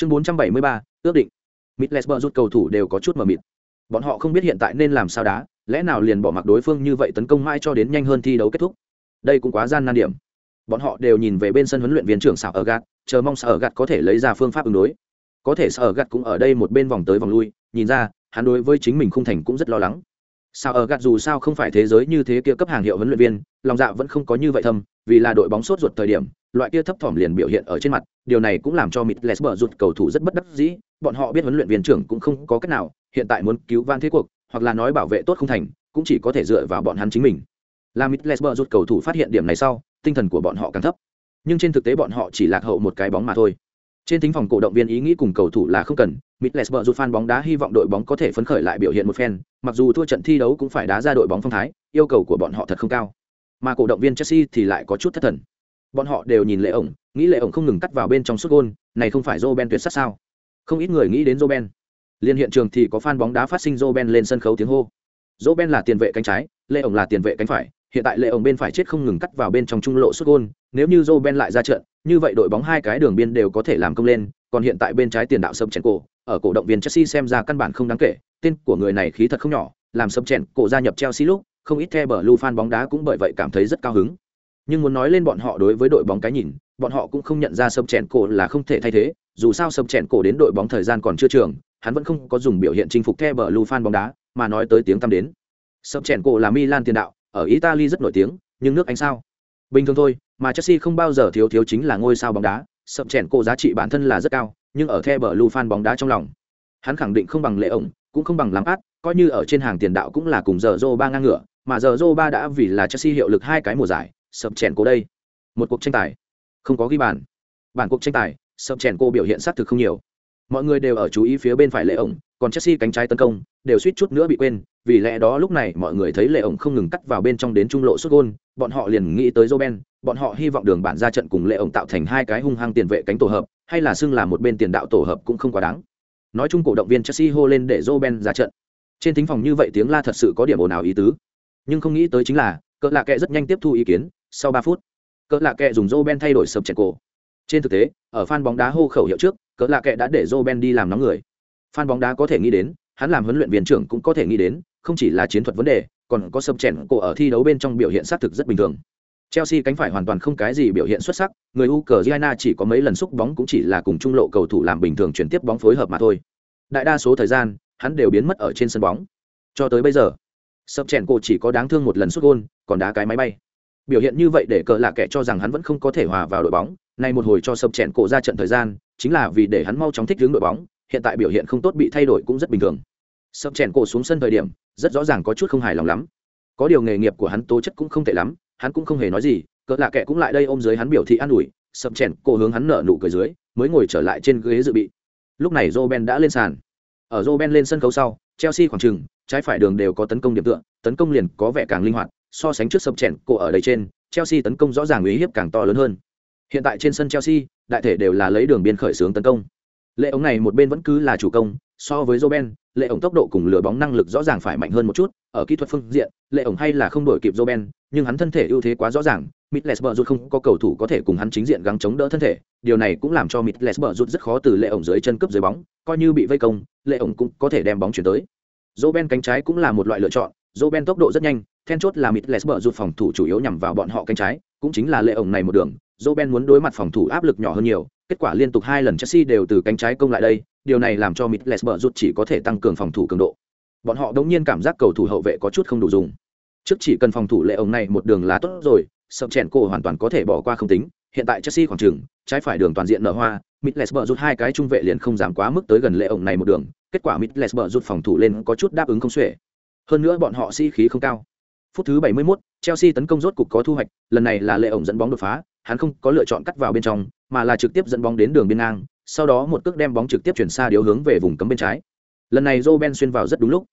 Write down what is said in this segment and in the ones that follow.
chương 473, ước định. Middlesbrough rút cầu thủ đều có chút mờ mịt. Bọn họ không biết hiện tại nên làm sao đá lẽ nào liền bỏ mặc đối phương như vậy tấn công mãi cho đến nhanh hơn thi đấu kết thúc. Đây cũng quá gian nan điểm. Bọn họ đều nhìn về bên sân huấn luyện viên trưởng sở ở gạt chờ mong sở ở gạt có thể lấy ra phương pháp ứng đối. Có thể sở ở gạt cũng ở đây một bên vòng tới vòng lui nhìn ra hắn đối với chính mình không thành cũng rất lo lắng. Sao ở gạt dù sao không phải thế giới như thế kia cấp hàng hiệu huấn luyện viên lòng dạ vẫn không có như vậy thâm vì là đội bóng sốt ruột thời điểm loại kia thấp thỏm liền biểu hiện ở trên mặt điều này cũng làm cho mịt lesber rụt cầu thủ rất bất đắc dĩ bọn họ biết huấn luyện viên trưởng cũng không có cách nào hiện tại muốn cứu van thế cuộc hoặc là nói bảo vệ tốt không thành cũng chỉ có thể dựa vào bọn hắn chính mình là mịt lesber rụt cầu thủ phát hiện điểm này sau tinh thần của bọn họ càng thấp nhưng trên thực tế bọn họ chỉ lạc hậu một cái bóng mà thôi trên thính phòng cổ động viên ý nghĩ cùng cầu thủ là không cần Middlesbrough rút fan bóng đá hy vọng đội bóng có thể phấn khởi lại biểu hiện một phen, mặc dù thua trận thi đấu cũng phải đá ra đội bóng phong thái, yêu cầu của bọn họ thật không cao. Mà cổ động viên Chelsea thì lại có chút thất thần. Bọn họ đều nhìn Lệ ổng, nghĩ Lệ ổng không ngừng cắt vào bên trong sút gôn, này không phải Roben tuyệt sắc sao? Không ít người nghĩ đến Roben. Liên hiện trường thì có fan bóng đá phát sinh Roben lên sân khấu tiếng hô. Roben là tiền vệ cánh trái, Lệ ổng là tiền vệ cánh phải, hiện tại Lệ ổng bên phải chết không ngừng cắt vào bên trong trung lộ sút gôn, nếu như Roben lại ra trận, như vậy đội bóng hai cái đường biên đều có thể làm công lên, còn hiện tại bên trái tiền đạo sâm chèn cổ, ở cổ động viên Chelsea xem ra căn bản không đáng kể, tên của người này khí thật không nhỏ, làm sâm chèn cổ gia nhập Chelsea lúc, không ít The Blue fan bóng đá cũng bởi vậy cảm thấy rất cao hứng. Nhưng muốn nói lên bọn họ đối với đội bóng cái nhìn, bọn họ cũng không nhận ra sâm chèn cổ là không thể thay thế, dù sao sâm chèn cổ đến đội bóng thời gian còn chưa trường, hắn vẫn không có dùng biểu hiện chinh phục The Blue fan bóng đá, mà nói tới tiếng tăm đến. Sâm chèn cổ là Milan tiền đạo, ở Italy rất nổi tiếng, nhưng nước Anh sao? Bình thường thôi, mà Chelsea không bao giờ thiếu thiếu chính là ngôi sao bóng đá, sâm chèn cổ giá trị bản thân là rất cao, nhưng ở The Blue fan bóng đá trong lòng, hắn khẳng định không bằng lệ ổng, cũng không bằng làm át, coi như ở trên hàng tiền đạo cũng là cùng giờ Joe ba ngang ngửa, mà giờ Joe ba đã vì là Chelsea hiệu lực hai cái mùa giải, sập chèn cô đây. Một cuộc tranh tài, không có ghi bàn. Bản cuộc tranh tài, sập chèn cô biểu hiện sát thực không nhiều. Mọi người đều ở chú ý phía bên phải lệ ổng, còn Chelsea cánh trái tấn công, đều suýt chút nữa bị quên, vì lẽ đó lúc này mọi người thấy lệ ổng không ngừng cắt vào bên trong đến trung lộ xuất gôn, bọn họ liền nghĩ tới Roben, bọn họ hy vọng đường bản ra trận cùng lệ ổng tạo thành hai cái hung hăng tiền vệ cánh tổ hợp, hay là xưng là một bên tiền đạo tổ hợp cũng không quá đáng. Nói chung cổ động viên Chelsea hô lên để Roben ra trận. Trên thính phòng như vậy tiếng la thật sự có điểm ồn ào ý tứ. Nhưng không nghĩ tới chính là, cỡ lạ kệ rất nhanh tiếp thu ý kiến, sau 3 phút, cỡ lạ kệ dùng Roben thay đổi sập trận cổ. Trên thực tế, ở fan bóng đá hô khẩu hiệu trước, cỡ lạ kệ đã để Roben đi làm nóng người. Fan bóng đá có thể nghĩ đến, hắn làm huấn luyện viên trưởng cũng có thể nghĩ đến, không chỉ là chiến thuật vấn đề, còn có sập chèn cổ ở thi đấu bên trong biểu hiện sát thực rất bình thường. Chelsea cánh phải hoàn toàn không cái gì biểu hiện xuất sắc, người Ukraine chỉ có mấy lần xúc bóng cũng chỉ là cùng trung lộ cầu thủ làm bình thường chuyển tiếp bóng phối hợp mà thôi. Đại đa số thời gian, hắn đều biến mất ở trên sân bóng. Cho tới bây giờ, sập chèn cổ chỉ có đáng thương một lần sút gôn, còn đá cái máy bay. Biểu hiện như vậy để cờ lạ kẻ cho rằng hắn vẫn không có thể hòa vào đội bóng, nay một hồi cho sập chèn cổ ra trận thời gian, chính là vì để hắn mau chóng thích ứng đội bóng, hiện tại biểu hiện không tốt bị thay đổi cũng rất bình thường. Sập chèn cổ xuống sân thời điểm rất rõ ràng có chút không hài lòng lắm. Có điều nghề nghiệp của hắn tố chất cũng không tệ lắm hắn cũng không hề nói gì cỡ lạ kệ cũng lại đây ôm dưới hắn biểu thị an ủi sập chèn cổ hướng hắn nở nụ cười dưới mới ngồi trở lại trên ghế dự bị. Lúc này joe đã lên sàn. Ở joe lên sân khấu sau chelsea khoảng trừng trái phải đường đều có tấn công điểm tựa tấn công liền có vẻ càng linh hoạt so sánh trước sập chèn cổ ở đây trên chelsea tấn công rõ ràng uy hiếp càng to lớn hơn hiện tại trên sân chelsea đại thể đều là lấy đường biên khởi xướng tấn công lệ ống này một bên vẫn cứ là chủ công so với joe lệ ổng tốc độ cùng lừa bóng năng lực rõ ràng phải mạnh hơn một chút ở kỹ thuật phương diện lệ ổng hay là không đổi kịp joben nhưng hắn thân thể ưu thế quá rõ ràng Mitlesber rút không có cầu thủ có thể cùng hắn chính diện gắng chống đỡ thân thể, điều này cũng làm cho Mitlesber rút rất khó từ lệ ổng dưới chân cướp dưới bóng, coi như bị vây công, lệ ổng cũng có thể đem bóng chuyển tới. Roben cánh trái cũng là một loại lựa chọn, Roben tốc độ rất nhanh, then chốt là Mitlesber rụt phòng thủ chủ yếu nhằm vào bọn họ cánh trái, cũng chính là lệ ổng này một đường, Roben muốn đối mặt phòng thủ áp lực nhỏ hơn nhiều, kết quả liên tục hai lần Chelsea đều từ cánh trái công lại đây, điều này làm cho Middlesbrough rụt chỉ có thể tăng cường phòng thủ cường độ. Bọn họ đống nhiên cảm giác cầu thủ hậu vệ có chút không đủ dùng. Trước chỉ cần phòng thủ lệ ông này một đường là tốt rồi, sập chèn cổ hoàn toàn có thể bỏ qua không tính. Hiện tại Chelsea khoảng trường, trái phải đường toàn diện nở hoa, Middlesbrough rút hai cái trung vệ liền không dám quá mức tới gần lệ ông này một đường, kết quả Middlesbrough rút phòng thủ lên có chút đáp ứng không xuể. Hơn nữa bọn họ sĩ khí không cao. Phút thứ 71, Chelsea tấn công rốt cục có thu hoạch, lần này là lệ ổng dẫn bóng đột phá, hắn không có lựa chọn cắt vào bên trong, mà là trực tiếp dẫn bóng đến đường biên ngang, sau đó một cước đem bóng trực tiếp chuyển xa điếu hướng về vùng cấm bên trái. Lần này Roben xuyên vào rất đúng lúc.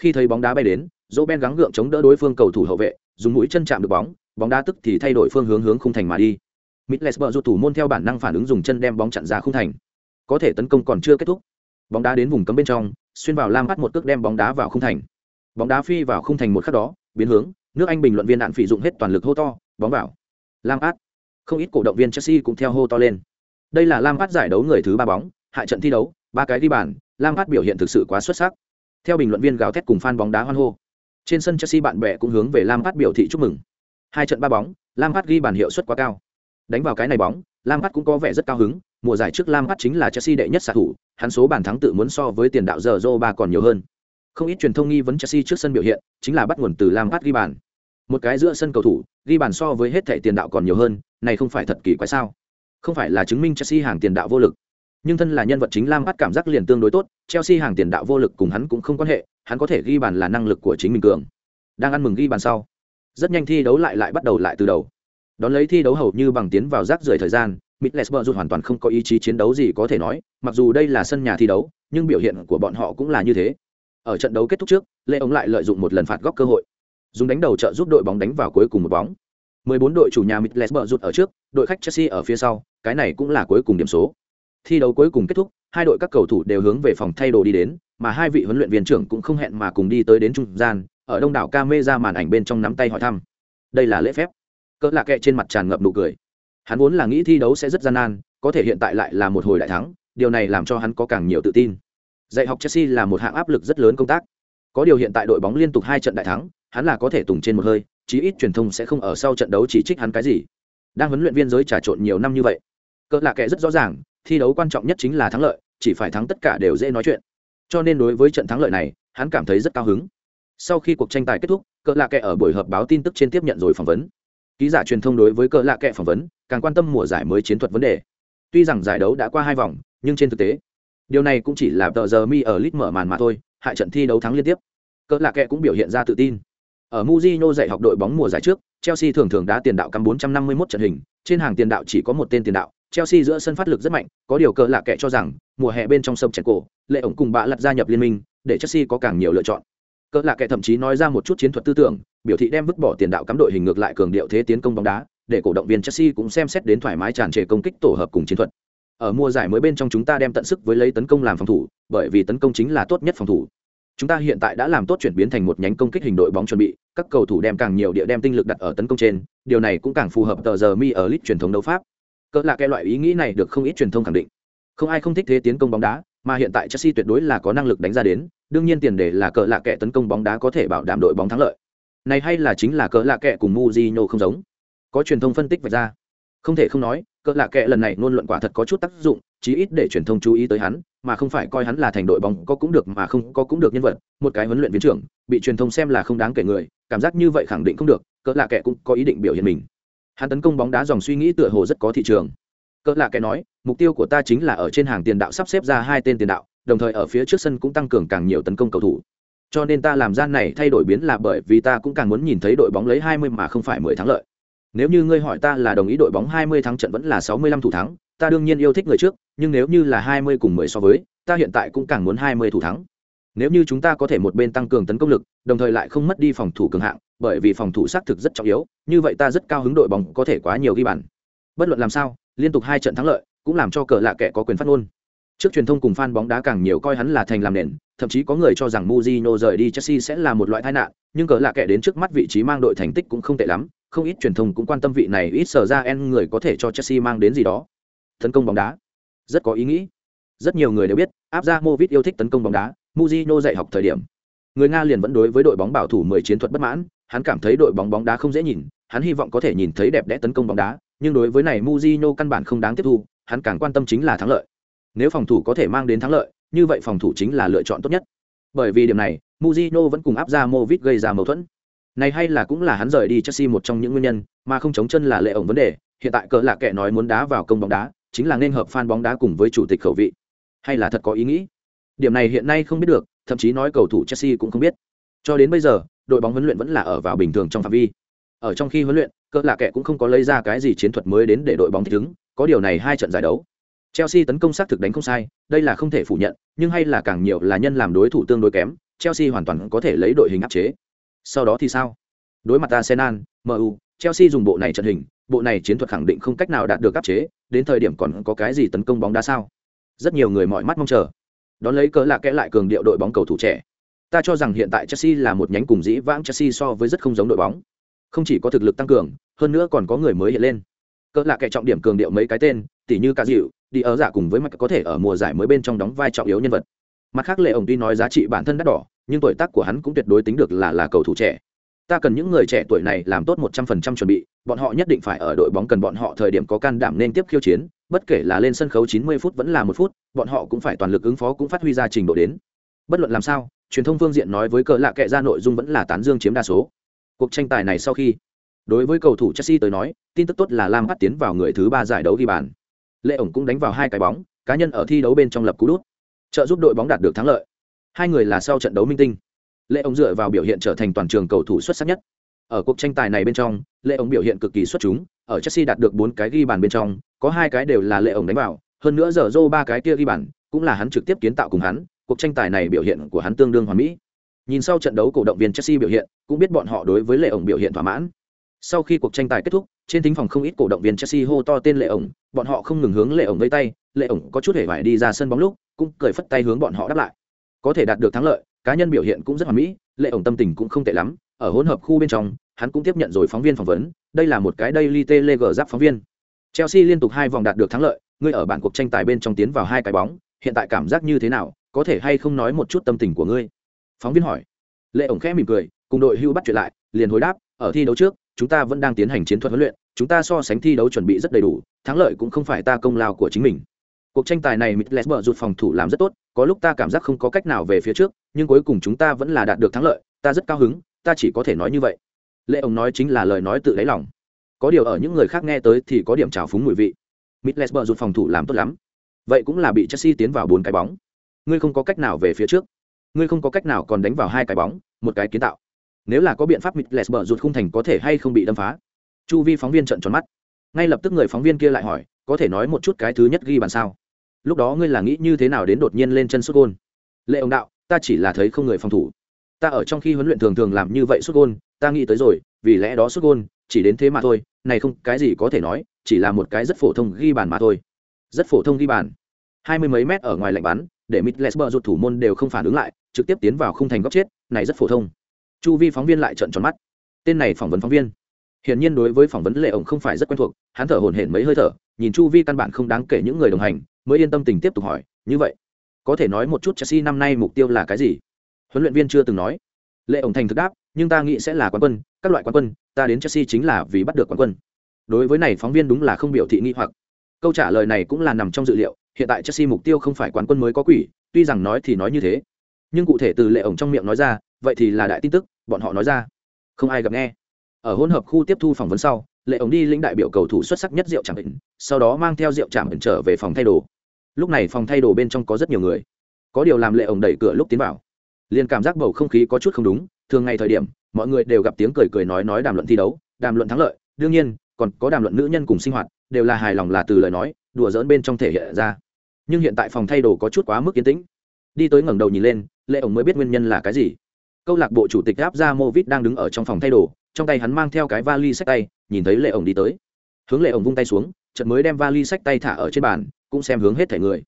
Khi thấy bóng đá bay đến, Roben gắng gượng chống đỡ đối phương cầu thủ hậu vệ, dùng mũi chân chạm được bóng, bóng đá tức thì thay đổi phương hướng hướng khung thành mà đi. Mitlesberg thủ môn theo bản năng phản ứng dùng chân đem bóng chặn ra khung thành. Có thể tấn công còn chưa kết thúc. Bóng đá đến vùng cấm bên trong, xuyên vào lam bắt một cước đem bóng đá vào khung thành. Bóng đá phi vào khung thành một khắc đó, biến hướng, nước Anh bình luận viên đạn phỉ dụng hết toàn lực hô to, bóng vào. Lam Át. Không ít cổ động viên Chelsea cũng theo hô to lên. Đây là Lam át giải đấu người thứ ba bóng, hạ trận thi đấu ba cái ghi bàn lam át biểu hiện thực sự quá xuất sắc theo bình luận viên gào thét cùng fan bóng đá hoan hô trên sân Chelsea bạn bè cũng hướng về lam át biểu thị chúc mừng hai trận ba bóng lam át ghi bàn hiệu suất quá cao đánh vào cái này bóng lam át cũng có vẻ rất cao hứng mùa giải trước lam át chính là Chelsea đệ nhất xạ thủ hắn số bàn thắng tự muốn so với tiền đạo giờ ba còn nhiều hơn không ít truyền thông nghi vấn Chelsea trước sân biểu hiện chính là bắt nguồn từ Lampard ghi bàn. Một cái giữa sân cầu thủ ghi bàn so với hết thảy tiền đạo còn nhiều hơn này không phải thật kỳ quái sao? Không phải là chứng minh chelsea hàng tiền đạo vô lực. Nhưng thân là nhân vật chính lam bắt cảm giác liền tương đối tốt chelsea hàng tiền đạo vô lực cùng hắn cũng không quan hệ hắn có thể ghi bàn là năng lực của chính mình cường. Đang ăn mừng ghi bàn sau rất nhanh thi đấu lại lại bắt đầu lại từ đầu. Đón lấy thi đấu hầu như bằng tiến vào rác rưởi thời gian Middlesbrough rút hoàn toàn không có ý chí chiến đấu gì có thể nói, mặc dù đây là sân nhà thi đấu, nhưng biểu hiện của bọn họ cũng là như thế. Ở trận đấu kết thúc trước, Lê ống lại lợi dụng một lần phạt góc cơ hội dùng đánh đầu trợ giúp đội bóng đánh vào cuối cùng một bóng 14 đội chủ nhà Middlesbrough rút ở trước, đội khách Chelsea ở phía sau, cái này cũng là cuối cùng điểm số. Thi đấu cuối cùng kết thúc, hai đội các cầu thủ đều hướng về phòng thay đồ đi đến, mà hai vị huấn luyện viên trưởng cũng không hẹn mà cùng đi tới đến trung gian, ở đông đảo camera màn ảnh bên trong nắm tay hỏi thăm. Đây là lễ phép. Cỡ lạ kệ trên mặt tràn ngập nụ cười. Hắn vốn là nghĩ thi đấu sẽ rất gian nan, có thể hiện tại lại là một hồi đại thắng, điều này làm cho hắn có càng nhiều tự tin. Dạy học Chelsea là một hạng áp lực rất lớn công tác. Có điều hiện tại đội bóng liên tục hai trận đại thắng, hắn là có thể tùng trên một hơi chí ít truyền thông sẽ không ở sau trận đấu chỉ trích hắn cái gì. Đang huấn luyện viên giới trà trộn nhiều năm như vậy cỡ lạ kệ rất rõ ràng thi đấu quan trọng nhất chính là thắng lợi chỉ phải thắng tất cả đều dễ nói chuyện. Cho nên đối với trận thắng lợi này hắn cảm thấy rất cao hứng. Sau khi cuộc tranh tài kết thúc cỡ lạ kệ ở buổi họp báo tin tức trên tiếp nhận rồi phỏng vấn. Ký giả truyền thông đối với cỡ lạ kệ phỏng vấn càng quan tâm mùa giải mới chiến thuật vấn đề. Tuy rằng giải đấu đã qua hai vòng nhưng trên thực tế điều này cũng chỉ là tờ giờ mi ở lit mở màn mà thôi hại trận thi đấu thắng liên tiếp cỡ lạ kệ cũng biểu hiện ra tự tin ở Mujino dạy học đội bóng mùa giải trước, Chelsea thường thường đá tiền đạo cắm 451 trận hình, trên hàng tiền đạo chỉ có một tên tiền đạo. Chelsea giữa sân phát lực rất mạnh, có điều cỡ lạ kệ cho rằng, mùa hè bên trong sông chèn cổ, lệ ổng cùng bạ lật gia nhập liên minh, để Chelsea có càng nhiều lựa chọn. cỡ lạ kệ thậm chí nói ra một chút chiến thuật tư tưởng, biểu thị đem vứt bỏ tiền đạo cắm đội hình ngược lại cường điệu thế tiến công bóng đá, để cổ động viên Chelsea cũng xem xét đến thoải mái tràn trề công kích tổ hợp cùng chiến thuật. Ở mùa giải mới bên trong chúng ta đem tận sức với lấy tấn công làm phòng thủ, bởi vì tấn công chính là tốt nhất phòng thủ. Chúng ta hiện tại đã làm tốt chuyển biến thành một nhánh công kích hình đội bóng chuẩn bị các cầu thủ đem càng nhiều địa đem tinh lực đặt ở tấn công trên điều này cũng càng phù hợp tờ giờ mi ở lit truyền thống đấu pháp. Cỡ là cái loại ý nghĩ này được không ít truyền thông khẳng định. Không ai không thích thế tiến công bóng đá mà hiện tại chelsea tuyệt đối là có năng lực đánh ra đến đương nhiên tiền đề là cỡ lạ kệ tấn công bóng đá có thể bảo đảm đội bóng thắng lợi. Này hay là chính là cỡ lạ kệ cùng Mujino không giống. Có truyền thông phân tích vạch ra không thể không nói, cỡ lạ kệ lần này luôn luận quả thật có chút tác dụng, chí ít để truyền thông chú ý tới hắn, mà không phải coi hắn là thành đội bóng có cũng được mà không có cũng được nhân vật, một cái huấn luyện viên trưởng, bị truyền thông xem là không đáng kể người, cảm giác như vậy khẳng định không được, cỡ lạ kệ cũng có ý định biểu hiện mình. Hắn tấn công bóng đá dòng suy nghĩ tựa hồ rất có thị trường. Cỡ lạ kệ nói, mục tiêu của ta chính là ở trên hàng tiền đạo sắp xếp ra hai tên tiền đạo, đồng thời ở phía trước sân cũng tăng cường càng nhiều tấn công cầu thủ. Cho nên ta làm gian này thay đổi biến là bởi vì ta cũng càng muốn nhìn thấy đội bóng lấy 20 mà không phải 10 thắng lợi nếu như ngươi hỏi ta là đồng ý đội bóng 20 thắng trận vẫn là 65 thủ thắng, ta đương nhiên yêu thích người trước, nhưng nếu như là 20 cùng 10 so với, ta hiện tại cũng càng muốn 20 thủ thắng. Nếu như chúng ta có thể một bên tăng cường tấn công lực, đồng thời lại không mất đi phòng thủ cường hạng, bởi vì phòng thủ xác thực rất trọng yếu, như vậy ta rất cao hứng đội bóng có thể quá nhiều ghi bàn. Bất luận làm sao, liên tục hai trận thắng lợi, cũng làm cho cờ lạ kẻ có quyền phát ngôn. Trước truyền thông cùng fan bóng đá càng nhiều coi hắn là thành làm nền, thậm chí có người cho rằng Mourinho rời đi Chelsea sẽ là một loại tai nạn, nhưng cờ lạ kẻ đến trước mắt vị trí mang đội thành tích cũng không tệ lắm không ít truyền thông cũng quan tâm vị này ít sở ra en người có thể cho Chelsea mang đến gì đó. Tấn công bóng đá. Rất có ý nghĩ. Rất nhiều người đều biết Abramovich yêu thích tấn công bóng đá Mujino dạy học thời điểm. Người nga liền vẫn đối với đội bóng bảo thủ 10 chiến thuật bất mãn, hắn cảm thấy đội bóng bóng đá không dễ nhìn, hắn hy vọng có thể nhìn thấy đẹp đẽ tấn công bóng đá, nhưng đối với này Mujino căn bản không đáng tiếp thu, hắn càng quan tâm chính là thắng lợi. Nếu phòng thủ có thể mang đến thắng lợi, như vậy phòng thủ chính là lựa chọn tốt nhất. Bởi vì điểm này Mujino vẫn cùng Abramovich gây ra mâu thuẫn này hay là cũng là hắn rời đi Chelsea một trong những nguyên nhân, mà không chống chân là lệ ổng vấn đề. Hiện tại cỡ lạ kệ nói muốn đá vào công bóng đá, chính là nên hợp fan bóng đá cùng với chủ tịch khẩu vị. Hay là thật có ý nghĩ? Điểm này hiện nay không biết được, thậm chí nói cầu thủ chelsea cũng không biết. Cho đến bây giờ, đội bóng huấn luyện vẫn là ở vào bình thường trong phạm vi. Ở trong khi huấn luyện cỡ lạ kệ cũng không có lấy ra cái gì chiến thuật mới đến để đội bóng thích ứng, có điều này hai trận giải đấu. Chelsea tấn công xác thực đánh không sai, đây là không thể phủ nhận, nhưng hay là càng nhiều là nhân làm đối thủ tương đối kém, chelsea hoàn toàn có thể lấy đội hình áp chế sau đó thì sao? Đối mặt arsenal mu chelsea dùng bộ này trận hình, bộ này chiến thuật khẳng định không cách nào đạt được áp chế, đến thời điểm còn có cái gì tấn công bóng đá sao? Rất nhiều người mọi mắt mong chờ. Đón lấy cớ là kẽ lại cường điệu đội bóng cầu thủ trẻ. Ta cho rằng hiện tại chelsea là một nhánh cùng dĩ vãng chelsea so với rất không giống đội bóng. Không chỉ có thực lực tăng cường, hơn nữa còn có người mới hiện lên. Cỡ là kẻ trọng điểm cường điệu mấy cái tên, tỉ như cả dịu, đi ở giả cùng với mặt có thể ở mùa giải mới bên trong đóng vai trọng yếu nhân vật. Mặt khác lệ ổng tuy nói giá trị bản thân đắt đỏ nhưng tuổi tác của hắn cũng tuyệt đối tính được là là cầu thủ trẻ. Ta cần những người trẻ tuổi này làm tốt một trăm phần trăm chuẩn bị, bọn họ nhất định phải ở đội bóng cần bọn họ thời điểm có can đảm nên tiếp khiêu chiến, bất kể là lên sân khấu chín mươi phút vẫn là một phút, bọn họ cũng phải toàn lực ứng phó cũng phát huy ra trình độ đến. Bất luận làm sao, truyền thông phương diện nói với cờ lạ kệ ra nội dung vẫn là tán dương chiếm đa số. Cuộc tranh tài này sau khi, đối với cầu thủ chelsea tới nói, tin tức tốt là lam bắt tiến vào người thứ ba giải đấu ghi bàn. Lệ ổng cũng đánh vào hai cái bóng, cá nhân ở thi đấu bên trong lập cú đút. Trợ giúp đội bóng đạt được thắng lợi hai người là sau trận đấu minh tinh. Lệ ổng dựa vào biểu hiện trở thành toàn trường cầu thủ xuất sắc nhất. Ở cuộc tranh tài này bên trong, lệ ổng biểu hiện cực kỳ xuất chúng, ở chelsea đạt được bốn cái ghi bàn bên trong, có hai cái đều là lệ ổng đánh vào, hơn nữa giờ dô ba cái kia ghi bàn, cũng là hắn trực tiếp kiến tạo cùng hắn, cuộc tranh tài này biểu hiện của hắn tương đương hoàn mỹ. Nhìn sau trận đấu cổ động viên chelsea biểu hiện, cũng biết bọn họ đối với lệ ổng biểu hiện thỏa mãn. Sau khi cuộc tranh tài kết thúc, trên thính phòng không ít cổ động viên chelsea hô to tên lệ ổng bọn họ không ngừng hướng lệ ổng vây tay, lệ ổng có chút hề vải đi ra sân bóng lúc, cũng cười phất tay hướng bọn họ đáp lại có thể đạt được thắng lợi, cá nhân biểu hiện cũng rất hoàn mỹ, lệ ổng tâm tình cũng không tệ lắm, ở hỗn hợp khu bên trong, hắn cũng tiếp nhận rồi phóng viên phỏng vấn, đây là một cái daily tele giáp phóng viên. Chelsea liên tục hai vòng đạt được thắng lợi, ngươi ở bản cuộc tranh tài bên trong tiến vào hai cái bóng, hiện tại cảm giác như thế nào, có thể hay không nói một chút tâm tình của ngươi? Phóng viên hỏi. Lệ ổng khẽ mỉm cười, cùng đội hưu bắt chuyện lại, liền hồi đáp, ở thi đấu trước, chúng ta vẫn đang tiến hành chiến thuật huấn luyện, chúng ta so sánh thi đấu chuẩn bị rất đầy đủ, thắng lợi cũng không phải ta công lao của chính mình cuộc tranh tài này Middlesbrough rụt phòng thủ làm rất tốt, có lúc ta cảm giác không có cách nào về phía trước, nhưng cuối cùng chúng ta vẫn là đạt được thắng lợi, ta rất cao hứng, ta chỉ có thể nói như vậy. Lệ ông nói chính là lời nói tự lấy lòng. Có điều ở những người khác nghe tới thì có điểm trào phúng mùi vị. Middlesbrough rụt phòng thủ làm tốt lắm. Vậy cũng là bị Chelsea tiến vào bốn cái bóng. Ngươi không có cách nào về phía trước. Ngươi không có cách nào còn đánh vào hai cái bóng, một cái kiến tạo. Nếu là có biện pháp Middlesbrough rụt khung thành có thể hay không bị đâm phá? Chu vi phóng viên trợn tròn mắt. Ngay lập tức người phóng viên kia lại hỏi, có thể nói một chút cái thứ nhất ghi bàn sao? Lúc đó ngươi là nghĩ như thế nào đến đột nhiên lên chân xuất gôn? Lệ ông đạo, ta chỉ là thấy không người phòng thủ. Ta ở trong khi huấn luyện thường thường làm như vậy xuất gôn, ta nghĩ tới rồi, vì lẽ đó xuất gôn, chỉ đến thế mà thôi, này không cái gì có thể nói, chỉ là một cái rất phổ thông ghi bàn mà thôi. Rất phổ thông ghi bàn. Hai mươi mấy mét ở ngoài lạnh bắn, để Middlesbrough rụt thủ môn đều không phản ứng lại, trực tiếp tiến vào khung thành góc chết, này rất phổ thông. Chu vi phóng viên lại trợn tròn mắt. Tên này phỏng vấn phóng viên. Hiển nhiên đối với phỏng vấn lệ ổng không phải rất quen thuộc, hắn thở hổn hển mấy hơi thở, nhìn chu vi căn bản không đáng kể những người đồng hành mới yên tâm tình tiếp tục hỏi, như vậy, có thể nói một chút chelsea năm nay mục tiêu là cái gì? Huấn luyện viên chưa từng nói. Lệ ổng thành thực đáp, nhưng ta nghĩ sẽ là quán quân, các loại quán quân, ta đến chelsea chính là vì bắt được quán quân. Đối với này phóng viên đúng là không biểu thị nghi hoặc. Câu trả lời này cũng là nằm trong dự liệu, hiện tại chelsea mục tiêu không phải quán quân mới có quỷ, tuy rằng nói thì nói như thế. Nhưng cụ thể từ lệ ổng trong miệng nói ra, vậy thì là đại tin tức, bọn họ nói ra. Không ai gặp nghe. Ở hỗn hợp khu tiếp thu phỏng vấn sau, lệ ổng đi lĩnh đại biểu cầu thủ xuất sắc nhất rượu trạm định. sau đó mang theo rượu trạm ẩn trở về phòng thay đồ lúc này phòng thay đồ bên trong có rất nhiều người. Có điều làm lệ ổng đẩy cửa lúc tiến vào. Liền cảm giác bầu không khí có chút không đúng, thường ngày thời điểm, mọi người đều gặp tiếng cười cười nói nói đàm luận thi đấu, đàm luận thắng lợi. Đương nhiên, còn có đàm luận nữ nhân cùng sinh hoạt, đều là hài lòng là từ lời nói, đùa dỡn bên trong thể hiện ra. Nhưng hiện tại phòng thay đồ có chút quá mức yên tĩnh. Đi tới ngẩng đầu nhìn lên, lệ ổng mới biết nguyên nhân là cái gì. Câu lạc bộ chủ tịch áp ra movit đang đứng ở trong phòng thay đồ, trong tay hắn mang theo cái vali sách tay, nhìn thấy lệ ổng đi tới. Hướng lệ ổng vung tay xuống chợt mới đem vali sách tay thả ở trên bàn, cũng xem hướng hết thẻ người.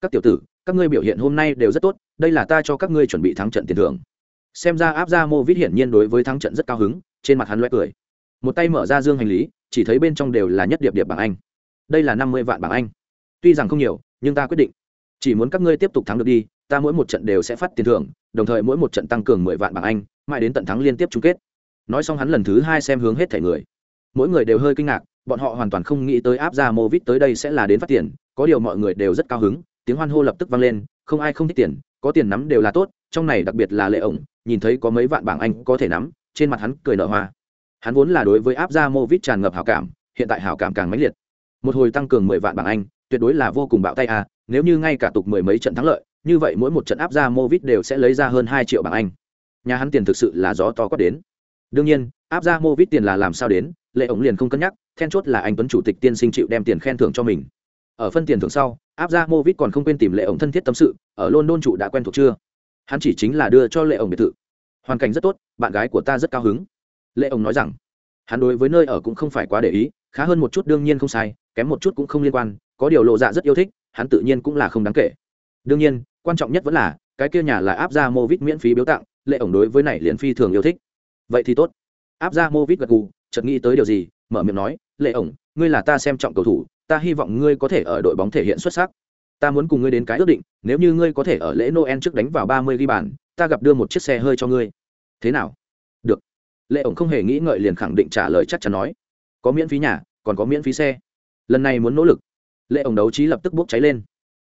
Các tiểu tử, các ngươi biểu hiện hôm nay đều rất tốt, đây là ta cho các ngươi chuẩn bị thắng trận tiền thưởng. Xem ra áp ra mô vít hiển nhiên đối với thắng trận rất cao hứng, trên mặt hắn lóe cười. Một tay mở ra dương hành lý, chỉ thấy bên trong đều là nhất điệp điệp bảng anh. Đây là năm mươi vạn bảng anh. Tuy rằng không nhiều, nhưng ta quyết định. Chỉ muốn các ngươi tiếp tục thắng được đi, ta mỗi một trận đều sẽ phát tiền thưởng, đồng thời mỗi một trận tăng cường mười vạn bảng anh, mãi đến tận thắng liên tiếp chung kết. Nói xong hắn lần thứ hai xem hướng hết thẻ người. Mỗi người đều hơi kinh ngạc bọn họ hoàn toàn không nghĩ tới áp ra mô vít tới đây sẽ là đến phát tiền, có điều mọi người đều rất cao hứng, tiếng hoan hô lập tức vang lên, không ai không thích tiền, có tiền nắm đều là tốt, trong này đặc biệt là lệ ổng, nhìn thấy có mấy vạn bảng anh có thể nắm, trên mặt hắn cười nở hoa. Hắn vốn là đối với áp ra mô vít tràn ngập hảo cảm, hiện tại hảo cảm càng mãnh liệt. Một hồi tăng cường mười vạn bảng anh, tuyệt đối là vô cùng bạo tay à nếu như ngay cả tục mười mấy trận thắng lợi, như vậy mỗi một trận áp ra mô vít đều sẽ lấy ra hơn hai triệu bảng anh. Nhà hắn tiền thực sự là gió to quát đến. Đương nhiên, áp ra mô vít tiền là làm sao đến, lệ ổng liền không cân nhắc then chốt là anh tuấn chủ tịch tiên sinh chịu đem tiền khen thưởng cho mình. Ở phân tiền thưởng sau, áp ra mô vít còn không quên tìm lệ ổng thân thiết tâm sự, ở london chủ đã quen thuộc chưa? Hắn chỉ chính là đưa cho lệ ổng biệt thự. Hoàn cảnh rất tốt, bạn gái của ta rất cao hứng. Lệ ổng nói rằng, hắn đối với nơi ở cũng không phải quá để ý, khá hơn một chút đương nhiên không sai, kém một chút cũng không liên quan, có điều lộ dạ rất yêu thích, hắn tự nhiên cũng là không đáng kể. Đương nhiên, quan trọng nhất vẫn là, cái kia nhà là áp ra mô vít miễn phí biếu tặng, lệ ổng đối với này liền phi thường yêu thích. Vậy thì tốt. Áp ra mô vít gật gù, chợt nghĩ tới điều gì, mở miệng nói lệ ổng, ngươi là ta xem trọng cầu thủ, ta hy vọng ngươi có thể ở đội bóng thể hiện xuất sắc. Ta muốn cùng ngươi đến cái ước định, nếu như ngươi có thể ở lễ noel trước đánh vào ba mươi ghi bàn, ta gặp đưa một chiếc xe hơi cho ngươi. Thế nào? Được. Lệ ổng không hề nghĩ ngợi liền khẳng định trả lời chắc chắn nói. Có miễn phí nhà, còn có miễn phí xe. Lần này muốn nỗ lực. Lệ ổng đấu trí lập tức bốc cháy lên.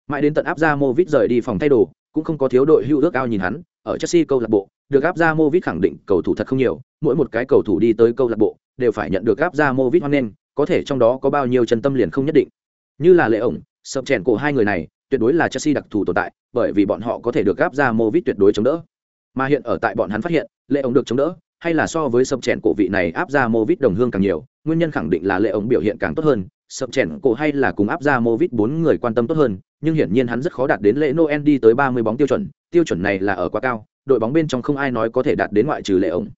Mãi đến tận áp ra mô vít rời đi phòng thay đồ, cũng không có thiếu đội hưu ước ao nhìn hắn. Ở chelsea câu lạc bộ, được áp ra mô vít khẳng định cầu thủ thật không nhiều, mỗi một cái cầu thủ đi tới câu lạc bộ đều phải nhận được áp ra mô vít hoan nghênh, có thể trong đó có bao nhiêu chân tâm liền không nhất định. Như là lệ ổng, sập chèn cổ hai người này, tuyệt đối là chelsea đặc thù tồn tại, bởi vì bọn họ có thể được áp ra mô vít tuyệt đối chống đỡ. Mà hiện ở tại bọn hắn phát hiện, lệ ổng được chống đỡ, hay là so với sập chèn cổ vị này áp ra mô vít đồng hương càng nhiều, nguyên nhân khẳng định là lệ ổng biểu hiện càng tốt hơn, sập chèn cổ hay là cùng áp ra mô vít bốn người quan tâm tốt hơn, nhưng hiển nhiên hắn rất khó đạt đến lễ noel đi tới ba mươi bóng tiêu chuẩn tiêu chuẩn này là ở quá cao, đội bóng bên trong không ai nói có thể đạt đến ngoại trừ lệ ổng.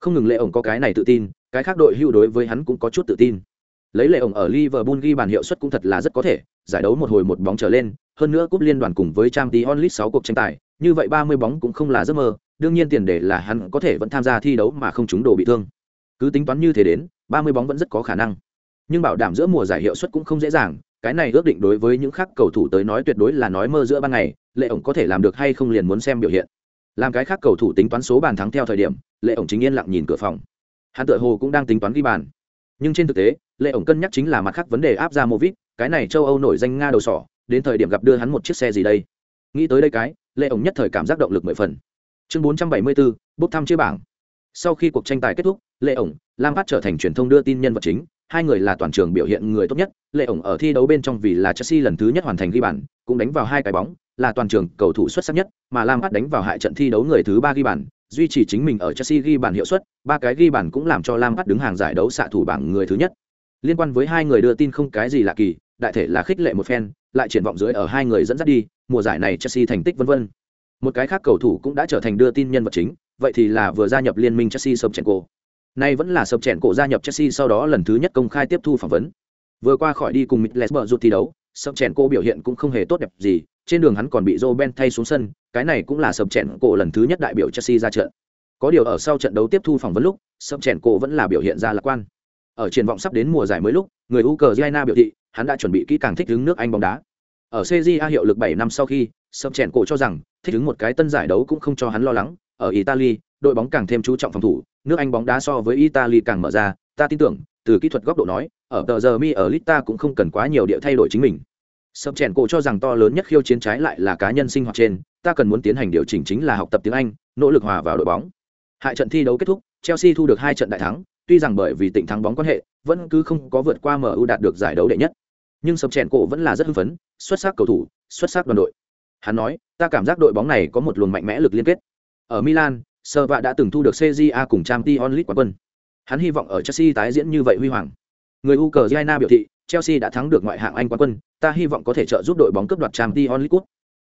Không ngừng lệ ổng có cái này tự tin cái khác đội hưu đối với hắn cũng có chút tự tin. Lấy lệ ổng ở Liverpool ghi bàn hiệu suất cũng thật là rất có thể, giải đấu một hồi một bóng trở lên, hơn nữa cúp liên đoàn cùng với Champions League 6 cuộc tranh tài, như vậy 30 bóng cũng không là giấc mơ, đương nhiên tiền đề là hắn có thể vẫn tham gia thi đấu mà không trúng đồ bị thương. Cứ tính toán như thế đến 30 bóng vẫn rất có khả năng. Nhưng bảo đảm giữa mùa giải hiệu suất cũng không dễ dàng, cái này ước định đối với những khác cầu thủ tới nói tuyệt đối là nói mơ giữa ban ngày, lệ ổng có thể làm được hay không liền muốn xem biểu hiện. Làm cái khác cầu thủ tính toán số bàn thắng theo thời điểm, lệ ổng chính yên lặng nhìn cửa phòng hắn tự hồ cũng đang tính toán ghi bàn. Nhưng trên thực tế, lệ ổng cân nhắc chính là mặt khác vấn đề áp ra movit, cái này châu âu nổi danh nga đầu sỏ, đến thời điểm gặp đưa hắn một chiếc xe gì đây? Nghĩ tới đây cái, lệ ổng nhất thời cảm giác động lực mười phần. Chương bốn trăm bảy mươi bốn bốc thăm chia bảng. Sau khi cuộc tranh tài kết thúc, lệ ổng lam phát trở thành truyền thông đưa tin nhân vật chính, hai người là toàn trường biểu hiện người tốt nhất. Lệ ổng ở thi đấu bên trong vì là chelsea lần thứ nhất hoàn thành ghi bàn, cũng đánh vào hai cái bóng, là toàn trường cầu thủ xuất sắc nhất, mà lam phát đánh vào hại trận thi đấu người thứ ba ghi bàn duy trì chính mình ở chelsea ghi bàn hiệu suất, ba cái ghi bàn cũng làm cho lam phát đứng hàng giải đấu xạ thủ bảng người thứ nhất. Liên quan với hai người đưa tin không cái gì lạ kỳ, đại thể là khích lệ một phen, lại triển vọng dưới ở hai người dẫn dắt đi, mùa giải này chelsea thành tích vân vân. Một cái khác cầu thủ cũng đã trở thành đưa tin nhân vật chính, vậy thì là vừa gia nhập liên minh chelsea sập chèn cổ nay vẫn là sập chèn cổ gia nhập chelsea sau đó lần thứ nhất công khai tiếp thu phỏng vấn. Vừa qua khỏi đi cùng Middlesbrough rút thi đấu sập chèn cổ biểu hiện cũng không hề tốt đẹp gì trên đường hắn còn bị Joe Ben thay xuống sân, cái này cũng là sập chèn cổ lần thứ nhất đại biểu chelsea ra trận. Có điều ở sau trận đấu tiếp thu phỏng vấn lúc, sập chèn cổ vẫn là biểu hiện ra lạc quan. Ở triển vọng sắp đến mùa giải mới lúc, người ukraine biểu thị, hắn đã chuẩn bị kỹ càng thích ứng nước anh bóng đá. Ở cja hiệu lực bảy năm sau khi, sập chèn cổ cho rằng, thích ứng một cái tân giải đấu cũng không cho hắn lo lắng. Ở italy, đội bóng càng thêm chú trọng phòng thủ, nước anh bóng đá so với italy càng mở ra. Ta tin tưởng, từ kỹ thuật góc độ nói, ở tờ giờ mi ở lita cũng không cần quá nhiều địa thay đổi chính mình sập chèn cổ cho rằng to lớn nhất khiêu chiến trái lại là cá nhân sinh hoạt trên, ta cần muốn tiến hành điều chỉnh chính là học tập tiếng anh, nỗ lực hòa vào đội bóng. Hại trận thi đấu kết thúc, chelsea thu được hai trận đại thắng, tuy rằng bởi vì tỉnh thắng bóng quan hệ, vẫn cứ không có vượt qua mu đạt được giải đấu đệ nhất. Nhưng sập chèn cổ vẫn là rất hưng phấn, xuất sắc cầu thủ, xuất sắc đoàn đội. Hắn nói, ta cảm giác đội bóng này có một luồng mạnh mẽ lực liên kết. Ở milan sơ vạ đã từng thu được cja cùng trang t onlit quán quân. Hắn hy vọng ở chelsea tái diễn như vậy huy hoàng. Người ukraine biểu thị chelsea đã thắng được ngoại hạng anh quán quân, ta hy vọng có thể trợ giúp đội bóng cướp đoạt Champions League. cup.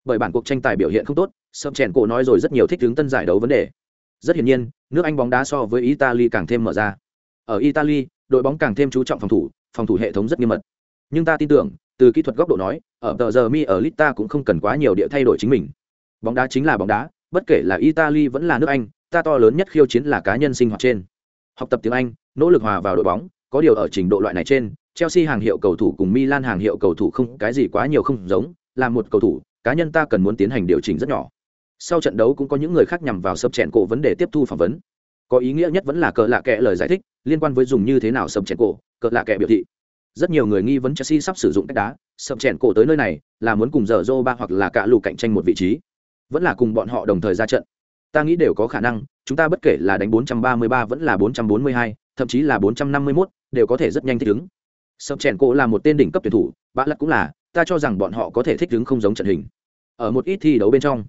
Bởi bản cuộc tranh tài biểu hiện không tốt, sâm chèn cổ nói rồi rất nhiều thích tướng tân giải đấu vấn đề. Rất hiển nhiên, nước anh bóng đá so với italy càng thêm mở ra. Ở italy, đội bóng càng thêm chú trọng phòng thủ phòng thủ hệ thống rất nghiêm mật. Nhưng ta tin tưởng, từ kỹ thuật góc độ nói, ở tờ giờ mi ở lita cũng không cần quá nhiều địa thay đổi chính mình. Bóng đá chính là bóng đá, bất kể là italy vẫn là nước anh, ta to lớn nhất khiêu chiến là cá nhân sinh hoạt trên. Học tập tiếng anh, nỗ lực hòa vào đội bóng, có điều ở trình độ loại này trên chelsea hàng hiệu cầu thủ cùng milan hàng hiệu cầu thủ không cái gì quá nhiều không giống là một cầu thủ cá nhân ta cần muốn tiến hành điều chỉnh rất nhỏ. Sau trận đấu cũng có những người khác nhằm vào sập chèn cổ vấn đề tiếp thu phỏng vấn. Có ý nghĩa nhất vẫn là cờ lạ kệ lời giải thích liên quan với dùng như thế nào sập chèn cổ cờ lạ kệ biểu thị. Rất nhiều người nghi vấn chelsea sắp sử dụng cách đá sập chèn cổ tới nơi này là muốn cùng giờ ba hoặc là cả lù cạnh tranh một vị trí. Vẫn là cùng bọn họ đồng thời ra trận. Ta nghĩ đều có khả năng chúng ta bất kể là đánh 433 vẫn là 442, thậm chí là 451, đều có thể rất nhanh thích ứng sập chèn cổ là một tên đỉnh cấp tuyển thủ Bã lật cũng là, ta cho rằng bọn họ có thể thích đứng không giống trận hình ở một ít thi đấu bên trong,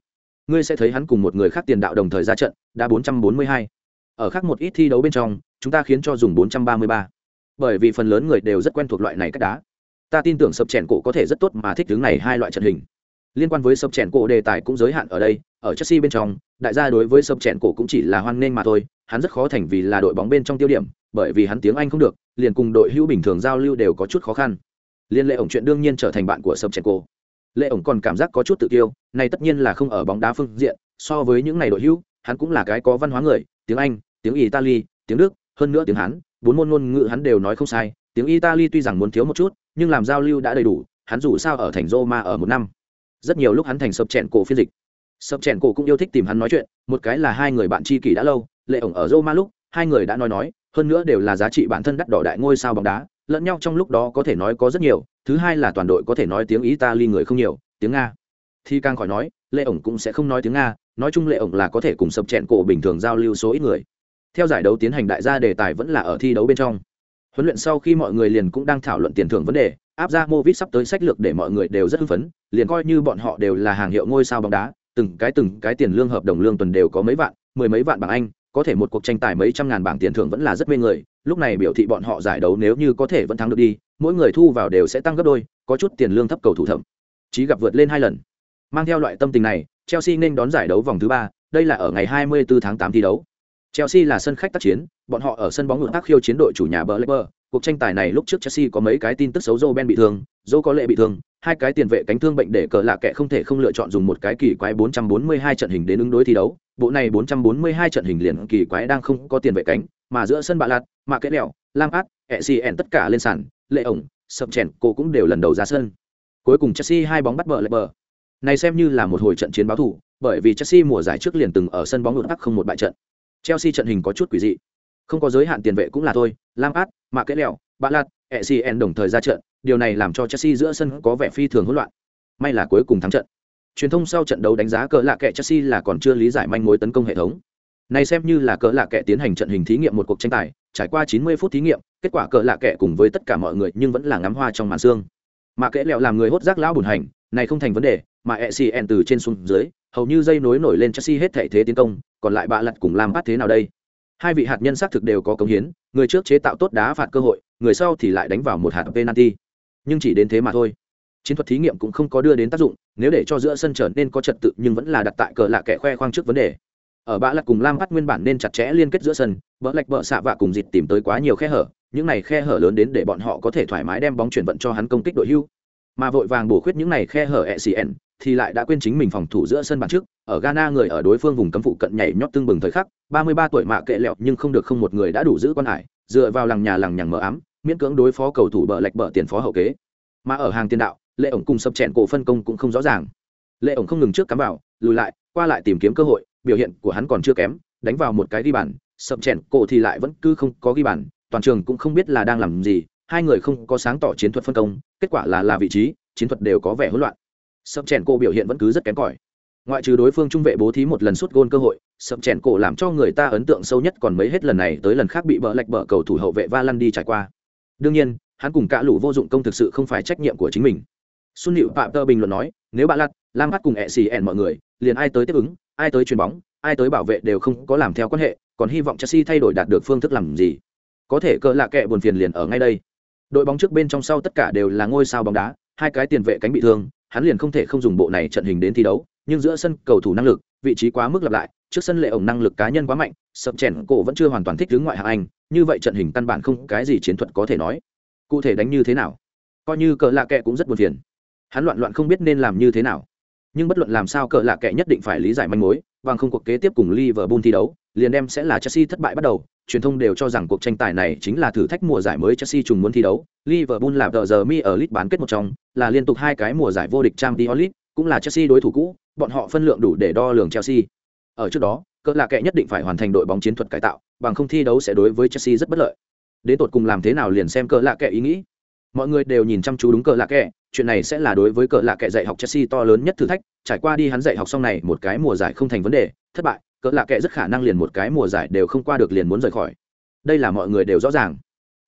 ngươi sẽ thấy hắn cùng một người khác tiền đạo đồng thời ra trận đã 442. ở khác một ít thi đấu bên trong, chúng ta khiến cho dùng 433. bởi vì phần lớn người đều rất quen thuộc loại này cách đá ta tin tưởng sập chèn cổ có thể rất tốt mà thích đứng này hai loại trận hình liên quan với sập chèn cổ đề tài cũng giới hạn ở đây, ở chelsea bên trong, đại gia đối với sập chèn cổ cũng chỉ là hoan nghênh mà thôi, hắn rất khó thành vì là đội bóng bên trong tiêu điểm, bởi vì hắn tiếng anh không được liền cùng đội hữu bình thường giao lưu đều có chút khó khăn. Liên lệ ổng chuyện đương nhiên trở thành bạn của sập chèn cổ. Lệ ổng còn cảm giác có chút tự tiêu này tất nhiên là không ở bóng đá phương diện, so với những ngày đội hữu, hắn cũng là cái có văn hóa người, tiếng anh, tiếng italy, tiếng đức, hơn nữa tiếng hán, bốn môn ngôn ngữ hắn đều nói không sai, tiếng italy tuy rằng muốn thiếu một chút, nhưng làm giao lưu đã đầy đủ, hắn dù sao ở thành roma ở một năm. Rất nhiều lúc hắn thành sập chèn cổ phiên dịch. Sập chèn cổ cũng yêu thích tìm hắn nói chuyện, một cái là hai người bạn tri kỷ đã lâu, lệ ổng ở roma lúc, hai người đã nói nói hơn nữa đều là giá trị bản thân đắt đỏ đại ngôi sao bóng đá, lẫn nhau trong lúc đó có thể nói có rất nhiều, thứ hai là toàn đội có thể nói tiếng italy người không nhiều, tiếng nga. Thì càng khỏi nói lệ ổng cũng sẽ không nói tiếng nga, nói chung lệ ổng là có thể cùng sập chẹn cổ bình thường giao lưu số ít người. Theo giải đấu tiến hành đại gia đề tài vẫn là ở thi đấu bên trong. Huấn luyện sau khi mọi người liền cũng đang thảo luận tiền thưởng vấn đề, áp ra Movit sắp tới sách lược để mọi người đều rất hưng phấn, liền coi như bọn họ đều là hàng hiệu ngôi sao bóng đá, từng cái từng cái tiền lương hợp đồng lương tuần đều có mấy vạn, mười mấy vạn bảng anh có thể một cuộc tranh tài mấy trăm ngàn bảng tiền thưởng vẫn là rất mê người lúc này biểu thị bọn họ giải đấu nếu như có thể vẫn thắng được đi mỗi người thu vào đều sẽ tăng gấp đôi có chút tiền lương thấp cầu thủ thẩm chí gặp vượt lên hai lần. Mang theo loại tâm tình này chelsea nên đón giải đấu vòng thứ ba đây là ở ngày 24 tháng 8 thi đấu. Chelsea là sân khách tác chiến bọn họ ở sân bóng ngược tác khiêu chiến đội chủ nhà Blackburn. Cuộc tranh tài này lúc trước Chelsea có mấy cái tin tức xấu Joe Ben bị thương, Joe có lệ bị thương, hai cái tiền vệ cánh thương bệnh để cờ lạ kệ không thể không lựa chọn dùng một cái kỳ quái 442 trận hình đến ứng đối thi đấu. Bộ này 442 trận hình liền kỳ quái đang không có tiền vệ cánh, mà giữa sân bạ lạt, mà kết lẹo, si Essien tất cả lên sàn, lệ ổng, sập chèn, cô cũng đều lần đầu ra sân. Cuối cùng Chelsea hai bóng bắt bờ lại bờ. Này xem như là một hồi trận chiến báo thủ, bởi vì Chelsea mùa giải trước liền từng ở sân bóng ngược tắc không một bại trận. Chelsea trận hình có chút quỷ dị. Không có giới hạn tiền vệ cũng là thôi, lam át, mà kết lẹo, bạ lạt, Essien đồng thời ra trận, điều này làm cho Chelsea giữa sân có vẻ phi thường hỗn loạn. May là cuối cùng thắng trận. Truyền thông sau trận đấu đánh giá cỡ lạ kệ Chelsea là còn chưa lý giải manh mối tấn công hệ thống. Này xem như là cỡ lạ kệ tiến hành trận hình thí nghiệm một cuộc tranh tài, trải qua 90 phút thí nghiệm, kết quả cỡ lạ kệ cùng với tất cả mọi người nhưng vẫn là ngắm hoa trong màn sương. Mà kệ lẹo làm người hốt rác lão buồn hành, này không thành vấn đề, mà Essien từ trên xuống dưới, hầu như dây nối nổi lên Chelsea hết thể thế tiến công, còn lại bạ lật cùng làm bắt thế nào đây? Hai vị hạt nhân xác thực đều có công hiến, người trước chế tạo tốt đá phạt cơ hội, người sau thì lại đánh vào một hạt penalty nhưng chỉ đến thế mà thôi chiến thuật thí nghiệm cũng không có đưa đến tác dụng, nếu để cho giữa sân trở nên có trật tự nhưng vẫn là đặt tại cờ lạ kẻ khoe khoang trước vấn đề. Ở bã lạc cùng lam bắt nguyên bản nên chặt chẽ liên kết giữa sân bỡ lạch bỡ xạ vạ cùng dịt tìm tới quá nhiều khe hở, những này khe hở lớn đến để bọn họ có thể thoải mái đem bóng chuyển vận cho hắn công kích đội hưu. Mà vội vàng bổ khuyết những này khe hở ecn thì lại đã quên chính mình phòng thủ giữa sân bàn trước. Ở ghana người ở đối phương vùng cấm phụ cận nhảy nhót tương bừng thời khắc 33 tuổi mạ kệ lẹo nhưng không được không một người đã đủ giữ quan hải, dựa vào làng nhà làng nhằng mờ ám, miễn cưỡng đối phó cầu thủ bờ lạch bờ tiền phó hậu kế. Mà ở hàng tiền đạo lệ ổng cùng sập chèn cổ phân công cũng không rõ ràng. Lệ ổng không ngừng trước cắm vào, lùi lại, qua lại tìm kiếm cơ hội, biểu hiện của hắn còn chưa kém, đánh vào một cái ghi bàn, sập chèn cổ thì lại vẫn cứ không có ghi bàn, toàn trường cũng không biết là đang làm gì, hai người không có sáng tỏ chiến thuật phân công, kết quả là là vị trí, chiến thuật đều có vẻ hỗn loạn. Sập chèn cổ biểu hiện vẫn cứ rất kém cỏi. Ngoại trừ đối phương trung vệ bố thí một lần sút gôn cơ hội, sập chèn cổ làm cho người ta ấn tượng sâu nhất còn mấy hết lần này tới lần khác bị bỡ lạch bỡ cầu thủ hậu vệ va lăn đi trải qua. Đương nhiên, hắn cùng cả lũ vô dụng công thực sự không phải trách nhiệm của chính mình xuân hiệu phạm tơ bình luận nói, nếu bạn lặt lam hát cùng ẹ xì ẻn mọi người, liền ai tới tiếp ứng, ai tới chuyền bóng, ai tới bảo vệ đều không có làm theo quan hệ, còn hy vọng chelsea thay đổi đạt được phương thức làm gì? Có thể cỡ lạ kệ buồn phiền liền ở ngay đây. Đội bóng trước bên trong sau tất cả đều là ngôi sao bóng đá, hai cái tiền vệ cánh bị thương, hắn liền không thể không dùng bộ này trận hình đến thi đấu, nhưng giữa sân cầu thủ năng lực, vị trí quá mức lặp lại, trước sân lệ ổng năng lực cá nhân quá mạnh, sập chèn cổ vẫn chưa hoàn toàn thích ứng ngoại hạng anh, như vậy trận hình căn bản không cái gì chiến thuật có thể nói. Cụ thể đánh như thế nào? Coi như cờ lạ kệ cũng rất buồn phiền hắn loạn loạn không biết nên làm như thế nào. Nhưng bất luận làm sao cờ lạ kệ nhất định phải lý giải manh mối, bằng không cuộc kế tiếp cùng Liverpool thi đấu, liền đem sẽ là Chelsea thất bại bắt đầu. Truyền thông đều cho rằng cuộc tranh tài này chính là thử thách mùa giải mới Chelsea trùng muốn thi đấu. Liverpool là tờ giờ mi ở lit bán kết một trong, là liên tục hai cái mùa giải vô địch Champions League, cũng là Chelsea đối thủ cũ, bọn họ phân lượng đủ để đo lường Chelsea. Ở trước đó cỡ lạ kệ nhất định phải hoàn thành đội bóng chiến thuật cải tạo, bằng không thi đấu sẽ đối với chelsea rất bất lợi. Đến tột cùng làm thế nào liền xem cỡ lạ kệ ý nghĩ mọi người đều nhìn chăm chú đúng cỡ lạ kệ chuyện này sẽ là đối với cỡ lạ kệ dạy học chelsea to lớn nhất thử thách trải qua đi hắn dạy học xong này một cái mùa giải không thành vấn đề thất bại cỡ lạ kệ rất khả năng liền một cái mùa giải đều không qua được liền muốn rời khỏi đây là mọi người đều rõ ràng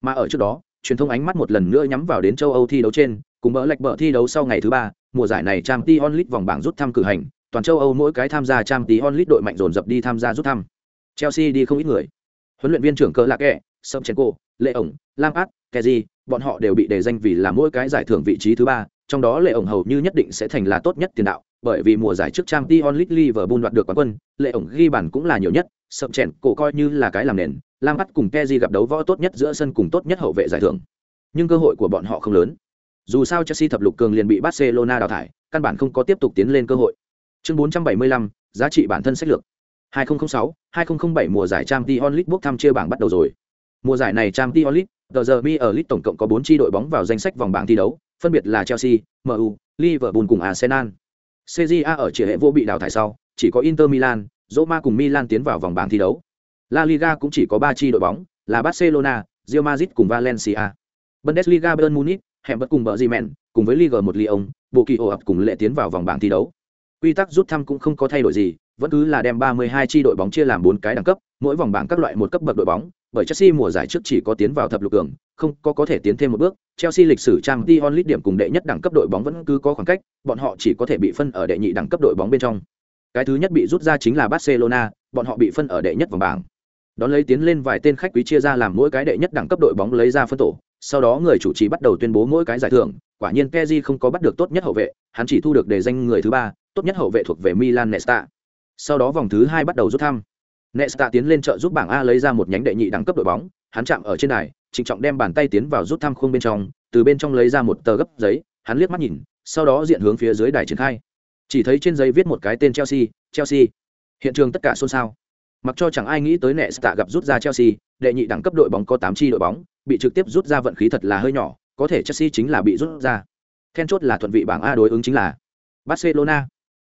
mà ở trước đó truyền thông ánh mắt một lần nữa nhắm vào đến châu âu thi đấu trên cùng bỡ lệch bỡ thi đấu sau ngày thứ ba mùa giải này trang t onlit vòng bảng rút thăm cử hành toàn châu Âu mỗi cái tham gia trang t onlit đội mạnh dồn dập đi tham gia rút thăm. Chelsea đi không ít người. Huấn luyện viên trưởng cờ sâm kẻ, cô Lệ ổng, kẻ gì? Bọn họ đều bị đề danh vì là mỗi cái giải thưởng vị trí thứ ba, trong đó Lệ ổng hầu như nhất định sẽ thành là tốt nhất tiền đạo, bởi vì mùa giải trước trang tí Liverpool đoạt được quán quân, Lệ ổng ghi bàn cũng là nhiều nhất, sập chèn cổ coi như là cái làm nền, Lam bắt cùng Kezi gặp đấu võ tốt nhất giữa sân cùng tốt nhất hậu vệ giải thưởng. Nhưng cơ hội của bọn họ không lớn. Dù sao Chelsea thập lục cường liền bị Barcelona đào thải, căn bản không có tiếp tục tiến lên cơ hội chương 475, giá trị bản thân sách lược 2006, 2007 mùa giải Champions League bước thăm chia bảng bắt đầu rồi. Mùa giải này Champions League, Tờ giờ Mi ở Lit tổng cộng có 4 chi đội bóng vào danh sách vòng bảng thi đấu, phân biệt là Chelsea, MU, Liverpool cùng Arsenal. CJA ở chỉ hệ vô bị đào thải sau, chỉ có Inter Milan, Roma cùng Milan tiến vào vòng bảng thi đấu. La Liga cũng chỉ có 3 chi đội bóng, là Barcelona, Real Madrid cùng Valencia. Bundesliga Bayern Munich, hẹn bất cùng bờ Bremen, cùng với Liga 1 Lyon, bộ kỳ ổ ập cùng lệ tiến vào vòng bảng thi đấu. Quy tắc rút thăm cũng không có thay đổi gì, vẫn cứ là đem 32 chi đội bóng chia làm 4 cái đẳng cấp, mỗi vòng bảng các loại một cấp bậc đội bóng, bởi Chelsea mùa giải trước chỉ có tiến vào thập lục cường, không có có thể tiến thêm một bước. Chelsea lịch sử Champions League điểm cùng đệ nhất đẳng cấp đội bóng vẫn cứ có khoảng cách, bọn họ chỉ có thể bị phân ở đệ nhị đẳng cấp đội bóng bên trong. Cái thứ nhất bị rút ra chính là Barcelona, bọn họ bị phân ở đệ nhất vòng bảng. Đón lấy tiến lên vài tên khách quý chia ra làm mỗi cái đệ nhất đẳng cấp đội bóng lấy ra phân tổ, sau đó người chủ trì bắt đầu tuyên bố mỗi cái giải thưởng, quả nhiên Kezi không có bắt được tốt nhất hậu vệ, hắn chỉ thu được đề danh người thứ ba, tốt nhất hậu vệ thuộc về Milan Nesta. Sau đó vòng thứ hai bắt đầu rút thăm. Nesta tiến lên trợ giúp bảng A lấy ra một nhánh đệ nhị đẳng cấp đội bóng, hắn chạm ở trên đài, trịnh trọng đem bàn tay tiến vào rút thăm khung bên trong, từ bên trong lấy ra một tờ gấp giấy, hắn liếc mắt nhìn, sau đó diện hướng phía dưới đài triển khai. Chỉ thấy trên giấy viết một cái tên Chelsea, Chelsea. Hiện trường tất cả xôn xao. Mặc cho chẳng ai nghĩ tới Nesta gặp rút ra Chelsea, đệ nhị đẳng cấp đội bóng có 8 chi đội bóng, bị trực tiếp rút ra vận khí thật là hơi nhỏ, có thể Chelsea chính là bị rút ra. Then chốt là thuận vị bảng A đối ứng chính là Barcelona.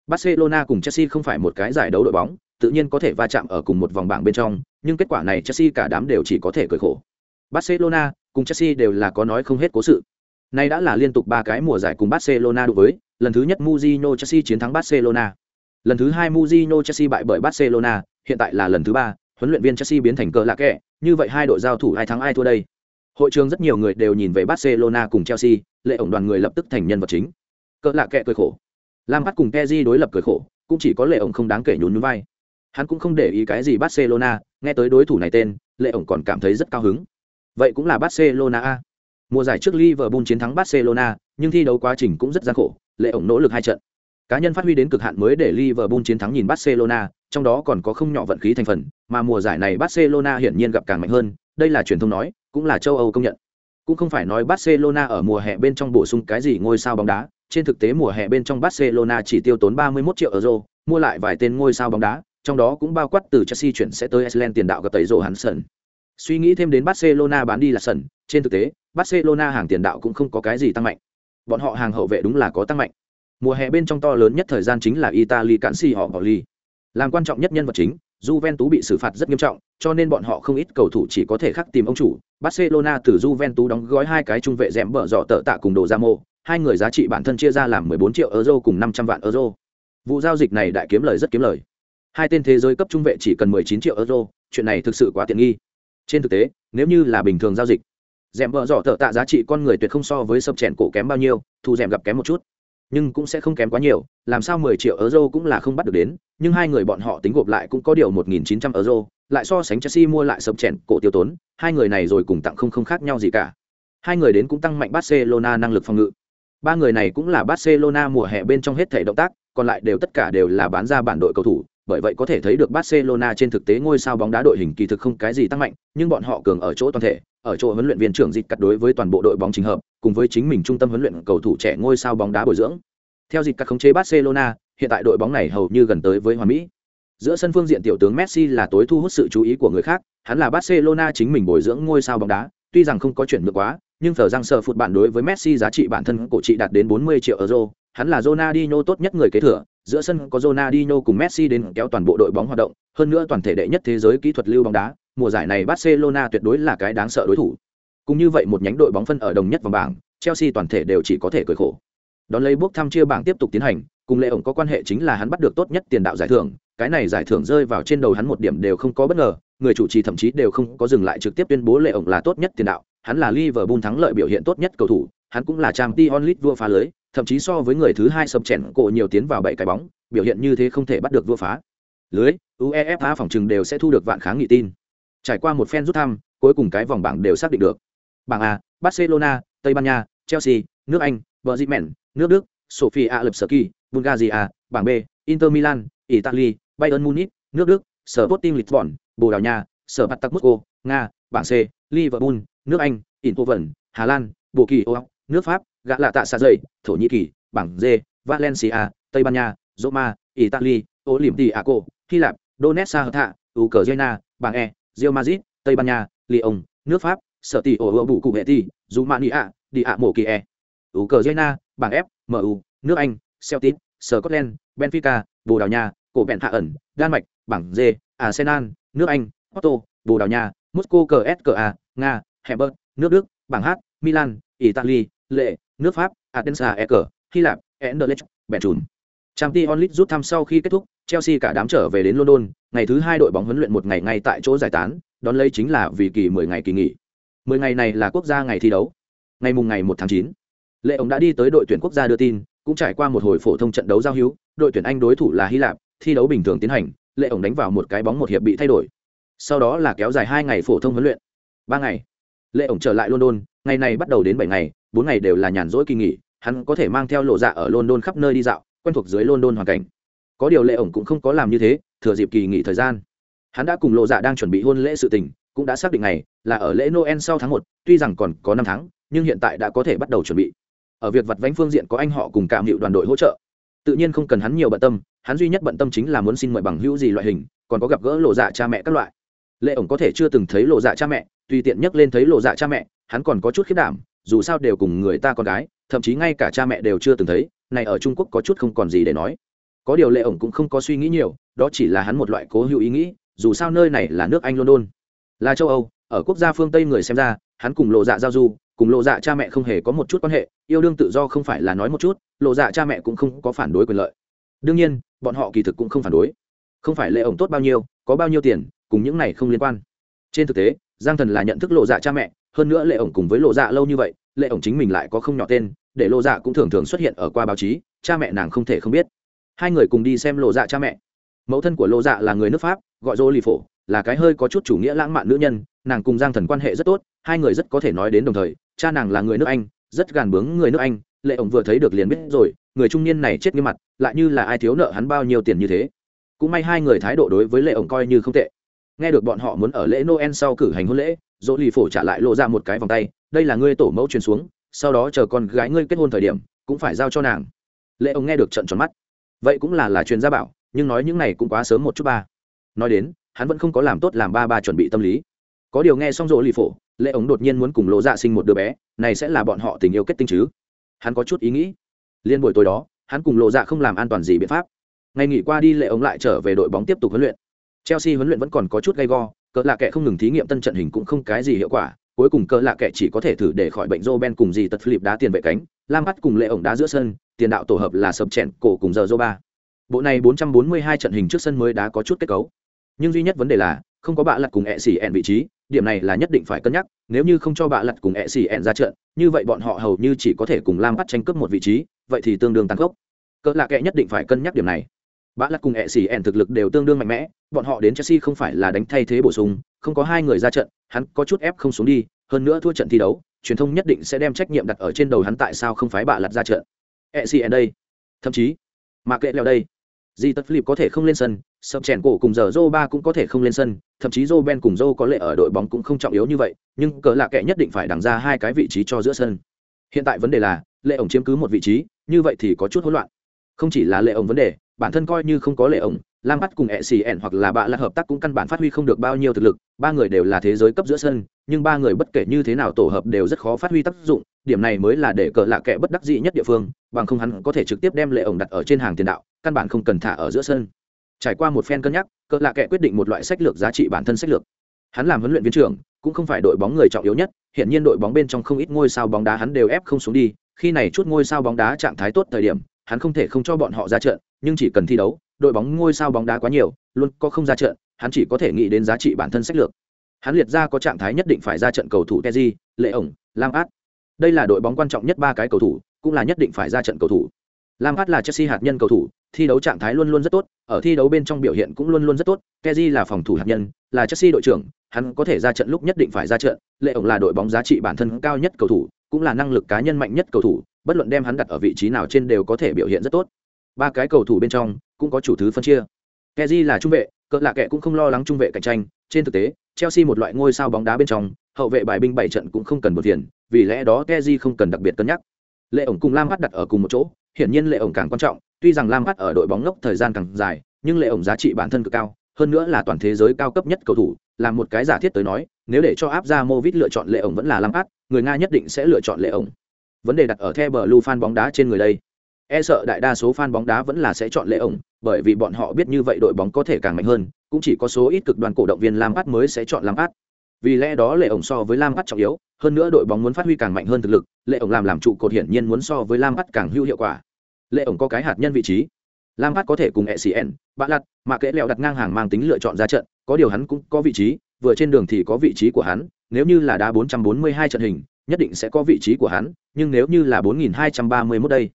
Barcelona cùng Chelsea không phải một cái giải đấu đội bóng, tự nhiên có thể va chạm ở cùng một vòng bảng bên trong, nhưng kết quả này Chelsea cả đám đều chỉ có thể cười khổ. Barcelona cùng Chelsea đều là có nói không hết cố sự. Nay đã là liên tục ba cái mùa giải cùng Barcelona đối với, lần thứ nhất Mourinho Chelsea chiến thắng Barcelona. Lần thứ hai Mourinho Chelsea bại bởi Barcelona, hiện tại là lần thứ ba, huấn luyện viên Chelsea biến thành cờ lạ kẻ, như vậy hai đội giao thủ ai thắng ai thua đây? Hội trường rất nhiều người đều nhìn về Barcelona cùng Chelsea, lệ ổng đoàn người lập tức thành nhân vật chính. Cờ lạ kẻ cười khổ. Lam bắt cùng Pepe đối lập cười khổ, cũng chỉ có lệ ổng không đáng kể nhún nhún vai. Hắn cũng không để ý cái gì Barcelona, nghe tới đối thủ này tên, lệ ổng còn cảm thấy rất cao hứng. Vậy cũng là Barcelona a. Mùa giải trước Liverpool chiến thắng Barcelona, nhưng thi đấu quá trình cũng rất gian khổ, lệ ổng nỗ lực hai trận. Cá nhân phát huy đến cực hạn mới để Liverpool chiến thắng nhìn Barcelona, trong đó còn có không nhỏ vận khí thành phần, mà mùa giải này Barcelona hiển nhiên gặp càng mạnh hơn, đây là truyền thông nói, cũng là châu Âu công nhận. Cũng không phải nói Barcelona ở mùa hè bên trong bổ sung cái gì ngôi sao bóng đá, trên thực tế mùa hè bên trong Barcelona chỉ tiêu tốn 31 triệu euro, mua lại vài tên ngôi sao bóng đá, trong đó cũng bao quát từ Chelsea chuyển sẽ tới Iceland tiền đạo gặp tẩy rồ hắn sân. Suy nghĩ thêm đến Barcelona bán đi là sân, trên thực tế, Barcelona hàng tiền đạo cũng không có cái gì tăng mạnh. Bọn họ hàng hậu vệ đúng là có tăng mạnh. Mùa hè bên trong to lớn nhất thời gian chính là Italy cản si họ Pauli. Làm quan trọng nhất nhân vật chính, Juventus bị xử phạt rất nghiêm trọng, cho nên bọn họ không ít cầu thủ chỉ có thể khắc tìm ông chủ. Barcelona từ Juventus đóng gói hai cái trung vệ rèm bở dọ tợ tạ cùng đồ ra mô, hai người giá trị bản thân chia ra làm 14 triệu euro cùng 500 vạn euro. Vụ giao dịch này đại kiếm lời rất kiếm lời. Hai tên thế giới cấp trung vệ chỉ cần 19 triệu euro, chuyện này thực sự quá tiện nghi. Trên thực tế, nếu như là bình thường giao dịch, rèm vợ dọ tợ tạ giá trị con người tuyệt không so với sập chèn cổ kém bao nhiêu, thu rèm gặp kém một chút, nhưng cũng sẽ không kém quá nhiều, làm sao 10 triệu euro cũng là không bắt được đến, nhưng hai người bọn họ tính gộp lại cũng có điều 1900 euro, lại so sánh Chelsea mua lại sập chèn cổ tiêu tốn, hai người này rồi cùng tặng không không khác nhau gì cả. Hai người đến cũng tăng mạnh Barcelona năng lực phòng ngự. Ba người này cũng là Barcelona mùa hè bên trong hết thể động tác, còn lại đều tất cả đều là bán ra bản đội cầu thủ, bởi vậy có thể thấy được Barcelona trên thực tế ngôi sao bóng đá đội hình kỳ thực không cái gì tăng mạnh, nhưng bọn họ cường ở chỗ toàn thể, ở chỗ huấn luyện viên trưởng dịch cắt đối với toàn bộ đội bóng chính hợp, cùng với chính mình trung tâm huấn luyện cầu thủ trẻ ngôi sao bóng đá bồi dưỡng. Theo dịch cắt khống chế Barcelona, hiện tại đội bóng này hầu như gần tới với hoàn mỹ. Giữa sân phương diện tiểu tướng Messi là tối thu hút sự chú ý của người khác, hắn là Barcelona chính mình bồi dưỡng ngôi sao bóng đá, tuy rằng không có chuyển nhượng quá, nhưng thờ răng sợ phụt bạn đối với Messi giá trị bản thân cổ trị đạt đến 40 triệu euro, hắn là Ronaldinho tốt nhất người kế thừa, giữa sân có Ronaldinho cùng Messi đến kéo toàn bộ đội bóng hoạt động, hơn nữa toàn thể đệ nhất thế giới kỹ thuật lưu bóng đá, mùa giải này Barcelona tuyệt đối là cái đáng sợ đối thủ. Cũng như vậy một nhánh đội bóng phân ở đồng nhất vòng bảng, Chelsea toàn thể đều chỉ có thể cười khổ. Đón lấy bước thăm chia bảng tiếp tục tiến hành, cùng lệ ổng có quan hệ chính là hắn bắt được tốt nhất tiền đạo giải thưởng, cái này giải thưởng rơi vào trên đầu hắn một điểm đều không có bất ngờ, người chủ trì thậm chí đều không có dừng lại trực tiếp tuyên bố lệ ổng là tốt nhất tiền đạo, hắn là Liverpool thắng lợi biểu hiện tốt nhất cầu thủ, hắn cũng là Champions League vua phá lưới, thậm chí so với người thứ hai sập chèn cổ nhiều tiến vào bảy cái bóng, biểu hiện như thế không thể bắt được vua phá. Lưới, UEFA phòng trừng đều sẽ thu được vạn kháng nghị tin. Trải qua một phen rút thăm, cuối cùng cái vòng bảng đều xác định được. Bảng A, Barcelona, Tây Ban Nha, Chelsea, nước Anh, Bergman, nước Đức, Sofia Lipski, Bulgaria, bảng B, Inter Milan, Italy, Bayern Munich, nước Đức, Sporting Lisbon, Bồ Đào Nha, Spartak Moscow, Nga, bảng C, Liverpool, nước Anh, Eindhoven, Hà Lan, Bộ Kỳ Ô, nước Pháp, gã lạ tạ xa dây Thổ Nhĩ Kỳ, bảng D, Valencia, Tây Ban Nha, Roma, Italy, Olympiaco, Hy Lạp, Donetsk hợp Thạ, Ukraine, bảng E, Real Madrid, Tây Ban Nha, Lyon, nước Pháp, sở tỷ ổ ựa bụ cụ hệ ti dù mani ạ đi ạ mổ kỳ e. ukraine bảng f mu nước anh celtic scotland benfica bồ đào nha cổ bẹn hạ ẩn đan mạch bảng d arsenal nước anh otto bồ đào nha moscow cska nga hebert nước đức, bảng h, milan, italy, lệ, nước pháp adensa e hy lạp enderlecht Bẹn trùn trang t onlit rút thăm sau khi kết thúc, chelsea cả đám trở về đến london, ngày thứ hai đội bóng huấn luyện một ngày ngay tại chỗ giải tán, đón lấy chính là vì kỳ mười ngày kỳ nghỉ. Mười ngày này là quốc gia ngày thi đấu. Ngày mùng ngày một tháng chín, lệ ông đã đi tới đội tuyển quốc gia đưa tin, cũng trải qua một hồi phổ thông trận đấu giao hữu, đội tuyển anh đối thủ là hy lạp, thi đấu bình thường tiến hành, lệ ông đánh vào một cái bóng một hiệp bị thay đổi. Sau đó là kéo dài hai ngày phổ thông huấn luyện. Ba ngày lệ ổng trở lại london, ngày này bắt đầu đến bảy ngày, bốn ngày đều là nhàn rỗi kỳ nghỉ, hắn có thể mang theo lộ dạ ở london khắp nơi đi dạo, quen thuộc dưới london hoàn cảnh. Có điều lệ ổng cũng không có làm như thế, thừa dịp kỳ nghỉ thời gian. Hắn đã cùng lộ dạ đang chuẩn bị hôn lễ sự tình, cũng đã xác định ngày là ở lễ noel sau tháng một, tuy rằng còn có năm tháng, nhưng hiện tại đã có thể bắt đầu chuẩn bị. Ở việc vặt vánh phương diện có anh họ cùng cảm hiệu đoàn đội hỗ trợ. Tự nhiên không cần hắn nhiều bận tâm, hắn duy nhất bận tâm chính là muốn xin mời bằng hữu gì loại hình, còn có gặp gỡ lộ dạ cha mẹ các loại lệ ổng có thể chưa từng thấy lộ dạ cha mẹ, tùy tiện nhắc lên thấy lộ dạ cha mẹ, hắn còn có chút khiết đảm, dù sao đều cùng người ta con gái, thậm chí ngay cả cha mẹ đều chưa từng thấy, này ở trung quốc có chút không còn gì để nói. Có điều lệ ổng cũng không có suy nghĩ nhiều, đó chỉ là hắn một loại cố hữu ý nghĩ, dù sao nơi này là nước anh london. Là châu âu, ở quốc gia phương tây người xem ra, hắn cùng lộ dạ giao du, cùng lộ dạ cha mẹ không hề có một chút quan hệ, yêu đương tự do không phải là nói một chút, lộ dạ cha mẹ cũng không có phản đối quyền lợi. Đương nhiên, bọn họ kỳ thực cũng không phản đối. Không phải lệ ổng tốt bao nhiêu, có bao nhiêu tiền cùng những này không liên quan. Trên thực tế, giang thần là nhận thức lộ dạ cha mẹ, hơn nữa lệ ổng cùng với lộ dạ lâu như vậy, lệ ổng chính mình lại có không nhỏ tên, để lộ dạ cũng thường thường xuất hiện ở qua báo chí, cha mẹ nàng không thể không biết. Hai người cùng đi xem lộ dạ cha mẹ. Mẫu thân của lộ dạ là người nước pháp, gọi dô lì phổ, là cái hơi có chút chủ nghĩa lãng mạn nữ nhân, nàng cùng giang thần quan hệ rất tốt, hai người rất có thể nói đến đồng thời, cha nàng là người nước anh, rất gàn bướng người nước anh, lệ ổng vừa thấy được liền biết rồi, người trung niên này chết như mặt, lại như là ai thiếu nợ hắn bao nhiêu tiền như thế. Cũng may hai người thái độ đối với lệ ổng coi như không tệ nghe được bọn họ muốn ở lễ noel sau cử hành hôn lễ, dỗ lì phổ trả lại lộ ra một cái vòng tay, đây là ngươi tổ mẫu truyền xuống, sau đó chờ con gái ngươi kết hôn thời điểm, cũng phải giao cho nàng. Lệ ông nghe được trận tròn mắt. Vậy cũng là là truyền gia bảo, nhưng nói những này cũng quá sớm một chút ba. Nói đến, hắn vẫn không có làm tốt làm ba ba chuẩn bị tâm lý. Có điều nghe xong rỗ lì phổ lệ Ống đột nhiên muốn cùng lộ dạ sinh một đứa bé, này sẽ là bọn họ tình yêu kết tinh chứ? Hắn có chút ý nghĩ. Liên buổi tối đó, hắn cùng lộ dạ không làm an toàn gì biện pháp. Ngày nghỉ qua đi lệ Ống lại trở về đội bóng tiếp tục huấn luyện chelsea huấn luyện vẫn còn có chút gay go, cỡ lạ kệ không ngừng thí nghiệm tân trận hình cũng không cái gì hiệu quả, cuối cùng cỡ lạ kệ chỉ có thể thử để khỏi bệnh Roben ben cùng gì tật philip đá tiền vệ cánh, lam bắt cùng lệ ổng đá giữa sân, tiền đạo tổ hợp là sập chèn cổ cùng giờ joe ba. Bộ này 442 trận hình trước sân mới đá có chút kết cấu. Nhưng duy nhất vấn đề là, không có bạ lật cùng ẹ xỉ ẹn vị trí, điểm này là nhất định phải cân nhắc, nếu như không cho bạ lật cùng ẹ xỉ ẹn ra trận, như vậy bọn họ hầu như chỉ có thể cùng lam bắt tranh cướp một vị trí, vậy thì tương đương tăng gốc cỡ lạ kệ nhất định phải cân nhắc điểm này. Bã lật cùng e ẹ xỉ thực lực đều tương đương mạnh mẽ, bọn họ đến chelsea không phải là đánh thay thế bổ sung, không có hai người ra trận, hắn có chút ép không xuống đi, hơn nữa thua trận thi đấu, truyền thông nhất định sẽ đem trách nhiệm đặt ở trên đầu hắn tại sao không phải bạ lặt ra trận. E ẹ xỉ đây, thậm chí mà kệ leo đây di tất philip có thể không lên sân sập chèn cổ cùng giờ joe ba cũng có thể không lên sân, thậm chí joe ben cùng joe có lệ ở đội bóng cũng không trọng yếu như vậy, nhưng cỡ lạ kệ nhất định phải đằng ra hai cái vị trí cho giữa sân. Hiện tại vấn đề là, lệ ổng chiếm cứ một vị trí, như vậy thì có chút hỗn loạn. Không chỉ là lệ ổng vấn đề bản thân coi như không có lệ ổng, lam bắt cùng ẹ xì ẹn hoặc là bạ là hợp tác cũng căn bản phát huy không được bao nhiêu thực lực, ba người đều là thế giới cấp giữa sân, nhưng ba người bất kể như thế nào tổ hợp đều rất khó phát huy tác dụng, điểm này mới là để cờ lạ kệ bất đắc dĩ nhất địa phương, bằng không hắn có thể trực tiếp đem lệ ổng đặt ở trên hàng tiền đạo, căn bản không cần thả ở giữa sân. Trải qua một phen cân nhắc, cờ lạ kệ quyết định một loại sách lược giá trị bản thân sách lược. Hắn làm huấn luyện viên trưởng, cũng không phải đội bóng người trọng yếu nhất hiện nhiên đội bóng bên trong không ít ngôi sao bóng đá hắn đều ép không xuống đi, khi này chút ngôi sao bóng đá trạng thái tốt thời điểm, hắn không thể không cho bọn họ ra trận nhưng chỉ cần thi đấu đội bóng ngôi sao bóng đá quá nhiều luôn có không ra trận hắn chỉ có thể nghĩ đến giá trị bản thân sách lược hắn liệt ra có trạng thái nhất định phải ra trận cầu thủ Teji, Lệ ổng, Lam Át. Đây là đội bóng quan trọng nhất ba cái cầu thủ, cũng là nhất định phải ra trận cầu thủ. Lam Át là Chelsea hạt nhân cầu thủ, thi đấu trạng thái luôn luôn rất tốt, ở thi đấu bên trong biểu hiện cũng luôn luôn rất tốt. Teji là phòng thủ hạt nhân, là Chelsea đội trưởng, hắn có thể ra trận lúc nhất định phải ra trận. Lệ ổng là đội bóng giá trị bản thân cao nhất cầu thủ, cũng là năng lực cá nhân mạnh nhất cầu thủ, bất luận đem hắn đặt ở vị trí nào trên đều có thể biểu hiện rất tốt. Ba cái cầu thủ bên trong cũng có chủ thứ phân chia. Kessié là trung vệ, cỡ lạ kệ cũng không lo lắng trung vệ cạnh tranh, trên thực tế, Chelsea một loại ngôi sao bóng đá bên trong, hậu vệ bài binh bảy trận cũng không cần một tiền, vì lẽ đó Kessié không cần đặc biệt cân nhắc. Lệ ổng cùng Lam Hắt đặt ở cùng một chỗ, hiển nhiên Lệ ổng càng quan trọng, tuy rằng Lam Hắt ở đội bóng ngốc thời gian càng dài, nhưng Lệ ổng giá trị bản thân cực cao, hơn nữa là toàn thế giới cao cấp nhất cầu thủ, làm một cái giả thiết tới nói nếu để cho áp ra Movit lựa chọn lệ ổng vẫn là Lampard, người Nga nhất định sẽ lựa chọn lệ ổng. Vấn đề đặt ở The Blue fan bóng đá trên người đây. E sợ đại đa số fan bóng đá vẫn là sẽ chọn lệ ổng, bởi vì bọn họ biết như vậy đội bóng có thể càng mạnh hơn, cũng chỉ có số ít cực đoàn cổ động viên Lampard mới sẽ chọn Lampard. Vì lẽ đó lệ ổng so với Lampard trọng yếu, hơn nữa đội bóng muốn phát huy càng mạnh hơn thực lực, lệ ổng làm làm trụ cột hiển nhiên muốn so với Lampard càng hữu hiệu quả. Lệ ổng có cái hạt nhân vị trí. Lampard có thể cùng ECN, bạn lặt, mà kẽ lẹo đặt ngang hàng mang tính lựa chọn ra trận, có điều hắn cũng có vị trí, vừa trên đường thì có vị trí của hắn, nếu như là đá 442 trận hình, nhất định sẽ có vị trí của hắn, nhưng nếu như là 4231 đây.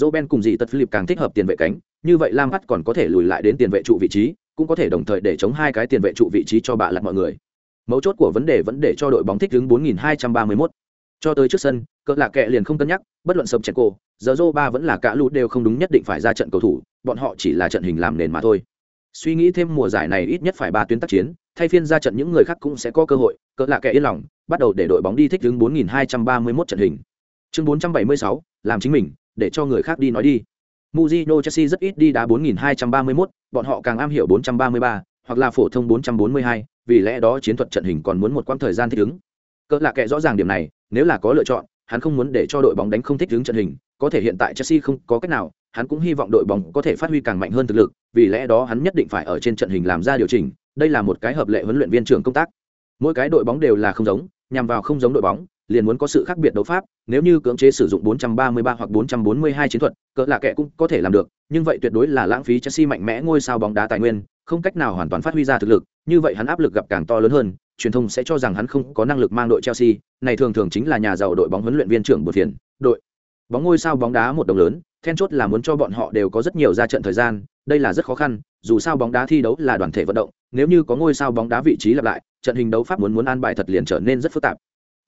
Roben cùng dị tật Philip càng thích hợp tiền vệ cánh, như vậy Lam Hắt còn có thể lùi lại đến tiền vệ trụ vị trí, cũng có thể đồng thời để chống hai cái tiền vệ trụ vị trí cho bạ lật mọi người. Mấu chốt của vấn đề vẫn để cho đội bóng thích ứng 4231. Cho tới trước sân, cỡ lạ kệ liền không cân nhắc, bất luận sập chèn cổ, giờ ba vẫn là cả lũ đều không đúng nhất định phải ra trận cầu thủ, bọn họ chỉ là trận hình làm nền mà thôi. Suy nghĩ thêm mùa giải này ít nhất phải ba tuyến tác chiến, thay phiên ra trận những người khác cũng sẽ có cơ hội, cỡ lạ kệ yên lòng, bắt đầu để đội bóng đi thích ứng 4231 trận hình. Chương 476, làm chính mình, để cho người khác đi nói đi. Mujino Chelsea rất ít đi đá 4231, bọn họ càng am hiểu 433, hoặc là phổ thông 442, vì lẽ đó chiến thuật trận hình còn muốn một quãng thời gian thích ứng. Cỡ lạ kệ rõ ràng điểm này, nếu là có lựa chọn, hắn không muốn để cho đội bóng đánh không thích ứng trận hình, có thể hiện tại Chelsea không có cách nào, hắn cũng hy vọng đội bóng có thể phát huy càng mạnh hơn thực lực, vì lẽ đó hắn nhất định phải ở trên trận hình làm ra điều chỉnh, đây là một cái hợp lệ huấn luyện viên trưởng công tác. Mỗi cái đội bóng đều là không giống, nhằm vào không giống đội bóng, liền muốn có sự khác biệt đấu pháp, nếu như cưỡng chế sử dụng 433 hoặc 442 chiến thuật, cỡ là kẻ cũng có thể làm được, nhưng vậy tuyệt đối là lãng phí Chelsea mạnh mẽ ngôi sao bóng đá tài nguyên, không cách nào hoàn toàn phát huy ra thực lực, như vậy hắn áp lực gặp càng to lớn hơn, truyền thông sẽ cho rằng hắn không có năng lực mang đội Chelsea, này thường thường chính là nhà giàu đội bóng huấn luyện viên trưởng bột phiền, đội bóng ngôi sao bóng đá một đồng lớn, then chốt là muốn cho bọn họ đều có rất nhiều ra trận thời gian, đây là rất khó khăn, dù sao bóng đá thi đấu là đoàn thể vận động, nếu như có ngôi sao bóng đá vị trí lặp lại, trận hình đấu pháp muốn muốn an bài thật liền trở nên rất phức tạp.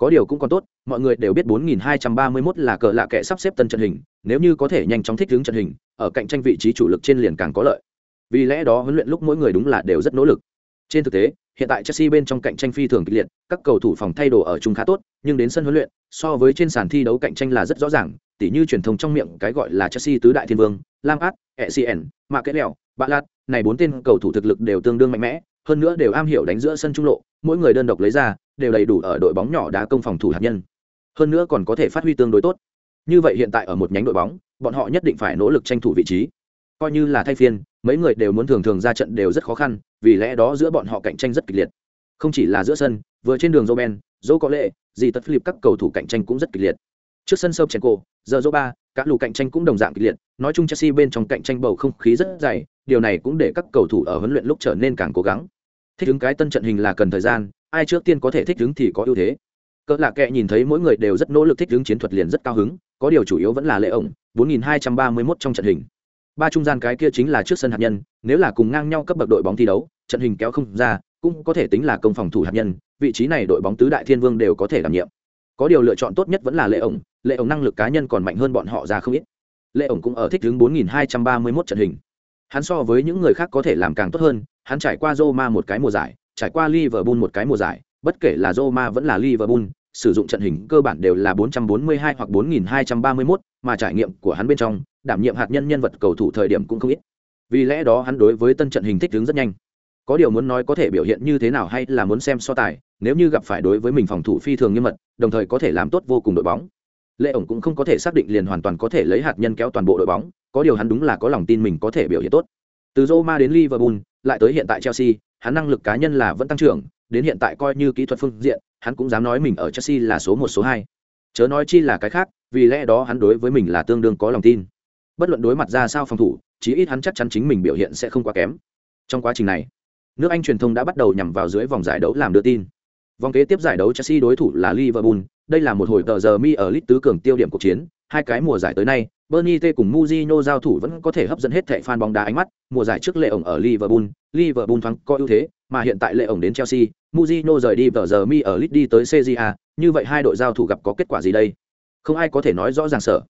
Có điều cũng còn tốt, mọi người đều biết 4231 là cờ lạ kệ sắp xếp tân trận hình, nếu như có thể nhanh chóng thích ứng trận hình, ở cạnh tranh vị trí chủ lực trên liền càng có lợi. Vì lẽ đó huấn luyện lúc mỗi người đúng là đều rất nỗ lực. Trên thực tế, hiện tại Chelsea bên trong cạnh tranh phi thường kịch liệt, các cầu thủ phòng thay đồ ở chung khá tốt, nhưng đến sân huấn luyện, so với trên sàn thi đấu cạnh tranh là rất rõ ràng, tỉ như truyền thông trong miệng cái gọi là Chelsea tứ đại thiên vương, Lampard, Essien, Marquinhos, Balat, này bốn tên cầu thủ thực lực đều tương đương mạnh mẽ, hơn nữa đều am hiểu đánh giữa sân trung lộ, mỗi người đơn độc lấy ra, đều đầy đủ ở đội bóng nhỏ đá công phòng thủ hạt nhân. Hơn nữa còn có thể phát huy tương đối tốt. Như vậy hiện tại ở một nhánh đội bóng, bọn họ nhất định phải nỗ lực tranh thủ vị trí. Coi như là thay phiên, mấy người đều muốn thường thường ra trận đều rất khó khăn, vì lẽ đó giữa bọn họ cạnh tranh rất kịch liệt. Không chỉ là giữa sân, vừa trên đường Roben, dô có lệ, gì tất Philip các cầu thủ cạnh tranh cũng rất kịch liệt. Trước sân sâu trên cổ, giờ Zoba, các lù cạnh tranh cũng đồng dạng kịch liệt, nói chung Chelsea bên trong cạnh tranh bầu không khí rất dày, điều này cũng để các cầu thủ ở huấn luyện lúc trở nên càng cố gắng. Thích ứng cái tân trận hình là cần thời gian, ai trước tiên có thể thích ứng thì có ưu thế. Cỡ lạ kệ nhìn thấy mỗi người đều rất nỗ lực thích ứng chiến thuật liền rất cao hứng, có điều chủ yếu vẫn là lệ ổng, 4231 trong trận hình. Ba trung gian cái kia chính là trước sân hạt nhân, nếu là cùng ngang nhau cấp bậc đội bóng thi đấu, trận hình kéo không ra, cũng có thể tính là công phòng thủ hạt nhân, vị trí này đội bóng tứ đại thiên vương đều có thể đảm nhiệm. Có điều lựa chọn tốt nhất vẫn là lệ ổng, lệ ổng năng lực cá nhân còn mạnh hơn bọn họ ra không ít. Lệ ổng cũng ở thích ứng 4231 trận hình. Hắn so với những người khác có thể làm càng tốt hơn, hắn trải qua Roma một cái mùa giải, trải qua Liverpool một cái mùa giải, bất kể là Roma vẫn là Liverpool, sử dụng trận hình cơ bản đều là 442 hoặc 4231, mà trải nghiệm của hắn bên trong, đảm nhiệm hạt nhân nhân vật cầu thủ thời điểm cũng không ít. Vì lẽ đó hắn đối với tân trận hình thích ứng rất nhanh. Có điều muốn nói có thể biểu hiện như thế nào hay là muốn xem so tài, nếu như gặp phải đối với mình phòng thủ phi thường nghiêm mật, đồng thời có thể làm tốt vô cùng đội bóng. Lệ ổng cũng không có thể xác định liền hoàn toàn có thể lấy hạt nhân kéo toàn bộ đội bóng, có điều hắn đúng là có lòng tin mình có thể biểu hiện tốt. Từ Roma đến Liverpool, lại tới hiện tại Chelsea, hắn năng lực cá nhân là vẫn tăng trưởng, đến hiện tại coi như kỹ thuật phương diện, hắn cũng dám nói mình ở Chelsea là số một số hai. Chớ nói chi là cái khác, vì lẽ đó hắn đối với mình là tương đương có lòng tin. Bất luận đối mặt ra sao phòng thủ, chí ít hắn chắc chắn chính mình biểu hiện sẽ không quá kém. Trong quá trình này, nước Anh truyền thông đã bắt đầu nhằm vào dưới vòng giải đấu làm đưa tin. Vòng kế tiếp giải đấu Chelsea đối thủ là Liverpool, đây là một hồi tờ giờ mi ở lít tứ cường tiêu điểm cuộc chiến, hai cái mùa giải tới nay, Bernie T cùng Mujino giao thủ vẫn có thể hấp dẫn hết thảy fan bóng đá ánh mắt, mùa giải trước lệ ổng ở Liverpool, Liverpool thoáng có ưu thế, mà hiện tại lệ ổng đến Chelsea, Mujino rời đi vào giờ mi ở Leeds đi tới CJA, như vậy hai đội giao thủ gặp có kết quả gì đây? Không ai có thể nói rõ ràng sợ.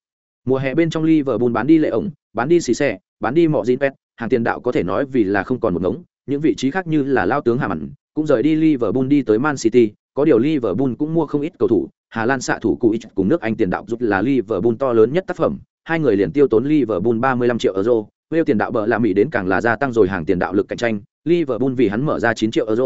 Mùa hè bên trong Liverpool bán đi lệ ổng, bán đi xì xe, bán đi mọ Jinpet, hàng tiền đạo có thể nói vì là không còn một ngống, những vị trí khác như là lao tướng Hàm ẩn, cũng rời đi Liverpool đi tới Man City, có điều Liverpool cũng mua không ít cầu thủ, Hà Lan xạ thủ cụ cùng nước Anh tiền đạo giúp là Liverpool to lớn nhất tác phẩm, hai người liền tiêu tốn Liverpool 35 triệu euro, Wales tiền đạo bờ là Mỹ đến càng là gia tăng rồi hàng tiền đạo lực cạnh tranh, Liverpool vì hắn mở ra 9 triệu euro.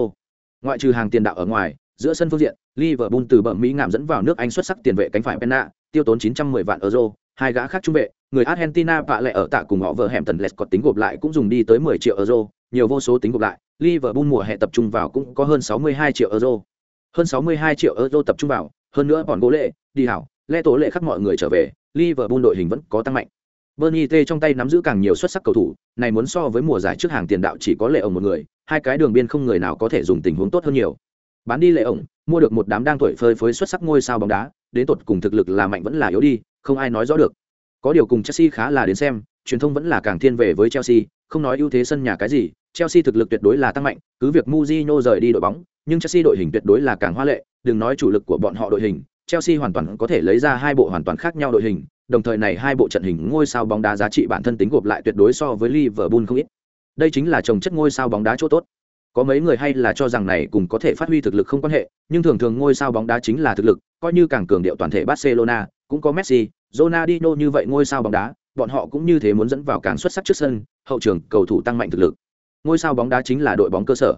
Ngoại trừ hàng tiền đạo ở ngoài, giữa sân phương diện, Liverpool từ bờ Mỹ ngạm dẫn vào nước Anh xuất sắc tiền vệ cánh phải Penna, tiêu tốn 910 vạn euro, hai gã khác trung vệ, người Argentina vạ lệ ở tạ cùng họ vợ hẻm tần Lescott tính gộp lại cũng dùng đi tới 10 triệu euro, nhiều vô số tính gộp lại, Liverpool mùa hè tập trung vào cũng có hơn 62 triệu euro. Hơn 62 triệu euro tập trung vào, hơn nữa bọn gỗ lệ, đi hảo, lẽ tổ lệ khắc mọi người trở về, Liverpool đội hình vẫn có tăng mạnh. Bernie T trong tay nắm giữ càng nhiều xuất sắc cầu thủ, này muốn so với mùa giải trước hàng tiền đạo chỉ có lệ ổng một người, hai cái đường biên không người nào có thể dùng tình huống tốt hơn nhiều. Bán đi lệ ổng, mua được một đám đang tuổi phơi phới xuất sắc ngôi sao bóng đá, đến tột cùng thực lực là mạnh vẫn là yếu đi, không ai nói rõ được. Có điều cùng Chelsea khá là đến xem, truyền thông vẫn là càng thiên về với Chelsea, không nói ưu thế sân nhà cái gì, Chelsea thực lực tuyệt đối là tăng mạnh, cứ việc Mourinho rời đi đội bóng, nhưng Chelsea đội hình tuyệt đối là càng hoa lệ, đừng nói chủ lực của bọn họ đội hình, Chelsea hoàn toàn có thể lấy ra hai bộ hoàn toàn khác nhau đội hình, đồng thời này hai bộ trận hình ngôi sao bóng đá giá trị bản thân tính gộp lại tuyệt đối so với Liverpool không ít. Đây chính là trồng chất ngôi sao bóng đá chỗ tốt. Có mấy người hay là cho rằng này cùng có thể phát huy thực lực không quan hệ, nhưng thường thường ngôi sao bóng đá chính là thực lực, coi như càng cường điệu toàn thể Barcelona, cũng có Messi, Ronaldinho như vậy ngôi sao bóng đá, bọn họ cũng như thế muốn dẫn vào càng xuất sắc trước sân, hậu trường cầu thủ tăng mạnh thực lực. Ngôi sao bóng đá chính là đội bóng cơ sở.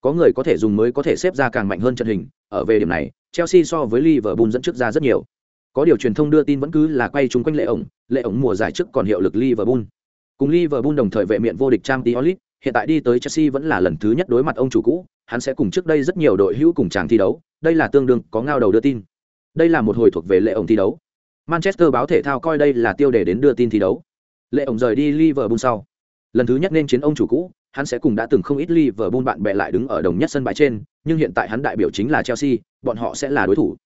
Có người có thể dùng mới có thể xếp ra càng mạnh hơn trận hình, ở về điểm này, Chelsea so với Liverpool dẫn trước ra rất nhiều. Có điều truyền thông đưa tin vẫn cứ là quay chúng quanh lệ ổng, lệ ổng mùa giải trước còn hiệu lực Liverpool. Cùng Liverpool đồng thời vệ miện vô địch Champions League, hiện tại đi tới Chelsea vẫn là lần thứ nhất đối mặt ông chủ cũ, hắn sẽ cùng trước đây rất nhiều đội hữu cùng chàng thi đấu, đây là tương đương có ngao đầu đưa tin. Đây là một hồi thuộc về lệ ổng thi đấu. Manchester báo thể thao coi đây là tiêu đề đến đưa tin thi đấu. Lệ ổng rời đi Liverpool sau, lần thứ nhất nên chiến ông chủ cũ, hắn sẽ cùng đã từng không ít Liverpool bạn bè lại đứng ở đồng nhất sân bãi trên, nhưng hiện tại hắn đại biểu chính là Chelsea, bọn họ sẽ là đối thủ.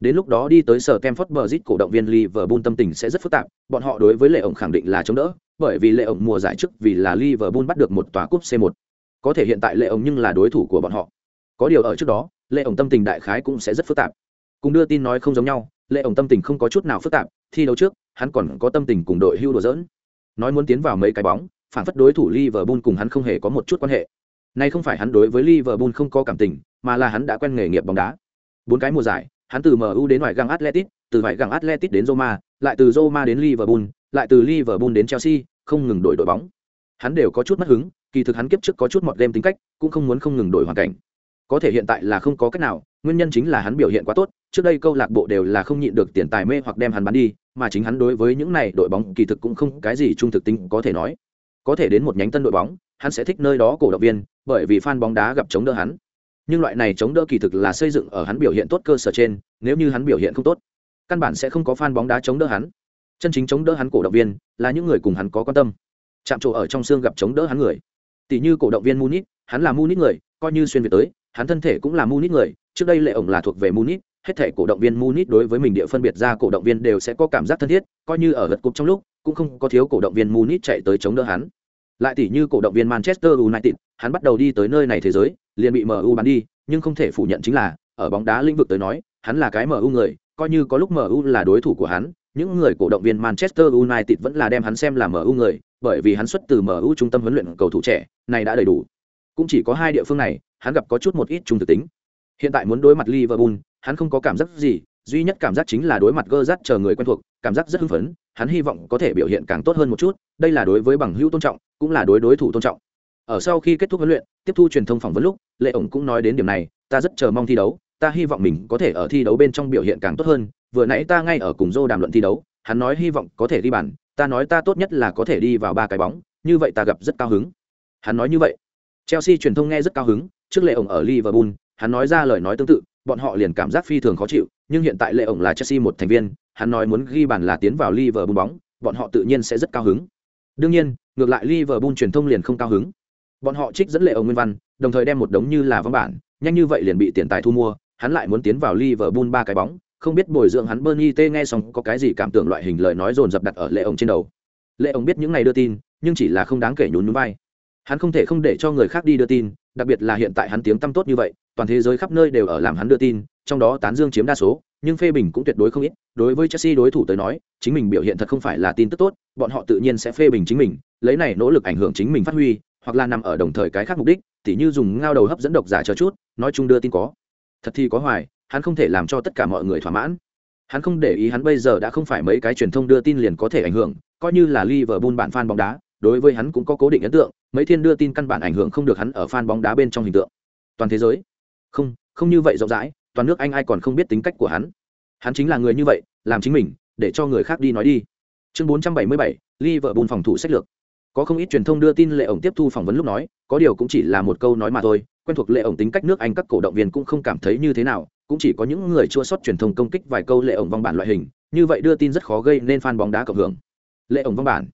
Đến lúc đó đi tới sở Campfort Bridge cổ động viên Liverpool tâm tình sẽ rất phức tạp, bọn họ đối với Lệ ổng khẳng định là chống đỡ, bởi vì Lệ ổng mùa giải trước vì là Liverpool bắt được một tòa cúp C1. Có thể hiện tại Lệ ổng nhưng là đối thủ của bọn họ. Có điều ở trước đó, Lệ ổng tâm tình đại khái cũng sẽ rất phức tạp. Cùng đưa tin nói không giống nhau, Lệ ổng tâm tình không có chút nào phức tạp, thi đấu trước, hắn còn có tâm tình cùng đội hưu đùa giỡn. Nói muốn tiến vào mấy cái bóng, phản phất đối thủ Liverpool cùng hắn không hề có một chút quan hệ. Này không phải hắn đối với Liverpool không có cảm tình, mà là hắn đã quen nghề nghiệp bóng đá. Bốn cái mùa giải, hắn từ MU đến ngoại găng Atletic, từ ngoại găng Atletic đến Roma, lại từ Roma đến Liverpool, lại từ Liverpool đến Chelsea, không ngừng đổi đội bóng. Hắn đều có chút mất hứng, kỳ thực hắn kiếp trước có chút mọt game tính cách, cũng không muốn không ngừng đổi hoàn cảnh. Có thể hiện tại là không có cách nào, nguyên nhân chính là hắn biểu hiện quá tốt, trước đây câu lạc bộ đều là không nhịn được tiền tài mê hoặc đem hắn bán đi, mà chính hắn đối với những này đội bóng kỳ thực cũng không cái gì trung thực tính có thể nói. Có thể đến một nhánh tân đội bóng, hắn sẽ thích nơi đó cổ động viên, bởi vì fan bóng đá gặp chống đỡ hắn. Nhưng loại này chống đỡ kỳ thực là xây dựng ở hắn biểu hiện tốt cơ sở trên nếu như hắn biểu hiện không tốt căn bản sẽ không có fan bóng đá chống đỡ hắn. Chân chính chống đỡ hắn cổ động viên là những người cùng hắn có quan tâm. Chạm trổ ở trong xương gặp chống đỡ hắn người. Tỷ như cổ động viên munich hắn là munich người coi như xuyên việt tới hắn thân thể cũng là munich người trước đây lệ ổng là thuộc về munich hết thể cổ động viên munich đối với mình địa phân biệt ra cổ động viên đều sẽ có cảm giác thân thiết coi như ở gật cục trong lúc cũng không có thiếu cổ động viên munich chạy tới chống đỡ hắn lại tỷ như cổ động viên manchester united hắn bắt đầu đi tới nơi này thế giới liền bị MU bán đi, nhưng không thể phủ nhận chính là, ở bóng đá lĩnh vực tới nói, hắn là cái MU người, coi như có lúc MU là đối thủ của hắn, những người cổ động viên Manchester United vẫn là đem hắn xem là MU người, bởi vì hắn xuất từ MU trung tâm huấn luyện cầu thủ trẻ, này đã đầy đủ. Cũng chỉ có hai địa phương này, hắn gặp có chút một ít trung thực tính. Hiện tại muốn đối mặt Liverpool, hắn không có cảm giác gì, duy nhất cảm giác chính là đối mặt Gerrard chờ người quen thuộc, cảm giác rất hưng phấn, hắn hy vọng có thể biểu hiện càng tốt hơn một chút, đây là đối với bằng hữu tôn trọng, cũng là đối đối thủ tôn trọng. Ở sau khi kết thúc huấn luyện tiếp thu truyền thông phỏng vấn lúc lệ ổng cũng nói đến điểm này ta rất chờ mong thi đấu ta hy vọng mình có thể ở thi đấu bên trong biểu hiện càng tốt hơn vừa nãy ta ngay ở cùng dô đàm luận thi đấu hắn nói hy vọng có thể ghi bàn ta nói ta tốt nhất là có thể đi vào ba cái bóng như vậy ta gặp rất cao hứng. Hắn nói như vậy. Chelsea truyền thông nghe rất cao hứng trước lệ ổng ở liverpool hắn nói ra lời nói tương tự bọn họ liền cảm giác phi thường khó chịu, nhưng hiện tại lệ ổng là chelsea một thành viên, hắn nói muốn ghi bàn là tiến vào liverpool bóng, bọn họ tự nhiên sẽ rất cao hứng. Đương nhiên, ngược lại liverpool truyền thông liền không cao hứng. Bọn họ trích dẫn lệ ông nguyên văn, đồng thời đem một đống như là văn bản, nhanh như vậy liền bị tiền tài thu mua, hắn lại muốn tiến vào liverpool ba cái bóng, không biết bồi dưỡng hắn bernie t nghe xong có cái gì cảm tưởng loại hình lời nói dồn dập đặt ở lệ ông trên đầu. Lệ ông biết những ngày đưa tin, nhưng chỉ là không đáng kể nhún nhún vai. Hắn không thể không để cho người khác đi đưa tin, đặc biệt là hiện tại hắn tiếng tăm tốt như vậy toàn thế giới khắp nơi đều ở làm hắn đưa tin, trong đó tán dương chiếm đa số, nhưng phê bình cũng tuyệt đối không ít. Đối với chelsea đối thủ tới nói, chính mình biểu hiện thật không phải là tin tức tốt, bọn họ tự nhiên sẽ phê bình chính mình, lấy này nỗ lực ảnh hưởng chính mình phát huy, hoặc là nằm ở đồng thời cái khác mục đích, tỉ như dùng ngao đầu hấp dẫn độc giả chờ chút, nói chung đưa tin có. Thật thì có hoài, hắn không thể làm cho tất cả mọi người thỏa mãn. Hắn không để ý hắn bây giờ đã không phải mấy cái truyền thông đưa tin liền có thể ảnh hưởng, coi như là Liverpool bạn fan bóng đá, đối với hắn cũng có cố định ấn tượng, mấy thiên đưa tin căn bản ảnh hưởng không được hắn ở fan bóng đá bên trong hình tượng. Toàn thế giới không không như vậy rộng rãi toàn nước anh ai còn không biết tính cách của hắn. Hắn chính là người như vậy làm chính mình để cho người khác đi nói đi. Chương 477, bùn phòng thủ sách lược. Có không ít truyền thông đưa tin lệ ổng tiếp thu phỏng vấn lúc nói có điều cũng chỉ là một câu nói mà thôi quen thuộc lệ ổng tính cách nước anh các cổ động viên cũng không cảm thấy như thế nào cũng chỉ có những người chua sót truyền thông công kích vài câu lệ ổng vong bản loại hình như vậy đưa tin rất khó gây nên fan bóng đá cộng hưởng. Lệ ổng vong bản.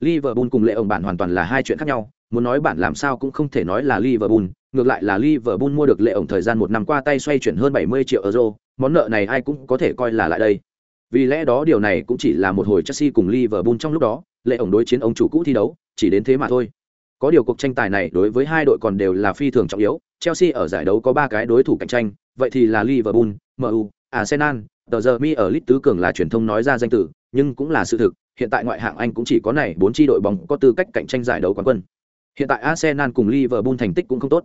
Liverpool cùng lệ ổng bản hoàn toàn là hai chuyện khác nhau muốn nói bản làm sao cũng không thể nói là Liverpool ngược lại là Liverpool mua được lệ ổng thời gian một năm qua tay xoay chuyển hơn 70 triệu euro món nợ này ai cũng có thể coi là lại đây vì lẽ đó điều này cũng chỉ là một hồi Chelsea cùng Liverpool trong lúc đó lệ ổng đối chiến ông chủ cũ thi đấu chỉ đến thế mà thôi có điều cuộc tranh tài này đối với hai đội còn đều là phi thường trọng yếu Chelsea ở giải đấu có ba cái đối thủ cạnh tranh vậy thì là Liverpool, MU, Arsenal, tờ giờ mi ở Lit tứ cường là truyền thông nói ra danh tử, nhưng cũng là sự thực, hiện tại ngoại hạng Anh cũng chỉ có này bốn chi đội bóng có tư cách cạnh tranh giải đấu quán quân. Hiện tại Arsenal cùng Liverpool thành tích cũng không tốt.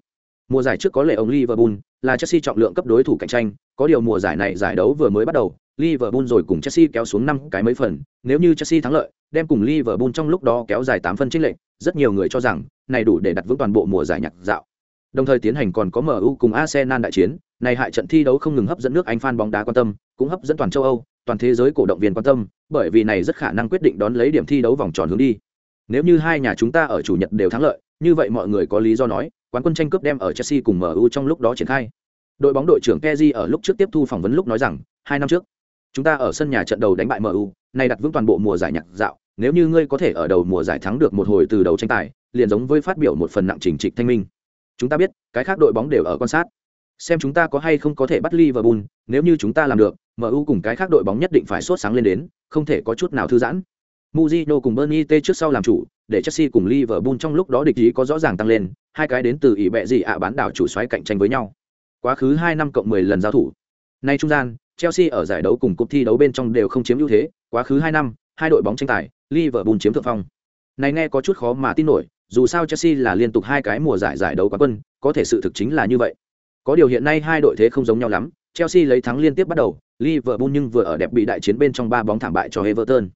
Mùa giải trước có lệ ông Liverpool, là Chelsea trọng lượng cấp đối thủ cạnh tranh, có điều mùa giải này giải đấu vừa mới bắt đầu, Liverpool rồi cùng Chelsea kéo xuống năm cái mấy phần, nếu như Chelsea thắng lợi, đem cùng Liverpool trong lúc đó kéo dài 8 phân chênh lệch, rất nhiều người cho rằng này đủ để đặt vững toàn bộ mùa giải nhạc dạo. Đồng thời tiến hành còn có MU cùng Arsenal đại chiến, này hại trận thi đấu không ngừng hấp dẫn nước Anh fan bóng đá quan tâm, cũng hấp dẫn toàn châu Âu, toàn thế giới cổ động viên quan tâm, bởi vì này rất khả năng quyết định đón lấy điểm thi đấu vòng tròn hướng đi. Nếu như hai nhà chúng ta ở chủ nhật đều thắng lợi, như vậy mọi người có lý do nói, quán quân tranh cướp đem ở Chelsea cùng MU trong lúc đó triển khai. Đội bóng đội trưởng Kezi ở lúc trước tiếp thu phỏng vấn lúc nói rằng, hai năm trước, chúng ta ở sân nhà trận đầu đánh bại MU, này đặt vững toàn bộ mùa giải nhạc dạo, nếu như ngươi có thể ở đầu mùa giải thắng được một hồi từ đầu tranh tài, liền giống với phát biểu một phần nặng trình trịch thanh minh. Chúng ta biết, cái khác đội bóng đều ở quan sát. Xem chúng ta có hay không có thể bắt Liverpool, nếu như chúng ta làm được, MU cùng cái khác đội bóng nhất định phải sốt sáng lên đến, không thể có chút nào thư giãn. Mujino cùng Bernie T trước sau làm chủ, để Chelsea cùng Liverpool trong lúc đó địch ý có rõ ràng tăng lên, hai cái đến từ ỷ Bệ gì ạ à bán đảo chủ xoáy cạnh tranh với nhau. Quá khứ 2 năm cộng 10 lần giao thủ. Nay trung gian, Chelsea ở giải đấu cùng cúp thi đấu bên trong đều không chiếm ưu thế, quá khứ 2 năm, hai đội bóng tranh tài, Liverpool chiếm thượng phong. Này nghe có chút khó mà tin nổi, dù sao Chelsea là liên tục hai cái mùa giải giải đấu quán quân, có thể sự thực chính là như vậy. Có điều hiện nay hai đội thế không giống nhau lắm, Chelsea lấy thắng liên tiếp bắt đầu, Liverpool nhưng vừa ở đẹp bị đại chiến bên trong ba bóng thảm bại cho Everton.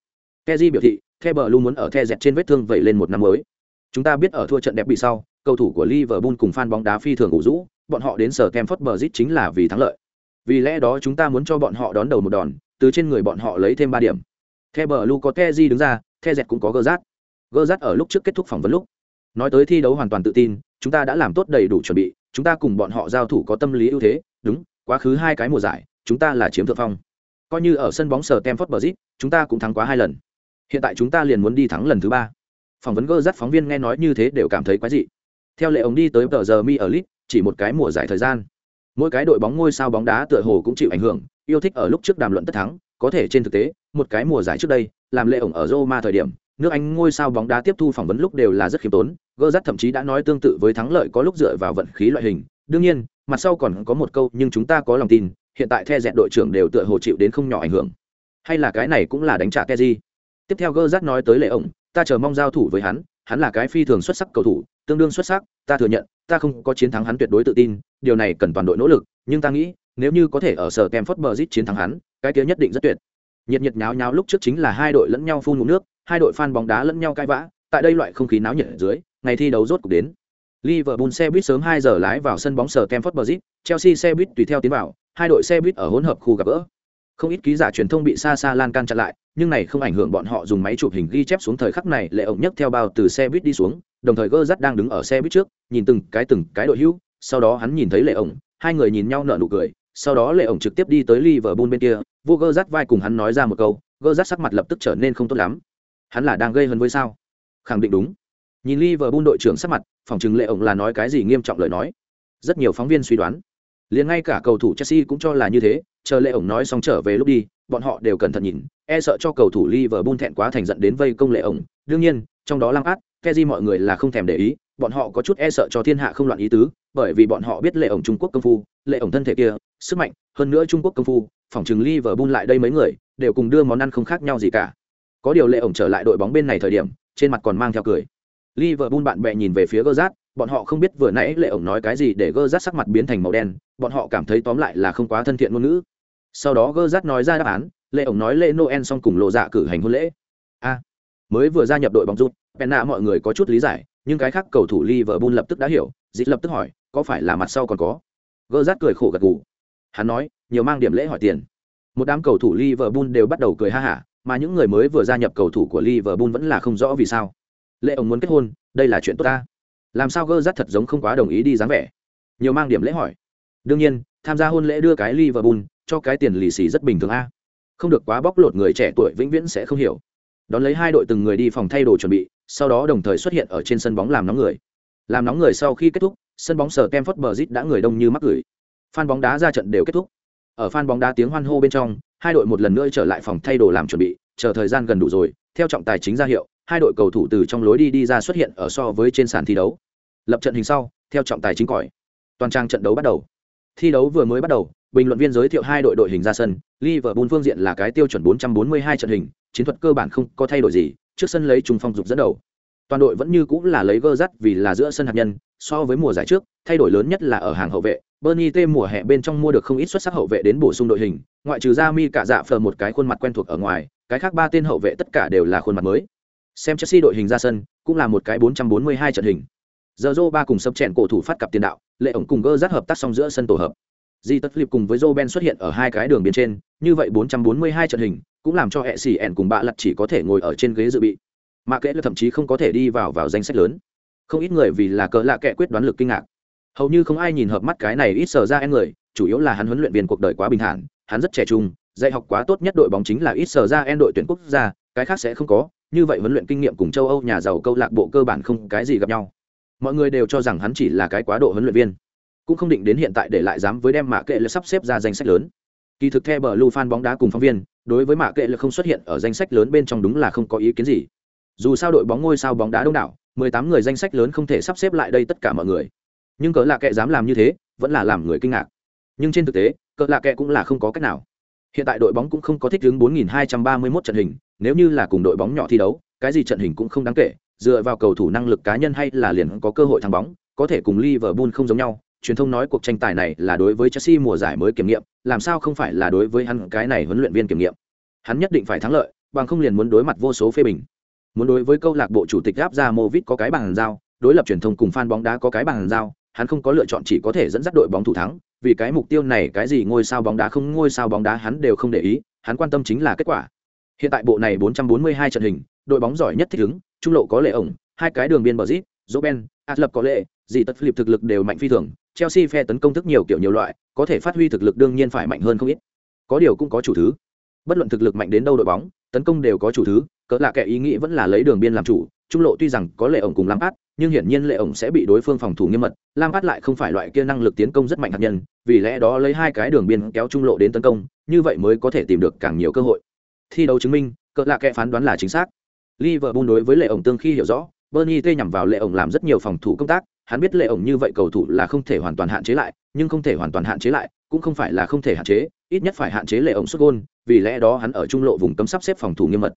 Kezi biểu thị, The Blue muốn ở The dẹt trên vết thương vậy lên một năm mới. Chúng ta biết ở thua trận đẹp bị sau, cầu thủ của Liverpool cùng fan bóng đá phi thường ngủ rũ, bọn họ đến sở Stamford Bridge chính là vì thắng lợi. Vì lẽ đó chúng ta muốn cho bọn họ đón đầu một đòn, từ trên người bọn họ lấy thêm ba điểm. The Blue có Teji đứng ra, The dẹt cũng có Gerrard. Gerrard ở lúc trước kết thúc phỏng vấn lúc, nói tới thi đấu hoàn toàn tự tin, chúng ta đã làm tốt đầy đủ chuẩn bị, chúng ta cùng bọn họ giao thủ có tâm lý ưu thế, đúng, quá khứ hai cái mùa giải, chúng ta là chiếm thượng phong. Coi như ở sân bóng sở Stamford Bridge, chúng ta cũng thắng quá hai lần hiện tại chúng ta liền muốn đi thắng lần thứ ba phỏng vấn Gerrard phóng viên nghe nói như thế đều cảm thấy quái dị theo lệ ông đi tới tờ giờ mi ở lit chỉ một cái mùa giải thời gian. Mỗi cái đội bóng ngôi sao bóng đá tựa hồ cũng chịu ảnh hưởng, yêu thích ở lúc trước đàm luận tất thắng. Có thể trên thực tế, một cái mùa giải trước đây, làm lệ ổng ở Roma thời điểm, nước Anh ngôi sao bóng đá tiếp thu phỏng vấn lúc đều là rất khiêm tốn. Gơ rắt thậm chí đã nói tương tự với thắng lợi có lúc dựa vào vận khí loại hình. Đương nhiên, mặt sau còn có một câu, nhưng chúng ta có lòng tin, hiện tại the dẹn đội trưởng đều tựa hồ chịu đến không nhỏ ảnh hưởng. Hay là cái này cũng là đánh trả Keji tiếp theo gơ rắt nói tới lệ ổng ta chờ mong giao thủ với hắn hắn là cái phi thường xuất sắc cầu thủ tương đương xuất sắc ta thừa nhận ta không có chiến thắng hắn tuyệt đối tự tin điều này cần toàn đội nỗ lực nhưng ta nghĩ nếu như có thể ở sở kem Bridge chiến thắng hắn cái kia nhất định rất tuyệt. Nhiệt nhiệt nháo nháo lúc trước chính là hai đội lẫn nhau phun ngụm nước hai đội fan bóng đá lẫn nhau cãi vã tại đây loại không khí náo nhiệt ở dưới ngày thi đấu rốt cục đến. Liverpool xe buýt sớm 2 giờ lái vào sân bóng sở Stamford Bridge, Chelsea xe buýt tùy theo tiến vào, hai đội xe buýt ở hỗn hợp khu gặp gỡ. Không ít ký giả truyền thông bị xa xa lan can chặn lại nhưng này không ảnh hưởng bọn họ dùng máy chụp hình ghi chép xuống thời khắc này, lệ ổng nhấc theo bao từ xe buýt đi xuống, đồng thời gơ rắt đang đứng ở xe buýt trước, nhìn từng cái từng cái đội hữu sau đó hắn nhìn thấy lệ ổng, hai người nhìn nhau nở nụ cười, sau đó lệ ổng trực tiếp đi tới Liverpool bên kia, vô gơ rắt vai cùng hắn nói ra một câu, gơ rắt sắc mặt lập tức trở nên không tốt lắm. Hắn là đang gây hấn với sao? Khẳng định đúng. Nhìn Liverpool đội trưởng sắc mặt, phòng chừng lệ ổng là nói cái gì nghiêm trọng lời nói. Rất nhiều phóng viên suy đoán. Liền ngay cả cầu thủ Chelsea cũng cho là như thế, chờ lệ ổng nói xong trở về lúc đi, bọn họ đều cẩn thận nhìn e sợ cho cầu thủ Liverpool thẹn quá thành giận đến vây công lệ ổng. Đương nhiên trong đó Lampard, Kessié mọi người là không thèm để ý bọn họ có chút e sợ cho thiên hạ không loạn ý tứ bởi vì bọn họ biết lệ ổng Trung Quốc công phu lệ ổng thân thể kia sức mạnh hơn nữa Trung Quốc công phu phòng chừng Liverpool lại đây mấy người đều cùng đưa món ăn không khác nhau gì cả. Có điều lệ ổng trở lại đội bóng bên này thời điểm trên mặt còn mang theo cười. Liverpool bạn bè nhìn về phía Gerrard, bọn họ không biết vừa nãy lệ ổng nói cái gì để Gerrard sắc mặt biến thành màu đen, bọn họ cảm thấy tóm lại là không quá thân thiện ngôn ngữ. Sau đó gơ nói ra đáp án lệ ổng nói lễ noel xong cùng lộ dạ cử hành hôn lễ. A, mới vừa gia nhập đội bóng rút penna mọi người có chút lý giải, nhưng cái khác cầu thủ liverpool lập tức đã hiểu dịp lập tức hỏi, có phải là mặt sau còn có? Gỡ rát cười khổ gật gù. Hắn nói, nhiều mang điểm lễ hỏi tiền. Một đám cầu thủ liverpool đều bắt đầu cười ha hả, mà những người mới vừa gia nhập cầu thủ của liverpool vẫn là không rõ vì sao. Lệ ông muốn kết hôn, đây là chuyện tốt ta. Làm sao Gơ rát thật giống không quá đồng ý đi dáng vẻ? Nhiều mang điểm lễ hỏi. Đương nhiên, tham gia hôn lễ đưa cái liverpool, cho cái tiền lì xì rất bình thường a không được quá bóc lột người trẻ tuổi vĩnh viễn sẽ không hiểu. Đón lấy hai đội từng người đi phòng thay đồ chuẩn bị, sau đó đồng thời xuất hiện ở trên sân bóng làm nóng người. Làm nóng người sau khi kết thúc, sân bóng sở Kemford phất bờ rít đã người đông như mắc gửi. Phan bóng đá ra trận đều kết thúc. Ở phan bóng đá tiếng hoan hô bên trong, hai đội một lần nữa trở lại phòng thay đồ làm chuẩn bị, chờ thời gian gần đủ rồi, theo trọng tài chính ra hiệu, hai đội cầu thủ từ trong lối đi đi ra xuất hiện ở so với trên sàn thi đấu. Lập trận hình sau, theo trọng tài chính còi. Toàn trang trận đấu bắt đầu thi đấu vừa mới bắt đầu bình luận viên giới thiệu hai đội đội hình ra sân liverpool phương diện là cái tiêu chuẩn 442 trận hình chiến thuật cơ bản không có thay đổi gì trước sân lấy trung phong dục dẫn đầu toàn đội vẫn như cũng là lấy gơ dắt vì là giữa sân hạt nhân so với mùa giải trước thay đổi lớn nhất là ở hàng hậu vệ Bernie T mùa hè bên trong mua được không ít xuất sắc hậu vệ đến bổ sung đội hình, ngoại trừ ra mi cả dạ phờ một cái khuôn mặt quen thuộc ở ngoài, cái khác ba tên hậu vệ tất cả đều là khuôn mặt mới. Xem Chelsea đội hình ra sân, cũng là một cái 442 trận hình. Giờ ba cùng sập chèn cổ thủ phát cặp tiền đạo, lệ ổng cùng gơ dắt hợp tác xong giữa sân tổ hợp. Di Tất Liệp cùng với Joe xuất hiện ở hai cái đường biên trên, như vậy 442 trận hình, cũng làm cho hệ xì ẻn cùng bạ lặt chỉ có thể ngồi ở trên ghế dự bị. Mà kệ là thậm chí không có thể đi vào vào danh sách lớn. Không ít người vì là cỡ lạ kệ quyết đoán lực kinh ngạc hầu như không ai nhìn hợp mắt cái này ít sở ra em người chủ yếu là hắn huấn luyện viên cuộc đời quá bình thản hắn rất trẻ trung dạy học quá tốt nhất đội bóng chính là ít sở ra em đội tuyển quốc gia cái khác sẽ không có như vậy huấn luyện kinh nghiệm cùng châu âu nhà giàu câu lạc bộ cơ bản không cái gì gặp nhau mọi người đều cho rằng hắn chỉ là cái quá độ huấn luyện viên, cũng không định đến hiện tại để lại dám với đem mạ kệ lực sắp xếp ra danh sách lớn. Kỳ thực theo bờ lưu fan bóng đá cùng phóng viên, đối với mạ kệ lực không xuất hiện ở danh sách lớn bên trong đúng là không có ý kiến gì. Dù sao đội bóng ngôi sao bóng đá đông đảo 18 người danh sách lớn không thể sắp xếp lại đây tất cả mọi người. Nhưng cỡ lạ kệ dám làm như thế, vẫn là làm người kinh ngạc. Nhưng trên thực tế, cỡ lạ kệ cũng là không có cách nào. Hiện tại đội bóng cũng không có thích ứng 4.231 trận hình, nếu như là cùng đội bóng nhỏ thi đấu, cái gì trận hình cũng không đáng kể dựa vào cầu thủ năng lực cá nhân hay là liền có cơ hội thắng bóng có thể cùng Liverpool không giống nhau. Truyền thông nói cuộc tranh tài này là đối với Chelsea mùa giải mới kiểm nghiệm làm sao không phải là đối với hắn cái này huấn luyện viên kiểm nghiệm. Hắn nhất định phải thắng lợi bằng không liền muốn đối mặt vô số phê bình. Muốn đối với câu lạc bộ chủ tịch áp ra Movit có cái bằng giao đối lập truyền thông cùng fan bóng đá có cái bằng giao hắn không có lựa chọn chỉ có thể dẫn dắt đội bóng thủ thắng, vì cái mục tiêu này cái gì ngôi sao bóng đá không ngôi sao bóng đá hắn đều không để ý, hắn quan tâm chính là kết quả. Hiện tại bộ này 442 trận hình, đội bóng giỏi nhất thích ứng, trung lộ có lệ ổng, hai cái đường biên bờ rít, Roben, lập có lệ, gì tất flip thực lực đều mạnh phi thường, Chelsea phe tấn công thức nhiều kiểu nhiều loại, có thể phát huy thực lực đương nhiên phải mạnh hơn không ít. Có điều cũng có chủ thứ. Bất luận thực lực mạnh đến đâu đội bóng, tấn công đều có chủ thứ, cỡ là kẻ ý nghĩ vẫn là lấy đường biên làm chủ, trung lộ tuy rằng có lệ ổng cùng lam át, nhưng hiển nhiên lệ ổng sẽ bị đối phương phòng thủ nghiêm mật lam át lại không phải loại kia năng lực tiến công rất mạnh hạt nhân vì lẽ đó lấy hai cái đường biên kéo trung lộ đến tấn công như vậy mới có thể tìm được càng nhiều cơ hội thi đấu chứng minh cỡ lạ kệ phán đoán là chính xác liverpool đối với lệ ổng tương khi hiểu rõ bernie t nhằm vào lệ ổng làm rất nhiều phòng thủ công tác hắn biết lệ ổng như vậy cầu thủ là không thể hoàn toàn hạn chế lại nhưng không thể hoàn toàn hạn chế lại cũng không phải là không thể hạn chế ít nhất phải hạn chế lệ ổng xuất gôn vì lẽ đó hắn ở trung lộ vùng cấm sắp xếp phòng thủ nghiêm mật.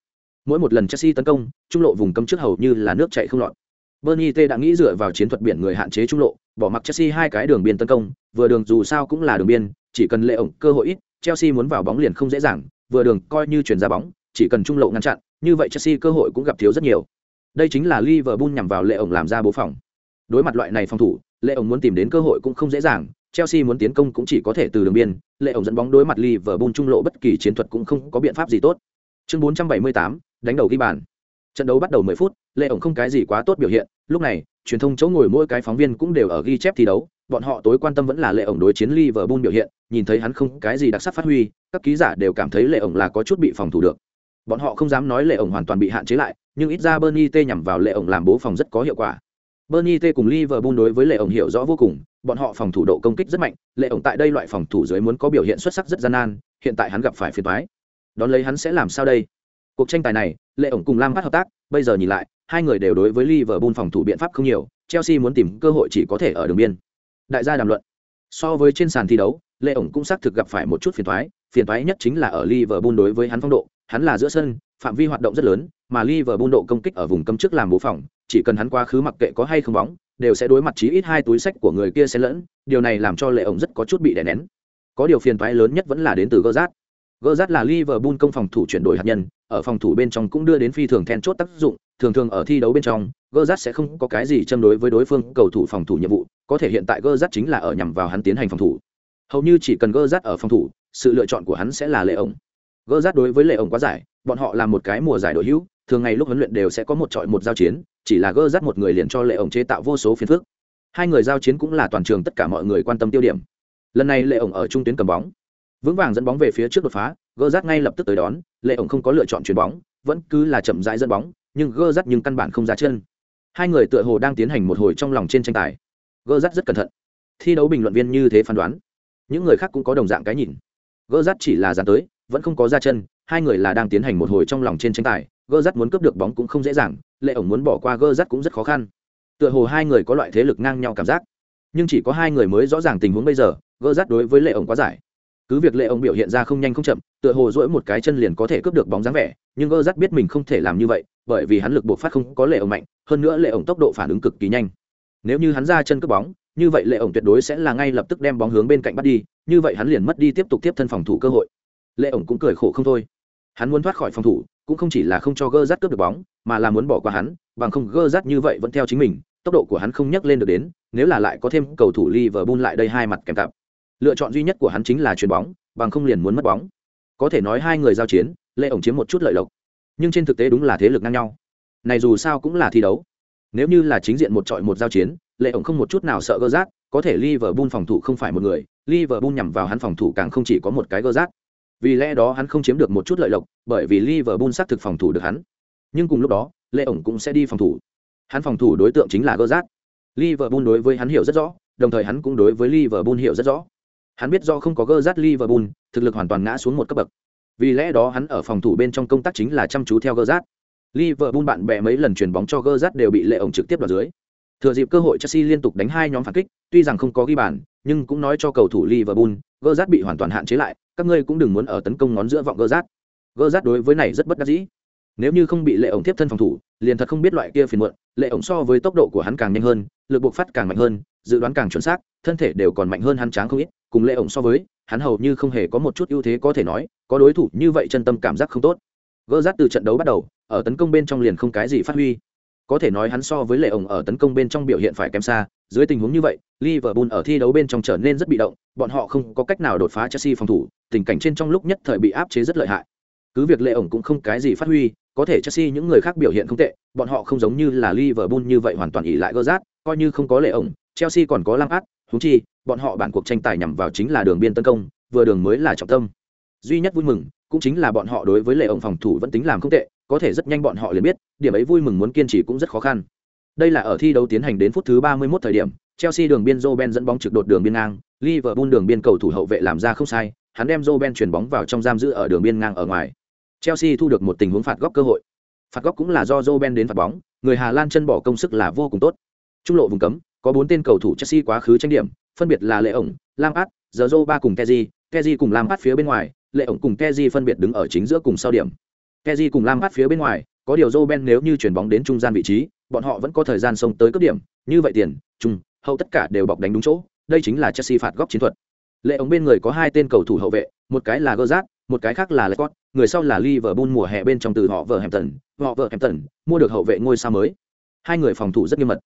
Mỗi một lần chelsea tấn công trung lộ vùng cấm trước hầu như là nước chảy không lọt. Bernie T đã nghĩ dựa vào chiến thuật biển người hạn chế trung lộ, bỏ mặc Chelsea hai cái đường biên tấn công, vừa đường dù sao cũng là đường biên, chỉ cần lệ ổng cơ hội ít, Chelsea muốn vào bóng liền không dễ dàng, vừa đường coi như chuyển ra bóng, chỉ cần trung lộ ngăn chặn, như vậy Chelsea cơ hội cũng gặp thiếu rất nhiều. Đây chính là Liverpool nhằm vào lệ ổng làm ra bố phòng. Đối mặt loại này phòng thủ, lệ ổng muốn tìm đến cơ hội cũng không dễ dàng, Chelsea muốn tiến công cũng chỉ có thể từ đường biên, lệ ổng dẫn bóng đối mặt Liverpool trung lộ bất kỳ chiến thuật cũng không có biện pháp gì tốt. Chương 478, đánh đầu ghi bàn. Trận đấu bắt đầu 10 phút, Lệ ổng không cái gì quá tốt biểu hiện, lúc này, truyền thông chỗ ngồi mỗi cái phóng viên cũng đều ở ghi chép thi đấu, bọn họ tối quan tâm vẫn là Lệ ổng đối chiến Liverpool biểu hiện, nhìn thấy hắn không cái gì đặc sắc phát huy, các ký giả đều cảm thấy Lệ ổng là có chút bị phòng thủ được. Bọn họ không dám nói Lệ ổng hoàn toàn bị hạn chế lại, nhưng ít ra Bernie T nhằm vào Lệ ổng làm bố phòng rất có hiệu quả. Bernie T cùng Liverpool đối với Lệ ổng hiểu rõ vô cùng, bọn họ phòng thủ độ công kích rất mạnh, Lệ ổng tại đây loại phòng thủ dưới muốn có biểu hiện xuất sắc rất gian nan, hiện tại hắn gặp phải phiền toái. Đón lấy hắn sẽ làm sao đây? Cuộc tranh tài này, Lệ ổng cùng Lam bắt hợp tác, bây giờ nhìn lại, hai người đều đối với Liverpool phòng thủ biện pháp không nhiều, Chelsea muốn tìm cơ hội chỉ có thể ở đường biên. Đại gia đàm luận. So với trên sàn thi đấu, Lệ ổng cũng xác thực gặp phải một chút phiền toái, phiền toái nhất chính là ở Liverpool đối với hắn phong độ, hắn là giữa sân, phạm vi hoạt động rất lớn, mà Liverpool độ công kích ở vùng cấm trước làm bố phòng, chỉ cần hắn quá khứ mặc kệ có hay không bóng, đều sẽ đối mặt chí ít hai túi sách của người kia sẽ lẫn, điều này làm cho Lệ ổng rất có chút bị đè nén. Có điều phiền toái lớn nhất vẫn là đến từ Gerrard. Gerrard là Liverpool công phòng thủ chuyển đổi hạt nhân, ở phòng thủ bên trong cũng đưa đến phi thường then chốt tác dụng, thường thường ở thi đấu bên trong, Gerrard sẽ không có cái gì châm đối với đối phương cầu thủ phòng thủ nhiệm vụ, có thể hiện tại Gerrard chính là ở nhằm vào hắn tiến hành phòng thủ hầu như chỉ cần Gerrard ở phòng thủ sự lựa chọn của hắn sẽ là lệ ổng gơ rát đối với lệ ổng quá giải, bọn họ là một cái mùa giải đội hữu, thường ngày lúc huấn luyện đều sẽ có một trọi một giao chiến, chỉ là gơ rát một người liền cho lệ ổng chế tạo vô số phiền phức. Hai người giao chiến cũng là toàn trường tất cả mọi người quan tâm tiêu điểm. Lần này lệ ổng ở trung tuyến cầm bóng. Vững vàng dẫn bóng về phía trước đột phá gơ rát ngay lập tức tới đón, lệ ổng không có lựa chọn chuyền bóng, vẫn cứ là chậm rãi dẫn bóng, nhưng gơ rát nhưng căn bản không ra chân. Hai người tựa hồ đang tiến hành một hồi trong lòng trên tranh tài. Gơ rát rất cẩn thận. Thi đấu bình luận viên như thế phán đoán. Những người khác cũng có đồng dạng cái nhìn. Gơ rát chỉ là dàn tới vẫn không có ra chân, hai người là đang tiến hành một hồi trong lòng trên tranh tài, gơ rắt muốn cướp được bóng cũng không dễ dàng, lệ ổng muốn bỏ qua gơ rắt cũng rất khó khăn. Tựa hồ hai người có loại thế lực ngang nhau cảm giác. Nhưng chỉ có hai người mới rõ ràng tình huống bây giờ, gơ rắt đối với lệ ổng quá giải. Cứ việc lệ ổng biểu hiện ra không nhanh không chậm, tựa hồ dỗi một cái chân liền có thể cướp được bóng dáng vẻ, nhưng gơ rắt biết mình không thể làm như vậy, bởi vì hắn lực buộc phát không có lệ ổng mạnh, hơn nữa lệ ổng tốc độ phản ứng cực kỳ nhanh. Nếu như hắn ra chân cướp bóng, như vậy lệ ổng tuyệt đối sẽ là ngay lập tức đem bóng hướng bên cạnh bắt đi, như vậy hắn liền mất đi tiếp tục tiếp thân phòng thủ cơ hội lệ ổng cũng cười khổ không thôi. Hắn muốn thoát khỏi phòng thủ, cũng không chỉ là không cho gơ rát cướp được bóng, mà là muốn bỏ qua hắn, bằng không gơ rát như vậy vẫn theo chính mình, tốc độ của hắn không nhắc lên được đến, nếu là lại có thêm cầu thủ Liverpool lại đây hai mặt kèm cặp. Lựa chọn duy nhất của hắn chính là chuyền bóng, bằng không liền muốn mất bóng. Có thể nói hai người giao chiến, lệ ổng chiếm một chút lợi lộc, nhưng trên thực tế đúng là thế lực ngang nhau. Này dù sao cũng là thi đấu. Nếu như là chính diện một trọi một giao chiến, lệ ổng không một chút nào sợ gơ rác có thể Liverpool phòng thủ không phải một người, Liverpool nhằm vào hắn phòng thủ càng không chỉ có một cái gơ rác vì lẽ đó hắn không chiếm được một chút lợi lộc, bởi vì Liverpool xác thực phòng thủ được hắn. Nhưng cùng lúc đó lệ ổng cũng sẽ đi phòng thủ. Hắn phòng thủ đối tượng chính là gơ Liverpool đối với hắn hiểu rất rõ, đồng thời hắn cũng đối với Liverpool hiểu rất rõ. Hắn biết do không có gơ Liverpool thực lực hoàn toàn ngã xuống một cấp bậc. Vì lẽ đó hắn ở phòng thủ bên trong công tác chính là chăm chú theo gơ Liverpool bạn bè mấy lần chuyền bóng cho gơ đều bị lệ ổng trực tiếp đoạt dưới. Thừa dịp cơ hội Chelsea liên tục đánh hai nhóm phản kích, tuy rằng không có ghi bàn nhưng cũng nói cho cầu thủ Liverpool, gơ rát bị hoàn toàn hạn chế lại, các ngươi cũng đừng muốn ở tấn công ngón giữa vọng gơ rát. Gơ rát đối với này rất bất đắc dĩ. Nếu như không bị lệ ổng tiếp thân phòng thủ, liền thật không biết loại kia phiền muộn, lệ ổng so với tốc độ của hắn càng nhanh hơn, lực buộc phát càng mạnh hơn, dự đoán càng chuẩn xác, thân thể đều còn mạnh hơn hắn tráng không ít, cùng lệ ổng so với, hắn hầu như không hề có một chút ưu thế có thể nói, có đối thủ như vậy chân tâm cảm giác không tốt. Gơ rát từ trận đấu bắt đầu, ở tấn công bên trong liền không cái gì phát huy có thể nói hắn so với lệ ổng ở tấn công bên trong biểu hiện phải kém xa, dưới tình huống như vậy, liverpool ở thi đấu bên trong trở nên rất bị động, bọn họ không có cách nào đột phá chelsea phòng thủ, tình cảnh trên trong lúc nhất thời bị áp chế rất lợi hại. Cứ việc lệ ổng cũng không cái gì phát huy, có thể chelsea những người khác biểu hiện không tệ, bọn họ không giống như là liverpool như vậy hoàn toàn ỉ lại gỡ rát, coi như không có lệ ổng, chelsea còn có lăng át húng chi, bọn họ bản cuộc tranh tài nhằm vào chính là đường biên tấn công, vừa đường mới là trọng tâm. Duy nhất vui mừng cũng chính là bọn họ đối với lệ ổng phòng thủ vẫn tính làm không tệ, có thể rất nhanh bọn họ liền biết, điểm ấy vui mừng muốn kiên trì cũng rất khó khăn. Đây là ở thi đấu tiến hành đến phút thứ 31 thời điểm, chelsea đường biên joe dẫn bóng trực đột đường biên ngang, liverpool đường biên cầu thủ hậu vệ làm ra không sai, hắn đem joe chuyển bóng vào trong giam giữ ở đường biên ngang ở ngoài. Chelsea thu được một tình huống phạt góc cơ hội. Phạt góc cũng là do joe đến phạt bóng, người hà lan chân bỏ công sức là vô cùng tốt. Trung lộ vùng cấm, có bốn tên cầu thủ chelsea quá khứ tranh điểm, phân biệt là lệ ổng lam át giờ dô ba cùng keji keji cùng lam át phía bên ngoài lệ ổng cùng keji phân biệt đứng ở chính giữa cùng sau điểm. Keji cùng lam át phía bên ngoài có điều dô ben nếu như chuyển bóng đến trung gian vị trí bọn họ vẫn có thời gian xông tới cấp điểm. Như vậy tiền trung hậu tất cả đều bọc đánh đúng chỗ. Đây chính là chelsea phạt góc chiến thuật. Lệ ổng bên người có hai tên cầu thủ hậu vệ một cái là gơ một cái khác là Lecott, người sau là Liverpool mùa hè bên trong từ họ vợ Hampton, họ vợ Hampton mua được hậu vệ ngôi sao mới. Hai người phòng thủ rất nghiêm mật.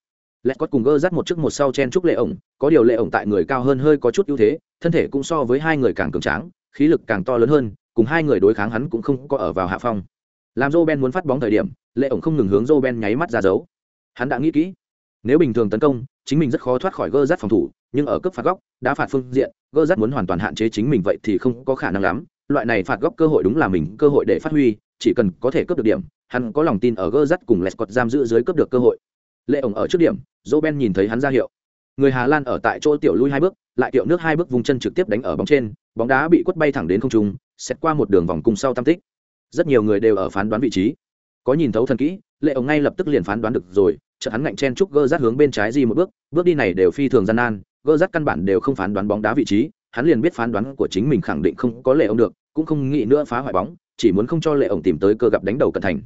Lẹt cót cùng gơ một chiếc một sau chen chúc lệ ổng có điều lệ ổng tại người cao hơn hơi có chút ưu thế thân thể cũng so với hai người càng cường tráng khí lực càng to lớn hơn, cùng hai người đối kháng hắn cũng không có ở vào hạ phong. Làm joe ben muốn phát bóng thời điểm, lệ ổng không ngừng hướng joe ben nháy mắt ra dấu. Hắn đã nghĩ kỹ, nếu bình thường tấn công, chính mình rất khó thoát khỏi gơ rát phòng thủ, nhưng ở cấp phạt góc, đã phạt phương diện, gơ rát muốn hoàn toàn hạn chế chính mình vậy thì không có khả năng lắm. Loại này phạt góc cơ hội đúng là mình cơ hội để phát huy, chỉ cần có thể cướp được điểm, hắn có lòng tin ở gơ rát cùng lescott giam giữ dưới cướp được cơ hội. Lệ ổng ở trước điểm dỗ ben nhìn thấy hắn ra hiệu người hà lan ở tại chỗ tiểu lui hai bước, lại tiệu nước hai bước vùng chân trực tiếp đánh ở bóng trên, bóng đá bị quất bay thẳng đến không trung xét qua một đường vòng cung sau tam tích. Rất nhiều người đều ở phán đoán vị trí. Có nhìn thấu thần kỹ, lệ ổng ngay lập tức liền phán đoán được rồi, chợt hắn ngạnh chen chúc gơ rát hướng bên trái gì một bước bước đi này đều phi thường gian nan, gơ rát căn bản đều không phán đoán bóng đá vị trí, hắn liền biết phán đoán của chính mình khẳng định không có lệ ổng được, cũng không nghĩ nữa phá hoại bóng, chỉ muốn không cho lệ ổng tìm tới cơ gặp đánh đầu cận thành.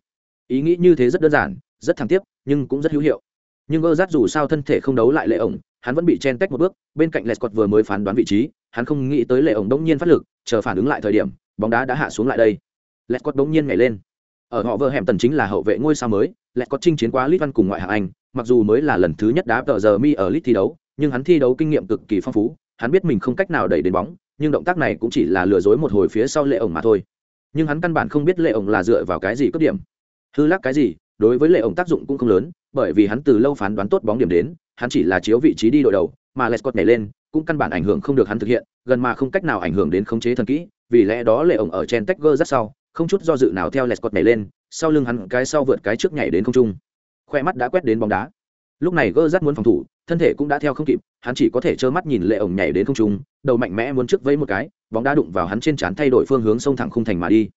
Ý nghĩ như thế rất đơn giản, rất thẳng tiếp, nhưng cũng rất hữu hiệu. Nhưng gơ rát dù sao thân thể không đấu lại lệ ổng hắn vẫn bị chen tách một bước, bên cạnh lescott vừa mới phán đoán vị trí, hắn không nghĩ tới lệ ổng đông nhiên phát lực, chờ phản ứng lại thời điểm, bóng đá đã hạ xuống lại đây. Lescott đông nhiên nhảy lên. Ở họ vợ hẻm tần chính là hậu vệ ngôi sao mới, lescott chinh chiến quá Litvan cùng ngoại hạng anh, mặc dù mới là lần thứ nhất đá tờ giờ mi ở lit thi đấu, nhưng hắn thi đấu kinh nghiệm cực kỳ phong phú, hắn biết mình không cách nào đẩy đến bóng, nhưng động tác này cũng chỉ là lừa dối một hồi phía sau lệ ổng mà thôi. Nhưng hắn căn bản không biết lệ ổng là dựa vào cái gì cấp điểm. Hư lắc cái gì đối với lệ ổng tác dụng cũng không lớn, bởi vì hắn từ lâu phán đoán tốt bóng điểm đến, hắn chỉ là chiếu vị trí đi đội đầu, mà lescott nhảy lên, cũng căn bản ảnh hưởng không được hắn thực hiện, gần mà không cách nào ảnh hưởng đến khống chế thần kỹ, vì lẽ đó lệ ổng ở trên tech gơ rất sau, không chút do dự nào theo lescott nhảy lên, sau lưng hắn cái sau vượt cái trước nhảy đến không trung. Khoe mắt đã quét đến bóng đá. Lúc này gơ rất muốn phòng thủ, thân thể cũng đã theo không kịp, hắn chỉ có thể trơ mắt nhìn lệ ổng nhảy đến không trung, đầu mạnh mẽ muốn trước vẫy một cái, bóng đá đụng vào hắn trên trán thay đổi phương hướng sông thẳng khung thành mà đi.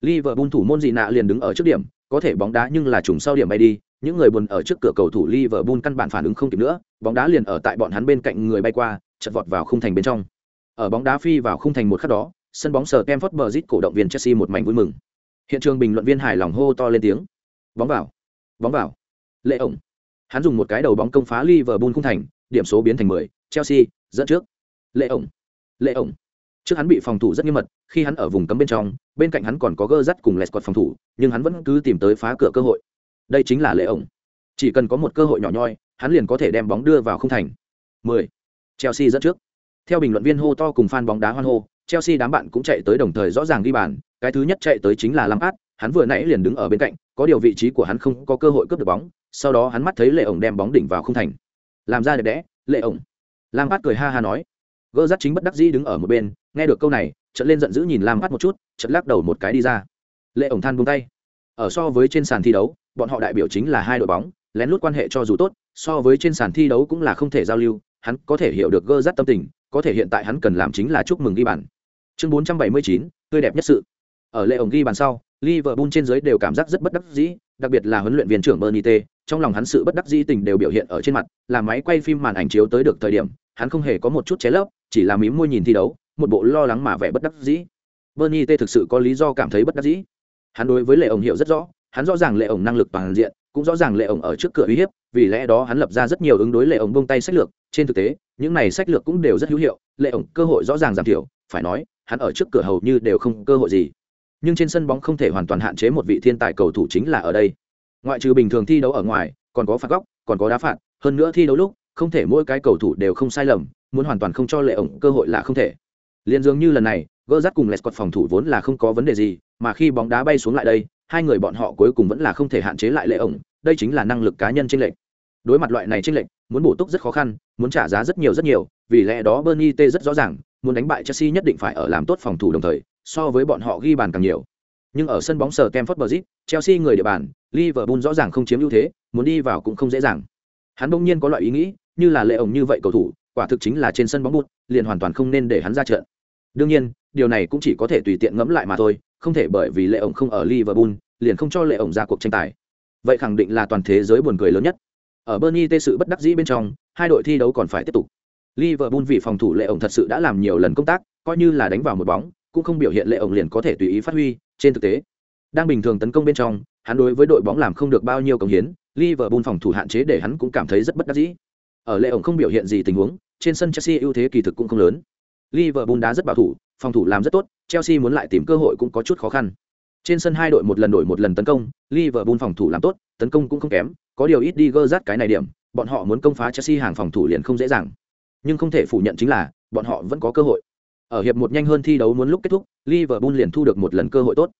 Liverpool thủ môn dị nạ liền đứng ở trước điểm có thể bóng đá nhưng là trùng sau điểm bay đi những người buồn ở trước cửa cầu thủ Liverpool căn bản phản ứng không kịp nữa bóng đá liền ở tại bọn hắn bên cạnh người bay qua chật vọt vào khung thành bên trong. Ở bóng đá phi vào khung thành một khắc đó sân bóng sờ Stamford Bridge cổ động viên Chelsea một mảnh vui mừng. Hiện trường bình luận viên hài lòng hô to lên tiếng. Bóng vào bóng vào. Lệ ổng. Hắn dùng một cái đầu bóng công phá Liverpool khung thành điểm số biến thành 10, Chelsea dẫn trước. Lệ ổng. Lệ ổng trước hắn bị phòng thủ rất nghiêm mật, khi hắn ở vùng cấm bên trong, bên cạnh hắn còn có gơ rắt cùng lẹt quật phòng thủ, nhưng hắn vẫn cứ tìm tới phá cửa cơ hội. Đây chính là lệ ổng. Chỉ cần có một cơ hội nhỏ nhoi, hắn liền có thể đem bóng đưa vào không thành. 10. chelsea dẫn trước. Theo bình luận viên hô to cùng fan bóng đá hoan hô, chelsea đám bạn cũng chạy tới đồng thời rõ ràng ghi bàn, cái thứ nhất chạy tới chính là lam át hắn vừa nãy liền đứng ở bên cạnh, có điều vị trí của hắn không có cơ hội cướp được bóng, sau đó hắn mắt thấy lệ ổng đem bóng đỉnh vào không thành. Làm ra đẹp đẽ, lệ ổng. Lam át cười ha ha nói gỡ rắt chính bất đắc dĩ đứng ở một bên nghe được câu này trận lên giận dữ nhìn lam mắt một chút trận lắc đầu một cái đi ra. Lệ ổng than buông tay. Ở so với trên sàn thi đấu bọn họ đại biểu chính là hai đội bóng lén lút quan hệ cho dù tốt so với trên sàn thi đấu cũng là không thể giao lưu hắn có thể hiểu được gơ rắt tâm tình có thể hiện tại hắn cần làm chính là chúc mừng ghi bàn. Chương 479, tươi đẹp nhất sự. Ở lệ ổng ghi bàn sau Liverpool trên dưới đều cảm giác rất bất đắc dĩ, đặc biệt là huấn luyện viên trưởng Bernite, trong lòng hắn sự bất đắc dĩ tình đều biểu hiện ở trên mặt, là máy quay phim màn ảnh chiếu tới được thời điểm, hắn không hề có một chút chế lấp, chỉ là mím môi nhìn thi đấu, một bộ lo lắng mà vẻ bất đắc dĩ. Bernie T thực sự có lý do cảm thấy bất đắc dĩ. Hắn đối với Lệ ổng hiểu rất rõ, hắn rõ ràng Lệ ổng năng lực toàn diện, cũng rõ ràng Lệ ổng ở trước cửa uy hiếp, vì lẽ đó hắn lập ra rất nhiều ứng đối Lệ ổng buông tay sách lược, trên thực tế, những này sách lược cũng đều rất hữu hiệu, Lệ ổng cơ hội rõ ràng giảm thiểu, phải nói, hắn ở trước cửa hầu như đều không cơ hội gì nhưng trên sân bóng không thể hoàn toàn hạn chế một vị thiên tài cầu thủ chính là ở đây ngoại trừ bình thường thi đấu ở ngoài còn có phạt góc còn có đá phạt hơn nữa thi đấu lúc không thể mỗi cái cầu thủ đều không sai lầm muốn hoàn toàn không cho lệ ổng cơ hội là không thể Liên dường như lần này gỡ dắt cùng lescott phòng thủ vốn là không có vấn đề gì mà khi bóng đá bay xuống lại đây hai người bọn họ cuối cùng vẫn là không thể hạn chế lại lệ ổng đây chính là năng lực cá nhân chênh lệch. đối mặt loại này chênh lệch, muốn bổ túc rất khó khăn muốn trả giá rất nhiều rất nhiều vì lẽ đó bernie t rất rõ ràng muốn đánh bại chelsea nhất định phải ở làm tốt phòng thủ đồng thời so với bọn họ ghi bàn càng nhiều. Nhưng ở sân bóng sở Stamford Bridge, Chelsea người địa bàn, Liverpool rõ ràng không chiếm ưu thế, muốn đi vào cũng không dễ dàng. Hắn bỗng nhiên có loại ý nghĩ, như là lệ ổng như vậy cầu thủ, quả thực chính là trên sân bóng bút, liền hoàn toàn không nên để hắn ra trận. Đương nhiên, điều này cũng chỉ có thể tùy tiện ngẫm lại mà thôi, không thể bởi vì lệ ổng không ở Liverpool, liền không cho lệ ổng ra cuộc tranh tài. Vậy khẳng định là toàn thế giới buồn cười lớn nhất. Ở bernie tê sự bất đắc dĩ bên trong, hai đội thi đấu còn phải tiếp tục. Liverpool vì phòng thủ lệ ổng thật sự đã làm nhiều lần công tác, coi như là đánh vào một bóng, cũng không biểu hiện lệ ổng liền có thể tùy ý phát huy trên thực tế đang bình thường tấn công bên trong hắn đối với đội bóng làm không được bao nhiêu công hiến Liverpool phòng thủ hạn chế để hắn cũng cảm thấy rất bất đắc dĩ. Ở lệ ổng không biểu hiện gì tình huống trên sân Chelsea ưu thế kỳ thực cũng không lớn. Liverpool đá rất bảo thủ phòng thủ làm rất tốt Chelsea muốn lại tìm cơ hội cũng có chút khó khăn. Trên sân hai đội một lần đổi một lần tấn công Liverpool phòng thủ làm tốt tấn công cũng không kém có điều ít đi gơ rát cái này điểm bọn họ muốn công phá Chelsea hàng phòng thủ liền không dễ dàng. Nhưng không thể phủ nhận chính là bọn họ vẫn có cơ hội. Ở hiệp một nhanh hơn thi đấu muốn lúc kết thúc, Liverpool liền thu được một lần cơ hội tốt.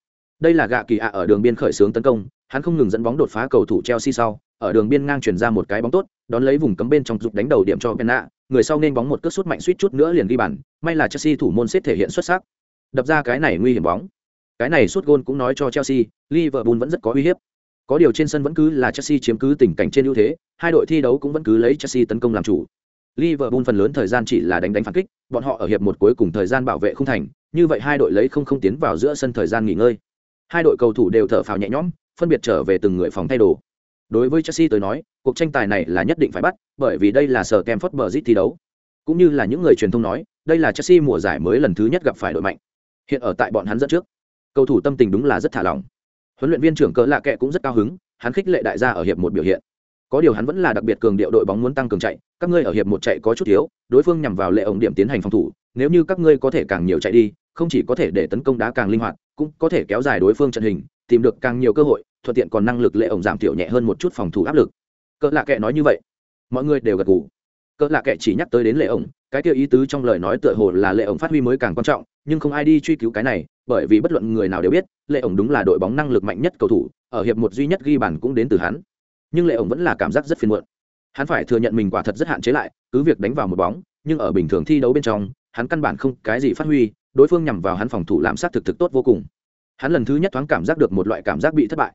Đây là gạ kỳ ạ ở đường biên khởi xướng tấn công, hắn không ngừng dẫn bóng đột phá cầu thủ Chelsea sau, ở đường biên ngang chuyển ra một cái bóng tốt, đón lấy vùng cấm bên trong dục đánh đầu điểm cho Penna, người sau nên bóng một cước sút mạnh suýt chút nữa liền ghi bàn, may là Chelsea thủ môn xếp thể hiện xuất sắc. Đập ra cái này nguy hiểm bóng. Cái này sút gôn cũng nói cho Chelsea, Liverpool vẫn rất có uy hiếp. Có điều trên sân vẫn cứ là Chelsea chiếm cứ tình cảnh trên ưu thế, hai đội thi đấu cũng vẫn cứ lấy Chelsea tấn công làm chủ. Liverpool phần lớn thời gian chỉ là đánh đánh phản kích, bọn họ ở hiệp một cuối cùng thời gian bảo vệ không thành, như vậy hai đội lấy không không tiến vào giữa sân thời gian nghỉ ngơi. Hai đội cầu thủ đều thở phào nhẹ nhõm, phân biệt trở về từng người phòng thay đồ. Đối với Chelsea tới nói, cuộc tranh tài này là nhất định phải bắt, bởi vì đây là sở Stamford Bridge thi đấu. Cũng như là những người truyền thông nói, đây là Chelsea mùa giải mới lần thứ nhất gặp phải đội mạnh. Hiện ở tại bọn hắn dẫn trước, cầu thủ tâm tình đúng là rất thả lỏng. Huấn luyện viên trưởng cỡ lạ kệ cũng rất cao hứng, hắn khích lệ đại gia ở hiệp một biểu hiện có điều hắn vẫn là đặc biệt cường điệu đội bóng muốn tăng cường chạy các ngươi ở hiệp một chạy có chút thiếu đối phương nhằm vào lệ ổng điểm tiến hành phòng thủ nếu như các ngươi có thể càng nhiều chạy đi không chỉ có thể để tấn công đá càng linh hoạt cũng có thể kéo dài đối phương trận hình tìm được càng nhiều cơ hội, thuận tiện còn năng lực lệ ổng giảm thiểu nhẹ hơn một chút phòng thủ áp lực. Cỡ lạ kệ nói như vậy. Mọi người đều gật gù. Cỡ lạ kệ chỉ nhắc tới đến lệ ổng, cái kia ý tứ trong lời nói tựa hồ là lệ ổng phát huy mới càng quan trọng, nhưng không ai đi truy cứu cái này, bởi vì bất luận người nào đều biết lệ ổng đúng là đội bóng năng lực mạnh nhất cầu thủ, ở hiệp một duy nhất ghi bàn cũng đến từ hắn. Nhưng lệ ổng vẫn là cảm giác rất phiền muộn. Hắn phải thừa nhận mình quả thật rất hạn chế lại, cứ việc đánh vào một bóng, nhưng ở bình thường thi đấu bên trong, hắn căn bản không cái gì phát huy, đối phương nhằm vào hắn phòng thủ làm sát thực thực tốt vô cùng hắn lần thứ nhất thoáng cảm giác được một loại cảm giác bị thất bại.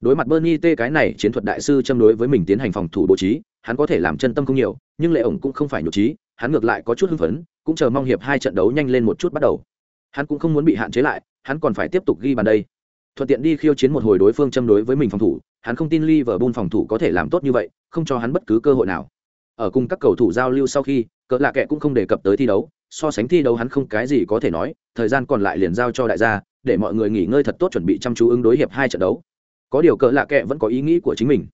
Đối mặt bernie t, cái này chiến thuật đại sư châm đối với mình tiến hành phòng thủ bố trí, hắn có thể làm chân tâm không nhiều, nhưng lệ ổng cũng không phải nhục trí, hắn ngược lại có chút hưng phấn, cũng chờ mong hiệp hai trận đấu nhanh lên một chút bắt đầu. Hắn cũng không muốn bị hạn chế lại, hắn còn phải tiếp tục ghi bàn đây. Thuận tiện đi khiêu chiến một hồi đối phương châm đối với mình phòng thủ, hắn không tin Liverpool phòng thủ có thể làm tốt như vậy, không cho hắn bất cứ cơ hội nào. Ở cùng các cầu thủ giao lưu sau khi, cỡ lạ kệ cũng không đề cập tới thi đấu so sánh thi đấu hắn không cái gì có thể nói, thời gian còn lại liền giao cho đại gia, để mọi người nghỉ ngơi thật tốt chuẩn bị chăm chú ứng đối hiệp hai trận đấu. Có điều cỡ lạ kệ vẫn có ý nghĩ của chính mình.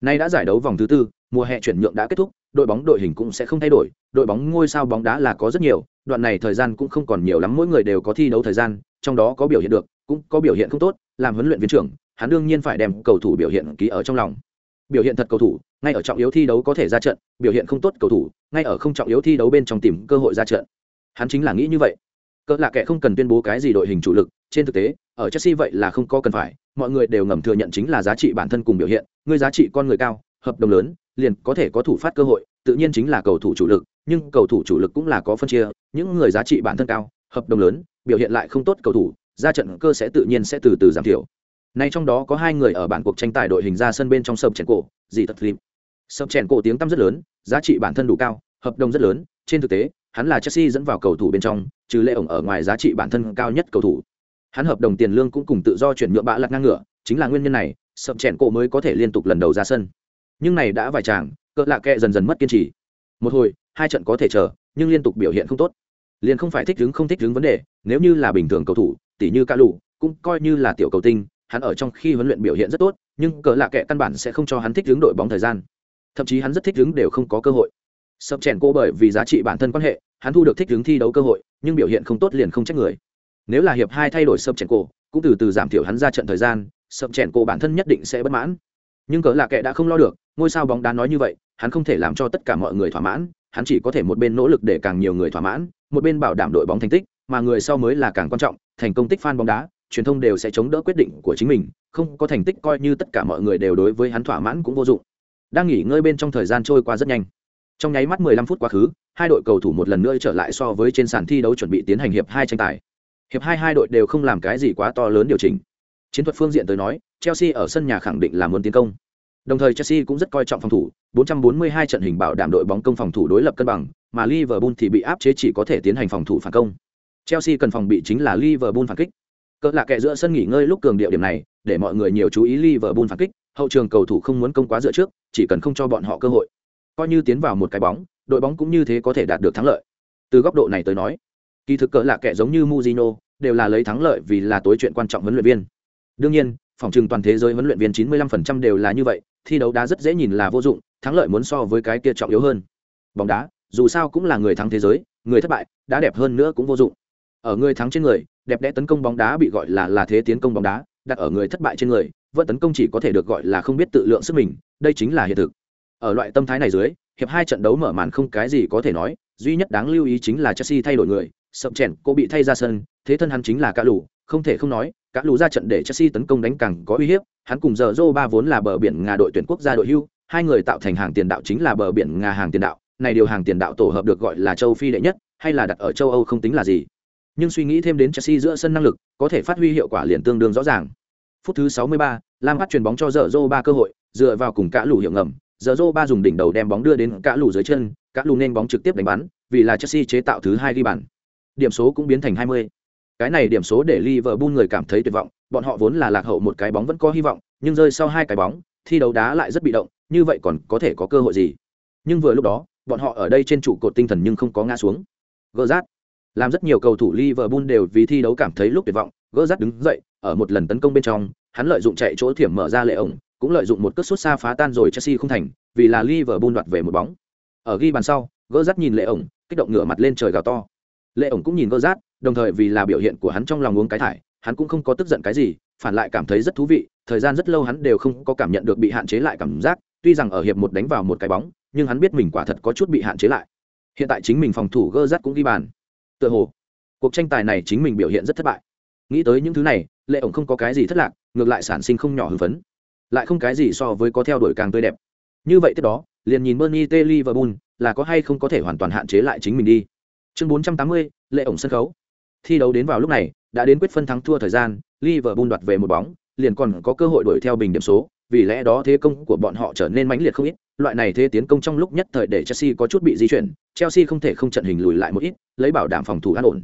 Nay đã giải đấu vòng thứ tư, mùa hè chuyển nhượng đã kết thúc, đội bóng đội hình cũng sẽ không thay đổi, đội bóng ngôi sao bóng đá là có rất nhiều, đoạn này thời gian cũng không còn nhiều lắm, mỗi người đều có thi đấu thời gian, trong đó có biểu hiện được, cũng có biểu hiện không tốt, làm huấn luyện viên trưởng, hắn đương nhiên phải đem cầu thủ biểu hiện ký ở trong lòng. Biểu hiện thật cầu thủ, ngay ở trọng yếu thi đấu có thể ra trận, biểu hiện không tốt cầu thủ, ngay ở không trọng yếu thi đấu bên trong tìm cơ hội ra trận hắn chính là nghĩ như vậy. Cỡ lạ kệ không cần tuyên bố cái gì đội hình chủ lực, trên thực tế, ở chelsea vậy là không có cần phải, mọi người đều ngầm thừa nhận chính là giá trị bản thân cùng biểu hiện người giá trị con người cao, hợp đồng lớn, liền có thể có thủ phát cơ hội, tự nhiên chính là cầu thủ chủ lực, nhưng cầu thủ chủ lực cũng là có phân chia, những người giá trị bản thân cao, hợp đồng lớn, biểu hiện lại không tốt cầu thủ, ra trận cơ sẽ tự nhiên sẽ từ từ giảm thiểu. Nay trong đó có hai người ở bản cuộc tranh tài đội hình ra sân bên trong sập chèn cổ, gì thật phim sập chèn cổ tiếng tăm rất lớn, giá trị bản thân đủ cao, hợp đồng rất lớn, trên thực tế hắn là chelsea dẫn vào cầu thủ bên trong, trừ lệ ổng ở ngoài giá trị bản thân cao nhất cầu thủ. Hắn hợp đồng tiền lương cũng cùng tự do chuyển nhượng bạ lật ngang ngửa, chính là nguyên nhân này, sập chèn cổ mới có thể liên tục lần đầu ra sân. Nhưng này đã vài chàng cỡ lạ kệ dần dần mất kiên trì. Một hồi, hai trận có thể chờ, nhưng liên tục biểu hiện không tốt. Liền không phải thích đứng không thích đứng vấn đề, nếu như là bình thường cầu thủ, tỉ như ca lù, cũng coi như là tiểu cầu tinh, hắn ở trong khi huấn luyện biểu hiện rất tốt, nhưng cỡ lạ kệ căn bản sẽ không cho hắn thích đứng đội bóng thời gian. Thậm chí hắn rất thích đứng đều không có cơ hội sập chèn cô bởi vì giá trị bản thân quan hệ, hắn thu được thích đứng thi đấu cơ hội, nhưng biểu hiện không tốt liền không trách người. Nếu là hiệp hai thay đổi sập chèn cô, cũng từ từ giảm thiểu hắn ra trận thời gian, sập chèn cô bản thân nhất định sẽ bất mãn. Nhưng cỡ là kệ đã không lo được, ngôi sao bóng đá nói như vậy, hắn không thể làm cho tất cả mọi người thỏa mãn, hắn chỉ có thể một bên nỗ lực để càng nhiều người thỏa mãn, một bên bảo đảm đội bóng thành tích, mà người sau mới là càng quan trọng, thành công tích fan bóng đá, truyền thông đều sẽ chống đỡ quyết định của chính mình, không có thành tích coi như tất cả mọi người đều đối với hắn thỏa mãn cũng vô dụng. Đang nghỉ ngơi bên trong thời gian trôi qua rất nhanh trong nháy mắt 15 phút quá khứ, hai đội cầu thủ một lần nữa trở lại so với trên sàn thi đấu chuẩn bị tiến hành hiệp hai tranh tài. Hiệp hai hai đội đều không làm cái gì quá to lớn điều chỉnh. Chiến thuật phương diện tới nói, chelsea ở sân nhà khẳng định là muốn tiến công. Đồng thời chelsea cũng rất coi trọng phòng thủ 442 trận hình bảo đảm đội bóng công phòng thủ đối lập cân bằng, mà liverpool thì bị áp chế chỉ có thể tiến hành phòng thủ phản công. Chelsea cần phòng bị chính là liverpool phản kích. Cỡ lạ kệ giữa sân nghỉ ngơi lúc cường điệu điểm này, để mọi người nhiều chú ý liverpool phản kích, hậu trường cầu thủ không muốn công quá dựa trước, chỉ cần không cho bọn họ cơ hội coi như tiến vào một cái bóng, đội bóng cũng như thế có thể đạt được thắng lợi. Từ góc độ này tới nói, kỳ thực cỡ là kẻ giống như Mujino đều là lấy thắng lợi vì là tối chuyện quan trọng huấn luyện viên. Đương nhiên, phòng trừng toàn thế giới huấn luyện viên 95% đều là như vậy, thi đấu đá rất dễ nhìn là vô dụng, thắng lợi muốn so với cái kia trọng yếu hơn. Bóng đá, dù sao cũng là người thắng thế giới, người thất bại đã đẹp hơn nữa cũng vô dụng. Ở người thắng trên người, đẹp đẽ tấn công bóng đá bị gọi là là thế tiến công bóng đá, đặt ở người thất bại trên người, vẫn tấn công chỉ có thể được gọi là không biết tự lượng sức mình, đây chính là hiện thực ở loại tâm thái này dưới hiệp hai trận đấu mở màn không cái gì có thể nói duy nhất đáng lưu ý chính là chelsea thay đổi người sập chèn cô bị thay ra sân thế thân hắn chính là cả lũ không thể không nói cả lũ ra trận để chelsea tấn công đánh càng có uy hiếp hắn cùng giờ ba vốn là bờ biển nga đội tuyển quốc gia đội hưu hai người tạo thành hàng tiền đạo chính là bờ biển nga hàng tiền đạo này điều hàng tiền đạo tổ hợp được gọi là châu phi đệ nhất hay là đặt ở châu âu không tính là gì. Nhưng suy nghĩ thêm đến chelsea giữa sân năng lực có thể phát huy hiệu quả liền tương đương rõ ràng. Phút thứ 63, lam bắt chuyền bóng cho dở dô ba cơ hội dựa vào cùng cả lũ hiệu ngầm giờ Rô ba dùng đỉnh đầu đem bóng đưa đến cả lù dưới chân, cả lù nên bóng trực tiếp đánh bắn, vì là chelsea chế tạo thứ hai ghi bàn. Điểm số cũng biến thành 20. cái này điểm số để liverpool người cảm thấy tuyệt vọng, bọn họ vốn là lạc hậu một cái bóng vẫn có hy vọng, nhưng rơi sau hai cái bóng, thi đấu đá lại rất bị động, như vậy còn có thể có cơ hội gì? Nhưng vừa lúc đó, bọn họ ở đây trên trụ cột tinh thần nhưng không có ngã xuống. Gỡ rát làm rất nhiều cầu thủ Liverpool đều vì thi đấu cảm thấy lúc tuyệt vọng. Gỡ rát đứng dậy, ở một lần tấn công bên trong, hắn lợi dụng chạy chỗ thiểm mở ra lệ ổng cũng lợi dụng một cất sút xa phá tan rồi Chelsea không thành, vì là Liverpool đoạt về một bóng. Ở ghi bàn sau, gỡ rát nhìn lệ ổng, kích động ngửa mặt lên trời gào to. Lệ ổng cũng nhìn gỡ rát, đồng thời vì là biểu hiện của hắn trong lòng uống cái thải, hắn cũng không có tức giận cái gì, phản lại cảm thấy rất thú vị, thời gian rất lâu hắn đều không có cảm nhận được bị hạn chế lại cảm giác, tuy rằng ở hiệp một đánh vào một cái bóng, nhưng hắn biết mình quả thật có chút bị hạn chế lại. Hiện tại chính mình phòng thủ gơ rắt cũng ghi bàn. Tựa hồ, cuộc tranh tài này chính mình biểu hiện rất thất bại. Nghĩ tới những thứ này, lệ ổng không có cái gì thất lạc, ngược lại sản sinh không nhỏ hưng phấn lại không cái gì so với có theo đuổi càng tươi đẹp. Như vậy tiếp đó liền nhìn bernie t liverpool là có hay không có thể hoàn toàn hạn chế lại chính mình đi. Chương 480, lệ ổng sân khấu. Thi đấu đến vào lúc này đã đến quyết phân thắng thua thời gian liverpool đoạt về một bóng liền còn có cơ hội đuổi theo bình điểm số vì lẽ đó thế công của bọn họ trở nên mãnh liệt không ít. Loại này thế tiến công trong lúc nhất thời để chelsea có chút bị di chuyển chelsea không thể không trận hình lùi lại một ít lấy bảo đảm phòng thủ an ổn.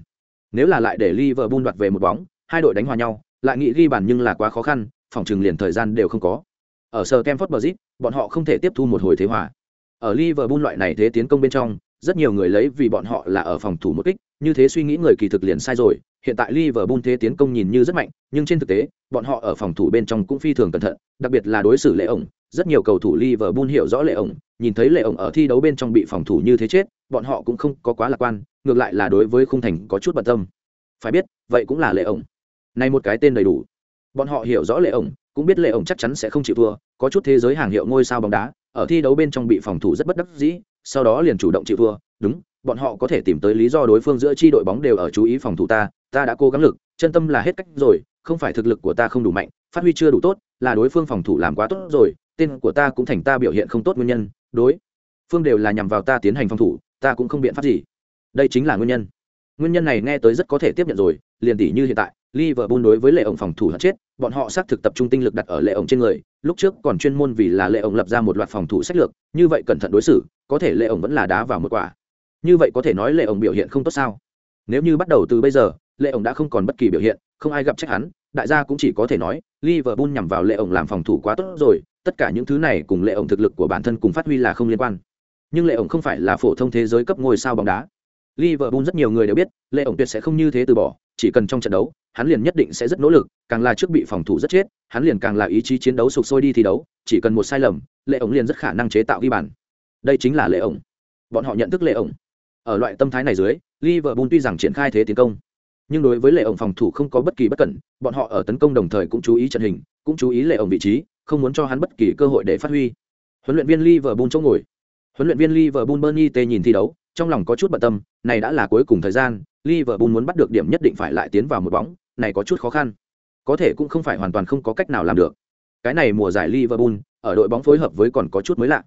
Nếu là lại để liverpool đoạt về một bóng hai đội đánh hòa nhau lại nghĩ ghi bàn nhưng là quá khó khăn phòng trường liền thời gian đều không có ở sở Kemford Bridge, bọn họ không thể tiếp thu một hồi thế hòa. Ở Liverpool loại này thế tiến công bên trong, rất nhiều người lấy vì bọn họ là ở phòng thủ một kích, như thế suy nghĩ người kỳ thực liền sai rồi. Hiện tại Liverpool thế tiến công nhìn như rất mạnh, nhưng trên thực tế, bọn họ ở phòng thủ bên trong cũng phi thường cẩn thận, đặc biệt là đối xử lệ ổng. Rất nhiều cầu thủ Liverpool hiểu rõ lệ ổng, nhìn thấy lệ ổng ở thi đấu bên trong bị phòng thủ như thế chết, bọn họ cũng không có quá lạc quan, ngược lại là đối với khung thành có chút bận tâm. Phải biết, vậy cũng là lệ ổng. Này một cái tên đầy đủ. Bọn họ hiểu rõ lệ ổng, cũng biết lệ ổng chắc chắn sẽ không chịu thua có chút thế giới hàng hiệu ngôi sao bóng đá ở thi đấu bên trong bị phòng thủ rất bất đắc dĩ sau đó liền chủ động chịu thua. Đúng bọn họ có thể tìm tới lý do đối phương giữa chi đội bóng đều ở chú ý phòng thủ ta ta đã cố gắng lực chân tâm là hết cách rồi không phải thực lực của ta không đủ mạnh phát huy chưa đủ tốt là đối phương phòng thủ làm quá tốt rồi tên của ta cũng thành ta biểu hiện không tốt nguyên nhân đối. Phương đều là nhằm vào ta tiến hành phòng thủ ta cũng không biện pháp gì. Đây chính là nguyên nhân. Nguyên nhân này nghe tới rất có thể tiếp nhận rồi liền tỷ như hiện tại. Liverpool đối với lệ ổng phòng thủ hận chết, bọn họ xác thực tập trung tinh lực đặt ở lệ ổng trên người, lúc trước còn chuyên môn vì là lệ ổng lập ra một loạt phòng thủ sách lược, như vậy cẩn thận đối xử, có thể lệ ổng vẫn là đá vào một quả. Như vậy có thể nói lệ ổng biểu hiện không tốt sao? Nếu như bắt đầu từ bây giờ, lệ ổng đã không còn bất kỳ biểu hiện, không ai gặp trách hắn, đại gia cũng chỉ có thể nói, Liverpool nhằm vào lệ ổng làm phòng thủ quá tốt rồi, tất cả những thứ này cùng lệ ổng thực lực của bản thân cùng phát huy là không liên quan. Nhưng lệ ổng không phải là phổ thông thế giới cấp ngôi sao bóng đá. Liverpool rất nhiều người đều biết, lệ ổng tuyệt sẽ không như thế từ bỏ, chỉ cần trong trận đấu, hắn liền nhất định sẽ rất nỗ lực, càng là trước bị phòng thủ rất chết, hắn liền càng là ý chí chiến đấu sục sôi đi thi đấu, chỉ cần một sai lầm, lệ ổng liền rất khả năng chế tạo ghi bàn. Đây chính là lệ ổng. Bọn họ nhận thức lệ ổng. Ở loại tâm thái này dưới, liverpool tuy rằng triển khai thế tiến công, nhưng đối với lệ ổng phòng thủ không có bất kỳ bất cẩn, bọn họ ở tấn công đồng thời cũng chú ý trận hình, cũng chú ý lệ ổng vị trí, không muốn cho hắn bất kỳ cơ hội để phát huy. Huấn luyện viên liverpool chỗ ngồi. Huấn luyện viên liverpool bernie t nhìn thi đấu, trong lòng có chút bận tâm, này đã là cuối cùng thời gian, liverpool muốn bắt được điểm nhất định phải lại tiến vào một bóng này có chút khó khăn. Có thể cũng không phải hoàn toàn không có cách nào làm được. Cái này mùa giải liverpool, ở đội bóng phối hợp với còn có chút mới lạ.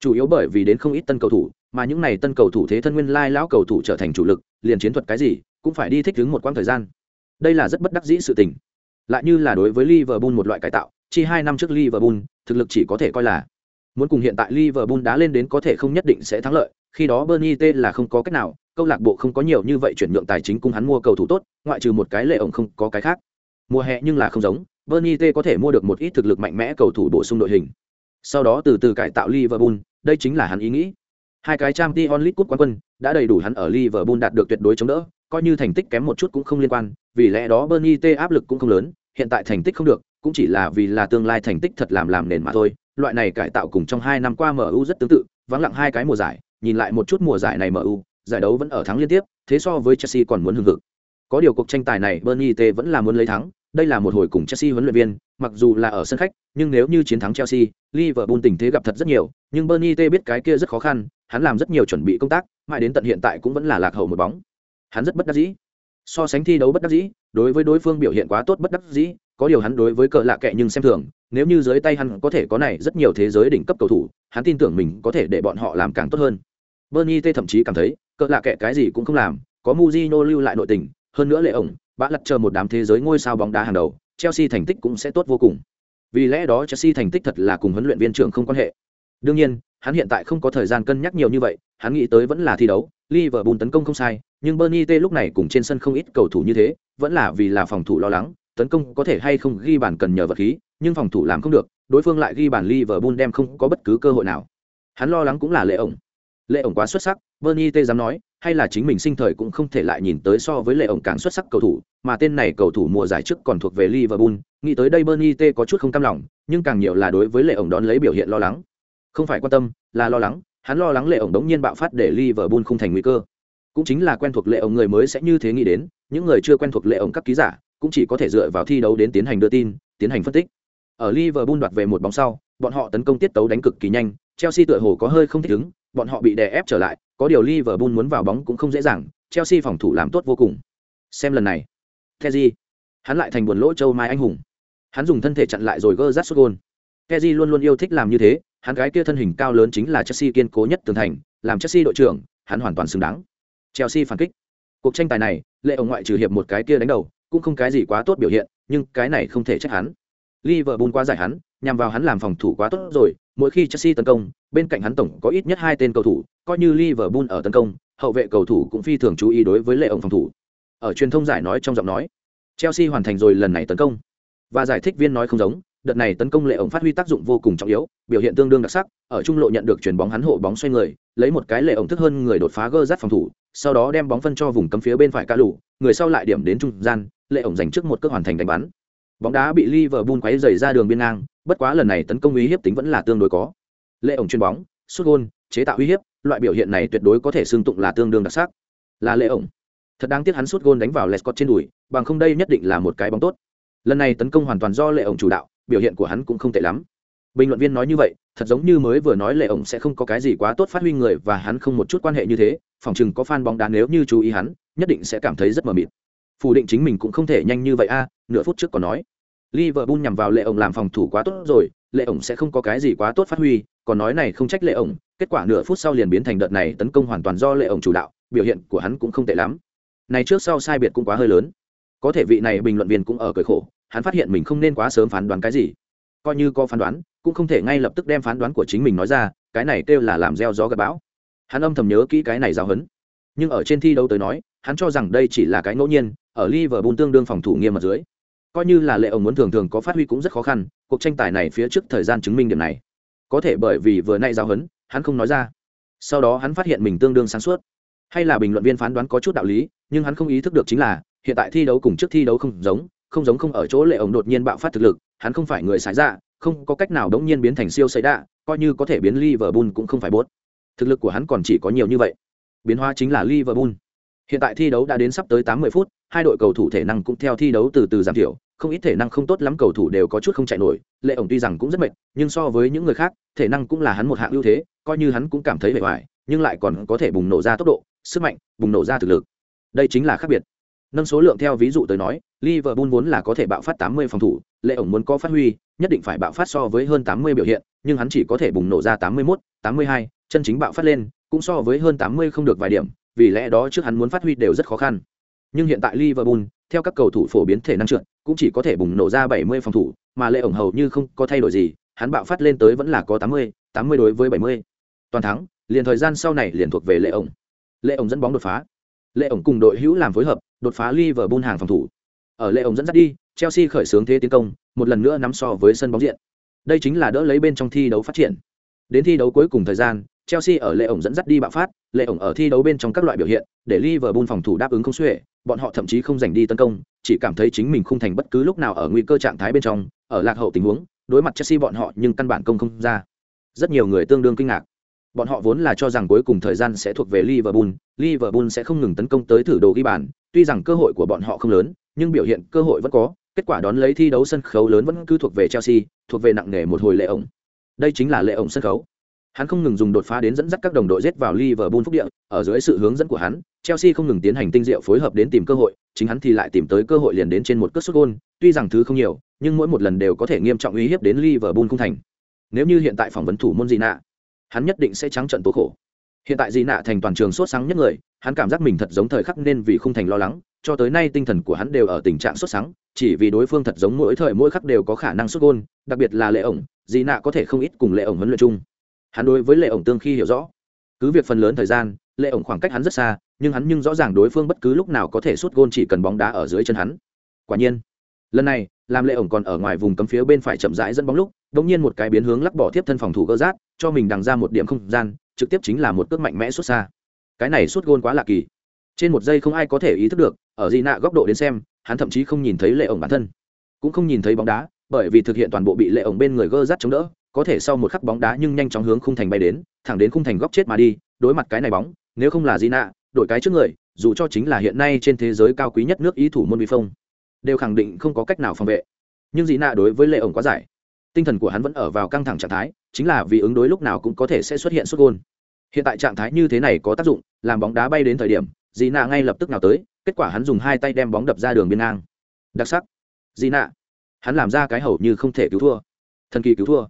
Chủ yếu bởi vì đến không ít tân cầu thủ, mà những này tân cầu thủ thế thân nguyên lai lão cầu thủ trở thành chủ lực, liền chiến thuật cái gì, cũng phải đi thích ứng một quãng thời gian. Đây là rất bất đắc dĩ sự tình. Lại như là đối với liverpool một loại cải tạo, chi hai năm trước liverpool, thực lực chỉ có thể coi là, muốn cùng hiện tại liverpool đá lên đến có thể không nhất định sẽ thắng lợi khi đó bernie t là không có cách nào câu lạc bộ không có nhiều như vậy chuyển nhượng tài chính cung hắn mua cầu thủ tốt, ngoại trừ một cái lệ ổng không có cái khác. Mùa hè nhưng là không giống, Bernie T có thể mua được một ít thực lực mạnh mẽ cầu thủ bổ sung đội hình. Sau đó từ từ cải tạo Liverpool, đây chính là hắn ý nghĩ. Hai cái Champions League cúp quán quân đã đầy đủ hắn ở Liverpool đạt được tuyệt đối chống đỡ, coi như thành tích kém một chút cũng không liên quan, vì lẽ đó Bernie T áp lực cũng không lớn, hiện tại thành tích không được, cũng chỉ là vì là tương lai thành tích thật làm làm nền mà thôi. Loại này cải tạo cùng trong hai năm qua MU rất tương tự, vắng lặng hai cái mùa giải, nhìn lại một chút mùa giải này MU, giải đấu vẫn ở thắng liên tiếp, thế so với Chelsea còn muốn hưng hực. Có điều cuộc tranh tài này Bernie T vẫn là muốn lấy thắng, đây là một hồi cùng Chelsea huấn luyện viên, mặc dù là ở sân khách, nhưng nếu như chiến thắng Chelsea, Liverpool tình thế gặp thật rất nhiều, nhưng Bernie T biết cái kia rất khó khăn, hắn làm rất nhiều chuẩn bị công tác, mãi đến tận hiện tại cũng vẫn là lạc hậu một bóng. Hắn rất bất đắc dĩ. So sánh thi đấu bất đắc dĩ, đối với đối phương biểu hiện quá tốt bất đắc dĩ, có điều hắn đối với cờ lạ kệ nhưng xem thường, nếu như dưới tay hắn có thể có này rất nhiều thế giới đỉnh cấp cầu thủ, hắn tin tưởng mình có thể để bọn họ làm càng tốt hơn. Bernie T thậm chí cảm thấy, cỡ lạ kệ cái gì cũng không làm, có Mujino lưu lại nội tình, hơn nữa lệ ổng, bã lật chờ một đám thế giới ngôi sao bóng đá hàng đầu, Chelsea thành tích cũng sẽ tốt vô cùng. Vì lẽ đó Chelsea thành tích thật là cùng huấn luyện viên trưởng không quan hệ. Đương nhiên, hắn hiện tại không có thời gian cân nhắc nhiều như vậy, hắn nghĩ tới vẫn là thi đấu, Liverpool tấn công không sai, nhưng Bernie T lúc này cùng trên sân không ít cầu thủ như thế, vẫn là vì là phòng thủ lo lắng, tấn công có thể hay không ghi bàn cần nhờ vật khí, nhưng phòng thủ làm không được, đối phương lại ghi bàn Liverpool đem không có bất cứ cơ hội nào. Hắn lo lắng cũng là lệ ổng lệ ổng quá xuất sắc, bernie t dám nói, hay là chính mình sinh thời cũng không thể lại nhìn tới so với lệ ổng càng xuất sắc cầu thủ, mà tên này cầu thủ mùa giải trước còn thuộc về liverpool, nghĩ tới đây bernie t có chút không cam lòng, nhưng càng nhiều là đối với lệ ổng đón lấy biểu hiện lo lắng. Không phải quan tâm, là lo lắng, hắn lo lắng lệ ổng đống nhiên bạo phát để liverpool không thành nguy cơ. Cũng chính là quen thuộc lệ ổng người mới sẽ như thế nghĩ đến, những người chưa quen thuộc lệ ổng các ký giả, cũng chỉ có thể dựa vào thi đấu đến tiến hành đưa tin, tiến hành phân tích. Ở Liverpool đoạt về một bóng sau, bọn họ tấn công tiết tấu đánh cực kỳ nhanh, Chelsea tựa hồ có hơi không thích ứng bọn họ bị đè ép trở lại có điều Liverpool muốn vào bóng cũng không dễ dàng Chelsea phòng thủ làm tốt vô cùng. Xem lần này Kessié, hắn lại thành buồn lỗ châu mai anh hùng. Hắn dùng thân thể chặn lại rồi gỡ rát sút gôn. Kessié luôn luôn yêu thích làm như thế hắn gái kia thân hình cao lớn chính là Chelsea kiên cố nhất tường thành làm Chelsea đội trưởng hắn hoàn toàn xứng đáng. Chelsea phản kích. Cuộc tranh tài này lệ ông ngoại trừ hiệp một cái kia đánh đầu cũng không cái gì quá tốt biểu hiện nhưng cái này không thể trách hắn. Liverpool quá giải hắn nhằm vào hắn làm phòng thủ quá tốt rồi mỗi khi Chelsea tấn công bên cạnh hắn tổng có ít nhất hai tên cầu thủ coi như Liverpool ở tấn công hậu vệ cầu thủ cũng phi thường chú ý đối với lệ ông phòng thủ. Ở truyền thông giải nói trong giọng nói Chelsea hoàn thành rồi lần này tấn công. Và giải thích viên nói không giống đợt này tấn công lệ ổng phát huy tác dụng vô cùng trọng yếu biểu hiện tương đương đặc sắc ở trung lộ nhận được chuyển bóng hắn hộ bóng xoay người lấy một cái lệ ổng thức hơn người đột phá gơ rát phòng thủ sau đó đem bóng phân cho vùng cấm phía bên phải ca lù, người sau lại điểm đến trung gian lệ ổng giành trước một cước hoàn thành đánh bắn bóng đá bị Liverpool quấy rầy ra đường biên ngang, bất quá lần này tấn công uy hiếp tính vẫn là tương đối có. Lệ ổng chuyền bóng, sút gôn, chế tạo uy hiếp, loại biểu hiện này tuyệt đối có thể xương tụng là tương đương đặc sắc. Là lệ ổng. Thật đáng tiếc hắn sút gôn đánh vào lescott trên đùi, bằng không đây nhất định là một cái bóng tốt. Lần này tấn công hoàn toàn do lệ ổng chủ đạo, biểu hiện của hắn cũng không tệ lắm. Bình luận viên nói như vậy, thật giống như mới vừa nói lệ ổng sẽ không có cái gì quá tốt phát huy người và hắn không một chút quan hệ như thế, phòng chừng có fan bóng đá nếu như chú ý hắn, nhất định sẽ cảm thấy rất mờ mịt. Phủ định chính mình cũng không thể nhanh như vậy a, nửa phút trước còn nói. Liverpool nhằm vào lệ ổng làm phòng thủ quá tốt rồi, lệ ổng sẽ không có cái gì quá tốt phát huy, còn nói này không trách lệ ổng, kết quả nửa phút sau liền biến thành đợt này tấn công hoàn toàn do lệ ổng chủ đạo, biểu hiện của hắn cũng không tệ lắm. Này trước sau sai biệt cũng quá hơi lớn. Có thể vị này bình luận viên cũng ở cười khổ, hắn phát hiện mình không nên quá sớm phán đoán cái gì. Coi như có phán đoán, cũng không thể ngay lập tức đem phán đoán của chính mình nói ra, cái này kêu là làm gieo gió gặt bão. Hắn âm thầm nhớ kỹ cái này giáo hấn nhưng ở trên thi đấu tới nói, hắn cho rằng đây chỉ là cái ngẫu nhiên, ở liverpool tương đương phòng thủ nghiêm mật dưới coi như là lệ ông muốn thường thường có phát huy cũng rất khó khăn, cuộc tranh tài này phía trước thời gian chứng minh điểm này. Có thể bởi vì vừa nay giao hấn hắn không nói ra. Sau đó hắn phát hiện mình tương đương sáng suốt. Hay là bình luận viên phán đoán có chút đạo lý, nhưng hắn không ý thức được chính là, hiện tại thi đấu cùng trước thi đấu không giống không giống không ở chỗ lệ ổng đột nhiên bạo phát thực lực, hắn không phải người sái ra dạ, không có cách nào đống nhiên biến thành siêu xây đạ, coi như có thể biến liverpool cũng không phải bốt. Thực lực của hắn còn chỉ có nhiều như vậy. Biến hóa chính là liverpool hiện tại thi đấu đã đến sắp tới 80 phút hai đội cầu thủ thể năng cũng theo thi đấu từ từ giảm thiểu không ít thể năng không tốt lắm cầu thủ đều có chút không chạy nổi lệ ổng tuy rằng cũng rất mệt nhưng so với những người khác thể năng cũng là hắn một hạng ưu thế coi như hắn cũng cảm thấy bề ngoài nhưng lại còn có thể bùng nổ ra tốc độ sức mạnh bùng nổ ra thực lực. Đây chính là khác biệt. Nâng số lượng theo ví dụ tới nói liverpool vốn là có thể bạo phát 80 phòng thủ lệ ổng muốn có phát huy nhất định phải bạo phát so với hơn 80 biểu hiện nhưng hắn chỉ có thể bùng nổ ra 81, 82, chân chính bạo phát lên cũng so với hơn 80 không được vài điểm vì lẽ đó trước hắn muốn phát huy đều rất khó khăn nhưng hiện tại liverpool theo các cầu thủ phổ biến thể năng trượt cũng chỉ có thể bùng nổ ra 70 phòng thủ mà lệ ổng hầu như không có thay đổi gì hắn bạo phát lên tới vẫn là có 80, 80 đối với 70. toàn thắng liền thời gian sau này liền thuộc về lệ ổng lệ ổng dẫn bóng đột phá lệ ổng cùng đội hữu làm phối hợp đột phá Liverpool hàng phòng thủ. Ở lệ ổng dẫn dắt đi, Chelsea khởi xướng thế tiến công, một lần nữa nắm so với sân bóng diện. Đây chính là đỡ lấy bên trong thi đấu phát triển. Đến thi đấu cuối cùng thời gian, Chelsea ở lệ ổng dẫn dắt đi bạo phát, lệ ổng ở thi đấu bên trong các loại biểu hiện, để Liverpool phòng thủ đáp ứng không xuể, bọn họ thậm chí không giành đi tấn công, chỉ cảm thấy chính mình không thành bất cứ lúc nào ở nguy cơ trạng thái bên trong, ở lạc hậu tình huống, đối mặt Chelsea bọn họ nhưng căn bản công không ra. Rất nhiều người tương đương kinh ngạc. Bọn họ vốn là cho rằng cuối cùng thời gian sẽ thuộc về Liverpool, Liverpool sẽ không ngừng tấn công tới thử đồ ghi bàn, tuy rằng cơ hội của bọn họ không lớn, nhưng biểu hiện cơ hội vẫn có, kết quả đón lấy thi đấu sân khấu lớn vẫn cứ thuộc về Chelsea, thuộc về nặng nề một hồi lệ ổng. Đây chính là lệ ổng sân khấu. Hắn không ngừng dùng đột phá đến dẫn dắt các đồng đội giết vào Liverpool phúc địa, ở dưới sự hướng dẫn của hắn, Chelsea không ngừng tiến hành tinh diệu phối hợp đến tìm cơ hội, chính hắn thì lại tìm tới cơ hội liền đến trên một cú sút gol, tuy rằng thứ không nhiều, nhưng mỗi một lần đều có thể nghiêm trọng uy hiếp đến Liverpool không thành. Nếu như hiện tại phỏng vấn thủ môn gì nạ, hắn nhất định sẽ trắng trận tố khổ hiện tại Di nạ thành toàn trường sốt sáng nhất người hắn cảm giác mình thật giống thời khắc nên vì không thành lo lắng cho tới nay tinh thần của hắn đều ở tình trạng sốt sáng chỉ vì đối phương thật giống mỗi thời mỗi khắc đều có khả năng sút gôn đặc biệt là lệ ổng Di nạ có thể không ít cùng lệ ổng huấn luyện chung hắn đối với lệ ổng tương khi hiểu rõ. Cứ việc phần lớn thời gian, lệ ổng khoảng cách hắn rất xa, nhưng hắn nhưng rõ ràng đối phương bất cứ lúc nào có thể xuất gôn chỉ cần bóng đá ở dưới chân hắn. Quả nhiên, lần này, làm lệ ổng còn ở ngoài vùng cấm phía bên phải chậm rãi dẫn bóng lúc đ ỗ n g nhiên một cái biến hướng lắc bỏ tiếp thân phòng thủ gỡ rát, cho mình đằng ra một điểm không gian, trực tiếp chính là một cước mạnh mẽ xuất xa. Cái này xuất gôn quá lạ kỳ. Trên một giây không ai có thể ý thức được, ở gì nạ góc độ đến xem, hắn thậm chí không nhìn thấy lệ ổng bản thân. Cũng không nhìn thấy bóng đá, bởi vì thực hiện toàn bộ bị lệ ổng bên người gơ rát chống đỡ có thể sau một khắc bóng đá nhưng nhanh chóng hướng khung thành bay đến, thẳng đến khung thành góc chết mà đi, đối mặt cái này bóng, nếu không là gì đổi cái trước người, dù cho chính là hiện nay trên thế giới cao quý nhất nước ý thủ môn vi phong, đều khẳng định không có cách nào phòng vệ. Nhưng dị đối với lệ ổng quá giải. Tinh thần của hắn vẫn ở vào căng thẳng trạng thái, chính là vì ứng đối lúc nào cũng có thể sẽ xuất hiện sút gôn. Hiện tại trạng thái như thế này có tác dụng, làm bóng đá bay đến thời điểm dì ngay lập tức nào tới, kết quả hắn dùng hai tay đem bóng đập ra đường biên ngang. Đặc sắc. Dì hắn làm ra cái hầu như không thể cứu thua. Thần kỳ cứu thua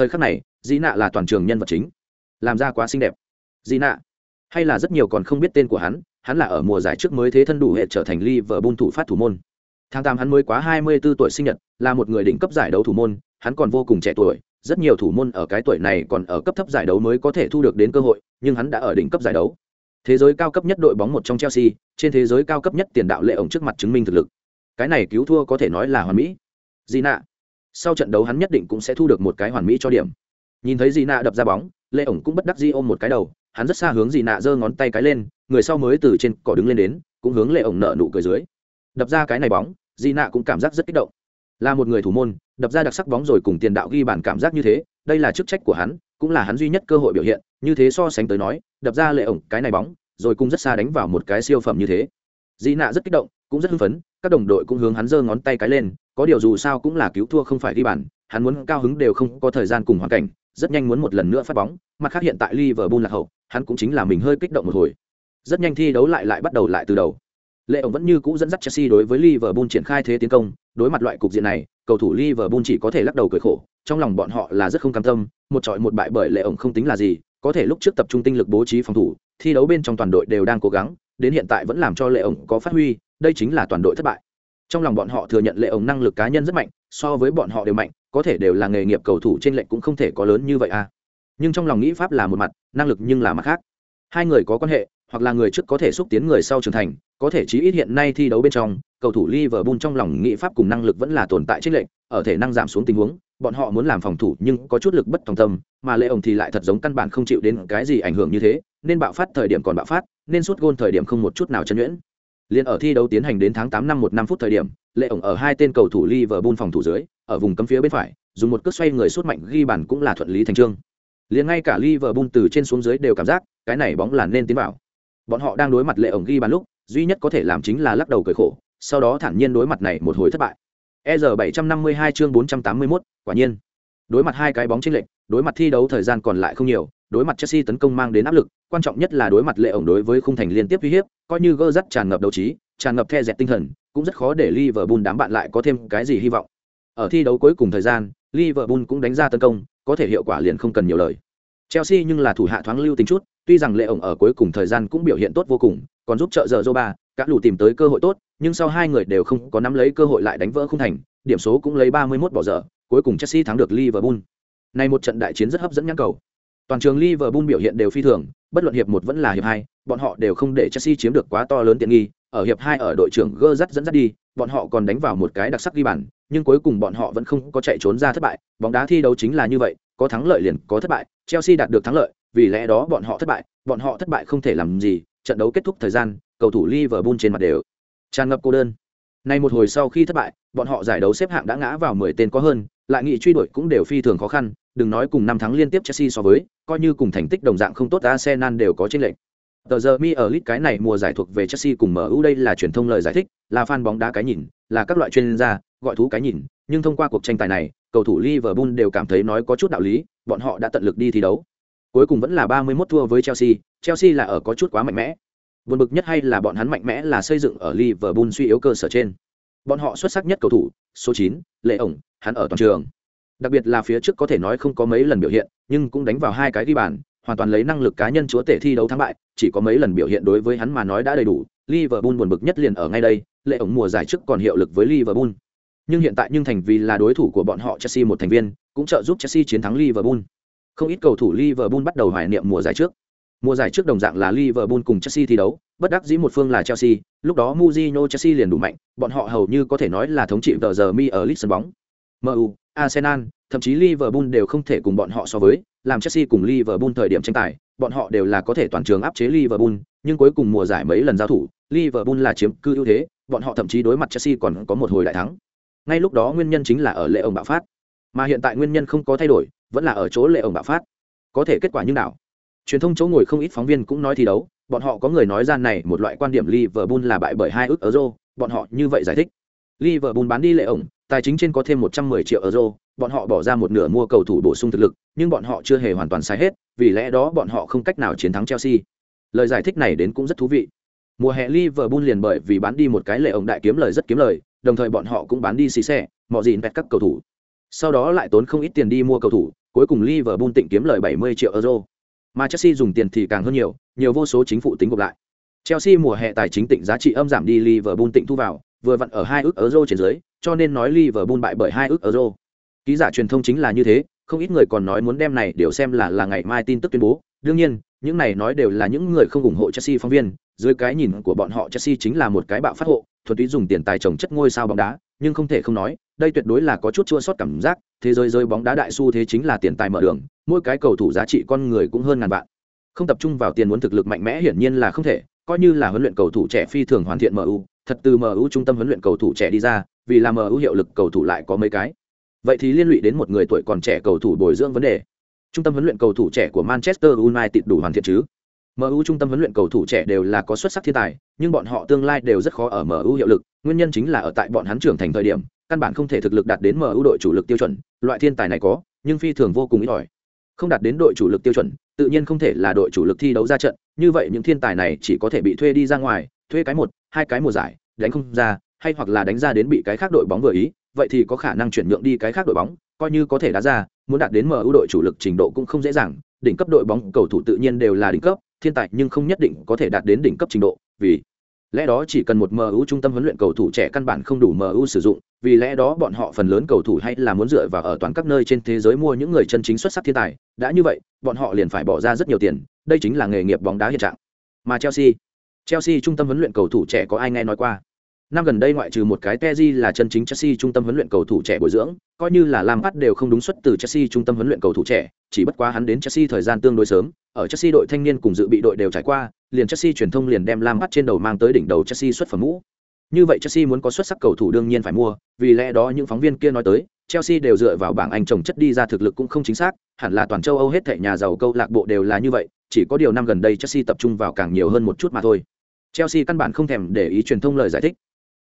thời khắc này, dĩ nạ là toàn trường nhân vật chính. Làm ra quá xinh đẹp. Dĩ nạ. Hay là rất nhiều còn không biết tên của hắn hắn là ở mùa giải trước mới thế thân đủ hệ trở thành Liverpool thủ phát thủ môn. Tháng tám hắn mới quá 24 tuổi sinh nhật, là một người đỉnh cấp giải đấu thủ môn, hắn còn vô cùng trẻ tuổi, rất nhiều thủ môn ở cái tuổi này còn ở cấp thấp giải đấu mới có thể thu được đến cơ hội, nhưng hắn đã ở đỉnh cấp giải đấu. Thế giới cao cấp nhất đội bóng một trong chelsea, trên thế giới cao cấp nhất tiền đạo lệ ổng trước mặt chứng minh thực lực. Cái này cứu thua có thể nói là hoàn mỹ. Dĩ nạ sau trận đấu hắn nhất định cũng sẽ thu được một cái hoàn mỹ cho điểm. Nhìn thấy di nạ đập ra bóng lệ ổng cũng bất đắc di ôm một cái đầu, hắn rất xa hướng di nạ giơ ngón tay cái lên, người sau mới từ trên cỏ đứng lên đến, cũng hướng lệ ổng nợ nụ cười dưới. Đập ra cái này bóng di nạ cũng cảm giác rất kích động. Là một người thủ môn, đập ra đặc sắc bóng rồi cùng tiền đạo ghi bản cảm giác như thế, đây là chức trách của hắn, cũng là hắn duy nhất cơ hội biểu hiện, như thế so sánh tới nói, đập ra lệ ổng cái này bóng, rồi cũng rất xa đánh vào một cái siêu phẩm như thế. Dị nạ rất kích động cũng rất hưng phấn, các đồng đội cũng hướng hắn giơ ngón tay cái lên, có điều dù sao cũng là cứu thua không phải ghi bàn, hắn muốn cao hứng đều không có thời gian cùng hoàn cảnh, rất nhanh muốn một lần nữa phát bóng, mặt khác hiện tại liverpool lạc hậu, hắn cũng chính là mình hơi kích động một hồi. Rất nhanh thi đấu lại lại bắt đầu lại từ đầu. Lệ ổng vẫn như cũ dẫn dắt chelsea đối với liverpool triển khai thế tiến công, đối mặt loại cục diện này, cầu thủ liverpool chỉ có thể lắc đầu cười khổ, trong lòng bọn họ là rất không cam tâm, một trọi một bại bởi lệ ổng không tính là gì, có thể lúc trước tập trung tinh lực bố trí phòng thủ, thi đấu bên trong toàn đội đều đang cố gắng, đến hiện tại vẫn làm cho lệ ổng có phát huy đây chính là toàn đội thất bại. Trong lòng bọn họ thừa nhận lệ ổng năng lực cá nhân rất mạnh, so với bọn họ đều mạnh, có thể đều là nghề nghiệp cầu thủ trên lệnh cũng không thể có lớn như vậy à. Nhưng trong lòng nghĩ pháp là một mặt, năng lực nhưng là mặt khác. Hai người có quan hệ, hoặc là người trước có thể xúc tiến người sau trưởng thành, có thể chí ít hiện nay thi đấu bên trong, cầu thủ Liverpool trong lòng nghĩ pháp cùng năng lực vẫn là tồn tại trên lệnh ở thể năng giảm xuống tình huống, bọn họ muốn làm phòng thủ nhưng có chút lực bất tòng tâm, mà lệ ổng thì lại thật giống căn bản không chịu đến cái gì ảnh hưởng như thế, nên bạo phát thời điểm còn bạo phát, nên suốt gôn thời điểm không một chút nào chân nhuyễn. Liên ở thi đấu tiến hành đến tháng tám năm một năm phút thời điểm lệ ổng ở hai tên cầu thủ Liverpool phòng thủ dưới ở vùng cấm phía bên phải dùng một cước xoay người suốt mạnh ghi bàn cũng là thuận lý thành trương. Liền ngay cả Liverpool từ trên xuống dưới đều cảm giác cái này bóng là nên tiến vào. Bọn họ đang đối mặt lệ ổng ghi bàn lúc duy nhất có thể làm chính là lắc đầu cười khổ sau đó thản nhiên đối mặt này một hồi thất bại. E r 752 chương 481, quả nhiên. Đối mặt hai cái bóng chênh lệch đối mặt thi đấu thời gian còn lại không nhiều đối mặt chelsea tấn công mang đến áp lực quan trọng nhất là đối mặt lệ ổng đối với khung thành liên tiếp uy hiếp coi như gơ dắt tràn ngập đấu trí tràn ngập the dẹt tinh thần cũng rất khó để liverpool đám bạn lại có thêm cái gì hy vọng ở thi đấu cuối cùng thời gian liverpool cũng đánh ra tấn công có thể hiệu quả liền không cần nhiều lời chelsea nhưng là thủ hạ thoáng lưu tính chút tuy rằng lệ ổng ở cuối cùng thời gian cũng biểu hiện tốt vô cùng còn giúp trợ giờ ba các lũ tìm tới cơ hội tốt, nhưng sau hai người đều không có nắm lấy cơ hội lại đánh vỡ khung thành, điểm số cũng lấy 31 bỏ dở, cuối cùng Chelsea thắng được Liverpool. Này một trận đại chiến rất hấp dẫn nhãn cầu. Toàn trường Liverpool biểu hiện đều phi thường, bất luận hiệp một vẫn là hiệp hai, bọn họ đều không để Chelsea chiếm được quá to lớn tiện nghi, ở hiệp hai ở đội trưởng Gerrard dẫn dắt đi, bọn họ còn đánh vào một cái đặc sắc ghi bàn, nhưng cuối cùng bọn họ vẫn không có chạy trốn ra thất bại, bóng đá thi đấu chính là như vậy, có thắng lợi liền có thất bại, Chelsea đạt được thắng lợi, vì lẽ đó bọn họ thất bại, bọn họ thất bại không thể làm gì, trận đấu kết thúc thời gian, cầu thủ Liverpool trên mặt đều tràn ngập cô đơn. Nay một hồi sau khi thất bại, bọn họ giải đấu xếp hạng đã ngã vào 10 tên có hơn, lại nghị truy đuổi cũng đều phi thường khó khăn, đừng nói cùng năm tháng liên tiếp Chelsea so với, coi như cùng thành tích đồng dạng không tốt Arsenal đều có chênh lệch. Tờ giờ mi ở lit cái này mùa giải thuộc về Chelsea cùng MU đây là truyền thông lời giải thích, là fan bóng đá cái nhìn, là các loại chuyên gia, gọi thú cái nhìn, nhưng thông qua cuộc tranh tài này, cầu thủ Liverpool đều cảm thấy nói có chút đạo lý, bọn họ đã tận lực đi thi đấu. Cuối cùng vẫn là 31 thua với Chelsea, Chelsea là ở có chút quá mạnh mẽ. Buồn bực nhất hay là bọn hắn mạnh mẽ là xây dựng ở Liverpool suy yếu cơ sở trên. Bọn họ xuất sắc nhất cầu thủ, số 9, Lệ ổng, hắn ở toàn trường. Đặc biệt là phía trước có thể nói không có mấy lần biểu hiện, nhưng cũng đánh vào hai cái ghi bàn, hoàn toàn lấy năng lực cá nhân chúa tể thi đấu thắng bại, chỉ có mấy lần biểu hiện đối với hắn mà nói đã đầy đủ. Liverpool buồn bực nhất liền ở ngay đây, Lệ ổng mùa giải trước còn hiệu lực với Liverpool. Nhưng hiện tại nhưng thành vì là đối thủ của bọn họ Chelsea một thành viên, cũng trợ giúp Chelsea chiến thắng Liverpool. Không ít cầu thủ Liverpool bắt đầu hoài niệm mùa giải trước. Mùa giải trước đồng dạng là Liverpool cùng Chelsea thi đấu, bất đắc dĩ một phương là Chelsea, lúc đó Mourinho Chelsea liền đủ mạnh, bọn họ hầu như có thể nói là thống trị tờ giờ mi ở Leeds bóng. MU, Arsenal, thậm chí Liverpool đều không thể cùng bọn họ so với, làm Chelsea cùng Liverpool thời điểm tranh tài, bọn họ đều là có thể toàn trường áp chế Liverpool, nhưng cuối cùng mùa giải mấy lần giao thủ, Liverpool là chiếm cứ ưu thế, bọn họ thậm chí đối mặt Chelsea còn có một hồi đại thắng. Ngay lúc đó nguyên nhân chính là ở lệ ổng bạo phát, mà hiện tại nguyên nhân không có thay đổi, vẫn là ở chỗ lệ ổng bạo phát. Có thể kết quả như nào? Truyền thông chỗ ngồi không ít phóng viên cũng nói thi đấu, bọn họ có người nói ra này, một loại quan điểm Liverpool là bại bởi hai ước euro, bọn họ như vậy giải thích. Liverpool bán đi lệ ổng, tài chính trên có thêm 110 triệu euro, bọn họ bỏ ra một nửa mua cầu thủ bổ sung thực lực, nhưng bọn họ chưa hề hoàn toàn sai hết, vì lẽ đó bọn họ không cách nào chiến thắng chelsea. Lời giải thích này đến cũng rất thú vị. Mùa hè liverpool liền bởi vì bán đi một cái lệ ổng đại kiếm lời rất kiếm lời, đồng thời bọn họ cũng bán đi xì xe mọi gì vẹt các cầu thủ. Sau đó lại tốn không ít tiền đi mua cầu thủ, cuối cùng liverpool tịnh kiếm lời 70 triệu euro mà chelsea dùng tiền thì càng hơn nhiều nhiều vô số chính phủ tính gộp lại. Chelsea mùa hè tài chính tịnh giá trị âm giảm đi liverpool tịnh thu vào, vừa vặn ở hai ước euro trên dưới, cho nên nói liverpool bại bởi hai ước euro. Ký giả truyền thông chính là như thế, không ít người còn nói muốn đem này đều xem là là ngày mai tin tức tuyên bố. Đương nhiên, những này nói đều là những người không ủng hộ chelsea phóng viên, dưới cái nhìn của bọn họ chelsea chính là một cái bạo phát hộ, thuần túy dùng tiền tài trồng chất ngôi sao bóng đá, nhưng không thể không nói đây tuyệt đối là có chút chua sót cảm giác, thế giới rơi bóng đá đại xu thế chính là tiền tài mở đường, mỗi cái cầu thủ giá trị con người cũng hơn ngàn vạn. Không tập trung vào tiền muốn thực lực mạnh mẽ hiển nhiên là không thể, coi như là huấn luyện cầu thủ trẻ phi thường hoàn thiện mu, thật từ mu trung tâm huấn luyện cầu thủ trẻ đi ra, vì là mu hiệu lực cầu thủ lại có mấy cái. Vậy thì liên lụy đến một người tuổi còn trẻ cầu thủ bồi dưỡng vấn đề. Trung tâm huấn luyện cầu thủ trẻ của manchester united đủ hoàn thiện chứ? MU trung tâm huấn luyện cầu thủ trẻ đều là có xuất sắc thiên tài, nhưng bọn họ tương lai đều rất khó ở MU hiệu lực, nguyên nhân chính là ở tại bọn hắn trưởng thành thời điểm, căn bản không thể thực lực đạt đến MU đội chủ lực tiêu chuẩn, loại thiên tài này có, nhưng phi thường vô cùng ít ỏi. Không đạt đến đội chủ lực tiêu chuẩn, tự nhiên không thể là đội chủ lực thi đấu ra trận, như vậy những thiên tài này chỉ có thể bị thuê đi ra ngoài, thuê cái một, hai cái mùa giải, đánh không ra, hay hoặc là đánh ra đến bị cái khác đội bóng vừa ý, vậy thì có khả năng chuyển nhượng đi cái khác đội bóng, coi như có thể đá ra, muốn đạt đến MU đội chủ lực trình độ cũng không dễ dàng, đỉnh cấp đội bóng cầu thủ tự nhiên đều là đỉnh cấp, thiên tài nhưng không nhất định có thể đạt đến đỉnh cấp trình độ, vì lẽ đó chỉ cần một MU trung tâm huấn luyện cầu thủ trẻ căn bản không đủ MU sử dụng, vì lẽ đó bọn họ phần lớn cầu thủ hay là muốn dựa vào ở toàn các nơi trên thế giới mua những người chân chính xuất sắc thiên tài, đã như vậy, bọn họ liền phải bỏ ra rất nhiều tiền, đây chính là nghề nghiệp bóng đá hiện trạng. Mà Chelsea, Chelsea trung tâm huấn luyện cầu thủ trẻ có ai nghe nói qua? Năm gần đây ngoại trừ một cái Teji là chân chính Chelsea trung tâm huấn luyện cầu thủ trẻ bồi dưỡng, coi như là Lampard đều không đúng xuất từ Chelsea trung tâm huấn luyện cầu thủ trẻ, chỉ bất quá hắn đến Chelsea thời gian tương đối sớm, ở Chelsea đội thanh niên cùng dự bị đội đều trải qua, liền Chelsea truyền thông liền đem Lampard trên đầu mang tới đỉnh đầu Chelsea xuất phẩm mũ. Như vậy Chelsea muốn có xuất sắc cầu thủ đương nhiên phải mua, vì lẽ đó những phóng viên kia nói tới, Chelsea đều dựa vào bảng Anh trồng chất đi ra thực lực cũng không chính xác, hẳn là toàn châu Âu hết thảy nhà giàu câu lạc bộ đều là như vậy, chỉ có điều năm gần đây Chelsea tập trung vào càng nhiều hơn một chút mà thôi. Chelsea căn bản không thèm để ý truyền thông lời giải thích.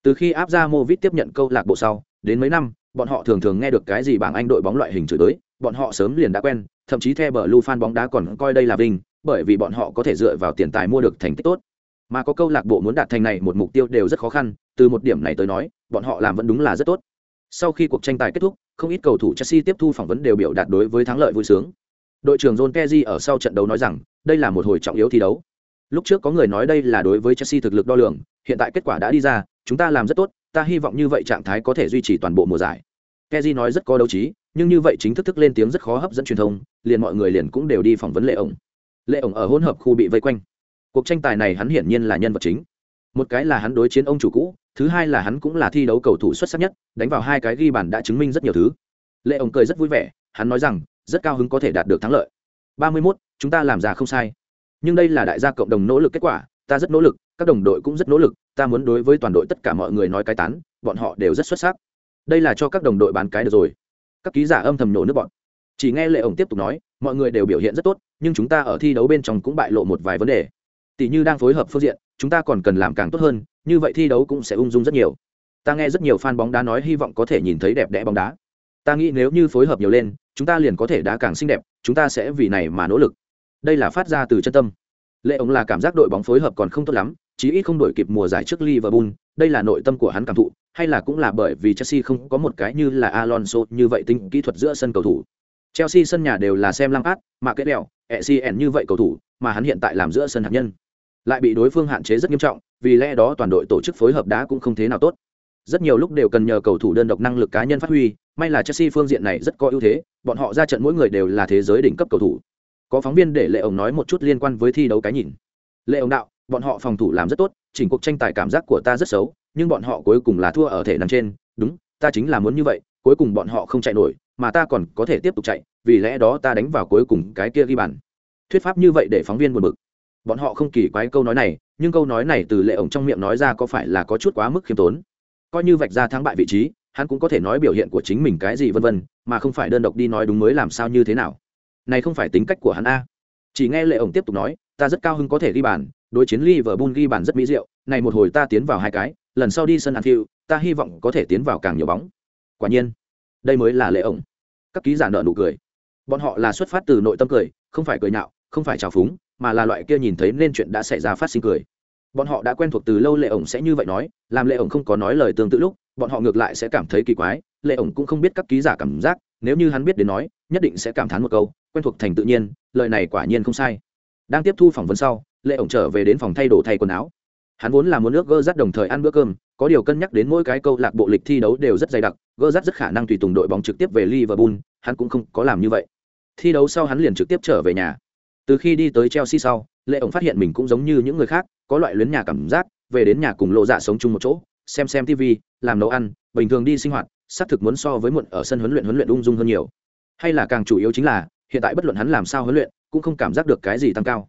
Từ khi áp ra Movit tiếp nhận câu lạc bộ sau, đến mấy năm, bọn họ thường thường nghe được cái gì bảng Anh đội bóng loại hình chửi tới, bọn họ sớm liền đã quen, thậm chí theo bờ lu fan bóng đá còn coi đây là vinh, bởi vì bọn họ có thể dựa vào tiền tài mua được thành tích tốt. Mà có câu lạc bộ muốn đạt thành này một mục tiêu đều rất khó khăn, từ một điểm này tới nói, bọn họ làm vẫn đúng là rất tốt. Sau khi cuộc tranh tài kết thúc, không ít cầu thủ Chelsea tiếp thu phỏng vấn đều biểu đạt đối với thắng lợi vui sướng. Đội trưởng John Kennedy ở sau trận đấu nói rằng, đây là một hồi trọng yếu thi đấu. Lúc trước có người nói đây là đối với Chelsea thực lực đo lường, hiện tại kết quả đã đi ra, chúng ta làm rất tốt, ta hy vọng như vậy trạng thái có thể duy trì toàn bộ mùa giải. keji nói rất có đấu trí, nhưng như vậy chính thức thức lên tiếng rất khó hấp dẫn truyền thông, liền mọi người liền cũng đều đi phỏng vấn lệ ổng. Lệ ổng ở hỗn hợp khu bị vây quanh. Cuộc tranh tài này hắn hiển nhiên là nhân vật chính. Một cái là hắn đối chiến ông chủ cũ, thứ hai là hắn cũng là thi đấu cầu thủ xuất sắc nhất, đánh vào hai cái ghi bàn đã chứng minh rất nhiều thứ. Lệ ổng cười rất vui vẻ, hắn nói rằng, rất cao hứng có thể đạt được thắng lợi. 31, chúng ta làm ra không sai. Nhưng đây là đại gia cộng đồng nỗ lực kết quả, ta rất nỗ lực, các đồng đội cũng rất nỗ lực, ta muốn đối với toàn đội tất cả mọi người nói cái tán, bọn họ đều rất xuất sắc. Đây là cho các đồng đội bán cái được rồi. Các ký giả âm thầm nổ nước bọn. Chỉ nghe Lệ ổng tiếp tục nói, mọi người đều biểu hiện rất tốt, nhưng chúng ta ở thi đấu bên trong cũng bại lộ một vài vấn đề. Tỷ như đang phối hợp phương diện, chúng ta còn cần làm càng tốt hơn, như vậy thi đấu cũng sẽ ung dung rất nhiều. Ta nghe rất nhiều fan bóng đá nói hy vọng có thể nhìn thấy đẹp đẽ bóng đá. Ta nghĩ nếu như phối hợp nhiều lên, chúng ta liền có thể đá càng xinh đẹp, chúng ta sẽ vì này mà nỗ lực. Đây là phát ra từ chân tâm. Lệ ổng là cảm giác đội bóng phối hợp còn không tốt lắm, chí ít không đổi kịp mùa giải trước Liverpool, đây là nội tâm của hắn cảm thụ, hay là cũng là bởi vì Chelsea không có một cái như là Alonso như vậy tinh kỹ thuật giữa sân cầu thủ. Chelsea sân nhà đều là xem Lampard, mà kết đèo, ECN như vậy cầu thủ, mà hắn hiện tại làm giữa sân hạt nhân, lại bị đối phương hạn chế rất nghiêm trọng, vì lẽ đó toàn đội tổ chức phối hợp đá cũng không thế nào tốt. Rất nhiều lúc đều cần nhờ cầu thủ đơn độc năng lực cá nhân phát huy, may là Chelsea phương diện này rất có ưu thế, bọn họ ra trận mỗi người đều là thế giới đỉnh cấp cầu thủ. Có phóng viên để Lệ ổng nói một chút liên quan với thi đấu cái nhìn. Lệ ổng đạo, bọn họ phòng thủ làm rất tốt, chỉnh cuộc tranh tài cảm giác của ta rất xấu, nhưng bọn họ cuối cùng là thua ở thể nằm trên, đúng, ta chính là muốn như vậy, cuối cùng bọn họ không chạy nổi, mà ta còn có thể tiếp tục chạy, vì lẽ đó ta đánh vào cuối cùng cái kia ghi bàn. Thuyết pháp như vậy để phóng viên buồn bực. Bọn họ không kỳ quái câu nói này, nhưng câu nói này từ Lệ ổng trong miệng nói ra có phải là có chút quá mức khiêm tốn. Coi như vạch ra thắng bại vị trí, hắn cũng có thể nói biểu hiện của chính mình cái gì vân vân, mà không phải đơn độc đi nói đúng mới làm sao như thế nào. Này không phải tính cách của hắn a. Chỉ nghe Lệ ổng tiếp tục nói, ta rất cao hứng có thể ghi bàn, đối chiến Liverpool ghi bàn rất mỹ diệu, này một hồi ta tiến vào hai cái, lần sau đi sân Anfield, ta hy vọng có thể tiến vào càng nhiều bóng. Quả nhiên, đây mới là lệ ổng. các ký giả nợ nụ cười bọn họ là xuất phát từ nội tâm cười không phải cười nhạo không phải trào phúng mà là loại kia nhìn thấy nên chuyện đã xảy ra phát sinh cười bọn họ đã quen thuộc từ lâu lệ ổng sẽ như vậy nói làm lệ ổng không có nói lời tương tự lúc bọn họ ngược lại sẽ cảm thấy kỳ quái lệ ổng cũng không biết các ký giả cảm giác nếu như hắn biết đến nói nhất định sẽ cảm thán một câu quen thuộc thành tự nhiên lời này quả nhiên không sai đang tiếp thu phỏng vấn sau lệ ổng trở về đến phòng thay đồ thay quần áo. Hắn vốn là muốn nước gơ rắt đồng thời ăn bữa cơm, có điều cân nhắc đến mỗi cái câu lạc bộ lịch thi đấu đều rất dày đặc, gơ rắt rất khả năng tùy tùng đội bóng trực tiếp về liverpool, hắn cũng không có làm như vậy. Thi đấu sau hắn liền trực tiếp trở về nhà. Từ khi đi tới chelsea sau lệ ổng phát hiện mình cũng giống như những người khác, có loại luyến nhà cảm giác, về đến nhà cùng lộ dạ sống chung một chỗ, xem xem tv làm nấu ăn, bình thường đi sinh hoạt, xác thực muốn so với muộn ở sân huấn luyện huấn luyện ung dung hơn nhiều. Hay là càng chủ yếu chính là, hiện tại bất luận hắn làm sao huấn luyện, cũng không cảm giác được cái gì tăng cao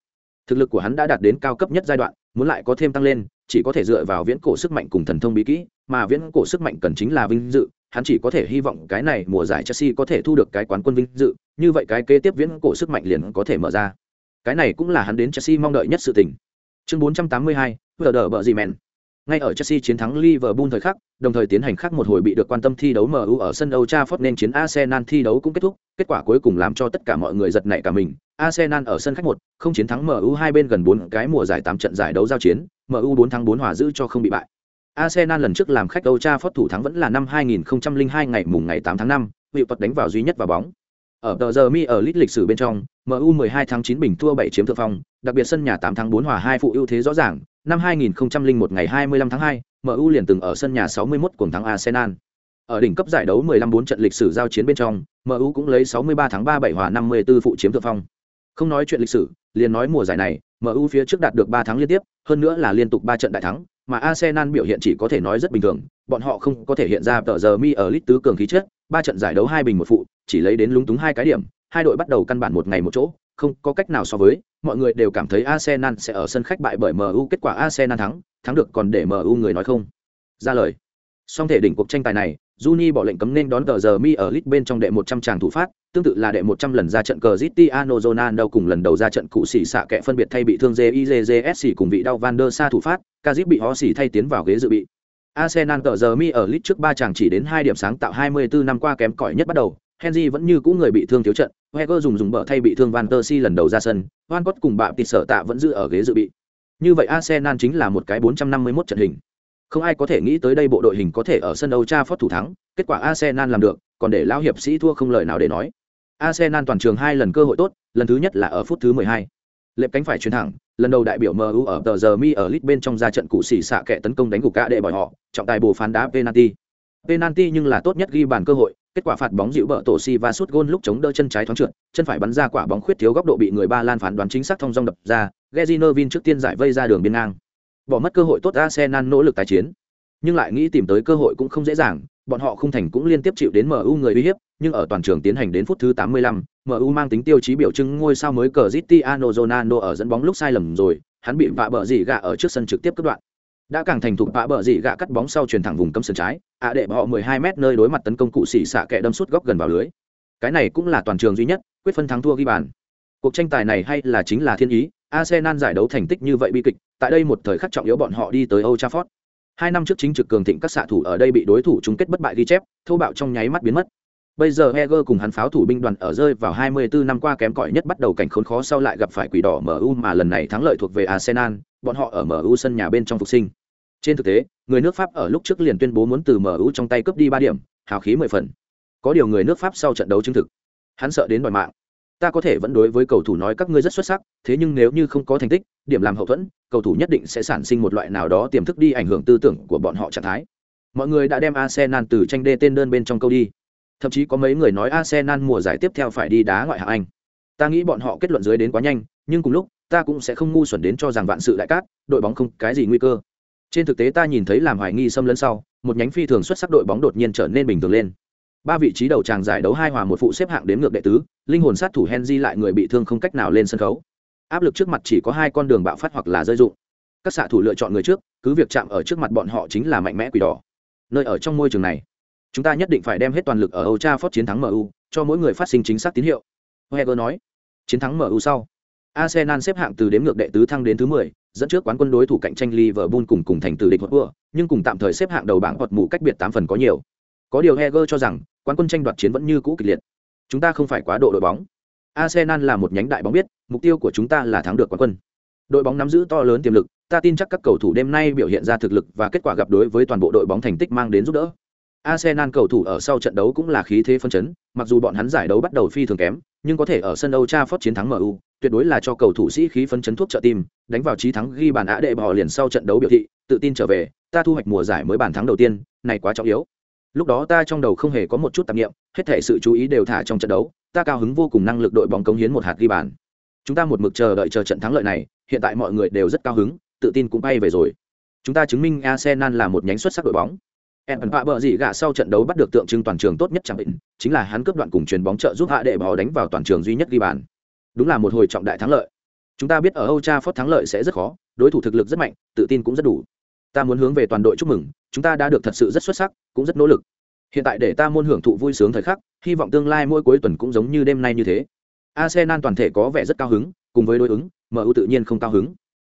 thực lực của hắn đã đạt đến cao cấp nhất giai đoạn muốn lại có thêm tăng lên chỉ có thể dựa vào viễn cổ sức mạnh cùng thần thông bí kỹ mà viễn cổ sức mạnh cần chính là vinh dự hắn chỉ có thể hy vọng cái này mùa giải Chelsea có thể thu được cái quán quân vinh dự, như vậy cái kế tiếp viễn cổ sức mạnh liền có thể mở ra. Cái này cũng là hắn đến Chelsea mong đợi nhất sự tình. Chương 482, vợ đỡ bờ gì mèn. Ngay ở Chelsea chiến thắng Liverpool thời khắc, đồng thời tiến hành khác một hồi bị được quan tâm thi đấu MU ở sân Old Trafford nên chiến Arsenal thi đấu cũng kết thúc, kết quả cuối cùng làm cho tất cả mọi người giật nảy cả mình. Arsenal ở sân khách một, không chiến thắng MU hai bên gần 4 cái mùa giải 8 trận giải đấu giao chiến, MU 4 thắng 4 hòa giữ cho không bị bại. Arsenal lần trước làm khách Old Trafford thủ thắng vẫn là năm 2002 ngày mùng ngày 8 tháng 5, hiệu tuật đánh vào duy nhất vào bóng. Ở tờ giờ mi ở lít lịch sử bên trong, MU 12 tháng 9 bình thua 7 chiếm thượng phong, đặc biệt sân nhà 8 tháng 4 hòa 2 phụ ưu thế rõ ràng. Năm 2001 ngày 25 tháng 2, MU liền từng ở sân nhà 61 cùng thắng Arsenal. Ở đỉnh cấp giải đấu 15-4 trận lịch sử giao chiến bên trong, MU cũng lấy 63 tháng 3 7 hòa 54 phụ chiếm thượng phong. Không nói chuyện lịch sử, liền nói mùa giải này, MU phía trước đạt được 3 thắng liên tiếp, hơn nữa là liên tục 3 trận đại thắng, mà Arsenal biểu hiện chỉ có thể nói rất bình thường, bọn họ không có thể hiện ra tờ giờ mi ở lít tứ cường khí chất, 3 trận giải đấu hai bình một phụ, chỉ lấy đến lúng túng hai cái điểm, hai đội bắt đầu căn bản một ngày một chỗ, không có cách nào so với, mọi người đều cảm thấy Arsenal sẽ ở sân khách bại bởi MU, kết quả Arsenal thắng, thắng được còn để MU người nói không. Ra lời. Song thể đỉnh cuộc tranh tài này, Juni bỏ lệnh cấm nên đón tờ giờ mi ở lit bên trong đệ 100 tràng thủ phát, tương tự là đệ 100 lần ra trận Cristiano Ronaldo cùng lần đầu ra trận cụ sĩ xạ kẹ phân biệt thay bị thương JIJJSC cùng vị đau Van der Sa thủ phát, Kazip bị hó xỉ thay tiến vào ghế dự bị. Arsenal tờ giờ mi ở lit trước ba chàng chỉ đến hai điểm sáng tạo 24 năm qua kém cỏi nhất bắt đầu, Henry vẫn như cũ người bị thương thiếu trận, Wenger dùng dùng bờ thay bị thương Van der Si lần đầu ra sân, Van Cott cùng bạm tịt sở tạ vẫn giữ ở ghế dự bị. Như vậy Arsenal chính là một cái 451 trận hình. Không ai có thể nghĩ tới đây bộ đội hình có thể ở sân Old Trafford thủ thắng, kết quả Arsenal làm được, còn để lão hiệp sĩ thua không lời nào để nói. Arsenal toàn trường hai lần cơ hội tốt, lần thứ nhất là ở phút thứ 12. Lệp cánh phải chuyền thẳng, lần đầu đại biểu MU ở tờ giờ mi ở lit bên trong ra trận cụ xỉ xạ kẻ tấn công đánh gục cả đệ bỏi họ, trọng tài bù phán đá penalty. Penalty nhưng là tốt nhất ghi bàn cơ hội, kết quả phạt bóng dịu bợ tổ si và sút gôn lúc chống đỡ chân trái thoáng trượt, chân phải bắn ra quả bóng khuyết thiếu góc độ bị người Ba Lan phán đoán chính xác thông dong đập ra, Gezinovin trước tiên giải vây ra đường biên ngang. Bỏ mất cơ hội tốt Arsenal nỗ lực tái chiến, nhưng lại nghĩ tìm tới cơ hội cũng không dễ dàng, bọn họ không thành cũng liên tiếp chịu đến MU người uy hiếp, nhưng ở toàn trường tiến hành đến phút thứ 85, MU mang tính tiêu chí biểu trưng ngôi sao mới Cristiano Ronaldo ở dẫn bóng lúc sai lầm rồi, hắn bị vạ bờ dị gạ ở trước sân trực tiếp cắt đoạn. Đã càng thành thục bạ bờ dị gạ cắt bóng sau truyền thẳng vùng cấm sân trái, ạ à đệ họ 12 mét nơi đối mặt tấn công cụ xỉ xạ kẹ đâm suốt góc gần vào lưới. Cái này cũng là toàn trường duy nhất, quyết phân thắng thua ghi bàn. Cuộc tranh tài này hay là chính là thiên ý, Arsenal giải đấu thành tích như vậy bi kịch, tại đây một thời khắc trọng yếu bọn họ đi tới Old Trafford. Hai năm trước chính trực cường thịnh các xạ thủ ở đây bị đối thủ chung kết bất bại ghi chép, thô bạo trong nháy mắt biến mất. Bây giờ Heger cùng hắn pháo thủ binh đoàn ở rơi vào 24 năm qua kém cỏi nhất bắt đầu cảnh khốn khó sau lại gặp phải quỷ đỏ MU mà lần này thắng lợi thuộc về Arsenal, bọn họ ở MU sân nhà bên trong phục sinh. Trên thực tế, người nước Pháp ở lúc trước liền tuyên bố muốn từ MU trong tay cướp đi ba điểm, hào khí 10 phần. Có điều người nước Pháp sau trận đấu chứng thực, hắn sợ đến đòi mạng. Ta có thể vẫn đối với cầu thủ nói các ngươi rất xuất sắc, thế nhưng nếu như không có thành tích, điểm làm hậu thuẫn, cầu thủ nhất định sẽ sản sinh một loại nào đó tiềm thức đi ảnh hưởng tư tưởng của bọn họ trạng thái. Mọi người đã đem Arsenal từ tranh đê tên đơn bên trong câu đi Thậm chí có mấy người nói Arsenal mùa giải tiếp theo phải đi đá ngoại hạng Anh. Ta nghĩ bọn họ kết luận dưới đến quá nhanh, nhưng cùng lúc, ta cũng sẽ không ngu xuẩn đến cho rằng vạn sự đại cát, đội bóng không cái gì nguy cơ. Trên thực tế ta nhìn thấy làm hoài nghi xâm lấn sau, một nhánh phi thường xuất sắc đội bóng đột nhiên trở nên bình thường lên. Ba vị trí đầu tràng giải đấu hai hòa một phụ xếp hạng đến ngược đệ tứ, linh hồn sát thủ Henry lại người bị thương không cách nào lên sân khấu. Áp lực trước mặt chỉ có hai con đường bạo phát hoặc là rơi dụng. Các xạ thủ lựa chọn người trước, cứ việc chạm ở trước mặt bọn họ chính là mạnh mẽ quỷ đỏ. Nơi ở trong môi trường này, chúng ta nhất định phải đem hết toàn lực ở Old Trafford chiến thắng MU, cho mỗi người phát sinh chính xác tín hiệu. Wenger nói, chiến thắng MU sau, Arsenal xếp hạng từ đếm ngược đệ tứ thăng đến thứ 10, dẫn trước quán quân đối thủ cạnh tranh Liverpool cùng cùng thành từ địch vua, nhưng cùng tạm thời xếp hạng đầu bảng hoặc mù cách biệt 8 phần có nhiều. Có điều Heger cho rằng, quán quân tranh đoạt chiến vẫn như cũ kịch liệt. Chúng ta không phải quá độ đội bóng. Arsenal là một nhánh đại bóng biết, mục tiêu của chúng ta là thắng được quán quân. Đội bóng nắm giữ to lớn tiềm lực, ta tin chắc các cầu thủ đêm nay biểu hiện ra thực lực và kết quả gặp đối với toàn bộ đội bóng thành tích mang đến giúp đỡ. Arsenal cầu thủ ở sau trận đấu cũng là khí thế phấn chấn, mặc dù bọn hắn giải đấu bắt đầu phi thường kém, nhưng có thể ở sân Old Trafford chiến thắng MU, tuyệt đối là cho cầu thủ sĩ khí phấn chấn thuốc trợ tim, đánh vào chí thắng ghi bàn á đệ bỏ liền sau trận đấu biểu thị, tự tin trở về, ta thu hoạch mùa giải mới bàn thắng đầu tiên, này quá trọng yếu. Lúc đó ta trong đầu không hề có một chút tạp niệm, hết thảy sự chú ý đều thả trong trận đấu, ta cao hứng vô cùng năng lực đội bóng cống hiến một hạt ghi bàn. Chúng ta một mực chờ đợi chờ trận thắng lợi này, hiện tại mọi người đều rất cao hứng, tự tin cũng bay về rồi. Chúng ta chứng minh Arsenal là một nhánh xuất sắc đội bóng. Evan Pạ bờ gì gạ sau trận đấu bắt được tượng trưng toàn trường tốt nhất chẳng định, chính là hắn cướp đoạn cùng chuyền bóng trợ giúp hạ đệ bảo đánh vào toàn trường duy nhất ghi bàn. Đúng là một hồi trọng đại thắng lợi. Chúng ta biết ở Old Trafford thắng lợi sẽ rất khó, đối thủ thực lực rất mạnh, tự tin cũng rất đủ. Ta muốn hướng về toàn đội chúc mừng, chúng ta đã được thật sự rất xuất sắc, cũng rất nỗ lực. Hiện tại để ta môn hưởng thụ vui sướng thời khắc, hy vọng tương lai mỗi cuối tuần cũng giống như đêm nay như thế. Arsenal toàn thể có vẻ rất cao hứng, cùng với đối ứng, MU tự nhiên không cao hứng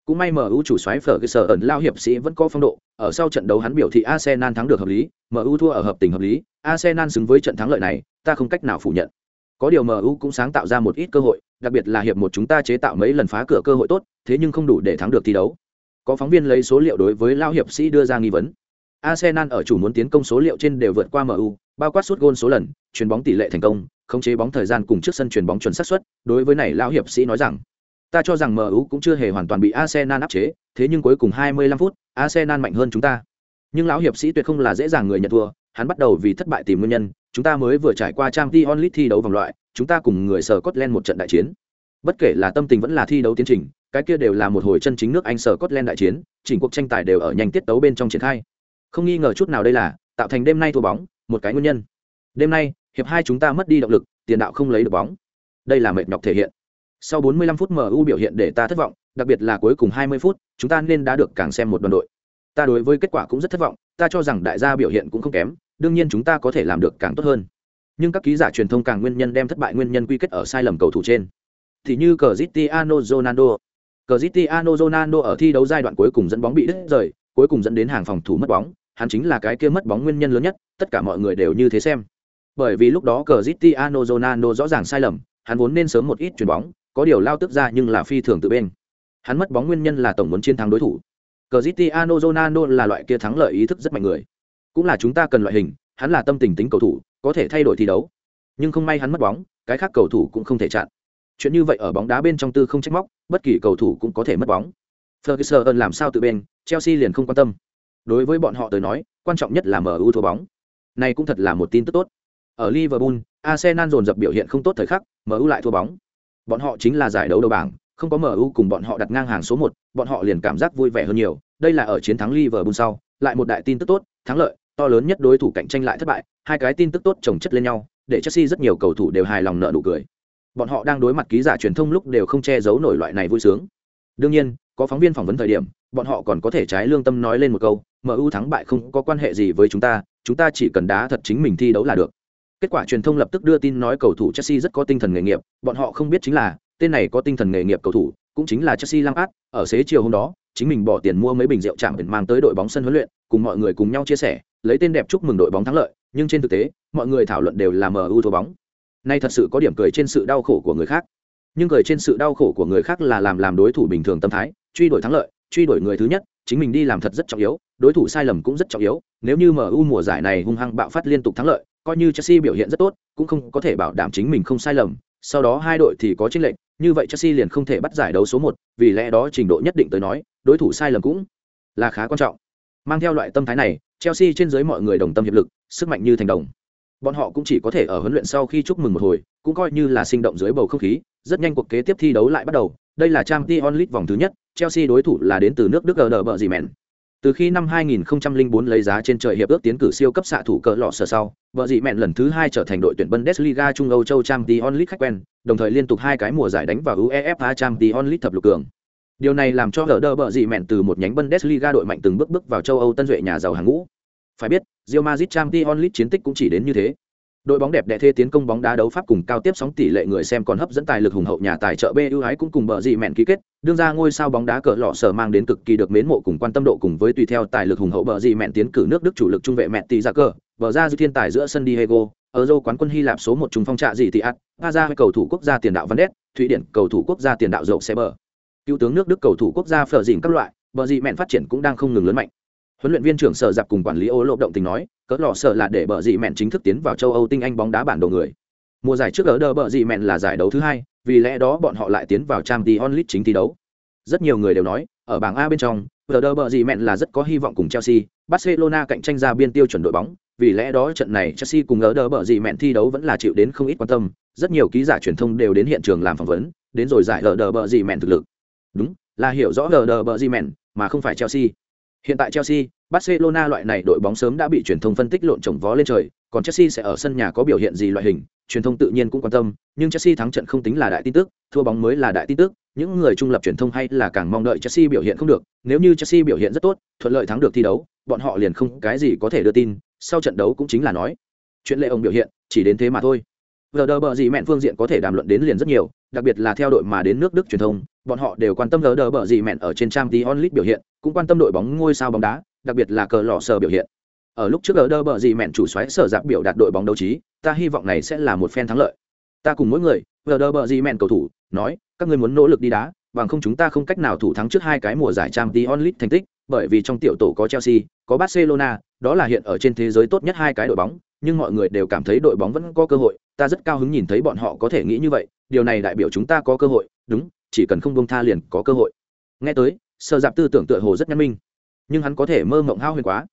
cũng may MU chủ soái phở cái sở ẩn lao hiệp sĩ vẫn có phong độ, ở sau trận đấu hắn biểu thị Arsenal thắng được hợp lý, MU thua ở hợp tình hợp lý, Arsenal xứng với trận thắng lợi này, ta không cách nào phủ nhận. Có điều MU cũng sáng tạo ra một ít cơ hội, đặc biệt là hiệp một chúng ta chế tạo mấy lần phá cửa cơ hội tốt, thế nhưng không đủ để thắng được thi đấu. Có phóng viên lấy số liệu đối với lao hiệp sĩ đưa ra nghi vấn. Arsenal ở chủ muốn tiến công số liệu trên đều vượt qua MU, bao quát suốt gôn số lần, chuyền bóng tỷ lệ thành công, khống chế bóng thời gian cùng trước sân chuyền bóng chuẩn xác suất, đối với này lao hiệp sĩ nói rằng Ta cho rằng MU cũng chưa hề hoàn toàn bị Arsenal áp chế, thế nhưng cuối cùng 25 phút, Arsenal mạnh hơn chúng ta. Nhưng lão hiệp sĩ tuyệt không là dễ dàng người nhận thua, hắn bắt đầu vì thất bại tìm nguyên nhân, chúng ta mới vừa trải qua Champions League thi đấu vòng loại, chúng ta cùng người sở Scotland một trận đại chiến. Bất kể là tâm tình vẫn là thi đấu tiến trình, cái kia đều là một hồi chân chính nước Anh sở Scotland đại chiến, chỉnh cuộc tranh tài đều ở nhanh tiết tấu bên trong triển khai. Không nghi ngờ chút nào đây là tạo thành đêm nay thua bóng, một cái nguyên nhân. Đêm nay, hiệp hai chúng ta mất đi động lực, tiền đạo không lấy được bóng. Đây là mệt nhọc thể hiện. Sau 45 phút MU biểu hiện để ta thất vọng, đặc biệt là cuối cùng 20 phút, chúng ta nên đã được càng xem một đoàn đội. Ta đối với kết quả cũng rất thất vọng, ta cho rằng đại gia biểu hiện cũng không kém, đương nhiên chúng ta có thể làm được càng tốt hơn. Nhưng các ký giả truyền thông càng nguyên nhân đem thất bại nguyên nhân quy kết ở sai lầm cầu thủ trên. Thì như Cristiano Ronaldo. Cristiano Ronaldo ở thi đấu giai đoạn cuối cùng dẫn bóng bị đứt rời, cuối cùng dẫn đến hàng phòng thủ mất bóng, hắn chính là cái kia mất bóng nguyên nhân lớn nhất, tất cả mọi người đều như thế xem. Bởi vì lúc đó Cristiano Ronaldo rõ ràng sai lầm, hắn vốn nên sớm một ít chuyền bóng, có điều lao tức ra nhưng là phi thường tự bên. Hắn mất bóng nguyên nhân là tổng muốn chiến thắng đối thủ. Cristiano Ronaldo là loại kia thắng lợi ý thức rất mạnh người. Cũng là chúng ta cần loại hình, hắn là tâm tình tính cầu thủ, có thể thay đổi thi đấu. Nhưng không may hắn mất bóng, cái khác cầu thủ cũng không thể chặn. Chuyện như vậy ở bóng đá bên trong tư không trách móc, bất kỳ cầu thủ cũng có thể mất bóng. Ferguson làm sao tự bên, Chelsea liền không quan tâm. Đối với bọn họ tới nói, quan trọng nhất là MU thua bóng. Này cũng thật là một tin tức tốt. Ở Liverpool, Arsenal dồn dập biểu hiện không tốt thời khắc MU lại thua bóng bọn họ chính là giải đấu đầu bảng không có MU cùng bọn họ đặt ngang hàng số một, bọn họ liền cảm giác vui vẻ hơn nhiều. Đây là ở chiến thắng Liverpool sau lại một đại tin tức tốt thắng lợi to lớn nhất đối thủ cạnh tranh lại thất bại hai cái tin tức tốt chồng chất lên nhau để Chelsea rất nhiều cầu thủ đều hài lòng nở nụ cười. Bọn họ đang đối mặt ký giả truyền thông lúc đều không che giấu nổi loại này vui sướng. Đương nhiên có phóng viên phỏng vấn thời điểm bọn họ còn có thể trái lương tâm nói lên một câu mu thắng bại không có quan hệ gì với chúng ta chúng ta chỉ cần đá thật chính mình thi đấu là được. Kết quả truyền thông lập tức đưa tin nói cầu thủ Chelsea rất có tinh thần nghề nghiệp, bọn họ không biết chính là, tên này có tinh thần nghề nghiệp cầu thủ, cũng chính là Chelsea Lampard, ở xế chiều hôm đó, chính mình bỏ tiền mua mấy bình rượu chạm mang tới đội bóng sân huấn luyện, cùng mọi người cùng nhau chia sẻ, lấy tên đẹp chúc mừng đội bóng thắng lợi, nhưng trên thực tế, mọi người thảo luận đều là MU thua bóng. Nay thật sự có điểm cười trên sự đau khổ của người khác. Nhưng cười trên sự đau khổ của người khác là làm làm đối thủ bình thường tâm thái, truy đuổi thắng lợi, truy đuổi người thứ nhất, chính mình đi làm thật rất trọng yếu, đối thủ sai lầm cũng rất trọng yếu, nếu như MU mùa giải này hung hăng bạo phát liên tục thắng lợi, coi như Chelsea biểu hiện rất tốt, cũng không có thể bảo đảm chính mình không sai lầm, sau đó hai đội thì có chênh lệch, như vậy Chelsea liền không thể bắt giải đấu số một, vì lẽ đó trình độ nhất định tới nói, đối thủ sai lầm cũng là khá quan trọng. Mang theo loại tâm thái này, Chelsea trên dưới mọi người đồng tâm hiệp lực, sức mạnh như thành đồng. Bọn họ cũng chỉ có thể ở huấn luyện sau khi chúc mừng một hồi, cũng coi như là sinh động dưới bầu không khí, rất nhanh cuộc kế tiếp thi đấu lại bắt đầu. Đây là Champions League vòng thứ nhất, Chelsea đối thủ là đến từ nước Đức GDBG từ khi năm 2004 lấy giá trên trời hiệp ước tiến cử siêu cấp xạ thủ cỡ lọ sở sau, vợ dị mẹn lần thứ hai trở thành đội tuyển Bundesliga Trung Âu châu Champions League khách quen, đồng thời liên tục hai cái mùa giải đánh vào UEFA Champions League thập lục cường. Điều này làm cho lỡ đỡ vợ dị mẹn từ một nhánh Bundesliga đội mạnh từng bước bước vào châu Âu tân duệ nhà giàu hàng ngũ. Phải biết, Real Madrid Champions League chiến tích cũng chỉ đến như thế. Đội bóng đẹp đẽ thê tiến công bóng đá đấu pháp cùng cao tiếp sóng tỷ lệ người xem còn hấp dẫn tài lực hùng hậu nhà tài trợ BU ái cũng cùng bờ dị mẹn ký kết, đương ra ngôi sao bóng đá cỡ lọ sở mang đến cực kỳ được mến mộ cùng quan tâm độ cùng với tùy theo tài lực hùng hậu bờ dị mẹn tiến cử nước Đức chủ lực trung vệ mẹn tỷ ra cờ, bờ ra dư thiên tài giữa sân Diego, ở dâu quán quân Hy Lạp số một trung phong trạ gì tỷ ạt, ra cầu thủ quốc gia tiền đạo Văn Đét, Thụy Điển cầu thủ quốc gia tiền đạo dậu xe bờ. Cựu tướng nước Đức cầu thủ quốc gia phở dịnh các loại, bờ dị mẹn phát triển cũng đang không ngừng lớn mạnh. Huấn luyện viên trưởng sở dạp cùng quản lý ô lộ động tình nói, cỡ lọ sở là để bờ dị mẹn chính thức tiến vào châu Âu tinh anh bóng đá bản đồ người. Mùa giải trước ở đờ bờ dị mẹn là giải đấu thứ hai, vì lẽ đó bọn họ lại tiến vào trang t onlit chính thi đấu. Rất nhiều người đều nói, ở bảng A bên trong, ở đờ bờ dị mẹn là rất có hy vọng cùng Chelsea, Barcelona cạnh tranh ra biên tiêu chuẩn đội bóng, vì lẽ đó trận này Chelsea cùng ở đờ bờ dị mẹn thi đấu vẫn là chịu đến không ít quan tâm, rất nhiều ký giả truyền thông đều đến hiện trường làm phỏng vấn, đến rồi giải ở đờ bờ dị mẹn thực lực. Đúng, là hiểu rõ ở đờ bờ dị mẹn, mà không phải Chelsea. Hiện tại Chelsea, Barcelona loại này đội bóng sớm đã bị truyền thông phân tích lộn trồng vó lên trời, còn Chelsea sẽ ở sân nhà có biểu hiện gì loại hình, truyền thông tự nhiên cũng quan tâm, nhưng Chelsea thắng trận không tính là đại tin tức, thua bóng mới là đại tin tức, những người trung lập truyền thông hay là càng mong đợi Chelsea biểu hiện không được, nếu như Chelsea biểu hiện rất tốt, thuận lợi thắng được thi đấu, bọn họ liền không cái gì có thể đưa tin, sau trận đấu cũng chính là nói, chuyện lệ ông biểu hiện, chỉ đến thế mà thôi. Giờ đờ bờ gì mẹn phương diện có thể đàm luận đến liền rất nhiều, đặc biệt là theo đội mà đến nước Đức truyền thông, bọn họ đều quan tâm giờ đờ bờ gì mẹn ở trên trang tí onlit biểu hiện, cũng quan tâm đội bóng ngôi sao bóng đá, đặc biệt là cờ lò sờ biểu hiện. Ở lúc trước ở đờ bờ gì mẹn chủ xoáy sở giáp biểu đạt đội bóng đấu trí, ta hy vọng này sẽ là một phen thắng lợi. Ta cùng mỗi người, giờ đờ bờ gì mẹn cầu thủ, nói, các ngươi muốn nỗ lực đi đá, bằng không chúng ta không cách nào thủ thắng trước hai cái mùa giải trang League onlit thành tích, bởi vì trong tiểu tổ có Chelsea, có Barcelona, đó là hiện ở trên thế giới tốt nhất hai cái đội bóng, nhưng mọi người đều cảm thấy đội bóng vẫn có cơ hội, ta rất cao hứng nhìn thấy bọn họ có thể nghĩ như vậy, điều này đại biểu chúng ta có cơ hội, đúng, chỉ cần không buông tha liền có cơ hội. Nghe tới, Sơ Dạp tư tưởng tựa hồ rất nhân minh, nhưng hắn có thể mơ mộng hao huyền quá.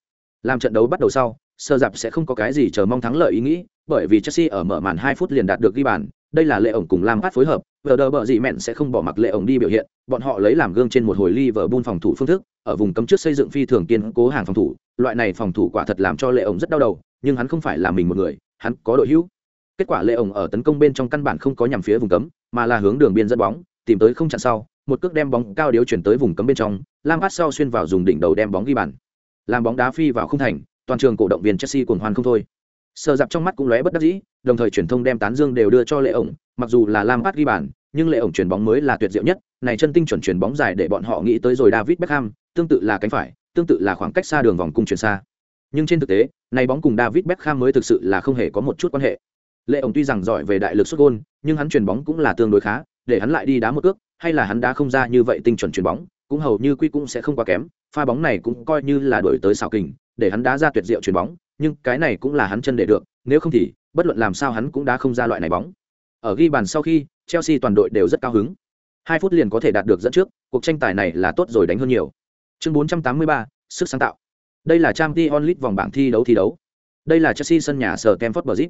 Làm trận đấu bắt đầu sau, Sơ Dạp sẽ không có cái gì chờ mong thắng lợi ý nghĩ, bởi vì Chelsea ở mở màn 2 phút liền đạt được ghi bàn, đây là lệ ổng cùng Lam Phát phối hợp, vừa bở gì mẹn sẽ không bỏ mặc lệ ổng đi biểu hiện, bọn họ lấy làm gương trên một hồi Liverpool phòng thủ phương thức, ở vùng cấm trước xây dựng phi thường kiên cố hàng phòng thủ, loại này phòng thủ quả thật làm cho lệ ổng rất đau đầu, nhưng hắn không phải là mình một người, hắn có đội hữu. Kết quả lệ ổng ở tấn công bên trong căn bản không có nhằm phía vùng cấm, mà là hướng đường biên dẫn bóng, tìm tới không chặn sau, một cước đem bóng cao điếu chuyển tới vùng cấm bên trong, Lam Phát sau xuyên vào dùng đỉnh đầu đem bóng ghi bàn. Làm bóng đá phi vào không thành, toàn trường cổ động viên Chelsea cuồng hoan không thôi. Sơ dạp trong mắt cũng lóe bất đắc dĩ, đồng thời truyền thông đem tán dương đều đưa cho lệ ổng, mặc dù là Lam Phát ghi bàn, nhưng lệ ổng chuyển bóng mới là tuyệt diệu nhất, này chân tinh chuẩn chuyển bóng dài để bọn họ nghĩ tới rồi David Beckham, tương tự là cánh phải, tương tự là khoảng cách xa đường vòng cung chuyển xa. Nhưng trên thực tế, này bóng cùng David Beckham mới thực sự là không hề có một chút quan hệ. Lệ ổng tuy rằng giỏi về đại lực xuất gôn, nhưng hắn chuyển bóng cũng là tương đối khá, để hắn lại đi đá một cước, hay là hắn đá không ra như vậy tinh chuẩn chuyển bóng, cũng hầu như quy cũng sẽ không quá kém, pha bóng này cũng coi như là đổi tới xảo kình, để hắn đá ra tuyệt diệu chuyển bóng, nhưng cái này cũng là hắn chân để được, nếu không thì bất luận làm sao hắn cũng đã không ra loại này bóng. Ở ghi bàn sau khi, Chelsea toàn đội đều rất cao hứng. Hai phút liền có thể đạt được dẫn trước, cuộc tranh tài này là tốt rồi đánh hơn nhiều. Chương 483, sức sáng tạo. Đây là Champions League vòng bảng thi đấu thi đấu. Đây là Chelsea sân nhà sở Stamford Bridge.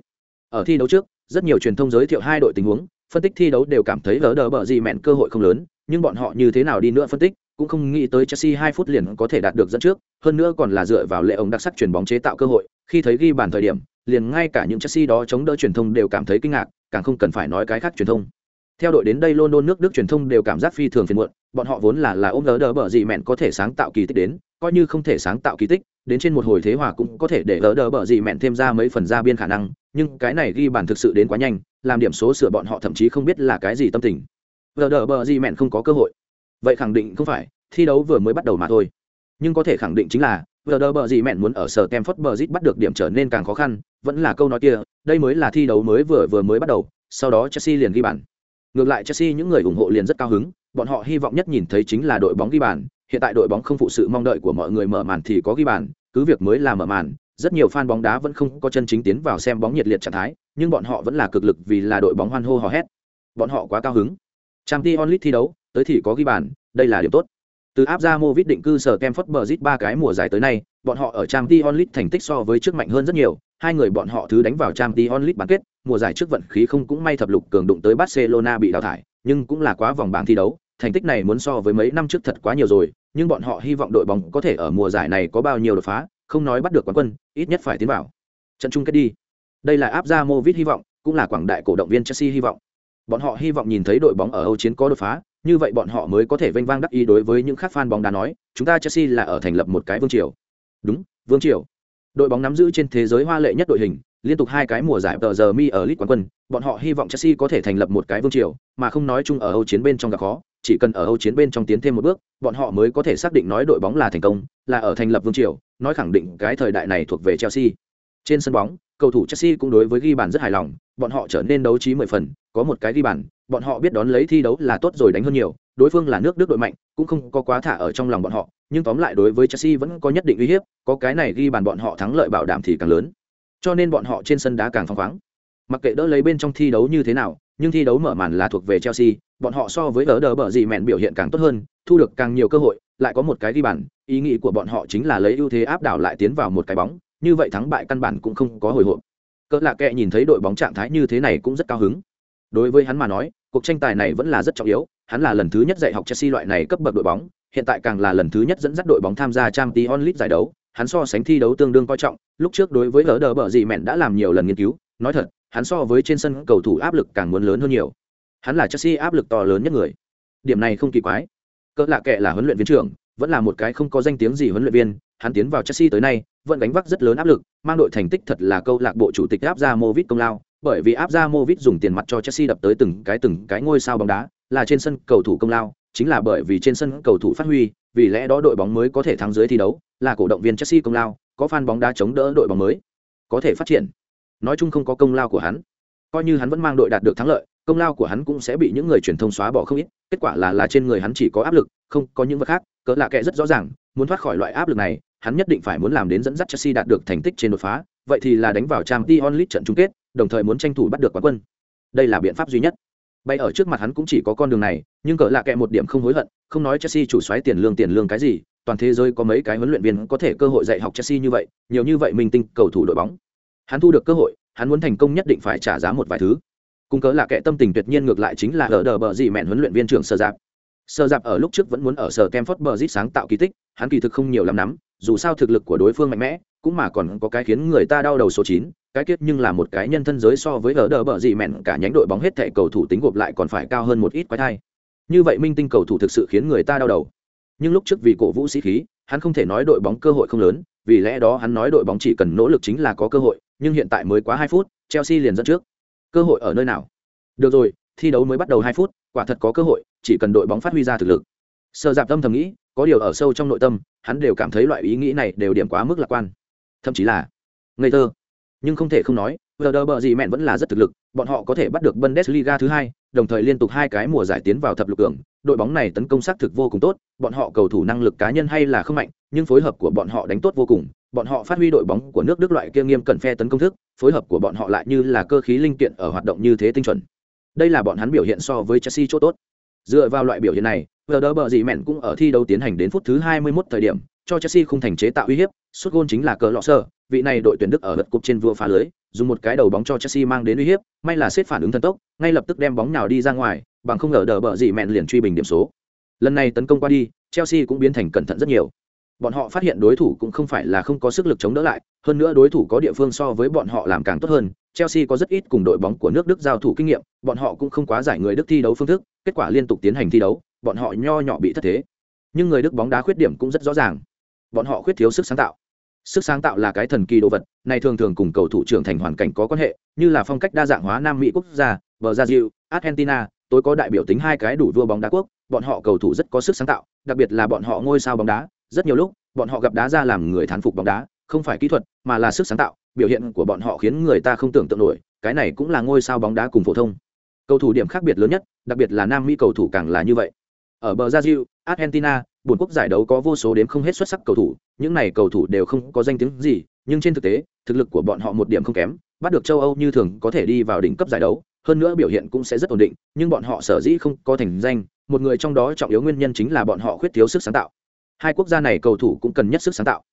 Ở thi đấu trước, rất nhiều truyền thông giới thiệu hai đội tình huống, phân tích thi đấu đều cảm thấy lỡ đỡ bở gì mẹn cơ hội không lớn, nhưng bọn họ như thế nào đi nữa phân tích, cũng không nghĩ tới Chelsea 2 phút liền có thể đạt được dẫn trước, hơn nữa còn là dựa vào lệ ống đặc sắc chuyển bóng chế tạo cơ hội, khi thấy ghi bàn thời điểm, liền ngay cả những Chelsea đó chống đỡ truyền thông đều cảm thấy kinh ngạc, càng không cần phải nói cái khác truyền thông. Theo đội đến đây London nước Đức truyền thông đều cảm giác phi thường phiền muộn, bọn họ vốn là là ôm lỡ đỡ bở gì mẹn có thể sáng tạo kỳ tích đến, coi như không thể sáng tạo kỳ tích, đến trên một hồi thế hòa cũng có thể để lỡ đỡ bở gì mẹn thêm ra mấy phần ra biên khả năng, nhưng cái này ghi bàn thực sự đến quá nhanh, làm điểm số sửa bọn họ thậm chí không biết là cái gì tâm tình. lỡ đỡ bở gì mẹn không có cơ hội. Vậy khẳng định không phải, thi đấu vừa mới bắt đầu mà thôi. Nhưng có thể khẳng định chính là, lỡ đỡ bờ gì mẹn muốn ở sở Stamford Bridge bắt được điểm trở nên càng khó khăn, vẫn là câu nói kia, đây mới là thi đấu mới vừa vừa mới bắt đầu, sau đó Chelsea liền ghi bàn. Ngược lại Chelsea những người ủng hộ liền rất cao hứng, bọn họ hy vọng nhất nhìn thấy chính là đội bóng ghi bàn, hiện tại đội bóng không phụ sự mong đợi của mọi người mở màn thì có ghi bàn, cứ việc mới là mở màn, rất nhiều fan bóng đá vẫn không có chân chính tiến vào xem bóng nhiệt liệt trạng thái, nhưng bọn họ vẫn là cực lực vì là đội bóng hoan hô hò hét. Bọn họ quá cao hứng. Champions League thi đấu, tới thì có ghi bàn, đây là điểm tốt. Từ áp ra Movit định cư sở Kemford Bridge ba cái mùa giải tới nay, bọn họ ở Champions League thành tích so với trước mạnh hơn rất nhiều, hai người bọn họ thứ đánh vào Champions League bán kết, mùa giải trước vận khí không cũng may thập lục cường đụng tới Barcelona bị đào thải, nhưng cũng là quá vòng bảng thi đấu, thành tích này muốn so với mấy năm trước thật quá nhiều rồi, nhưng bọn họ hy vọng đội bóng có thể ở mùa giải này có bao nhiêu đột phá, không nói bắt được quán quân, ít nhất phải tiến vào trận chung kết đi. Đây là áp ra Movit hy vọng, cũng là quảng đại cổ động viên Chelsea hy vọng. Bọn họ hy vọng nhìn thấy đội bóng ở Âu chiến có đột phá, như vậy bọn họ mới có thể vênh vang đắc ý đối với những khác fan bóng đá nói, chúng ta Chelsea là ở thành lập một cái vương triều. Đúng, vương triều. Đội bóng nắm giữ trên thế giới hoa lệ nhất đội hình, liên tục hai cái mùa giải tờ giờ mi ở League quán quân, bọn họ hy vọng Chelsea có thể thành lập một cái vương triều, mà không nói chung ở Âu chiến bên trong gặp khó, chỉ cần ở Âu chiến bên trong tiến thêm một bước, bọn họ mới có thể xác định nói đội bóng là thành công, là ở thành lập vương triều, nói khẳng định cái thời đại này thuộc về Chelsea. Trên sân bóng, cầu thủ Chelsea cũng đối với ghi bàn rất hài lòng, bọn họ trở nên đấu trí mười phần, có một cái ghi bàn, bọn họ biết đón lấy thi đấu là tốt rồi đánh hơn nhiều, đối phương là nước Đức đội mạnh, cũng không có quá thả ở trong lòng bọn họ, nhưng tóm lại đối với Chelsea vẫn có nhất định uy hiếp, có cái này ghi bàn bọn họ thắng lợi bảo đảm thì càng lớn. Cho nên bọn họ trên sân đá càng phóng khoáng. Mặc kệ đỡ lấy bên trong thi đấu như thế nào, nhưng thi đấu mở màn là thuộc về Chelsea, bọn họ so với ở đỡ bờ gì mẹn biểu hiện càng tốt hơn, thu được càng nhiều cơ hội, lại có một cái ghi bàn, ý nghĩ của bọn họ chính là lấy ưu thế áp đảo lại tiến vào một cái bóng, như vậy thắng bại căn bản cũng không có hồi hộp. Cỡ lạ kệ nhìn thấy đội bóng trạng thái như thế này cũng rất cao hứng. Đối với hắn mà nói, cuộc tranh tài này vẫn là rất trọng yếu, hắn là lần thứ nhất dạy học Chelsea loại này cấp bậc đội bóng, hiện tại càng là lần thứ nhất dẫn dắt đội bóng tham gia Champions League giải đấu, hắn so sánh thi đấu tương đương coi trọng, lúc trước đối với ở đỡ bờ gì mẹn đã làm nhiều lần nghiên cứu, nói thật, hắn so với trên sân cầu thủ áp lực càng muốn lớn hơn nhiều. Hắn là Chelsea áp lực to lớn nhất người. Điểm này không kỳ quái. Cỡ lạ kệ là huấn luyện viên trưởng, vẫn là một cái không có danh tiếng gì huấn luyện viên, hắn tiến vào Chelsea tới nay, vẫn gánh vác rất lớn áp lực, mang đội thành tích thật là câu lạc bộ chủ tịch áp ra Movit công lao, bởi vì áp ra Movit dùng tiền mặt cho Chelsea đập tới từng cái từng cái ngôi sao bóng đá, là trên sân cầu thủ công lao, chính là bởi vì trên sân cầu thủ phát huy, vì lẽ đó đội bóng mới có thể thắng dưới thi đấu, là cổ động viên Chelsea công lao, có fan bóng đá chống đỡ đội bóng mới, có thể phát triển. Nói chung không có công lao của hắn, coi như hắn vẫn mang đội đạt được thắng lợi, công lao của hắn cũng sẽ bị những người truyền thông xóa bỏ không ít, kết quả là là trên người hắn chỉ có áp lực, không có những vật khác, cỡ lạ kệ rất rõ ràng, muốn thoát khỏi loại áp lực này, hắn nhất định phải muốn làm đến dẫn dắt Chelsea đạt được thành tích trên đột phá, vậy thì là đánh vào Champions League trận chung kết, đồng thời muốn tranh thủ bắt được quán quân. Đây là biện pháp duy nhất. Bay ở trước mặt hắn cũng chỉ có con đường này, nhưng cỡ lạ kệ một điểm không hối hận, không nói Chelsea chủ xoáy tiền lương tiền lương cái gì, toàn thế giới có mấy cái huấn luyện viên có thể cơ hội dạy học Chelsea như vậy, nhiều như vậy mình tinh cầu thủ đội bóng. Hắn thu được cơ hội, hắn muốn thành công nhất định phải trả giá một vài thứ. Cung cớ là kẻ tâm tình tuyệt nhiên ngược lại chính là ở đờ bờ gì mẹn huấn luyện viên trưởng Sở Giáp. Sở Giáp ở lúc trước vẫn muốn ở Sở Kemford Bridge sáng tạo kỳ tích, hắn kỳ thực không nhiều lắm nắm, dù sao thực lực của đối phương mạnh mẽ, cũng mà còn có cái khiến người ta đau đầu số chín cái kết nhưng là một cái nhân thân giới so với ở đờ bờ gì mẹn cả nhánh đội bóng hết thẻ cầu thủ tính gộp lại còn phải cao hơn một ít quái thai như vậy minh tinh cầu thủ thực sự khiến người ta đau đầu nhưng lúc trước vì cổ vũ sĩ khí hắn không thể nói đội bóng cơ hội không lớn vì lẽ đó hắn nói đội bóng chỉ cần nỗ lực chính là có cơ hội nhưng hiện tại mới quá hai phút, chelsea liền dẫn trước. Cơ hội ở nơi nào? Được rồi, thi đấu mới bắt đầu hai phút, quả thật có cơ hội, chỉ cần đội bóng phát huy ra thực lực. Sợ dạp tâm thầm nghĩ, có điều ở sâu trong nội tâm, hắn đều cảm thấy loại ý nghĩ này đều điểm quá mức lạc quan. Thậm chí là ngây thơ. Nhưng không thể không nói Werder gì mẹn vẫn là rất thực lực, bọn họ có thể bắt được bundesliga thứ hai, đồng thời liên tục hai cái mùa giải tiến vào thập lục cường. Đội bóng này tấn công xác thực vô cùng tốt, bọn họ cầu thủ năng lực cá nhân hay là không mạnh, nhưng phối hợp của bọn họ đánh tốt vô cùng bọn họ phát huy đội bóng của nước đức loại kia nghiêm cẩn phe tấn công thức, phối hợp của bọn họ lại như là cơ khí linh kiện ở hoạt động như thế tinh chuẩn. Đây là bọn hắn biểu hiện so với chelsea chỗ tốt. Dựa vào loại biểu hiện này, Werder đỡ bờ gì mẹn cũng ở thi đấu tiến hành đến phút thứ 21 thời điểm, cho chelsea không thành chế tạo uy hiếp, Sút gôn chính là cờ lọ sơ vị này đội tuyển đức ở lượt cục trên vua phá lưới, dùng một cái đầu bóng cho chelsea mang đến uy hiếp, may là xếp phản ứng thần tốc, ngay lập tức đem bóng nào đi ra ngoài, bằng không ngờ đỡ bờ gì mẹn liền truy bình điểm số. Lần này tấn công qua đi, chelsea cũng biến thành cẩn thận rất nhiều bọn họ phát hiện đối thủ cũng không phải là không có sức lực chống đỡ lại, hơn nữa đối thủ có địa phương so với bọn họ làm càng tốt hơn. Chelsea có rất ít cùng đội bóng của nước đức giao thủ kinh nghiệm, bọn họ cũng không quá giải người đức thi đấu phương thức, kết quả liên tục tiến hành thi đấu, bọn họ nho nhỏ bị thất thế. Nhưng người đức bóng đá khuyết điểm cũng rất rõ ràng. Bọn họ khuyết thiếu sức sáng tạo. Sức sáng tạo là cái thần kỳ đồ vật này thường thường cùng cầu thủ trưởng thành hoàn cảnh có quan hệ, như là phong cách đa dạng hóa nam mỹ quốc gia bờ gia diệu argentina tôi có đại biểu tính hai cái đủ vua bóng đá quốc, bọn họ cầu thủ rất có sức sáng tạo, đặc biệt là bọn họ ngôi sao bóng đá rất nhiều lúc bọn họ gặp đá ra làm người thán phục bóng đá không phải kỹ thuật mà là sức sáng tạo biểu hiện của bọn họ khiến người ta không tưởng tượng nổi cái này cũng là ngôi sao bóng đá cùng phổ thông. Cầu thủ điểm khác biệt lớn nhất đặc biệt là nam mỹ cầu thủ càng là như vậy. Ở bờ Brazil, argentina buồn quốc giải đấu có vô số đến không hết xuất sắc cầu thủ những này cầu thủ đều không có danh tiếng gì nhưng trên thực tế thực lực của bọn họ một điểm không kém bắt được châu âu như thường có thể đi vào đỉnh cấp giải đấu hơn nữa biểu hiện cũng sẽ rất ổn định nhưng bọn họ sở dĩ không có thành danh một người trong đó trọng yếu nguyên nhân chính là bọn họ khuyết thiếu sức sáng tạo hai quốc gia này cầu thủ cũng cần nhất sức sáng tạo.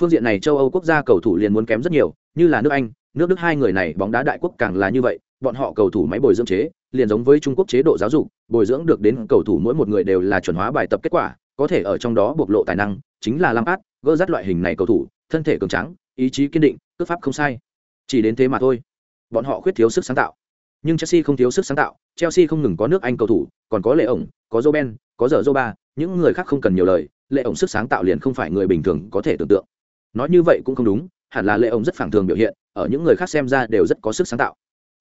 Phương diện này châu âu quốc gia cầu thủ liền muốn kém rất nhiều, như là nước anh, nước đức hai người này bóng đá đại quốc càng là như vậy, bọn họ cầu thủ máy bồi dưỡng chế, liền giống với trung quốc chế độ giáo dục, bồi dưỡng được đến cầu thủ mỗi một người đều là chuẩn hóa bài tập kết quả, có thể ở trong đó bộc lộ tài năng, chính là lam át gỡ rắt loại hình này cầu thủ, thân thể cường trắng ý chí kiên định, cước pháp không sai. Chỉ đến thế mà thôi. Bọn họ khuyết thiếu sức sáng tạo. Nhưng chelsea không thiếu sức sáng tạo, chelsea không ngừng có nước anh cầu thủ, còn có lệ ổng, có joben có giờ joba những người khác không cần nhiều lời lệ ổng sức sáng tạo liền không phải người bình thường có thể tưởng tượng. Nói như vậy cũng không đúng, hẳn là lệ ổng rất phản thường biểu hiện, ở những người khác xem ra đều rất có sức sáng tạo.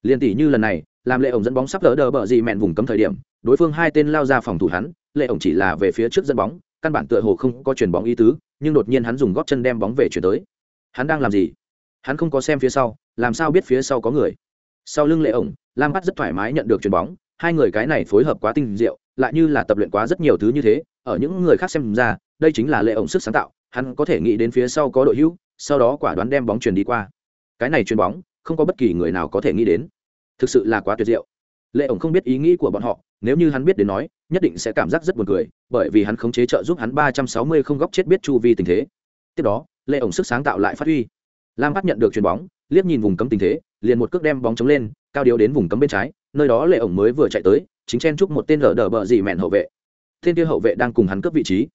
Liên tỷ như lần này, làm lệ ổng dẫn bóng sắp đỡ đỡ bờ gì mẹn vùng cấm thời điểm, đối phương hai tên lao ra phòng thủ hắn, lệ ổng chỉ là về phía trước dẫn bóng, căn bản tựa hồ không có chuyền bóng ý tứ, nhưng đột nhiên hắn dùng góp chân đem bóng về chuyển tới. Hắn đang làm gì? Hắn không có xem phía sau, làm sao biết phía sau có người? Sau lưng lệ ổng, lam bắt rất thoải mái nhận được chuyền bóng, hai người cái này phối hợp quá tinh diệu, lại như là tập luyện quá rất nhiều thứ như thế ở những người khác xem ra, đây chính là lệ ổng sức sáng tạo, hắn có thể nghĩ đến phía sau có đội hữu, sau đó quả đoán đem bóng truyền đi qua. Cái này chuyền bóng, không có bất kỳ người nào có thể nghĩ đến. Thực sự là quá tuyệt diệu. Lệ ổng không biết ý nghĩ của bọn họ, nếu như hắn biết đến nói, nhất định sẽ cảm giác rất buồn cười, bởi vì hắn khống chế trợ giúp hắn ba trăm sáu mươi không góc chết biết chu vi tình thế. Tiếp đó, lệ ổng sức sáng tạo lại phát huy. Lam bắt nhận được chuyền bóng, liếc nhìn vùng cấm tình thế, liền một cước đem bóng chống lên, cao điếu đến vùng cấm bên trái, nơi đó lệ ổng mới vừa chạy tới, chính chen chúc một tên lở đờ bờ dị mẹn hậu vệ tên kia hậu vệ đang cùng hắn cướp vị trí.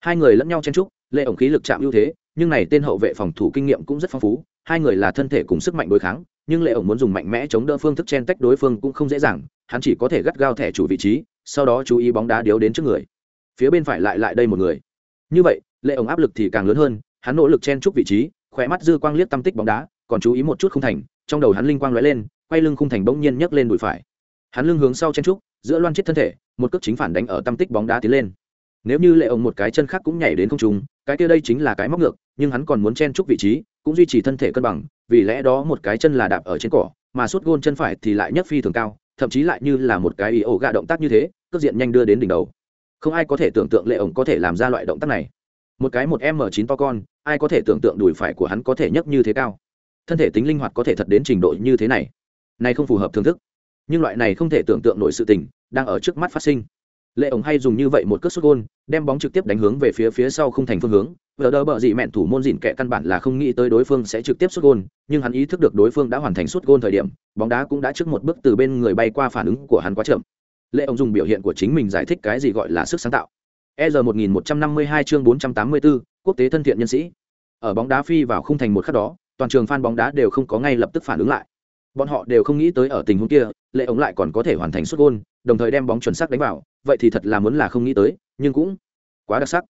Hai người lẫn nhau chen chúc, lệ ổng khí lực chạm ưu thế, nhưng này tên hậu vệ phòng thủ kinh nghiệm cũng rất phong phú, hai người là thân thể cùng sức mạnh đối kháng, nhưng lệ ổng muốn dùng mạnh mẽ chống đỡ phương thức chen tách đối phương cũng không dễ dàng, hắn chỉ có thể gắt gao thẻ chủ vị trí, sau đó chú ý bóng đá điếu đến trước người. Phía bên phải lại lại đây một người. Như vậy, lệ ổng áp lực thì càng lớn hơn, hắn nỗ lực chen chúc vị trí khỏe mắt dư quang liếc tâm tích bóng đá, còn chú ý một chút không thành, trong đầu hắn linh quang lóe lên, quay lưng khung thành bỗng nhiên nhấc lên đùi phải. Hắn lưng hướng sau chen trúc giữa loan chết thân thể một cước chính phản đánh ở tâm tích bóng đá tiến lên. Nếu như lệ ông một cái chân khác cũng nhảy đến không trùng, cái kia đây chính là cái móc ngược nhưng hắn còn muốn chen trúc vị trí cũng duy trì thân thể cân bằng vì lẽ đó một cái chân là đạp ở trên cỏ mà suốt gôn chân phải thì lại nhấc phi thường cao thậm chí lại như là một cái ý ổ gạ động tác như thế cước diện nhanh đưa đến đỉnh đầu. Không ai có thể tưởng tượng lệ ổng có thể làm ra loại động tác này. Một cái một m chín to con ai có thể tưởng tượng đùi phải của hắn có thể nhấc như thế cao. Thân thể tính linh hoạt có thể thật đến trình độ như thế này. Này không phù hợp thưởng thức nhưng loại này không thể tưởng tượng nổi sự tình đang ở trước mắt phát sinh. Lệ ổng hay dùng như vậy một cước xuất gôn, đem bóng trực tiếp đánh hướng về phía phía sau không thành phương hướng. Vờ đỡ bờ dị mẹn thủ môn dịn kẹ căn bản là không nghĩ tới đối phương sẽ trực tiếp xuất gôn, nhưng hắn ý thức được đối phương đã hoàn thành xuất gôn thời điểm, bóng đá cũng đã trước một bước từ bên người bay qua phản ứng của hắn quá chậm. Lệ ổng dùng biểu hiện của chính mình giải thích cái gì gọi là sức sáng tạo. E r một nghìn một trăm năm mươi hai chương bốn trăm tám mươi bốn quốc tế thân thiện nhân sĩ. Ở bóng đá phi vào khung thành một khắc đó, toàn trường fan bóng đá đều không có ngay lập tức phản ứng lại bọn họ đều không nghĩ tới ở tình huống kia, lệ ống lại còn có thể hoàn thành xuất gôn, đồng thời đem bóng chuẩn xác đánh vào, vậy thì thật là muốn là không nghĩ tới, nhưng cũng quá đặc sắc.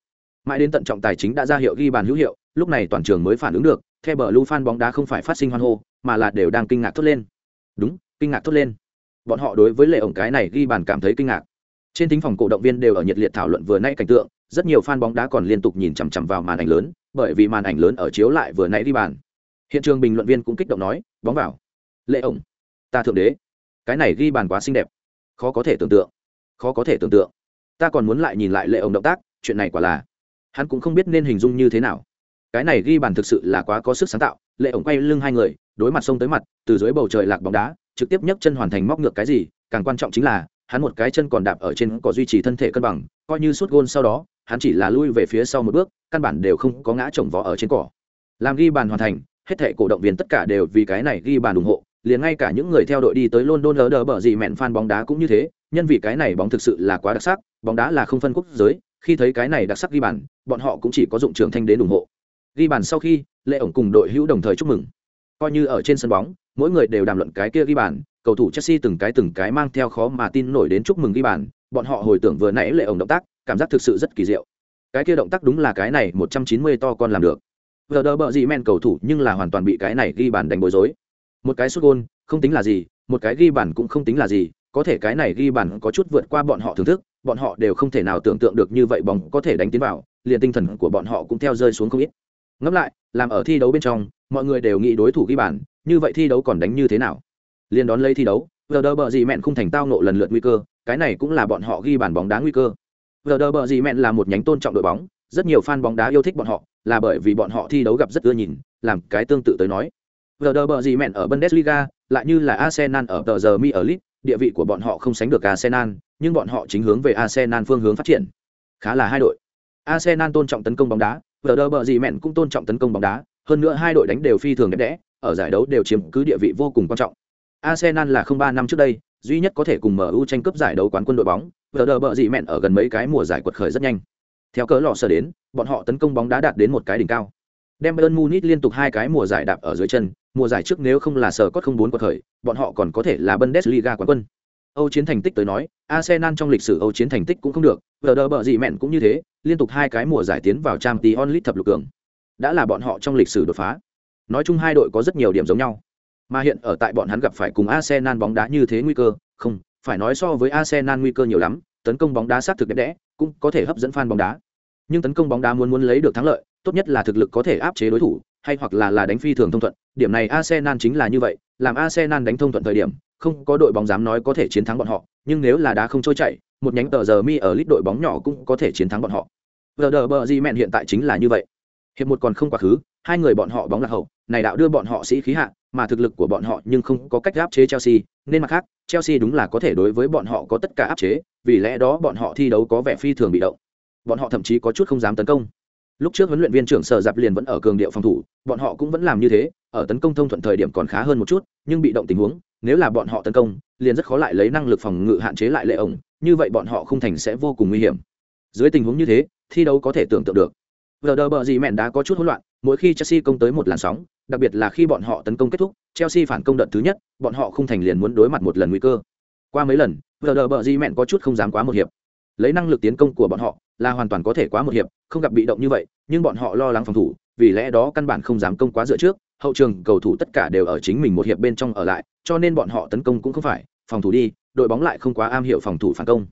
Mãi đến tận trọng tài chính đã ra hiệu ghi bàn hữu hiệu, lúc này toàn trường mới phản ứng được theo bờ lưu fan bóng đá không phải phát sinh hoan hô, mà là đều đang kinh ngạc thốt lên. Đúng, kinh ngạc thốt lên. Bọn họ đối với lệ ổng cái này ghi bàn cảm thấy kinh ngạc. Trên thính phòng cổ động viên đều ở nhiệt liệt thảo luận vừa nay cảnh tượng, rất nhiều fan bóng đá còn liên tục nhìn chằm chằm vào màn ảnh lớn, bởi vì màn ảnh lớn ở chiếu lại vừa nãy ghi bàn. Hiện trường bình luận viên cũng kích động nói, bóng vào lệ ổng. Ta thượng đế. Cái này ghi bàn quá xinh đẹp. Khó có thể tưởng tượng. Khó có thể tưởng tượng. Ta còn muốn lại nhìn lại lệ ổng động tác, chuyện này quả là. Hắn cũng không biết nên hình dung như thế nào. Cái này ghi bàn thực sự là quá có sức sáng tạo. Lệ ổng quay lưng hai người, đối mặt sông tới mặt, từ dưới bầu trời lạc bóng đá, trực tiếp nhấc chân hoàn thành móc ngược cái gì, càng quan trọng chính là, hắn một cái chân còn đạp ở trên có duy trì thân thể cân bằng, coi như suốt gôn sau đó, hắn chỉ là lui về phía sau một bước, căn bản đều không có ngã chồng vó ở trên cỏ. Làm ghi bàn hoàn thành, hết thảy cổ động viên tất cả đều vì cái này ghi bàn ủng hộ liền ngay cả những người theo đội đi tới London lỡ đỡ bờ gì mẹn fan bóng đá cũng như thế, nhân vì cái này bóng thực sự là quá đặc sắc, bóng đá là không phân quốc giới, khi thấy cái này đặc sắc ghi bàn, bọn họ cũng chỉ có dụng trưởng thanh đến ủng hộ. Ghi bàn sau khi, Lệ ổng cùng đội hữu đồng thời chúc mừng. Coi như ở trên sân bóng, mỗi người đều đàm luận cái kia ghi bàn, cầu thủ Chelsea từng cái từng cái mang theo khó mà tin nổi đến chúc mừng ghi bàn, bọn họ hồi tưởng vừa nãy Lệ ổng động tác, cảm giác thực sự rất kỳ diệu. Cái kia động tác đúng là cái này 190 to con làm được. Vừa đỡ bờ gì men cầu thủ nhưng là hoàn toàn bị cái này ghi bàn đánh bối rối một cái sút gôn không tính là gì một cái ghi bản cũng không tính là gì có thể cái này ghi bản có chút vượt qua bọn họ thưởng thức bọn họ đều không thể nào tưởng tượng được như vậy bóng có thể đánh tiến vào liền tinh thần của bọn họ cũng theo rơi xuống không ít. Ngẫm lại làm ở thi đấu bên trong mọi người đều nghĩ đối thủ ghi bản, như vậy thi đấu còn đánh như thế nào? Liền đón lấy thi đấu vờ đờ bờ gì mẹn không thành tao nộ lần lượt nguy cơ cái này cũng là bọn họ ghi bàn bóng đá nguy cơ. Vờ đờ bờ gì mẹn là một nhánh tôn trọng đội bóng rất nhiều fan bóng đá yêu thích bọn họ là bởi vì bọn họ thi đấu gặp rất ưa nhìn làm cái tương tự tới nói. Vờ đờ bờ gì mẹn ở Bundesliga, lại như là Arsenal ở tờ giờ Mi ở League, địa vị của bọn họ không sánh được Arsenal, nhưng bọn họ chính hướng về Arsenal phương hướng phát triển. Khá là hai đội. Arsenal tôn trọng tấn công bóng đá, Vờ đờ bờ gì mẹn cũng tôn trọng tấn công bóng đá, hơn nữa hai đội đánh đều phi thường đẹp đẽ, ở giải đấu đều chiếm cứ địa vị vô cùng quan trọng. Arsenal là không ba năm trước đây, duy nhất có thể cùng MU tranh cướp giải đấu quán quân đội bóng, Vờ đờ bờ gì mẹn ở gần mấy cái mùa giải quật khởi rất nhanh. Theo cỡ lọ sở đến, bọn họ tấn công bóng đá đạt đến một cái đỉnh cao. Đem Bayern Munich liên tục hai cái mùa giải đạp ở dưới chân, mùa giải trước nếu không là sở cốt không bốn của thời, bọn họ còn có thể là Bundesliga quán quân. Âu chiến thành tích tới nói, Arsenal trong lịch sử Âu chiến thành tích cũng không được, Werder bở gì mẹn cũng như thế, liên tục hai cái mùa giải tiến vào Champions League thập lục cường. Đã là bọn họ trong lịch sử đột phá. Nói chung hai đội có rất nhiều điểm giống nhau. Mà hiện ở tại bọn hắn gặp phải cùng Arsenal bóng đá như thế nguy cơ, không, phải nói so với Arsenal nguy cơ nhiều lắm, tấn công bóng đá sát thực đẹp đẽ, cũng có thể hấp dẫn fan bóng đá. Nhưng tấn công bóng đá muốn muốn lấy được thắng lợi, tốt nhất là thực lực có thể áp chế đối thủ, hay hoặc là là đánh phi thường thông thuận, điểm này Arsenal chính là như vậy, làm Arsenal đánh thông thuận thời điểm, không có đội bóng dám nói có thể chiến thắng bọn họ, nhưng nếu là đá không trôi chảy, một nhánh tờ giờ mi ở lít đội bóng nhỏ cũng có thể chiến thắng bọn họ. Werder Bremen hiện tại chính là như vậy. Hiệp một còn không quá khứ, hai người bọn họ bóng lạc hậu, này đạo đưa bọn họ sĩ khí hạ, mà thực lực của bọn họ nhưng không có cách áp chế Chelsea, nên mặt khác, Chelsea đúng là có thể đối với bọn họ có tất cả áp chế, vì lẽ đó bọn họ thi đấu có vẻ phi thường bị động. Bọn họ thậm chí có chút không dám tấn công. Lúc trước huấn luyện viên trưởng Sở Dạp liền vẫn ở cường điệu phòng thủ, bọn họ cũng vẫn làm như thế, ở tấn công thông thuận thời điểm còn khá hơn một chút, nhưng bị động tình huống, nếu là bọn họ tấn công, liền rất khó lại lấy năng lực phòng ngự hạn chế lại lệ ổng, như vậy bọn họ không thành sẽ vô cùng nguy hiểm. Dưới tình huống như thế, thi đấu có thể tưởng tượng được. Vừa đờ bờ gì mẹn đã có chút hỗn loạn, mỗi khi Chelsea công tới một làn sóng, đặc biệt là khi bọn họ tấn công kết thúc, Chelsea phản công đợt thứ nhất, bọn họ không thành liền muốn đối mặt một lần nguy cơ. Qua mấy lần, vừa đờ bờ gì mẹn có chút không dám quá một hiệp. Lấy năng lực tiến công của bọn họ, là hoàn toàn có thể quá một hiệp, không gặp bị động như vậy, nhưng bọn họ lo lắng phòng thủ, vì lẽ đó căn bản không dám công quá dựa trước, hậu trường cầu thủ tất cả đều ở chính mình một hiệp bên trong ở lại, cho nên bọn họ tấn công cũng không phải, phòng thủ đi, đội bóng lại không quá am hiểu phòng thủ phản công.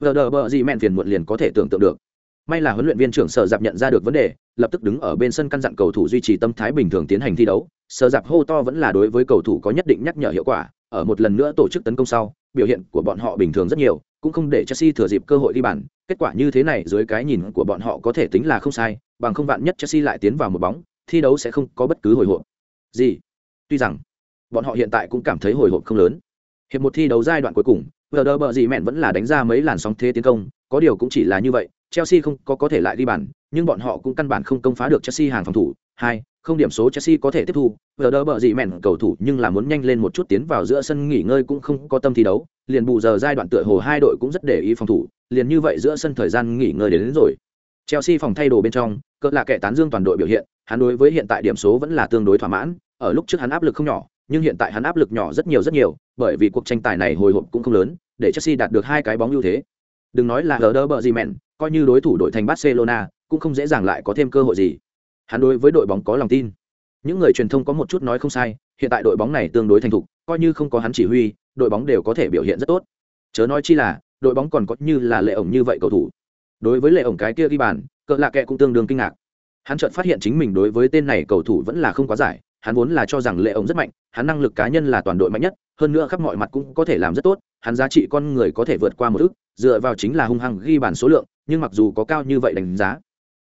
Vừa đờ bờ gì mẹn phiền muộn liền có thể tưởng tượng được. May là huấn luyện viên trưởng sở dạp nhận ra được vấn đề lập tức đứng ở bên sân căn dặn cầu thủ duy trì tâm thái bình thường tiến hành thi đấu. Sở dạp hô to vẫn là đối với cầu thủ có nhất định nhắc nhở hiệu quả. Ở một lần nữa tổ chức tấn công sau biểu hiện của bọn họ bình thường rất nhiều cũng không để chelsea thừa dịp cơ hội đi bàn. Kết quả như thế này dưới cái nhìn của bọn họ có thể tính là không sai bằng không vạn nhất chelsea lại tiến vào một bóng thi đấu sẽ không có bất cứ hồi hộp. Gì? Tuy rằng bọn họ hiện tại cũng cảm thấy hồi hộp không lớn. Hiệp một thi đấu giai đoạn cuối cùng Werder đờ bờ gì mẹn vẫn là đánh ra mấy làn sóng thế tiến công. Có điều cũng chỉ là như vậy Chelsea không có có thể lại đi bàn, nhưng bọn họ cũng căn bản không công phá được Chelsea hàng phòng thủ. Hai, không điểm số Chelsea có thể tiếp thu, Werder đỡ bờ gì mèn cầu thủ nhưng là muốn nhanh lên một chút tiến vào giữa sân nghỉ ngơi cũng không có tâm thi đấu, liền bù giờ giai đoạn tựa hồ hai đội cũng rất để ý phòng thủ, liền như vậy giữa sân thời gian nghỉ ngơi đến, đến rồi. Chelsea phòng thay đồ bên trong, cỡ là kẻ tán dương toàn đội biểu hiện, hắn đối với hiện tại điểm số vẫn là tương đối thỏa mãn, ở lúc trước hắn áp lực không nhỏ, nhưng hiện tại hắn áp lực nhỏ rất nhiều rất nhiều, bởi vì cuộc tranh tài này hồi hộp cũng không lớn, để Chelsea đạt được hai cái bóng ưu thế. Đừng nói là Werder Bremen, coi như đối thủ đội thành Barcelona, cũng không dễ dàng lại có thêm cơ hội gì. Hắn đối với đội bóng có lòng tin. Những người truyền thông có một chút nói không sai, hiện tại đội bóng này tương đối thành thục, coi như không có hắn chỉ huy, đội bóng đều có thể biểu hiện rất tốt. Chớ nói chi là, đội bóng còn có như là lệ ổng như vậy cầu thủ. Đối với lệ ổng cái kia ghi bàn, cỡ lạ kệ cũng tương đương kinh ngạc. Hắn chợt phát hiện chính mình đối với tên này cầu thủ vẫn là không quá giải, hắn vốn là cho rằng lệ ổng rất mạnh, hắn năng lực cá nhân là toàn đội mạnh nhất, hơn nữa khắp mọi mặt cũng có thể làm rất tốt, hắn giá trị con người có thể vượt qua một ước, dựa vào chính là hung hăng ghi bàn số lượng, nhưng mặc dù có cao như vậy đánh giá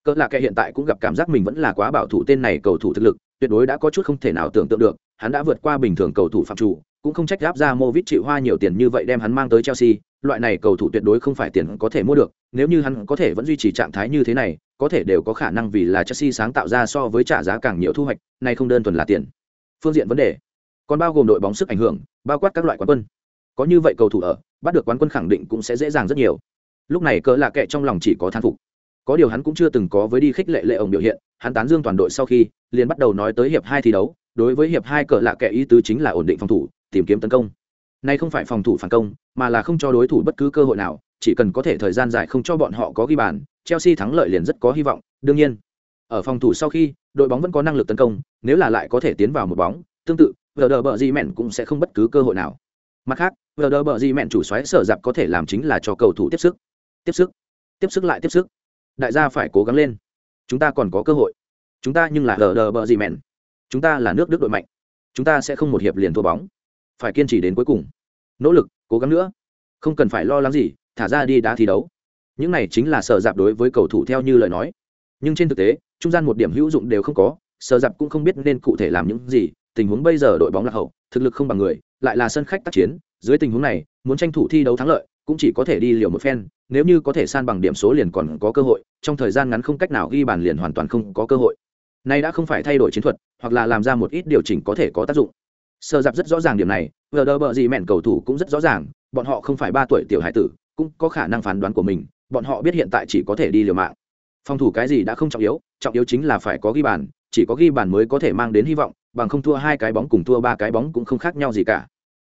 cỡ lạ kệ hiện tại cũng gặp cảm giác mình vẫn là quá bảo thủ tên này cầu thủ thực lực tuyệt đối đã có chút không thể nào tưởng tượng được hắn đã vượt qua bình thường cầu thủ phạm chủ cũng không trách gáp ra Movit chịu hoa nhiều tiền như vậy đem hắn mang tới Chelsea, loại này cầu thủ tuyệt đối không phải tiền có thể mua được, nếu như hắn có thể vẫn duy trì trạng thái như thế này, có thể đều có khả năng vì là Chelsea sáng tạo ra so với trả giá càng nhiều thu hoạch, này không đơn thuần là tiền. Phương diện vấn đề, còn bao gồm đội bóng sức ảnh hưởng, bao quát các loại quán quân. Có như vậy cầu thủ ở, bắt được quán quân khẳng định cũng sẽ dễ dàng rất nhiều lúc này cỡ lạ kệ trong lòng chỉ có thán phục có điều hắn cũng chưa từng có với đi khích lệ lệ ông biểu hiện hắn tán dương toàn đội sau khi liền bắt đầu nói tới hiệp hai thi đấu đối với hiệp hai cờ lạ kệ ý tứ chính là ổn định phòng thủ, tìm kiếm tấn công. Nay không phải phòng thủ phản công, mà là không cho đối thủ bất cứ cơ hội nào, chỉ cần có thể thời gian dài không cho bọn họ có ghi bàn, chelsea thắng lợi liền rất có hy vọng. Đương nhiên, ở phòng thủ sau khi, đội bóng vẫn có năng lực tấn công, nếu là lại có thể tiến vào một bóng, tương tự vờ đờ bờ di mẹn cũng sẽ không bất cứ cơ hội nào. Mặt khác vờ đờ bờ di mẹn chủ xoáy sở dạp có thể làm chính là cho cầu thủ tiếp sức. Tiếp sức tiếp sức lại tiếp sức. Đại gia phải cố gắng lên. Chúng ta còn có cơ hội. Chúng ta nhưng là vờ đờ bờ di mẹn chúng ta là nước đức đội mạnh. Chúng ta sẽ không một hiệp liền thua bóng. Phải kiên trì đến cuối cùng. Nỗ lực, cố gắng nữa. Không cần phải lo lắng gì, thả ra đi đá thi đấu. Những này chính là sợ dạp đối với cầu thủ theo như lời nói. Nhưng trên thực tế, trung gian một điểm hữu dụng đều không có sợ dạp cũng không biết nên cụ thể làm những gì. Tình huống bây giờ đội bóng lạc hậu, thực lực không bằng người, lại là sân khách tác chiến. Dưới tình huống này, muốn tranh thủ thi đấu thắng lợi, cũng chỉ có thể đi liều một phen. Nếu như có thể san bằng điểm số liền còn có cơ hội, trong thời gian ngắn không cách nào ghi bàn liền hoàn toàn không có cơ hội nay đã không phải thay đổi chiến thuật, hoặc là làm ra một ít điều chỉnh có thể có tác dụng. Sơ dạp rất rõ ràng điểm này vờ đờ bờ gì mẹn cầu thủ cũng rất rõ ràng, bọn họ không phải ba tuổi tiểu hải tử, cũng có khả năng phán đoán của mình, bọn họ biết hiện tại chỉ có thể đi liều mạng. Phòng thủ cái gì đã không trọng yếu trọng yếu chính là phải có ghi bàn, chỉ có ghi bàn mới có thể mang đến hy vọng, bằng không thua hai cái bóng cùng thua ba cái bóng cũng không khác nhau gì cả.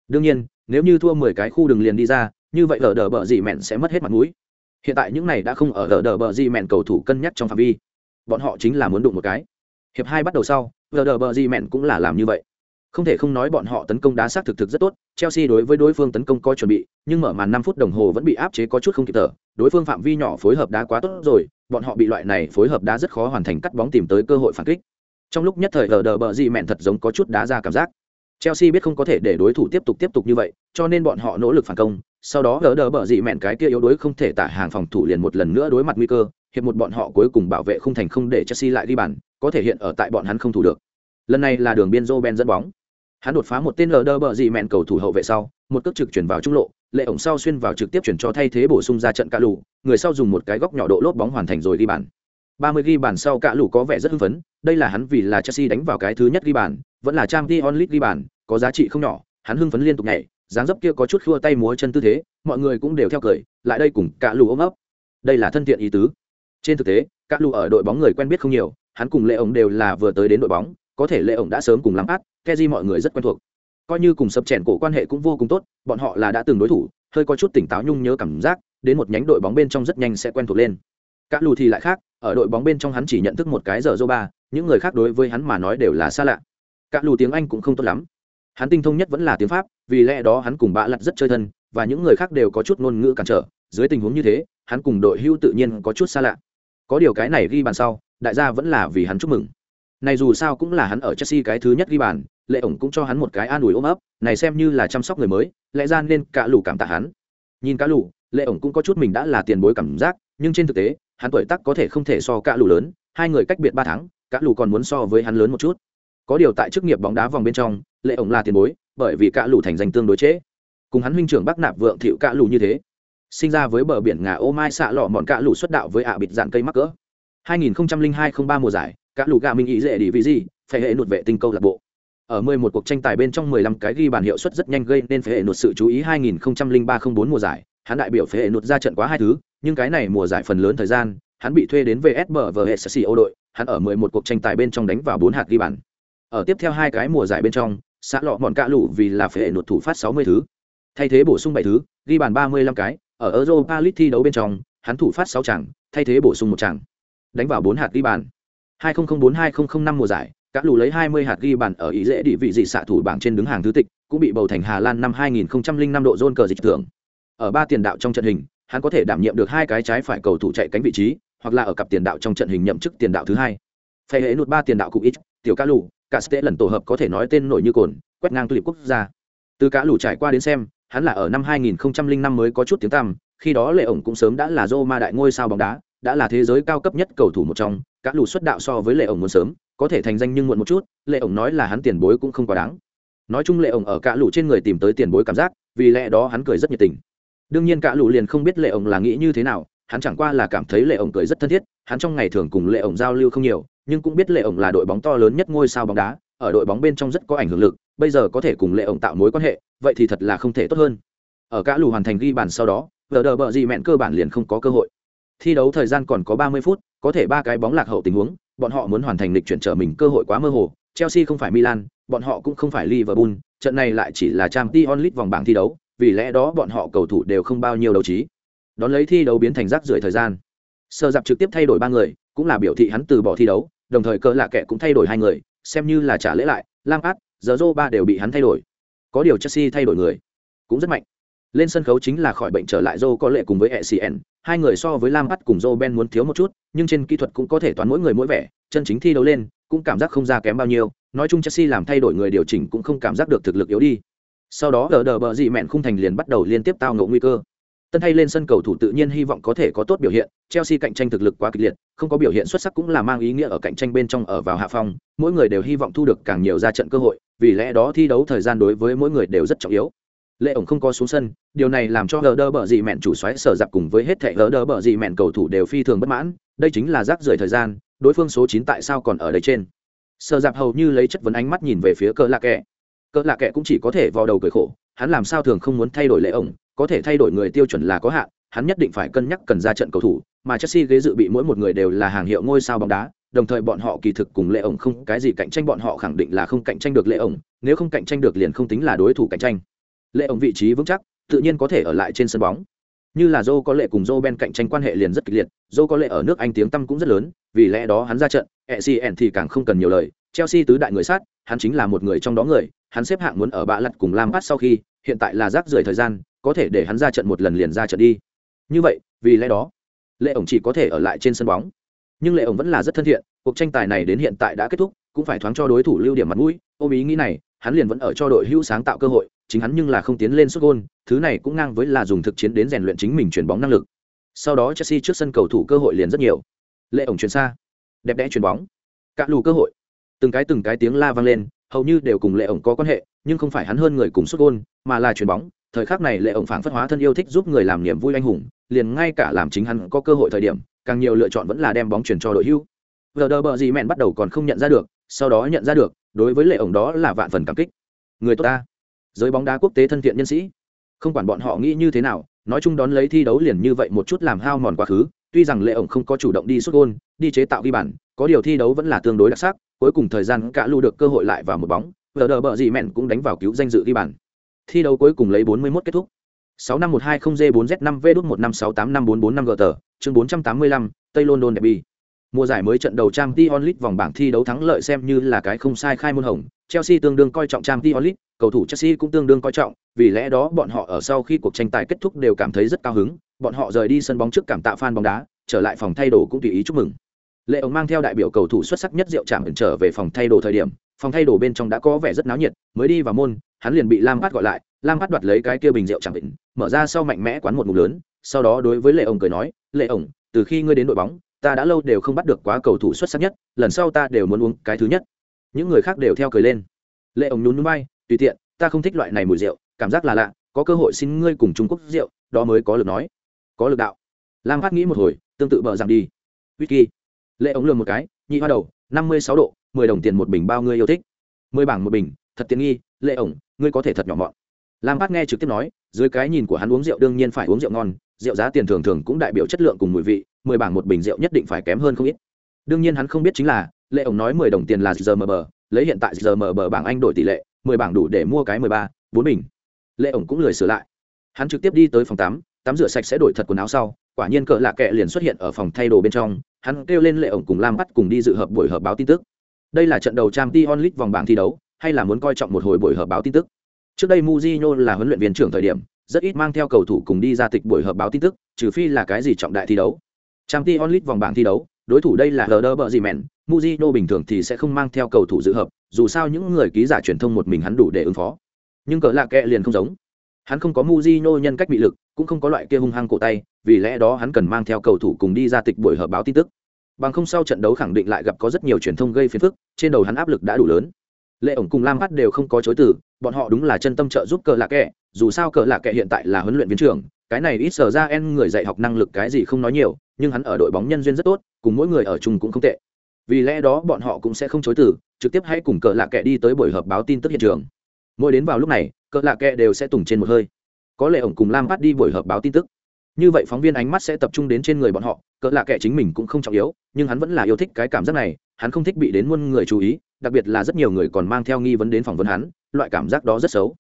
Đương nhiên, nếu như thua mười cái khu đường liền đi ra, như vậy ở đờ bờ gì mẹn sẽ mất hết mặt mũi. Hiện tại những này đã không ở ở đờ bờ gì mẹn cầu thủ cân nhắc trong phạm vi. Bọn họ chính là muốn đụng một cái hiệp hai bắt đầu sau vờ đờ bờ gì mẹn cũng là làm như vậy. Không thể không nói bọn họ tấn công đá sát thực thực rất tốt, chelsea đối với đối phương tấn công có chuẩn bị, nhưng mở màn năm phút đồng hồ vẫn bị áp chế có chút không kịp thở, đối phương phạm vi nhỏ phối hợp đá quá tốt rồi, bọn họ bị loại này phối hợp đá rất khó hoàn thành cắt bóng tìm tới cơ hội phản kích. Trong lúc nhất thời vờ đờ bờ gì mẹn thật giống có chút đá ra cảm giác. Chelsea biết không có thể để đối thủ tiếp tục tiếp tục như vậy, cho nên bọn họ nỗ lực phản công sau đó gỡ đỡ bờ dị mẹn cái kia yếu đuối không thể tả hàng phòng thủ liền một lần nữa đối mặt nguy cơ, hiệp một bọn họ cuối cùng bảo vệ không thành không để chelsea lại đi bàn, có thể hiện ở tại bọn hắn không thủ được. Lần này là đường biên joe dẫn bóng. Hắn đột phá một tên lờ đơ bờ dị mẹn cầu thủ hậu vệ sau, một cước trực chuyển vào trung lộ, lệ ổng sau xuyên vào trực tiếp chuyển cho thay thế bổ sung ra trận cạ lù, người sau dùng một cái góc nhỏ độ lốp bóng hoàn thành rồi ghi bàn. 30 ghi bàn sau cạ lù có vẻ rất hưng phấn, đây là hắn vì là chelsea đánh vào cái thứ nhất ghi bàn, vẫn là trang t onlit ghi bàn, có giá trị không nhỏ, hắn hưng phấn liên tục nhảy dáng dấp kia có chút khua tay múa chân tư thế, mọi người cũng đều theo cười, lại đây cùng cả lù ôm ấp. Đây là thân thiện ý tứ. Trên thực tế, cả lù ở đội bóng người quen biết không nhiều, hắn cùng lệ ổng đều là vừa tới đến đội bóng, có thể lệ ổng đã sớm cùng lắm át, keji mọi người rất quen thuộc. Coi như cùng sập chèn cổ quan hệ cũng vô cùng tốt, bọn họ là đã từng đối thủ, hơi có chút tỉnh táo nhung nhớ cảm giác, đến một nhánh đội bóng bên trong rất nhanh sẽ quen thuộc lên. Cả lù thì lại khác, ở đội bóng bên trong hắn chỉ nhận thức một cái giờ dô ba những người khác đối với hắn mà nói đều là xa lạ. Cả lù tiếng anh cũng không tốt lắm hắn tinh thông nhất vẫn là tiếng pháp, vì lẽ đó hắn cùng bạ lặt rất chơi thân, và những người khác đều có chút ngôn ngữ cản trở. Dưới tình huống như thế, hắn cùng đội hưu tự nhiên có chút xa lạ. Có điều cái này ghi bàn sau, đại gia vẫn là vì hắn chúc mừng. Này dù sao cũng là hắn ở chelsea cái thứ nhất ghi bàn, lệ ổng cũng cho hắn một cái an ủi ôm ấp, này xem như là chăm sóc người mới, lẽ ra nên cả lù cảm tạ hắn. Nhìn cả lù, lệ ổng cũng có chút mình đã là tiền bối cảm giác, nhưng trên thực tế, hắn tuổi tác có thể không thể so cả lù lớn, hai người cách biệt ba tháng cả lù còn muốn so với hắn lớn một chút. Có điều tại chức nghiệp bóng đá vòng bên trong lệ ổng là tiền bối bởi vì cạ lù thành danh tương đối chế, cùng hắn huynh trưởng bắc nạp vượng thiệu cạ lù như thế sinh ra với bờ biển ngà ô mai xạ lọ mọn cạ lù xuất đạo với ạ bịt dạn cây mắc cỡ. 2002-03 mùa giải cạ lù gà minh ý dễ đi vì gì phải hệ nụt vệ tinh câu lạc bộ. Ở 11 cuộc tranh tài bên trong 15 cái ghi bàn hiệu suất rất nhanh gây nên phế hệ nụt sự chú ý 2003-04 mùa giải. Hắn đại biểu phế hệ nụt ra trận quá hai thứ nhưng cái này mùa giải phần lớn thời gian hắn bị thuê đến VSB và hệ ô đội. Hắn ở 11 cuộc tranh tài bên trong đánh vào 4 hạt ghi bàn. Ở tiếp theo hai cái mùa giải bên trong xã lọ bọn cạ lụ vì là phệ nụt thủ phát 60 thứ thay thế bổ sung 7 thứ ghi bàn 35 cái ở Europa League thi đấu bên trong hắn thủ phát 6 chẳng thay thế bổ sung một chẳng đánh vào 4 hạt ghi bàn 2004-2005 mùa giải, các lù lấy 20 hạt ghi bàn ở ý dễ địa vị dị xạ thủ bảng trên đứng hàng thứ tịch, cũng bị bầu thành Hà Lan năm 2005 độ zone cờ dịch thưởng. Ở ba tiền đạo trong trận hình, hắn có thể đảm nhiệm được hai cái trái phải cầu thủ chạy cánh vị trí, hoặc là ở cặp tiền đạo trong trận hình nhậm chức tiền đạo thứ hai. Phê hệ nút ba tiền đạo cũng ít, tiểu ca lù, cả tệ lần tổ hợp có thể nói tên nổi như cồn, quét ngang clip quốc gia. Từ cá lù trải qua đến xem, hắn là ở năm 2005 mới có chút tiếng tăm, khi đó lệ ổng cũng sớm đã là Roma đại ngôi sao bóng đá, đã là thế giới cao cấp nhất cầu thủ một trong. Cả lù xuất đạo so với lệ ổng muốn sớm có thể thành danh nhưng muộn một chút lệ ổng nói là hắn tiền bối cũng không quá đáng. Nói chung lệ ổng ở cả lù trên người tìm tới tiền bối cảm giác vì lẽ đó hắn cười rất nhiệt tình. Đương nhiên cả Lũ liền không biết lệ ổng là nghĩ như thế nào hắn chẳng qua là cảm thấy lệ ổng cười rất thân thiết hắn trong ngày thường cùng lệ ổng giao lưu không nhiều nhưng cũng biết lệ ổng là đội bóng to lớn nhất ngôi sao bóng đá ở đội bóng bên trong rất có ảnh hưởng lực bây giờ có thể cùng lệ ổng tạo mối quan hệ vậy thì thật là không thể tốt hơn ở cả lù hoàn thành ghi bàn sau đó vờ đờ bờ gì mẹn cơ bản liền không có cơ hội thi đấu thời gian còn có 30 phút, có thể ba cái bóng lạc hậu tình huống, bọn họ muốn hoàn thành lịch chuyển trở mình cơ hội quá mơ hồ. Chelsea không phải Milan, bọn họ cũng không phải Liverpool, trận này lại chỉ là Champions League vòng bảng thi đấu, vì lẽ đó bọn họ cầu thủ đều không bao nhiêu đấu trí. Đón lấy thi đấu biến thành rác rưởi thời gian. Sơ dạp trực tiếp thay đổi ba người, cũng là biểu thị hắn từ bỏ thi đấu, đồng thời cơ lạ kệ cũng thay đổi hai người, xem như là trả lễ lại, Lampard, giờ ba đều bị hắn thay đổi. Có điều Chelsea thay đổi người, cũng rất mạnh. Lên sân khấu chính là khỏi bệnh trở lại Joe có lệ cùng với ECN, hai người so với Lam Bắt cùng Joe Ben muốn thiếu một chút, nhưng trên kỹ thuật cũng có thể toán mỗi người mỗi vẻ, chân chính thi đấu lên, cũng cảm giác không ra kém bao nhiêu, nói chung Chelsea làm thay đổi người điều chỉnh cũng không cảm giác được thực lực yếu đi. Sau đó đờ đờ bờ dị mẹn khung thành liền bắt đầu liên tiếp tao ngộ nguy cơ. Tân thay lên sân cầu thủ tự nhiên hy vọng có thể có tốt biểu hiện, Chelsea cạnh tranh thực lực quá kịch liệt, không có biểu hiện xuất sắc cũng là mang ý nghĩa ở cạnh tranh bên trong ở vào hạ phong, mỗi người đều hy vọng thu được càng nhiều ra trận cơ hội, vì lẽ đó thi đấu thời gian đối với mỗi người đều rất trọng yếu. Lệ ổng không có xuống sân điều này làm cho gờ đơ bờ dị mẹn chủ xoáy sở giặc cùng với hết thẻ gờ đơ bờ dị mẹn cầu thủ đều phi thường bất mãn đây chính là rác rưởi thời gian đối phương số chín tại sao còn ở đây trên. Sở giặc hầu như lấy chất vấn ánh mắt nhìn về phía cỡ lạ kệ, cỡ lạ kệ cũng chỉ có thể vào đầu cười khổ hắn làm sao thường không muốn thay đổi lệ ổng có thể thay đổi người tiêu chuẩn là có hạn hắn nhất định phải cân nhắc cần ra trận cầu thủ mà chelsea ghế dự bị mỗi một người đều là hàng hiệu ngôi sao bóng đá đồng thời bọn họ kỳ thực cùng lệ ổng không cái gì cạnh tranh bọn họ khẳng định là không cạnh tranh được lệ ổng nếu không cạnh tranh được liền không tính là đối thủ cạnh tranh. Lệ ổng vị trí vững chắc tự nhiên có thể ở lại trên sân bóng. Như là Joe có lệ cùng Joe Ben cạnh tranh quan hệ liền rất kịch liệt, Joe có lệ ở nước Anh tiếng tăm cũng rất lớn, vì lẽ đó hắn ra trận, ECN thì càng không cần nhiều lời, Chelsea tứ đại người sát, hắn chính là một người trong đó người, hắn xếp hạng muốn ở bạ lật cùng Lampard sau khi, hiện tại là rác rưởi thời gian, có thể để hắn ra trận một lần liền ra trận đi. Như vậy, vì lẽ đó, lệ ổng chỉ có thể ở lại trên sân bóng. Nhưng lệ ổng vẫn là rất thân thiện, cuộc tranh tài này đến hiện tại đã kết thúc, cũng phải thoáng cho đối thủ lưu điểm mặt mũi. Ôm ý nghĩ này hắn liền vẫn ở cho đội hữu sáng tạo cơ hội chính hắn nhưng là không tiến lên xuất gôn thứ này cũng ngang với là dùng thực chiến đến rèn luyện chính mình chuyển bóng năng lực. Sau đó chelsea trước sân cầu thủ cơ hội liền rất nhiều. Lệ ổng chuyển xa đẹp đẽ chuyển bóng. Cạ lù cơ hội. Từng cái từng cái tiếng la vang lên hầu như đều cùng lệ ổng có quan hệ nhưng không phải hắn hơn người cùng xuất gôn mà là chuyển bóng thời khắc này lệ ổng phảng phất hóa thân yêu thích giúp người làm niềm vui anh hùng, liền ngay cả làm chính hắn có cơ hội thời điểm, càng nhiều lựa chọn vẫn là đem bóng chuyển cho đội hưu. Giờ đờ bờ gì mẹn bắt đầu còn không nhận ra được, sau đó nhận ra được, đối với lệ ổng đó là vạn phần cảm kích. Người tốt ta. Giới bóng đá quốc tế thân thiện nhân sĩ. Không quản bọn họ nghĩ như thế nào, nói chung đón lấy thi đấu liền như vậy một chút làm hao mòn quá khứ, tuy rằng lệ ổng không có chủ động đi xuất gôn, đi chế tạo ghi bàn, có điều thi đấu vẫn là tương đối đặc sắc, cuối cùng thời gian cả lưu được cơ hội lại vào một bóng vờ đờ bờ gì mẹn cũng đánh vào cứu danh dự ghi bàn thi đấu cuối cùng lấy 41 kết thúc. 6 năm 120 g 4 z 5 v đút 156854445 g tờ chương 485, tây london derby. Mùa giải mới trận đầu trang League vòng bảng thi đấu thắng lợi xem như là cái không sai khai môn hồng. Chelsea tương đương coi trọng trang League. cầu thủ chelsea cũng tương đương coi trọng vì lẽ đó bọn họ ở sau khi cuộc tranh tài kết thúc đều cảm thấy rất cao hứng. Bọn họ rời đi sân bóng trước cảm tạ fan bóng đá trở lại phòng thay đồ cũng tùy ý chúc mừng. Lệ ống mang theo đại biểu cầu thủ xuất sắc nhất rượu chạm trở về phòng thay đồ thời điểm phòng thay đồ bên trong đã có vẻ rất náo nhiệt, mới đi vào môn, hắn liền bị lam phát gọi lại. Lam phát đoạt lấy cái kia bình rượu chẳng định, mở ra sau mạnh mẽ quán một mục lớn, sau đó đối với lệ ổng cười nói, lệ ổng, từ khi ngươi đến đội bóng, ta đã lâu đều không bắt được quá cầu thủ xuất sắc nhất, lần sau ta đều muốn uống cái thứ nhất. Những người khác đều theo cười lên. Lệ ổng nhún núi bay tùy tiện, ta không thích loại này mùi rượu, cảm giác là lạ, có cơ hội xin ngươi cùng trung quốc rượu, đó mới có lực nói. Có lực đạo. Lam phát nghĩ một hồi, tương tự bờ rằng đi. Whisky lệ ống lừa một cái, nhị hoa đầu, năm mươi sáu độ mười đồng tiền một bình bao ngươi yêu thích. Mười bảng một bình, thật tiện nghi, lệ ổng, ngươi có thể thật nhỏ mọn. Lam bát nghe trực tiếp nói, dưới cái nhìn của hắn uống rượu đương nhiên phải uống rượu ngon, rượu giá tiền thường thường cũng đại biểu chất lượng cùng mùi vị, mười bảng một bình rượu nhất định phải kém hơn không ít. Đương nhiên hắn không biết chính là, lệ ổng nói mười đồng tiền là giờ mờ bờ, lấy hiện tại giờ mờ bờ bảng anh đổi tỷ lệ, mười bảng đủ để mua cái mười ba, bốn bình. Lệ ổng cũng lười sửa lại. Hắn trực tiếp đi tới phòng tắm tắm rửa sạch sẽ đổi thật quần áo sau, quả nhiên cỡ lạ kệ liền xuất hiện ở phòng thay đồ bên trong. Hắn kêu lên lệ ổng cùng lam bắt cùng đi dự hợp buổi họp báo tin tức đây là trận đầu trang League vòng bảng thi đấu hay là muốn coi trọng một hồi buổi họp báo tin tức? Trước đây Mujinho là huấn luyện viên trưởng thời điểm rất ít mang theo cầu thủ cùng đi ra tịch buổi họp báo tin tức trừ phi là cái gì trọng đại thi đấu. Trang League vòng bảng thi đấu đối thủ đây là lờ bờ gì bình thường thì sẽ không mang theo cầu thủ dự họp, dù sao những người ký giả truyền thông một mình hắn đủ để ứng phó. Nhưng cỡ lạ kệ liền không giống. Hắn không có Mujinho nhân cách bị lực, cũng không có loại kia hung hăng cổ tay, vì lẽ đó hắn cần mang theo cầu thủ cùng đi ra tịch buổi họp báo tin tức. Bằng không sau trận đấu khẳng định lại gặp có rất nhiều truyền thông gây phiền phức, trên đầu hắn áp lực đã đủ lớn. Lệ ổng cùng Lam Phát đều không có chối từ, bọn họ đúng là chân tâm trợ giúp cờ lạ kệ, dù sao cờ lạ kệ hiện tại là huấn luyện viên trưởng, cái này ít sở ra en người dạy học năng lực cái gì không nói nhiều, nhưng hắn ở đội bóng nhân duyên rất tốt, cùng mỗi người ở chung cũng không tệ. Vì lẽ đó bọn họ cũng sẽ không chối từ, trực tiếp hãy cùng cờ lạ kệ đi tới buổi họp báo tin tức hiện trường. Mỗi đến vào lúc này, cờ lạ kệ đều sẽ tùng trên một hơi có lệ ổng cùng lam phát đi buổi họp báo tin tức như vậy phóng viên ánh mắt sẽ tập trung đến trên người bọn họ, cỡ lạ kệ chính mình cũng không trọng yếu, nhưng hắn vẫn là yêu thích cái cảm giác này, hắn không thích bị đến muôn người chú ý, đặc biệt là rất nhiều người còn mang theo nghi vấn đến phỏng vấn hắn, loại cảm giác đó rất xấu.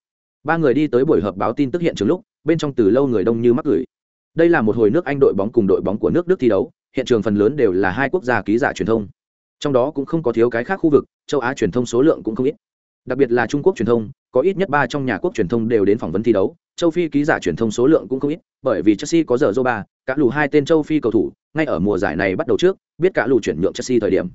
Ba người đi tới buổi họp báo tin tức hiện trường lúc, bên trong từ lâu người đông như mắc gửi đây là một hồi nước anh đội bóng cùng đội bóng của nước đức thi đấu, hiện trường phần lớn đều là hai quốc gia ký giả truyền thông. Trong đó cũng không có thiếu cái khác khu vực, châu á truyền thông số lượng cũng không ít đặc biệt là trung quốc truyền thông có ít nhất ba trong nhà quốc truyền thông đều đến phỏng vấn thi đấu châu phi ký giả truyền thông số lượng cũng không ít bởi vì chelsea có giờ ba cả lù hai tên châu phi cầu thủ ngay ở mùa giải này bắt đầu trước biết cả lù chuyển nhượng chelsea thời điểm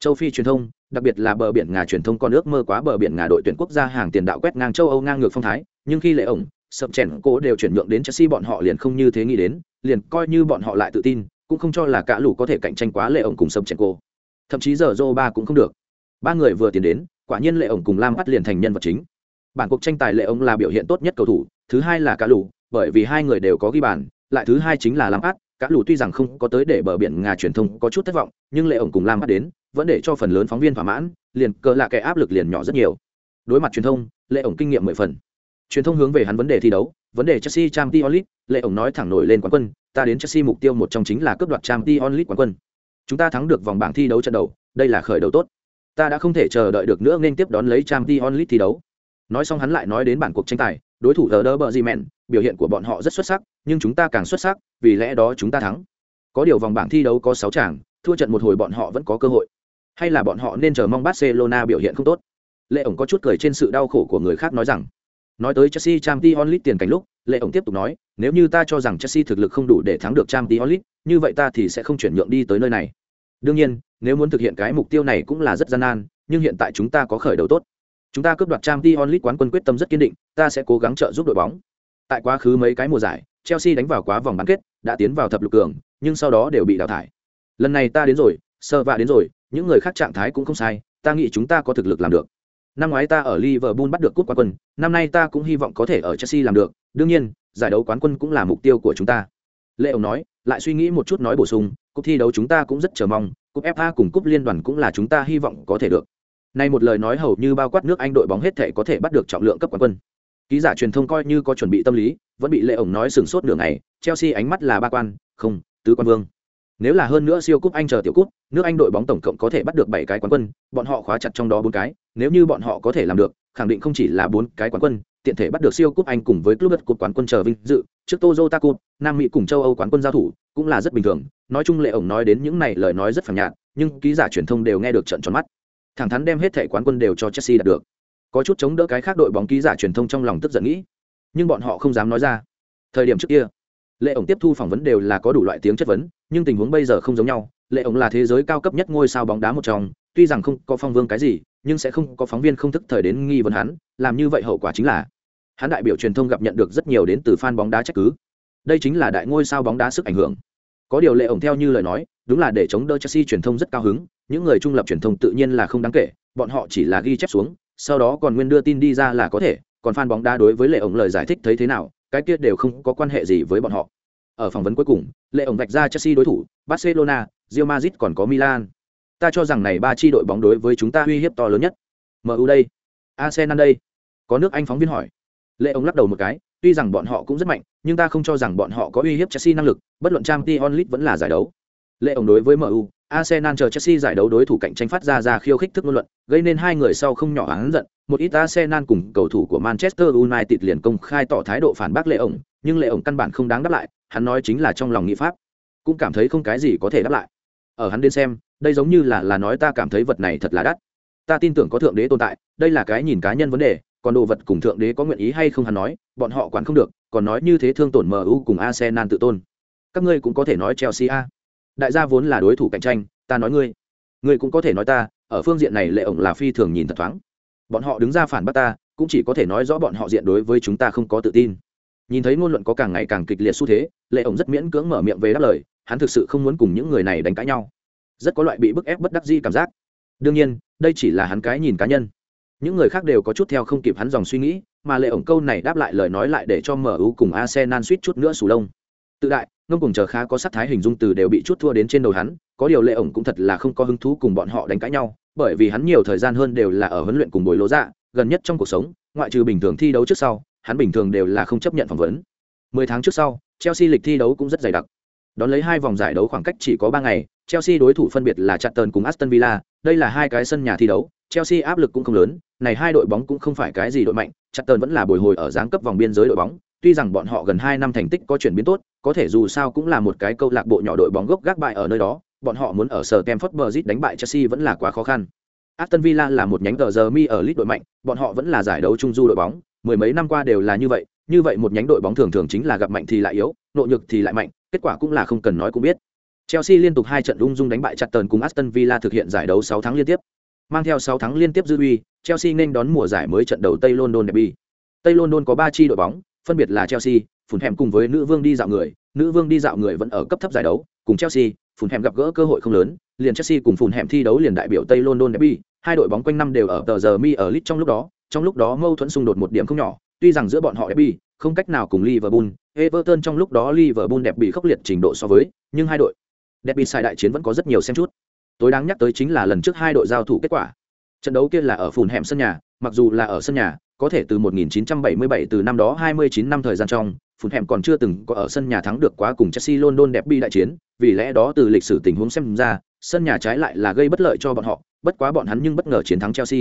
châu phi truyền thông đặc biệt là bờ biển ngà truyền thông con ước mơ quá bờ biển ngà đội tuyển quốc gia hàng tiền đạo quét ngang châu âu ngang ngược phong thái nhưng khi lệ ổng sập chèn cố đều chuyển nhượng đến chelsea bọn họ liền không như thế nghĩ đến liền coi như bọn họ lại tự tin cũng không cho là cả lù có thể cạnh tranh quá lệ ổng cùng sập chèn cố thậm chí giờ ba cũng không được ba người vừa tiến đến quả nhiên lệ ổng cùng lam bắt liền thành nhân vật chính bản cuộc tranh tài lệ ổng là biểu hiện tốt nhất cầu thủ thứ hai là cá lù bởi vì hai người đều có ghi bàn lại thứ hai chính là lam bắt cá lù tuy rằng không có tới để bờ biển ngà truyền thông có chút thất vọng nhưng lệ ổng cùng lam bắt đến vẫn để cho phần lớn phóng viên thỏa mãn liền cờ là kẻ áp lực liền nhỏ rất nhiều đối mặt truyền thông lệ ổng kinh nghiệm mười phần truyền thông hướng về hắn vấn đề thi đấu vấn đề chelsea trang t onlit lệ ổng nói thẳng nổi lên quán quân, ta đến chelsea mục tiêu một trong chính là cướp đoạt trang t onlit quán quân. Chúng ta thắng được vòng bảng thi đấu trận đầu, đây là khởi đầu tốt ta đã không thể chờ đợi được nữa nên tiếp đón lấy trang t onlit thi đấu. Nói xong hắn lại nói đến bản cuộc tranh tài, đối thủ ở đơ bờ gì mẹn biểu hiện của bọn họ rất xuất sắc, nhưng chúng ta càng xuất sắc, vì lẽ đó chúng ta thắng. Có điều vòng bảng thi đấu có sáu chàng thua trận một hồi bọn họ vẫn có cơ hội. Hay là bọn họ nên chờ mong barcelona biểu hiện không tốt? Lệ ổng có chút cười trên sự đau khổ của người khác nói rằng, nói tới chelsea, trang t onlit tiền cảnh lúc, lệ ổng tiếp tục nói, nếu như ta cho rằng chelsea thực lực không đủ để thắng được trang t onlit, như vậy ta thì sẽ không chuyển nhượng đi tới nơi này đương nhiên nếu muốn thực hiện cái mục tiêu này cũng là rất gian nan nhưng hiện tại chúng ta có khởi đầu tốt. Chúng ta cướp đoạt trang t onlit quán quân quyết tâm rất kiên định, ta sẽ cố gắng trợ giúp đội bóng. Tại quá khứ mấy cái mùa giải, Chelsea đánh vào quá vòng bán kết, đã tiến vào thập lục cường, nhưng sau đó đều bị đào thải. Lần này ta đến rồi, sơ vạ đến rồi, những người khác trạng thái cũng không sai, ta nghĩ chúng ta có thực lực làm được. Năm ngoái ta ở Liverpool bắt được cúp quán quân, năm nay ta cũng hy vọng có thể ở Chelsea làm được, đương nhiên, giải đấu quán quân cũng là mục tiêu của chúng ta. Lệ ông nói, lại suy nghĩ một chút nói bổ sung, cúp thi đấu chúng ta cũng rất chờ mong, cúp FA cùng cúp liên đoàn cũng là chúng ta hy vọng có thể được. Nay một lời nói hầu như bao quát nước Anh đội bóng hết thể có thể bắt được trọng lượng cấp quán quân. Ký giả truyền thông coi như có chuẩn bị tâm lý, vẫn bị Lệ ổng nói sừng sốt nửa ngày, Chelsea ánh mắt là ba quan, không, tứ quan vương. Nếu là hơn nữa siêu cúp Anh chờ tiểu cúp, nước Anh đội bóng tổng cộng có thể bắt được bảy cái quán quân, bọn họ khóa chặt trong đó bốn cái, nếu như bọn họ có thể làm được, khẳng định không chỉ là bốn cái quán quân, tiện thể bắt được siêu cúp Anh cùng với club cúp quán quân chờ vinh dự, trước Toyota Cup, Nam Mỹ cùng châu Âu quán quân giao thủ, cũng là rất bình thường. Nói chung Lệ ổng nói đến những này lời nói rất phản nhạt, nhưng ký giả truyền thông đều nghe được trận tròn mắt. Thẳng thắn đem hết thẻ quán quân đều cho Chelsea đạt được. Có chút chống đỡ cái khác đội bóng ký giả truyền thông trong lòng tức giận nghĩ, nhưng bọn họ không dám nói ra. Thời điểm trước kia, Lệ ổng tiếp thu phỏng vấn đều là có đủ loại tiếng chất vấn, nhưng tình huống bây giờ không giống nhau. Lệ ổng là thế giới cao cấp nhất ngôi sao bóng đá một trong, tuy rằng không có phong vương cái gì, nhưng sẽ không có phóng viên không thức thời đến nghi vấn hắn, làm như vậy hậu quả chính là hắn đại biểu truyền thông gặp nhận được rất nhiều đến từ fan bóng đá trách cứ. Đây chính là đại ngôi sao bóng đá sức ảnh hưởng. Có điều lệ ổng theo như lời nói, đúng là để chống đỡ Chelsea truyền thông rất cao hứng, những người trung lập truyền thông tự nhiên là không đáng kể, bọn họ chỉ là ghi chép xuống, sau đó còn nguyên đưa tin đi ra là có thể, còn fan bóng đá đối với lệ ổng lời giải thích thấy thế nào, cái kia đều không có quan hệ gì với bọn họ. Ở phỏng vấn cuối cùng, lệ ổng vạch ra Chelsea đối thủ, Barcelona, Real Madrid còn có Milan. Ta cho rằng này ba chi đội bóng đối với chúng ta uy hiếp to lớn nhất. MU đây, Arsenal đây. Có nước Anh phóng viên hỏi. Lệ ông lắc đầu một cái, tuy rằng bọn họ cũng rất mạnh, nhưng ta không cho rằng bọn họ có uy hiếp Chelsea năng lực, bất luận Champions League vẫn là giải đấu. Lệ ông đối với MU, Arsenal chờ Chelsea giải đấu đối thủ cạnh tranh phát ra ra khiêu khích thức ngôn luận, gây nên hai người sau không nhỏ án giận, một ít Arsenal cùng cầu thủ của Manchester United liền công khai tỏ thái độ phản bác Lệ ông, nhưng Lệ ông căn bản không đáng đáp lại, hắn nói chính là trong lòng nghĩ pháp, cũng cảm thấy không cái gì có thể đáp lại. Ở hắn đến xem, đây giống như là là nói ta cảm thấy vật này thật là đắt. Ta tin tưởng có thượng đế tồn tại, đây là cái nhìn cá nhân vấn đề, còn đồ vật cùng thượng đế có nguyện ý hay không hắn nói, bọn họ quản không được, còn nói như thế thương tổn MU cùng Arsenal tự tôn. Các ngươi cũng có thể nói Chelsea a. Đại gia vốn là đối thủ cạnh tranh, ta nói ngươi. Ngươi cũng có thể nói ta, ở phương diện này lệ ổng là phi thường nhìn thật thoáng. Bọn họ đứng ra phản bác ta, cũng chỉ có thể nói rõ bọn họ diện đối với chúng ta không có tự tin. Nhìn thấy ngôn luận có càng ngày càng kịch liệt xu thế, lệ ổng rất miễn cưỡng mở miệng về đáp lời, hắn thực sự không muốn cùng những người này đánh cãi nhau. Rất có loại bị bức ép bất đắc dĩ cảm giác. Đương nhiên, đây chỉ là hắn cái nhìn cá nhân những người khác đều có chút theo không kịp hắn dòng suy nghĩ, mà lệ ổng câu này đáp lại lời nói lại để cho mu cùng arsenal suýt chút nữa sù lông. Tự đại, ngông cùng chờ khá có sát thái hình dung từ đều bị chút thua đến trên đầu hắn, có điều lệ ổng cũng thật là không có hứng thú cùng bọn họ đánh cãi nhau, bởi vì hắn nhiều thời gian hơn đều là ở huấn luyện cùng bồi lỗ dạ gần nhất trong cuộc sống, ngoại trừ bình thường thi đấu trước sau, hắn bình thường đều là không chấp nhận phỏng vấn. Mười tháng trước sau, chelsea lịch thi đấu cũng rất dày đặc. Đón lấy hai vòng giải đấu khoảng cách chỉ có ba ngày, chelsea đối thủ phân biệt là Charlton cùng aston villa, đây là hai cái sân nhà thi đấu Chelsea áp lực cũng không lớn, này hai đội bóng cũng không phải cái gì đội mạnh, Charlton vẫn là bồi hồi ở giáng cấp vòng biên giới đội bóng, tuy rằng bọn họ gần 2 năm thành tích có chuyển biến tốt, có thể dù sao cũng là một cái câu lạc bộ nhỏ đội bóng gốc gác bại ở nơi đó, bọn họ muốn ở sở Stamford Bridge đánh bại Chelsea vẫn là quá khó khăn. Aston Villa là một nhánh tờ giờ mi ở lít đội mạnh, bọn họ vẫn là giải đấu trung du đội bóng, mười mấy năm qua đều là như vậy, như vậy một nhánh đội bóng thường thường chính là gặp mạnh thì lại yếu, nội nhược thì lại mạnh, kết quả cũng là không cần nói cũng biết. Chelsea liên tục hai trận ung dung đánh bại chặt cùng Aston Villa thực hiện giải đấu 6 tháng liên tiếp. Mang theo 6 thắng liên tiếp dư uy, Chelsea nên đón mùa giải mới trận đầu Tây London Derby. Tây London có 3 chi đội bóng, phân biệt là Chelsea, Phùn cùng với Nữ Vương đi dạo người, Nữ Vương đi dạo người vẫn ở cấp thấp giải đấu, cùng Chelsea, Phùn gặp gỡ cơ hội không lớn, liền Chelsea cùng Phùn thi đấu liền đại biểu Tây London Derby, hai đội bóng quanh năm đều ở tờ giờ mi ở Lit trong lúc đó, trong lúc đó mâu thuẫn xung đột một điểm không nhỏ, tuy rằng giữa bọn họ Derby không cách nào cùng Liverpool, Everton trong lúc đó Liverpool đẹp bị khốc liệt trình độ so với, nhưng hai đội Derby sai đại chiến vẫn có rất nhiều xem chút. Tối đáng nhắc tới chính là lần trước hai đội giao thủ kết quả. Trận đấu kia là ở phùn hẻm sân nhà, mặc dù là ở sân nhà, có thể từ 1977 từ năm đó 29 năm thời gian trong, phùn hẻm còn chưa từng có ở sân nhà thắng được quá cùng Chelsea London đẹp bi đại chiến, vì lẽ đó từ lịch sử tình huống xem ra, sân nhà trái lại là gây bất lợi cho bọn họ, bất quá bọn hắn nhưng bất ngờ chiến thắng Chelsea.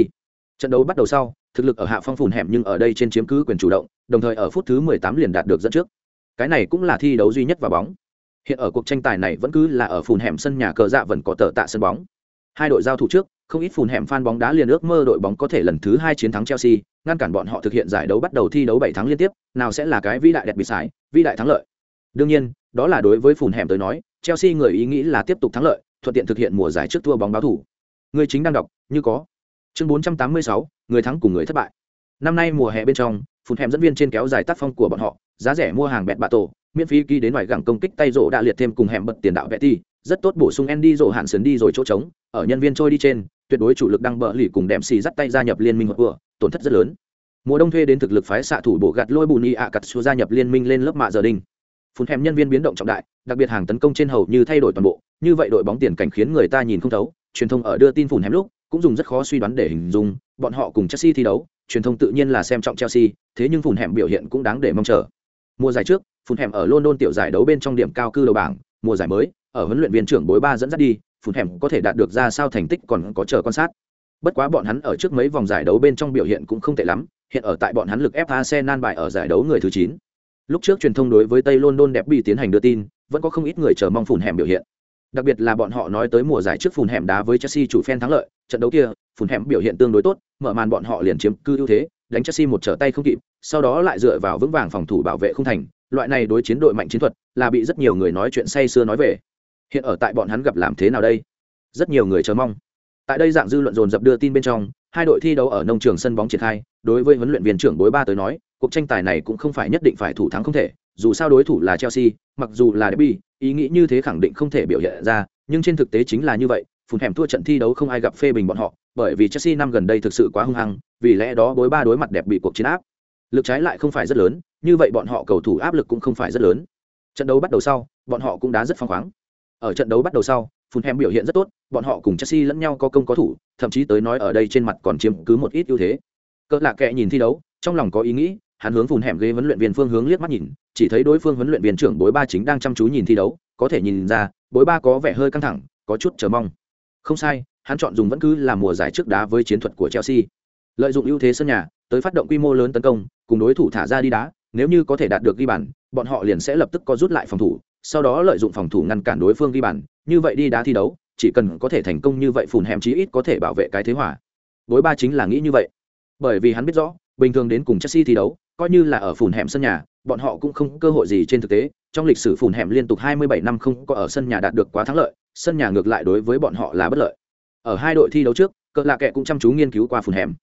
Trận đấu bắt đầu sau, thực lực ở hạ phong phùn hẻm nhưng ở đây trên chiếm cứ quyền chủ động, đồng thời ở phút thứ 18 liền đạt được dẫn trước. Cái này cũng là thi đấu duy nhất vào bóng. Hiện ở cuộc tranh tài này vẫn cứ là ở phùn hẻm sân nhà cờ dạ vẫn có tờ tạ sân bóng. Hai đội giao thủ trước, không ít phùn hẻm fan bóng đá liền ước mơ đội bóng có thể lần thứ hai chiến thắng Chelsea, ngăn cản bọn họ thực hiện giải đấu bắt đầu thi đấu bảy tháng liên tiếp, nào sẽ là cái vĩ đại đẹp bị sải, vĩ đại thắng lợi. Đương nhiên, đó là đối với phùn hẻm tới nói, Chelsea người ý nghĩ là tiếp tục thắng lợi, thuận tiện thực hiện mùa giải trước thua bóng báo thủ. Người chính đang đọc, như có. chương 486, người thắng cùng người thất bại năm nay mùa hè bên trong phùn hẻm dẫn viên trên kéo dài tác phong của bọn họ giá rẻ mua hàng bẹt bạ tổ miễn phí ghi đến ngoài gẳng công kích tay rổ đã liệt thêm cùng hẻm bật tiền đạo vẽ ti rất tốt bổ sung Andy rổ hạn sườn đi rồi chỗ trống. Ở nhân viên trôi đi trên, tuyệt đối chủ lực đang bỡ lì cùng đệm xì dắt tay gia nhập liên minh hợp vừa, tổn thất rất lớn. Mùa đông thuê đến thực lực phái xạ thủ bộ gạt lôi bù ni ạ cặt xua gia nhập liên minh lên lớp mạ giờ đình phun hẻm nhân viên biến động trọng đại, đặc biệt hàng tấn công trên hầu như thay đổi toàn bộ. Như vậy đội bóng tiền cảnh khiến người ta nhìn không thấu. Truyền thông ở đưa tin phun hẻm lúc, cũng dùng rất khó suy đoán để hình dung. Bọn họ cùng Chelsea thi đấu, truyền thông tự nhiên là xem trọng Chelsea, thế nhưng phun hẻm biểu hiện cũng đáng để mong chờ. Mùa giải trước phun hẻm ở London tiểu giải đấu bên trong điểm cao cư đầu bảng mùa giải mới ở huấn luyện viên trưởng bối ba dẫn dắt đi phun hẻm có thể đạt được ra sao thành tích còn có chờ quan sát bất quá bọn hắn ở trước mấy vòng giải đấu bên trong biểu hiện cũng không tệ lắm hiện ở tại bọn hắn lực ép Arsenal bại ở giải đấu người thứ chín. Lúc trước truyền thông đối với Tây London đẹp bị tiến hành đưa tin, vẫn có không ít người chờ mong phủn hẻm biểu hiện. Đặc biệt là bọn họ nói tới mùa giải trước phủn hẻm đá với Chelsea chủ phen thắng lợi, trận đấu kia, phủn hẻm biểu hiện tương đối tốt, mở màn bọn họ liền chiếm cư ưu thế, đánh Chelsea một trở tay không kịp, sau đó lại dựa vào vững vàng phòng thủ bảo vệ không thành, loại này đối chiến đội mạnh chiến thuật, là bị rất nhiều người nói chuyện say xưa nói về. Hiện ở tại bọn hắn gặp làm thế nào đây? Rất nhiều người chờ mong. Tại đây dạng dư luận dồn dập đưa tin bên trong, hai đội thi đấu ở nông trường sân bóng triển khai, đối với huấn luyện viên trưởng bối ba tới nói cuộc tranh tài này cũng không phải nhất định phải thủ thắng không thể dù sao đối thủ là chelsea mặc dù là derby ý nghĩ như thế khẳng định không thể biểu hiện ra nhưng trên thực tế chính là như vậy phùn hẻm thua trận thi đấu không ai gặp phê bình bọn họ bởi vì chelsea năm gần đây thực sự quá hung hăng vì lẽ đó bối ba đối mặt đẹp bị cuộc chiến áp lực trái lại không phải rất lớn, như vậy bọn họ cầu thủ áp lực cũng không phải rất lớn. Trận đấu bắt đầu sau, bọn họ cũng đã rất phong khoáng. Ở trận đấu bắt đầu sau, Fulham biểu hiện rất tốt, bọn họ cùng chelsea lẫn nhau có công có thủ, thậm chí tới nói ở đây trên mặt còn chiếm cứ một ít ưu thế. Cỡ lạ kệ nhìn thi đấu, trong lòng có ý nghĩ, hắn hướng Fulham hẻm ghế huấn luyện viên phương hướng liếc mắt nhìn, chỉ thấy đối phương huấn luyện viên trưởng bối ba chính đang chăm chú nhìn thi đấu, có thể nhìn ra, bối ba có vẻ hơi căng thẳng, có chút chờ mong. Không sai, hắn chọn dùng vẫn cứ là mùa giải trước đá với chiến thuật của chelsea. Lợi dụng ưu thế sân nhà tới phát động quy mô lớn tấn công, cùng đối thủ thả ra đi đá, nếu như có thể đạt được ghi bàn, bọn họ liền sẽ lập tức có rút lại phòng thủ, sau đó lợi dụng phòng thủ ngăn cản đối phương ghi bàn, như vậy đi đá thi đấu, chỉ cần có thể thành công như vậy phùn hẻm chí ít có thể bảo vệ cái thế hỏa bối ba chính là nghĩ như vậy. Bởi vì hắn biết rõ, bình thường đến cùng chelsea thi đấu, coi như là ở phủn hẻm sân nhà, bọn họ cũng không cơ hội gì trên thực tế, trong lịch sử phủn hẻm liên tục 27 năm không có ở sân nhà đạt được quá thắng lợi, sân nhà ngược lại đối với bọn họ là bất lợi. Ở hai đội thi đấu trước cỡ lạ kệ cũng chăm chú nghiên cứu qua phủn hẻm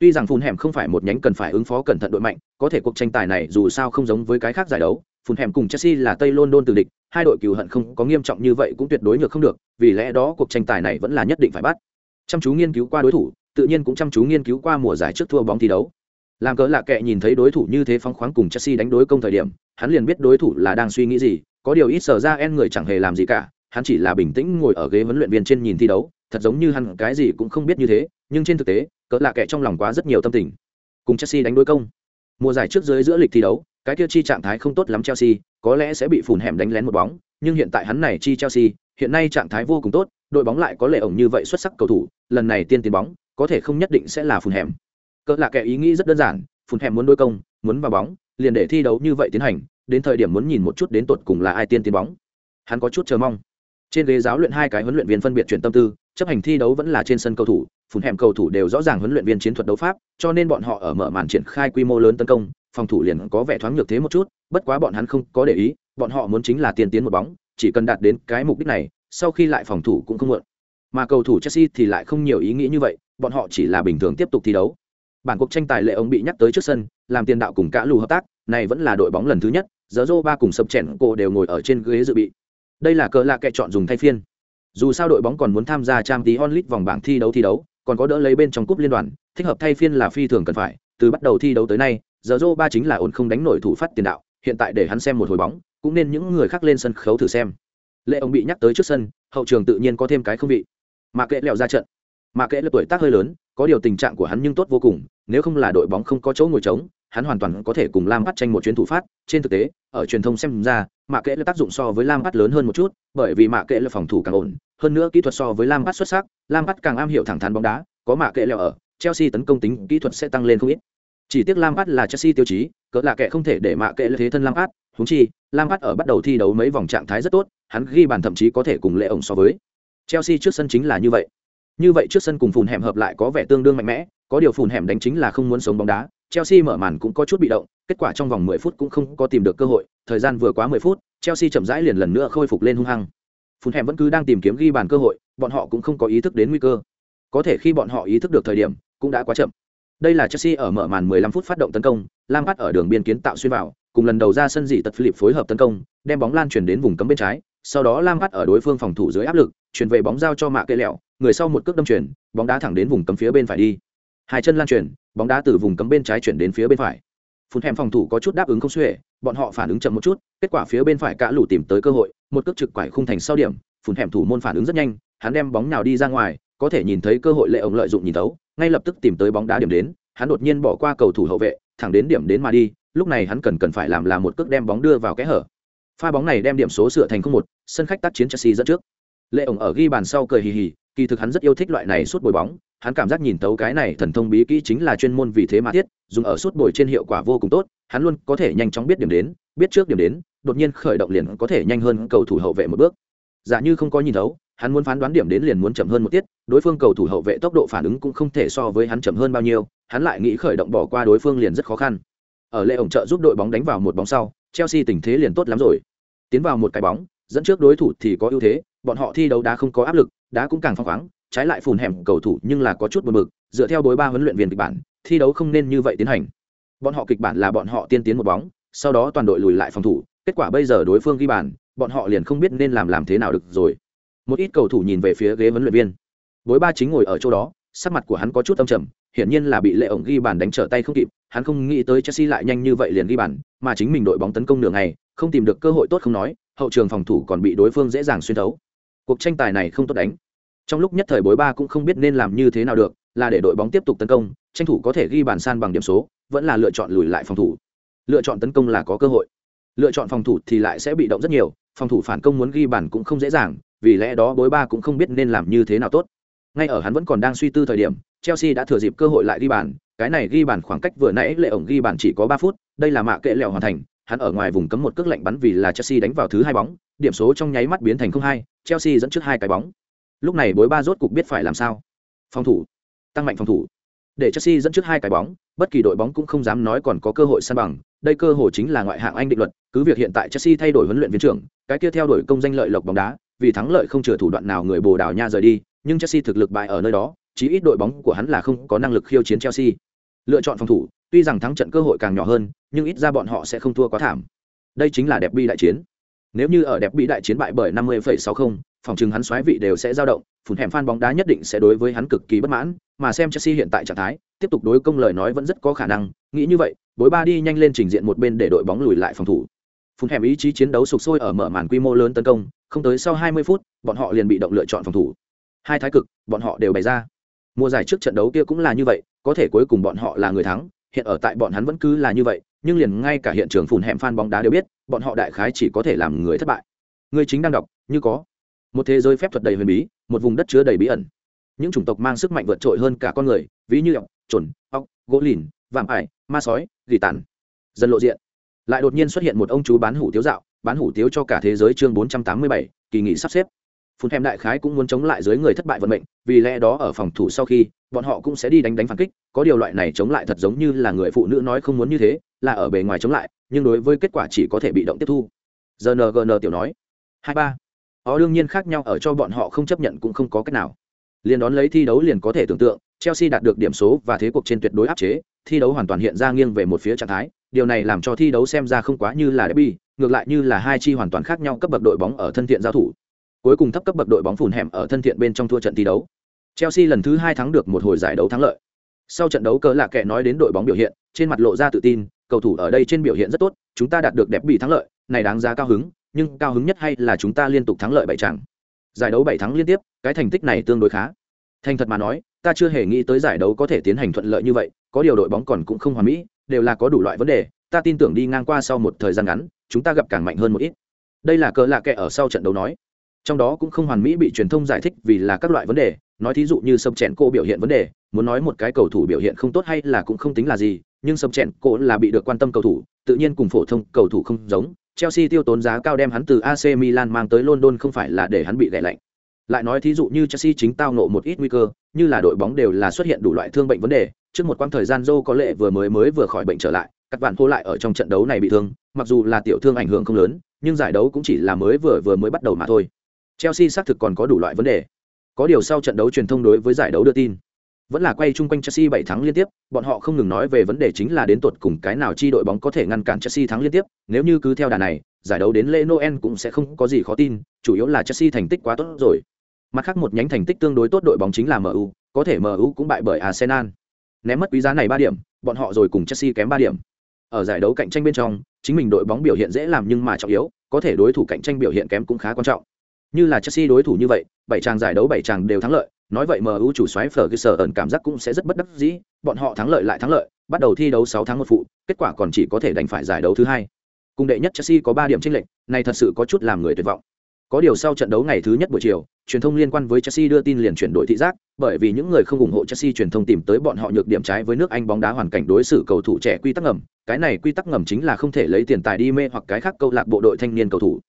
tuy rằng phun hẻm không phải một nhánh cần phải ứng phó cẩn thận đội mạnh, có thể cuộc tranh tài này dù sao không giống với cái khác giải đấu, phun hẻm cùng chelsea là tây london từ địch, hai đội cừu hận không có nghiêm trọng như vậy cũng tuyệt đối ngược không được, vì lẽ đó cuộc tranh tài này vẫn là nhất định phải bắt. Chăm chú nghiên cứu qua đối thủ, tự nhiên cũng chăm chú nghiên cứu qua mùa giải trước thua bóng thi đấu. Làm cớ lạ kệ nhìn thấy đối thủ như thế phóng khoáng cùng chelsea đánh đối công thời điểm, hắn liền biết đối thủ là đang suy nghĩ gì, có điều ít sở ra en người chẳng hề làm gì cả, hắn chỉ là bình tĩnh ngồi ở ghế huấn luyện viên trên nhìn thi đấu, thật giống như hắn cái gì cũng không biết như thế, nhưng trên thực tế cỡ lạ kệ trong lòng quá rất nhiều tâm tình. Cùng chelsea đánh đối công. Mùa giải trước dưới giữa lịch thi đấu, cái tiêu chi trạng thái không tốt lắm chelsea, có lẽ sẽ bị phùn hẻm đánh lén một bóng, nhưng hiện tại hắn này chi chelsea, hiện nay trạng thái vô cùng tốt, đội bóng lại có lệ ổng như vậy xuất sắc cầu thủ, lần này tiên tiến bóng, có thể không nhất định sẽ là phùn hẻm. Cỡ lạ kẻ ý nghĩ rất đơn giản, phùn hẻm muốn đôi công, muốn vào bóng, liền để thi đấu như vậy tiến hành, đến thời điểm muốn nhìn một chút đến tột cùng là ai tiên tiến bóng. Hắn có chút chờ mong. Trên ghế giáo luyện hai cái huấn luyện viên phân biệt chuyển tâm tư chấp hành thi đấu vẫn là trên sân cầu thủ, phùn hẻm cầu thủ đều rõ ràng huấn luyện viên chiến thuật đấu pháp, cho nên bọn họ ở mở màn triển khai quy mô lớn tấn công, phòng thủ liền có vẻ thoáng nhược thế một chút, bất quá bọn hắn không có để ý, bọn họ muốn chính là tiên tiến một bóng, chỉ cần đạt đến cái mục đích này, sau khi lại phòng thủ cũng không muộn. Mà cầu thủ chelsea thì lại không nhiều ý nghĩ như vậy, bọn họ chỉ là bình thường tiếp tục thi đấu. Bản cuộc tranh tài lệ ông bị nhắc tới trước sân, làm tiền đạo cùng cả lù hợp tác, này vẫn là đội bóng lần thứ nhất giờ rô ba cùng sập chèn cô đều ngồi ở trên ghế dự bị. Đây là cờ lạ kệ chọn dùng thay phiên dù sao đội bóng còn muốn tham gia trang tí onlit vòng bảng thi đấu thi đấu, còn có đỡ lấy bên trong cúp liên đoàn, thích hợp thay phiên là phi thường cần phải. Từ bắt đầu thi đấu tới nay, giờ Zoro ba chính là ổn không đánh nổi thủ phát tiền đạo, hiện tại để hắn xem một hồi bóng, cũng nên những người khác lên sân khấu thử xem. Lệ ông bị nhắc tới trước sân, hậu trường tự nhiên có thêm cái không vị. Mà kệ lẹo ra trận. Mà kệ là tuổi tác hơi lớn, có điều tình trạng của hắn nhưng tốt vô cùng, nếu không là đội bóng không có chỗ ngồi trống hắn hoàn toàn có thể cùng lam bắt tranh một chuyến thủ phát trên thực tế ở truyền thông xem ra mạ kệ là tác dụng so với lam bắt lớn hơn một chút bởi vì mạ kệ là phòng thủ càng ổn hơn nữa kỹ thuật so với lam bắt xuất sắc lam bắt càng am hiểu thẳng thắn bóng đá có mạ kệ leo ở chelsea tấn công tính kỹ thuật sẽ tăng lên không ít. Chỉ tiếc lam bắt là chelsea tiêu chí cỡ là kệ không thể để mạ kệ là thế thân lam bắt húng chi lam bắt ở bắt đầu thi đấu mấy vòng trạng thái rất tốt hắn ghi bàn thậm chí có thể cùng lệ ổng so với. Chelsea trước sân chính là như vậy. Như vậy trước sân cùng phùn hẻm hợp lại có vẻ tương đương mạnh mẽ, có điều phùn hẻm đánh chính là không muốn sống bóng đá, Chelsea mở màn cũng có chút bị động, kết quả trong vòng 10 phút cũng không có tìm được cơ hội, thời gian vừa quá 10 phút, Chelsea chậm rãi liền lần nữa khôi phục lên hung hăng. Phùn vẫn cứ đang tìm kiếm ghi bàn cơ hội, bọn họ cũng không có ý thức đến nguy cơ. Có thể khi bọn họ ý thức được thời điểm, cũng đã quá chậm. Đây là Chelsea ở mở màn 15 phút phát động tấn công, Lampard ở đường biên kiến tạo xuyên vào, cùng lần đầu ra sân dị tật Philip phối hợp tấn công, đem bóng lan truyền đến vùng cấm bên trái, sau đó Lampard ở đối phương phòng thủ dưới áp lực, chuyển về bóng giao cho mạ Kê lẹo, người sau một cước đâm chuyển, bóng đá thẳng đến vùng cấm phía bên phải đi. Hai chân lan truyền, bóng đá từ vùng cấm bên trái chuyển đến phía bên phải. Phun hẻm phòng thủ có chút đáp ứng không xuể, bọn họ phản ứng chậm một chút, kết quả phía bên phải cả lũ tìm tới cơ hội, một cước trực quải khung thành sau điểm, phun hẻm thủ môn phản ứng rất nhanh, hắn đem bóng nào đi ra ngoài, có thể nhìn thấy cơ hội lệ ổng lợi dụng nhìn tấu ngay lập tức tìm tới bóng đá điểm đến, hắn đột nhiên bỏ qua cầu thủ hậu vệ, thẳng đến điểm đến mà đi, lúc này hắn cần cần phải làm là một cước đem bóng đưa vào kẽ hở. Pha bóng này đem điểm số sửa thành không một, sân khách tác chiến Chelsea dẫn trước. Lệ ổng ở ghi bàn sau cười hì hì, kỳ thực hắn rất yêu thích loại này suốt bồi bóng, hắn cảm giác nhìn tấu cái này thần thông bí kỹ chính là chuyên môn vì thế mà thiết, dùng ở suốt bồi trên hiệu quả vô cùng tốt, hắn luôn có thể nhanh chóng biết điểm đến, biết trước điểm đến, đột nhiên khởi động liền có thể nhanh hơn cầu thủ hậu vệ một bước. Giả như không có nhìn thấu, hắn muốn phán đoán điểm đến liền muốn chậm hơn một tiết, đối phương cầu thủ hậu vệ tốc độ phản ứng cũng không thể so với hắn chậm hơn bao nhiêu, hắn lại nghĩ khởi động bỏ qua đối phương liền rất khó khăn. Ở lệ ổng trợ giúp đội bóng đánh vào một bóng sau, Chelsea tình thế liền tốt lắm rồi. Tiến vào một cái bóng, dẫn trước đối thủ thì có ưu thế, bọn họ thi đấu đá không có áp lực, đá cũng càng phăng khoáng, trái lại phùn hẻm cầu thủ nhưng là có chút buồn bực, dựa theo đối ba huấn luyện viên kịch bản, thi đấu không nên như vậy tiến hành. Bọn họ kịch bản là bọn họ tiên tiến một bóng, sau đó toàn đội lùi lại phòng thủ, kết quả bây giờ đối phương ghi bàn, bọn họ liền không biết nên làm làm thế nào được rồi. Một ít cầu thủ nhìn về phía ghế huấn luyện viên. Bối ba chính ngồi ở chỗ đó, sắc mặt của hắn có chút âm trầm, hiển nhiên là bị lệ ổng ghi bàn đánh trở tay không kịp, hắn không nghĩ tới Chelsea lại nhanh như vậy liền ghi bàn, mà chính mình đội bóng tấn công nửa ngày, không tìm được cơ hội tốt không nói, hậu trường phòng thủ còn bị đối phương dễ dàng xuyên thấu. Cuộc tranh tài này không tốt đánh. Trong lúc nhất thời bối ba cũng không biết nên làm như thế nào được, là để đội bóng tiếp tục tấn công, tranh thủ có thể ghi bàn san bằng điểm số, vẫn là lựa chọn lùi lại phòng thủ. Lựa chọn tấn công là có cơ hội, lựa chọn phòng thủ thì lại sẽ bị động rất nhiều, phòng thủ phản công muốn ghi bàn cũng không dễ dàng, vì lẽ đó bối ba cũng không biết nên làm như thế nào tốt. Ngay ở hắn vẫn còn đang suy tư thời điểm, Chelsea đã thừa dịp cơ hội lại ghi bàn, cái này ghi bàn khoảng cách vừa nãy lệ ổng ghi bàn chỉ có ba phút, đây là mạ kệ lẹo hoàn thành, hắn ở ngoài vùng cấm một cước lạnh bắn vì là Chelsea đánh vào thứ hai bóng, điểm số trong nháy mắt biến thành không hai, Chelsea dẫn trước hai cái bóng. Lúc này bối ba rốt cục biết phải làm sao. Phòng thủ, tăng mạnh phòng thủ. Để Chelsea dẫn trước hai cái bóng, bất kỳ đội bóng cũng không dám nói còn có cơ hội săn bằng, đây cơ hội chính là ngoại hạng Anh định luật, cứ việc hiện tại Chelsea thay đổi huấn luyện viên trưởng, cái kia theo đuổi công danh lợi lộc bóng đá, vì thắng lợi không chừa thủ đoạn nào người Bồ Đào Nha rời đi, nhưng Chelsea thực lực bại ở nơi đó, chí ít đội bóng của hắn là không có năng lực khiêu chiến Chelsea. Lựa chọn phòng thủ, tuy rằng thắng trận cơ hội càng nhỏ hơn, nhưng ít ra bọn họ sẽ không thua quá thảm. Đây chính là đẹp bi đại chiến. Nếu như ở đẹp bi đại chiến bại bởi 50,60, phòng trường hắn xoáy vị đều sẽ dao động, Phùn hẻm fan bóng đá nhất định sẽ đối với hắn cực kỳ bất mãn, mà xem Chelsea hiện tại trạng thái, tiếp tục đối công lời nói vẫn rất có khả năng, nghĩ như vậy, bối ba đi nhanh lên trình diện một bên để đội bóng lùi lại phòng thủ. Phùn hẻm ý chí chiến đấu sục sôi ở mở màn quy mô lớn tấn công, không tới sau 20 phút, bọn họ liền bị động lựa chọn phòng thủ. Hai thái cực, bọn họ đều bày ra. Mùa giải trước trận đấu kia cũng là như vậy, có thể cuối cùng bọn họ là người thắng, hiện ở tại bọn hắn vẫn cứ là như vậy, nhưng liền ngay cả hiện trường Phùn hẻm fan bóng đá đều biết, bọn họ đại khái chỉ có thể làm người thất bại. Người chính đang đọc, như có một thế giới phép thuật đầy huyền bí, một vùng đất chứa đầy bí ẩn. Những chủng tộc mang sức mạnh vượt trội hơn cả con người, ví như ọc trồn ọc gỗ lìn, vạm ải, ma sói, gỉ tàn. Dần lộ diện. Lại đột nhiên xuất hiện một ông chú bán hủ tiếu dạo, bán hủ tiếu cho cả thế giới chương bốn trăm tám mươi bảy, kỳ nghỉ sắp xếp. Phun thèm đại khái cũng muốn chống lại dưới người thất bại vận mệnh, vì lẽ đó ở phòng thủ sau khi, bọn họ cũng sẽ đi đánh đánh phản kích, có điều loại này chống lại thật giống như là người phụ nữ nói không muốn như thế, là ở bề ngoài chống lại, nhưng đối với kết quả chỉ có thể bị động tiếp thu. Gngn tiểu nói. Hai ba họ đương nhiên khác nhau ở cho bọn họ không chấp nhận cũng không có cách nào. Liền đón lấy thi đấu liền có thể tưởng tượng, chelsea đạt được điểm số và thế cuộc trên tuyệt đối áp chế, thi đấu hoàn toàn hiện ra nghiêng về một phía trạng thái, điều này làm cho thi đấu xem ra không quá như là derby, ngược lại như là hai chi hoàn toàn khác nhau cấp bậc đội bóng ở thân thiện giao thủ. Cuối cùng thấp cấp bậc đội bóng phùn hẻm ở thân thiện bên trong thua trận thi đấu. Chelsea lần thứ hai thắng được một hồi giải đấu thắng lợi. Sau trận đấu cỡ lạ kệ nói đến đội bóng biểu hiện, trên mặt lộ ra tự tin, cầu thủ ở đây trên biểu hiện rất tốt, chúng ta đạt được đẹp bị thắng lợi, này đáng giá cao hứng nhưng cao hứng nhất hay là chúng ta liên tục thắng lợi bảy trận. Giải đấu bảy thắng liên tiếp, cái thành tích này tương đối khá. Thành thật mà nói, ta chưa hề nghĩ tới giải đấu có thể tiến hành thuận lợi như vậy, có điều đội bóng còn cũng không hoàn mỹ, đều là có đủ loại vấn đề, ta tin tưởng đi ngang qua sau một thời gian ngắn, chúng ta gặp càng mạnh hơn một ít. Đây là cờ lạ kệ ở sau trận đấu nói. Trong đó cũng không hoàn mỹ bị truyền thông giải thích vì là các loại vấn đề, nói thí dụ như sâm chèn cô biểu hiện vấn đề, muốn nói một cái cầu thủ biểu hiện không tốt hay là cũng không tính là gì, nhưng sâm chèn cô là bị được quan tâm cầu thủ, tự nhiên cùng phổ thông cầu thủ không giống, Chelsea tiêu tốn giá cao đem hắn từ AC Milan mang tới London không phải là để hắn bị gãy lạnh. Lại nói thí dụ như Chelsea chính tao nộ một ít nguy cơ, như là đội bóng đều là xuất hiện đủ loại thương bệnh vấn đề, trước một quãng thời gian Joe có lệ vừa mới mới vừa khỏi bệnh trở lại, các bạn hô lại ở trong trận đấu này bị thương, mặc dù là tiểu thương ảnh hưởng không lớn, nhưng giải đấu cũng chỉ là mới vừa vừa mới bắt đầu mà thôi. Chelsea xác thực còn có đủ loại vấn đề. Có điều sau trận đấu truyền thông đối với giải đấu đưa tin, vẫn là quay chung quanh Chelsea 7 thắng liên tiếp, bọn họ không ngừng nói về vấn đề chính là đến tuột cùng cái nào chi đội bóng có thể ngăn cản Chelsea thắng liên tiếp, nếu như cứ theo đà này, giải đấu đến lễ Noel cũng sẽ không có gì khó tin, chủ yếu là Chelsea thành tích quá tốt rồi. Mặt khác một nhánh thành tích tương đối tốt đội bóng chính là MU, có thể MU cũng bại bởi Arsenal. Ném mất quý giá này 3 điểm, bọn họ rồi cùng Chelsea kém 3 điểm. Ở giải đấu cạnh tranh bên trong, chính mình đội bóng biểu hiện dễ làm nhưng mà trọng yếu, có thể đối thủ cạnh tranh biểu hiện kém cũng khá quan trọng. Như là Chelsea đối thủ như vậy, bảy chàng giải đấu bảy chàng đều thắng lợi, nói vậy MU chủ soái Ferguson ẩn cảm giác cũng sẽ rất bất đắc dĩ, bọn họ thắng lợi lại thắng lợi, bắt đầu thi đấu 6 tháng một phụ, kết quả còn chỉ có thể đánh phải giải đấu thứ hai. Cùng đệ nhất Chelsea có 3 điểm chênh lệch, này thật sự có chút làm người tuyệt vọng. Có điều sau trận đấu ngày thứ nhất buổi chiều, truyền thông liên quan với Chelsea đưa tin liền chuyển đổi thị giác, bởi vì những người không ủng hộ Chelsea truyền thông tìm tới bọn họ nhược điểm trái với nước Anh bóng đá hoàn cảnh đối xử cầu thủ trẻ quy tắc ngầm, cái này quy tắc ngầm chính là không thể lấy tiền tài đi mê hoặc cái khác câu lạc bộ đội thanh niên cầu thủ.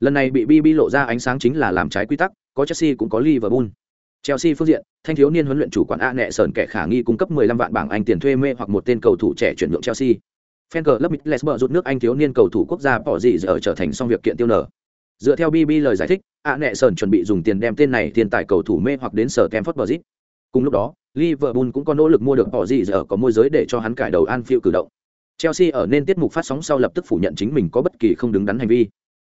Lần này bị BB lộ ra ánh sáng chính là làm trái quy tắc, có Chelsea cũng có Liverpool. Chelsea phương diện, thanh thiếu niên huấn luyện chủ quản A nệ sờn kẻ khả nghi cung cấp 15 vạn bảng Anh tiền thuê mê hoặc một tên cầu thủ trẻ chuyển nhượng Chelsea. Fan Club Middlesbrough rút nước Anh thiếu niên cầu thủ quốc gia bỏ gì giờ trở thành xong việc kiện tiêu nở. Dựa theo BB lời giải thích, A nệ sờn chuẩn bị dùng tiền đem tên này tiền tài cầu thủ mê hoặc đến sở Stamford Bridge. Cùng lúc đó, Liverpool cũng có nỗ lực mua được bỏ gì giờ có môi giới để cho hắn cải đầu Anfield cử động. Chelsea ở nên tiết mục phát sóng sau lập tức phủ nhận chính mình có bất kỳ không đứng đắn hành vi.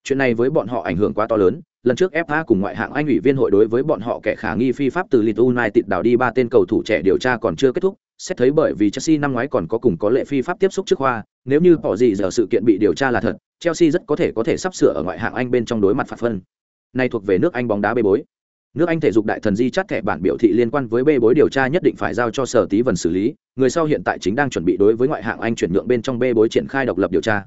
Chuyện này với bọn họ ảnh hưởng quá to lớn, lần trước FA cùng ngoại hạng Anh ủy viên hội đối với bọn họ kẻ khả nghi phi pháp từ Leeds United đào đi ba tên cầu thủ trẻ điều tra còn chưa kết thúc, xét thấy bởi vì Chelsea năm ngoái còn có cùng có lệ phi pháp tiếp xúc trước khoa, nếu như bỏ gì giờ sự kiện bị điều tra là thật, Chelsea rất có thể có thể sắp sửa ở ngoại hạng Anh bên trong đối mặt phạt phân. Này thuộc về nước Anh bóng đá bê bối. Nước Anh thể dục đại thần di chắt thẻ bản biểu thị liên quan với bê bối điều tra nhất định phải giao cho sở tí vần xử lý, người sau hiện tại chính đang chuẩn bị đối với ngoại hạng Anh chuyển nhượng bên trong bê bối triển khai độc lập điều tra.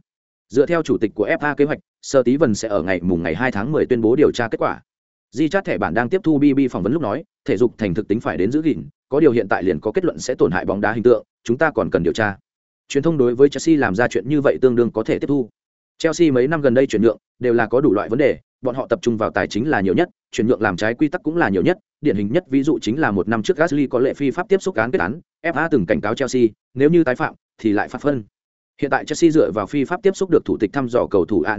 Dựa theo chủ tịch của FA kế hoạch, Sơ tí vần sẽ ở ngày mùng ngày hai tháng 10 tuyên bố điều tra kết quả. Di chát thẻ bản đang tiếp thu bb phỏng vấn lúc nói thể dục thành thực tính phải đến giữ gìn có điều hiện tại liền có kết luận sẽ tổn hại bóng đá hình tượng chúng ta còn cần điều tra. Truyền thông đối với chelsea làm ra chuyện như vậy tương đương có thể tiếp thu. Chelsea mấy năm gần đây chuyển nhượng đều là có đủ loại vấn đề bọn họ tập trung vào tài chính là nhiều nhất chuyển nhượng làm trái quy tắc cũng là nhiều nhất điển hình nhất ví dụ chính là một năm trước gasly có lệ phi pháp tiếp xúc án kết án fa từng cảnh cáo chelsea nếu như tái phạm thì lại phạt phân hiện tại chelsea dựa vào phi pháp tiếp xúc được thủ tịch thăm dò cầu thủ a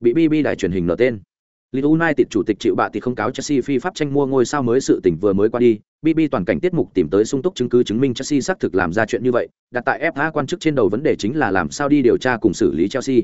bị bb đài truyền hình nở tên. Leeds United chủ tịch chịu bạ thì không cáo Chelsea phi pháp tranh mua ngôi sao mới sự tình vừa mới qua đi, BB toàn cảnh tiết mục tìm tới sung túc chứng cứ chứng minh Chelsea xác thực làm ra chuyện như vậy, đặt tại FA quan chức trên đầu vấn đề chính là làm sao đi điều tra cùng xử lý Chelsea.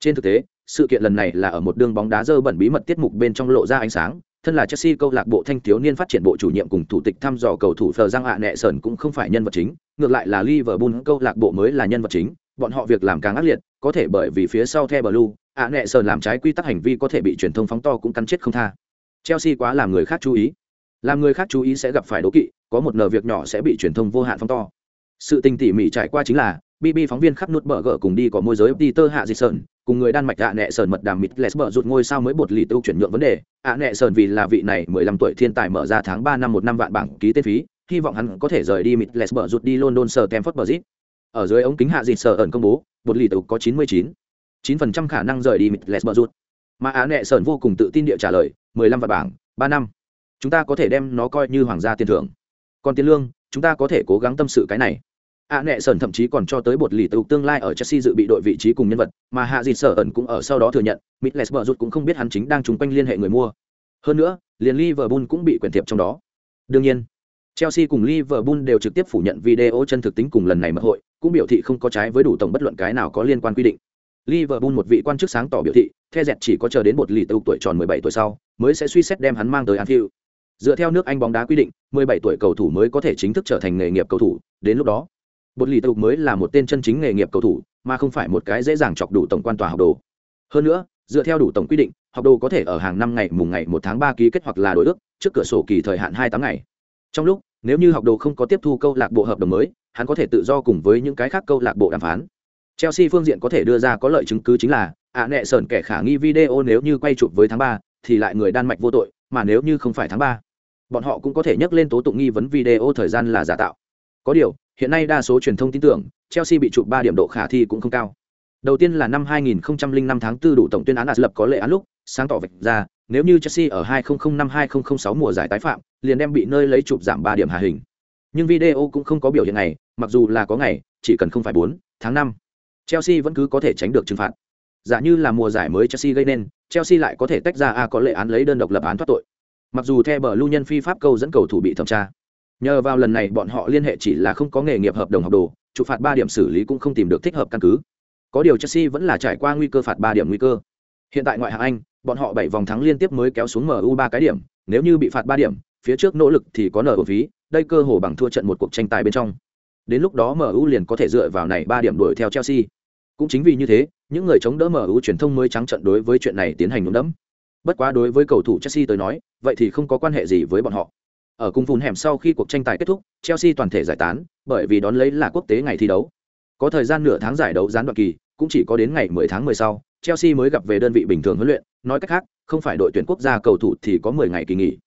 Trên thực tế, sự kiện lần này là ở một đường bóng đá dơ bẩn bí mật tiết mục bên trong lộ ra ánh sáng, thân là Chelsea câu lạc bộ thanh thiếu niên phát triển bộ chủ nhiệm cùng thủ tịch thăm dò cầu thủ Fleur Giang ạ nệ sờn cũng không phải nhân vật chính, ngược lại là Liverpool câu lạc bộ mới là nhân vật chính, bọn họ việc làm càng ác liệt, có thể bởi vì phía sau The Blue, ạ à, nệ sờn làm trái quy tắc hành vi có thể bị truyền thông phóng to cũng cắn chết không tha. Chelsea quá làm người khác chú ý. Làm người khác chú ý sẽ gặp phải đố kỵ có một nờ việc nhỏ sẽ bị truyền thông vô hạn phóng to. Sự tình tỉ mỉ trải qua chính là bb phóng viên khắp nút bờ gỡ cùng đi có môi giới peter hạ di sơn cùng người đan mạch ạ nẹ sờn mật đàm mít lesber rụt ngôi sao mới bột lì tiêu chuyển nhượng vấn đề. Ạ nẹ sờn vì là vị này mười lăm tuổi thiên tài mở ra tháng ba năm một năm vạn bảng ký tên phí hy vọng hắn có thể rời đi mít lesber rụt đi london sờ tem phất bờ zit ở dưới ống kính hạ dịt sở ẩn công bố, bột lì tiêu có chín mươi chín. chín phần trăm khả năng rời đi mịt bờ rút mà á nệ sơn vô cùng tự tin địa trả lời, mười lăm vạn bảng, ba năm. Chúng ta có thể đem nó coi như hoàng gia tiền thưởng. Còn tiền lương, chúng ta có thể cố gắng tâm sự cái này. Ạ nệ sơn thậm chí còn cho tới bột lì tự tương lai ở chelsea dự bị đội vị trí cùng nhân vật, mà hạ dịt sở ẩn cũng ở sau đó thừa nhận mít lesber rút cũng không biết hắn chính đang chung quanh liên hệ người mua. Hơn nữa, liền liverpool cũng bị quyền thiệp trong đó. Đương nhiên chelsea cùng liverpool đều trực tiếp phủ nhận video chân thực tính cùng lần này mật hội cũng biểu thị không có trái với đủ tổng bất luận cái nào có liên quan quy định Liverpool một vị quan chức sáng tỏ biểu thị, The Jet chỉ có chờ đến một lì tâu tuổi tròn 17 tuổi sau, mới sẽ suy xét đem hắn mang tới Anfield. Dựa theo nước Anh bóng đá quy định, 17 tuổi cầu thủ mới có thể chính thức trở thành nghề nghiệp cầu thủ, đến lúc đó, một lì tâu mới là một tên chân chính nghề nghiệp cầu thủ, mà không phải một cái dễ dàng chọc đủ tổng quan tòa học đồ. Hơn nữa, dựa theo đủ tổng quy định, học đồ có thể ở hàng năm ngày mùng ngày 1 tháng 3 ký kết hoặc là đổi ước, trước cửa sổ kỳ thời hạn 28 ngày. Trong lúc, nếu như học đồ không có tiếp thu câu lạc bộ hợp đồng mới, hắn có thể tự do cùng với những cái khác câu lạc bộ đàm phán. Chelsea phương diện có thể đưa ra có lợi chứng cứ chính là, ạ nẹ sởn kẻ khả nghi video nếu như quay chụp với tháng ba, thì lại người Đan Mạch vô tội, mà nếu như không phải tháng ba, bọn họ cũng có thể nhắc lên tố tụng nghi vấn video thời gian là giả tạo. Có điều, hiện nay đa số truyền thông tin tưởng, Chelsea bị chụp ba điểm độ khả thi cũng không cao. Đầu tiên là năm 2005 tháng 4 đủ tổng tuyên án lập có lệ án lúc, sáng tỏ vạch ra, nếu như Chelsea ở 2005-2006 mùa giải tái phạm, liền đem bị nơi lấy chụp giảm 3 điểm hạ hình. Nhưng video cũng không có biểu hiện này, mặc dù là có ngày, chỉ cần không phải 4 tháng 5 Chelsea vẫn cứ có thể tránh được trừng phạt. Giả như là mùa giải mới Chelsea gây nên, Chelsea lại có thể tách ra a có lệ án lấy đơn độc lập án thoát tội. mặc dù theo bờ lưu nhân phi pháp câu dẫn cầu thủ bị thẩm tra nhờ vào lần này bọn họ liên hệ chỉ là không có nghề nghiệp hợp đồng học đồ chụp phạt ba điểm xử lý cũng không tìm được thích hợp căn cứ có điều chelsea vẫn là trải qua nguy cơ phạt ba điểm nguy cơ hiện tại ngoại hạng anh, bọn họ bảy vòng thắng liên tiếp mới kéo xuống mu ba cái điểm, nếu như bị phạt ba điểm, phía trước nỗ lực thì có nở phí, đây cơ hồ bằng thua trận một cuộc tranh tài bên trong. Đến lúc đó mu liền có thể dựa vào này ba điểm đuổi theo chelsea. Cũng chính vì như thế, những người chống đỡ mu truyền thông mới trắng trận đối với chuyện này tiến hành nhuộm đẫm. Bất quá đối với cầu thủ chelsea tới nói, vậy thì không có quan hệ gì với bọn họ. Ở cung phun hẻm sau khi cuộc tranh tài kết thúc, chelsea toàn thể giải tán, bởi vì đón lấy là quốc tế ngày thi đấu. Có thời gian nửa tháng giải đấu gián đoạn kỳ, cũng chỉ có đến ngày 10 tháng 10 sau chelsea mới gặp về đơn vị bình thường huấn luyện, nói cách khác, không phải đội tuyển quốc gia cầu thủ thì có 10 ngày kỳ nghỉ.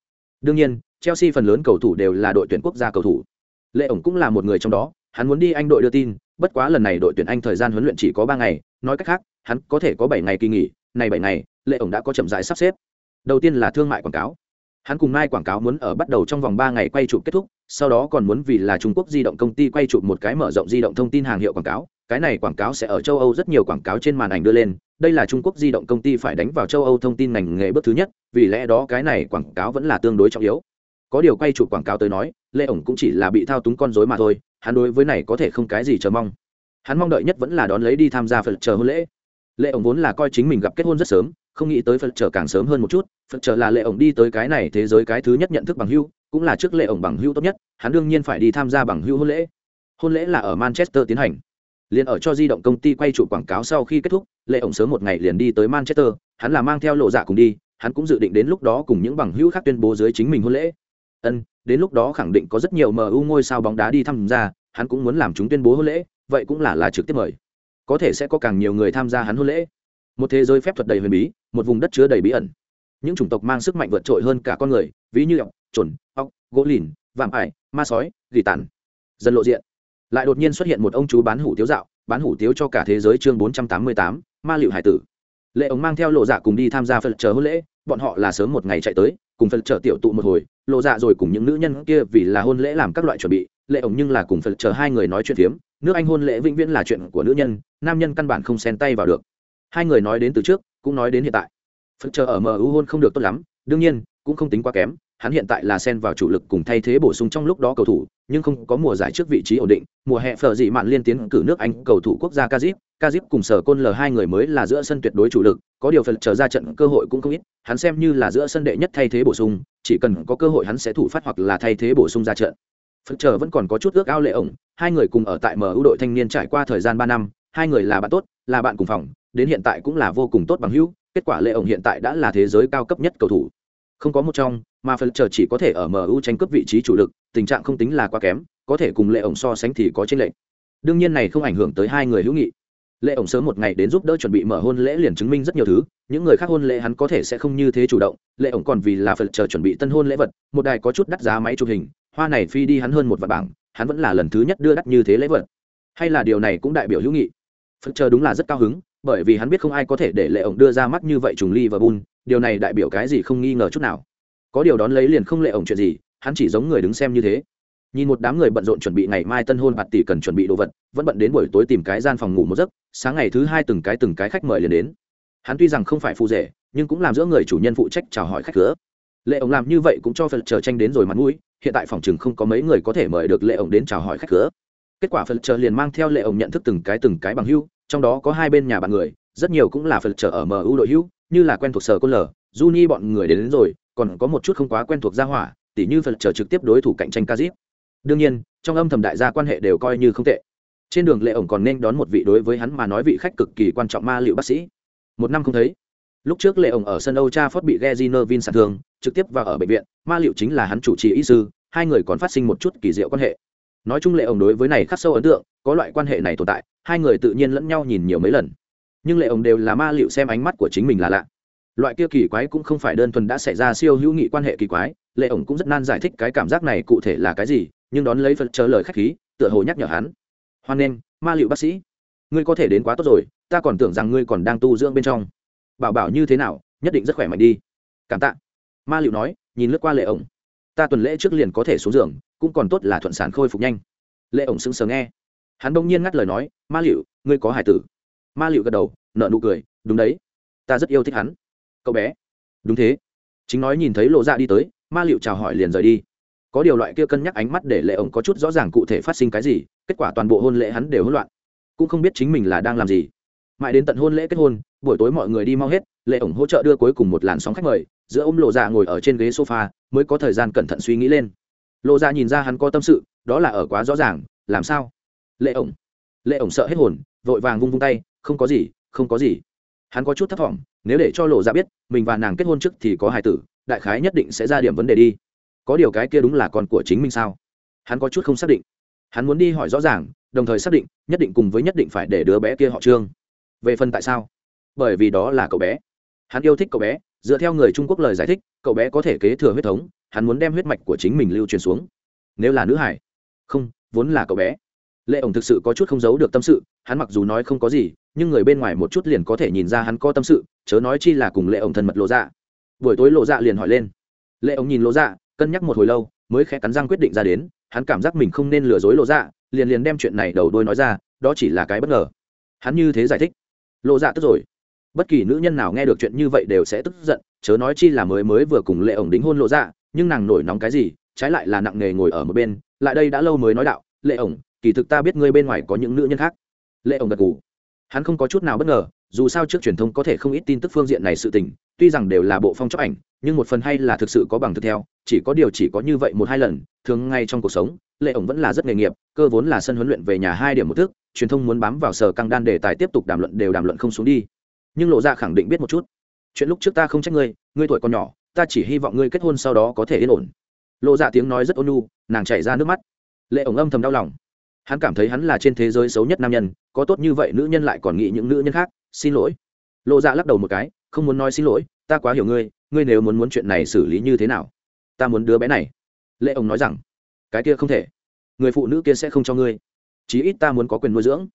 Đương nhiên, chelsea phần lớn cầu thủ đều là đội tuyển quốc gia cầu thủ. Lệ ổng cũng là một người trong đó, hắn muốn đi anh đội đưa tin, bất quá lần này đội tuyển anh thời gian huấn luyện chỉ có ba ngày, nói cách khác, hắn có thể có bảy ngày kỳ nghỉ, này bảy ngày lệ ổng đã có chậm rãi sắp xếp. Đầu tiên là thương mại quảng cáo hắn cùng mai quảng cáo muốn ở bắt đầu trong vòng ba ngày quay chụp kết thúc, sau đó còn muốn vì là trung quốc di động công ty quay chụp một cái mở rộng di động thông tin hàng hiệu quảng cáo. Cái này quảng cáo sẽ ở châu âu rất nhiều quảng cáo trên màn ảnh đưa lên. Đây là trung quốc di động công ty phải đánh vào châu âu thông tin ngành nghề bước thứ nhất, vì lẽ đó cái này quảng cáo vẫn là tương đối trọng yếu. Có điều quay chụp quảng cáo tới nói, lê ổng cũng chỉ là bị thao túng con dối mà thôi, hắn đối với này có thể không cái gì chờ mong. Hắn mong đợi nhất vẫn là đón lấy đi tham gia phật chờ hôn lễ. Lệ ổng vốn là coi chính mình gặp kết hôn rất sớm không nghĩ tới phật chờ càng sớm hơn một chút, phật chờ là lệ ổng đi tới cái này thế giới cái thứ nhất nhận thức bằng hưu cũng là trước lệ ổng bằng hưu tốt nhất, hắn đương nhiên phải đi tham gia bằng hưu hôn lễ. Hôn lễ là ở manchester tiến hành. Liền ở cho di động công ty quay trụ quảng cáo sau khi kết thúc, lệ ổng sớm một ngày liền đi tới manchester, hắn là mang theo lộ dạ cùng đi, hắn cũng dự định đến lúc đó cùng những bằng hữu khác tuyên bố dưới chính mình hôn lễ. Ân, đến lúc đó khẳng định có rất nhiều mu ngôi sao bóng đá đi tham gia, hắn cũng muốn làm chúng tuyên bố hôn lễ, vậy cũng là là trực tiếp mời. Có thể sẽ có càng nhiều người tham gia hắn hôn lễ. Một thế giới phép thuật đầy huyền bí một vùng đất chứa đầy bí ẩn. Những chủng tộc mang sức mạnh vượt trội hơn cả con người, ví như ọc trồn ọc gỗ lìn, vạm ải, ma sói, gỉ tàn. Dần lộ diện. Lại đột nhiên xuất hiện một ông chú bán hủ tiếu dạo, bán hủ tiếu cho cả thế giới chương bốn trăm tám mươi tám, ma liệu hải tử. Lệ ống mang theo lộ dạ cùng đi tham gia phật chờ hôn lễ, bọn họ là sớm một ngày chạy tới, cùng phật chờ tiểu tụ một hồi, lộ dạ rồi cùng những nữ nhân kia vì là hôn lễ làm các loại chuẩn bị, lệ ống nhưng là cùng phật chờ hai người nói chuyện phiếm, nước anh hôn lễ vĩnh viễn là chuyện của nữ nhân, nam nhân căn bản không xen tay vào được. Hai người nói đến từ trước cũng nói đến hiện tại. Phật chờ ở mu hôn không được tốt lắm, đương nhiên, cũng không tính quá kém, hắn hiện tại là xen vào chủ lực cùng thay thế bổ sung trong lúc đó cầu thủ, nhưng không có mùa giải trước vị trí ổn định, mùa hè phở dị mạn liên tiến cử nước anh cầu thủ quốc gia kazip kazip cùng sở côn l hai người mới là giữa sân tuyệt đối chủ lực, có điều phật trở ra trận cơ hội cũng không ít, hắn xem như là giữa sân đệ nhất thay thế bổ sung, chỉ cần có cơ hội hắn sẽ thủ phát hoặc là thay thế bổ sung ra trận. Phật trở vẫn còn có chút ước ao lệ ổng, hai người cùng ở tại mu đội thanh niên trải qua thời gian ba năm, hai người là bạn tốt, là bạn cùng phòng đến hiện tại cũng là vô cùng tốt bằng hữu, kết quả lệ ổng hiện tại đã là thế giới cao cấp nhất cầu thủ. Không có một trong, mà phần chờ chỉ có thể ở mu tranh cướp vị trí chủ lực, tình trạng không tính là quá kém, có thể cùng lệ ổng so sánh thì có tranh lệch. Đương nhiên này không ảnh hưởng tới hai người hữu nghị. Lệ ổng sớm một ngày đến giúp đỡ chuẩn bị mở hôn lễ liền chứng minh rất nhiều thứ, những người khác hôn lễ hắn có thể sẽ không như thế chủ động. Lệ ổng còn vì là phần chờ chuẩn bị tân hôn lễ vật, một đài có chút đắt giá máy chụp hình, hoa này phi đi hắn hơn một vạn bảng, hắn vẫn là lần thứ nhất đưa đắt như thế lễ vật. Hay là điều này cũng đại biểu hữu nghị. Phần chờ đúng là rất cao hứng bởi vì hắn biết không ai có thể để lệ ổng đưa ra mắt như vậy trùng ly và bun điều này đại biểu cái gì không nghi ngờ chút nào. Có điều đón lấy liền không lệ ổng chuyện gì, hắn chỉ giống người đứng xem như thế. Nhìn một đám người bận rộn chuẩn bị ngày mai tân hôn bạt tỷ cần chuẩn bị đồ vật, vẫn bận đến buổi tối tìm cái gian phòng ngủ một giấc, sáng ngày thứ hai từng cái từng cái khách mời liền đến. Hắn tuy rằng không phải phụ rể, nhưng cũng làm giữa người chủ nhân phụ trách chào hỏi khách cửa. Lệ ổng làm như vậy cũng cho phật chờ tranh đến rồi mặt mũi, hiện tại phòng chừng không có mấy người có thể mời được lệ ổng đến chào hỏi khách cửa. Kết quả phật chờ liền mang theo lệ ổng nhận thức từng cái từng cái bằng hưu trong đó có hai bên nhà bạn người rất nhiều cũng là phật trở ở mu đội hữu như là quen thuộc sở côn lờ Juni bọn người đến, đến rồi còn có một chút không quá quen thuộc gia hỏa tỉ như phật trở trực tiếp đối thủ cạnh tranh kazip. Đương nhiên trong âm thầm đại gia quan hệ đều coi như không tệ. Trên đường lệ ổng còn nên đón một vị đối với hắn mà nói vị khách cực kỳ quan trọng ma liệu bác sĩ. Một năm không thấy lúc trước lệ ổng ở sân âu cha phót bị Geziner Vin sản thương trực tiếp vào ở bệnh viện ma liệu chính là hắn chủ trì y sư hai người còn phát sinh một chút kỳ diệu quan hệ. Nói chung lệ ổng đối với này khắc sâu ấn tượng có loại quan hệ này tồn tại hai người tự nhiên lẫn nhau nhìn nhiều mấy lần. Nhưng lệ ổng đều là ma liệu xem ánh mắt của chính mình là lạ. Loại kia kỳ quái cũng không phải đơn thuần đã xảy ra siêu hữu nghị quan hệ kỳ quái, lệ ổng cũng rất nan giải thích cái cảm giác này cụ thể là cái gì, nhưng đón lấy phật chờ lời khách khí, tựa hồ nhắc nhở hắn. Hoan nghênh, ma liệu bác sĩ. Ngươi có thể đến quá tốt rồi, ta còn tưởng rằng ngươi còn đang tu dưỡng bên trong. Bảo bảo như thế nào, nhất định rất khỏe mạnh đi. Cảm tạ. Ma liệu nói, nhìn lướt qua lệ ổng ta tuần lễ trước liền có thể xuống giường, cũng còn tốt là thuận sản khôi phục nhanh. Lệ ổng sững sờ nghe hắn bỗng nhiên ngắt lời nói, ma liệu ngươi có hải tử? Ma liệu gật đầu nợ nụ cười, đúng đấy, ta rất yêu thích hắn. Cậu bé. Đúng thế. Chính nói nhìn thấy lộ dạ đi tới, ma liệu chào hỏi liền rời đi. Có điều loại kia cân nhắc ánh mắt để lệ ổng có chút rõ ràng cụ thể phát sinh cái gì, kết quả toàn bộ hôn lễ hắn đều hỗn loạn. Cũng không biết chính mình là đang làm gì. Mãi đến tận hôn lễ kết hôn, buổi tối mọi người đi mau hết, lệ ổng hỗ trợ đưa cuối cùng một làn sóng khách mời, giữa ôm lộ dạ ngồi ở trên ghế sofa, mới có thời gian cẩn thận suy nghĩ lên. Lộ dạ nhìn ra hắn có tâm sự, đó là ở quá rõ ràng, làm sao? Lệ ổng. Lệ ổng sợ hết hồn, vội vàng vung vung tay, không có gì, không có gì. Hắn có chút thất vọng nếu để cho lộ ra biết, mình và nàng kết hôn trước thì có hài tử, đại khái nhất định sẽ ra điểm vấn đề đi. Có điều cái kia đúng là con của chính mình sao? Hắn có chút không xác định. Hắn muốn đi hỏi rõ ràng, đồng thời xác định, nhất định cùng với nhất định phải để đứa bé kia họ trương. Về phần tại sao? Bởi vì đó là cậu bé. Hắn yêu thích cậu bé, dựa theo người trung quốc lời giải thích, cậu bé có thể kế thừa huyết thống, hắn muốn đem huyết mạch của chính mình lưu truyền xuống. Nếu là nữ hải, không, vốn là cậu bé lệ ổng thực sự có chút không giấu được tâm sự, hắn mặc dù nói không có gì, nhưng người bên ngoài một chút liền có thể nhìn ra hắn có tâm sự, chớ nói chi là cùng lệ ổng thân mật lộ dạ. Buổi tối lộ dạ liền hỏi lên. Lệ ổng nhìn lộ dạ cân nhắc một hồi lâu, mới khẽ cắn răng quyết định ra đến, hắn cảm giác mình không nên lừa dối lộ dạ liền liền đem chuyện này đầu đôi nói ra, đó chỉ là cái bất ngờ. Hắn như thế giải thích. Lộ dạ tức rồi. Bất kỳ nữ nhân nào nghe được chuyện như vậy đều sẽ tức giận, chớ nói chi là mới mới vừa cùng lệ ổng đính hôn lộ dạ nhưng nàng nổi nóng cái gì, trái lại là nặng nề ngồi ở một bên, lại đây đã lâu mới nói đạo, lệ ổng kỳ thực ta biết ngươi bên ngoài có những nữ nhân khác. Lệ ổng gật gù. Hắn không có chút nào bất ngờ, dù sao trước truyền thông có thể không ít tin tức phương diện này sự tình, tuy rằng đều là bộ phong chóc ảnh, nhưng một phần hay là thực sự có bằng thực theo, chỉ có điều chỉ có như vậy một hai lần, thường ngay trong cuộc sống, lệ ổng vẫn là rất nghề nghiệp, cơ vốn là sân huấn luyện về nhà hai điểm một thước truyền thông muốn bám vào sở căng đan đề tài tiếp tục đàm luận đều đàm luận không xuống đi. Nhưng lộ ra khẳng định biết một chút. Chuyện lúc trước ta không trách ngươi ngươi tuổi còn nhỏ, ta chỉ hy vọng ngươi kết hôn sau đó có thể yên ổn. Lộ ra tiếng nói rất ôn nhu, nàng chảy ra nước mắt. Lệ ổng âm thầm đau lòng hắn cảm thấy hắn là trên thế giới xấu nhất nam nhân, có tốt như vậy nữ nhân lại còn nghĩ những nữ nhân khác, xin lỗi. Lộ dạ lắc đầu một cái, không muốn nói xin lỗi, ta quá hiểu ngươi ngươi nếu muốn muốn chuyện này xử lý như thế nào? Ta muốn đứa bé này. Lệ ông nói rằng, cái kia không thể. Người phụ nữ kia sẽ không cho ngươi. Chí ít ta muốn có quyền nuôi dưỡng.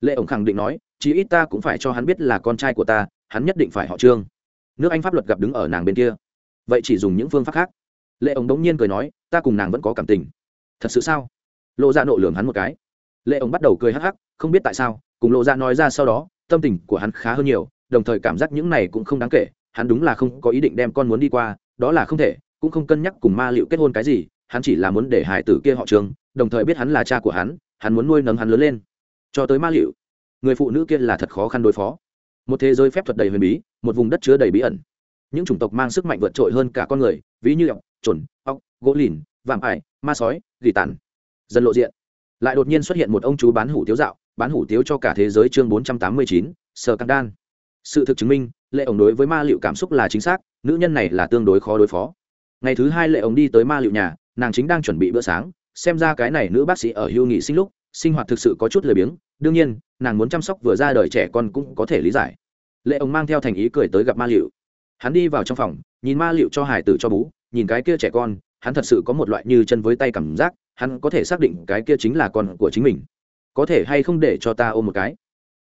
Lệ ông khẳng định nói, chí ít ta cũng phải cho hắn biết là con trai của ta, hắn nhất định phải họ trương. Nước anh pháp luật gặp đứng ở nàng bên kia. Vậy chỉ dùng những phương pháp khác. Lệ ông đống nhiên cười nói, ta cùng nàng vẫn có cảm tình. Thật sự sao? Lộ ra nộ lường hắn một cái lệ ông bắt đầu cười hắc hắc, không biết tại sao, cùng lộ ra nói ra sau đó, tâm tình của hắn khá hơn nhiều, đồng thời cảm giác những này cũng không đáng kể, hắn đúng là không có ý định đem con muốn đi qua, đó là không thể, cũng không cân nhắc cùng ma liệu kết hôn cái gì, hắn chỉ là muốn để hải tử kia họ trường, đồng thời biết hắn là cha của hắn hắn muốn nuôi nấng hắn lớn lên. Cho tới ma liệu, người phụ nữ kia là thật khó khăn đối phó. Một thế giới phép thuật đầy huyền bí, một vùng đất chứa đầy bí ẩn. Những chủng tộc mang sức mạnh vượt trội hơn cả con người, ví như ọc trồn ọc gỗ lìn, vạm ải, ma sói, gỉ tàn. Dân lộ diện lại đột nhiên xuất hiện một ông chú bán hủ tiếu dạo, bán hủ tiếu cho cả thế giới chương bốn trăm tám mươi chín sờ căng đan. Sự thực chứng minh, lệ ổng đối với ma liệu cảm xúc là chính xác, nữ nhân này là tương đối khó đối phó. Ngày thứ hai lệ ổng đi tới ma liệu nhà, nàng chính đang chuẩn bị bữa sáng, xem ra cái này nữ bác sĩ ở hưu nghị sinh lúc, sinh hoạt thực sự có chút lười biếng, đương nhiên, nàng muốn chăm sóc vừa ra đời trẻ con cũng có thể lý giải. Lệ ổng mang theo thành ý cười tới gặp ma liệu. Hắn đi vào trong phòng, nhìn ma liệu cho hải tử cho bú, nhìn cái kia trẻ con, hắn thật sự có một loại như chân với tay cảm giác hắn có thể xác định cái kia chính là con của chính mình. Có thể hay không để cho ta ôm một cái?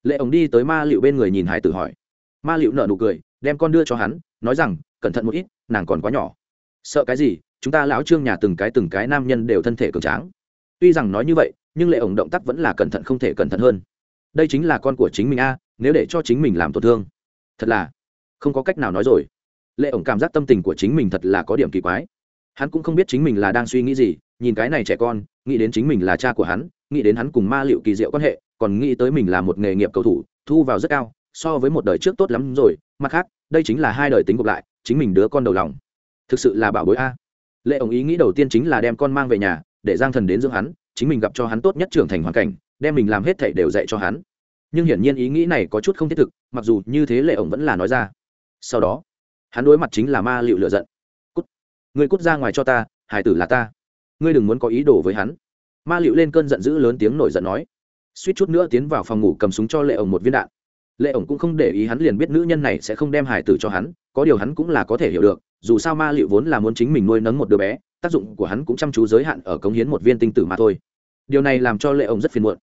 Lệ ổng đi tới ma liệu bên người nhìn hải tử hỏi. Ma liệu nở nụ cười, đem con đưa cho hắn, nói rằng, cẩn thận một ít, nàng còn quá nhỏ. Sợ cái gì? Chúng ta lão trương nhà từng cái từng cái nam nhân đều thân thể cường tráng. Tuy rằng nói như vậy, nhưng lệ ổng động tác vẫn là cẩn thận không thể cẩn thận hơn. Đây chính là con của chính mình a, nếu để cho chính mình làm tổn thương. Thật là, không có cách nào nói rồi. Lệ ổng cảm giác tâm tình của chính mình thật là có điểm kỳ quái. Hắn cũng không biết chính mình là đang suy nghĩ gì nhìn cái này trẻ con, nghĩ đến chính mình là cha của hắn, nghĩ đến hắn cùng ma liệu kỳ diệu quan hệ, còn nghĩ tới mình là một nghề nghiệp cầu thủ, thu vào rất cao, so với một đời trước tốt lắm rồi. Mặt khác, đây chính là hai đời tính gộp lại, chính mình đứa con đầu lòng. Thực sự là bảo bối a. Lệ ổng ý nghĩ đầu tiên chính là đem con mang về nhà, để giang thần đến dưỡng hắn, chính mình gặp cho hắn tốt nhất trưởng thành hoàn cảnh, đem mình làm hết thảy đều dạy cho hắn. Nhưng hiển nhiên ý nghĩ này có chút không thiết thực, mặc dù như thế lệ ổng vẫn là nói ra. Sau đó, hắn đối mặt chính là ma liệu lựa giận. Cút, người cút ra ngoài cho ta, hải tử là ta ngươi đừng muốn có ý đồ với hắn. Ma liệu lên cơn giận dữ lớn tiếng nổi giận nói. Suýt chút nữa tiến vào phòng ngủ cầm súng cho lệ ổng một viên đạn. Lệ ổng cũng không để ý hắn liền biết nữ nhân này sẽ không đem hải tử cho hắn, có điều hắn cũng là có thể hiểu được, dù sao ma liệu vốn là muốn chính mình nuôi nấng một đứa bé, tác dụng của hắn cũng chăm chú giới hạn ở cống hiến một viên tinh tử mà thôi. Điều này làm cho lệ ổng rất phiền muộn.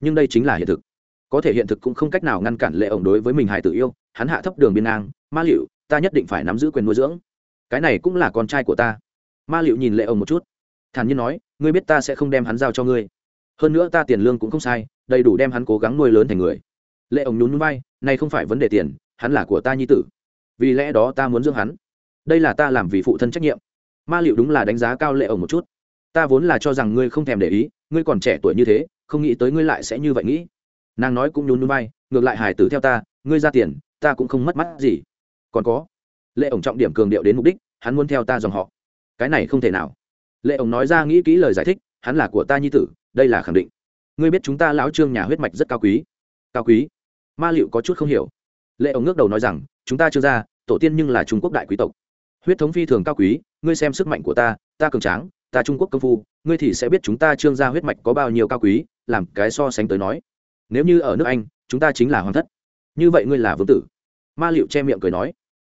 Nhưng đây chính là hiện thực. Có thể hiện thực cũng không cách nào ngăn cản lệ ổng đối với mình hải tử yêu, hắn hạ thấp đường biên ngang, ma liệu ta nhất định phải nắm giữ quyền nuôi dưỡng. Cái này cũng là con trai của ta. Ma liệu nhìn lệ ổng một chút thản nhiên nói, ngươi biết ta sẽ không đem hắn giao cho ngươi. Hơn nữa ta tiền lương cũng không sai, đầy đủ đem hắn cố gắng nuôi lớn thành người. Lệ ổng nhún vai bay nay không phải vấn đề tiền, hắn là của ta nhi tử. Vì lẽ đó ta muốn dưỡng hắn. Đây là ta làm vì phụ thân trách nhiệm. Ma liệu đúng là đánh giá cao lệ ổng một chút. Ta vốn là cho rằng ngươi không thèm để ý, ngươi còn trẻ tuổi như thế, không nghĩ tới ngươi lại sẽ như vậy nghĩ. Nàng nói cũng nhún nhún bay ngược lại hài tử theo ta, ngươi ra tiền, ta cũng không mất mắt gì. Còn có. Lệ ổng trọng điểm cường điệu đến mục đích, hắn muốn theo ta dòng họ. Cái này không thể nào lệ ổng nói ra nghĩ kỹ lời giải thích, hắn là của ta nhi tử, đây là khẳng định. Ngươi biết chúng ta lão trương nhà huyết mạch rất cao quý. Cao quý? Ma liệu có chút không hiểu. Lệ ổng ngước đầu nói rằng, chúng ta chưa ra, tổ tiên nhưng là trung quốc đại quý tộc. Huyết thống phi thường cao quý, ngươi xem sức mạnh của ta ta cường tráng, ta trung quốc công phu, ngươi thì sẽ biết chúng ta trương gia huyết mạch có bao nhiêu cao quý, làm cái so sánh tới nói. Nếu như ở nước anh, chúng ta chính là hoàng thất. Như vậy ngươi là vương tử. Ma liệu che miệng cười nói.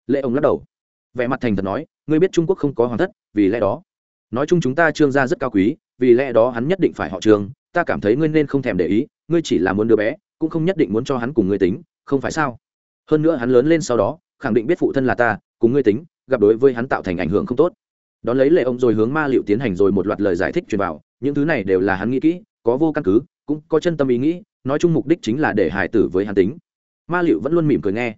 Lệ ông lắc đầu. Vẻ mặt thành thật nói, ngươi biết trung quốc không có hoàng thất, vì lẽ đó nói chung chúng ta trương gia rất cao quý, vì lẽ đó hắn nhất định phải họ trương. Ta cảm thấy ngươi nên không thèm để ý, ngươi chỉ là muốn đứa bé, cũng không nhất định muốn cho hắn cùng ngươi tính, không phải sao? Hơn nữa hắn lớn lên sau đó, khẳng định biết phụ thân là ta, cùng ngươi tính, gặp đối với hắn tạo thành ảnh hưởng không tốt. Đón lấy lệ ông rồi hướng ma liệu tiến hành rồi một loạt lời giải thích truyền vào, những thứ này đều là hắn nghĩ kỹ, có vô căn cứ, cũng có chân tâm ý nghĩ, nói chung mục đích chính là để hài tử với hắn tính. Ma liệu vẫn luôn mỉm cười nghe.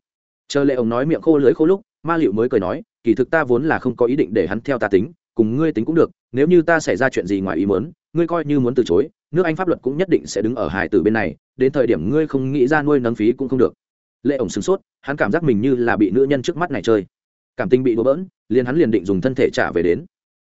Chờ lệ ông nói miệng khô lưới khô lúc, ma liệu mới cười nói, kỳ thực ta vốn là không có ý định để hắn theo ta tính cùng ngươi tính cũng được, nếu như ta xảy ra chuyện gì ngoài ý muốn, ngươi coi như muốn từ chối, nước anh pháp luật cũng nhất định sẽ đứng ở hải tử bên này, đến thời điểm ngươi không nghĩ ra nuôi nấng phí cũng không được. Lệ ổng sửng sốt, hắn cảm giác mình như là bị nữ nhân trước mắt này chơi. Cảm tình bị đổ bỡn, liền hắn liền định dùng thân thể trả về đến.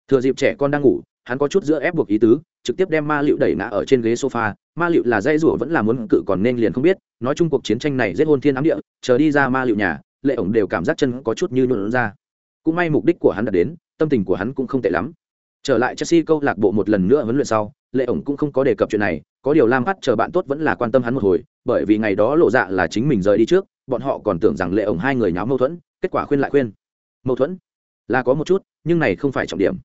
Thừa dịp trẻ con đang ngủ, hắn có chút giữa ép buộc ý tứ, trực tiếp đem ma liệu đẩy ngã ở trên ghế sofa. Ma liệu là dây rủa vẫn là muốn cự còn nên liền không biết, nói chung cuộc chiến tranh này rất hôn thiên ám địa, chờ đi ra ma liệu nhà, lệ ổng đều cảm giác chân có chút như nhuộn ra. Cũng may mục đích của hắn đã đến tâm tình của hắn cũng không tệ lắm. Trở lại chelsea câu lạc bộ một lần nữa huấn luyện sau, lệ ổng cũng không có đề cập chuyện này, có điều lam bắt chờ bạn tốt vẫn là quan tâm hắn một hồi, bởi vì ngày đó lộ dạ là chính mình rời đi trước, bọn họ còn tưởng rằng lệ ổng hai người nháo mâu thuẫn, kết quả khuyên lại khuyên. Mâu thuẫn? Là có một chút, nhưng này không phải trọng điểm.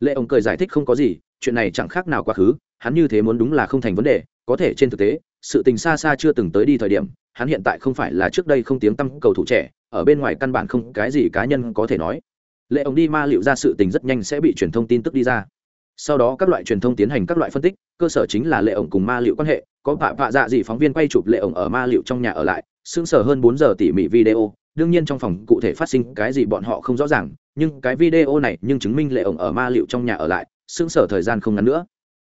Lệ ổng cười giải thích không có gì, chuyện này chẳng khác nào quá khứ, hắn như thế muốn đúng là không thành vấn đề, có thể trên thực tế, sự tình xa xa chưa từng tới đi thời điểm, hắn hiện tại không phải là trước đây không tiếng tăm cầu thủ trẻ, ở bên ngoài căn bản không cái gì cá nhân có thể nói lệ ổng đi ma liệu ra sự tình rất nhanh sẽ bị truyền thông tin tức đi ra. Sau đó các loại truyền thông tiến hành các loại phân tích, cơ sở chính là lệ ổng cùng ma liệu quan hệ. Có vạ vạ dạ gì phóng viên quay chụp lệ ổng ở ma liệu trong nhà ở lại, sững sờ hơn bốn giờ tỉ mỉ video. Đương nhiên trong phòng cụ thể phát sinh cái gì bọn họ không rõ ràng, nhưng cái video này nhưng chứng minh lệ ổng ở ma liệu trong nhà ở lại, sững sờ thời gian không ngắn nữa.